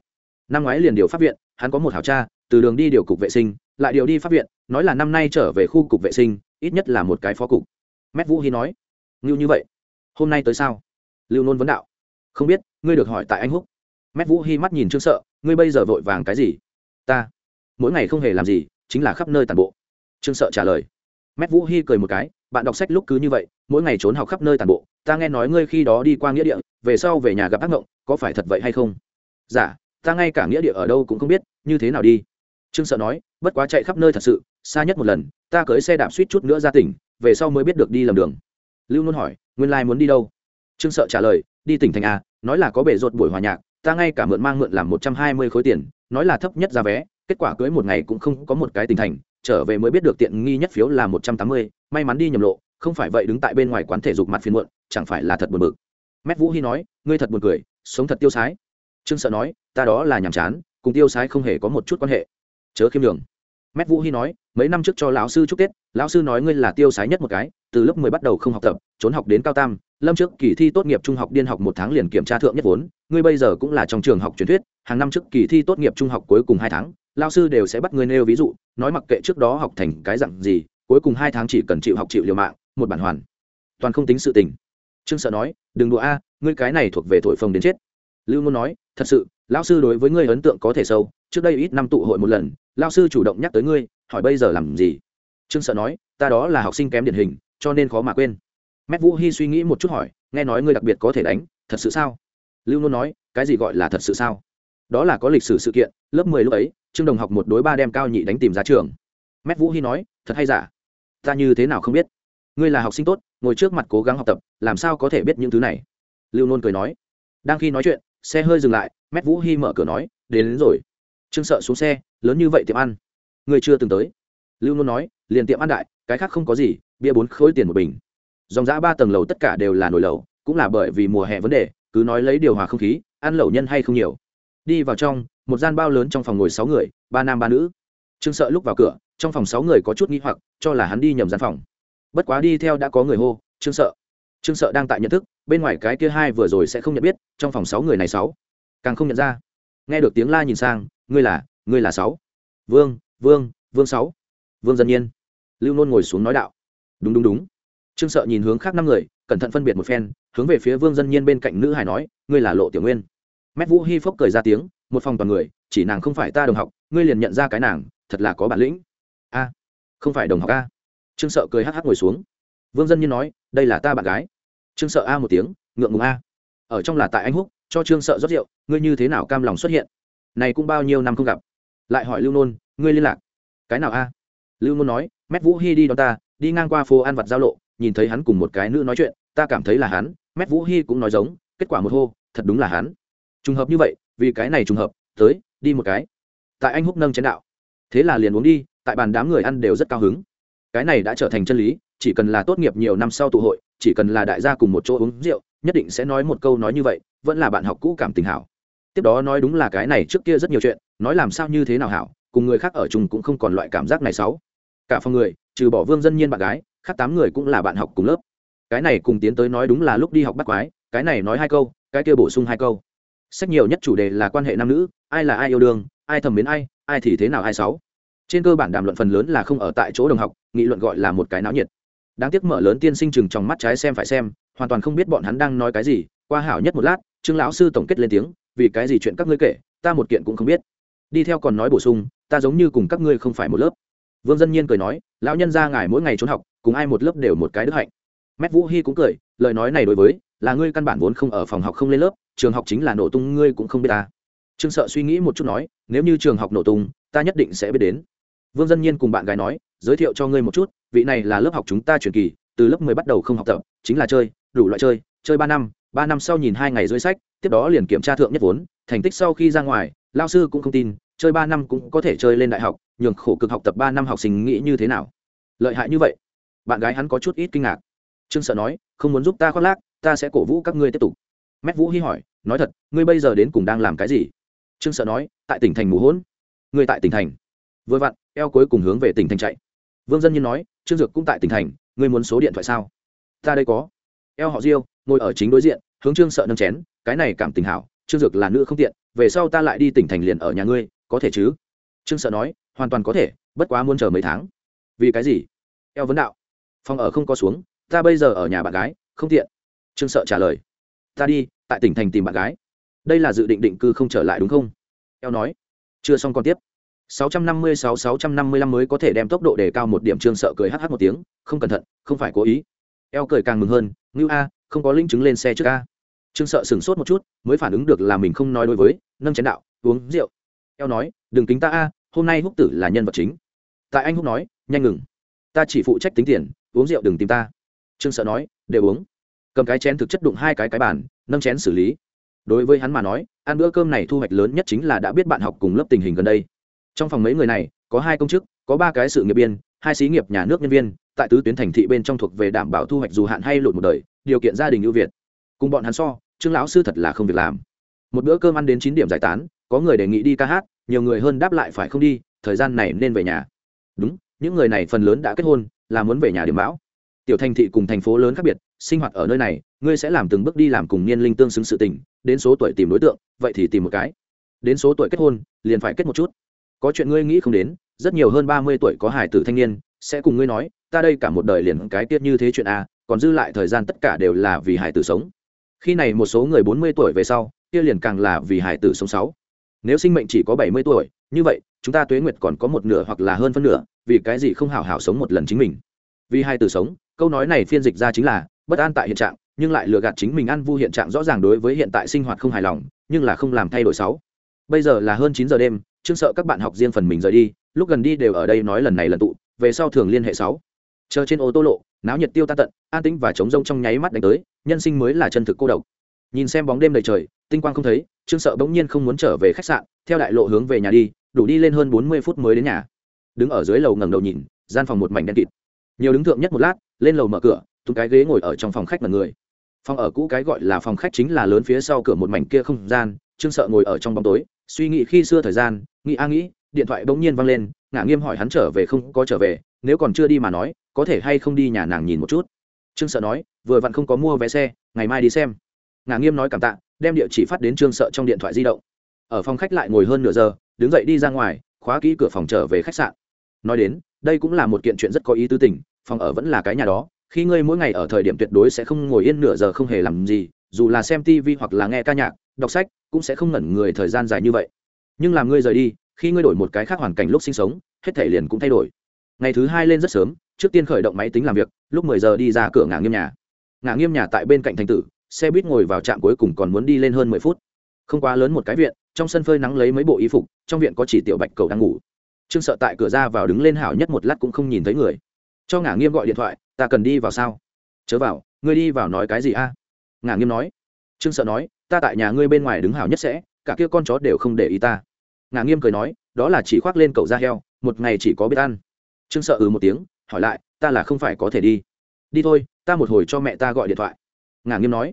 Năm ngoái liền điều pháp viện, hắn có một hảo cha, từ đường đi điều cục vệ sinh, lại điều đi pháp viện, nói là năm nay trở về khu cục vệ sinh, ít nhất là một cái phó cục. Mét vũ hy nói, ngưu như vậy, hôm nay tới sao? Lưu nôn vấn đạo, không biết, ngươi được hỏi tại anh húc. Mét vũ hy mắt nhìn trương sợ ngươi bây giờ vội vàng cái gì? Ta. Mỗi ngày không hề làm gì chính là khắp nơi tàn bộ. Trương sợ trả lời. Mét vũ hy cười một cái bạn đọc sách lúc cứ như vậy mỗi ngày trốn học khắp nơi tàn bộ ta nghe nói ngươi khi đó đi qua nghĩa địa về sau về nhà gặp ác ngộng có phải thật vậy hay không? Giả dạ, ta ngay cả nghĩa địa ở đâu cũng không biết như thế nào đi? Trương sợ nói bất quá chạy khắp nơi thật sự xa nhất một lần ta cưới xe đạp suýt chút nữa ra tỉnh về sau mới biết được đi lầm đường. Lưu nôn hỏi nguyên lai muốn đi đâu? Trương sợ trả lời đi tỉnh thành a nói là có bể rột buổi hòa nhạc ta ngay cả mượn mang mượn làm một trăm hai mươi khối tiền, nói là thấp nhất giá vé, kết quả cưới một ngày cũng không có một cái tình thành, trở về mới biết được tiện nghi nhất phiếu là một trăm tám mươi, may mắn đi nhầm lộ, không phải vậy đứng tại bên ngoài quán thể dục mặt phiền muộn, chẳng phải là thật buồn bực. Mét vũ hy nói, ngươi thật buồn cười, sống thật tiêu sái. Trương sợ nói, ta đó là nhàm chán, cùng tiêu sái không hề có một chút quan hệ. Chớ khiêm đường mét vũ hy nói, mấy năm trước cho lão sư chúc tết, lão sư nói ngươi là tiêu sái nhất một cái, từ lớp mười bắt đầu không học tập trốn học đến cao tam, lâm trước kỳ thi tốt nghiệp trung học điên học một tháng liền kiểm tra thượng nhất vốn, ngươi bây giờ cũng là trong trường học truyền thuyết, hàng năm trước kỳ thi tốt nghiệp trung học cuối cùng hai tháng, lao sư đều sẽ bắt ngươi nêu ví dụ, nói mặc kệ trước đó học thành cái dặn gì, cuối cùng hai tháng chỉ cần chịu học chịu liều mạng, một bản hoàn. Toàn không tính sự tình. Trương sợ nói, đừng đùa a, ngươi cái này thuộc về thổi phồng đến chết. Lưu ngôn nói, thật sự, lão sư đối với ngươi ấn tượng có thể sâu, trước đây ít năm tụ hội một lần lao sư chủ động nhắc tới ngươi, hỏi bây giờ làm gì? Trương sợ nói, ta đó là học sinh kém điển hình, cho nên khó mà quên mét vũ hy suy nghĩ một chút hỏi nghe nói ngươi đặc biệt có thể đánh thật sự sao? Lưu nôn nói cái gì gọi là thật sự sao? Đó là có lịch sử sự kiện lớp mười lúc ấy trương đồng học một đối ba đem cao nhị đánh tìm ra trường. Mét vũ hy nói thật hay giả? Ta như thế nào không biết? Ngươi là học sinh tốt ngồi trước mặt cố gắng học tập làm sao có thể biết những thứ này? Lưu nôn cười nói đang khi nói chuyện xe hơi dừng lại mét vũ hy mở cửa nói đến, đến rồi. Trương sợ xuống xe lớn như vậy tiệm ăn? Người chưa từng tới. Lưu nôn nói liền tiệm ăn đại cái khác không có gì bia bốn khối tiền một bình dòng giã ba tầng lầu tất cả đều là nồi lầu cũng là bởi vì mùa hè vấn đề, cứ nói lấy điều hòa không khí, ăn lẩu nhân hay không nhiều. Đi vào trong, một gian bao lớn trong phòng ngồi sáu người, ba nam ba nữ. Trương sợ lúc vào cửa, trong phòng sáu người có chút nghi hoặc, cho là hắn đi nhầm gian phòng. Bất quá đi theo đã có người hô, trương sợ. Trương sợ đang tại nhận thức, bên ngoài cái kia hai vừa rồi sẽ không nhận biết, trong phòng sáu người này sáu. Càng không nhận ra. Nghe được tiếng la nhìn sang, ngươi là ngươi là sáu. Vương vương vương sáu. Vương dân nhiên. Lưu nôn ngồi xuống nói đạo. Đúng đúng đúng trương sợ nhìn hướng khác năm người, cẩn thận phân biệt một phen, hướng về phía vương dân nhiên bên cạnh nữ hải nói, ngươi là lộ tiểu nguyên. Mét vũ hy phốc cười ra tiếng, một phòng toàn người, chỉ nàng không phải ta đồng học, ngươi liền nhận ra cái nàng, thật là có bản lĩnh. A, không phải đồng học a? Trương sợ cười hh ngồi xuống. Vương dân nhiên nói, đây là ta bạn gái. Trương sợ a một tiếng, ngượng ngùng a. Ở trong là tại anh húc, cho trương sợ rót rượu, ngươi như thế nào cam lòng xuất hiện? Này cũng bao nhiêu năm không gặp. Lại hỏi lưu nôn, ngươi liên lạc? Cái nào a? Lưu Nôn nói, mét vũ hy đi đón ta, đi ngang qua phố ăn vặt giao lộ nhìn thấy hắn cùng một cái nữ nói chuyện, ta cảm thấy là hắn, mét vũ hy cũng nói giống, kết quả một hô, thật đúng là hắn. Trùng hợp như vậy, vì cái này trùng hợp, tới, đi một cái. Tại anh húc nâng chén đạo. Thế là liền uống đi, tại bàn đám người ăn đều rất cao hứng. Cái này đã trở thành chân lý, chỉ cần là tốt nghiệp nhiều năm sau tụ hội, chỉ cần là đại gia cùng một chỗ uống rượu, nhất định sẽ nói một câu nói như vậy, vẫn là bạn học cũ cảm tình hảo. Tiếp đó nói đúng là cái này trước kia rất nhiều chuyện, nói làm sao như thế nào hảo, cùng người khác ở chung cũng không còn loại cảm giác này xấu. Cả phòng người, trừ bỏ vương dân nhiên bạn gái khác tám người cũng là bạn học cùng lớp. Cái này cùng tiến tới nói đúng là lúc đi học bắt quái, cái này nói hai câu, cái kia bổ sung hai câu. Sách nhiều nhất chủ đề là quan hệ nam nữ, ai là ai yêu đương, ai thầm mến ai ai thì thế nào ai sáu. Trên cơ bản đàm luận phần lớn là không ở tại chỗ đồng học, nghị luận gọi là một cái náo nhiệt. Đáng tiếc mở lớn tiên sinh chừng trong mắt trái xem phải xem, hoàn toàn không biết bọn hắn đang nói cái gì, qua hảo nhất một lát, trương lão sư tổng kết lên tiếng, vì cái gì chuyện các ngươi kể, ta một kiện cũng không biết. Đi theo còn nói bổ sung, ta giống như cùng các ngươi không phải một lớp vương dân nhiên cười nói, lão nhân ra ngài mỗi ngày trốn học, cùng ai một lớp đều một cái đức hạnh. Mét vũ hy cũng cười, lời nói này đối với, là ngươi căn bản vốn không ở phòng học không lên lớp, trường học chính là nổ tung, ngươi cũng không biết ta. Trương sợ suy nghĩ một chút nói, nếu như trường học nổ tung, ta nhất định sẽ biết đến. Vương dân nhiên cùng bạn gái nói, giới thiệu cho ngươi một chút, vị này là lớp học chúng ta truyền kỳ, từ lớp mười bắt đầu không học tập, chính là chơi, đủ loại chơi chơi ba năm ba năm sau nhìn hai ngày dưới sách, tiếp đó liền kiểm tra thượng nhất vốn, thành tích sau khi ra ngoài lao sư cũng không tin chơi ba năm cũng có thể chơi lên đại học, nhường khổ cực học tập ba năm học sinh nghĩ như thế nào? Lợi hại như vậy? Bạn gái hắn có chút ít kinh ngạc. Trương sợ nói, không muốn giúp ta khoác lác, ta sẽ cổ vũ các ngươi tiếp tục. Mét vũ hy hỏi, nói thật, ngươi bây giờ đến cùng đang làm cái gì? Trương sợ nói, tại tỉnh thành mù hỗn. Ngươi tại tỉnh thành. Vừa vặn, eo cuối cùng hướng về tỉnh thành chạy. Vương dân nhiên nói, trương dược cũng tại tỉnh thành, ngươi muốn số điện thoại sao? Ta đây có. Eo họ diêu, ngồi ở chính đối diện, hướng trương sợ nâng chén, cái này cảm tình hảo, trương dược là nữ không tiện, về sau ta lại đi tỉnh thành liền ở nhà ngươi có thể chứ? Trương sợ nói, hoàn toàn có thể, bất quá muốn chờ mấy tháng. Vì cái gì? Eo vấn đạo. Phòng ở không có xuống, ta bây giờ ở nhà bạn gái, không tiện. Trương sợ trả lời. Ta đi, tại tỉnh thành tìm bạn gái. Đây là dự định định cư không trở lại đúng không? Eo nói. Chưa xong còn tiếp. 656-655 mới có thể đem tốc độ đề cao một điểm, trương sợ cười hh một tiếng, không cẩn thận, không phải cố ý. Eo cười càng mừng hơn, ngưu a, không có linh chứng lên xe trước a. Trương sợ sửng sốt một chút, mới phản ứng được là mình không nói đối với, nâng chén đạo, uống rượu eo nói, đừng kính ta a, hôm nay húc tử là nhân vật chính. Tại anh húc nói, nhanh ngừng. Ta chỉ phụ trách tính tiền, uống rượu đừng tìm ta. Trương sợ nói, đều uống. Cầm cái chén thực chất đụng hai cái cái bàn, nâng chén xử lý. Đối với hắn mà nói, ăn bữa cơm này thu hoạch lớn nhất chính là đã biết bạn học cùng lớp tình hình gần đây. Trong phòng mấy người này, có hai công chức, có ba cái sự nghiệp biên hai xí nghiệp nhà nước nhân viên, tại tứ tuyến thành thị bên trong thuộc về đảm bảo thu hoạch dù hạn hay lụt một đời, điều kiện gia đình ưu việt. Cùng bọn hắn so, trương lão sư thật là không việc làm. Một bữa cơm ăn đến chín điểm giải tán có người đề nghị đi ca hát, nhiều người hơn đáp lại phải không đi, thời gian này nên về nhà. Đúng, những người này phần lớn đã kết hôn, là muốn về nhà điểm bão. Tiểu thành thị cùng thành phố lớn khác biệt, sinh hoạt ở nơi này, ngươi sẽ làm từng bước đi làm cùng niên linh tương xứng sự tình, đến số tuổi tìm đối tượng, vậy thì tìm một cái. Đến số tuổi kết hôn, liền phải kết một chút. Có chuyện ngươi nghĩ không đến, rất nhiều hơn ba mươi tuổi có hải tử thanh niên, sẽ cùng ngươi nói, ta đây cả một đời liền cái tiết như thế chuyện a còn dư lại thời gian tất cả đều là vì hải tử sống. Khi này một số người bốn mươi tuổi về sau, kia liền càng là vì hải tử sống sáu nếu sinh mệnh chỉ có bảy mươi tuổi, như vậy, chúng ta tuế nguyệt còn có một nửa hoặc là hơn phân nửa, vì cái gì không hảo hảo sống một lần chính mình? Vì hai từ sống, câu nói này phiên dịch ra chính là, bất an tại hiện trạng, nhưng lại lừa gạt chính mình ăn vu hiện trạng rõ ràng đối với hiện tại sinh hoạt không hài lòng, nhưng là không làm thay đổi sáu bây giờ là hơn chín giờ đêm, chương sợ các bạn học riêng phần mình rời đi, lúc gần đi đều ở đây nói lần này lần tụ, về sau thường liên hệ sáu. Chờ trên ô tô lộ, náo nhiệt tiêu ta tận, an tĩnh và trống rông trong nháy mắt đánh tới, nhân sinh mới là chân thực cô độc nhìn xem bóng đêm đầy trời, tinh quang không thấy, trương sợ bỗng nhiên không muốn trở về khách sạn, theo đại lộ hướng về nhà đi, đủ đi lên hơn bốn mươi phút mới đến nhà. Đứng ở dưới lầu ngẩng đầu nhìn, gian phòng một mảnh đen kịt. Nhiều đứng thượng nhất một lát, lên lầu mở cửa tung cái ghế ngồi ở trong phòng khách mật người. Phòng ở cũ cái gọi là phòng khách chính là lớn phía sau cửa một mảnh kia không gian, trương sợ ngồi ở trong bóng tối, suy nghĩ khi xưa thời gian, nghĩ a nghĩ, điện thoại bỗng nhiên văng lên, ngả nghiêm hỏi hắn trở về không có trở về, nếu còn chưa đi mà nói, có thể hay không đi nhà nàng nhìn một chút. Trương sợ nói, vừa vặn không có mua vé xe, ngày mai đi xem ngã nghiêm nói cảm tạ, đem địa chỉ phát đến trương sợ trong điện thoại di động. Ở phòng khách lại ngồi hơn nửa giờ, đứng dậy đi ra ngoài, khóa kỹ cửa phòng trở về khách sạn. Nói đến, đây cũng là một kiện chuyện rất có ý tư tình, phòng ở vẫn là cái nhà đó, khi ngươi mỗi ngày ở thời điểm tuyệt đối sẽ không ngồi yên nửa giờ không hề làm gì, dù là xem tv hoặc là nghe ca nhạc, đọc sách, cũng sẽ không ngẩn người thời gian dài như vậy. Nhưng làm ngươi rời đi, khi ngươi đổi một cái khác hoàn cảnh lúc sinh sống, hết thể liền cũng thay đổi. Ngày thứ hai lên rất sớm, trước tiên khởi động máy tính làm việc, lúc mười giờ đi ra cửa ngã nghiêm nhà. Ngã nghiêm nhà tại bên cạnh thành tử xe buýt ngồi vào trạm cuối cùng còn muốn đi lên hơn mười phút. Không quá lớn một cái viện, trong sân phơi nắng lấy mấy bộ y phục, trong viện có chỉ tiểu bạch cầu đang ngủ. Trương sợ tại cửa ra vào đứng lên hảo nhất một lát cũng không nhìn thấy người. Cho ngả nghiêm gọi điện thoại, ta cần đi vào sao? Chớ vào, ngươi đi vào nói cái gì a? À? ngả nghiêm nói. Trương sợ nói, ta tại nhà ngươi bên ngoài đứng hảo nhất sẽ, cả kia con chó đều không để ý ta. Ngả nghiêm cười nói, đó là chỉ khoác lên cậu da heo, một ngày chỉ có biết ăn. Trương sợ ừ một tiếng, hỏi lại, ta là không phải có thể đi. Đi thôi, ta một hồi cho mẹ ta gọi điện thoại. Ngả nghiêm nói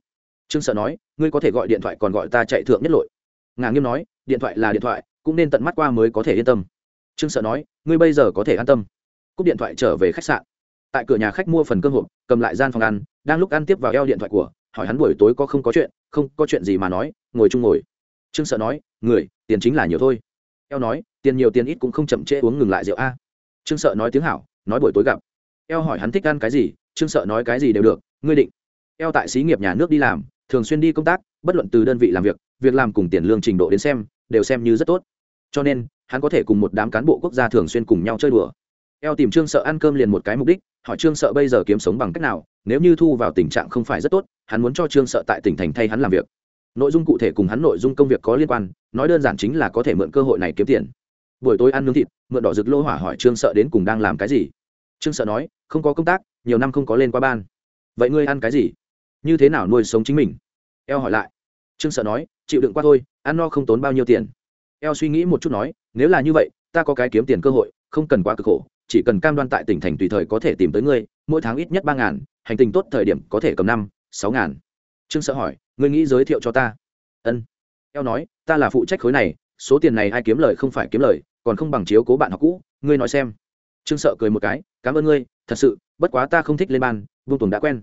trương sợ nói, ngươi có thể gọi điện thoại còn gọi ta chạy thượng nhất lội. Ngà nghiêm nói, điện thoại là điện thoại, cũng nên tận mắt qua mới có thể yên tâm. Trương sợ nói, ngươi bây giờ có thể an tâm. Cúp điện thoại trở về khách sạn. Tại cửa nhà khách mua phần cơm hộp, cầm lại gian phòng ăn, đang lúc ăn tiếp vào eo điện thoại của, hỏi hắn buổi tối có không có chuyện, không có chuyện gì mà nói, ngồi chung ngồi. Trương sợ nói, người, tiền chính là nhiều thôi. Eo nói, tiền nhiều tiền ít cũng không chậm trễ uống ngừng lại rượu a. Trương sợ nói tiếng hảo, nói buổi tối gặp. Eo hỏi hắn thích ăn cái gì, trương sợ nói cái gì đều được, ngươi định. Eo tại xí nghiệp nhà nước đi làm thường xuyên đi công tác, bất luận từ đơn vị làm việc việc làm cùng tiền lương trình độ đến xem, đều xem như rất tốt. Cho nên, hắn có thể cùng một đám cán bộ quốc gia thường xuyên cùng nhau chơi đùa. Eo tìm trương sợ ăn cơm liền một cái mục đích, hỏi trương sợ bây giờ kiếm sống bằng cách nào, nếu như thu vào tình trạng không phải rất tốt, hắn muốn cho trương sợ tại tỉnh thành thay hắn làm việc. Nội dung cụ thể cùng hắn nội dung công việc có liên quan, nói đơn giản chính là có thể mượn cơ hội này kiếm tiền. Buổi tối ăn nướng thịt, mượn đỏ rực lô hỏa hỏi trương sợ đến cùng đang làm cái gì. Trương sợ nói, không có công tác, nhiều năm không có lên qua ban. Vậy ngươi ăn cái gì? Như thế nào nuôi sống chính mình? Eo hỏi lại. Trương sợ nói, chịu đựng qua thôi, ăn no không tốn bao nhiêu tiền. Eo suy nghĩ một chút nói, nếu là như vậy, ta có cái kiếm tiền cơ hội, không cần quá cực khổ, chỉ cần cam đoan tại tỉnh thành tùy thời có thể tìm tới ngươi, mỗi tháng ít nhất ba ngàn, hành tình tốt thời điểm có thể cầm năm, sáu ngàn. Trương sợ hỏi, ngươi nghĩ giới thiệu cho ta? Ân. Eo nói, ta là phụ trách khối này, số tiền này ai kiếm lời không phải kiếm lời, còn không bằng chiếu cố bạn học cũ, ngươi nói xem. Trương sợ cười một cái, cảm ơn ngươi, thật sự, bất quá ta không thích lên ban, vương tuần đã quen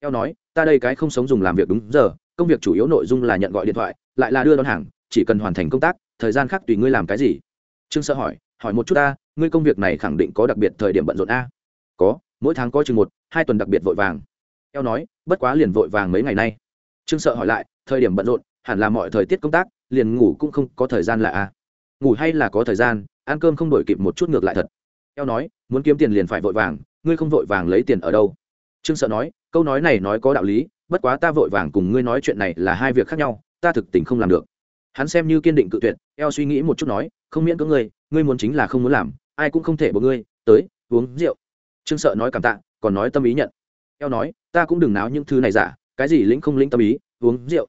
eo nói, ta đây cái không sống dùng làm việc đúng giờ, công việc chủ yếu nội dung là nhận gọi điện thoại, lại là đưa đón hàng, chỉ cần hoàn thành công tác, thời gian khác tùy ngươi làm cái gì. Trương sợ hỏi hỏi một chút ta, ngươi công việc này khẳng định có đặc biệt thời điểm bận rộn a? Có, mỗi tháng có chừng một, hai tuần đặc biệt vội vàng. Eo nói, bất quá liền vội vàng mấy ngày nay. Trương sợ hỏi lại, thời điểm bận rộn, hẳn là mọi thời tiết công tác, liền ngủ cũng không có thời gian là a? Ngủ hay là có thời gian, ăn cơm không đổi kịp một chút ngược lại thật. Eo nói, muốn kiếm tiền liền phải vội vàng, ngươi không vội vàng lấy tiền ở đâu? Trương sợ nói, câu nói này nói có đạo lý, bất quá ta vội vàng cùng ngươi nói chuyện này là hai việc khác nhau, ta thực tình không làm được. Hắn xem như kiên định cự tuyệt, eo suy nghĩ một chút nói, không miễn có ngươi ngươi muốn chính là không muốn làm, ai cũng không thể buộc ngươi, tới, uống rượu. Trương sợ nói cảm tạ, còn nói tâm ý nhận. Eo nói, ta cũng đừng náo những thứ này giả, cái gì lĩnh không lĩnh tâm ý, uống rượu.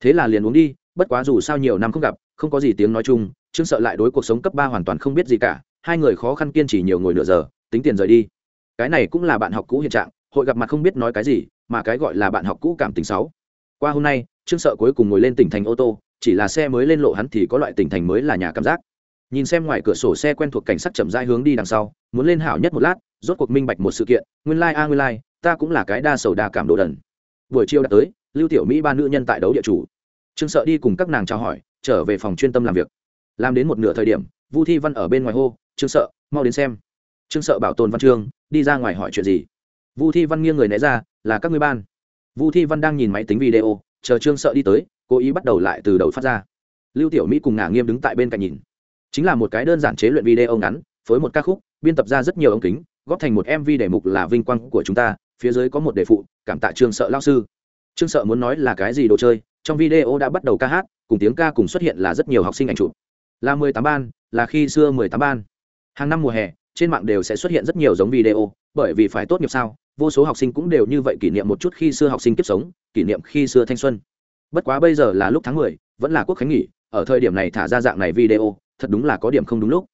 Thế là liền uống đi, bất quá dù sao nhiều năm không gặp, không có gì tiếng nói chung, trương sợ lại đối cuộc sống cấp ba hoàn toàn không biết gì cả, hai người khó khăn kiên trì nhiều ngồi nửa giờ, tính tiền rời đi. Cái này cũng là bạn học cũ hiện trạng hội gặp mặt không biết nói cái gì, mà cái gọi là bạn học cũ cảm tình sáu. Qua hôm nay, trương sợ cuối cùng ngồi lên tỉnh thành ô tô, chỉ là xe mới lên lộ hắn thì có loại tỉnh thành mới là nhà cảm giác. Nhìn xem ngoài cửa sổ xe quen thuộc cảnh sát chậm rãi hướng đi đằng sau, muốn lên hảo nhất một lát, rốt cuộc minh bạch một sự kiện, nguyên lai, a, nguyên lai, ta cũng là cái đa sầu đa cảm đồ đần. Buổi chiều đã tới, lưu tiểu mỹ ba nữ nhân tại đấu địa chủ. Trương sợ đi cùng các nàng chào hỏi, trở về phòng chuyên tâm làm việc. Làm đến một nửa thời điểm, vu thi văn ở bên ngoài hô, trương sợ, mau đến xem. Trương sợ bảo tồn văn chương, đi ra ngoài hỏi chuyện gì vu thi văn nghiêng người né ra, là các ngươi ban. Vu thi văn đang nhìn máy tính video, chờ trương sợ đi tới, cố ý bắt đầu lại từ đầu phát ra. Lưu tiểu mỹ cùng ngả nghiêm đứng tại bên cạnh nhìn. Chính là một cái đơn giản chế luyện video ngắn, phối một ca khúc, biên tập ra rất nhiều ống kính, góp thành một mv đề mục là vinh quang của chúng ta, phía dưới có một đề phụ, cảm tạ trương sợ lao sư. Trương sợ muốn nói là cái gì đồ chơi, trong video đã bắt đầu ca hát, cùng tiếng ca cùng xuất hiện là rất nhiều học sinh ảnh chụp. Là mười tám ban, là khi xưa mười tám ban. Hàng năm mùa hè, trên mạng đều sẽ xuất hiện rất nhiều giống video, bởi vì phải tốt nghiệp sao vô số học sinh cũng đều như vậy kỷ niệm một chút khi xưa học sinh kiếp sống, kỷ niệm khi xưa thanh xuân. Bất quá bây giờ là lúc tháng mười, vẫn là quốc khánh nghỉ, ở thời điểm này thả ra dạng này video, thật đúng là có điểm không đúng lúc.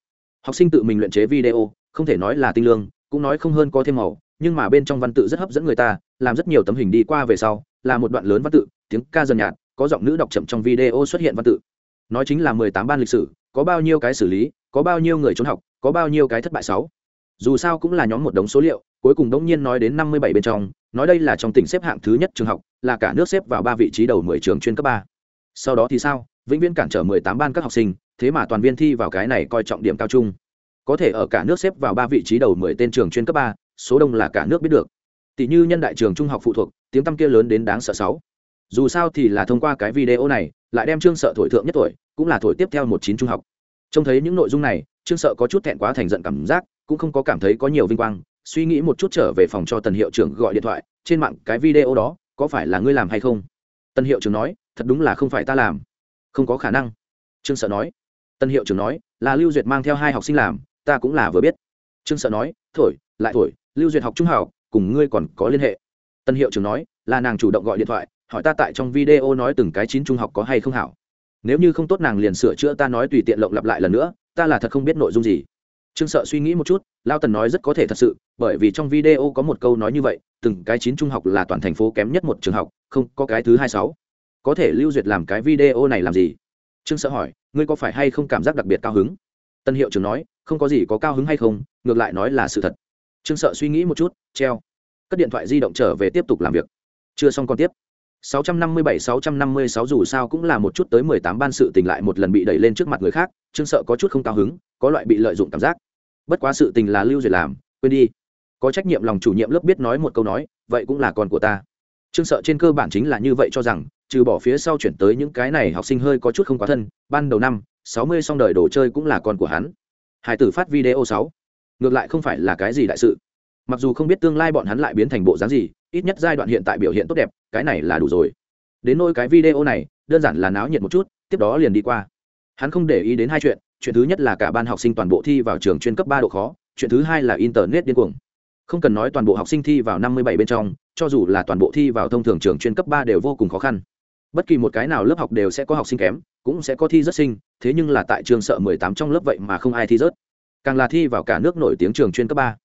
Học sinh tự mình luyện chế video, không thể nói là tinh lương, cũng nói không hơn có thêm màu, nhưng mà bên trong văn tự rất hấp dẫn người ta, làm rất nhiều tấm hình đi qua về sau, là một đoạn lớn văn tự, tiếng ca dần nhạt, có giọng nữ đọc chậm trong video xuất hiện văn tự. Nói chính là mười tám ban lịch sử, có bao nhiêu cái xử lý, có bao nhiêu người trốn học, có bao nhiêu cái thất bại sáu dù sao cũng là nhóm một đống số liệu cuối cùng đống nhiên nói đến năm mươi bảy bên trong nói đây là trong tỉnh xếp hạng thứ nhất trường học là cả nước xếp vào ba vị trí đầu mười trường chuyên cấp ba. Sau đó thì sao? Vĩnh viễn cản trở mười tám ban các học sinh thế mà toàn viên thi vào cái này coi trọng điểm cao chung, có thể ở cả nước xếp vào ba vị trí đầu mười tên trường chuyên cấp ba số đông là cả nước biết được. Tỷ như nhân đại trường trung học phụ thuộc tiếng tăm kia lớn đến đáng sợ sáu. Dù sao thì là thông qua cái video này lại đem trương sợ thổi thượng nhất tuổi cũng là thổi tiếp theo một chín trung học. Trông thấy những nội dung này trương sợ có chút thẹn quá thành giận cảm giác cũng không có cảm thấy có nhiều vinh quang, suy nghĩ một chút trở về phòng cho tần hiệu trưởng gọi điện thoại, trên mạng cái video đó, có phải là ngươi làm hay không? Tần hiệu trưởng nói, thật đúng là không phải ta làm. Không có khả năng. Trương sợ nói. Tân hiệu trưởng nói, là lưu duyệt mang theo hai học sinh làm, ta cũng là vừa biết. Trương sợ nói, thổi, lại thổi, lưu duyệt học trung học, cùng ngươi còn có liên hệ. Tân hiệu trưởng nói, là nàng chủ động gọi điện thoại, hỏi ta tại trong video nói từng cái chín trung học có hay không hảo. Nếu như không tốt nàng liền sửa chữa ta nói tùy tiện lộng lặp lại lần nữa, ta là thật không biết nội dung gì trương sợ suy nghĩ một chút lao tần nói rất có thể thật sự bởi vì trong video có một câu nói như vậy từng cái chín trung học là toàn thành phố kém nhất một trường học không có cái thứ hai sáu. Có thể lưu duyệt làm cái video này làm gì? Trương sợ hỏi ngươi có phải hay không cảm giác đặc biệt cao hứng? Tân hiệu trưởng nói không có gì có cao hứng hay không ngược lại nói là sự thật. Trương sợ suy nghĩ một chút treo. Cất điện thoại di động trở về tiếp tục làm việc. Chưa xong còn tiếp. 657-656 dù sao cũng là một chút tới 18 ban sự tình lại một lần bị đẩy lên trước mặt người khác, Trương Sợ có chút không cao hứng, có loại bị lợi dụng cảm giác. Bất quá sự tình là Lưu Duyệt làm, quên đi. Có trách nhiệm lòng chủ nhiệm lớp biết nói một câu nói, vậy cũng là con của ta. Trương Sợ trên cơ bản chính là như vậy cho rằng, trừ bỏ phía sau chuyển tới những cái này học sinh hơi có chút không quá thân, ban đầu năm, 60 xong đời đồ chơi cũng là con của hắn. Hải tử phát video sáu Ngược lại không phải là cái gì đại sự. Mặc dù không biết tương lai bọn hắn lại biến thành bộ dáng gì, ít nhất giai đoạn hiện tại biểu hiện tốt đẹp cái này là đủ rồi đến nôi cái video này đơn giản là náo nhiệt một chút tiếp đó liền đi qua hắn không để ý đến hai chuyện chuyện thứ nhất là cả ban học sinh toàn bộ thi vào trường chuyên cấp ba độ khó, chuyện thứ hai là internet điên cuồng. Không cần nói toàn bộ học sinh thi vào năm mươi bảy bên trong, cho dù là toàn bộ thi vào thông thường trường chuyên cấp ba đều vô cùng khó khăn. Bất kỳ một cái nào lớp học đều sẽ có học sinh kém, cũng sẽ có thi rất sinh, thế nhưng là tại trường sợ mười tám trong lớp vậy mà không ai thi rớt. Càng là thi vào cả nước nổi tiếng trường chuyên cấp ba.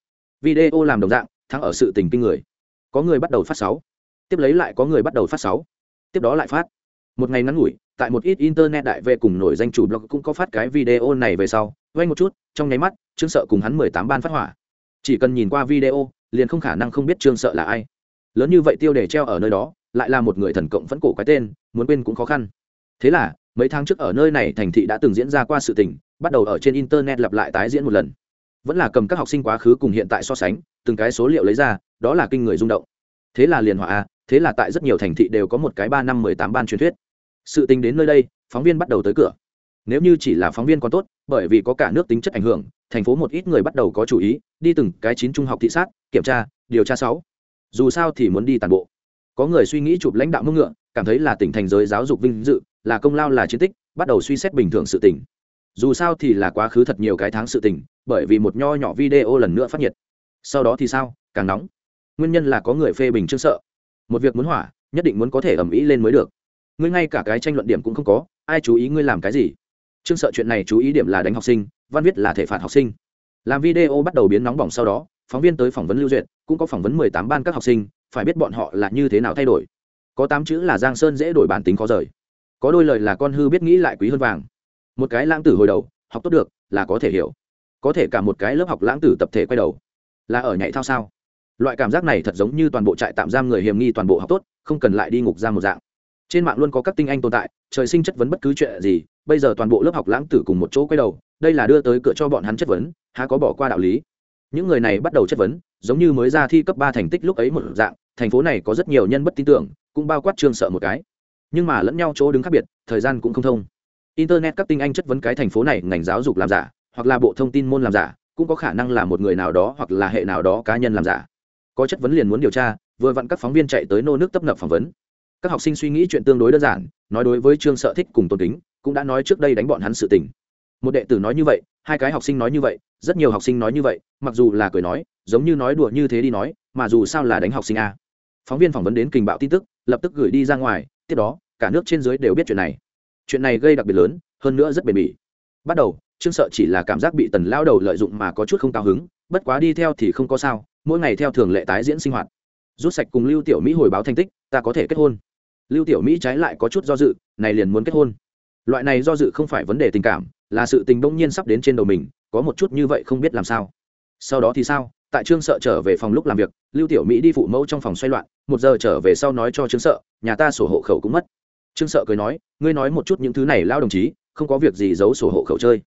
Video làm đồng dạng, thắng ở sự tình kinh người. Có người bắt đầu phát sáu tiếp lấy lại có người bắt đầu phát sáu tiếp đó lại phát. Một ngày ngắn ngủi tại một ít internet đại về cùng nổi danh chủ blog cũng có phát cái video này về sau vay một chút, trong nháy mắt, trương sợ cùng hắn mười tám ban phát hỏa. Chỉ cần nhìn qua video, liền không khả năng không biết trương sợ là ai. Lớn như vậy tiêu đề treo ở nơi đó, lại là một người thần cộng vẫn cổ cái tên, muốn quên cũng khó khăn. Thế là, mấy tháng trước ở nơi này thành thị đã từng diễn ra qua sự tình, bắt đầu ở trên internet lặp lại tái diễn một lần. Vẫn là cầm các học sinh quá khứ cùng hiện tại so sánh, từng cái số liệu lấy ra, đó là kinh người rung động. Thế là liền họa a, thế là tại rất nhiều thành thị đều có một cái ba năm mười tám ban truyền thuyết sự tình đến nơi đây, phóng viên bắt đầu tới cửa. Nếu như chỉ là phóng viên còn tốt, bởi vì có cả nước tính chất ảnh hưởng, thành phố một ít người bắt đầu có chủ ý, đi từng cái chín trung học thị sát, kiểm tra, điều tra sáu. Dù sao thì muốn đi toàn bộ. Có người suy nghĩ chụp lãnh đạo mưng ngựa, cảm thấy là tỉnh thành giới giáo dục vinh dự, là công lao, là chiến tích, bắt đầu suy xét bình thường sự tỉnh dù sao thì là quá khứ thật nhiều cái tháng sự tỉnh bởi vì một nho nhỏ video lần nữa phát nhiệt. Sau đó thì sao? Càng nóng. Nguyên nhân là có người phê bình trương sợ. Một việc muốn hỏa, nhất định muốn có thể ẩm ý lên mới được ngươi ngay cả cái tranh luận điểm cũng không có, ai chú ý ngươi làm cái gì? Trương sợ chuyện này chú ý điểm là đánh học sinh, văn viết là thể phạt học sinh. Làm video bắt đầu biến nóng bỏng sau đó, phóng viên tới phỏng vấn lưu duyệt, cũng có phỏng vấn mười tám ban các học sinh, phải biết bọn họ là như thế nào thay đổi. Có tám chữ là giang sơn dễ đổi bản tính khó rời. Có đôi lời là con hư biết nghĩ lại quý hơn vàng. Một cái lãng tử hồi đầu, học tốt được, là có thể hiểu. Có thể cả một cái lớp học lãng tử tập thể quay đầu. Là ở nhảy thao sao? Loại cảm giác này thật giống như toàn bộ trại tạm giam người hiểm nghi toàn bộ học tốt, không cần lại đi ngục ra một dạng trên mạng luôn có các tinh anh tồn tại, trời sinh chất vấn bất cứ chuyện gì, bây giờ toàn bộ lớp học lãng tử cùng một chỗ quay đầu, đây là đưa tới cửa cho bọn hắn chất vấn, há có bỏ qua đạo lý. Những người này bắt đầu chất vấn, giống như mới ra thi cấp ba thành tích lúc ấy một dạng, thành phố này có rất nhiều nhân bất tin tưởng, cũng bao quát trương sợ một cái. Nhưng mà lẫn nhau chỗ đứng khác biệt, thời gian cũng không thông. Internet các tinh anh chất vấn cái thành phố này ngành giáo dục làm giả, hoặc là bộ thông tin môn làm giả, cũng có khả năng là một người nào đó hoặc là hệ nào đó cá nhân làm giả. Có chất vấn liền muốn điều tra, vừa vặn các phóng viên chạy tới nô nước tấp nập phỏng vấn các học sinh suy nghĩ chuyện tương đối đơn giản, nói đối với trương sợ thích cùng tôn kính, cũng đã nói trước đây đánh bọn hắn sự tình. Một đệ tử nói như vậy, hai cái học sinh nói như vậy, rất nhiều học sinh nói như vậy, mặc dù là cười nói, giống như nói đùa như thế đi nói, mà dù sao là đánh học sinh a. Phóng viên phỏng vấn đến kình bạo tin tức, lập tức gửi đi ra ngoài, tiếp đó, cả nước trên dưới đều biết chuyện này. Chuyện này gây đặc biệt lớn, hơn nữa rất bền bỉ. Bắt đầu, trương sợ chỉ là cảm giác bị tần lao đầu lợi dụng mà có chút không cao hứng, bất quá đi theo thì không có sao, mỗi ngày theo thường lệ tái diễn sinh hoạt. Rút sạch cùng lưu tiểu mỹ hồi báo thành tích, ta có thể kết hôn lưu tiểu mỹ trái lại có chút do dự, này liền muốn kết hôn. Loại này do dự không phải vấn đề tình cảm, là sự tình đông nhiên sắp đến trên đầu mình, có một chút như vậy không biết làm sao. Sau đó thì sao? Tại trương sợ trở về phòng lúc làm việc, lưu tiểu mỹ đi phụ mẫu trong phòng xoay loạn, một giờ trở về sau nói cho trương sợ, nhà ta sổ hộ khẩu cũng mất. Trương sợ cười nói, ngươi nói một chút những thứ này lao đồng chí, không có việc gì giấu sổ hộ khẩu chơi.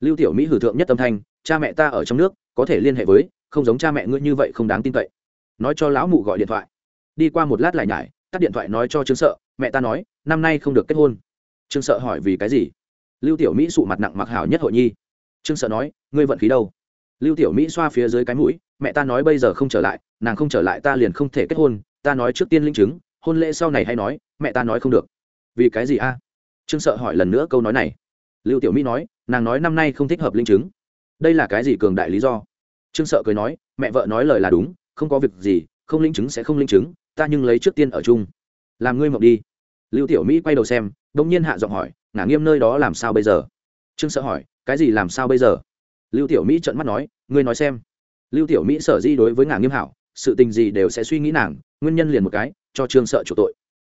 Lưu tiểu mỹ hử thượng nhất tâm thanh, cha mẹ ta ở trong nước, có thể liên hệ với, không giống cha mẹ ngươi như vậy không đáng tin cậy. Nói cho lão mụ gọi điện thoại. Đi qua một lát lại nhải tắt điện thoại nói cho trương sợ, mẹ ta nói, năm nay không được kết hôn. Trương sợ hỏi, vì cái gì? Lưu tiểu mỹ sụ mặt nặng mặc hảo nhất hội nhi. Trương sợ nói, ngươi vận khí đâu? Lưu tiểu mỹ xoa phía dưới cái mũi, mẹ ta nói bây giờ không trở lại, nàng không trở lại ta liền không thể kết hôn, ta nói trước tiên linh chứng, hôn lễ sau này hay nói, mẹ ta nói không được. Vì cái gì a? Trương sợ hỏi lần nữa câu nói này. Lưu tiểu mỹ nói, nàng nói năm nay không thích hợp linh chứng. Đây là cái gì cường đại lý do? Trương sợ cười nói, mẹ vợ nói lời là đúng, không có việc gì, không linh chứng sẽ không linh chứng ta nhưng lấy trước tiên ở chung. Làm ngươi mộng đi. Lưu tiểu mỹ quay đầu xem đ ỗ n g nhiên hạ giọng hỏi, ngả nghiêm nơi đó làm sao bây giờ? Trương sợ hỏi, cái gì làm sao bây giờ? Lưu tiểu mỹ trợn mắt nói, ngươi nói xem. Lưu tiểu mỹ sở di đối với ngả nghiêm hảo, sự tình gì đều sẽ suy nghĩ nàng, nguyên nhân liền một cái, cho trương sợ chủ tội.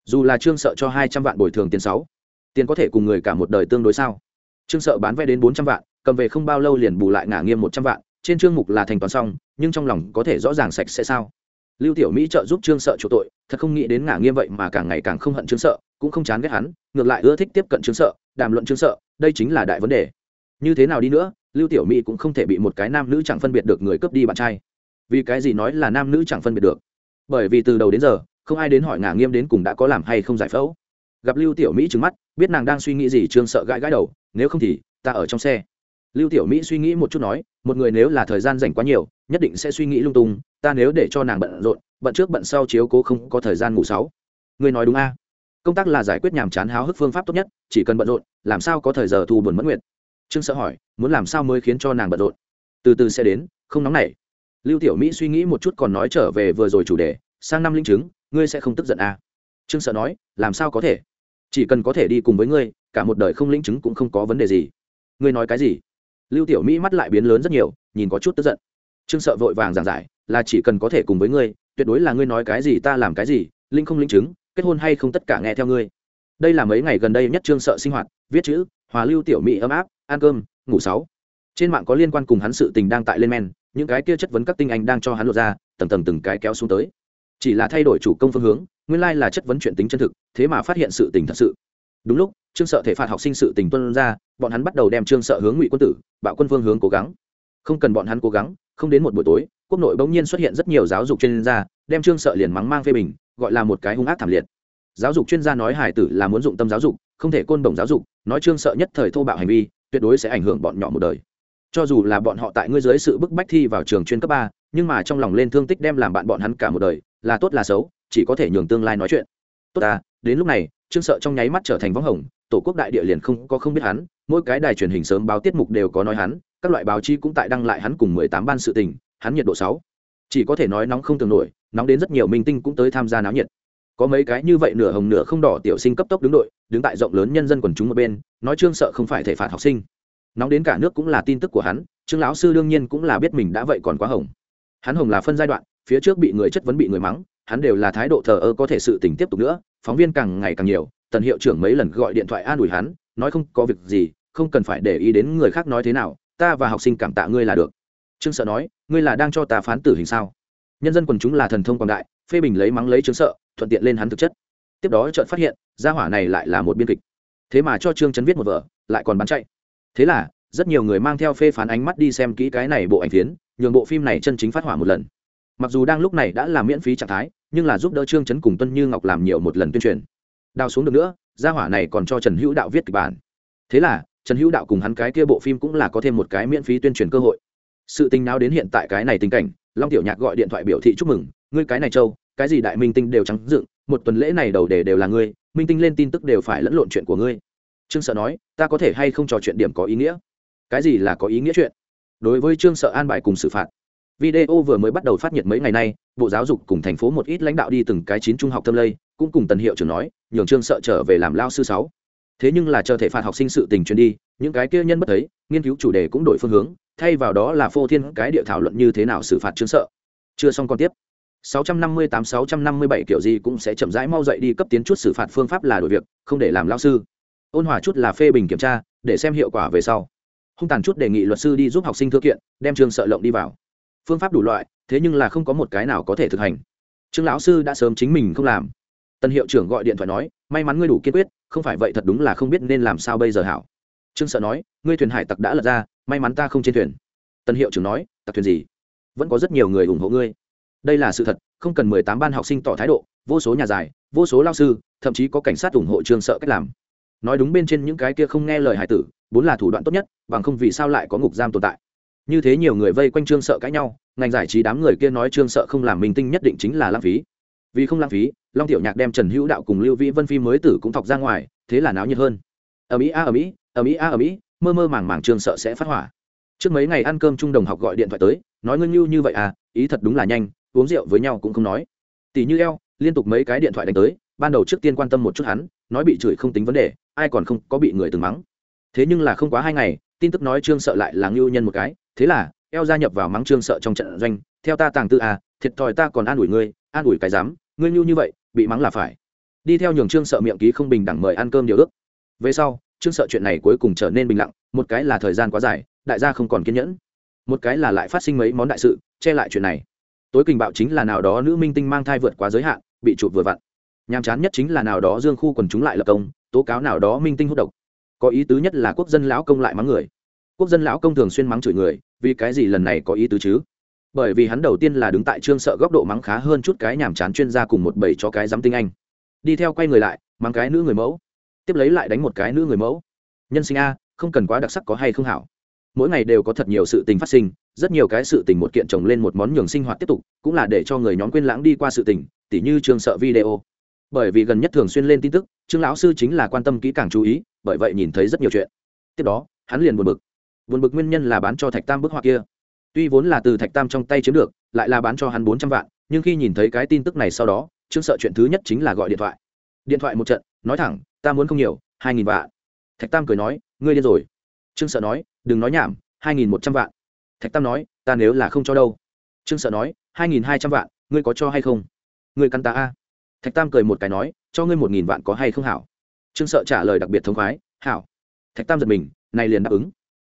Dù là trương sợ cho hai trăm vạn bồi thường tiền sáu, tiền có thể cùng người cả một đời tương đối sao? Trương sợ bán vé đến bốn trăm vạn, cầm về không bao lâu liền bù lại ngả nghiêm một trăm vạn, trên chương mục là thành toán xong, nhưng trong lòng có thể rõ ràng sạch sẽ sao? Lưu tiểu mỹ trợ giúp trương sợ chủ tội, thật không nghĩ đến ngả nghiêm vậy mà càng ngày càng không hận trương sợ, cũng không chán ghét hắn, ngược lại ưa thích tiếp cận trương sợ, đàm luận trương sợ, đây chính là đại vấn đề. Như thế nào đi nữa, lưu tiểu mỹ cũng không thể bị một cái nam nữ chẳng phân biệt được người cướp đi bạn trai. Vì cái gì nói là nam nữ chẳng phân biệt được? Bởi vì từ đầu đến giờ, không ai đến hỏi ngả nghiêm đến cùng đã có làm hay không giải phẫu. Gặp lưu tiểu mỹ trừng mắt, biết nàng đang suy nghĩ gì trương sợ gãi gãi đầu, nếu không thì ta ở trong xe. Lưu tiểu mỹ suy nghĩ một chút nói, một người nếu là thời gian dành quá nhiều nhất định sẽ suy nghĩ lung tung, ta nếu để cho nàng bận rộn, bận trước bận sau chiếu cố không có thời gian ngủ sáu. Người nói đúng a. Công tác là giải quyết nhàm chán háo hức phương pháp tốt nhất, chỉ cần bận rộn, làm sao có thời giờ thu buồn mất nguyện? Trương sợ hỏi, muốn làm sao mới khiến cho nàng bận rộn? Từ từ sẽ đến, không nóng nảy. Lưu tiểu mỹ suy nghĩ một chút còn nói trở về vừa rồi chủ đề, sang năm linh chứng, ngươi sẽ không tức giận à? trương sợ nói, làm sao có thể? Chỉ cần có thể đi cùng với ngươi, cả một đời không linh chứng cũng không có vấn đề gì. Ngươi nói cái gì? Lưu tiểu mỹ mắt lại biến lớn rất nhiều, nhìn có chút tức giận trương sợ vội vàng giảng giải, là chỉ cần có thể cùng với ngươi, tuyệt đối là ngươi nói cái gì ta làm cái gì, linh không linh chứng, kết hôn hay không tất cả nghe theo ngươi. Đây là mấy ngày gần đây nhất trương sợ sinh hoạt, viết chữ, hòa lưu tiểu mỹ ấm áp, ăn cơm, ngủ sáu. Trên mạng có liên quan cùng hắn sự tình đang tại lên men, những cái kia chất vấn các tinh anh đang cho hắn lột ra, tầng tầng từng cái kéo xuống tới. Chỉ là thay đổi chủ công phương hướng, nguyên lai là chất vấn chuyện tính chân thực, thế mà phát hiện sự tình thật sự. Đúng lúc, trương sợ thể phạt học sinh sự tình tuân ra, bọn hắn bắt đầu đem trương sợ hướng ngụy quân tử, bạo quân phương hướng cố gắng. Không cần bọn hắn cố gắng không đến một buổi tối, quốc nội bỗng nhiên xuất hiện rất nhiều giáo dục chuyên gia, đem trương sợ liền mắng mang phê bình, gọi là một cái hung ác thảm liệt. Giáo dục chuyên gia nói hải tử là muốn dụng tâm giáo dục, không thể côn đồng giáo dục, nói trương sợ nhất thời thô bạo hành vi, tuyệt đối sẽ ảnh hưởng bọn nhỏ một đời. Cho dù là bọn họ tại ngươi dưới sự bức bách thi vào trường chuyên cấp ba, nhưng mà trong lòng lên thương tích đem làm bạn bọn hắn cả một đời, là tốt là xấu, chỉ có thể nhường tương lai nói chuyện. Tốt ta, đến lúc này, trương sợ trong nháy mắt trở thành võng hồng, tổ quốc đại địa liền không có không biết hắn, mỗi cái đài truyền hình sớm báo tiết mục đều có nói hắn các loại báo chí cũng tại đăng lại hắn cùng mười tám ban sự tình, hắn nhiệt độ sáu. Chỉ có thể nói nóng không tưởng nổi, nóng đến rất nhiều minh tinh cũng tới tham gia náo nhiệt. Có mấy cái như vậy nửa hồng nửa không đỏ tiểu sinh cấp tốc đứng đội, đứng tại rộng lớn nhân dân quần chúng một bên, nói trương sợ không phải thể phạt học sinh. Nóng đến cả nước cũng là tin tức của hắn, trương lão sư đương nhiên cũng là biết mình đã vậy còn quá hồng. Hắn hồng là phân giai đoạn, phía trước bị người chất vấn bị người mắng, hắn đều là thái độ thờ ơ có thể sự tình tiếp tục nữa, phóng viên càng ngày càng nhiều, tần hiệu trưởng mấy lần gọi điện thoại an ủi hắn, nói không có việc gì, không cần phải để ý đến người khác nói thế nào ta và học sinh cảm tạ ngươi là được. Trương sợ nói, ngươi là đang cho ta phán tử hình sao? Nhân dân quần chúng là thần thông quảng đại, phê bình lấy mắng lấy trương sợ, thuận tiện lên hắn thực chất. Tiếp đó trợn phát hiện, gia hỏa này lại là một biên kịch. Thế mà cho trương trấn viết một vở, lại còn bán chạy. Thế là, rất nhiều người mang theo phê phán ánh mắt đi xem kỹ cái này bộ ảnh phiến, nhường bộ phim này chân chính phát hỏa một lần. Mặc dù đang lúc này đã là miễn phí trạng thái, nhưng là giúp đỡ trương trấn cùng tuân như ngọc làm nhiều một lần tuyên truyền. Đào xuống được nữa, gia hỏa này còn cho trần hữu đạo viết kịch bản. Thế là trần hữu đạo cùng hắn cái kia bộ phim cũng là có thêm một cái miễn phí tuyên truyền cơ hội. Sự tình nào đến hiện tại cái này tình cảnh, long tiểu nhạc gọi điện thoại biểu thị chúc mừng, ngươi cái này châu, cái gì đại minh tinh đều trắng dựng, một tuần lễ này đầu đề đều là ngươi, minh tinh lên tin tức đều phải lẫn lộn chuyện của ngươi. Trương sợ nói, ta có thể hay không trò chuyện điểm có ý nghĩa? Cái gì là có ý nghĩa chuyện? Đối với trương sợ an bài cùng xử phạt. Video vừa mới bắt đầu phát nhiệt mấy ngày nay, bộ giáo dục cùng thành phố một ít lãnh đạo đi từng cái chín trung học tâm lây, cũng cùng tần hiệu trưởng nói, nhường trương sợ trở về làm lao sư sáu thế nhưng là chờ thể phạt học sinh sự tình truyền đi, những cái kia nhân bất thấy, nghiên cứu chủ đề cũng đổi phương hướng, thay vào đó là phô thiên cái địa thảo luận như thế nào xử phạt trương sợ. Chưa xong còn tiếp. 658-657 kiểu gì cũng sẽ chậm rãi mau dậy đi cấp tiến chút xử phạt phương pháp là đổi việc, không để làm lao sư. Ôn hòa chút là phê bình kiểm tra, để xem hiệu quả về sau. Hung tàn chút đề nghị luật sư đi giúp học sinh thư kiện, đem trường sợ lộng đi vào. Phương pháp đủ loại, thế nhưng là không có một cái nào có thể thực hành. Trương lão sư đã sớm chính mình không làm tân hiệu trưởng gọi điện thoại nói, may mắn ngươi đủ kiên quyết, không phải vậy thật đúng là không biết nên làm sao bây giờ hảo. Trương sợ nói, ngươi thuyền hải tặc đã lật ra, may mắn ta không trên thuyền. Tân hiệu trưởng nói, tặc thuyền gì? Vẫn có rất nhiều người ủng hộ ngươi. Đây là sự thật, không cần mười tám ban học sinh tỏ thái độ, vô số nhà dài vô số lao sư, thậm chí có cảnh sát ủng hộ trương sợ cách làm. Nói đúng bên trên những cái kia không nghe lời hải tử, bốn là thủ đoạn tốt nhất, bằng không vì sao lại có ngục giam tồn tại. Như thế nhiều người vây quanh trương sợ cãi nhau, ngành giải trí đám người kia nói trương sợ không làm minh tinh nhất định chính là lãng phí. Vì không lãng phí long tiểu nhạc đem trần hữu đạo cùng lưu vĩ vân phi mới tử cũng thọc ra ngoài, thế là náo nhiệt hơn. Ở mỹ a ở mỹ ở mỹ a ở mỹ mơ mơ màng màng trương sợ sẽ phát hỏa. Trước mấy ngày ăn cơm chung đồng học gọi điện thoại tới, nói ngưng như như vậy à ý thật đúng là nhanh, uống rượu với nhau cũng không nói. Tỷ như eo, liên tục mấy cái điện thoại đánh tới, ban đầu trước tiên quan tâm một chút hắn, nói bị chửi không tính vấn đề, ai còn không có bị người từng mắng. Thế nhưng là không quá hai ngày, tin tức nói trương sợ lại là ngưu nhân một cái, thế là, eo gia nhập vào mắng trương sợ trong trận doanh, theo ta tàng tư à thiệt thòi ta còn an ủi ngươi, an ủi cái dám ngươi nhu như vậy, bị mắng là phải. Đi theo nhường trương sợ miệng ký không bình đẳng mời ăn cơm điều ước. Về sau, trương sợ chuyện này cuối cùng trở nên bình lặng, một cái là thời gian quá dài, đại gia không còn kiên nhẫn. Một cái là lại phát sinh mấy món đại sự, che lại chuyện này. Tối kình bạo chính là nào đó nữ minh tinh mang thai vượt quá giới hạn, bị chụp vừa vặn. Nhàm chán nhất chính là nào đó dương khu quần chúng lại lập công, tố cáo nào đó minh tinh hút độc. Có ý tứ nhất là quốc dân lão công lại mắng người. Quốc dân lão công thường xuyên mắng chửi người, vì cái gì lần này có ý tứ chứ? Bởi vì hắn đầu tiên là đứng tại trương sợ góc độ mắng khá hơn chút cái nhàm chán chuyên gia cùng một bầy cho cái dám tinh anh. Đi theo quay người lại, mắng cái nữ người mẫu. Tiếp lấy lại đánh một cái nữ người mẫu. Nhân sinh a, không cần quá đặc sắc có hay không hảo. Mỗi ngày đều có thật nhiều sự tình phát sinh, rất nhiều cái sự tình một kiện chồng lên một món nhường sinh hoạt tiếp tục, cũng là để cho người nhóm quên lãng đi qua sự tình, tỉ như trường sợ video. Bởi vì gần nhất thường xuyên lên tin tức, trương lão sư chính là quan tâm kỹ càng chú ý, bởi vậy nhìn thấy rất nhiều chuyện. Tiếp đó, hắn liền buồn bực. Buồn bực nguyên nhân là bán cho thạch tam bức họa kia tuy vốn là từ thạch tam trong tay chiếm được, lại là bán cho hắn bốn trăm vạn, nhưng khi nhìn thấy cái tin tức này sau đó, trương sợ chuyện thứ nhất chính là gọi điện thoại. Điện thoại một trận, nói thẳng, ta muốn không nhiều, hai nghìn vạn. Thạch tam cười nói, ngươi điên rồi. Trương sợ nói, đừng nói nhảm, hai nghìn một trăm vạn. Thạch tam nói, ta nếu là không cho đâu. Trương sợ nói, hai nghìn hai trăm vạn, ngươi có cho hay không? Ngươi căn ta a. Thạch tam cười một cái nói, cho ngươi một nghìn vạn có hay không hảo? Trương sợ trả lời đặc biệt thống khoái, hảo. Thạch tam giật mình, này liền đáp ứng.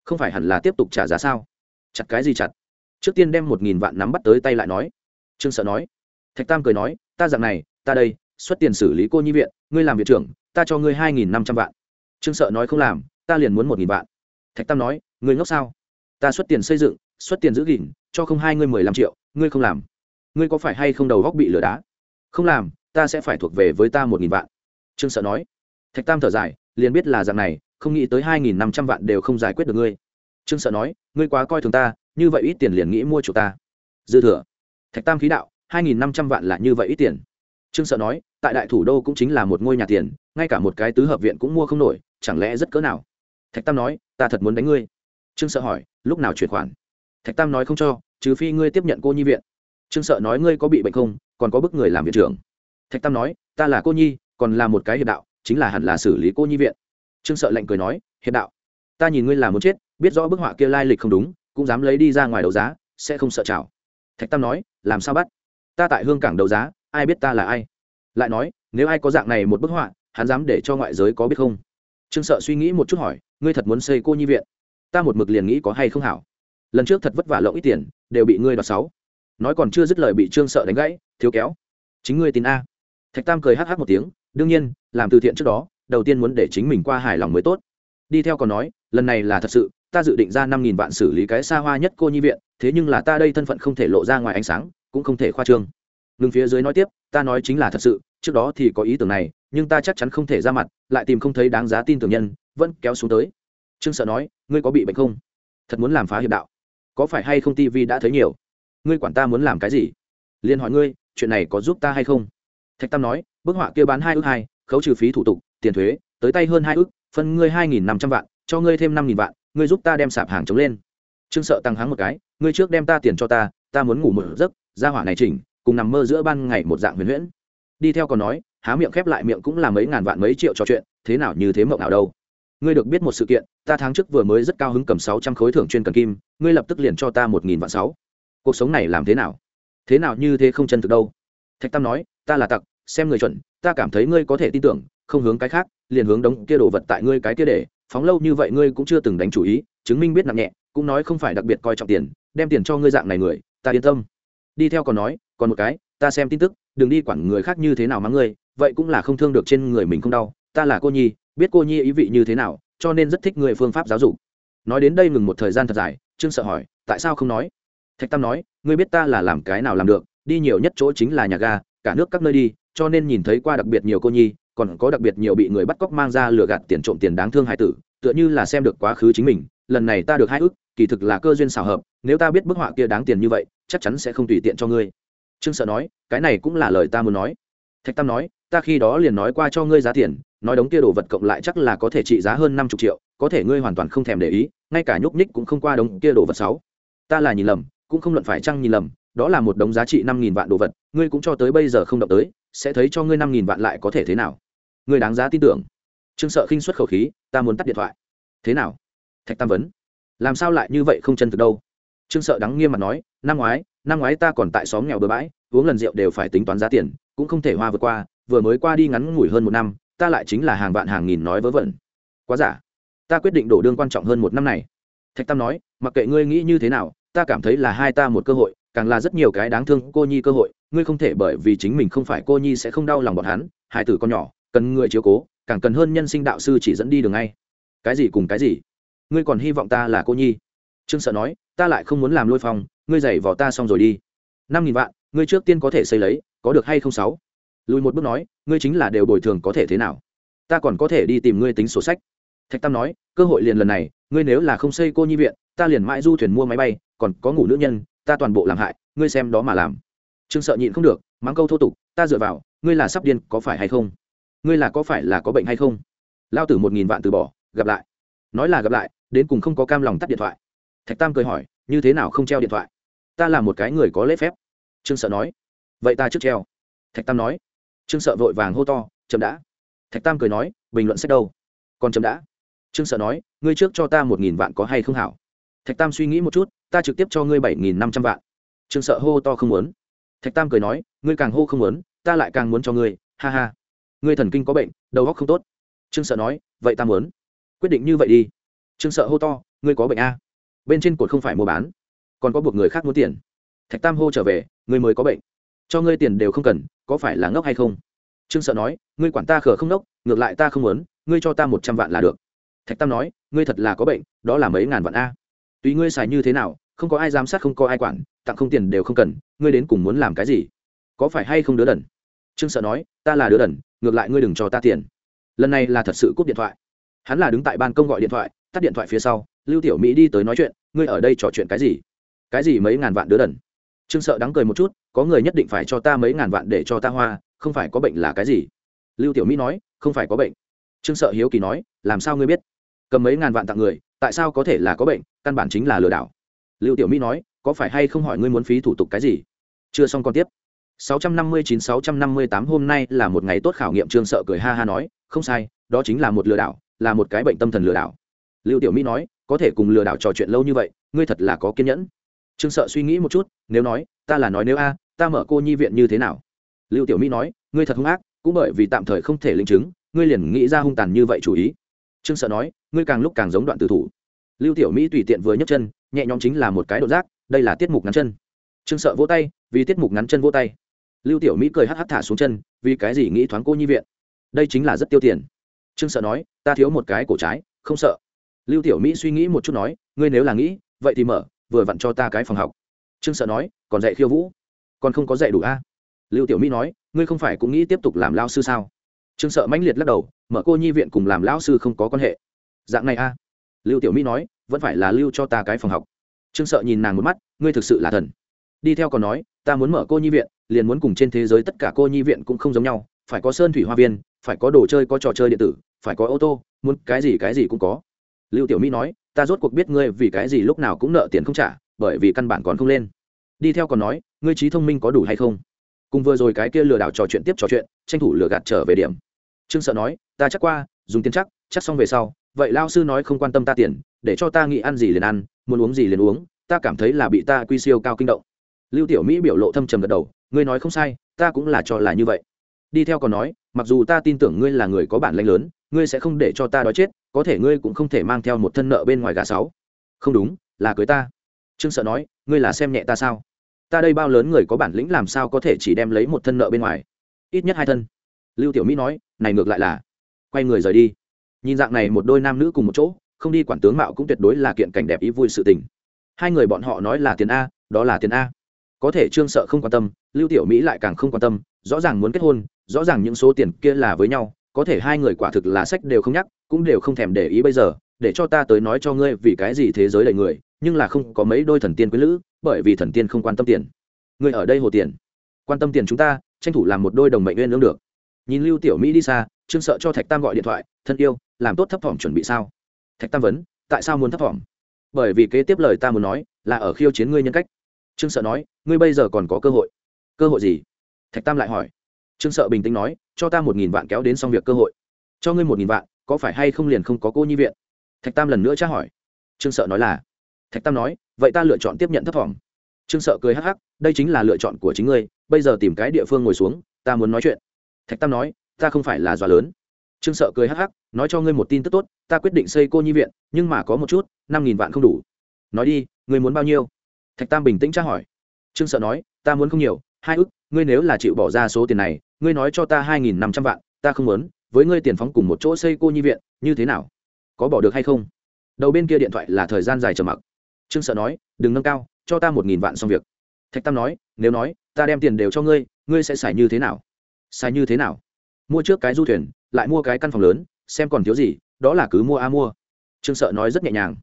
Không phải hẳn là tiếp tục trả giá sao? Chặt cái gì chặt? Trước tiên đem một nghìn vạn nắm bắt tới tay lại nói. Trương sợ nói. Thạch tam cười nói, ta dạng này, ta đây, xuất tiền xử lý cô nhi viện, ngươi làm viện trưởng, ta cho ngươi hai nghìn năm trăm vạn. Trương sợ nói, không làm, ta liền muốn một nghìn vạn. Thạch tam nói, ngươi ngốc sao? Ta xuất tiền xây dựng, xuất tiền giữ gìn, cho không hai ngươi mười lăm triệu, ngươi không làm. Ngươi có phải hay không đầu góc bị lửa đá? Không làm, ta sẽ phải thuộc về với ta một nghìn vạn. Trương sợ nói. Thạch tam thở dài, liền biết là dạng này, không nghĩ tới hai nghìn năm trăm vạn đều không giải quyết được ngươi. Trương sợ nói ngươi quá coi thường ta, như vậy ít tiền liền nghĩ mua chủ ta. Dư thừa. Thạch tam khí đạo, hai nghìn năm trăm vạn là như vậy ít tiền. Trương sợ nói, tại đại thủ đô cũng chính là một ngôi nhà tiền, ngay cả một cái tứ hợp viện cũng mua không nổi, chẳng lẽ rất cỡ nào? Thạch tam nói, ta thật muốn đánh ngươi. Trương sợ hỏi, lúc nào chuyển khoản? Thạch tam nói không cho, trừ phi ngươi tiếp nhận cô nhi viện. Trương sợ nói ngươi có bị bệnh không, còn có bức người làm viện trưởng. Thạch tam nói, ta là cô nhi, còn là một cái hiệp đạo, chính là hẳn là xử lý cô nhi viện. Trương sợ lạnh cười nói, hiệp đạo, ta nhìn ngươi là muốn chết biết rõ bức họa kia lai lịch không đúng, cũng dám lấy đi ra ngoài đấu giá, sẽ không sợ chảo thạch tam nói, làm sao bắt? Ta tại hương cảng đấu giá, ai biết ta là ai? Lại nói, nếu ai có dạng này một bức họa, hắn dám để cho ngoại giới có biết không? Trương sợ suy nghĩ một chút hỏi, ngươi thật muốn xây cô nhi viện? Ta một mực liền nghĩ có hay không hảo. Lần trước thật vất vả lộng ít tiền, đều bị ngươi đoạt sáu. Nói còn chưa dứt lời bị trương sợ đánh gãy, thiếu kéo. Chính ngươi tin a. Thạch tam cười hh một tiếng, đương nhiên, làm từ thiện trước đó, đầu tiên muốn để chính mình qua hài lòng mới tốt. Đi theo còn nói, lần này là thật sự ta dự định ra năm nghìn vạn xử lý cái xa hoa nhất cô nhi viện, thế nhưng là ta đây thân phận không thể lộ ra ngoài ánh sáng, cũng không thể khoa trương. Ngừng phía dưới nói tiếp, ta nói chính là thật sự, trước đó thì có ý tưởng này, nhưng ta chắc chắn không thể ra mặt, lại tìm không thấy đáng giá tin tưởng nhân, vẫn kéo xuống tới. Trương sợ nói, ngươi có bị bệnh không? Thật muốn làm phá hiệp đạo. Có phải hay không tv đã thấy nhiều? Ngươi quản ta muốn làm cái gì? Liền hỏi ngươi, chuyện này có giúp ta hay không? Thạch tam nói, bức họa kia bán hai ước hai, khấu trừ phí thủ tục, tiền thuế, tới tay hơn hai ước, phân ngươi hai nghìn năm trăm vạn, cho ngươi thêm năm nghìn vạn ngươi giúp ta đem sạp hàng chống lên. Trương sợ tăng háng một cái, ngươi trước đem ta tiền cho ta ta muốn ngủ một giấc, ra hỏa này chỉnh, cùng nằm mơ giữa ban ngày một dạng huyền huyễn. Đi theo còn nói, há miệng khép lại miệng cũng là mấy ngàn vạn mấy triệu trò chuyện, thế nào như thế mộng nào đâu. Ngươi được biết một sự kiện, ta tháng trước vừa mới rất cao hứng cầm sáu trăm khối thưởng chuyên cần kim, ngươi lập tức liền cho ta một nghìn vạn sáu. Cuộc sống này làm thế nào? Thế nào như thế không chân thực đâu. Thạch tam nói, ta là tặc, xem người chuẩn, ta cảm thấy ngươi có thể tin tưởng, không hướng cái khác, liền hướng đống kia đồ vật tại ngươi cái kia để phóng lâu như vậy ngươi cũng chưa từng đánh chủ ý, chứng minh biết nặng nhẹ, cũng nói không phải đặc biệt coi trọng tiền, đem tiền cho ngươi dạng này người, ta yên tâm. Đi theo còn nói, còn một cái, ta xem tin tức, đừng đi quản người khác như thế nào mắng ngươi, vậy cũng là không thương được trên người mình không đau, ta là cô nhi, biết cô nhi ý vị như thế nào, cho nên rất thích người phương pháp giáo dục. Nói đến đây ngừng một thời gian thật dài, trương sợ hỏi, tại sao không nói? Thạch tam nói, ngươi biết ta là làm cái nào làm được, đi nhiều nhất chỗ chính là nhà ga, cả nước các nơi đi, cho nên nhìn thấy qua đặc biệt nhiều cô nhi còn có đặc biệt nhiều bị người bắt cóc mang ra lừa gạt tiền trộm tiền đáng thương hại tử, tựa như là xem được quá khứ chính mình, lần này ta được hai ước, kỳ thực là cơ duyên xảo hợp, nếu ta biết bức họa kia đáng tiền như vậy, chắc chắn sẽ không tùy tiện cho ngươi. Trương sợ nói, cái này cũng là lời ta muốn nói. Thạch tam nói, ta khi đó liền nói qua cho ngươi giá tiền, nói đống kia đồ vật cộng lại chắc là có thể trị giá hơn năm chục triệu, có thể ngươi hoàn toàn không thèm để ý, ngay cả nhúc nhích cũng không qua đống kia đồ vật sáu. Ta là nhìn lầm, cũng không luận phải chăng nhìn lầm, đó là một đống giá trị năm nghìn vạn đồ vật, ngươi cũng cho tới bây giờ không động tới, sẽ thấy cho ngươi năm nghìn vạn lại có thể thế nào? Ngươi đáng giá tin tưởng. Trương sợ khinh xuất khẩu khí, ta muốn tắt điện thoại. Thế nào? Thạch tam vấn. Làm sao lại như vậy không chân thực đâu? Trương sợ đắng nghiêm mặt nói, năm ngoái năm ngoái ta còn tại xóm nghèo bừa bãi, uống lần rượu đều phải tính toán giá tiền, cũng không thể hoa vượt qua, vừa mới qua đi ngắn ngủi hơn một năm, ta lại chính là hàng vạn hàng nghìn nói vớ vẩn. Quá giả. Ta quyết định đổ đương quan trọng hơn một năm này. Thạch tam nói, mặc kệ ngươi nghĩ như thế nào, ta cảm thấy là hai ta một cơ hội, càng là rất nhiều cái đáng thương cô nhi cơ hội, ngươi không thể bởi vì chính mình không phải cô nhi sẽ không đau lòng bọn hắn hải tử con nhỏ cần người chiếu cố, càng cần hơn nhân sinh đạo sư chỉ dẫn đi đường ngay. Cái gì cùng cái gì? Ngươi còn hy vọng ta là cô nhi? Trương sợ nói, ta lại không muốn làm lôi phong, ngươi giày vỏ ta xong rồi đi. Năm nghìn vạn, ngươi trước tiên có thể xây lấy, có được hay không sáu? Lùi một bước nói, ngươi chính là đều bồi thường có thể thế nào? Ta còn có thể đi tìm ngươi tính sổ sách. Thạch tam nói, cơ hội liền lần này, ngươi nếu là không xây cô nhi viện, ta liền mãi du thuyền mua máy bay, còn có ngủ nữ nhân, ta toàn bộ làm hại, ngươi xem đó mà làm. Trương sợ nhịn không được, mắng câu thô tục, ta dựa vào, ngươi là sắp điên, có phải hay không? Ngươi là có phải là có bệnh hay không? Lao tử một nghìn vạn từ bỏ, gặp lại. Nói là gặp lại, đến cùng không có cam lòng tắt điện thoại. Thạch tam cười hỏi, như thế nào không treo điện thoại? Ta là một cái người có lễ phép. Trương sợ nói, vậy ta trước treo. Thạch tam nói, trương sợ vội vàng hô to, chậm đã. Thạch tam cười nói, bình luận sách đâu? Còn chậm đã. Trương sợ nói, ngươi trước cho ta một nghìn vạn có hay không hảo? Thạch tam suy nghĩ một chút, ta trực tiếp cho ngươi bảy nghìn năm trăm vạn. Trương sợ hô to không muốn. Thạch tam cười nói, ngươi càng hô không muốn, ta lại càng muốn cho ngươi, ha ha ngươi thần kinh có bệnh, đầu óc không tốt. Trương sợ nói, vậy ta muốn. Quyết định như vậy đi. Trương sợ hô to, ngươi có bệnh a bên trên cột không phải mua bán, còn có buộc người khác muốn tiền. Thạch tam hô trở về, ngươi mới có bệnh. Cho ngươi tiền đều không cần, có phải là ngốc hay không? Trương sợ nói, ngươi quản ta khờ không ngốc, ngược lại ta không muốn, ngươi cho ta một trăm vạn là được. Thạch tam nói, ngươi thật là có bệnh, đó là mấy ngàn vạn a. Tùy ngươi xài như thế nào, không có ai giám sát, không có ai quản, tặng không tiền đều không cần, ngươi đến cùng muốn làm cái gì? Có phải hay không đứa đần? Trương sợ nói, ta là đứa đần, ngược lại ngươi đừng cho ta tiền. Lần này là thật sự cúp điện thoại. Hắn là đứng tại ban công gọi điện thoại, tắt điện thoại phía sau, lưu tiểu mỹ đi tới nói chuyện, ngươi ở đây trò chuyện cái gì? Cái gì mấy ngàn vạn đứa đần? Trương sợ đắng cười một chút, có người nhất định phải cho ta mấy ngàn vạn để cho ta hoa, không phải có bệnh là cái gì? Lưu tiểu mỹ nói, không phải có bệnh. Trương sợ hiếu kỳ nói, làm sao ngươi biết? Cầm mấy ngàn vạn tặng người, tại sao có thể là có bệnh, căn bản chính là lừa đảo. Lưu tiểu mỹ nói, có phải hay không hỏi ngươi muốn phí thủ tục cái gì? Chưa xong còn tiếp. 659-658 hôm nay là một ngày tốt khảo nghiệm, trương sợ cười ha ha nói, không sai, đó chính là một lừa đảo, là một cái bệnh tâm thần lừa đảo. Lưu tiểu mỹ nói, có thể cùng lừa đảo trò chuyện lâu như vậy, ngươi thật là có kiên nhẫn. Trương sợ suy nghĩ một chút, nếu nói, ta là nói nếu a, ta mở cô nhi viện như thế nào? Lưu tiểu mỹ nói, ngươi thật hung ác, cũng bởi vì tạm thời không thể linh chứng, ngươi liền nghĩ ra hung tàn như vậy chủ ý. Trương sợ nói, ngươi càng lúc càng giống đoạn tử thủ. Lưu tiểu mỹ tùy tiện vừa nhấc chân, nhẹ nhõm chính là một cái độ giác, đây là tiết mục ngắn chân. Trương sợ vỗ tay, vì tiết mục ngắn chân vỗ tay lưu tiểu mỹ cười hắc hắc thả xuống chân, vì cái gì nghĩ thoáng cô nhi viện? Đây chính là rất tiêu tiền. Trương sợ nói, ta thiếu một cái cổ trái, không sợ. Lưu tiểu mỹ suy nghĩ một chút nói, ngươi nếu là nghĩ, vậy thì mở, vừa vặn cho ta cái phòng học. Trương sợ nói, còn dạy khiêu vũ. Còn không có dạy đủ a? Lưu tiểu mỹ nói, ngươi không phải cũng nghĩ tiếp tục làm lao sư sao? Trương sợ mãnh liệt lắc đầu, mở cô nhi viện cùng làm lao sư không có quan hệ. Dạng này a? Lưu tiểu mỹ nói, vẫn phải là lưu cho ta cái phòng học. Trương sợ nhìn nàng một mắt, ngươi thực sự là thần. Đi theo còn nói, ta muốn mở cô nhi viện liền muốn cùng trên thế giới tất cả cô nhi viện cũng không giống nhau, phải có sơn thủy hoa viên, phải có đồ chơi, có trò chơi điện tử, phải có ô tô, muốn cái gì cái gì cũng có. Lưu tiểu mỹ nói, ta rốt cuộc biết ngươi vì cái gì lúc nào cũng nợ tiền không trả, bởi vì căn bản còn không lên. Đi theo còn nói, ngươi trí thông minh có đủ hay không? Cùng vừa rồi cái kia lừa đảo trò chuyện tiếp trò chuyện, tranh thủ lừa gạt trở về điểm. Trương sợ nói, ta chắc qua, dùng tiền chắc chắc xong về sau, vậy lao sư nói không quan tâm ta tiền, để cho ta nghĩ ăn gì liền ăn, muốn uống gì liền uống, ta cảm thấy là bị ta quy siêu cao kinh động. Lưu tiểu mỹ biểu lộ thâm trầm gật đầu ngươi nói không sai, ta cũng là cho là như vậy. Đi theo còn nói, mặc dù ta tin tưởng ngươi là người có bản lãnh lớn, ngươi sẽ không để cho ta đói chết, có thể ngươi cũng không thể mang theo một thân nợ bên ngoài gà sáu. Không đúng, là cưới ta. Trương sợ nói, ngươi là xem nhẹ ta sao? Ta đây bao lớn người có bản lĩnh làm sao có thể chỉ đem lấy một thân nợ bên ngoài? Ít nhất hai thân. Lưu tiểu mỹ nói, này ngược lại là. Quay người rời đi. Nhìn dạng này một đôi nam nữ cùng một chỗ, không đi quản tướng mạo cũng tuyệt đối là kiện cảnh đẹp ý vui sự tình. Hai người bọn họ nói là tiền a, đó là tiền a có thể trương sợ không quan tâm, lưu tiểu mỹ lại càng không quan tâm, rõ ràng muốn kết hôn, rõ ràng những số tiền kia là với nhau, có thể hai người quả thực là sách đều không nhắc, cũng đều không thèm để ý bây giờ, để cho ta tới nói cho ngươi vì cái gì thế giới đầy người, nhưng là không có mấy đôi thần tiên quý lữ, bởi vì thần tiên không quan tâm tiền. Ngươi ở đây hồ tiền. Quan tâm tiền chúng ta, tranh thủ làm một đôi đồng mệnh nguyên lương được. Nhìn lưu tiểu mỹ đi xa, trương sợ cho thạch tam gọi điện thoại, thân yêu, làm tốt thấp thỏm chuẩn bị sao? Thạch tam vấn, tại sao muốn thấp thỏm? Bởi vì kế tiếp lời ta muốn nói là ở khiêu chiến ngươi nhân cách trương sợ nói, ngươi bây giờ còn có cơ hội. Cơ hội gì? Thạch tam lại hỏi. Trương sợ bình tĩnh nói, cho ta một nghìn vạn kéo đến xong việc cơ hội. Cho ngươi một nghìn vạn, có phải hay không liền không có cô nhi viện? Thạch tam lần nữa tra hỏi. Trương sợ nói là. Thạch tam nói, vậy ta lựa chọn tiếp nhận thấp thỏm. Trương sợ cười hắc hắc, đây chính là lựa chọn của chính ngươi, bây giờ tìm cái địa phương ngồi xuống, ta muốn nói chuyện. Thạch tam nói, ta không phải là dọa lớn. Trương sợ cười hắc hắc, nói cho ngươi một tin tức tốt, ta quyết định xây cô nhi viện, nhưng mà có một chút, năm nghìn vạn không đủ. Nói đi, ngươi muốn bao nhiêu? Thạch tam bình tĩnh tra hỏi. Trương sợ nói, ta muốn không nhiều, hai ức, ngươi nếu là chịu bỏ ra số tiền này, ngươi nói cho ta hai nghìn năm trăm vạn, ta không muốn, với ngươi tiền phóng cùng một chỗ xây cô nhi viện, như thế nào? Có bỏ được hay không? Đầu bên kia điện thoại là thời gian dài trầm mặc. Trương sợ nói, đừng nâng cao, cho ta một nghìn vạn xong việc. Thạch tam nói, nếu nói, ta đem tiền đều cho ngươi ngươi sẽ xài như thế nào? Xài như thế nào? Mua trước cái du thuyền, lại mua cái căn phòng lớn, xem còn thiếu gì, đó là cứ mua a mua. Trương sợ nói rất nhẹ nhàng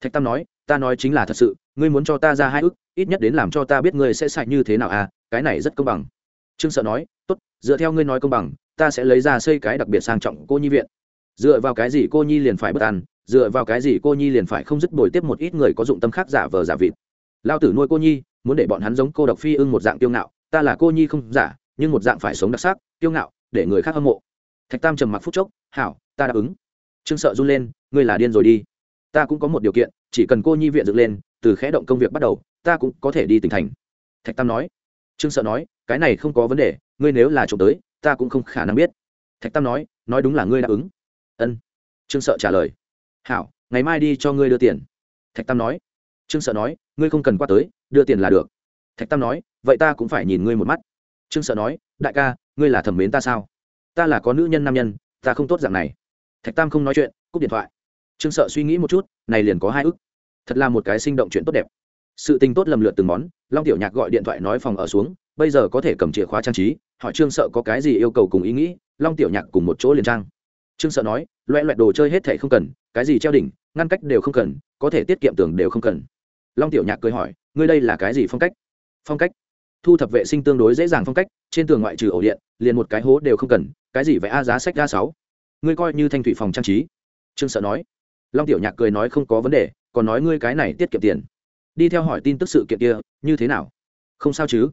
thạch tam nói, ta nói chính là thật sự, ngươi muốn cho ta ra hai ức, ít nhất đến làm cho ta biết ngươi sẽ xài như thế nào à cái này rất công bằng. Trương sợ nói, tốt, dựa theo ngươi nói công bằng, ta sẽ lấy ra xây cái đặc biệt sang trọng cô nhi viện. Dựa vào cái gì cô nhi liền phải bất an, dựa vào cái gì cô nhi liền phải không dứt bồi tiếp một ít người có dụng tâm khác giả vờ giả vịt. Lao tử nuôi cô nhi, muốn để bọn hắn giống cô độc phi ưng một dạng kiêu ngạo, ta là cô nhi không giả, nhưng một dạng phải sống đặc sắc, kiêu ngạo, để người khác hâm mộ. Thạch tam trầm mặc phút chốc, hảo, ta đáp ứng. Trương sợ run lên, ngươi là điên rồi đi ta cũng có một điều kiện, chỉ cần cô nhi viện dựng lên, từ khẽ động công việc bắt đầu, ta cũng có thể đi tỉnh thành. Thạch tam nói. Trương sợ nói, cái này không có vấn đề, ngươi nếu là trộm tới, ta cũng không khả năng biết. Thạch tam nói nói đúng là ngươi đáp ứng. Ân. Trương sợ trả lời. Hảo, ngày mai đi cho ngươi đưa tiền. Thạch tam nói. Trương sợ nói, ngươi không cần qua tới, đưa tiền là được. Thạch tam nói, vậy ta cũng phải nhìn ngươi một mắt. Trương sợ nói, đại ca, ngươi là thẩm mến ta sao? Ta là có nữ nhân nam nhân, ta không tốt dạng này. Thạch tam không nói chuyện, cúp điện thoại trương sợ suy nghĩ một chút, này liền có hai ức. Thật là một cái sinh động chuyện tốt đẹp. Sự tình tốt lầm lượt từng món, long tiểu nhạc gọi điện thoại nói phòng ở xuống, bây giờ có thể cầm chìa khóa trang trí, hỏi trương sợ có cái gì yêu cầu cùng ý nghĩ, long tiểu nhạc cùng một chỗ liền trang. Trương sợ nói, loẹ loẹt đồ chơi hết thảy không cần, cái gì treo đỉnh, ngăn cách đều không cần, có thể tiết kiệm tường đều không cần. Long tiểu nhạc cười hỏi, ngươi đây là cái gì phong cách? Phong cách? Thu thập vệ sinh tương đối dễ dàng phong cách, trên tường ngoại trừ ổ điện, liền một cái hố đều không cần, cái gì vẽ a giá sách a sáu? Ngươi coi như thanh thủy phòng trang trí. Trương sợ nói long tiểu nhạc cười nói không có vấn đề, còn nói ngươi cái này tiết kiệm tiền. Đi theo hỏi tin tức sự kiện kia, như thế nào? Không sao chứ?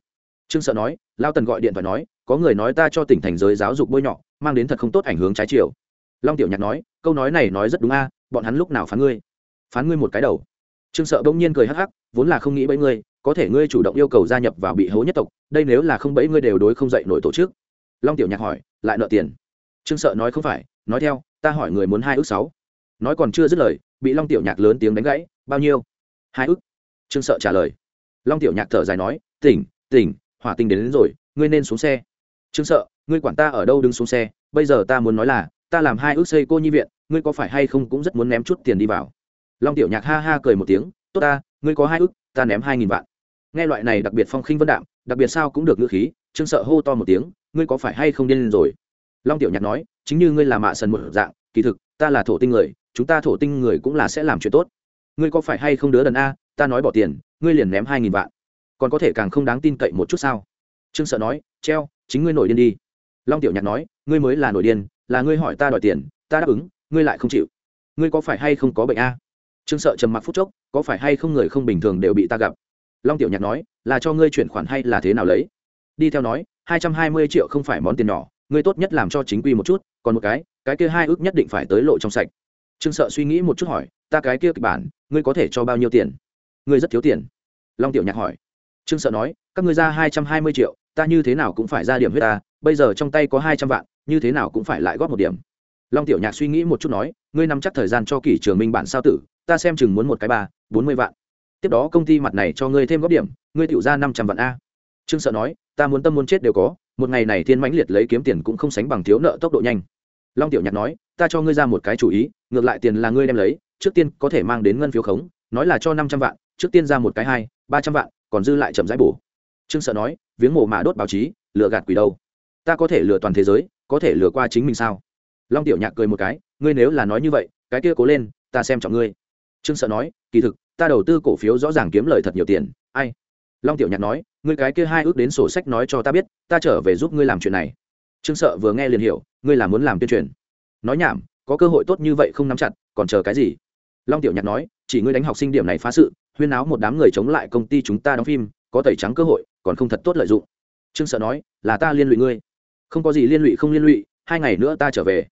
Trương sợ nói, lao tần gọi điện thoại nói, có người nói ta cho tỉnh thành giới giáo dục bôi nhọ, mang đến thật không tốt ảnh hướng trái chiều. Long tiểu nhạc nói, câu nói này nói rất đúng a, bọn hắn lúc nào phán ngươi? Phán ngươi một cái đầu. Trương sợ bỗng nhiên cười hắc hắc, vốn là không nghĩ bẫy ngươi, có thể ngươi chủ động yêu cầu gia nhập vào bị hố nhất tộc, đây nếu là không bẫy ngươi đều đối không dậy nổi tổ chức. Long tiểu nhạc hỏi, lại nợ tiền. Trương sợ nói không phải, nói theo, ta hỏi người muốn hai ước sáu nói còn chưa dứt lời bị long tiểu nhạc lớn tiếng đánh gãy bao nhiêu? Hai ức. trương sợ trả lời. Long tiểu nhạc thở dài nói tỉnh tỉnh hỏa tinh đến, đến rồi ngươi nên xuống xe. Trương sợ ngươi quản ta ở đâu đứng xuống xe bây giờ ta muốn nói là ta làm hai ước xây cô nhi viện ngươi có phải hay không cũng rất muốn ném chút tiền đi vào? Long tiểu nhạc ha ha cười một tiếng tốt ta ngươi có hai ước ta ném hai nghìn vạn. Nghe loại này đặc biệt phong khinh vân đạm đặc biệt sao cũng được ngữ khí trương sợ hô to một tiếng ngươi có phải hay không điên rồi? Long tiểu nhạc nói chính như ngươi là mạ sần một dạng kỳ thực ta là thổ tinh người chúng ta thổ tinh người cũng là sẽ làm chuyện tốt. Ngươi có phải hay không đứa đần a, ta nói bỏ tiền, ngươi liền ném hai nghìn vạn. Còn có thể càng không đáng tin cậy một chút sao? Trương sợ nói, treo, chính ngươi nổi điên đi. Long tiểu nhạc nói, ngươi mới là nổi điên, là ngươi hỏi ta đòi tiền, ta đáp ứng, ngươi lại không chịu. Ngươi có phải hay không có bệnh a? Trương sợ trầm mặc phút chốc, có phải hay không người không bình thường đều bị ta gặp? Long tiểu nhạc nói, là cho ngươi chuyển khoản hay là thế nào lấy? Đi theo nói, hai trăm hai mươi triệu không phải món tiền nhỏ, ngươi tốt nhất làm cho chính quy một chút, còn một cái cái kia hai ước nhất định phải tới lộ trong sạch trương sợ suy nghĩ một chút hỏi, ta cái kia kịch bản, ngươi có thể cho bao nhiêu tiền? Ngươi rất thiếu tiền. Long tiểu nhạc hỏi. Trương sợ nói, các ngươi ra hai trăm hai mươi triệu, ta như thế nào cũng phải ra điểm huyết ta, bây giờ trong tay có hai trăm vạn, như thế nào cũng phải lại góp một điểm. Long tiểu nhạc suy nghĩ một chút nói, ngươi nắm chắc thời gian cho kỷ trường minh bản sao tử, ta xem chừng muốn một cái ba, bốn mươi vạn. Tiếp đó công ty mặt này cho ngươi thêm góp điểm, ngươi tiểu ra năm trăm vạn a. Trương sợ nói, ta muốn tâm muốn chết đều có, một ngày này thiên mãnh liệt lấy kiếm tiền cũng không sánh bằng thiếu nợ tốc độ nhanh. Long tiểu nhạc nói ta cho ngươi ra một cái chủ ý, ngược lại tiền là ngươi đem lấy, trước tiên có thể mang đến ngân phiếu khống, nói là cho năm trăm vạn, trước tiên ra một cái hai, ba trăm vạn, còn dư lại chậm rãi bổ. Trương sợ nói, viếng mồ mà đốt báo chí, lừa gạt quỷ đâu? Ta có thể lừa toàn thế giới, có thể lừa qua chính mình sao? Long tiểu nhạc cười một cái, ngươi nếu là nói như vậy, cái kia cố lên, ta xem trọng ngươi. Trương sợ nói, kỳ thực, ta đầu tư cổ phiếu rõ ràng kiếm lời thật nhiều tiền, ai? Long tiểu nhạc nói, ngươi cái kia hai ước đến sổ sách nói cho ta biết, ta trở về giúp ngươi làm chuyện này. Trương sợ vừa nghe liền hiểu, ngươi là muốn làm tuyên truyền nói nhảm, có cơ hội tốt như vậy không nắm chặt, còn chờ cái gì? Long tiểu nhạc nói, chỉ ngươi đánh học sinh điểm này phá sự, huyên áo một đám người chống lại công ty chúng ta đóng phim, có tẩy trắng cơ hội, còn không thật tốt lợi dụng. Trương sợ nói, là ta liên lụy ngươi. Không có gì liên lụy không liên lụy, hai ngày nữa ta trở về.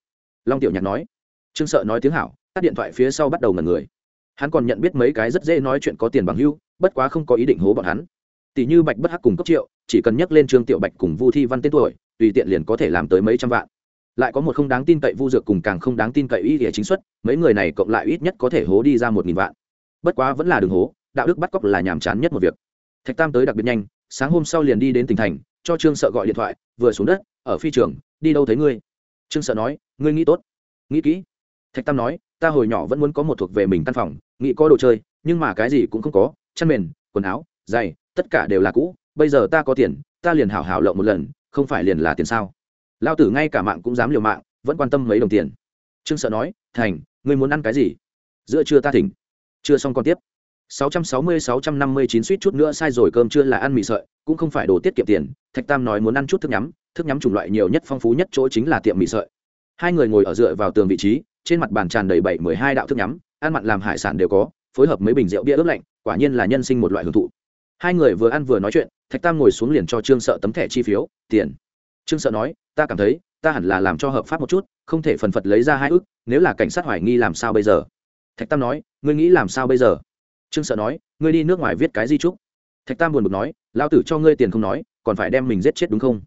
Long tiểu nhạc nói. Trương sợ nói tiếng hảo, tắt điện thoại phía sau bắt đầu ngần người. Hắn còn nhận biết mấy cái rất dễ nói chuyện có tiền bằng hưu, bất quá không có ý định hố bọn hắn. Tỷ như bạch bất hắc cùng cấp triệu, chỉ cần nhắc lên trương tiểu bạch cùng vu thi văn tên tuổi, tùy tiện liền có thể làm tới mấy trăm vạn lại có một không đáng tin cậy vu dược cùng càng không đáng tin cậy y nghĩa chính xuất, mấy người này cộng lại ít nhất có thể hố đi ra một nghìn vạn. Bất quá vẫn là đường hố, đạo đức bắt cóc là nhàm chán nhất một việc. Thạch tam tới đặc biệt nhanh, sáng hôm sau liền đi đến tỉnh thành, cho trương sợ gọi điện thoại, vừa xuống đất, ở phi trường, đi đâu thấy ngươi? Trương sợ nói, ngươi nghĩ tốt. Nghĩ kỹ. Thạch tam nói, ta hồi nhỏ vẫn muốn có một thuộc về mình căn phòng, nghĩ có đồ chơi, nhưng mà cái gì cũng không có, chăn mền, quần áo, giày, tất cả đều là cũ, bây giờ ta có tiền, ta liền hảo hảo lộng một lần, không phải liền là tiền sao? Lao tử ngay cả mạng cũng dám liều mạng, vẫn quan tâm mấy đồng tiền. Trương sợ nói, thành, ngươi muốn ăn cái gì? Giữa trưa ta thỉnh. Chưa xong còn tiếp. 660-659 suýt chút nữa sai rồi, cơm chưa là ăn mì sợi, cũng không phải đồ tiết kiệm tiền. Thạch tam nói muốn ăn chút thức nhắm thức nhắm chủng loại nhiều nhất phong phú nhất chỗ chính là tiệm mì sợi. Hai người ngồi ở dựa vào tường vị trí, trên mặt bàn tràn đầy bảy, mười hai đạo thức nhắm, ăn mặn làm hải sản đều có, phối hợp mấy bình rượu bia ướp lạnh, quả nhiên là nhân sinh một loại hưởng thụ. Hai người vừa ăn vừa nói chuyện, thạch tam ngồi xuống liền cho trương sợ tấm thẻ chi phiếu, tiền trương sợ nói, ta cảm thấy, ta hẳn là làm cho hợp pháp một chút, không thể phần phật lấy ra hai ước, nếu là cảnh sát hoài nghi làm sao bây giờ? Thạch tam nói, ngươi nghĩ làm sao bây giờ? Trương sợ nói, ngươi đi nước ngoài viết cái di trúc thạch tam buồn bực nói lao tử cho ngươi tiền không nói, còn phải đem mình giết chết đúng không?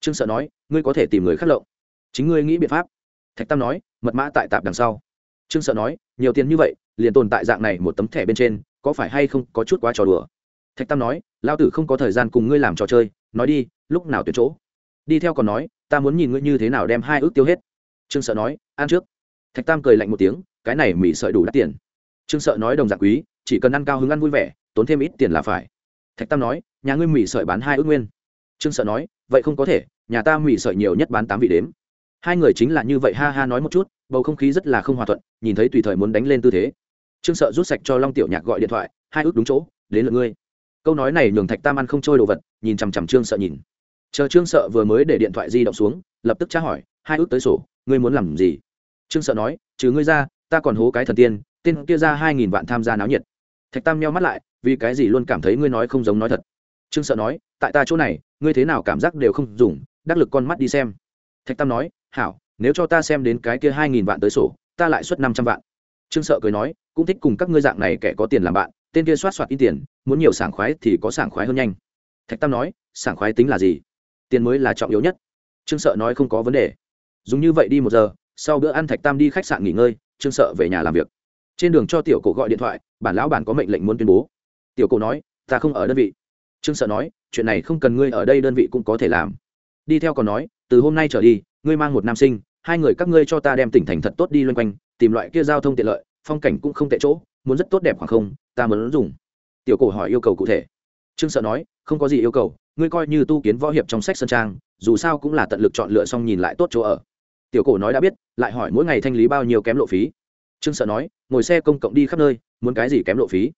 Trương sợ nói, ngươi có thể tìm người khắc lộng. Chính ngươi nghĩ biện pháp. Thạch tam nói, mật mã tại tạp đằng sau. Trương sợ nói, nhiều tiền như vậy, liền tồn tại dạng này một tấm thẻ bên trên, có phải hay không có chút quá trò đùa? Thạch tam nói lao tử không có thời gian cùng ngươi làm trò chơi, nói đi, lúc nào tuyệt chỗ? Đi theo còn nói, ta muốn nhìn ngươi như thế nào đem hai ước tiêu hết. Trương sợ nói, ăn trước. Thạch tam cười lạnh một tiếng, cái này mỹ sợi đủ đắt tiền. Trương sợ nói đồng dạng quý, chỉ cần ăn cao hứng ăn vui vẻ, tốn thêm ít tiền là phải. Thạch tam nói, nhà ngươi mỹ sợi bán hai ước nguyên. Trương sợ nói, vậy không có thể, nhà ta mỹ sợi nhiều nhất bán tám vị đếm. Hai người chính là như vậy ha ha nói một chút, bầu không khí rất là không hòa thuận, nhìn thấy tùy thời muốn đánh lên tư thế. Trương sợ rút sạch cho long tiểu nhạc gọi điện thoại, hai ước đúng chỗ, đến lượt ngươi. Câu nói này nhường thạch tam ăn không trôi đồ vật, nhìn chằm chằm trương sợ nhìn chờ trương sợ vừa mới để điện thoại di động xuống, lập tức tra hỏi, hai ước tới sổ, ngươi muốn làm gì? Trương sợ nói, trừ ngươi ra, ta còn hố cái thần tiên, tên kia ra hai nghìn vạn tham gia náo nhiệt. Thạch tam nheo mắt lại, vì cái gì luôn cảm thấy ngươi nói không giống nói thật? Trương sợ nói, tại ta chỗ này, ngươi thế nào cảm giác đều không dùng, đắc lực con mắt đi xem. Thạch tam nói, hảo, nếu cho ta xem đến cái kia hai nghìn vạn tới sổ, ta lại xuất năm trăm vạn. Trương sợ cười nói, cũng thích cùng các ngươi dạng này kẻ có tiền làm bạn, tên kia soát soạt ít tiền, muốn nhiều sảng khoái thì có sảng khoái hơn nhanh. Thạch tam nói, sảng khoái tính là gì? Tiền mới là trọng yếu nhất. Trương sợ nói không có vấn đề. Dùng như vậy đi một giờ, sau bữa ăn thạch tam đi khách sạn nghỉ ngơi, trương sợ về nhà làm việc. Trên đường cho tiểu cổ gọi điện thoại, bản lão bản có mệnh lệnh muốn tuyên bố. Tiểu cổ nói, ta không ở đơn vị. Trương sợ nói, chuyện này không cần ngươi ở đây đơn vị cũng có thể làm. Đi theo còn nói, từ hôm nay trở đi, ngươi mang một nam sinh, hai người các ngươi cho ta đem tỉnh thành thật tốt đi loanh quanh, tìm loại kia giao thông tiện lợi, phong cảnh cũng không tệ chỗ, muốn rất tốt đẹp khoảng không, ta muốn dùng. Tiểu cổ hỏi yêu cầu cụ thể. Trương sợ nói, không có gì yêu cầu ngươi coi như tu kiến võ hiệp trong sách sơn trang, dù sao cũng là tận lực chọn lựa xong nhìn lại tốt chỗ ở. Tiểu cổ nói đã biết, lại hỏi mỗi ngày thanh lý bao nhiêu kém lộ phí. Trương sợ nói, ngồi xe công cộng đi khắp nơi, muốn cái gì kém lộ phí?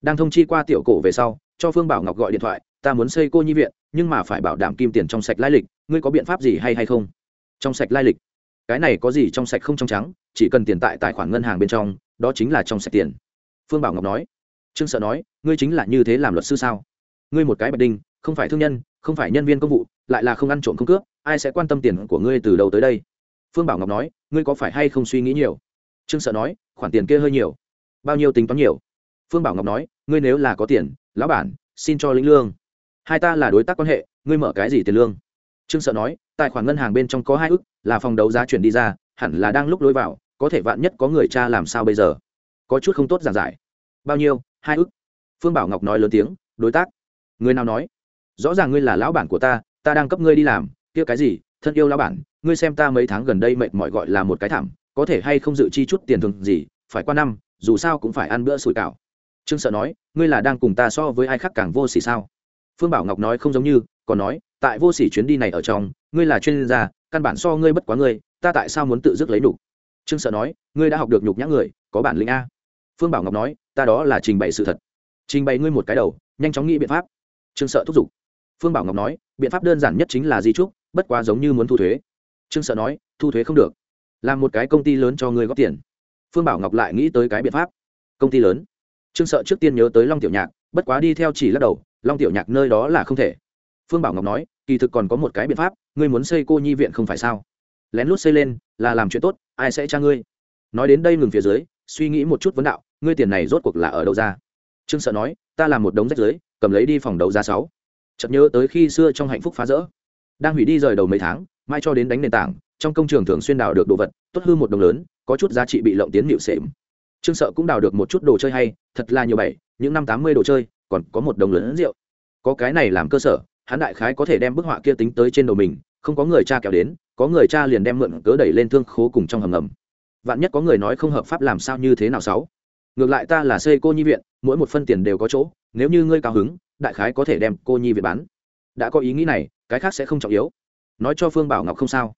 Đang thông chi qua tiểu cổ về sau, cho phương bảo ngọc gọi điện thoại, ta muốn xây cô nhi viện, nhưng mà phải bảo đảm kim tiền trong sạch lai lịch, ngươi có biện pháp gì hay hay không? Trong sạch lai lịch? Cái này có gì trong sạch không trong trắng, chỉ cần tiền tại tài khoản ngân hàng bên trong, đó chính là trong sạch tiền. Phương bảo ngọc nói. Trương sợ nói, ngươi chính là như thế làm luật sư sao? Ngươi một cái bạch đinh không phải thương nhân, không phải nhân viên công vụ, lại là không ăn trộm không cướp, ai sẽ quan tâm tiền của ngươi từ đầu tới đây? Phương bảo ngọc nói, ngươi có phải hay không suy nghĩ nhiều? Trương sợ nói, khoản tiền kia hơi nhiều. Bao nhiêu tính toán nhiều? Phương bảo ngọc nói, ngươi nếu là có tiền, lão bản, xin cho lĩnh lương. Hai ta là đối tác quan hệ, ngươi mở cái gì tiền lương? Trương sợ nói, tài khoản ngân hàng bên trong có hai ức, là phòng đấu giá chuyển đi ra, hẳn là đang lúc lối vào, có thể vạn nhất có người cha làm sao bây giờ? Có chút không tốt giản giải. Bao nhiêu? Hai ức. Phương bảo ngọc nói lớn tiếng, đối tác. Người nào nói? Rõ ràng ngươi là lão bản của ta ta đang cấp ngươi đi làm, kia cái gì, thân yêu lão bản, ngươi xem ta mấy tháng gần đây mệt mỏi gọi là một cái thảm, có thể hay không dự chi chút tiền thường gì, phải qua năm, dù sao cũng phải ăn bữa sủi cảo. Trương sợ nói, ngươi là đang cùng ta so với ai khác càng vô s ỉ sao? Phương bảo ngọc nói không giống như, còn nói, tại vô s ỉ chuyến đi này ở trong, ngươi là chuyên gia, căn bản so ngươi bất quá ngươi, ta tại sao muốn tự dứt lấy đủ trương sợ nói, ngươi đã học được nhục nhã người, có bản lĩnh a. Phương bảo ngọc nói, ta đó là trình bày sự thật. Trình bày ngươi một cái đầu, nhanh chóng nghĩ biện pháp. Trương sợ thúc giục phương bảo ngọc nói, biện pháp đơn giản nhất chính là di trúc, bất quá giống như muốn thu thuế. Trương sợ nói, thu thuế không được. Làm một cái công ty lớn cho người góp tiền. Phương bảo ngọc lại nghĩ tới cái biện pháp. Công ty lớn. Trương sợ trước tiên nhớ tới long tiểu nhạc, bất quá đi theo chỉ lắc đầu, long tiểu nhạc nơi đó là không thể. Phương bảo ngọc nói, kỳ thực còn có một cái biện pháp, ngươi muốn xây cô nhi viện không phải sao? Lén lút xây lên, là làm chuyện tốt, ai sẽ tra ngươi? Nói đến đây ngừng phía dưới, suy nghĩ một chút vấn đạo, ngươi tiền này rốt cuộc là ở đâu ra? Trương sợ nói, ta làm một đống rách dưới, cầm lấy đi phòng đấu giá sáu chợt nhớ tới khi xưa trong hạnh phúc phá rỡ. Đang hủy đi rời đầu mấy tháng, mai cho đến đánh nền tảng, trong công trường thường xuyên đào được đồ vật, tốt hư một đồng lớn, có chút giá trị bị lộng tiến nịu xệm. Trương sợ cũng đào được một chút đồ chơi hay, thật là nhiều bảy, những năm tám mươi đồ chơi, còn có một đồng lớn rượu. Có cái này làm cơ sở, hắn đại khái có thể đem bức họa kia tính tới trên đầu mình, không có người cha kéo đến, có người cha liền đem mượn cớ đẩy lên thương khố cùng trong hầm ngầm. Vạn nhất có người nói không hợp pháp làm sao như thế nào sáu? Ngược lại ta là xây cô nhi viện, mỗi một phân tiền đều có chỗ, nếu như ngươi cao hứng đại khái có thể đem cô nhi viện bán. Đã có ý nghĩ này, cái khác sẽ không trọng yếu. Nói cho phương bảo ngọc không sao.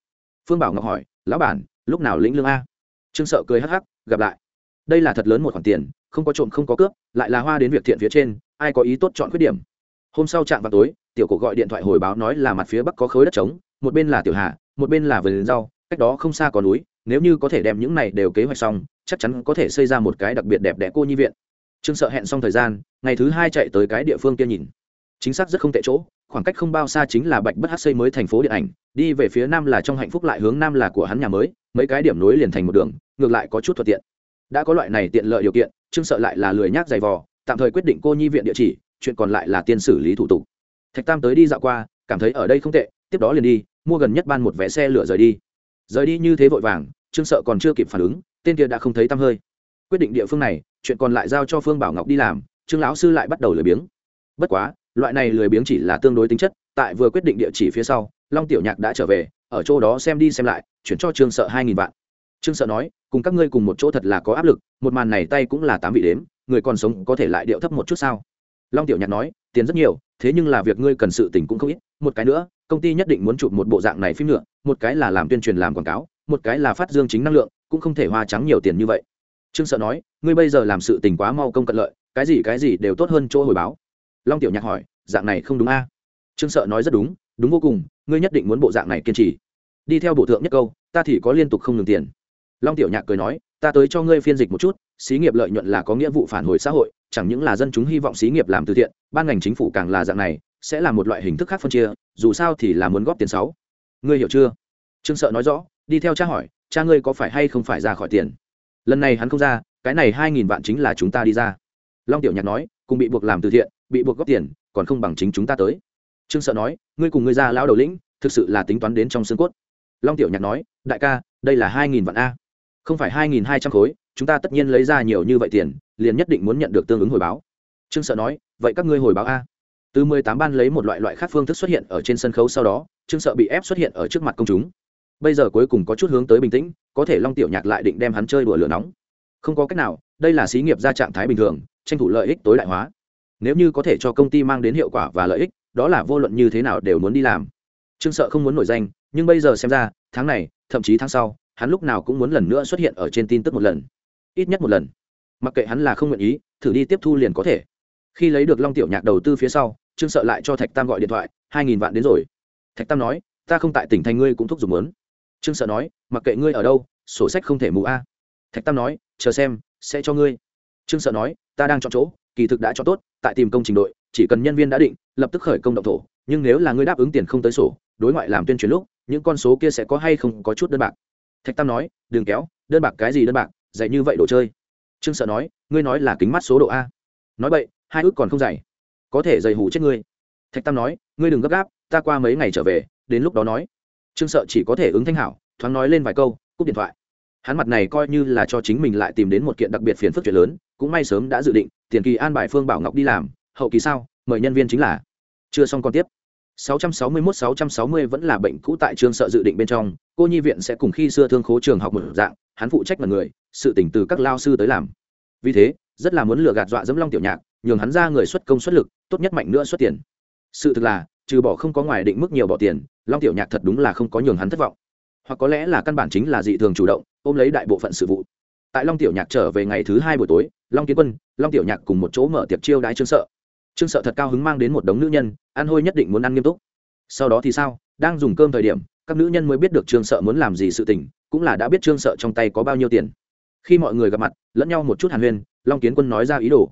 Phương bảo ngọc hỏi, lão bản, lúc nào lĩnh lương a? Trương sợ cười hắc hắc, gặp lại. Đây là thật lớn một khoản tiền, không có trộm, không có cướp, lại là hoa đến việc thiện phía trên, ai có ý tốt chọn khuyết điểm? Hôm sau chạm vào tối, tiểu cổ gọi điện thoại hồi báo nói là mặt phía bắc có khối đất trống, một bên là tiểu hà, một bên là vườn rau, cách đó không xa có núi, nếu như có thể đem những này đều kế hoạch xong, chắc chắn có thể xây ra một cái đặc biệt đẹp đẽ cô nhi viện trương sợ hẹn xong thời gian, ngày thứ hai chạy tới cái địa phương kia nhìn. Chính xác rất không tệ chỗ, khoảng cách không bao xa chính là bạch bất hát xây mới thành phố điện ảnh, đi về phía nam là trong hạnh phúc lại hướng nam là của hắn nhà mới, mấy cái điểm nối liền thành một đường, ngược lại có chút thuận tiện. Đã có loại này tiện lợi điều kiện, trương sợ lại là lười nhác dày vò, tạm thời quyết định cô nhi viện địa chỉ, chuyện còn lại là tiên xử lý thủ tục. Thạch tam tới đi dạo qua, cảm thấy ở đây không tệ, tiếp đó liền đi, mua gần nhất ban một vé xe lửa rời đi. Rời đi như thế vội vàng, trương sợ còn chưa kịp phản ứng, tên kia đã không thấy tăm hơi quyết định địa phương này, chuyện còn lại giao cho phương bảo ngọc đi làm, trương lão sư lại bắt đầu lười biếng. Bất quá, loại này lười biếng chỉ là tương đối tính chất, tại vừa quyết định địa chỉ phía sau, long tiểu nhạc đã trở về, ở chỗ đó xem đi xem lại, chuyển cho trương sợ hai nghìn vạn. Trương sợ nói, cùng các ngươi cùng một chỗ thật là có áp lực, một màn này tay cũng là tám vị đếm, người còn sống có thể lại điệu thấp một chút sao? Long tiểu nhạc nói, tiền rất nhiều, thế nhưng là việc ngươi cần sự tình cũng không ít, một cái nữa, công ty nhất định muốn chụp một bộ dạng này phim nữa, một cái là làm tuyên truyền làm quảng cáo, một cái là phát dương chính năng lượng, cũng không thể hoa trắng nhiều tiền như vậy trương sợ nói, ngươi bây giờ làm sự tình quá mau công cận lợi, cái gì cái gì đều tốt hơn chỗ hồi báo. Long tiểu nhạc hỏi, dạng này không đúng a? Trương sợ nói, rất đúng đúng vô cùng, ngươi nhất định muốn bộ dạng này kiên trì. Đi theo bộ thượng nhất câu, ta thì có liên tục không ngừng tiền. Long tiểu nhạc cười nói, ta tới cho ngươi phiên dịch một chút, xí nghiệp lợi nhuận là có nghĩa vụ phản hồi xã hội, chẳng những là dân chúng hy vọng xí nghiệp làm từ thiện, ban ngành chính phủ càng là dạng này, sẽ là một loại hình thức khác phân chia, dù sao thì là muốn góp tiền sáu ngươi hiểu chưa? Trương sợ nói rõ, đi theo cha hỏi, cha ngươi có phải hay không phải ra khỏi tiền? Lần này hắn không ra, cái này hai nghìn vạn chính là chúng ta đi ra. Long tiểu nhạc nói, cùng bị buộc làm từ thiện, bị buộc góp tiền, còn không bằng chính chúng ta tới. Trương sợ nói, ngươi cùng ngươi ra lão đầu lĩnh, thực sự là tính toán đến trong xương cốt. Long tiểu nhạc nói, đại ca, đây là hai nghìn vạn a. Không phải hai nghìn hai trăm khối, chúng ta tất nhiên lấy ra nhiều như vậy tiền, liền nhất định muốn nhận được tương ứng hồi báo. Trương sợ nói, vậy các ngươi hồi báo a. Từ mười tám ban lấy một loại loại khác phương thức xuất hiện ở trên sân khấu sau đó, trương sợ bị ép xuất hiện ở trước mặt công chúng bây giờ cuối cùng có chút hướng tới bình tĩnh, có thể long tiểu nhạc lại định đem hắn chơi đùa lửa nóng. Không có cách nào, đây là xí nghiệp ra trạng thái bình thường, tranh thủ lợi ích tối đại hóa. Nếu như có thể cho công ty mang đến hiệu quả và lợi ích, đó là vô luận như thế nào đều muốn đi làm. Trương sợ không muốn nổi danh, nhưng bây giờ xem ra, tháng này, thậm chí tháng sau, hắn lúc nào cũng muốn lần nữa xuất hiện ở trên tin tức một lần. Ít nhất một lần. Mặc kệ hắn là không nguyện ý, thử đi tiếp thu liền có thể. Khi lấy được long tiểu nhạc đầu tư phía sau, trương sợ lại cho thạch tam gọi điện thoại, hai nghìn vạn đến rồi. Thạch tam nói, ta không tại tỉnh thành ngươi cũng thúc giục muốn trương sợ nói, mặc kệ ngươi ở đâu, sổ sách không thể mù a. Thạch tam nói, chờ xem, sẽ cho ngươi. Trương sợ nói, ta đang chọn chỗ, kỳ thực đã cho tốt, tại tìm công trình đội, chỉ cần nhân viên đã định, lập tức khởi công động thổ. Nhưng nếu là ngươi đáp ứng tiền không tới sổ, đối ngoại làm tuyên truyền lúc, những con số kia sẽ có hay không có chút đơn bạc. Thạch tam nói, đừng kéo, đơn bạc cái gì đơn bạc, dạy như vậy đồ chơi. Trương sợ nói, ngươi nói là kính mắt số độ a. Nói vậy hai ước còn không dày có thể dày hủ chết ngươi. Thạch tam nói, ngươi đừng gấp gáp, ta qua mấy ngày trở về, đến lúc đó nói trương sợ chỉ có thể ứng thanh hảo, thoáng nói lên vài câu, cúp điện thoại. Hắn mặt này coi như là cho chính mình lại tìm đến một kiện đặc biệt phiền phức chuyện lớn, cũng may sớm đã dự định, tiền kỳ an bài phương bảo ngọc đi làm, hậu kỳ sao, mời nhân viên chính là. Chưa xong còn tiếp. 661-660 vẫn là bệnh cũ tại Trương sợ dự định bên trong, cô nhi viện sẽ cùng khi xưa thương khố trường học một dạng, hắn phụ trách là người, sự tỉnh từ các lao sư tới làm. Vì thế, rất là muốn lừa gạt dọa dẫm long tiểu nhạc, nhường hắn ra người xuất công xuất lực, tốt nhất mạnh nữa xuất tiền. Sự thực là, trừ bỏ không có ngoài định mức nhiều bỏ tiền long tiểu nhạc thật đúng là không có nhường hắn thất vọng. Hoặc có lẽ là căn bản chính là dị thường chủ động, ôm lấy đại bộ phận sự vụ. Tại long tiểu nhạc trở về ngày thứ hai buổi tối, long kiến quân, long tiểu nhạc cùng một chỗ mở tiệc chiêu đãi trương sợ. Trương sợ thật cao hứng mang đến một đống nữ nhân, ăn hôi nhất định muốn ăn nghiêm túc. Sau đó thì sao? Đang dùng cơm thời điểm, các nữ nhân mới biết được trương sợ muốn làm gì sự tình, cũng là đã biết trương sợ trong tay có bao nhiêu tiền. Khi mọi người gặp mặt, lẫn nhau một chút hàn huyên, long kiến quân nói ra ý đồ.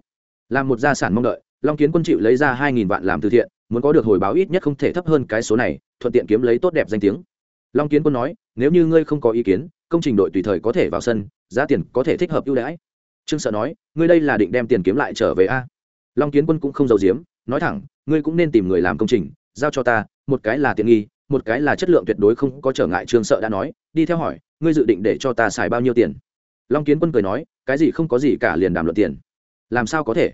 Làm một gia sản mong đợi, long kiến quân chịu lấy ra hai nghìn vạn làm từ thiện muốn có được hồi báo ít nhất không thể thấp hơn cái số này, thuận tiện kiếm lấy tốt đẹp danh tiếng. Long kiến quân nói, nếu như ngươi không có ý kiến, công trình đội tùy thời có thể vào sân, giá tiền có thể thích hợp ưu đãi. Trương sợ nói, ngươi đây là định đem tiền kiếm lại trở về a? Long kiến quân cũng không giấu giếm, nói thẳng, ngươi cũng nên tìm người làm công trình, giao cho ta, một cái là tiện nghi, một cái là chất lượng tuyệt đối không có trở ngại, trương sợ đã nói, đi theo hỏi, ngươi dự định để cho ta xài bao nhiêu tiền? Long kiến quân cười nói, cái gì không có gì cả liền đàm luận tiền. Làm sao có thể?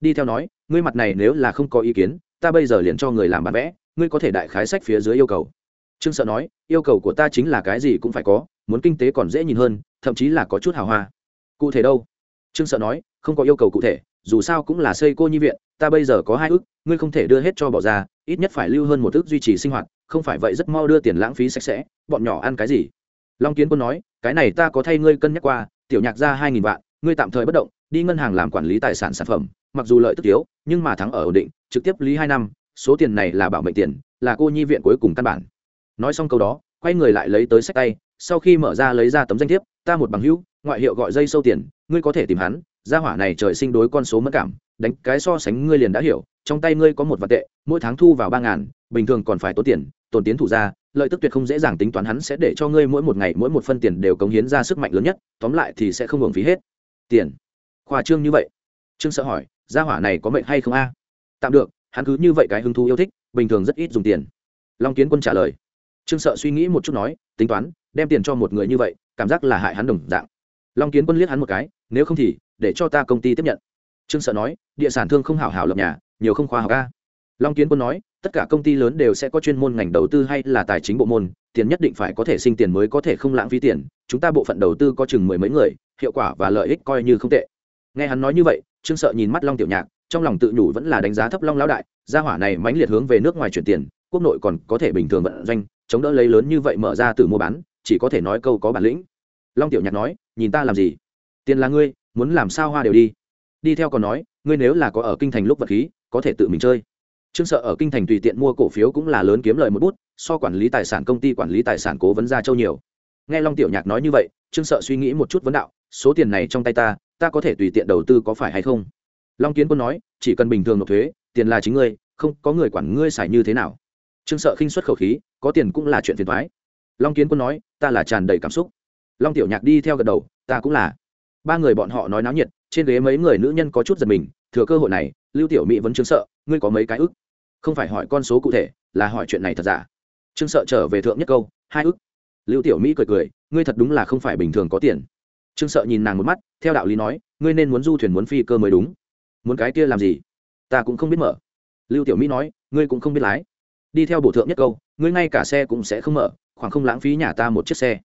Đi theo nói, ngươi mặt này nếu là không có ý kiến ta bây giờ liền cho người làm bản vẽ ngươi có thể đại khái sách phía dưới yêu cầu. Trương sợ nói yêu cầu của ta chính là cái gì cũng phải có muốn kinh tế còn dễ nhìn hơn thậm chí là có chút hào hoa. Cụ thể đâu? Trương sợ nói không có yêu cầu cụ thể dù sao cũng là xây cô nhi viện ta bây giờ có hai ước ngươi không thể đưa hết cho bỏ ra ít nhất phải lưu hơn một ước duy trì sinh hoạt không phải vậy rất mau đưa tiền lãng phí sạch sẽ bọn nhỏ ăn cái gì? Long kiến quân nói cái này ta có thay ngươi cân nhắc qua tiểu nhạc ra hai nghìn vạn ngươi tạm thời bất động đi ngân hàng làm quản lý tài sản sản phẩm mặc dù lợi tức yếu, nhưng mà thắng ở ổn định trực tiếp lý hai năm, số tiền này là bảo mệnh tiền, là cô nhi viện cuối cùng căn bản. Nói xong câu đó, quay người lại lấy tới sách tay, sau khi mở ra lấy ra tấm danh thiếp, ta một bằng hữu, ngoại hiệu gọi dây sâu tiền, ngươi có thể tìm hắn, gia hỏa này trời sinh đối con số mất cảm, đánh cái so sánh ngươi liền đã hiểu, trong tay ngươi có một vạn tệ, mỗi tháng thu vào ba ngàn, bình thường còn phải tốn tiền tồn tiến thủ ra, lợi tức tuyệt không dễ dàng tính toán hắn sẽ để cho ngươi mỗi một ngày mỗi một phân tiền đều cống hiến ra sức mạnh lớn nhất, tóm lại thì sẽ không hưởng phí hết tiền. Khoa trương như vậy. Trương sợ hỏi, gia hỏa này có mệnh hay không a? Tạm được, hắn cứ như vậy cái hứng thú yêu thích, bình thường rất ít dùng tiền. Long kiến quân trả lời. Trương sợ suy nghĩ một chút nói, tính toán, đem tiền cho một người như vậy, cảm giác là hại hắn đồng dạng. Long kiến quân liếc hắn một cái, nếu không thì, để cho ta công ty tiếp nhận. Trương sợ nói, địa sản thương không hảo hảo lập nhà, nhiều không khoa học ca long kiến quân nói, tất cả công ty lớn đều sẽ có chuyên môn ngành đầu tư hay là tài chính bộ môn, tiền nhất định phải có thể sinh tiền mới có thể không lãng phí tiền, chúng ta bộ phận đầu tư có chừng mười mấy người, hiệu quả và lợi ích coi như không tệ. Nghe hắn nói như vậy, trương sợ nhìn mắt long tiểu nhạc trong lòng tự nhủ vẫn là đánh giá thấp long lão đại, gia hỏa này mãnh liệt hướng về nước ngoài chuyển tiền, quốc nội còn có thể bình thường vận doanh, chống đỡ lấy lớn như vậy mở ra từ mua bán, chỉ có thể nói câu có bản lĩnh. Long tiểu nhạc nói, nhìn ta làm gì? Tiền là ngươi, muốn làm sao hoa đều đi. Đi theo còn nói, ngươi nếu là có ở kinh thành lúc vật khí, có thể tự mình chơi. Trương sợ ở kinh thành tùy tiện mua cổ phiếu cũng là lớn kiếm lời một bút, so quản lý tài sản công ty quản lý tài sản cố vấn ra châu nhiều. Nghe long tiểu nhạc nói như vậy, trương sợ suy nghĩ một chút vấn đạo, số tiền này trong tay ta ta có thể tùy tiện đầu tư có phải hay không? Long kiến quân nói, chỉ cần bình thường nộp thuế, tiền là chính ngươi, không có người quản ngươi xài như thế nào. Trương sợ khinh xuất khẩu khí, có tiền cũng là chuyện phiền thoái long kiến quân nói, ta là tràn đầy cảm xúc. Long tiểu nhạc đi theo gật đầu, ta cũng là. Ba người bọn họ nói náo nhiệt, trên ghế mấy người nữ nhân có chút giật mình, thừa cơ hội này, lưu tiểu mỹ vẫn chứng sợ, ngươi có mấy cái ức? Không phải hỏi con số cụ thể, là hỏi chuyện này thật giả? Trương sợ trở về thượng nhất câu, hai ức. Lưu tiểu mỹ cười cười, ngươi thật đúng là không phải bình thường có tiền. Trương sợ nhìn nàng một mắt, theo đạo lý nói, ngươi nên muốn du thuyền muốn phi cơ mới đúng muốn cái kia làm gì? Ta cũng không biết mở. Lưu tiểu mỹ nói, ngươi cũng không biết lái. Đi theo bổ thượng nhất câu, ngươi ngay cả xe cũng sẽ không mở, khoảng không lãng phí nhà ta một chiếc xe.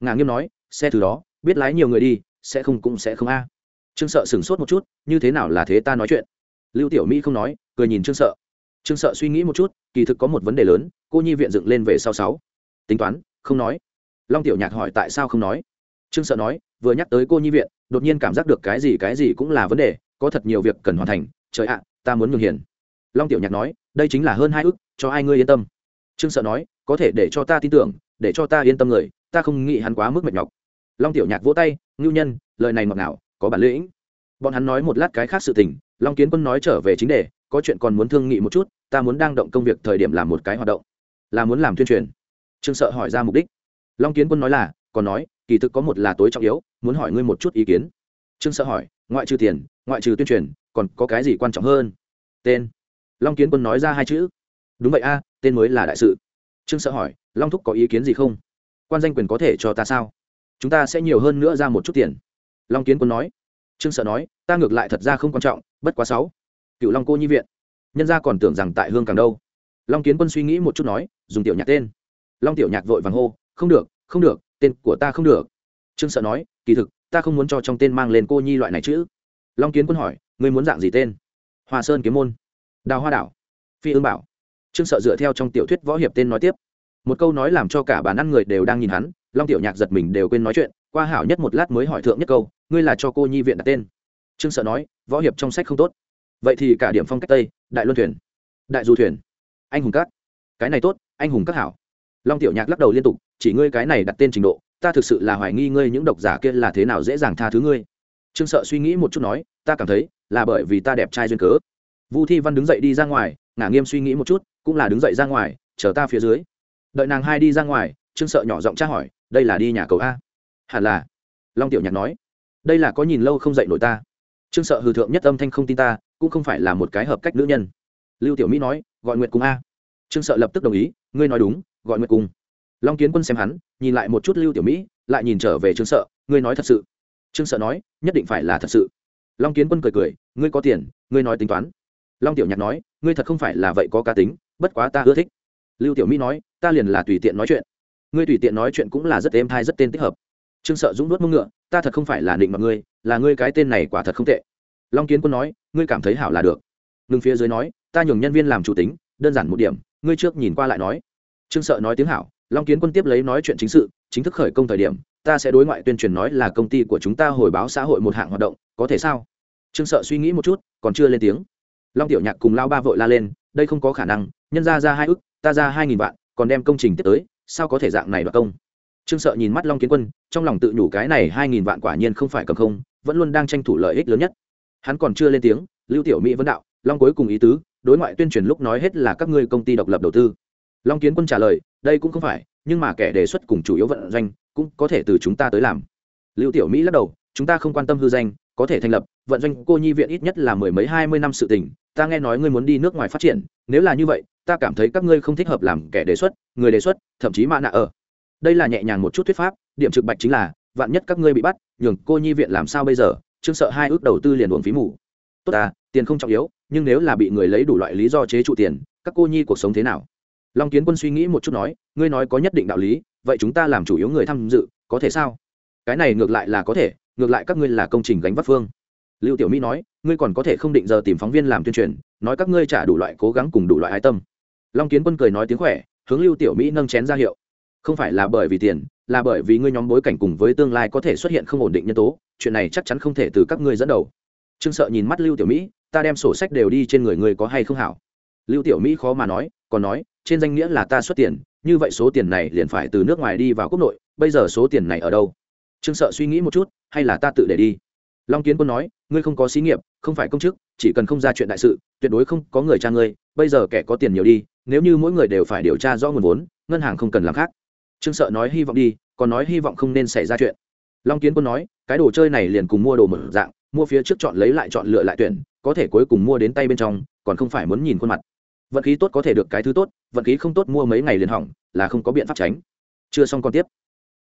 Ngà nghiêm nói, xe từ đó, biết lái nhiều người đi, sẽ không cũng sẽ không a. Trương sợ sửng sốt một chút, như thế nào là thế ta nói chuyện? Lưu tiểu mỹ không nói, cười nhìn trương sợ. Trương sợ suy nghĩ một chút, kỳ thực có một vấn đề lớn, cô nhi viện dựng lên về sau sáu. Tính toán, không nói. Long tiểu nhạc hỏi tại sao không nói. Trương sợ nói, vừa nhắc tới cô nhi viện, đột nhiên cảm giác được cái gì cái gì cũng là vấn đề có thật nhiều việc cần hoàn thành, trời ạ, ta muốn nhường hiền. Long tiểu nhạc nói, đây chính là hơn hai ước cho ai ngươi yên tâm. Trương sợ nói, có thể để cho ta tin tưởng, để cho ta yên tâm người, ta không nghĩ hắn quá mức mệt nhọc. Long tiểu nhạc vỗ tay, ngưu nhân, lời này ngọt ngào, có bản lĩnh. Bọn hắn nói một lát cái khác sự tình, long kiến quân nói trở về chính đề, có chuyện còn muốn thương nghị một chút, ta muốn đang động công việc thời điểm làm một cái hoạt động, là muốn làm tuyên truyền. Trương sợ hỏi ra mục đích. Long kiến quân nói là, còn nói, kỳ thực có một là tối trọng yếu, muốn hỏi ngươi một chút ý kiến. Trương sợ hỏi ngoại trừ tiền, ngoại trừ tuyên truyền, còn có cái gì quan trọng hơn? Tên. Long kiến quân nói ra hai chữ. Đúng vậy a, tên mới là đại sự. Trương sợ hỏi, long thúc có ý kiến gì không? Quan danh quyền có thể cho ta sao? Chúng ta sẽ nhiều hơn nữa ra một chút tiền. Long kiến quân nói. Trương sợ nói, ta ngược lại thật ra không quan trọng, bất quá sáu. Cựu long cô nhi viện. Nhân gia còn tưởng rằng tại hương càng đâu. Long kiến quân suy nghĩ một chút nói, dùng tiểu nhạc tên. Long tiểu nhạc vội vàng hô, không được không được, tên của ta không được. Trương sợ nói, kỳ thực ta không muốn cho trong tên mang lên cô nhi loại này chứ. Long kiến quân hỏi, ngươi muốn dạng gì tên? Hoa sơn kiếm môn. Đào hoa đảo. Phi ương bảo. Trương sợ dựa theo trong tiểu thuyết võ hiệp tên nói tiếp. Một câu nói làm cho cả bàn ăn người đều đang nhìn hắn, long tiểu nhạc giật mình đều quên nói chuyện, qua hảo nhất một lát mới hỏi thượng nhất câu, ngươi là cho cô nhi viện đặt tên? Trương sợ nói, võ hiệp trong sách không tốt. Vậy thì cả điểm phong cách tây, đại luân thuyền. Đại du thuyền. Anh hùng các. Cái này tốt, anh hùng các hảo. Long tiểu nhạc lắc đầu liên tục, chỉ ngươi cái này đặt tên trình độ ta thực sự là hoài nghi ngươi những độc giả kia là thế nào dễ dàng tha thứ ngươi. Trương sợ suy nghĩ một chút nói, ta cảm thấy, là bởi vì ta đẹp trai duyên cớ. Vu thi văn đứng dậy đi ra ngoài, ngả nghiêm suy nghĩ một chút, cũng là đứng dậy ra ngoài, chờ ta phía dưới. Đợi nàng hai đi ra ngoài, trương sợ nhỏ giọng tra hỏi, đây là đi nhà cầu a? Hẳn là. Long tiểu nhạc nói, đây là có nhìn lâu không dậy nổi ta. Trương sợ hư thượng nhất âm thanh không tin ta, cũng không phải là một cái hợp cách nữ nhân. Lưu tiểu mỹ nói, gọi nguyệt cung a. Trương sợ lập tức đồng ý, ngươi nói đúng, gọi nguyệt cung long kiến quân xem hắn, nhìn lại một chút lưu tiểu mỹ, lại nhìn trở về trương sợ, ngươi nói thật sự? Trương sợ nói, nhất định phải là thật sự. Long kiến quân cười cười, ngươi có tiền, ngươi nói tính toán. Long tiểu nhạc nói, ngươi thật không phải là vậy có cá tính, bất quá ta ưa thích. Lưu tiểu mỹ nói, ta liền là tùy tiện nói chuyện. Ngươi tùy tiện nói chuyện cũng là rất êm thai, rất tên tích hợp. Trương sợ dũng nuốt mông ngựa, ta thật không phải là định mặt ngươi, là ngươi cái tên này quả thật không tệ. Long kiến quân nói, ngươi cảm thấy hảo là được. Ngừng phía dưới nói, ta nhường nhân viên làm chủ tính, đơn giản một điểm, ngươi trước nhìn qua lại nói. Trương sợ nói tiếng hảo long kiến quân tiếp lấy nói chuyện chính sự, chính thức khởi công thời điểm, ta sẽ đối ngoại tuyên truyền nói là công ty của chúng ta hồi báo xã hội một hạng hoạt động, có thể sao? Trương sợ suy nghĩ một chút, còn chưa lên tiếng. Long tiểu nhạc cùng lao ba vội la lên, đây không có khả năng, nhân ra ra hai ức, ta ra hai nghìn vạn, còn đem công trình tiếp tới, sao có thể dạng này đoạt công? Trương sợ nhìn mắt long kiến quân, trong lòng tự nhủ cái này hai nghìn vạn quả nhiên không phải cầm không, vẫn luôn đang tranh thủ lợi ích lớn nhất. Hắn còn chưa lên tiếng, lưu tiểu mỹ vấn đạo, long cuối cùng ý tứ, đối ngoại tuyên truyền lúc nói hết là các ngươi công ty độc lập đầu tư long kiến quân trả lời, đây cũng không phải, nhưng mà kẻ đề xuất cùng chủ yếu vận doanh cũng có thể từ chúng ta tới làm. Lưu tiểu mỹ lắc đầu, chúng ta không quan tâm hư danh, có thể thành lập, vận doanh cô nhi viện ít nhất là mười mấy, hai mươi năm sự tình, ta nghe nói ngươi muốn đi nước ngoài phát triển, nếu là như vậy, ta cảm thấy các ngươi không thích hợp làm kẻ đề xuất, người đề xuất, thậm chí mạ nạ ở. Đây là nhẹ nhàng một chút thuyết pháp, điểm trực bạch chính là, vạn nhất các ngươi bị bắt, nhường cô nhi viện làm sao bây giờ, chương sợ hai ước đầu tư liền uống phí mù. Tốt à tiền không trọng yếu, nhưng nếu là bị người lấy đủ loại lý do chế trụ tiền, các cô nhi cuộc sống thế nào? Long kiến quân suy nghĩ một chút nói, ngươi nói có nhất định đạo lý, vậy chúng ta làm chủ yếu người tham dự, có thể sao? Cái này ngược lại là có thể, ngược lại các ngươi là công trình gánh vác phương. Lưu tiểu mỹ nói, ngươi còn có thể không định giờ tìm phóng viên làm tuyên truyền, nói các ngươi trả đủ loại cố gắng cùng đủ loại ái tâm. Long kiến quân cười nói tiếng khỏe, hướng lưu tiểu mỹ nâng chén ra hiệu. Không phải là bởi vì tiền, là bởi vì ngươi nhóm bối cảnh cùng với tương lai có thể xuất hiện không ổn định nhân tố, chuyện này chắc chắn không thể từ các ngươi dẫn đầu. Trương sợ nhìn mắt lưu tiểu mỹ, ta đem sổ sách đều đi trên người ngươi có hay không hảo? Lưu tiểu mỹ khó mà nói, còn nói, trên danh nghĩa là ta xuất tiền, như vậy số tiền này liền phải từ nước ngoài đi vào quốc nội, bây giờ số tiền này ở đâu? Trương sợ suy nghĩ một chút, hay là ta tự để đi? Long kiến quân nói, ngươi không có xí nghiệp, không phải công chức, chỉ cần không ra chuyện đại sự, tuyệt đối không có người cha ngươi, bây giờ kẻ có tiền nhiều đi, nếu như mỗi người đều phải điều tra rõ nguồn vốn, ngân hàng không cần làm khác. Trương sợ nói, hy vọng đi, còn nói hy vọng không nên xảy ra chuyện. Long kiến quân nói, cái đồ chơi này liền cùng mua đồ mở dạng, mua phía trước chọn lấy lại chọn lựa lại tuyển, có thể cuối cùng mua đến tay bên trong, còn không phải muốn nhìn khuôn mặt vận khí tốt có thể được cái thứ tốt, vận khí không tốt mua mấy ngày liền hỏng, là không có biện pháp tránh. Chưa xong còn tiếp.